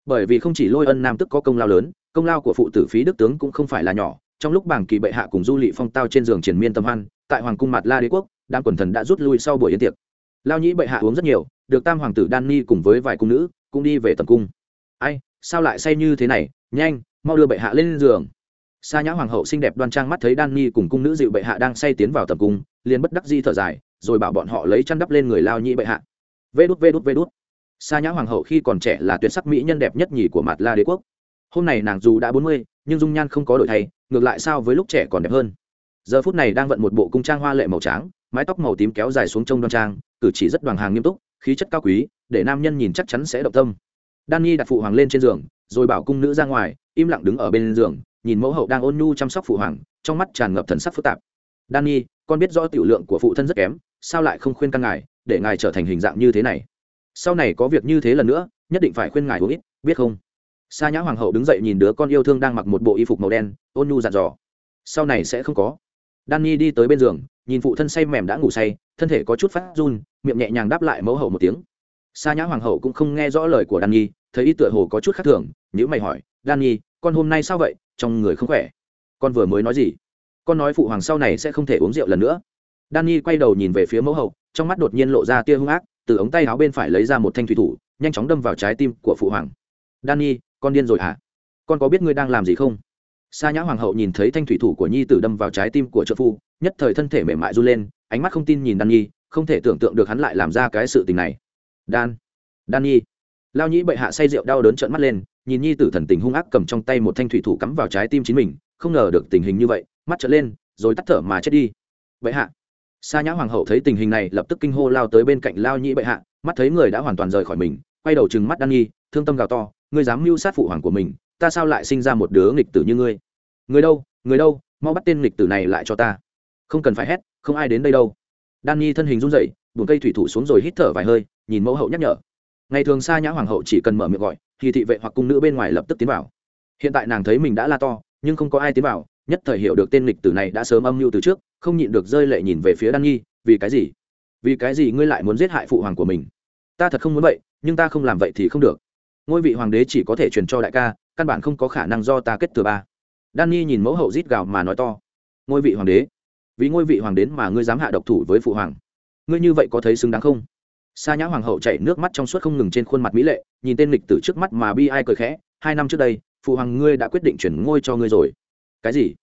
Speaker 1: Bởi vì không chỉ lôi ân nam tức có công lao lớn, công lao của phụ tử phí đức tướng cũng không phải là nhỏ. Trong lúc bảng kỳ bệ hạ cùng du lị phong tao trên giường triển miên tâm hoan, tại hoàng cung mặt la đế quốc, đám quần thần đã rút lui sau buổi yến tiệc. Lao nhĩ bệ hạ uống rất nhiều, được tam hoàng tử đan ni cùng với vài cung nữ, cũng đi về tầm cung. Ai, sao lại say như thế này? Nhanh, mau đưa bệ hạ lên giường. Sa nhã hoàng hậu xinh đẹp đoan trang mắt thấy đan ni cùng cung nữ dịu bệ hạ đang say tiến vào tầm cung, liền bất đắc di thở dài, rồi bảo bọn họ lấy chăn đắp lên người lao nhĩ bệ hạ vê đút vê đút vê đút. Sa nhã hoàng hậu khi còn trẻ là tuyệt sắc mỹ nhân đẹp nhất nhì của mặt la đế quốc. Hôm nay nàng dù đã bốn mươi, nhưng dung nhan không có đổi thay, ngược lại sao với lúc trẻ còn đẹp hơn. Giờ phút này đang vận một bộ cung trang hoa lệ màu trắng, mái tóc màu tím kéo dài xuống trông đoan trang, cử chỉ rất đoàn hàng nghiêm túc, khí chất cao quý, để nam nhân nhìn chắc chắn sẽ động tâm. Đan nhi đặt phụ hoàng lên trên giường, rồi bảo cung nữ ra ngoài, im lặng đứng ở bên giường, nhìn mẫu hậu đang ôn nhu chăm sóc phụ hoàng, trong mắt tràn ngập thần sắc phức tạp. Đan nhi, con biết rõ tiểu lượng của phụ thân rất kém, sao lại không khuyên căn ngài? Để ngài trở thành hình dạng như thế này. Sau này có việc như thế lần nữa, nhất định phải khuyên ngài uống ít, biết không? Sa nhã hoàng hậu đứng dậy nhìn đứa con yêu thương đang mặc một bộ y phục màu đen, ôn nhu dặn dò. Sau này sẽ không có. Đan nhi đi tới bên giường, nhìn phụ thân say mềm đã ngủ say, thân thể có chút phát run, miệng nhẹ nhàng đáp lại mẫu hậu một tiếng. Sa nhã hoàng hậu cũng không nghe rõ lời của đan nhi, thấy y tựa hồ có chút khác thường nhữ mày hỏi, đan nhi, con hôm nay sao vậy? Trong người không khỏe. Con vừa mới nói gì? Con nói phụ hoàng sau này sẽ không thể uống rượu lần nữa. Đan nhi quay đầu nhìn về phía mẫu hậu trong mắt đột nhiên lộ ra tia hung ác, từ ống tay áo bên phải lấy ra một thanh thủy thủ, nhanh chóng đâm vào trái tim của phụ hoàng. Danny, con điên rồi hả? Con có biết ngươi đang làm gì không? Sa nhã hoàng hậu nhìn thấy thanh thủy thủ của nhi tử đâm vào trái tim của trợ phu, nhất thời thân thể mềm mại run lên, ánh mắt không tin nhìn đan nhi không thể tưởng tượng được hắn lại làm ra cái sự tình này. Đan đan nhi lao nhĩ bệ hạ say rượu đau đớn trợn mắt lên, nhìn nhi tử thần tình hung ác cầm trong tay một thanh thủy thủ cắm vào trái tim chính mình, không ngờ được tình hình như vậy, mắt trở lên, rồi tắt thở mà chết đi. Bệ hạ sa nhã hoàng hậu thấy tình hình này, lập tức kinh hô lao tới bên cạnh lao nhĩ bệ hạ, mắt thấy người đã hoàn toàn rời khỏi mình, quay đầu chừng mắt đan nhi, thương tâm gào to, ngươi dám mưu sát phụ hoàng của mình, ta sao lại sinh ra một đứa nghịch tử như ngươi? Người đâu người đâu, mau bắt tên nghịch tử này lại cho ta. Không cần phải hét, không ai đến đây đâu. Đan nhi thân hình run rẩy, buồng cây thủy thủ xuống rồi hít thở vài hơi, nhìn mẫu hậu nhắc nhở. Ngày thường Sa nhã hoàng hậu chỉ cần mở miệng gọi, thì thị vệ hoặc cung nữ bên ngoài lập tức tiến vào. Hiện tại nàng thấy mình đã la to, nhưng không có ai tiến vào nhất thời hiểu được tên lịch tử này đã sớm âm mưu từ trước, không nhịn được rơi lệ nhìn về phía đan nhi, vì cái gì? Vì cái gì ngươi lại muốn giết hại phụ hoàng của mình? Ta thật không muốn vậy, nhưng ta không làm vậy thì không được. Ngôi vị hoàng đế chỉ có thể truyền cho đại ca, căn bản không có khả năng do ta kết thừa ba. Đan nhi nhìn mẫu hậu rít gào mà nói to. Ngôi vị hoàng đế, vì ngôi vị hoàng đến mà ngươi dám hạ độc thủ với phụ hoàng. Ngươi như vậy có thấy xứng đáng không? Sa nhã hoàng hậu chảy nước mắt trong suốt không ngừng trên khuôn mặt mỹ lệ, nhìn tên lịch tử trước mắt mà bi ai cười khẽ. Hai năm trước đây, phụ hoàng ngươi đã quyết định chuyển ngôi cho ngươi rồi cái gì?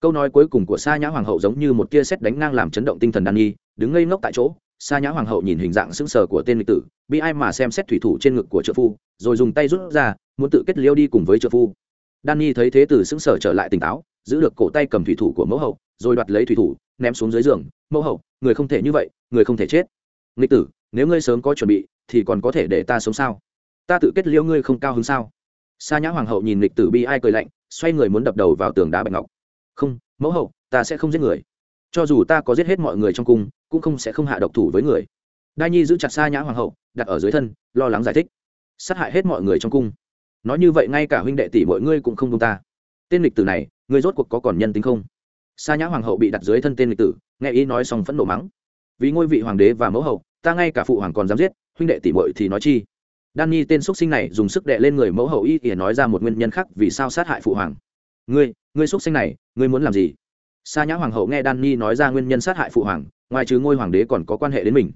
Speaker 1: Câu nói cuối cùng của sa nhã hoàng hậu giống như một tia sét đánh ngang làm chấn động tinh thần đan nhi, đứng ngây ngốc tại chỗ. Sa nhã hoàng hậu nhìn hình dạng sững sờ của tên lịch tử bị ai mà xem xét thủy thủ trên ngực của trợ phu, rồi dùng tay rút ra, muốn tự kết liêu đi cùng với trợ phu. Đan nhi thấy thế tử sững sờ trở lại tỉnh táo, giữ được cổ tay cầm thủy thủ của mẫu hậu, rồi đoạt lấy thủy thủ, ném xuống dưới giường. Mẫu hậu, người không thể như vậy, người không thể chết. Nghịch tử, nếu ngươi sớm có chuẩn bị, thì còn có thể để ta sống sao? Ta tự kết liêu ngươi không cao hứng sao? Sa nhã hoàng hậu nhìn lịch tử bi ai cười lạnh xoay người muốn đập đầu vào tường đá bạch ngọc. Không, mẫu hậu, ta sẽ không giết người. Cho dù ta có giết hết mọi người trong cung, cũng không sẽ không hạ độc thủ với người. Đai nhi giữ chặt sa nhã hoàng hậu, đặt ở dưới thân, lo lắng giải thích. Sát hại hết mọi người trong cung. Nói như vậy ngay cả huynh đệ tỷ mọi ngươi cũng không công ta. Tên lịch tử này, ngươi rốt cuộc có còn nhân tính không? Sa nhã hoàng hậu bị đặt dưới thân tên lịch tử, nghe ý nói xong phẫn nộ mắng. Vì ngôi vị hoàng đế và mẫu hậu, ta ngay cả phụ hoàng còn dám giết, huynh đệ tỷ muội thì nói chi? Danny tên xuất sinh này dùng sức đệ lên người mẫu hậu y ỉa nói ra một nguyên nhân khác vì sao sát hại phụ hoàng. Ngươi ngươi xuất sinh này ngươi muốn làm gì? Sa nhã hoàng hậu nghe Danny nói ra nguyên nhân sát hại phụ hoàng ngoài trừ ngôi hoàng đế còn có quan hệ đến mình.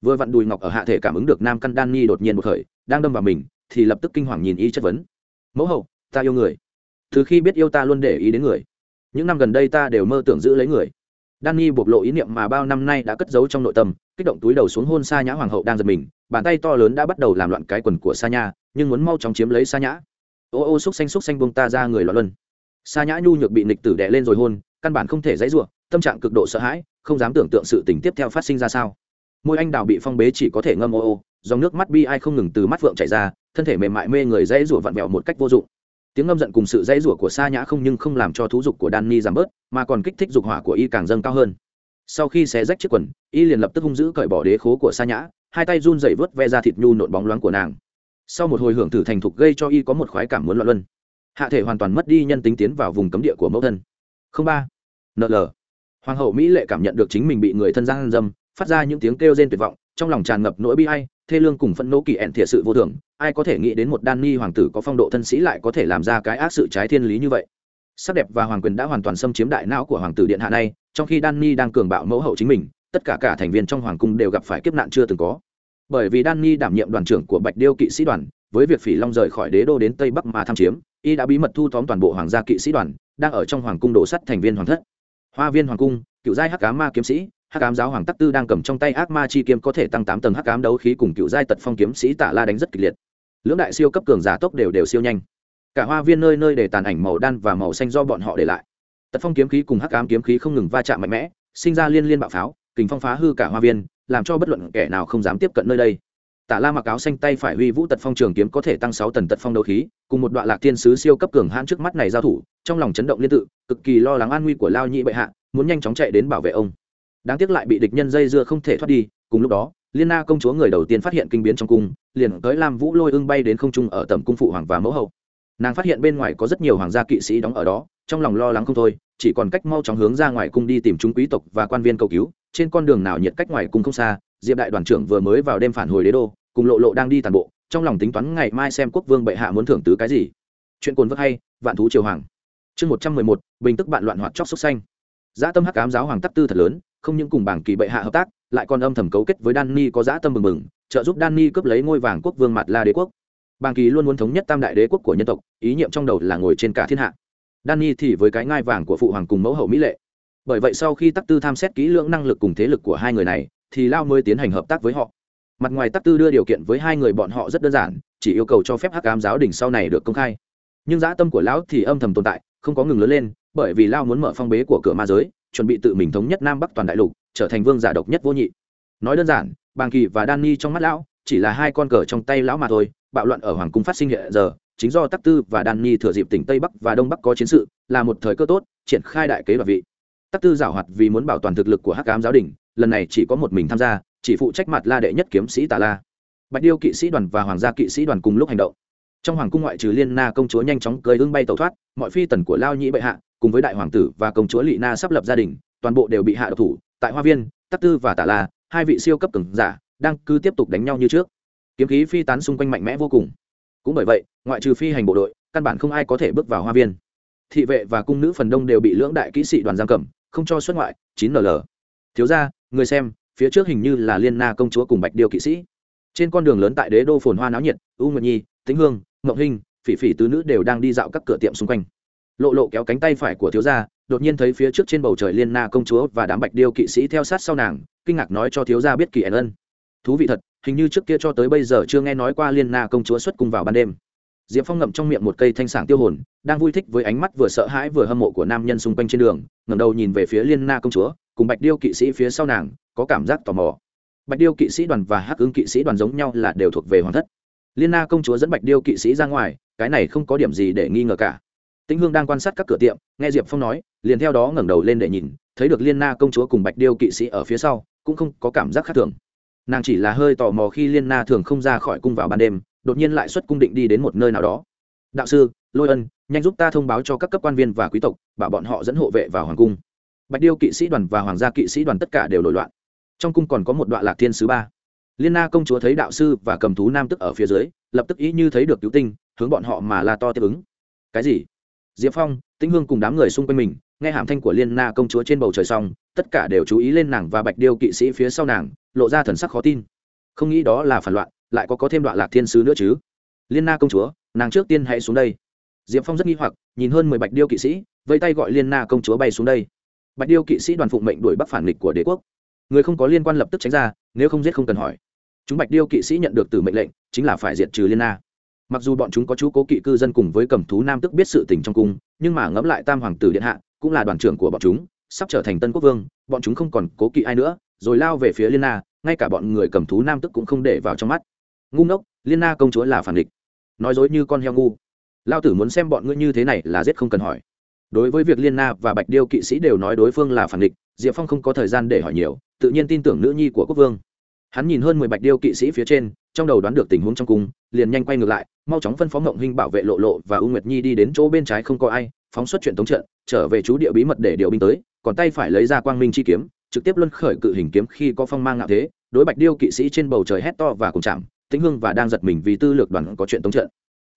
Speaker 1: Vừa vặn đùi ngọc ở hạ thể cảm ứng được nam căn Danny đột nhiên một khởi đang đâm vào mình thì lập tức kinh hoàng nhìn y chất vấn. Mẫu hậu ta yêu người. Từ khi biết yêu ta luôn để ý đến người. Những năm gần đây ta đều mơ tưởng giữ lấy người. Danny bộc lộ ý niệm mà bao năm nay đã cất giấu trong nội tâm, kích động túi đầu xuống hôn Sa Nhã hoàng hậu đang giật mình, bàn tay to lớn đã bắt đầu làm loạn cái quần của Sa Nhã, nhưng muốn mau chóng chiếm lấy Sa Nhã. Ô ô xúc xanh xúc xanh buông ta ra người loạn luân. Sa Nhã nhu nhược bị nghịch tử đè lên rồi hôn, căn bản không thể dãy rủa, tâm trạng cực độ sợ hãi, không dám tưởng tượng sự tình tiếp theo phát sinh ra sao. Môi anh đào bị phong bế chỉ có thể ngâm ô ô, dòng nước mắt bi ai không ngừng từ mắt vượng chảy ra, thân thể mềm mại mê người dãy rủa vặn vẹo một cách vô dụng tiếng ngâm giận cùng sự dãy rủa của sa nhã không nhưng không làm cho thú dục của danny giảm bớt mà còn kích thích dục hỏa của y càng dâng cao hơn sau khi xé rách chiếc quần, y liền lập tức hung dữ cởi bỏ đế khố của sa nhã, hai tay run dậy vớt ve ra thịt nhu nộn bóng loáng của nàng. Sau một hồi hưởng thử thành thục gây cho y có một khoái cảm muốn loạn luân. Hạ thể hoàn toàn mất đi nhân tính tiến vào vùng cấm địa của mẫu thân. Không ba. Nợ lờ hoàng hậu mỹ lệ cảm nhận được chính mình bị người thân giang dâm, phát ra những tiếng kêu rên tuyệt vọng, trong lòng tràn ngập nỗi bi ai, thê lương cùng phẫn nộ kỳ ẹn thiệt sự vô thường. Ai có thể nghĩ đến một đan ni hoàng tử có phong độ thân sĩ lại có thể làm ra cái ác sự trái thiên lý như vậy? Sắc đẹp và hoàng quyền đã hoàn toàn xâm chiếm đại não của hoàng tử điện hạ này trong khi Danny đang cường bạo mẫu hậu chính mình, tất cả cả thành viên trong hoàng cung đều gặp phải kiếp nạn chưa từng có. Bởi vì Danny đảm nhiệm đoàn trưởng của Bạch Điêu kỵ sĩ đoàn, với việc phỉ long rời khỏi đế đô đến tây bắc mà tham chiếm y đã bí mật thu tóm toàn bộ hoàng gia kỵ sĩ đoàn đang ở trong hoàng cung đổ sắt thành viên hoàng thất. Hoa viên hoàng cung cựu giai hắc ám ma kiếm sĩ hắc ám giáo hoàng tắc tư đang cầm trong tay ác ma chi kiếm có thể tăng tám tầng hắc ám đấu khí cùng cựu giai tật phong kiếm sĩ tạ la đánh rất kịch liệt. Lưỡng đại siêu cấp cường giả tốc đều đều siêu nhanh. Cả hoa viên nơi nơi để tàn ảnh màu đan và màu xanh do bọn họ để lại tật phong kiếm khí cùng hắc ám kiếm khí không ngừng va chạm mạnh mẽ sinh ra liên liên bạo pháo kình phong phá hư cả hoa viên làm cho bất luận kẻ nào không dám tiếp cận nơi đây Tạ La mặc áo xanh tay phải huy vũ tật phong trường kiếm có thể tăng sáu tần tật phong đấu khí, cùng một đoạn lạc thiên sứ siêu cấp cường hãn trước mắt này giao thủ, trong lòng chấn động liên tự, cực kỳ lo lắng an nguy của Lao Nhị bệ hạ, muốn nhanh chóng chạy đến bảo vệ ông. Đáng tiếc lại bị địch nhân dây dưa không thể thoát đi, cùng lúc đó, Liên Na công chúa người đầu tiên phát hiện kinh biến trong cung, liền tới Lam Vũ Lôi ưng bay đến không trung ở tầm cung phụ hoàng và mẫu hậu. Nàng phát hiện bên ngoài có rất nhiều hoàng gia kỵ sĩ đóng ở đó, trong lòng lo lắng không thôi, chỉ còn cách mau chóng hướng ra ngoài cung đi tìm chúng quý tộc và quan viên cầu cứu, trên con đường nào nhiệt cách ngoài cung không xa, Diệp đại đoàn trưởng vừa mới vào đêm phản hồi đế đô, cùng lộ lộ đang đi tàn bộ trong lòng tính toán ngày mai xem quốc vương bệ hạ muốn thưởng tứ cái gì. Chuyện cồn vất hay vạn thú triều hoàng. Chương một trăm mười một bình tức bạn loạn hoạt chóc sốc xanh. Dã tâm hắc ám giáo hoàng tắc tư thật lớn không những cùng bảng kỳ bệ hạ hợp tác lại còn âm thầm cấu kết với danny có dã tâm mừng mừng trợ giúp danny cướp lấy ngôi vàng quốc vương mặt la đế quốc bàng kỳ luôn muốn thống nhất tam đại đế quốc của nhân tộc, ý niệm trong đầu là ngồi trên cả thiên hạ. Danny thì với cái ngai vàng của phụ hoàng cùng mẫu hậu mỹ lệ. Bởi vậy sau khi tắc tư tham xét kỹ lưỡng năng lực cùng thế lực của hai người này, thì lao mới tiến hành hợp tác với họ. Mặt ngoài tắc tư đưa điều kiện với hai người bọn họ rất đơn giản, chỉ yêu cầu cho phép hắc ám giáo đình sau này được công khai. Nhưng dã tâm của lão thì âm thầm tồn tại, không có ngừng lớn lên, bởi vì lao muốn mở phong bế của cửa ma giới, chuẩn bị tự mình thống nhất nam bắc toàn đại lục, trở thành vương giả độc nhất vô nhị. Nói đơn giản, bàng kỳ và danny trong mắt lão, chỉ là hai con cờ trong tay lão mà thôi bạo loạn ở hoàng cung phát sinh hiện giờ, chính do tắc tư và danny thừa dịp tỉnh tây bắc và đông bắc có chiến sự, là một thời cơ tốt, triển khai đại kế đoạt vị. Tắc tư giảo hoạt vì muốn bảo toàn thực lực của hắc ám giáo đình, lần này chỉ có một mình tham gia, chỉ phụ trách mặt la đệ nhất kiếm sĩ tà la. Bạch điêu kỵ sĩ đoàn và hoàng gia kỵ sĩ đoàn cùng lúc hành động. Trong hoàng cung ngoại trừ liên na công chúa nhanh chóng cưới ưng bay tàu thoát, mọi phi tần của lao nhĩ bệ hạ, cùng với đại hoàng tử và công chúa lị na sắp lập gia đình, toàn bộ đều bị hạ độc thủ. Tại hoa viên, tắc tư và tà la, hai vị siêu cấp cường giả, đang cứ tiếp tục đánh nhau như trước kiếm khí phi tán xung quanh mạnh mẽ vô cùng. Cũng bởi vậy, ngoại trừ phi hành bộ đội, căn bản không ai có thể bước vào hoa viên. Thị vệ và cung nữ phần đông đều bị lưỡng đại kỹ sĩ đoàn giam cầm, không cho xuất ngoại, chín nl thiếu ra người xem, phía trước hình như là liên na công chúa cùng bạch điêu kỵ sĩ. Trên con đường lớn tại đế đô phồn hoa náo nhiệt, u nguyệt nhi, tĩnh hương ngậu hinh, phỉ phỉ tứ nữ đều đang đi dạo các cửa tiệm xung quanh. Lộ lộ kéo cánh tay phải của thiếu gia, đột nhiên thấy phía trước trên bầu trời liên na công chúa và đám bạch điêu kỵ sĩ theo sát sau nàng, kinh ngạc nói cho thiếu gia biết kỳ ẩn ân. Thú vị thật hình như trước kia cho tới bây giờ chưa nghe nói qua liên na công chúa xuất cung vào ban đêm. Diệp phong ngậm trong miệng một cây thanh sảng tiêu hồn, đang vui thích với ánh mắt vừa sợ hãi vừa hâm mộ của nam nhân xung quanh trên đường, ngẩng đầu nhìn về phía liên na công chúa, cùng bạch điêu kỵ sĩ phía sau nàng, có cảm giác tò mò. Bạch điêu kỵ sĩ đoàn và hắc ứng kỵ sĩ đoàn giống nhau là đều thuộc về hoàng thất. Liên na công chúa dẫn bạch điêu kỵ sĩ ra ngoài, cái này không có điểm gì để nghi ngờ cả. Tĩnh hương đang quan sát các cửa tiệm, nghe diệp phong nói, liền theo đó ngẩng đầu lên để nhìn, thấy được liên na công chúa cùng bạch điêu kỵ sĩ ở phía sau, cũng không có cảm giác khác thường nàng chỉ là hơi tò mò khi liên na thường không ra khỏi cung vào ban đêm, đột nhiên lại xuất cung định đi đến một nơi nào đó. Đạo sư, lôi ân, nhanh giúp ta thông báo cho các cấp quan viên và quý tộc, bảo bọn họ dẫn hộ vệ vào hoàng cung. Bạch điêu kỵ sĩ đoàn và hoàng gia kỵ sĩ đoàn tất cả đều nổi loạn. Trong cung còn có một đoạn lạc thiên sứ ba. Liên na công chúa thấy đạo sư và cầm thú nam tức ở phía dưới, lập tức ý như thấy được cứu tinh, hướng bọn họ mà la to tiếp ứng. Cái gì? Diệp phong, tĩnh hương cùng đám người xung quanh mình, nghe hàm thanh của liên na công chúa trên bầu trời xong, tất cả đều chú ý lên nàng và bạch điêu kỵ sĩ phía sau nàng lộ ra thần sắc khó tin. Không nghĩ đó là phản loạn, lại có có thêm đoạn lạc thiên sứ nữa chứ. Liên na công chúa, nàng trước tiên hãy xuống đây. Diệp phong rất nghi hoặc, nhìn hơn mười bạch điêu kỵ sĩ vây tay gọi liên na công chúa bay xuống đây. Bạch điêu kỵ sĩ đoàn phụng mệnh đuổi bắc phản nghịch của đế quốc. Người không có liên quan lập tức tránh ra, nếu không giết không cần hỏi. Chúng bạch điêu kỵ sĩ nhận được từ mệnh lệnh, chính là phải diệt trừ liên na. Mặc dù bọn chúng có chú cố kỵ cư dân cùng với cầm thú nam tức biết sự tình trong cung, nhưng mà ngẫm lại tam hoàng tử điện hạ, cũng là đoàn trưởng của bọn chúng, sắp trở thành tân quốc vương, bọn chúng không còn cố kỵ ai nữa rồi lao về phía liên na, ngay cả bọn người cầm thú nam tức cũng không để vào trong mắt. Ngu ngốc, liên na công chúa là phản địch. Nói dối như con heo ngu. Lao tử muốn xem bọn ngươi như thế này là giết không cần hỏi. Đối với việc liên na và bạch điêu kỵ sĩ đều nói đối phương là phản địch, diệp phong không có thời gian để hỏi nhiều, tự nhiên tin tưởng nữ nhi của quốc vương. Hắn nhìn hơn mười bạch điêu kỵ sĩ phía trên, trong đầu đoán được tình huống trong cung, liền nhanh quay ngược lại, mau chóng phân phó ngộng Hinh bảo vệ lộ lộ và u nguyệt nhi đi đến chỗ bên trái không có ai, phóng xuất chuyện tống trận, trở về chú địa bí mật để điều binh tới, còn tay phải lấy ra quang minh chi kiếm trực tiếp luân khởi cự hình kiếm khi có phong mang ngạo thế, đối bạch điêu kỵ sĩ trên bầu trời hét to và cùng chạm, tĩnh hưng và đang giật mình vì tư lược đoàn có chuyện tống trận.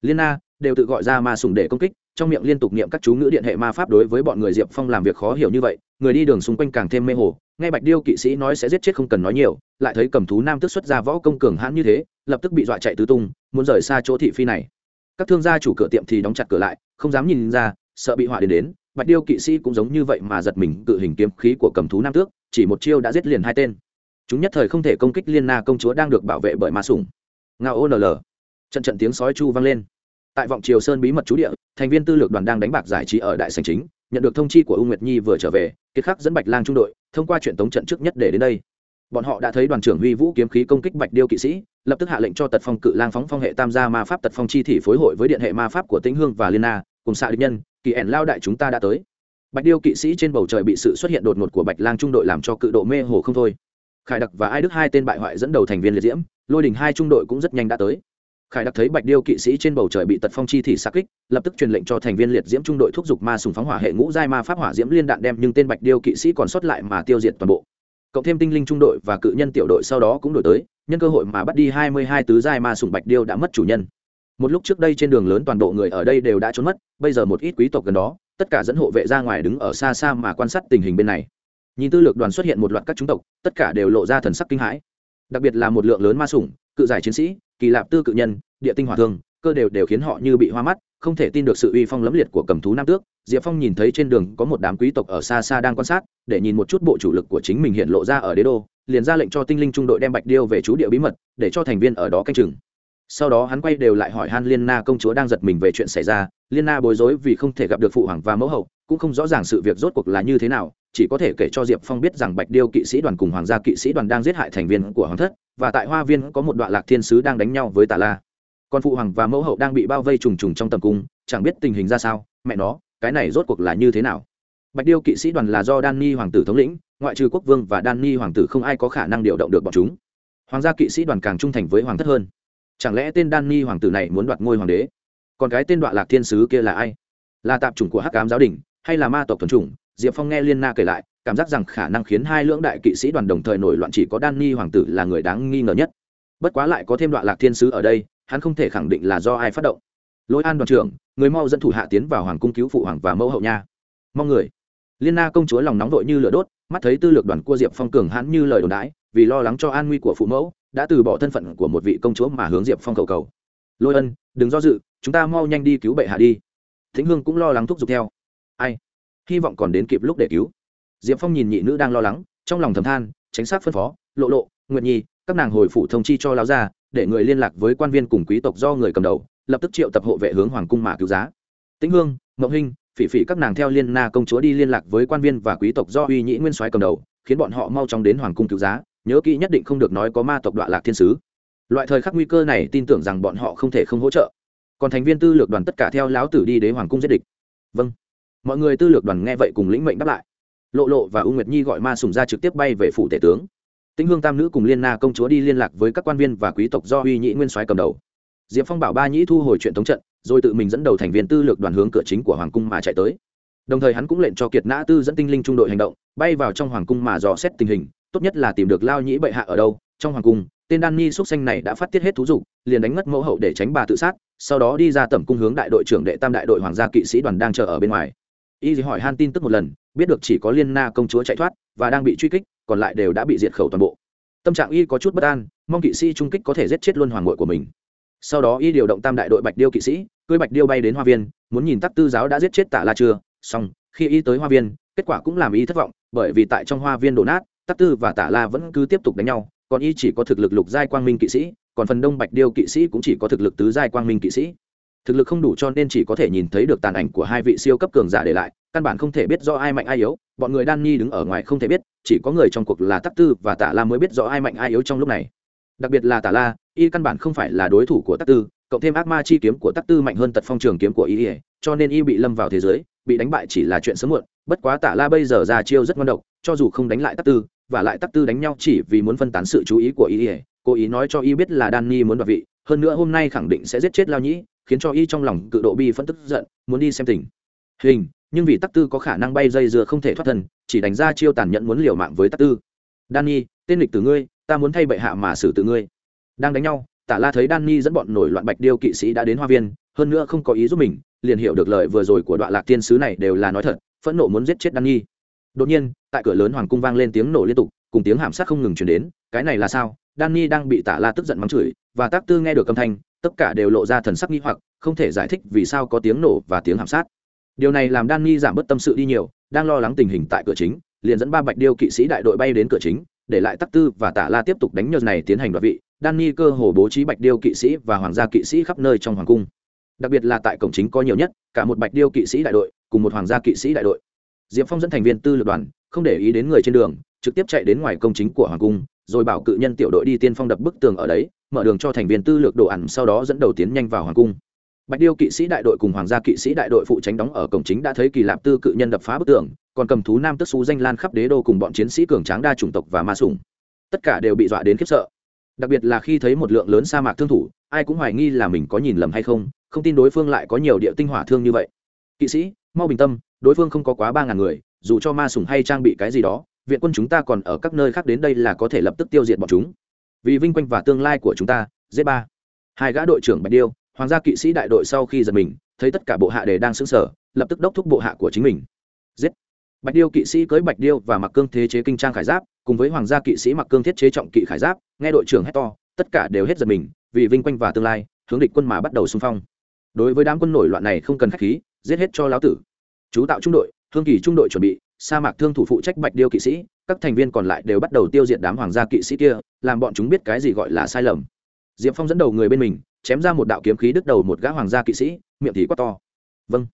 Speaker 1: Liên na đều tự gọi ra ma sùng để công kích, trong miệng liên tục niệm các chú ngữ điện hệ ma pháp đối với bọn người diệp phong làm việc khó hiểu như vậy, người đi đường xung quanh càng thêm mê hồ ngay bạch điêu kỵ sĩ nói sẽ giết chết không cần nói nhiều, lại thấy cầm thú nam tức xuất ra võ công cường hãn như thế, lập tức bị dọa chạy tứ tung, muốn rời xa chỗ thị phi này. Các thương gia chủ cửa tiệm thì đóng chặt cửa lại, không dám nhìn ra, sợ bị họa đến đến bạch điêu kỵ sĩ cũng giống như vậy mà giật mình, cự hình kiếm khí của cầm thú nam tước, chỉ một chiêu đã giết liền hai tên. Chúng nhất thời không thể công kích liên na công chúa đang được bảo vệ bởi ma sủng. Ngao onl trận trận tiếng sói chu vang lên. Tại vọng triều sơn bí mật trú địa, thành viên tư lược đoàn đang đánh bạc giải trí ở đại sành chính, nhận được thông chi của u nguyệt nhi vừa trở về, kiệt khắc dẫn bạch lang trung đội, thông qua chuyện tống trận trước nhất để đến đây. Bọn họ đã thấy đoàn trưởng huy vũ kiếm khí công kích bạch điêu kỵ sĩ, lập tức hạ lệnh cho tật phong cự lang phóng phong hệ tam gia ma pháp tật phong chi thị phối hội với điện hệ ma pháp của tĩnh hương và liên na cùng xạ địch nhân, kỳ ẻn lao đại chúng ta đã tới. Bạch điêu kỵ sĩ trên bầu trời bị sự xuất hiện đột ngột của bạch lang trung đội làm cho cự độ mê hồ không thôi. Khải đặc và ai đức hai tên bại hoại dẫn đầu thành viên liệt diễm, lôi đình hai trung đội cũng rất nhanh đã tới. Khải đặc thấy bạch điêu kỵ sĩ trên bầu trời bị tật phong chi thì xa kích, lập tức truyền lệnh cho thành viên liệt diễm trung đội thúc giục ma sùng phóng hỏa hệ ngũ giai ma pháp hỏa diễm liên đạn đem nhưng tên bạch điêu kỵ sĩ còn sót lại mà tiêu diệt toàn bộ. Cộng thêm tinh linh trung đội và cự nhân tiểu đội sau đó cũng đổi tới, nhân cơ hội mà bắt đi hai mươi hai tứ giai ma sùng bạch điêu đã mất chủ nhân một lúc trước đây trên đường lớn toàn bộ người ở đây đều đã trốn mất, bây giờ một ít quý tộc gần đó, tất cả dẫn hộ vệ ra ngoài đứng ở xa xa mà quan sát tình hình bên này. Nhìn tư lược đoàn xuất hiện một loạt các chúng tộc, tất cả đều lộ ra thần sắc kinh hãi. Đặc biệt là một lượng lớn ma sủng, cự giải chiến sĩ, kỳ lạp tư cự nhân, địa tinh hỏa thương, cơ đều đều khiến họ như bị hoa mắt, không thể tin được sự uy phong lẫm liệt của cầm thú nam tước. Diệp phong nhìn thấy trên đường có một đám quý tộc ở xa xa đang quan sát, để nhìn một chút bộ chủ lực của chính mình hiện lộ ra ở đế đô, liền ra lệnh cho tinh linh trung đội đem bạch điêu về chú địa bí mật, để cho thành viên ở đó canh chừng sau đó hắn quay đều lại hỏi han liên na công chúa đang giật mình về chuyện xảy ra. Liên na bối rối vì không thể gặp được phụ hoàng và mẫu hậu, cũng không rõ ràng sự việc rốt cuộc là như thế nào, chỉ có thể kể cho diệp phong biết rằng bạch điêu kỵ sĩ đoàn cùng hoàng gia kỵ sĩ đoàn đang giết hại thành viên của hoàng thất, và tại hoa viên có một đoạn lạc thiên sứ đang đánh nhau với tà la. Còn phụ hoàng và mẫu hậu đang bị bao vây trùng trùng trong tầm cung, chẳng biết tình hình ra sao, mẹ nó, cái này rốt cuộc là như thế nào? Bạch điêu kỵ sĩ đoàn là do danny hoàng tử thống lĩnh, ngoại trừ quốc vương và danny hoàng tử không ai có khả năng điều động được bọn chúng. Hoàng gia kỵ sĩ đoàn càng trung thành với hoàng thất hơn chẳng lẽ tên danny hoàng tử này muốn đoạt ngôi hoàng đế? Còn cái tên đoạn lạc thiên sứ kia là ai? Là tạp chủng của hắc cám giáo đình, hay là ma tộc thuần chủng? Diệp phong nghe liên na kể lại, cảm giác rằng khả năng khiến hai lưỡng đại kỵ sĩ đoàn đồng thời nổi loạn chỉ có danny hoàng tử là người đáng nghi ngờ nhất. Bất quá lại có thêm đoạn lạc thiên sứ ở đây, hắn không thể khẳng định là do ai phát động. Lỗi an đoàn trưởng, người mau dẫn thủ hạ tiến vào hoàng cung cứu phụ hoàng và mẫu hậu nha. Mong người. Liên na công chúa lòng nóng vội như lửa đốt, mắt thấy tư lược đoàn cua diệp phong cường hãn như lời đồn đãi, vì lo lắng cho an nguy của phụ mẫu đã từ bỏ thân phận của một vị công chúa mà hướng diệp phong cầu cầu. Lôi ân, đừng do dự, chúng ta mau nhanh đi cứu bệ hạ đi. Thính hương cũng lo lắng thúc giục theo. Ai? Hy vọng còn đến kịp lúc để cứu. Diệp phong nhìn nhị nữ đang lo lắng, trong lòng thầm than, tránh sát phân phó, lộ lộ, nguyệt nhi, các nàng hồi phủ thông chi cho lao ra để người liên lạc với quan viên cùng quý tộc do người cầm đầu, lập tức triệu tập hộ vệ hướng hoàng cung mà cứu giá. Tĩnh hương mậu hinh, phỉ phỉ các nàng theo liên na công chúa đi liên lạc với quan viên và quý tộc do uy nhĩ nguyên soái cầm đầu, khiến bọn họ mau chóng đến hoàng cung cứu giá nhớ kỹ nhất định không được nói có ma tộc đoạn lạc thiên sứ. Loại thời khắc nguy cơ này tin tưởng rằng bọn họ không thể không hỗ trợ. Còn thành viên tư lược đoàn tất cả theo lão tử đi đế hoàng cung giết địch. Vâng. Mọi người tư lược đoàn nghe vậy cùng lĩnh mệnh đáp lại. Lộ lộ và u nguyệt nhi gọi ma sùng ra trực tiếp bay về phủ tể tướng. Tĩnh hương tam nữ cùng liên na công chúa đi liên lạc với các quan viên và quý tộc do uy nhĩ nguyên soái cầm đầu. Diệp phong bảo ba nhĩ thu hồi chuyện thống trận, rồi tự mình dẫn đầu thành viên tư lược đoàn hướng cửa chính của hoàng cung mà chạy tới. Đồng thời hắn cũng lệnh cho kiệt nã tư dẫn tinh linh trung đội hành động, bay vào trong hoàng cung mà dò xét tình hình tốt nhất là tìm được lao nhĩ bệ hạ ở đâu, trong hoàng cung, tên đan ni xúc xanh này đã phát tiết hết thú dục, liền đánh ngất mẫu hậu để tránh bà tự sát, sau đó đi ra tẩm cung hướng đại đội trưởng đệ tam đại đội hoàng gia kỵ sĩ đoàn đang chờ ở bên ngoài. Y hỏi han tin tức một lần, biết được chỉ có liên na công chúa chạy thoát và đang bị truy kích, còn lại đều đã bị diệt khẩu toàn bộ. Tâm trạng y có chút bất an, mong kỵ sĩ trung kích có thể giết chết luôn hoàng ngội của mình. Sau đó y điều động tam đại đội bạch điêu kỵ sĩ cưới bạch điêu bay đến hoa viên, muốn nhìn tắc tư giáo đã giết chết Tả la chưa xong, khi y tới hoa viên, kết quả cũng làm y thất vọng, bởi vì tại trong hoa viên đổ nát tắc tư và Tả la vẫn cứ tiếp tục đánh nhau, còn y chỉ có thực lực lục giai quang minh kỵ sĩ, còn phần đông bạch điêu kỵ sĩ cũng chỉ có thực lực tứ giai quang minh kỵ sĩ. Thực lực không đủ cho nên chỉ có thể nhìn thấy được tàn ảnh của hai vị siêu cấp cường giả để lại, căn bản không thể biết do ai mạnh ai yếu, bọn người đan ni đứng ở ngoài không thể biết, chỉ có người trong cuộc là tắc tư và Tả la mới biết rõ ai mạnh ai yếu trong lúc này. Đặc biệt là tả la, y căn bản không phải là đối thủ của tắc tư, cộng thêm ác ma chi kiếm của tắc tư mạnh hơn tật phong trường kiếm của y, cho nên y bị lâm vào thế giới, bị đánh bại chỉ là chuyện sớm muộn, bất quá tả la bây giờ ra chiêu rất ngon độc, cho dù không đánh lại tắc tư và lại tắc tư đánh nhau chỉ vì muốn phân tán sự chú ý của y cố ý nói cho y biết là danny muốn đoạt vị, hơn nữa hôm nay khẳng định sẽ giết chết lao nhĩ, khiến cho y trong lòng cự độ bi phân tức giận, muốn đi xem tình. Hình, nhưng vì tắc tư có khả năng bay dây dừa không thể thoát thân, chỉ đánh ra chiêu tàn nhẫn muốn liều mạng với tắc tư. Danny, tên lịch từ ngươi, ta muốn thay bệ hạ mà xử tự ngươi. Đang đánh nhau, tả la thấy danny dẫn bọn nổi loạn bạch điêu kỵ sĩ đã đến hoa viên, hơn nữa không có ý giúp mình, liền hiểu được lời vừa rồi của đoạn lạc tiên sứ này đều là nói thật, phẫn nộ muốn giết chết danny đột nhiên, tại cửa lớn hoàng cung vang lên tiếng nổ liên tục, cùng tiếng hàm sát không ngừng chuyển đến, cái này là sao? Danny đang bị tả la tức giận mắng chửi, và tác tư nghe được âm thanh, tất cả đều lộ ra thần sắc nghi hoặc, không thể giải thích vì sao có tiếng nổ và tiếng hàm sát. Điều này làm danny giảm bớt tâm sự đi nhiều, đang lo lắng tình hình tại cửa chính, liền dẫn ba bạch điêu kỵ sĩ đại đội bay đến cửa chính, để lại tắc tư và tả la tiếp tục đánh nhờ này tiến hành đoạt vị. Danny cơ hồ bố trí bạch điêu kỵ sĩ và hoàng gia kỵ sĩ khắp nơi trong hoàng cung. Đặc biệt là tại cổng chính có nhiều nhất, cả một bạch điêu kỵ sĩ đại đội, cùng một hoàng gia kỵ sĩ đại đội diệp phong dẫn thành viên tư lược đoàn, không để ý đến người trên đường, trực tiếp chạy đến ngoài công chính của hoàng cung, rồi bảo cự nhân tiểu đội đi tiên phong đập bức tường ở đấy, mở đường cho thành viên tư lược đồ ẩn sau đó dẫn đầu tiến nhanh vào hoàng cung. Bạch điêu kỵ sĩ đại đội cùng hoàng gia kỵ sĩ đại đội phụ tránh đóng ở cổng chính đã thấy kỳ lạp tư cự nhân đập phá bức tường, còn cầm thú nam tức xú danh lan khắp đế đô cùng bọn chiến sĩ cường tráng đa chủng tộc và ma sủng. Tất cả đều bị dọa đến khiếp sợ. Đặc biệt là khi thấy một lượng lớn sa mạc thương thủ, ai cũng hoài nghi là mình có nhìn lầm hay không không tin đối phương lại có nhiều địa tinh hỏa thương như vậy. Kỵ sĩ, mau bình tâm đối phương không có quá ba ngàn người, dù cho ma sùng hay trang bị cái gì đó, viện quân chúng ta còn ở các nơi khác đến đây là có thể lập tức tiêu diệt bọn chúng. Vì vinh quanh và tương lai của chúng ta z ba. Hai gã đội trưởng bạch điêu, hoàng gia kỵ sĩ đại đội sau khi giật mình, thấy tất cả bộ hạ đề đang xứng sở lập tức đốc thúc bộ hạ của chính mình. Giết. Bạch điêu kỵ sĩ cưới bạch điêu và mặc cương thế chế kinh trang khải giáp, cùng với hoàng gia kỵ sĩ mặc cương thiết chế trọng kỵ khải giáp, nghe đội trưởng hét to, tất cả đều hết giật mình, vì vinh quanh và tương lai, hướng địch quân mà bắt đầu xung phong. Đối với đám quân nổi loạn này không cần khách khí, giết hết cho lão tử chú tạo trung đội thương kỳ trung đội chuẩn bị, sa mạc thương thủ phụ trách bạch điêu kỵ sĩ, các thành viên còn lại đều bắt đầu tiêu diệt đám hoàng gia kỵ sĩ kia, làm bọn chúng biết cái gì gọi là sai lầm. Diệp phong dẫn đầu người bên mình, chém ra một đạo kiếm khí đứt đầu một gã hoàng gia kỵ sĩ, miệng thì quát to. Vâng.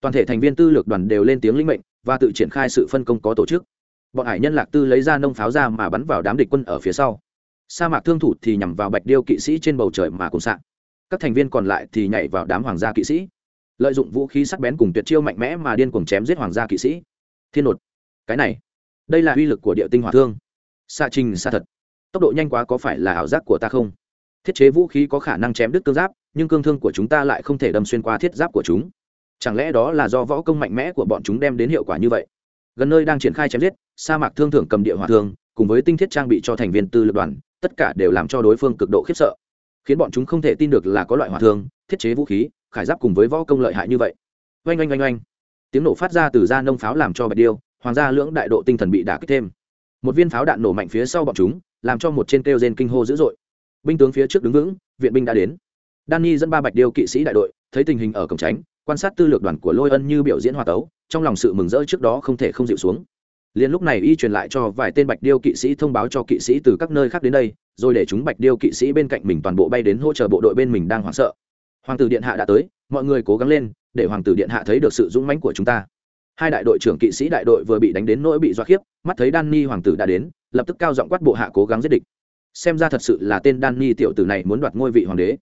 Speaker 1: Toàn thể thành viên tư lược đoàn đều lên tiếng linh mệnh, và tự triển khai sự phân công có tổ chức. Bọn hải nhân lạc tư lấy ra nông pháo ra mà bắn vào đám địch quân ở phía sau. Sa mạc thương thủ thì nhằm vào bạch điêu kỵ sĩ trên bầu trời mà cùng sạn các thành viên còn lại thì nhảy vào đám hoàng gia kỵ sĩ lợi dụng vũ khí sắc bén cùng tuyệt chiêu mạnh mẽ mà điên cuồng chém giết hoàng gia kỵ sĩ. Thiên nột, cái này, đây là uy lực của địa tinh hỏa thương. Xa trình xa thật. Tốc độ nhanh quá có phải là ảo giác của ta không? Thiết chế vũ khí có khả năng chém đứt cương giáp, nhưng cương thương của chúng ta lại không thể đâm xuyên qua thiết giáp của chúng. Chẳng lẽ đó là do võ công mạnh mẽ của bọn chúng đem đến hiệu quả như vậy? Gần nơi đang triển khai chém giết, sa mạc thương thưởng cầm địa hỏa thương, cùng với tinh thiết trang bị cho thành viên tư lập đoàn, tất cả đều làm cho đối phương cực độ khiếp sợ khiến bọn chúng không thể tin được là có loại hỏa thương, thiết chế vũ khí, khải giáp cùng với võ công lợi hại như vậy. Oanh oanh oanh oanh. Tiếng nổ phát ra từ da nông pháo làm cho bạch điêu, hoàng gia lưỡng đại độ tinh thần bị đả kích thêm. Một viên pháo đạn nổ mạnh phía sau bọn chúng, làm cho một trên kêu rên kinh hô dữ dội. Binh tướng phía trước đứng vững, viện binh đã đến. Danny dẫn ba bạch điêu kỵ sĩ đại đội, thấy tình hình ở cổng tránh, quan sát tư lược đoàn của lôi ân như biểu diễn hòa tấu, trong lòng sự mừng rỡ trước đó không thể không dịu xuống liền lúc này y truyền lại cho vài tên bạch điêu kỵ sĩ thông báo cho kỵ sĩ từ các nơi khác đến đây, rồi để chúng bạch điêu kỵ sĩ bên cạnh mình toàn bộ bay đến hỗ trợ bộ đội bên mình đang hoảng sợ. Hoàng tử điện hạ đã tới, mọi người cố gắng lên, để hoàng tử điện hạ thấy được sự dũng mãnh của chúng ta. Hai đại đội trưởng kỵ sĩ đại đội vừa bị đánh đến nỗi bị doa khiếp, mắt thấy danny hoàng tử đã đến, lập tức cao giọng quát bộ hạ cố gắng giết địch. Xem ra thật sự là tên danny tiểu tử này muốn đoạt ngôi vị hoàng đế.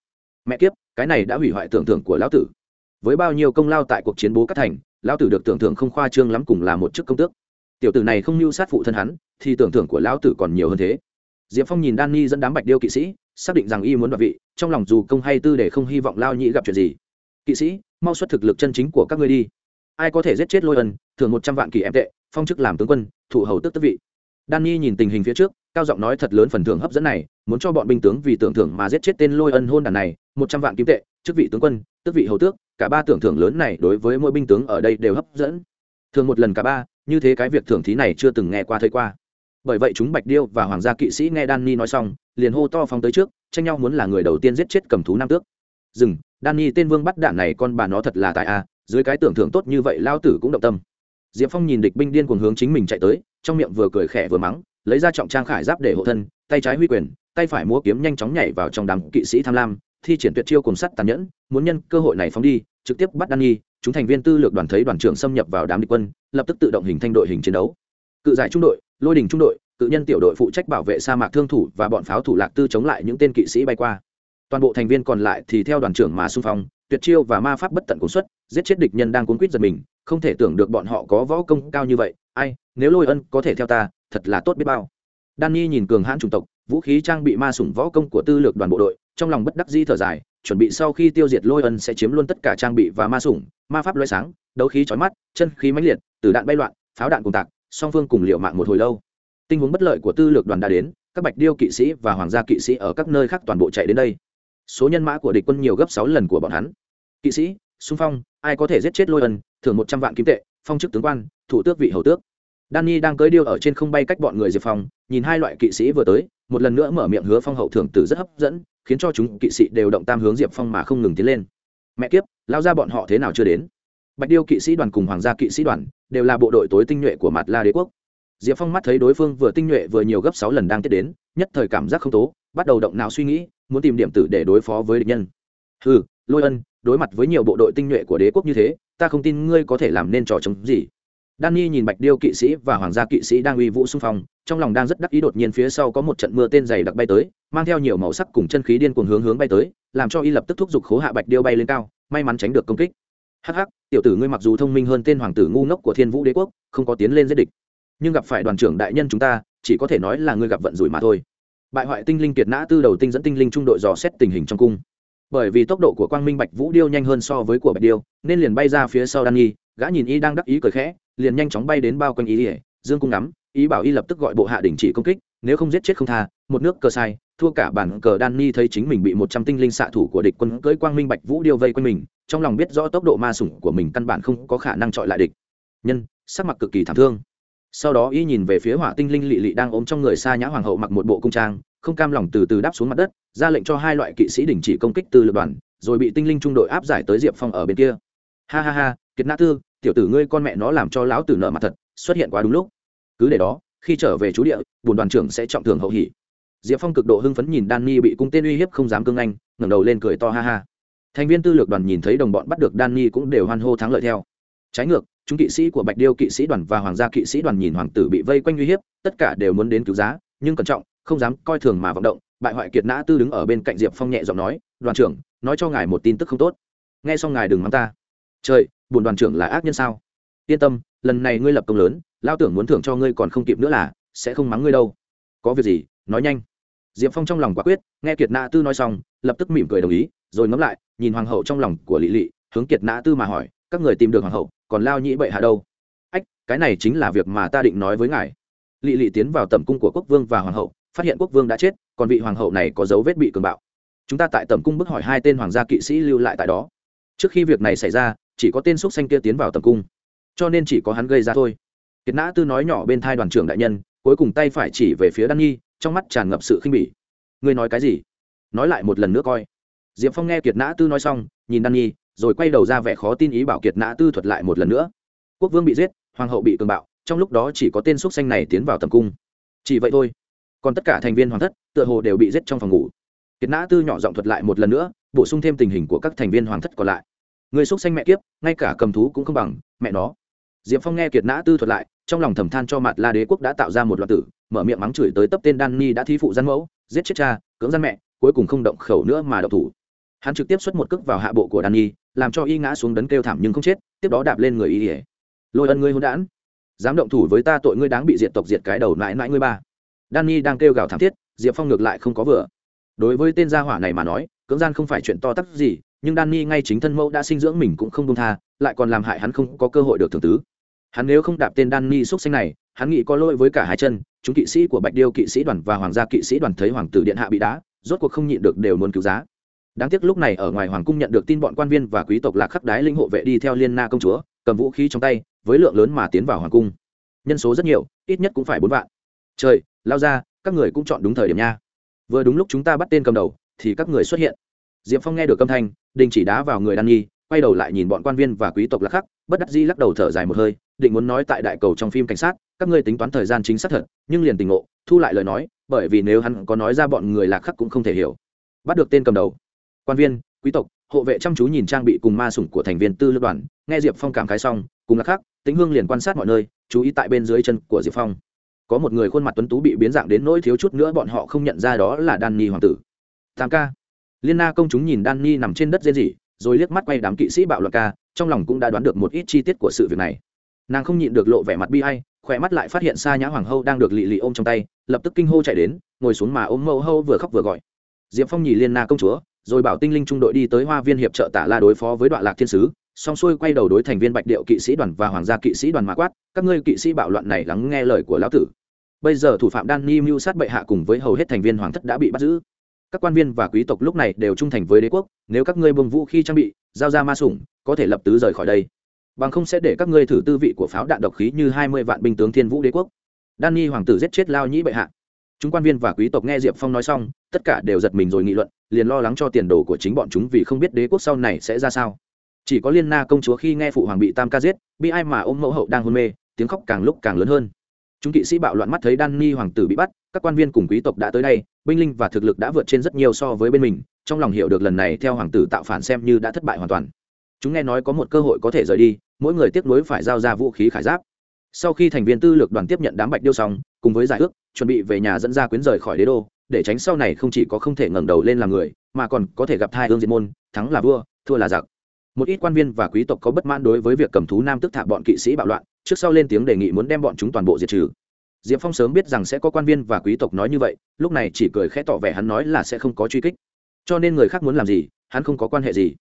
Speaker 1: Mẹ kiếp, cái này đã hủy hoại tưởng tượng của lão tử. Với bao nhiêu công lao tại cuộc chiến bố cát thành, lão tử được tưởng tượng không khoa trương lắm cùng là một chức công tước tiểu tử này không mưu sát phụ thân hắn, thì tưởng thưởng của lão tử còn nhiều hơn thế. Diệp phong nhìn danny dẫn đám bạch điêu kỵ sĩ, xác định rằng y muốn đoạt vị, trong lòng dù công hay tư để không hy vọng lao nhĩ gặp chuyện gì. Kỵ sĩ, mau xuất thực lực chân chính của các ngươi đi. Ai có thể giết chết lôi ân thường một trăm vạn kỳ em tệ, phong chức làm tướng quân, thủ hầu tức tức vị. Danny nhìn tình hình phía trước, cao giọng nói thật lớn phần thưởng hấp dẫn này, muốn cho bọn binh tướng vì tưởng thưởng mà giết chết tên lôi ân hôn đàn này, một trăm vạn kim tệ, chức vị tướng quân, tức vị hầu tước, cả ba tưởng thưởng lớn này đối với mỗi binh tướng ở đây đều hấp dẫn. Thường một lần cả ba như thế cái việc thưởng thí này chưa từng nghe qua, thấy qua bởi vậy chúng bạch điêu và hoàng gia kỵ sĩ nghe danny nói xong, liền hô to phóng tới trước, tranh nhau muốn là người đầu tiên giết chết cầm thú nam tước dừng, danny tên vương bắt đạn này con bà nó thật là tại a à, dưới cái tưởng thưởng tốt như vậy lao tử cũng động tâm diệp phong nhìn địch binh điên cuồng hướng chính mình chạy tới, trong miệng vừa cười khẽ vừa mắng, lấy ra trọng trang khải giáp để hộ thân, tay trái huy quyền, tay phải múa kiếm nhanh chóng nhảy vào trong đám kỵ sĩ tham lam, thi triển tuyệt chiêu cùng sắt tàn nhẫn, muốn nhân cơ hội này phóng đi, trực tiếp bắt danny chúng thành viên tư lược đoàn thấy đoàn trưởng xâm nhập vào đám địch quân, lập tức tự động hình thành đội hình chiến đấu. Cự giải trung đội, lôi đình trung đội, cự nhân tiểu đội phụ trách bảo vệ sa mạc thương thủ và bọn pháo thủ lạc tư chống lại những tên kỵ sĩ bay qua. Toàn bộ thành viên còn lại thì theo đoàn trưởng mà xung phong, tuyệt chiêu và ma pháp bất tận cuốn xuất, giết chết địch nhân đang cuốn quýt giật mình, không thể tưởng được bọn họ có võ công cao như vậy, ai, nếu lôi ân có thể theo ta, thật là tốt biết bao. Danny nhìn cường hãn chủng tộc, vũ khí trang bị ma sủng võ công của tư lược đoàn bộ đội, trong lòng bất đắc di thở dài chuẩn bị sau khi tiêu diệt lôi ân sẽ chiếm luôn tất cả trang bị và ma sủng, ma pháp loay sáng, đấu khí chói mắt, chân khí mãnh liệt từ đạn bay loạn, pháo đạn cùng tạc, song phương cùng liệu mạng một hồi lâu. Tình huống bất lợi của tư lược đoàn đã đến, các bạch điêu kỵ sĩ và hoàng gia kỵ sĩ ở các nơi khác toàn bộ chạy đến đây. Số nhân mã của địch quân nhiều gấp sáu lần của bọn hắn. Kỵ sĩ, xung phong, ai có thể giết chết lôi ân, thưởng một trăm vạn kim tệ, phong chức tướng quan, thủ tước vị hầu tước. Danny đang cưỡi điêu ở trên không bay cách bọn người diệp phong nhìn hai loại kỵ sĩ vừa tới một lần nữa mở miệng hứa phong hậu thưởng tử rất hấp dẫn, khiến cho chúng kỵ sĩ đều động tam hướng diệp phong mà không ngừng tiến lên. Mẹ kiếp, lao ra bọn họ thế nào chưa đến? Bạch điêu kỵ sĩ đoàn cùng hoàng gia kỵ sĩ đoàn đều là bộ đội tối tinh nhuệ của mặt la đế quốc. Diệp phong mắt thấy đối phương vừa tinh nhuệ vừa nhiều gấp sáu lần đang tiếp đến, nhất thời cảm giác không tố, bắt đầu động não suy nghĩ, muốn tìm điểm tử để đối phó với địch nhân. Ừ lôi ân, đối mặt với nhiều bộ đội tinh nhuệ của đế quốc như thế, ta không tin ngươi có thể làm nên trò chống gì. Danny nhìn Bạch Điêu kỵ sĩ và Hoàng gia kỵ sĩ đang uy vũ xung phong, trong lòng đang rất đắc ý đột nhiên phía sau có một trận mưa tên dày đặc bay tới, mang theo nhiều màu sắc cùng chân khí điên cuồng hướng hướng bay tới, làm cho y lập tức thúc giục khố hạ Bạch Điêu bay lên cao, may mắn tránh được công kích. Hắc hắc, tiểu tử ngươi mặc dù thông minh hơn tên hoàng tử ngu ngốc của Thiên Vũ Đế quốc, không có tiến lên giết địch, nhưng gặp phải đoàn trưởng đại nhân chúng ta, chỉ có thể nói là ngươi gặp vận rủi mà thôi. Bại hoại tinh linh kiệt nã tư đầu tinh dẫn tinh linh trung đội dò xét tình hình trong cung. Bởi vì tốc độ của Quang Minh Bạch Vũ Điêu nhanh hơn so với của Bạch Điêu, nên liền bay ra phía sau Danny, gã nhìn y đang đắc ý cười khẽ, liền nhanh chóng bay đến bao quanh ý ỉa, dương cung ngắm, ý bảo y lập tức gọi bộ hạ đình chỉ công kích, nếu không giết chết không tha, một nước cờ sai, thua cả bản cờ đan ni thấy chính mình bị một trăm tinh linh xạ thủ của địch quân cưỡi quang minh bạch vũ điêu vây quanh mình, trong lòng biết rõ tốc độ ma sủng của mình căn bản không có khả năng chọi lại địch. Nhân, sắc mặt cực kỳ thảm thương. Sau đó y nhìn về phía hỏa tinh linh lị lị đang ôm trong người xa nhã hoàng hậu mặc một bộ cung trang, không cam lòng từ từ đáp xuống mặt đất, ra lệnh cho hai loại kỵ sĩ đình chỉ công kích từ lượt đoàn, rồi bị tinh linh trung đội áp giải tới diệp phong ở bên kia. Ha ha ha, kiệt nã tư tiểu tử ngươi con mẹ nó làm cho lão tử nợ mặt thật, xuất hiện quá đúng lúc. Cứ để đó, khi trở về chú địa bùn đoàn trưởng sẽ trọng thường hậu hỉ diệp phong cực độ hưng phấn nhìn danny bị cung tên uy hiếp không dám cương anh, ngẩng đầu lên cười to ha ha. Thành viên tư lược đoàn nhìn thấy đồng bọn bắt được danny cũng đều hoan hô thắng lợi theo. Trái ngược, chúng kỵ sĩ của bạch điêu kỵ sĩ đoàn và hoàng gia kỵ sĩ đoàn nhìn hoàng tử bị vây quanh uy hiếp, tất cả đều muốn đến cứu giá, nhưng cẩn trọng, không dám coi thường mà vọng động. Bại hoại kiệt nã tư đứng ở bên cạnh diệp phong nhẹ giọng nói, đoàn trưởng, nói cho ngài một tin tức không tốt. Nghe xong ngài đừng mắng ta. Trời bùn đoàn trưởng là ác nhân sao? Yên tâm, lần này ngươi lập công lớn lao tưởng muốn thưởng cho ngươi còn không kịp nữa là, sẽ không mắng ngươi đâu. Có việc gì, nói nhanh. Diệp phong trong lòng quả quyết, nghe kiệt nã tư nói xong, lập tức mỉm cười đồng ý, rồi ngẫm lại, nhìn hoàng hậu trong lòng của lỵ lỵ hướng kiệt nã tư mà hỏi, các người tìm được hoàng hậu, còn lao nhĩ bệ hạ đâu? Ách, cái này chính là việc mà ta định nói với ngài. Lỵ lỵ tiến vào tầm cung của quốc vương và hoàng hậu, phát hiện quốc vương đã chết, còn vị hoàng hậu này có dấu vết bị cường bạo. Chúng ta tại tầm cung bức hỏi hai tên hoàng gia kỵ sĩ lưu lại tại đó. Trước khi việc này xảy ra chỉ có tên xúc xanh kia tiến vào tầm cung. Cho nên chỉ có hắn gây ra thôi. Kiệt nã tư nói nhỏ bên thai đoàn trưởng đại nhân, cuối cùng tay phải chỉ về phía đan nhi, trong mắt tràn ngập sự khinh bỉ. Ngươi nói cái gì? Nói lại một lần nữa coi. Diệp phong nghe kiệt nã tư nói xong, nhìn đan nhi, rồi quay đầu ra vẻ khó tin ý bảo kiệt nã tư thuật lại một lần nữa. Quốc vương bị giết, hoàng hậu bị cường bạo, trong lúc đó chỉ có tên xúc xanh này tiến vào tầm cung. Chỉ vậy thôi. Còn tất cả thành viên hoàng thất, tựa hồ đều bị giết trong phòng ngủ. Kiệt nã tư nhỏ giọng thuật lại một lần nữa, bổ sung thêm tình hình của các thành viên hoàng thất còn lại người xúc xanh mẹ kiếp, ngay cả cầm thú cũng không bằng, mẹ nó. Diệp phong nghe kiệt nã tư thuật lại, trong lòng thầm than cho mặt la đế quốc đã tạo ra một loạt tử, mở miệng mắng chửi tới tấp tên đan ni đã thi phụ gian mẫu, giết chết cha, cưỡng gian mẹ, cuối cùng không động khẩu nữa mà động thủ. Hắn trực tiếp xuất một cước vào hạ bộ của đan ni, làm cho y ngã xuống đấn kêu thảm nhưng không chết, tiếp đó đạp lên người y ỉa lôi ân ngươi hôn đản, dám động thủ với ta tội ngươi đáng bị diệt tộc diệt cái đầu mãi mãi ngươi ba. Đan ni đang kêu gào thảm thiết, diệp phong ngược lại không có vừa. Đối với tên gia hỏa này mà nói, cưỡng gian không phải chuyện to tắc gì nhưng Danny ngay chính thân mẫu đã sinh dưỡng mình cũng không buông tha, lại còn làm hại hắn không có cơ hội được thưởng tứ. Hắn nếu không đạp tên Danny xuất sinh này, hắn nghĩ có lỗi với cả hai chân, chúng kỵ sĩ của Bạch Điêu kỵ sĩ đoàn và hoàng gia kỵ sĩ đoàn thấy hoàng tử điện hạ bị đá, rốt cuộc không nhịn được đều muốn cứu giá. Đáng tiếc lúc này ở ngoài hoàng cung nhận được tin bọn quan viên và quý tộc lạc khắc đái linh hộ vệ đi theo Liên Na công chúa, cầm vũ khí trong tay, với lượng lớn mà tiến vào hoàng cung. Nhân số rất nhiều, ít nhất cũng phải bốn vạn. Trời, lao ra, các người cũng chọn đúng thời điểm nha. Vừa đúng lúc chúng ta bắt tên cầm đầu, thì các người xuất hiện diệp phong nghe được âm thanh, đình chỉ đá vào người đan nhi, quay đầu lại nhìn bọn quan viên và quý tộc lạc khắc bất đắc dĩ lắc đầu thở dài một hơi, định muốn nói tại đại cầu trong phim cảnh sát, các ngươi tính toán thời gian chính xác thật, nhưng liền tình ngộ, thu lại lời nói, bởi vì nếu hắn có nói ra bọn người lạc khắc cũng không thể hiểu. Bắt được tên cầm đầu. Quan viên, quý tộc, hộ vệ chăm chú nhìn trang bị cùng ma sủng của thành viên tư lữ đoàn, nghe diệp phong cảm khái xong, cùng lạc khắc tính hương liền quan sát mọi nơi, chú ý tại bên dưới chân của diệp phong. Có một người khuôn mặt tuấn tú bị biến dạng đến nỗi thiếu chút nữa bọn họ không nhận ra đó là đan ni hoàng tử. Tam ca liên na công chúng nhìn Danny nằm trên đất dễ gì, rồi liếc mắt quay đám kỵ sĩ bạo loạn ca trong lòng cũng đã đoán được một ít chi tiết của sự việc này. Nàng không nhịn được lộ vẻ mặt bi ai khỏe mắt lại phát hiện xa nhã hoàng hâu đang được lị lị ôm trong tay lập tức kinh hô chạy đến ngồi xuống mà ôm mẫu hâu vừa khóc vừa gọi. Diệp phong nhìn liên na công chúa rồi bảo tinh linh trung đội đi tới hoa viên hiệp trợ tả la đối phó với đoạn lạc thiên sứ song xuôi quay đầu đối thành viên bạch điệu kỵ sĩ đoàn và hoàng gia kỵ sĩ đoàn mã quát các ngươi kỵ sĩ bạo loạn này lắng nghe lời của lão tử. Bây giờ thủ phạm đan ni mưu sát bệ hạ cùng với hầu hết thành viên hoàng thất đã bị bắt giữ các quan viên và quý tộc lúc này đều trung thành với đế quốc, nếu các ngươi bùng vũ khi trang bị, giao ra ma sủng, có thể lập tứ rời khỏi đây. Bằng không sẽ để các ngươi thử tư vị của pháo đạn độc khí như hai mươi vạn binh tướng thiên vũ đế quốc. Danny hoàng tử giết chết lao nhĩ bệ hạ. Chúng quan viên và quý tộc nghe diệp phong nói xong, tất cả đều giật mình rồi nghị luận, liền lo lắng cho tiền đồ của chính bọn chúng vì không biết đế quốc sau này sẽ ra sao. Chỉ có liên na công chúa khi nghe phụ hoàng bị tam ca giết bị ai mà ôm mẫu hậu đang hôn mê, tiếng khóc càng lúc càng lớn hơn chúng kỵ sĩ bạo loạn mắt thấy danny hoàng tử bị bắt, các quan viên cùng quý tộc đã tới đây, binh linh và thực lực đã vượt trên rất nhiều so với bên mình, trong lòng hiểu được lần này theo hoàng tử tạo phản xem như đã thất bại hoàn toàn. Chúng nghe nói có một cơ hội có thể rời đi, mỗi người tiếp nối phải giao ra vũ khí khải giáp. Sau khi thành viên tư lược đoàn tiếp nhận đám bạch điêu xong, cùng với giải ước, chuẩn bị về nhà dẫn ra quyến rời khỏi đế đô, để tránh sau này không chỉ có không thể ngẩng đầu lên làm người, mà còn có thể gặp thai hương diệt môn, thắng là vua, thua là giặc. Một ít quan viên và quý tộc có bất mãn đối với việc cầm thú nam tức thả bọn kỵ sĩ bạo loạn trước sau lên tiếng đề nghị muốn đem bọn chúng toàn bộ diệt trừ. Diệp phong sớm biết rằng sẽ có quan viên và quý tộc nói như vậy, lúc này chỉ cười khẽ tỏ vẻ hắn nói là sẽ không có truy kích. Cho nên người khác muốn làm gì, hắn không có quan hệ gì.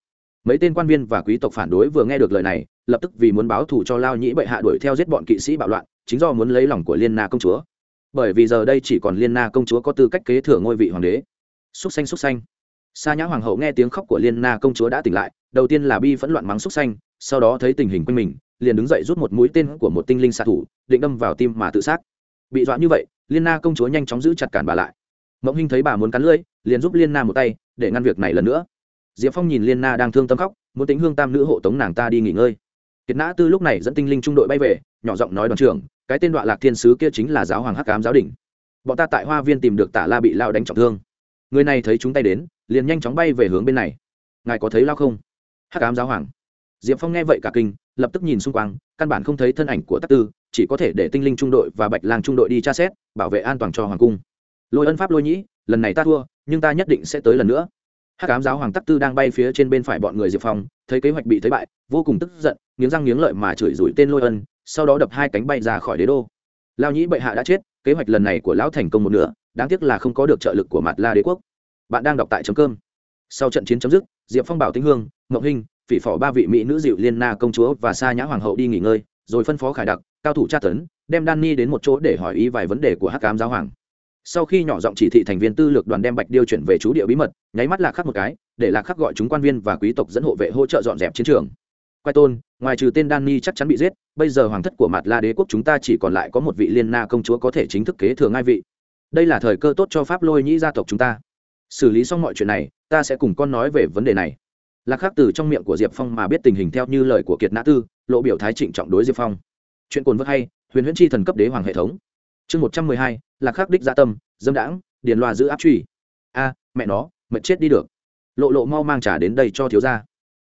Speaker 1: Mấy tên quan viên và quý tộc phản đối vừa nghe được lời này, lập tức vì muốn báo thù cho lao nhĩ bệ hạ đuổi theo giết bọn kỵ sĩ bạo loạn, chính do muốn lấy lòng của liên na công chúa. Bởi vì giờ đây chỉ còn liên na công chúa có tư cách kế thừa ngôi vị hoàng đế. Xúc xanh xúc xanh. Sa nhã hoàng hậu nghe tiếng khóc của liên na công chúa đã tỉnh lại, đầu tiên là bi phẫn loạn mắng xúc xanh, sau đó thấy tình hình quanh mình liền đứng dậy rút một mũi tên của một tinh linh xạ thủ, định đâm vào tim mà tự sát. Bị dọa như vậy, liên na công chúa nhanh chóng giữ chặt cản bà lại. Mộng hinh thấy bà muốn cắn lưỡi, liền giúp liên na một tay, để ngăn việc này lần nữa. Diệp phong nhìn liên na đang thương tâm khóc, muốn tính hương tam nữ hộ tống nàng ta đi nghỉ ngơi. Kiệt nã tư lúc này dẫn tinh linh trung đội bay về, nhỏ giọng nói đoàn trưởng, cái tên đoạn lạc thiên sứ kia chính là giáo hoàng hắc cám giáo đình. Bọn ta tại hoa viên tìm được tả la bị lao đánh trọng thương. Người này thấy chúng tay đến, liền nhanh chóng bay về hướng bên này. Ngài có thấy lao không? Hắc cám giáo hoàng diệp phong nghe vậy cả kinh, lập tức nhìn xung quanh, căn bản không thấy thân ảnh của tắc tư, chỉ có thể để tinh linh trung đội và bạch lang trung đội đi tra xét, bảo vệ an toàn cho hoàng cung. Lôi ân pháp lôi nhĩ, lần này ta thua, nhưng ta nhất định sẽ tới lần nữa. Hắc ám giáo hoàng tắc tư đang bay phía trên bên phải bọn người diệp phong, thấy kế hoạch bị thấy bại, vô cùng tức giận, nghiến răng nghiến lợi mà chửi rủi tên lôi ân, sau đó đập hai cánh bay ra khỏi đế đô. Lao nhĩ bệ hạ đã chết, kế hoạch lần này của lão thành công một nửa, đáng tiếc là không có được trợ lực của mặt la đế quốc. Bạn đang đọc tại chấm cơm sau trận chiến chấm dứt, diệp phong bảo tinh hương ngọc hinh phỉ phỏ ba vị mỹ nữ dịu liên na công chúa và sa nhã hoàng hậu đi nghỉ ngơi, rồi phân phó khải đặc, cao thủ tra tấn, đem danny đến một chỗ để hỏi ý vài vấn đề của hắc cám giáo hoàng. Sau khi nhỏ giọng chỉ thị thành viên tư lược đoàn đem bạch điêu chuyển về chú địa bí mật, nháy mắt lạc khắc một cái, để lạc khắc gọi chúng quan viên và quý tộc dẫn hộ vệ hỗ trợ dọn dẹp chiến trường. Quay tôn, ngoài trừ tên danny chắc chắn bị giết, bây giờ hoàng thất của mặt la đế quốc chúng ta chỉ còn lại có một vị liên na công chúa có thể chính thức kế thừa ngai vị. Đây là thời cơ tốt cho pháp lôi nhĩ gia tộc chúng ta. Xử lý xong mọi chuyện này, ta sẽ cùng con nói về vấn đề này lạc khắc từ trong miệng của diệp phong mà biết tình hình theo như lời của kiệt nã tư, lộ biểu thái trịnh trọng đối diệp phong. Chuyện cồn vớt hay, huyền huyễn chi thần cấp đế hoàng hệ thống. Chương một trăm mười hai, lạc khắc đích gia tâm, dâm đãng, điền loa giữ áp truy a, mẹ nó, mệt chết đi được. Lộ lộ mau mang trả đến đây cho thiếu gia.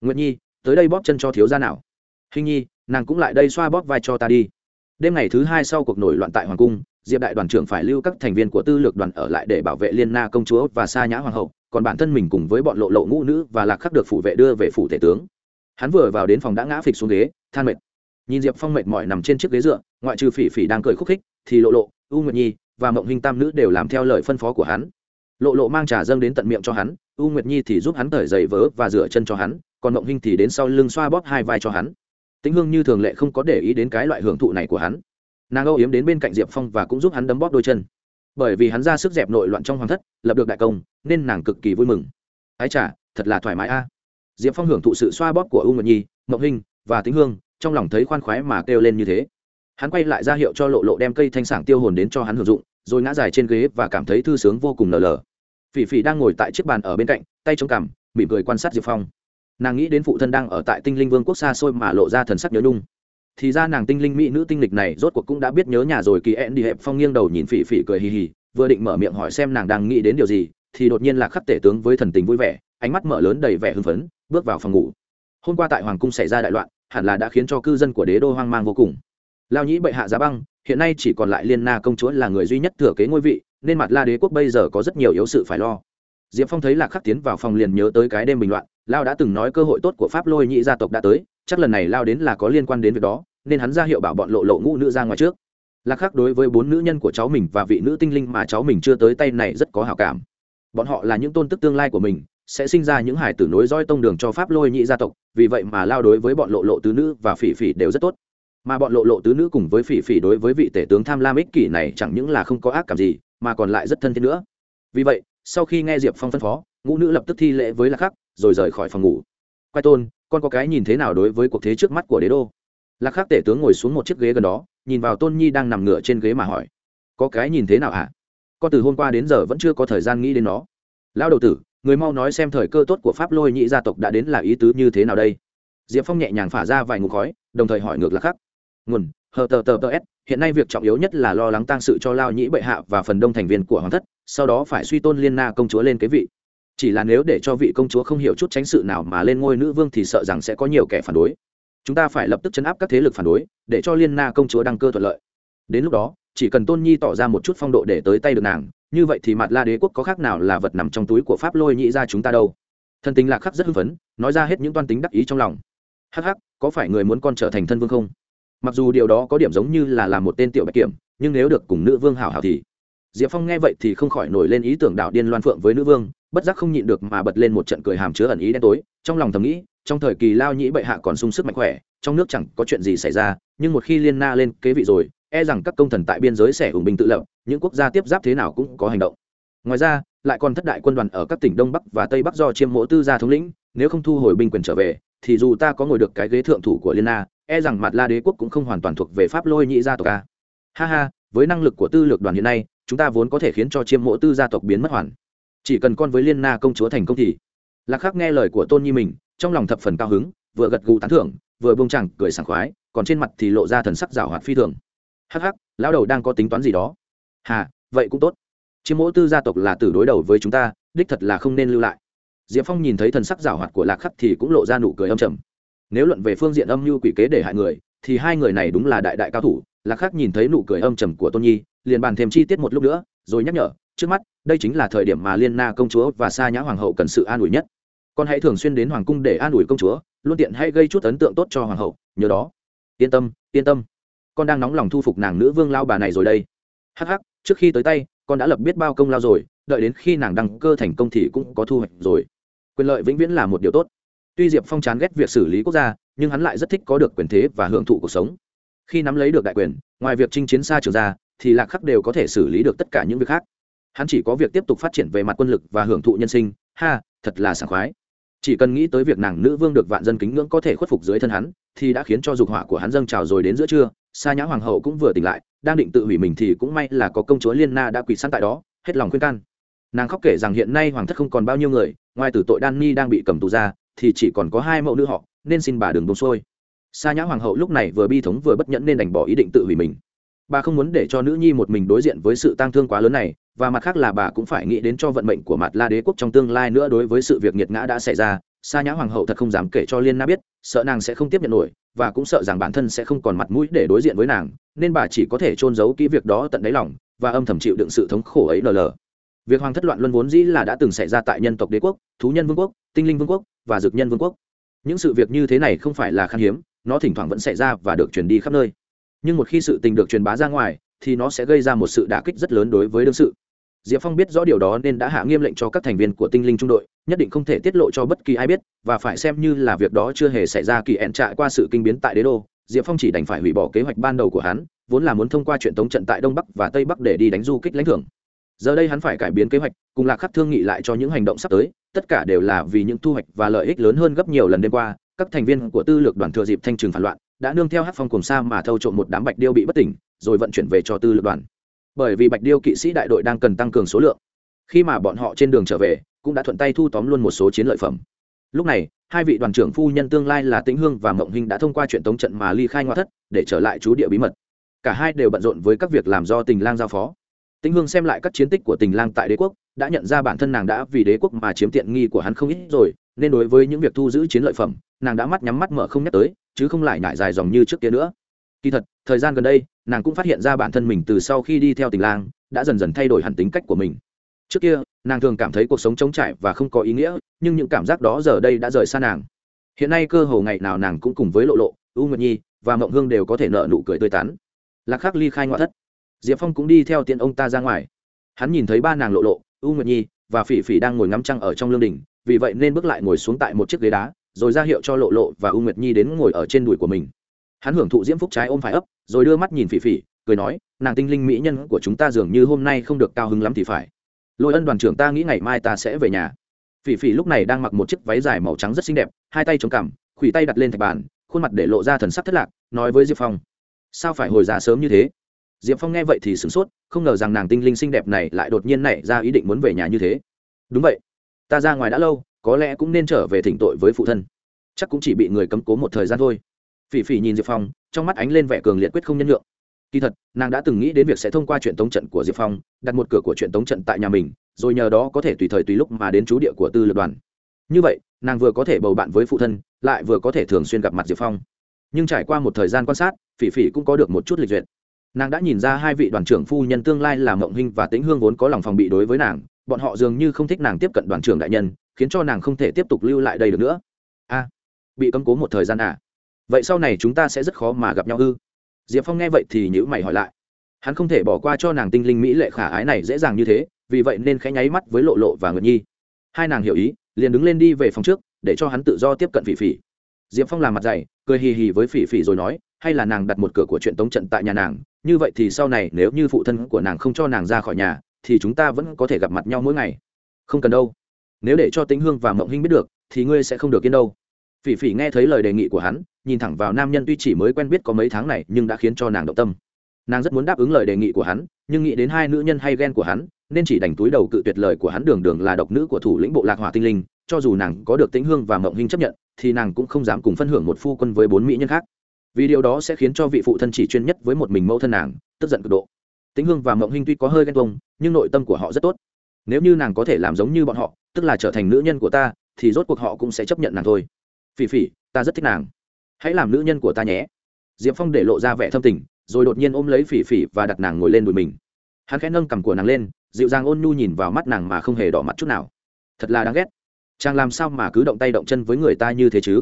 Speaker 1: Nguyệt nhi, tới đây bóp chân cho thiếu gia nào. Hình nhi, nàng cũng lại đây xoa bóp vai cho ta đi. Đêm ngày thứ hai sau cuộc nổi loạn tại hoàng cung, diệp đại đoàn trưởng phải lưu các thành viên của tư lược đoàn ở lại để bảo vệ liên na công chúa và sa nhã hoàng hậu còn bản thân mình cùng với bọn lộ lộ ngũ nữ và lạc khắc được phủ vệ đưa về phủ tể tướng. Hắn vừa vào đến phòng đã ngã phịch xuống ghế, than mệt. Nhìn diệp phong mệt mỏi nằm trên chiếc ghế dựa, ngoại trừ phỉ phỉ đang cười khúc khích, thì lộ lộ, u nguyệt nhi và mộng hình tam nữ đều làm theo lời phân phó của hắn. Lộ lộ mang trà dâng đến tận miệng cho hắn, u nguyệt nhi thì giúp hắn tởi giày vớ và rửa chân cho hắn, còn mộng hình thì đến sau lưng xoa bóp hai vai cho hắn. Tĩnh hương như thường lệ không có để ý đến cái loại hưởng thụ này của hắn. Nàng âu yếm đến bên cạnh diệp phong và cũng giúp hắn đấm bóp đôi chân bởi vì hắn ra sức dẹp nội loạn trong hoàng thất, lập được đại công, nên nàng cực kỳ vui mừng. Ái chả thật là thoải mái a. Diệp phong hưởng thụ sự xoa bóp của u nguyệt nhi, mộng Hinh và tĩnh hương, trong lòng thấy khoan khoái mà kêu lên như thế. Hắn quay lại ra hiệu cho lộ lộ đem cây thanh sảng tiêu hồn đến cho hắn hưởng dụng, rồi ngã dài trên ghế và cảm thấy thư sướng vô cùng lờ lờ. Phỉ phỉ đang ngồi tại chiếc bàn ở bên cạnh, tay chống cằm, mỉm cười quan sát diệp phong. Nàng nghĩ đến phụ thân đang ở tại tinh linh vương quốc xa xôi mà lộ ra thần sắc nhớ nhung thì ra nàng tinh linh mỹ nữ tinh lịch này rốt cuộc cũng đã biết nhớ nhà rồi, kỳ ẹn đi hẹp phong nghiêng đầu nhìn phỉ phỉ cười hì hì, vừa định mở miệng hỏi xem nàng đang nghĩ đến điều gì, thì đột nhiên là khắc tể tướng với thần tình vui vẻ, ánh mắt mở lớn đầy vẻ hưng phấn, bước vào phòng ngủ. Hôm qua tại hoàng cung xảy ra đại loạn, hẳn là đã khiến cho cư dân của đế đô hoang mang vô cùng. Lao nhĩ bệ hạ giá băng, hiện nay chỉ còn lại liên na công chúa là người duy nhất thừa kế ngôi vị, nên mặt la đế quốc bây giờ có rất nhiều yếu sự phải lo diệp phong thấy lạc khắc tiến vào phòng liền nhớ tới cái đêm bình loạn, lao đã từng nói cơ hội tốt của pháp lôi nhị gia tộc đã tới, chắc lần này lao đến là có liên quan đến việc đó, nên hắn ra hiệu bảo bọn lộ lộ ngũ nữ ra ngoài trước. Lạc khắc đối với bốn nữ nhân của cháu mình và vị nữ tinh linh mà cháu mình chưa tới tay này rất có hào cảm. Bọn họ là những tôn tức tương lai của mình, sẽ sinh ra những hải tử nối roi tông đường cho pháp lôi nhị gia tộc, vì vậy mà lao đối với bọn lộ lộ tứ nữ và phỉ phỉ đều rất tốt. Mà bọn lộ lộ tứ nữ cùng với phỉ phỉ đối với vị tể tướng tham lam ích kỷ này chẳng những là không có ác cảm gì, mà còn lại rất thân thiết nữa. Vì vậy sau khi nghe diệp phong phân phó ngũ nữ lập tức thi lễ với lạc khắc rồi rời khỏi phòng ngủ quay tôn con có cái nhìn thế nào đối với cuộc thế trước mắt của đế đô lạc khắc tể tướng ngồi xuống một chiếc ghế gần đó nhìn vào tôn nhi đang nằm ngửa trên ghế mà hỏi có cái nhìn thế nào à? con từ hôm qua đến giờ vẫn chưa có thời gian nghĩ đến nó lão đầu tử người mau nói xem thời cơ tốt của pháp lôi nhị gia tộc đã đến là ý tứ như thế nào đây diệp phong nhẹ nhàng phả ra vài ngục khói đồng thời hỏi ngược lạc khắc nguồn hờ tờ tờ tờ s, hiện nay việc trọng yếu nhất là lo lắng tăng sự cho lao nhĩ bệ hạ và phần đông thành viên của hoàng thất, sau đó phải suy tôn liên na công chúa lên cái vị. Chỉ là nếu để cho vị công chúa không hiểu chút tránh sự nào mà lên ngôi nữ vương thì sợ rằng sẽ có nhiều kẻ phản đối. Chúng ta phải lập tức chấn áp các thế lực phản đối, để cho liên na công chúa đăng cơ thuận lợi. Đến lúc đó, chỉ cần tôn nhi tỏ ra một chút phong độ để tới tay được nàng, như vậy thì mặt la đế quốc có khác nào là vật nằm trong túi của pháp lôi nhị ra chúng ta đâu. Thân tính lạc khắc rất hưng phấn, nói ra hết những toan tính đắc ý trong lòng. Hắc hắc, có phải người muốn con trở thành thân vương không? Mặc dù điều đó có điểm giống như là làm một tên tiểu bạch kiểm, nhưng nếu được cùng nữ vương hảo hảo thì. Diệp phong nghe vậy thì không khỏi nổi lên ý tưởng đạo điên loan phượng với nữ vương, bất giác không nhịn được mà bật lên một trận cười hàm chứa ẩn ý đen tối, trong lòng thầm nghĩ, trong thời kỳ lao nhĩ bệ hạ còn sung sức mạnh khỏe, trong nước chẳng có chuyện gì xảy ra, nhưng một khi liên na lên kế vị rồi e rằng các công thần tại biên giới sẽ ủng binh tự lập, những quốc gia tiếp giáp thế nào cũng có hành động. Ngoài ra, lại còn thất đại quân đoàn ở các tỉnh đông bắc và tây bắc do chiêm mỗ tư gia thống lĩnh, nếu không thu hồi binh quyền trở về, thì dù ta có ngồi được cái ghế thượng thủ của liên na e rằng mặt la đế quốc cũng không hoàn toàn thuộc về pháp lôi nhị gia tộc a. Ha ha, với năng lực của tư lược đoàn hiện nay, chúng ta vốn có thể khiến cho chiêm mộ tư gia tộc biến mất hoàn. Chỉ cần con với liên na công chúa thành công thì. Lạc khắc nghe lời của tôn nhi mình, trong lòng thập phần cao hứng, vừa gật gù tán thưởng, vừa bông chẳng cười sảng khoái, còn trên mặt thì lộ ra thần sắc rào hoạt phi thường. Hắc hắc, lão đầu đang có tính toán gì đó. Hà, vậy cũng tốt. Chiêm mỗ tư gia tộc là tử đối đầu với chúng ta, đích thật là không nên lưu lại. Diệp phong nhìn thấy thần sắc rào hoạt của lạc khắc thì cũng lộ ra nụ cười âm trầm nếu luận về phương diện âm mưu quỷ kế để hại người, thì hai người này đúng là đại đại cao thủ. Lạc khắc nhìn thấy nụ cười âm trầm của tôn nhi, liền bàn thêm chi tiết một lúc nữa, rồi nhắc nhở, trước mắt, đây chính là thời điểm mà liên na công chúa và sa nhã hoàng hậu cần sự an ủi nhất. Con hãy thường xuyên đến hoàng cung để an ủi công chúa, luôn tiện hay gây chút ấn tượng tốt cho hoàng hậu, nhớ đó. Yên tâm yên tâm. Con đang nóng lòng thu phục nàng nữ vương lao bà này rồi đây. Hắc hắc, trước khi tới tay, con đã lập biết bao công lao rồi, đợi đến khi nàng đăng cơ thành công thì cũng có thu hoạch rồi. Quyền lợi vĩnh viễn là một điều tốt tuy diệp phong chán ghét việc xử lý quốc gia, nhưng hắn lại rất thích có được quyền thế và hưởng thụ cuộc sống. Khi nắm lấy được đại quyền, ngoài việc chinh chiến xa trường ra, thì lạc khắc đều có thể xử lý được tất cả những việc khác. Hắn chỉ có việc tiếp tục phát triển về mặt quân lực và hưởng thụ nhân sinh. Ha, thật là sảng khoái. Chỉ cần nghĩ tới việc nàng nữ vương được vạn dân kính ngưỡng có thể khuất phục dưới thân hắn, thì đã khiến cho dục hỏa của hắn dâng trào rồi đến giữa trưa. Sa nhã hoàng hậu cũng vừa tỉnh lại, đang định tự hủy mình thì cũng may là có công chúa liên na đã quỳ sẵn tại đó, hết lòng khuyên can. Nàng khóc kể rằng hiện nay hoàng thất không còn bao nhiêu người, ngoài tử tội đan ni đang bị cầm tù ra thì chỉ còn có hai mẫu nữ họ, nên xin bà đừng bông xuôi. Sa nhã hoàng hậu lúc này vừa bi thống vừa bất nhẫn nên đành bỏ ý định tự hủy mình. Bà không muốn để cho nữ nhi một mình đối diện với sự tang thương quá lớn này, và mặt khác là bà cũng phải nghĩ đến cho vận mệnh của mặt la đế quốc trong tương lai nữa đối với sự việc nghiệt ngã đã xảy ra, sa nhã hoàng hậu thật không dám kể cho liên na biết, sợ nàng sẽ không tiếp nhận nổi, và cũng sợ rằng bản thân sẽ không còn mặt mũi để đối diện với nàng, nên bà chỉ có thể trôn giấu kỹ việc đó tận đáy lòng, và âm thầm chịu đựng sự thống khổ ấy lờ lờ. Việc hoàng thất loạn luân vốn dĩ là đã từng xảy ra tại nhân tộc đế quốc, thú nhân vương quốc, tinh linh vương quốc và dược nhân vương quốc. Những sự việc như thế này không phải là khan hiếm, nó thỉnh thoảng vẫn xảy ra và được truyền đi khắp nơi. Nhưng một khi sự tình được truyền bá ra ngoài, thì nó sẽ gây ra một sự đả kích rất lớn đối với đương sự. Diệp phong biết rõ điều đó nên đã hạ nghiêm lệnh cho các thành viên của tinh linh trung đội, nhất định không thể tiết lộ cho bất kỳ ai biết, và phải xem như là việc đó chưa hề xảy ra kỳ ẹn trại qua sự kinh biến tại đế đô. Diệp phong chỉ đành phải hủy bỏ kế hoạch ban đầu của hắn, vốn là muốn thông qua chuyện tống trận tại đông bắc và tây bắc để đi đánh du kích lãnh thưởng. Giờ đây hắn phải cải biến kế hoạch, cùng lạc khắc thương nghị lại cho những hành động sắp tới tất cả đều là vì những thu hoạch và lợi ích lớn hơn gấp nhiều lần đêm qua, các thành viên của tư lược đoàn thừa dịp thanh trừng phản loạn, đã nương theo hát phong cùng sa mà thâu trộm một đám bạch điêu bị bất tỉnh, rồi vận chuyển về cho tư lược đoàn. Bởi vì bạch điêu kỵ sĩ đại đội đang cần tăng cường số lượng, khi mà bọn họ trên đường trở về, cũng đã thuận tay thu tóm luôn một số chiến lợi phẩm. Lúc này, hai vị đoàn trưởng phu nhân tương lai là tĩnh hương và mộng hình đã thông qua chuyện tống trận mà ly khai ngoại thất, để trở lại chú địa bí mật. Cả hai đều bận rộn với các việc làm do tình lang giao phó tĩnh hương xem lại các chiến tích của tình lang tại đế quốc, đã nhận ra bản thân nàng đã vì đế quốc mà chiếm tiện nghi của hắn không ít rồi, nên đối với những việc thu giữ chiến lợi phẩm, nàng đã mắt nhắm mắt mở không nhắc tới, chứ không lại nhải dài dòng như trước kia nữa. Kỳ thật, thời gian gần đây, nàng cũng phát hiện ra bản thân mình từ sau khi đi theo tình lang, đã dần dần thay đổi hẳn tính cách của mình. Trước kia, nàng thường cảm thấy cuộc sống trống trải và không có ý nghĩa, nhưng những cảm giác đó giờ đây đã rời xa nàng. Hiện nay cơ hồ ngày nào nàng cũng cùng với lộ lộ, u nguyệt nhi và mộng hương đều có thể nợ nụ cười tươi tắn. Lạc khắc ly khai ngoại thất diệp phong cũng đi theo tiện ông ta ra ngoài. Hắn nhìn thấy ba nàng lộ lộ, u nguyệt nhi và phỉ phỉ đang ngồi ngắm trăng ở trong lương đình vì vậy nên bước lại ngồi xuống tại một chiếc ghế đá, rồi ra hiệu cho lộ lộ và u nguyệt nhi đến ngồi ở trên đùi của mình. Hắn hưởng thụ diễm phúc trái ôm phải ấp, rồi đưa mắt nhìn phỉ phỉ, cười nói, nàng tinh linh mỹ nhân của chúng ta dường như hôm nay không được cao hứng lắm thì phải. Lôi ân đoàn trưởng ta nghĩ ngày mai ta sẽ về nhà. Phỉ phỉ lúc này đang mặc một chiếc váy dài màu trắng rất xinh đẹp, hai tay chống cằm khủy tay đặt lên thạch bàn, khuôn mặt để lộ ra thần sắc thất lạc, nói với diệp phong, sao phải hồi già sớm như thế? Diệp phong nghe vậy thì sửng sốt, không ngờ rằng nàng tinh linh xinh đẹp này lại đột nhiên nảy ra ý định muốn về nhà như thế. Đúng vậy, ta ra ngoài đã lâu, có lẽ cũng nên trở về thỉnh tội với phụ thân. Chắc cũng chỉ bị người cấm cố một thời gian thôi. Phỉ phỉ nhìn diệp phong, trong mắt ánh lên vẻ cường liệt quyết không nhân nhượng. kỳ thật, nàng đã từng nghĩ đến việc sẽ thông qua chuyện tống trận của diệp phong, đặt một cửa của chuyện tống trận tại nhà mình, rồi nhờ đó có thể tùy thời tùy lúc mà đến chú địa của tư lập đoàn. Như vậy, nàng vừa có thể bầu bạn với phụ thân, lại vừa có thể thường xuyên gặp mặt diệp phong. Nhưng trải qua một thời gian quan sát, phỉ phỉ cũng có được một chút lịch duyệt nàng đã nhìn ra hai vị đoàn trưởng phu nhân tương lai là mộng hinh và tĩnh hương vốn có lòng phòng bị đối với nàng, bọn họ dường như không thích nàng tiếp cận đoàn trưởng đại nhân, khiến cho nàng không thể tiếp tục lưu lại đây được nữa. A, bị cấm cố một thời gian à? Vậy sau này chúng ta sẽ rất khó mà gặp nhau ư? Diệp phong nghe vậy thì nhữ mày hỏi lại. Hắn không thể bỏ qua cho nàng tinh linh mỹ lệ khả ái này dễ dàng như thế, vì vậy nên khẽ nháy mắt với lộ lộ và nguyệt nhi. Hai nàng hiểu ý, liền đứng lên đi về phòng trước, để cho hắn tự do tiếp cận phỉ phỉ. Diệp phong làm mặt dày, cười hì hì với phỉ phỉ rồi nói hay là nàng đặt một cửa của chuyện tống trận tại nhà nàng, như vậy thì sau này nếu như phụ thân của nàng không cho nàng ra khỏi nhà, thì chúng ta vẫn có thể gặp mặt nhau mỗi ngày. Không cần đâu. Nếu để cho tĩnh hương và mộng hinh biết được, thì ngươi sẽ không được yên đâu. Phỉ phỉ nghe thấy lời đề nghị của hắn, nhìn thẳng vào nam nhân tuy chỉ mới quen biết có mấy tháng này, nhưng đã khiến cho nàng động tâm. Nàng rất muốn đáp ứng lời đề nghị của hắn, nhưng nghĩ đến hai nữ nhân hay ghen của hắn, nên chỉ đành túi đầu cự tuyệt lời của hắn đường đường là độc nữ của thủ lĩnh bộ lạc hỏa tinh linh, cho dù nàng có được tĩnh hương và mộng Hinh chấp nhận, thì nàng cũng không dám cùng phân hưởng một phu quân với bốn mỹ nhân khác vì điều đó sẽ khiến cho vị phụ thân chỉ chuyên nhất với một mình mẫu thân nàng, tức giận cực độ. Tĩnh hương và mộng hinh tuy có hơi ghen tuông, nhưng nội tâm của họ rất tốt. Nếu như nàng có thể làm giống như bọn họ, tức là trở thành nữ nhân của ta, thì rốt cuộc họ cũng sẽ chấp nhận nàng thôi. Phỉ phỉ, ta rất thích nàng. Hãy làm nữ nhân của ta nhé. Diệp phong để lộ ra vẻ thâm tình, rồi đột nhiên ôm lấy phỉ phỉ và đặt nàng ngồi lên đùi mình. Hắn khẽ nâng cằm của nàng lên, dịu dàng ôn nhu nhìn vào mắt nàng mà không hề đỏ mặt chút nào. Thật là đáng ghét. Chàng làm sao mà cứ động tay động chân với người ta như thế chứ?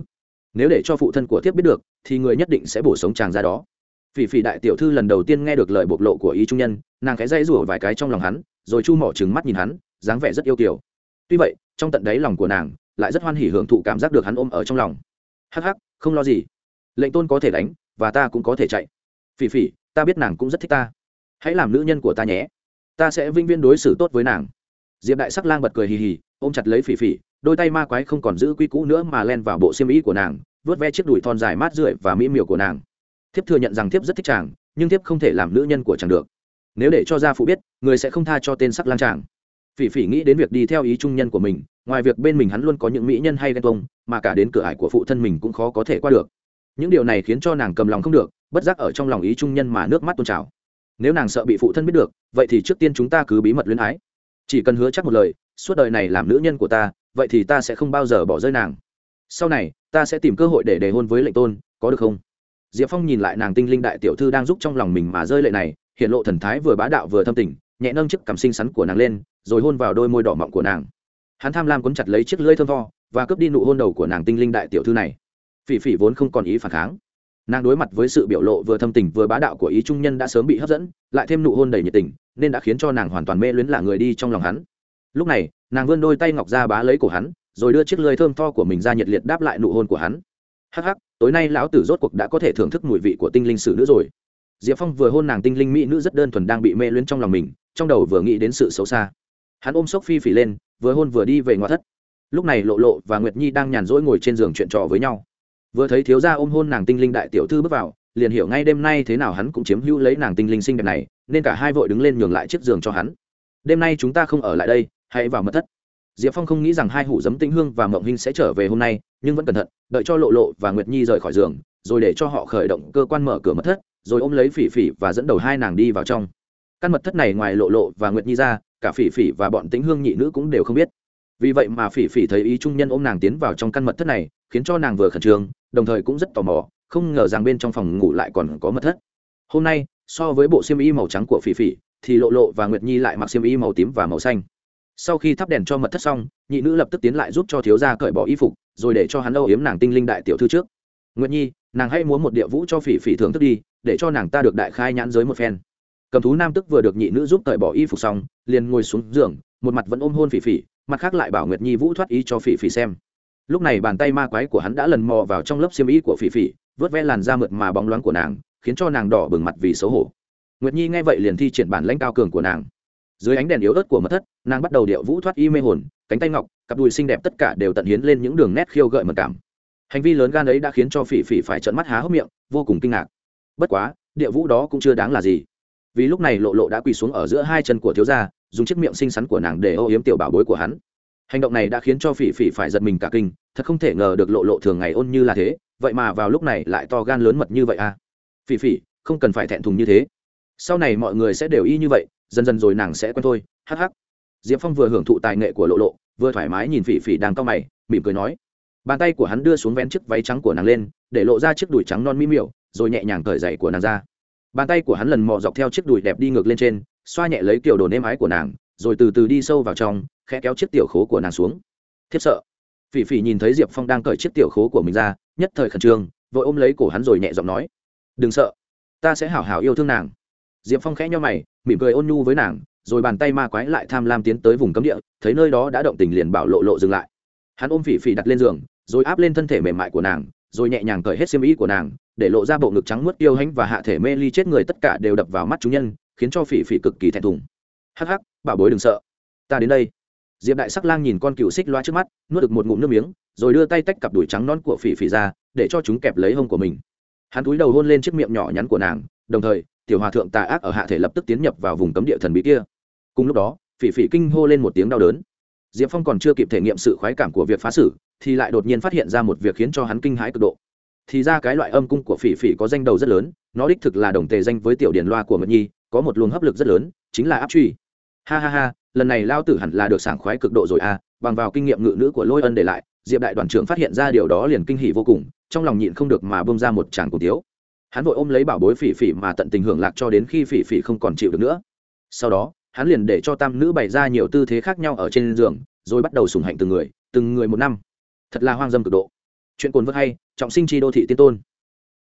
Speaker 1: Nếu để cho phụ thân của thiếp biết được thì người nhất định sẽ bổ sống chàng ra đó. Phỉ phỉ đại tiểu thư lần đầu tiên nghe được lời bộc lộ của ý trung nhân, nàng cái dây rủa vài cái trong lòng hắn, rồi chu mỏ trừng mắt nhìn hắn, dáng vẻ rất yêu kiểu tuy vậy, trong tận đáy lòng của nàng, lại rất hoan hỉ hưởng thụ cảm giác được hắn ôm ở trong lòng. Hắc hắc, không lo gì. Lệnh tôn có thể đánh, và ta cũng có thể chạy. Phỉ phỉ, ta biết nàng cũng rất thích ta. Hãy làm nữ nhân của ta nhé. Ta sẽ vinh viên đối xử tốt với nàng. Diệp đại sắc lang bật cười hì hì, ôm chặt lấy phỉ phỉ, đôi tay ma quái không còn giữ quy cũ nữa mà len vào bộ xiêm ý của nàng vớt ve chiếc đùi thon dài mát rượi và mỹ miều của nàng. Thiếp thừa nhận rằng thiếp rất thích chàng, nhưng thiếp không thể làm nữ nhân của chàng được. Nếu để cho gia phụ biết, người sẽ không tha cho tên sắc lang chàng. Phỉ phỉ nghĩ đến việc đi theo ý trung nhân của mình, ngoài việc bên mình hắn luôn có những mỹ nhân hay ghen tuông, mà cả đến cửa ải của phụ thân mình cũng khó có thể qua được. Những điều này khiến cho nàng cầm lòng không được, bất giác ở trong lòng ý trung nhân mà nước mắt tôn trào. Nếu nàng sợ bị phụ thân biết được, vậy thì trước tiên chúng ta cứ bí mật luyến ái. Chỉ cần hứa chắc một lời, suốt đời này làm nữ nhân của ta, vậy thì ta sẽ không bao giờ bỏ rơi nàng. Sau này ta sẽ tìm cơ hội để đề hôn với lệnh tôn, có được không? Diệp phong nhìn lại nàng tinh linh đại tiểu thư đang giúp trong lòng mình mà rơi lệ này, hiện lộ thần thái vừa bá đạo vừa thâm tình, nhẹ nâng chiếc cằm xinh xắn của nàng lên, rồi hôn vào đôi môi đỏ mọng của nàng. Hắn tham lam cuốn chặt lấy chiếc lưỡi thơm tho, và cướp đi nụ hôn đầu của nàng tinh linh đại tiểu thư này. Phỉ phỉ vốn không còn ý phản kháng. Nàng đối mặt với sự biểu lộ vừa thâm tình vừa bá đạo của ý trung nhân đã sớm bị hấp dẫn, lại thêm nụ hôn đầy nhiệt tình, nên đã khiến cho nàng hoàn toàn mê luyến là người đi trong lòng hắn. Lúc này, nàng vươn đôi tay ngọc ra bá lấy cổ hắn rồi đưa chiếc lưới thơm tho của mình ra nhiệt liệt đáp lại nụ hôn của hắn. Hắc hắc, tối nay lão tử rốt cuộc đã có thể thưởng thức mùi vị của tinh linh sử nữ rồi. Diệp phong vừa hôn nàng tinh linh mỹ nữ rất đơn thuần đang bị mê luyến trong lòng mình, trong đầu vừa nghĩ đến sự xấu xa. Hắn ôm sốc phi phỉ lên, vừa hôn vừa đi về ngoại thất. Lúc này lộ lộ và nguyệt nhi đang nhàn rỗi ngồi trên giường chuyện trò với nhau. Vừa thấy thiếu gia ôm hôn nàng tinh linh đại tiểu thư bước vào, liền hiểu ngay đêm nay thế nào hắn cũng chiếm hữu lấy nàng tinh linh xinh đẹp này, nên cả hai vội đứng lên nhường lại chiếc giường cho hắn. Đêm nay chúng ta không ở lại đây, hãy vào mật thất diệp phong không nghĩ rằng hai hủ giấm tinh hương và mộng hinh sẽ trở về hôm nay, nhưng vẫn cẩn thận, đợi cho lộ lộ và nguyệt nhi rời khỏi giường, rồi để cho họ khởi động cơ quan mở cửa mật thất, rồi ôm lấy phỉ phỉ và dẫn đầu hai nàng đi vào trong. Căn mật thất này ngoài lộ lộ và nguyệt nhi ra, cả phỉ phỉ và bọn tĩnh hương nhị nữ cũng đều không biết. Vì vậy mà phỉ phỉ thấy ý trung nhân ôm nàng tiến vào trong căn mật thất này, khiến cho nàng vừa khẩn trương, đồng thời cũng rất tò mò, không ngờ rằng bên trong phòng ngủ lại còn có mật thất. Hôm nay, so với bộ xiêm y màu trắng của phỉ phỉ, thì lộ lộ và nguyệt nhi lại mặc xiêm y màu tím và màu xanh sau khi thắp đèn cho mật thất xong, nhị nữ lập tức tiến lại giúp cho thiếu gia cởi bỏ y phục, rồi để cho hắn âu yếm nàng tinh linh đại tiểu thư trước. Nguyệt nhi, nàng hãy muốn một địa vũ cho phỉ phỉ thưởng thức đi, để cho nàng ta được đại khai nhãn giới một phen. Cầm thú nam tức vừa được nhị nữ giúp cởi bỏ y phục xong, liền ngồi xuống giường, một mặt vẫn ôm hôn phỉ phỉ, mặt khác lại bảo nguyệt nhi vũ thoát ý cho phỉ phỉ xem. Lúc này bàn tay ma quái của hắn đã lần mò vào trong lớp xiêm y của phỉ phỉ, vớt ve làn da mượt mà bóng loáng của nàng, khiến cho nàng đỏ bừng mặt vì xấu hổ. Nguyệt nhi nghe vậy liền thi triển bản lãnh cao cường của nàng dưới ánh đèn yếu ớt của mật thất, nàng bắt đầu điệu vũ thoát y mê hồn, cánh tay ngọc, cặp đùi xinh đẹp tất cả đều tận hiến lên những đường nét khiêu gợi mật cảm. Hành vi lớn gan ấy đã khiến cho phỉ phỉ phải trợn mắt há hốc miệng, vô cùng kinh ngạc. Bất quá địa vũ đó cũng chưa đáng là gì. Vì lúc này lộ lộ đã quỳ xuống ở giữa hai chân của thiếu gia, dùng chiếc miệng xinh xắn của nàng để ô yếm tiểu bảo bối của hắn. Hành động này đã khiến cho phỉ phỉ phải giật mình cả kinh, thật không thể ngờ được lộ lộ thường ngày ôn như là thế, vậy mà vào lúc này lại to gan lớn mật như vậy à? Phỉ phỉ, không cần phải thẹn thùng như thế. Sau này mọi người sẽ đều y như vậy dần dần rồi nàng sẽ quen thôi, hắc hắc. Diệp phong vừa hưởng thụ tài nghệ của lộ lộ, vừa thoải mái nhìn phỉ phỉ đang cau mày, mỉm cười nói. Bàn tay của hắn đưa xuống vén chiếc váy trắng của nàng lên, để lộ ra chiếc đùi trắng non mỹ miệu rồi nhẹ nhàng cởi dậy của nàng ra. Bàn tay của hắn lần mò dọc theo chiếc đùi đẹp đi ngược lên trên, xoa nhẹ lấy kiểu đồ nêm ái của nàng, rồi từ từ đi sâu vào trong, khẽ kéo chiếc tiểu khố của nàng xuống. Thiếp sợ. Phỉ phỉ nhìn thấy diệp phong đang cởi chiếc tiểu khố của mình ra, nhất thời khẩn trương, vội ôm lấy cổ hắn rồi nhẹ giọng nói. Đừng sợ. Ta sẽ hảo hảo yêu thương nàng diệp phong khẽ nho mày, mỉm cười ôn nhu với nàng, rồi bàn tay ma quái lại tham lam tiến tới vùng cấm địa, thấy nơi đó đã động tình liền bảo lộ lộ dừng lại. Hắn ôm phỉ phỉ đặt lên giường, rồi áp lên thân thể mềm mại của nàng, rồi nhẹ nhàng cởi hết xiêm ý của nàng, để lộ ra bộ ngực trắng muốt tiêu hãnh và hạ thể mê ly chết người tất cả đều đập vào mắt chúng nhân, khiến cho phỉ phỉ cực kỳ thẹn thùng. Hắc hắc, bảo bối đừng sợ. Ta đến đây. Diệp đại sắc lang nhìn con cựu xích loa trước mắt, nuốt được một ngụm nước miếng, rồi đưa tay tách cặp đùi trắng non của phỉ phỉ ra, để cho chúng kẹp lấy hông của mình. Hắn cúi đầu hôn lên chiếc miệng nhỏ nhắn của nàng, đồng thời tiểu hòa thượng tà ác ở hạ thể lập tức tiến nhập vào vùng cấm địa thần bí kia. Cùng lúc đó, phỉ phỉ kinh hô lên một tiếng đau đớn. Diệp phong còn chưa kịp thể nghiệm sự khoái cảm của việc phá xử, thì lại đột nhiên phát hiện ra một việc khiến cho hắn kinh hãi cực độ. Thì ra cái loại âm cung của phỉ phỉ có danh đầu rất lớn, nó đích thực là đồng tề danh với tiểu điển loa của mật nhi, có một luồng hấp lực rất lớn, chính là áp truy. Ha ha ha, lần này lao tử hẳn là được sảng khoái cực độ rồi à bằng vào kinh nghiệm ngự nữ của lôi ân để lại, diệp đại đoàn trưởng phát hiện ra điều đó liền kinh hỉ vô cùng, trong lòng nhịn không được mà bông ra một tràng cổ tiếu hắn vội ôm lấy bảo bối phỉ phỉ mà tận tình hưởng lạc cho đến khi phỉ phỉ không còn chịu được nữa. Sau đó, hắn liền để cho tam nữ bày ra nhiều tư thế khác nhau ở trên giường, rồi bắt đầu sùng hạnh từng người từng người một năm. Thật là hoang dâm cực độ. Chuyện cồn vớt hay, trọng sinh chi đô thị tiên tôn.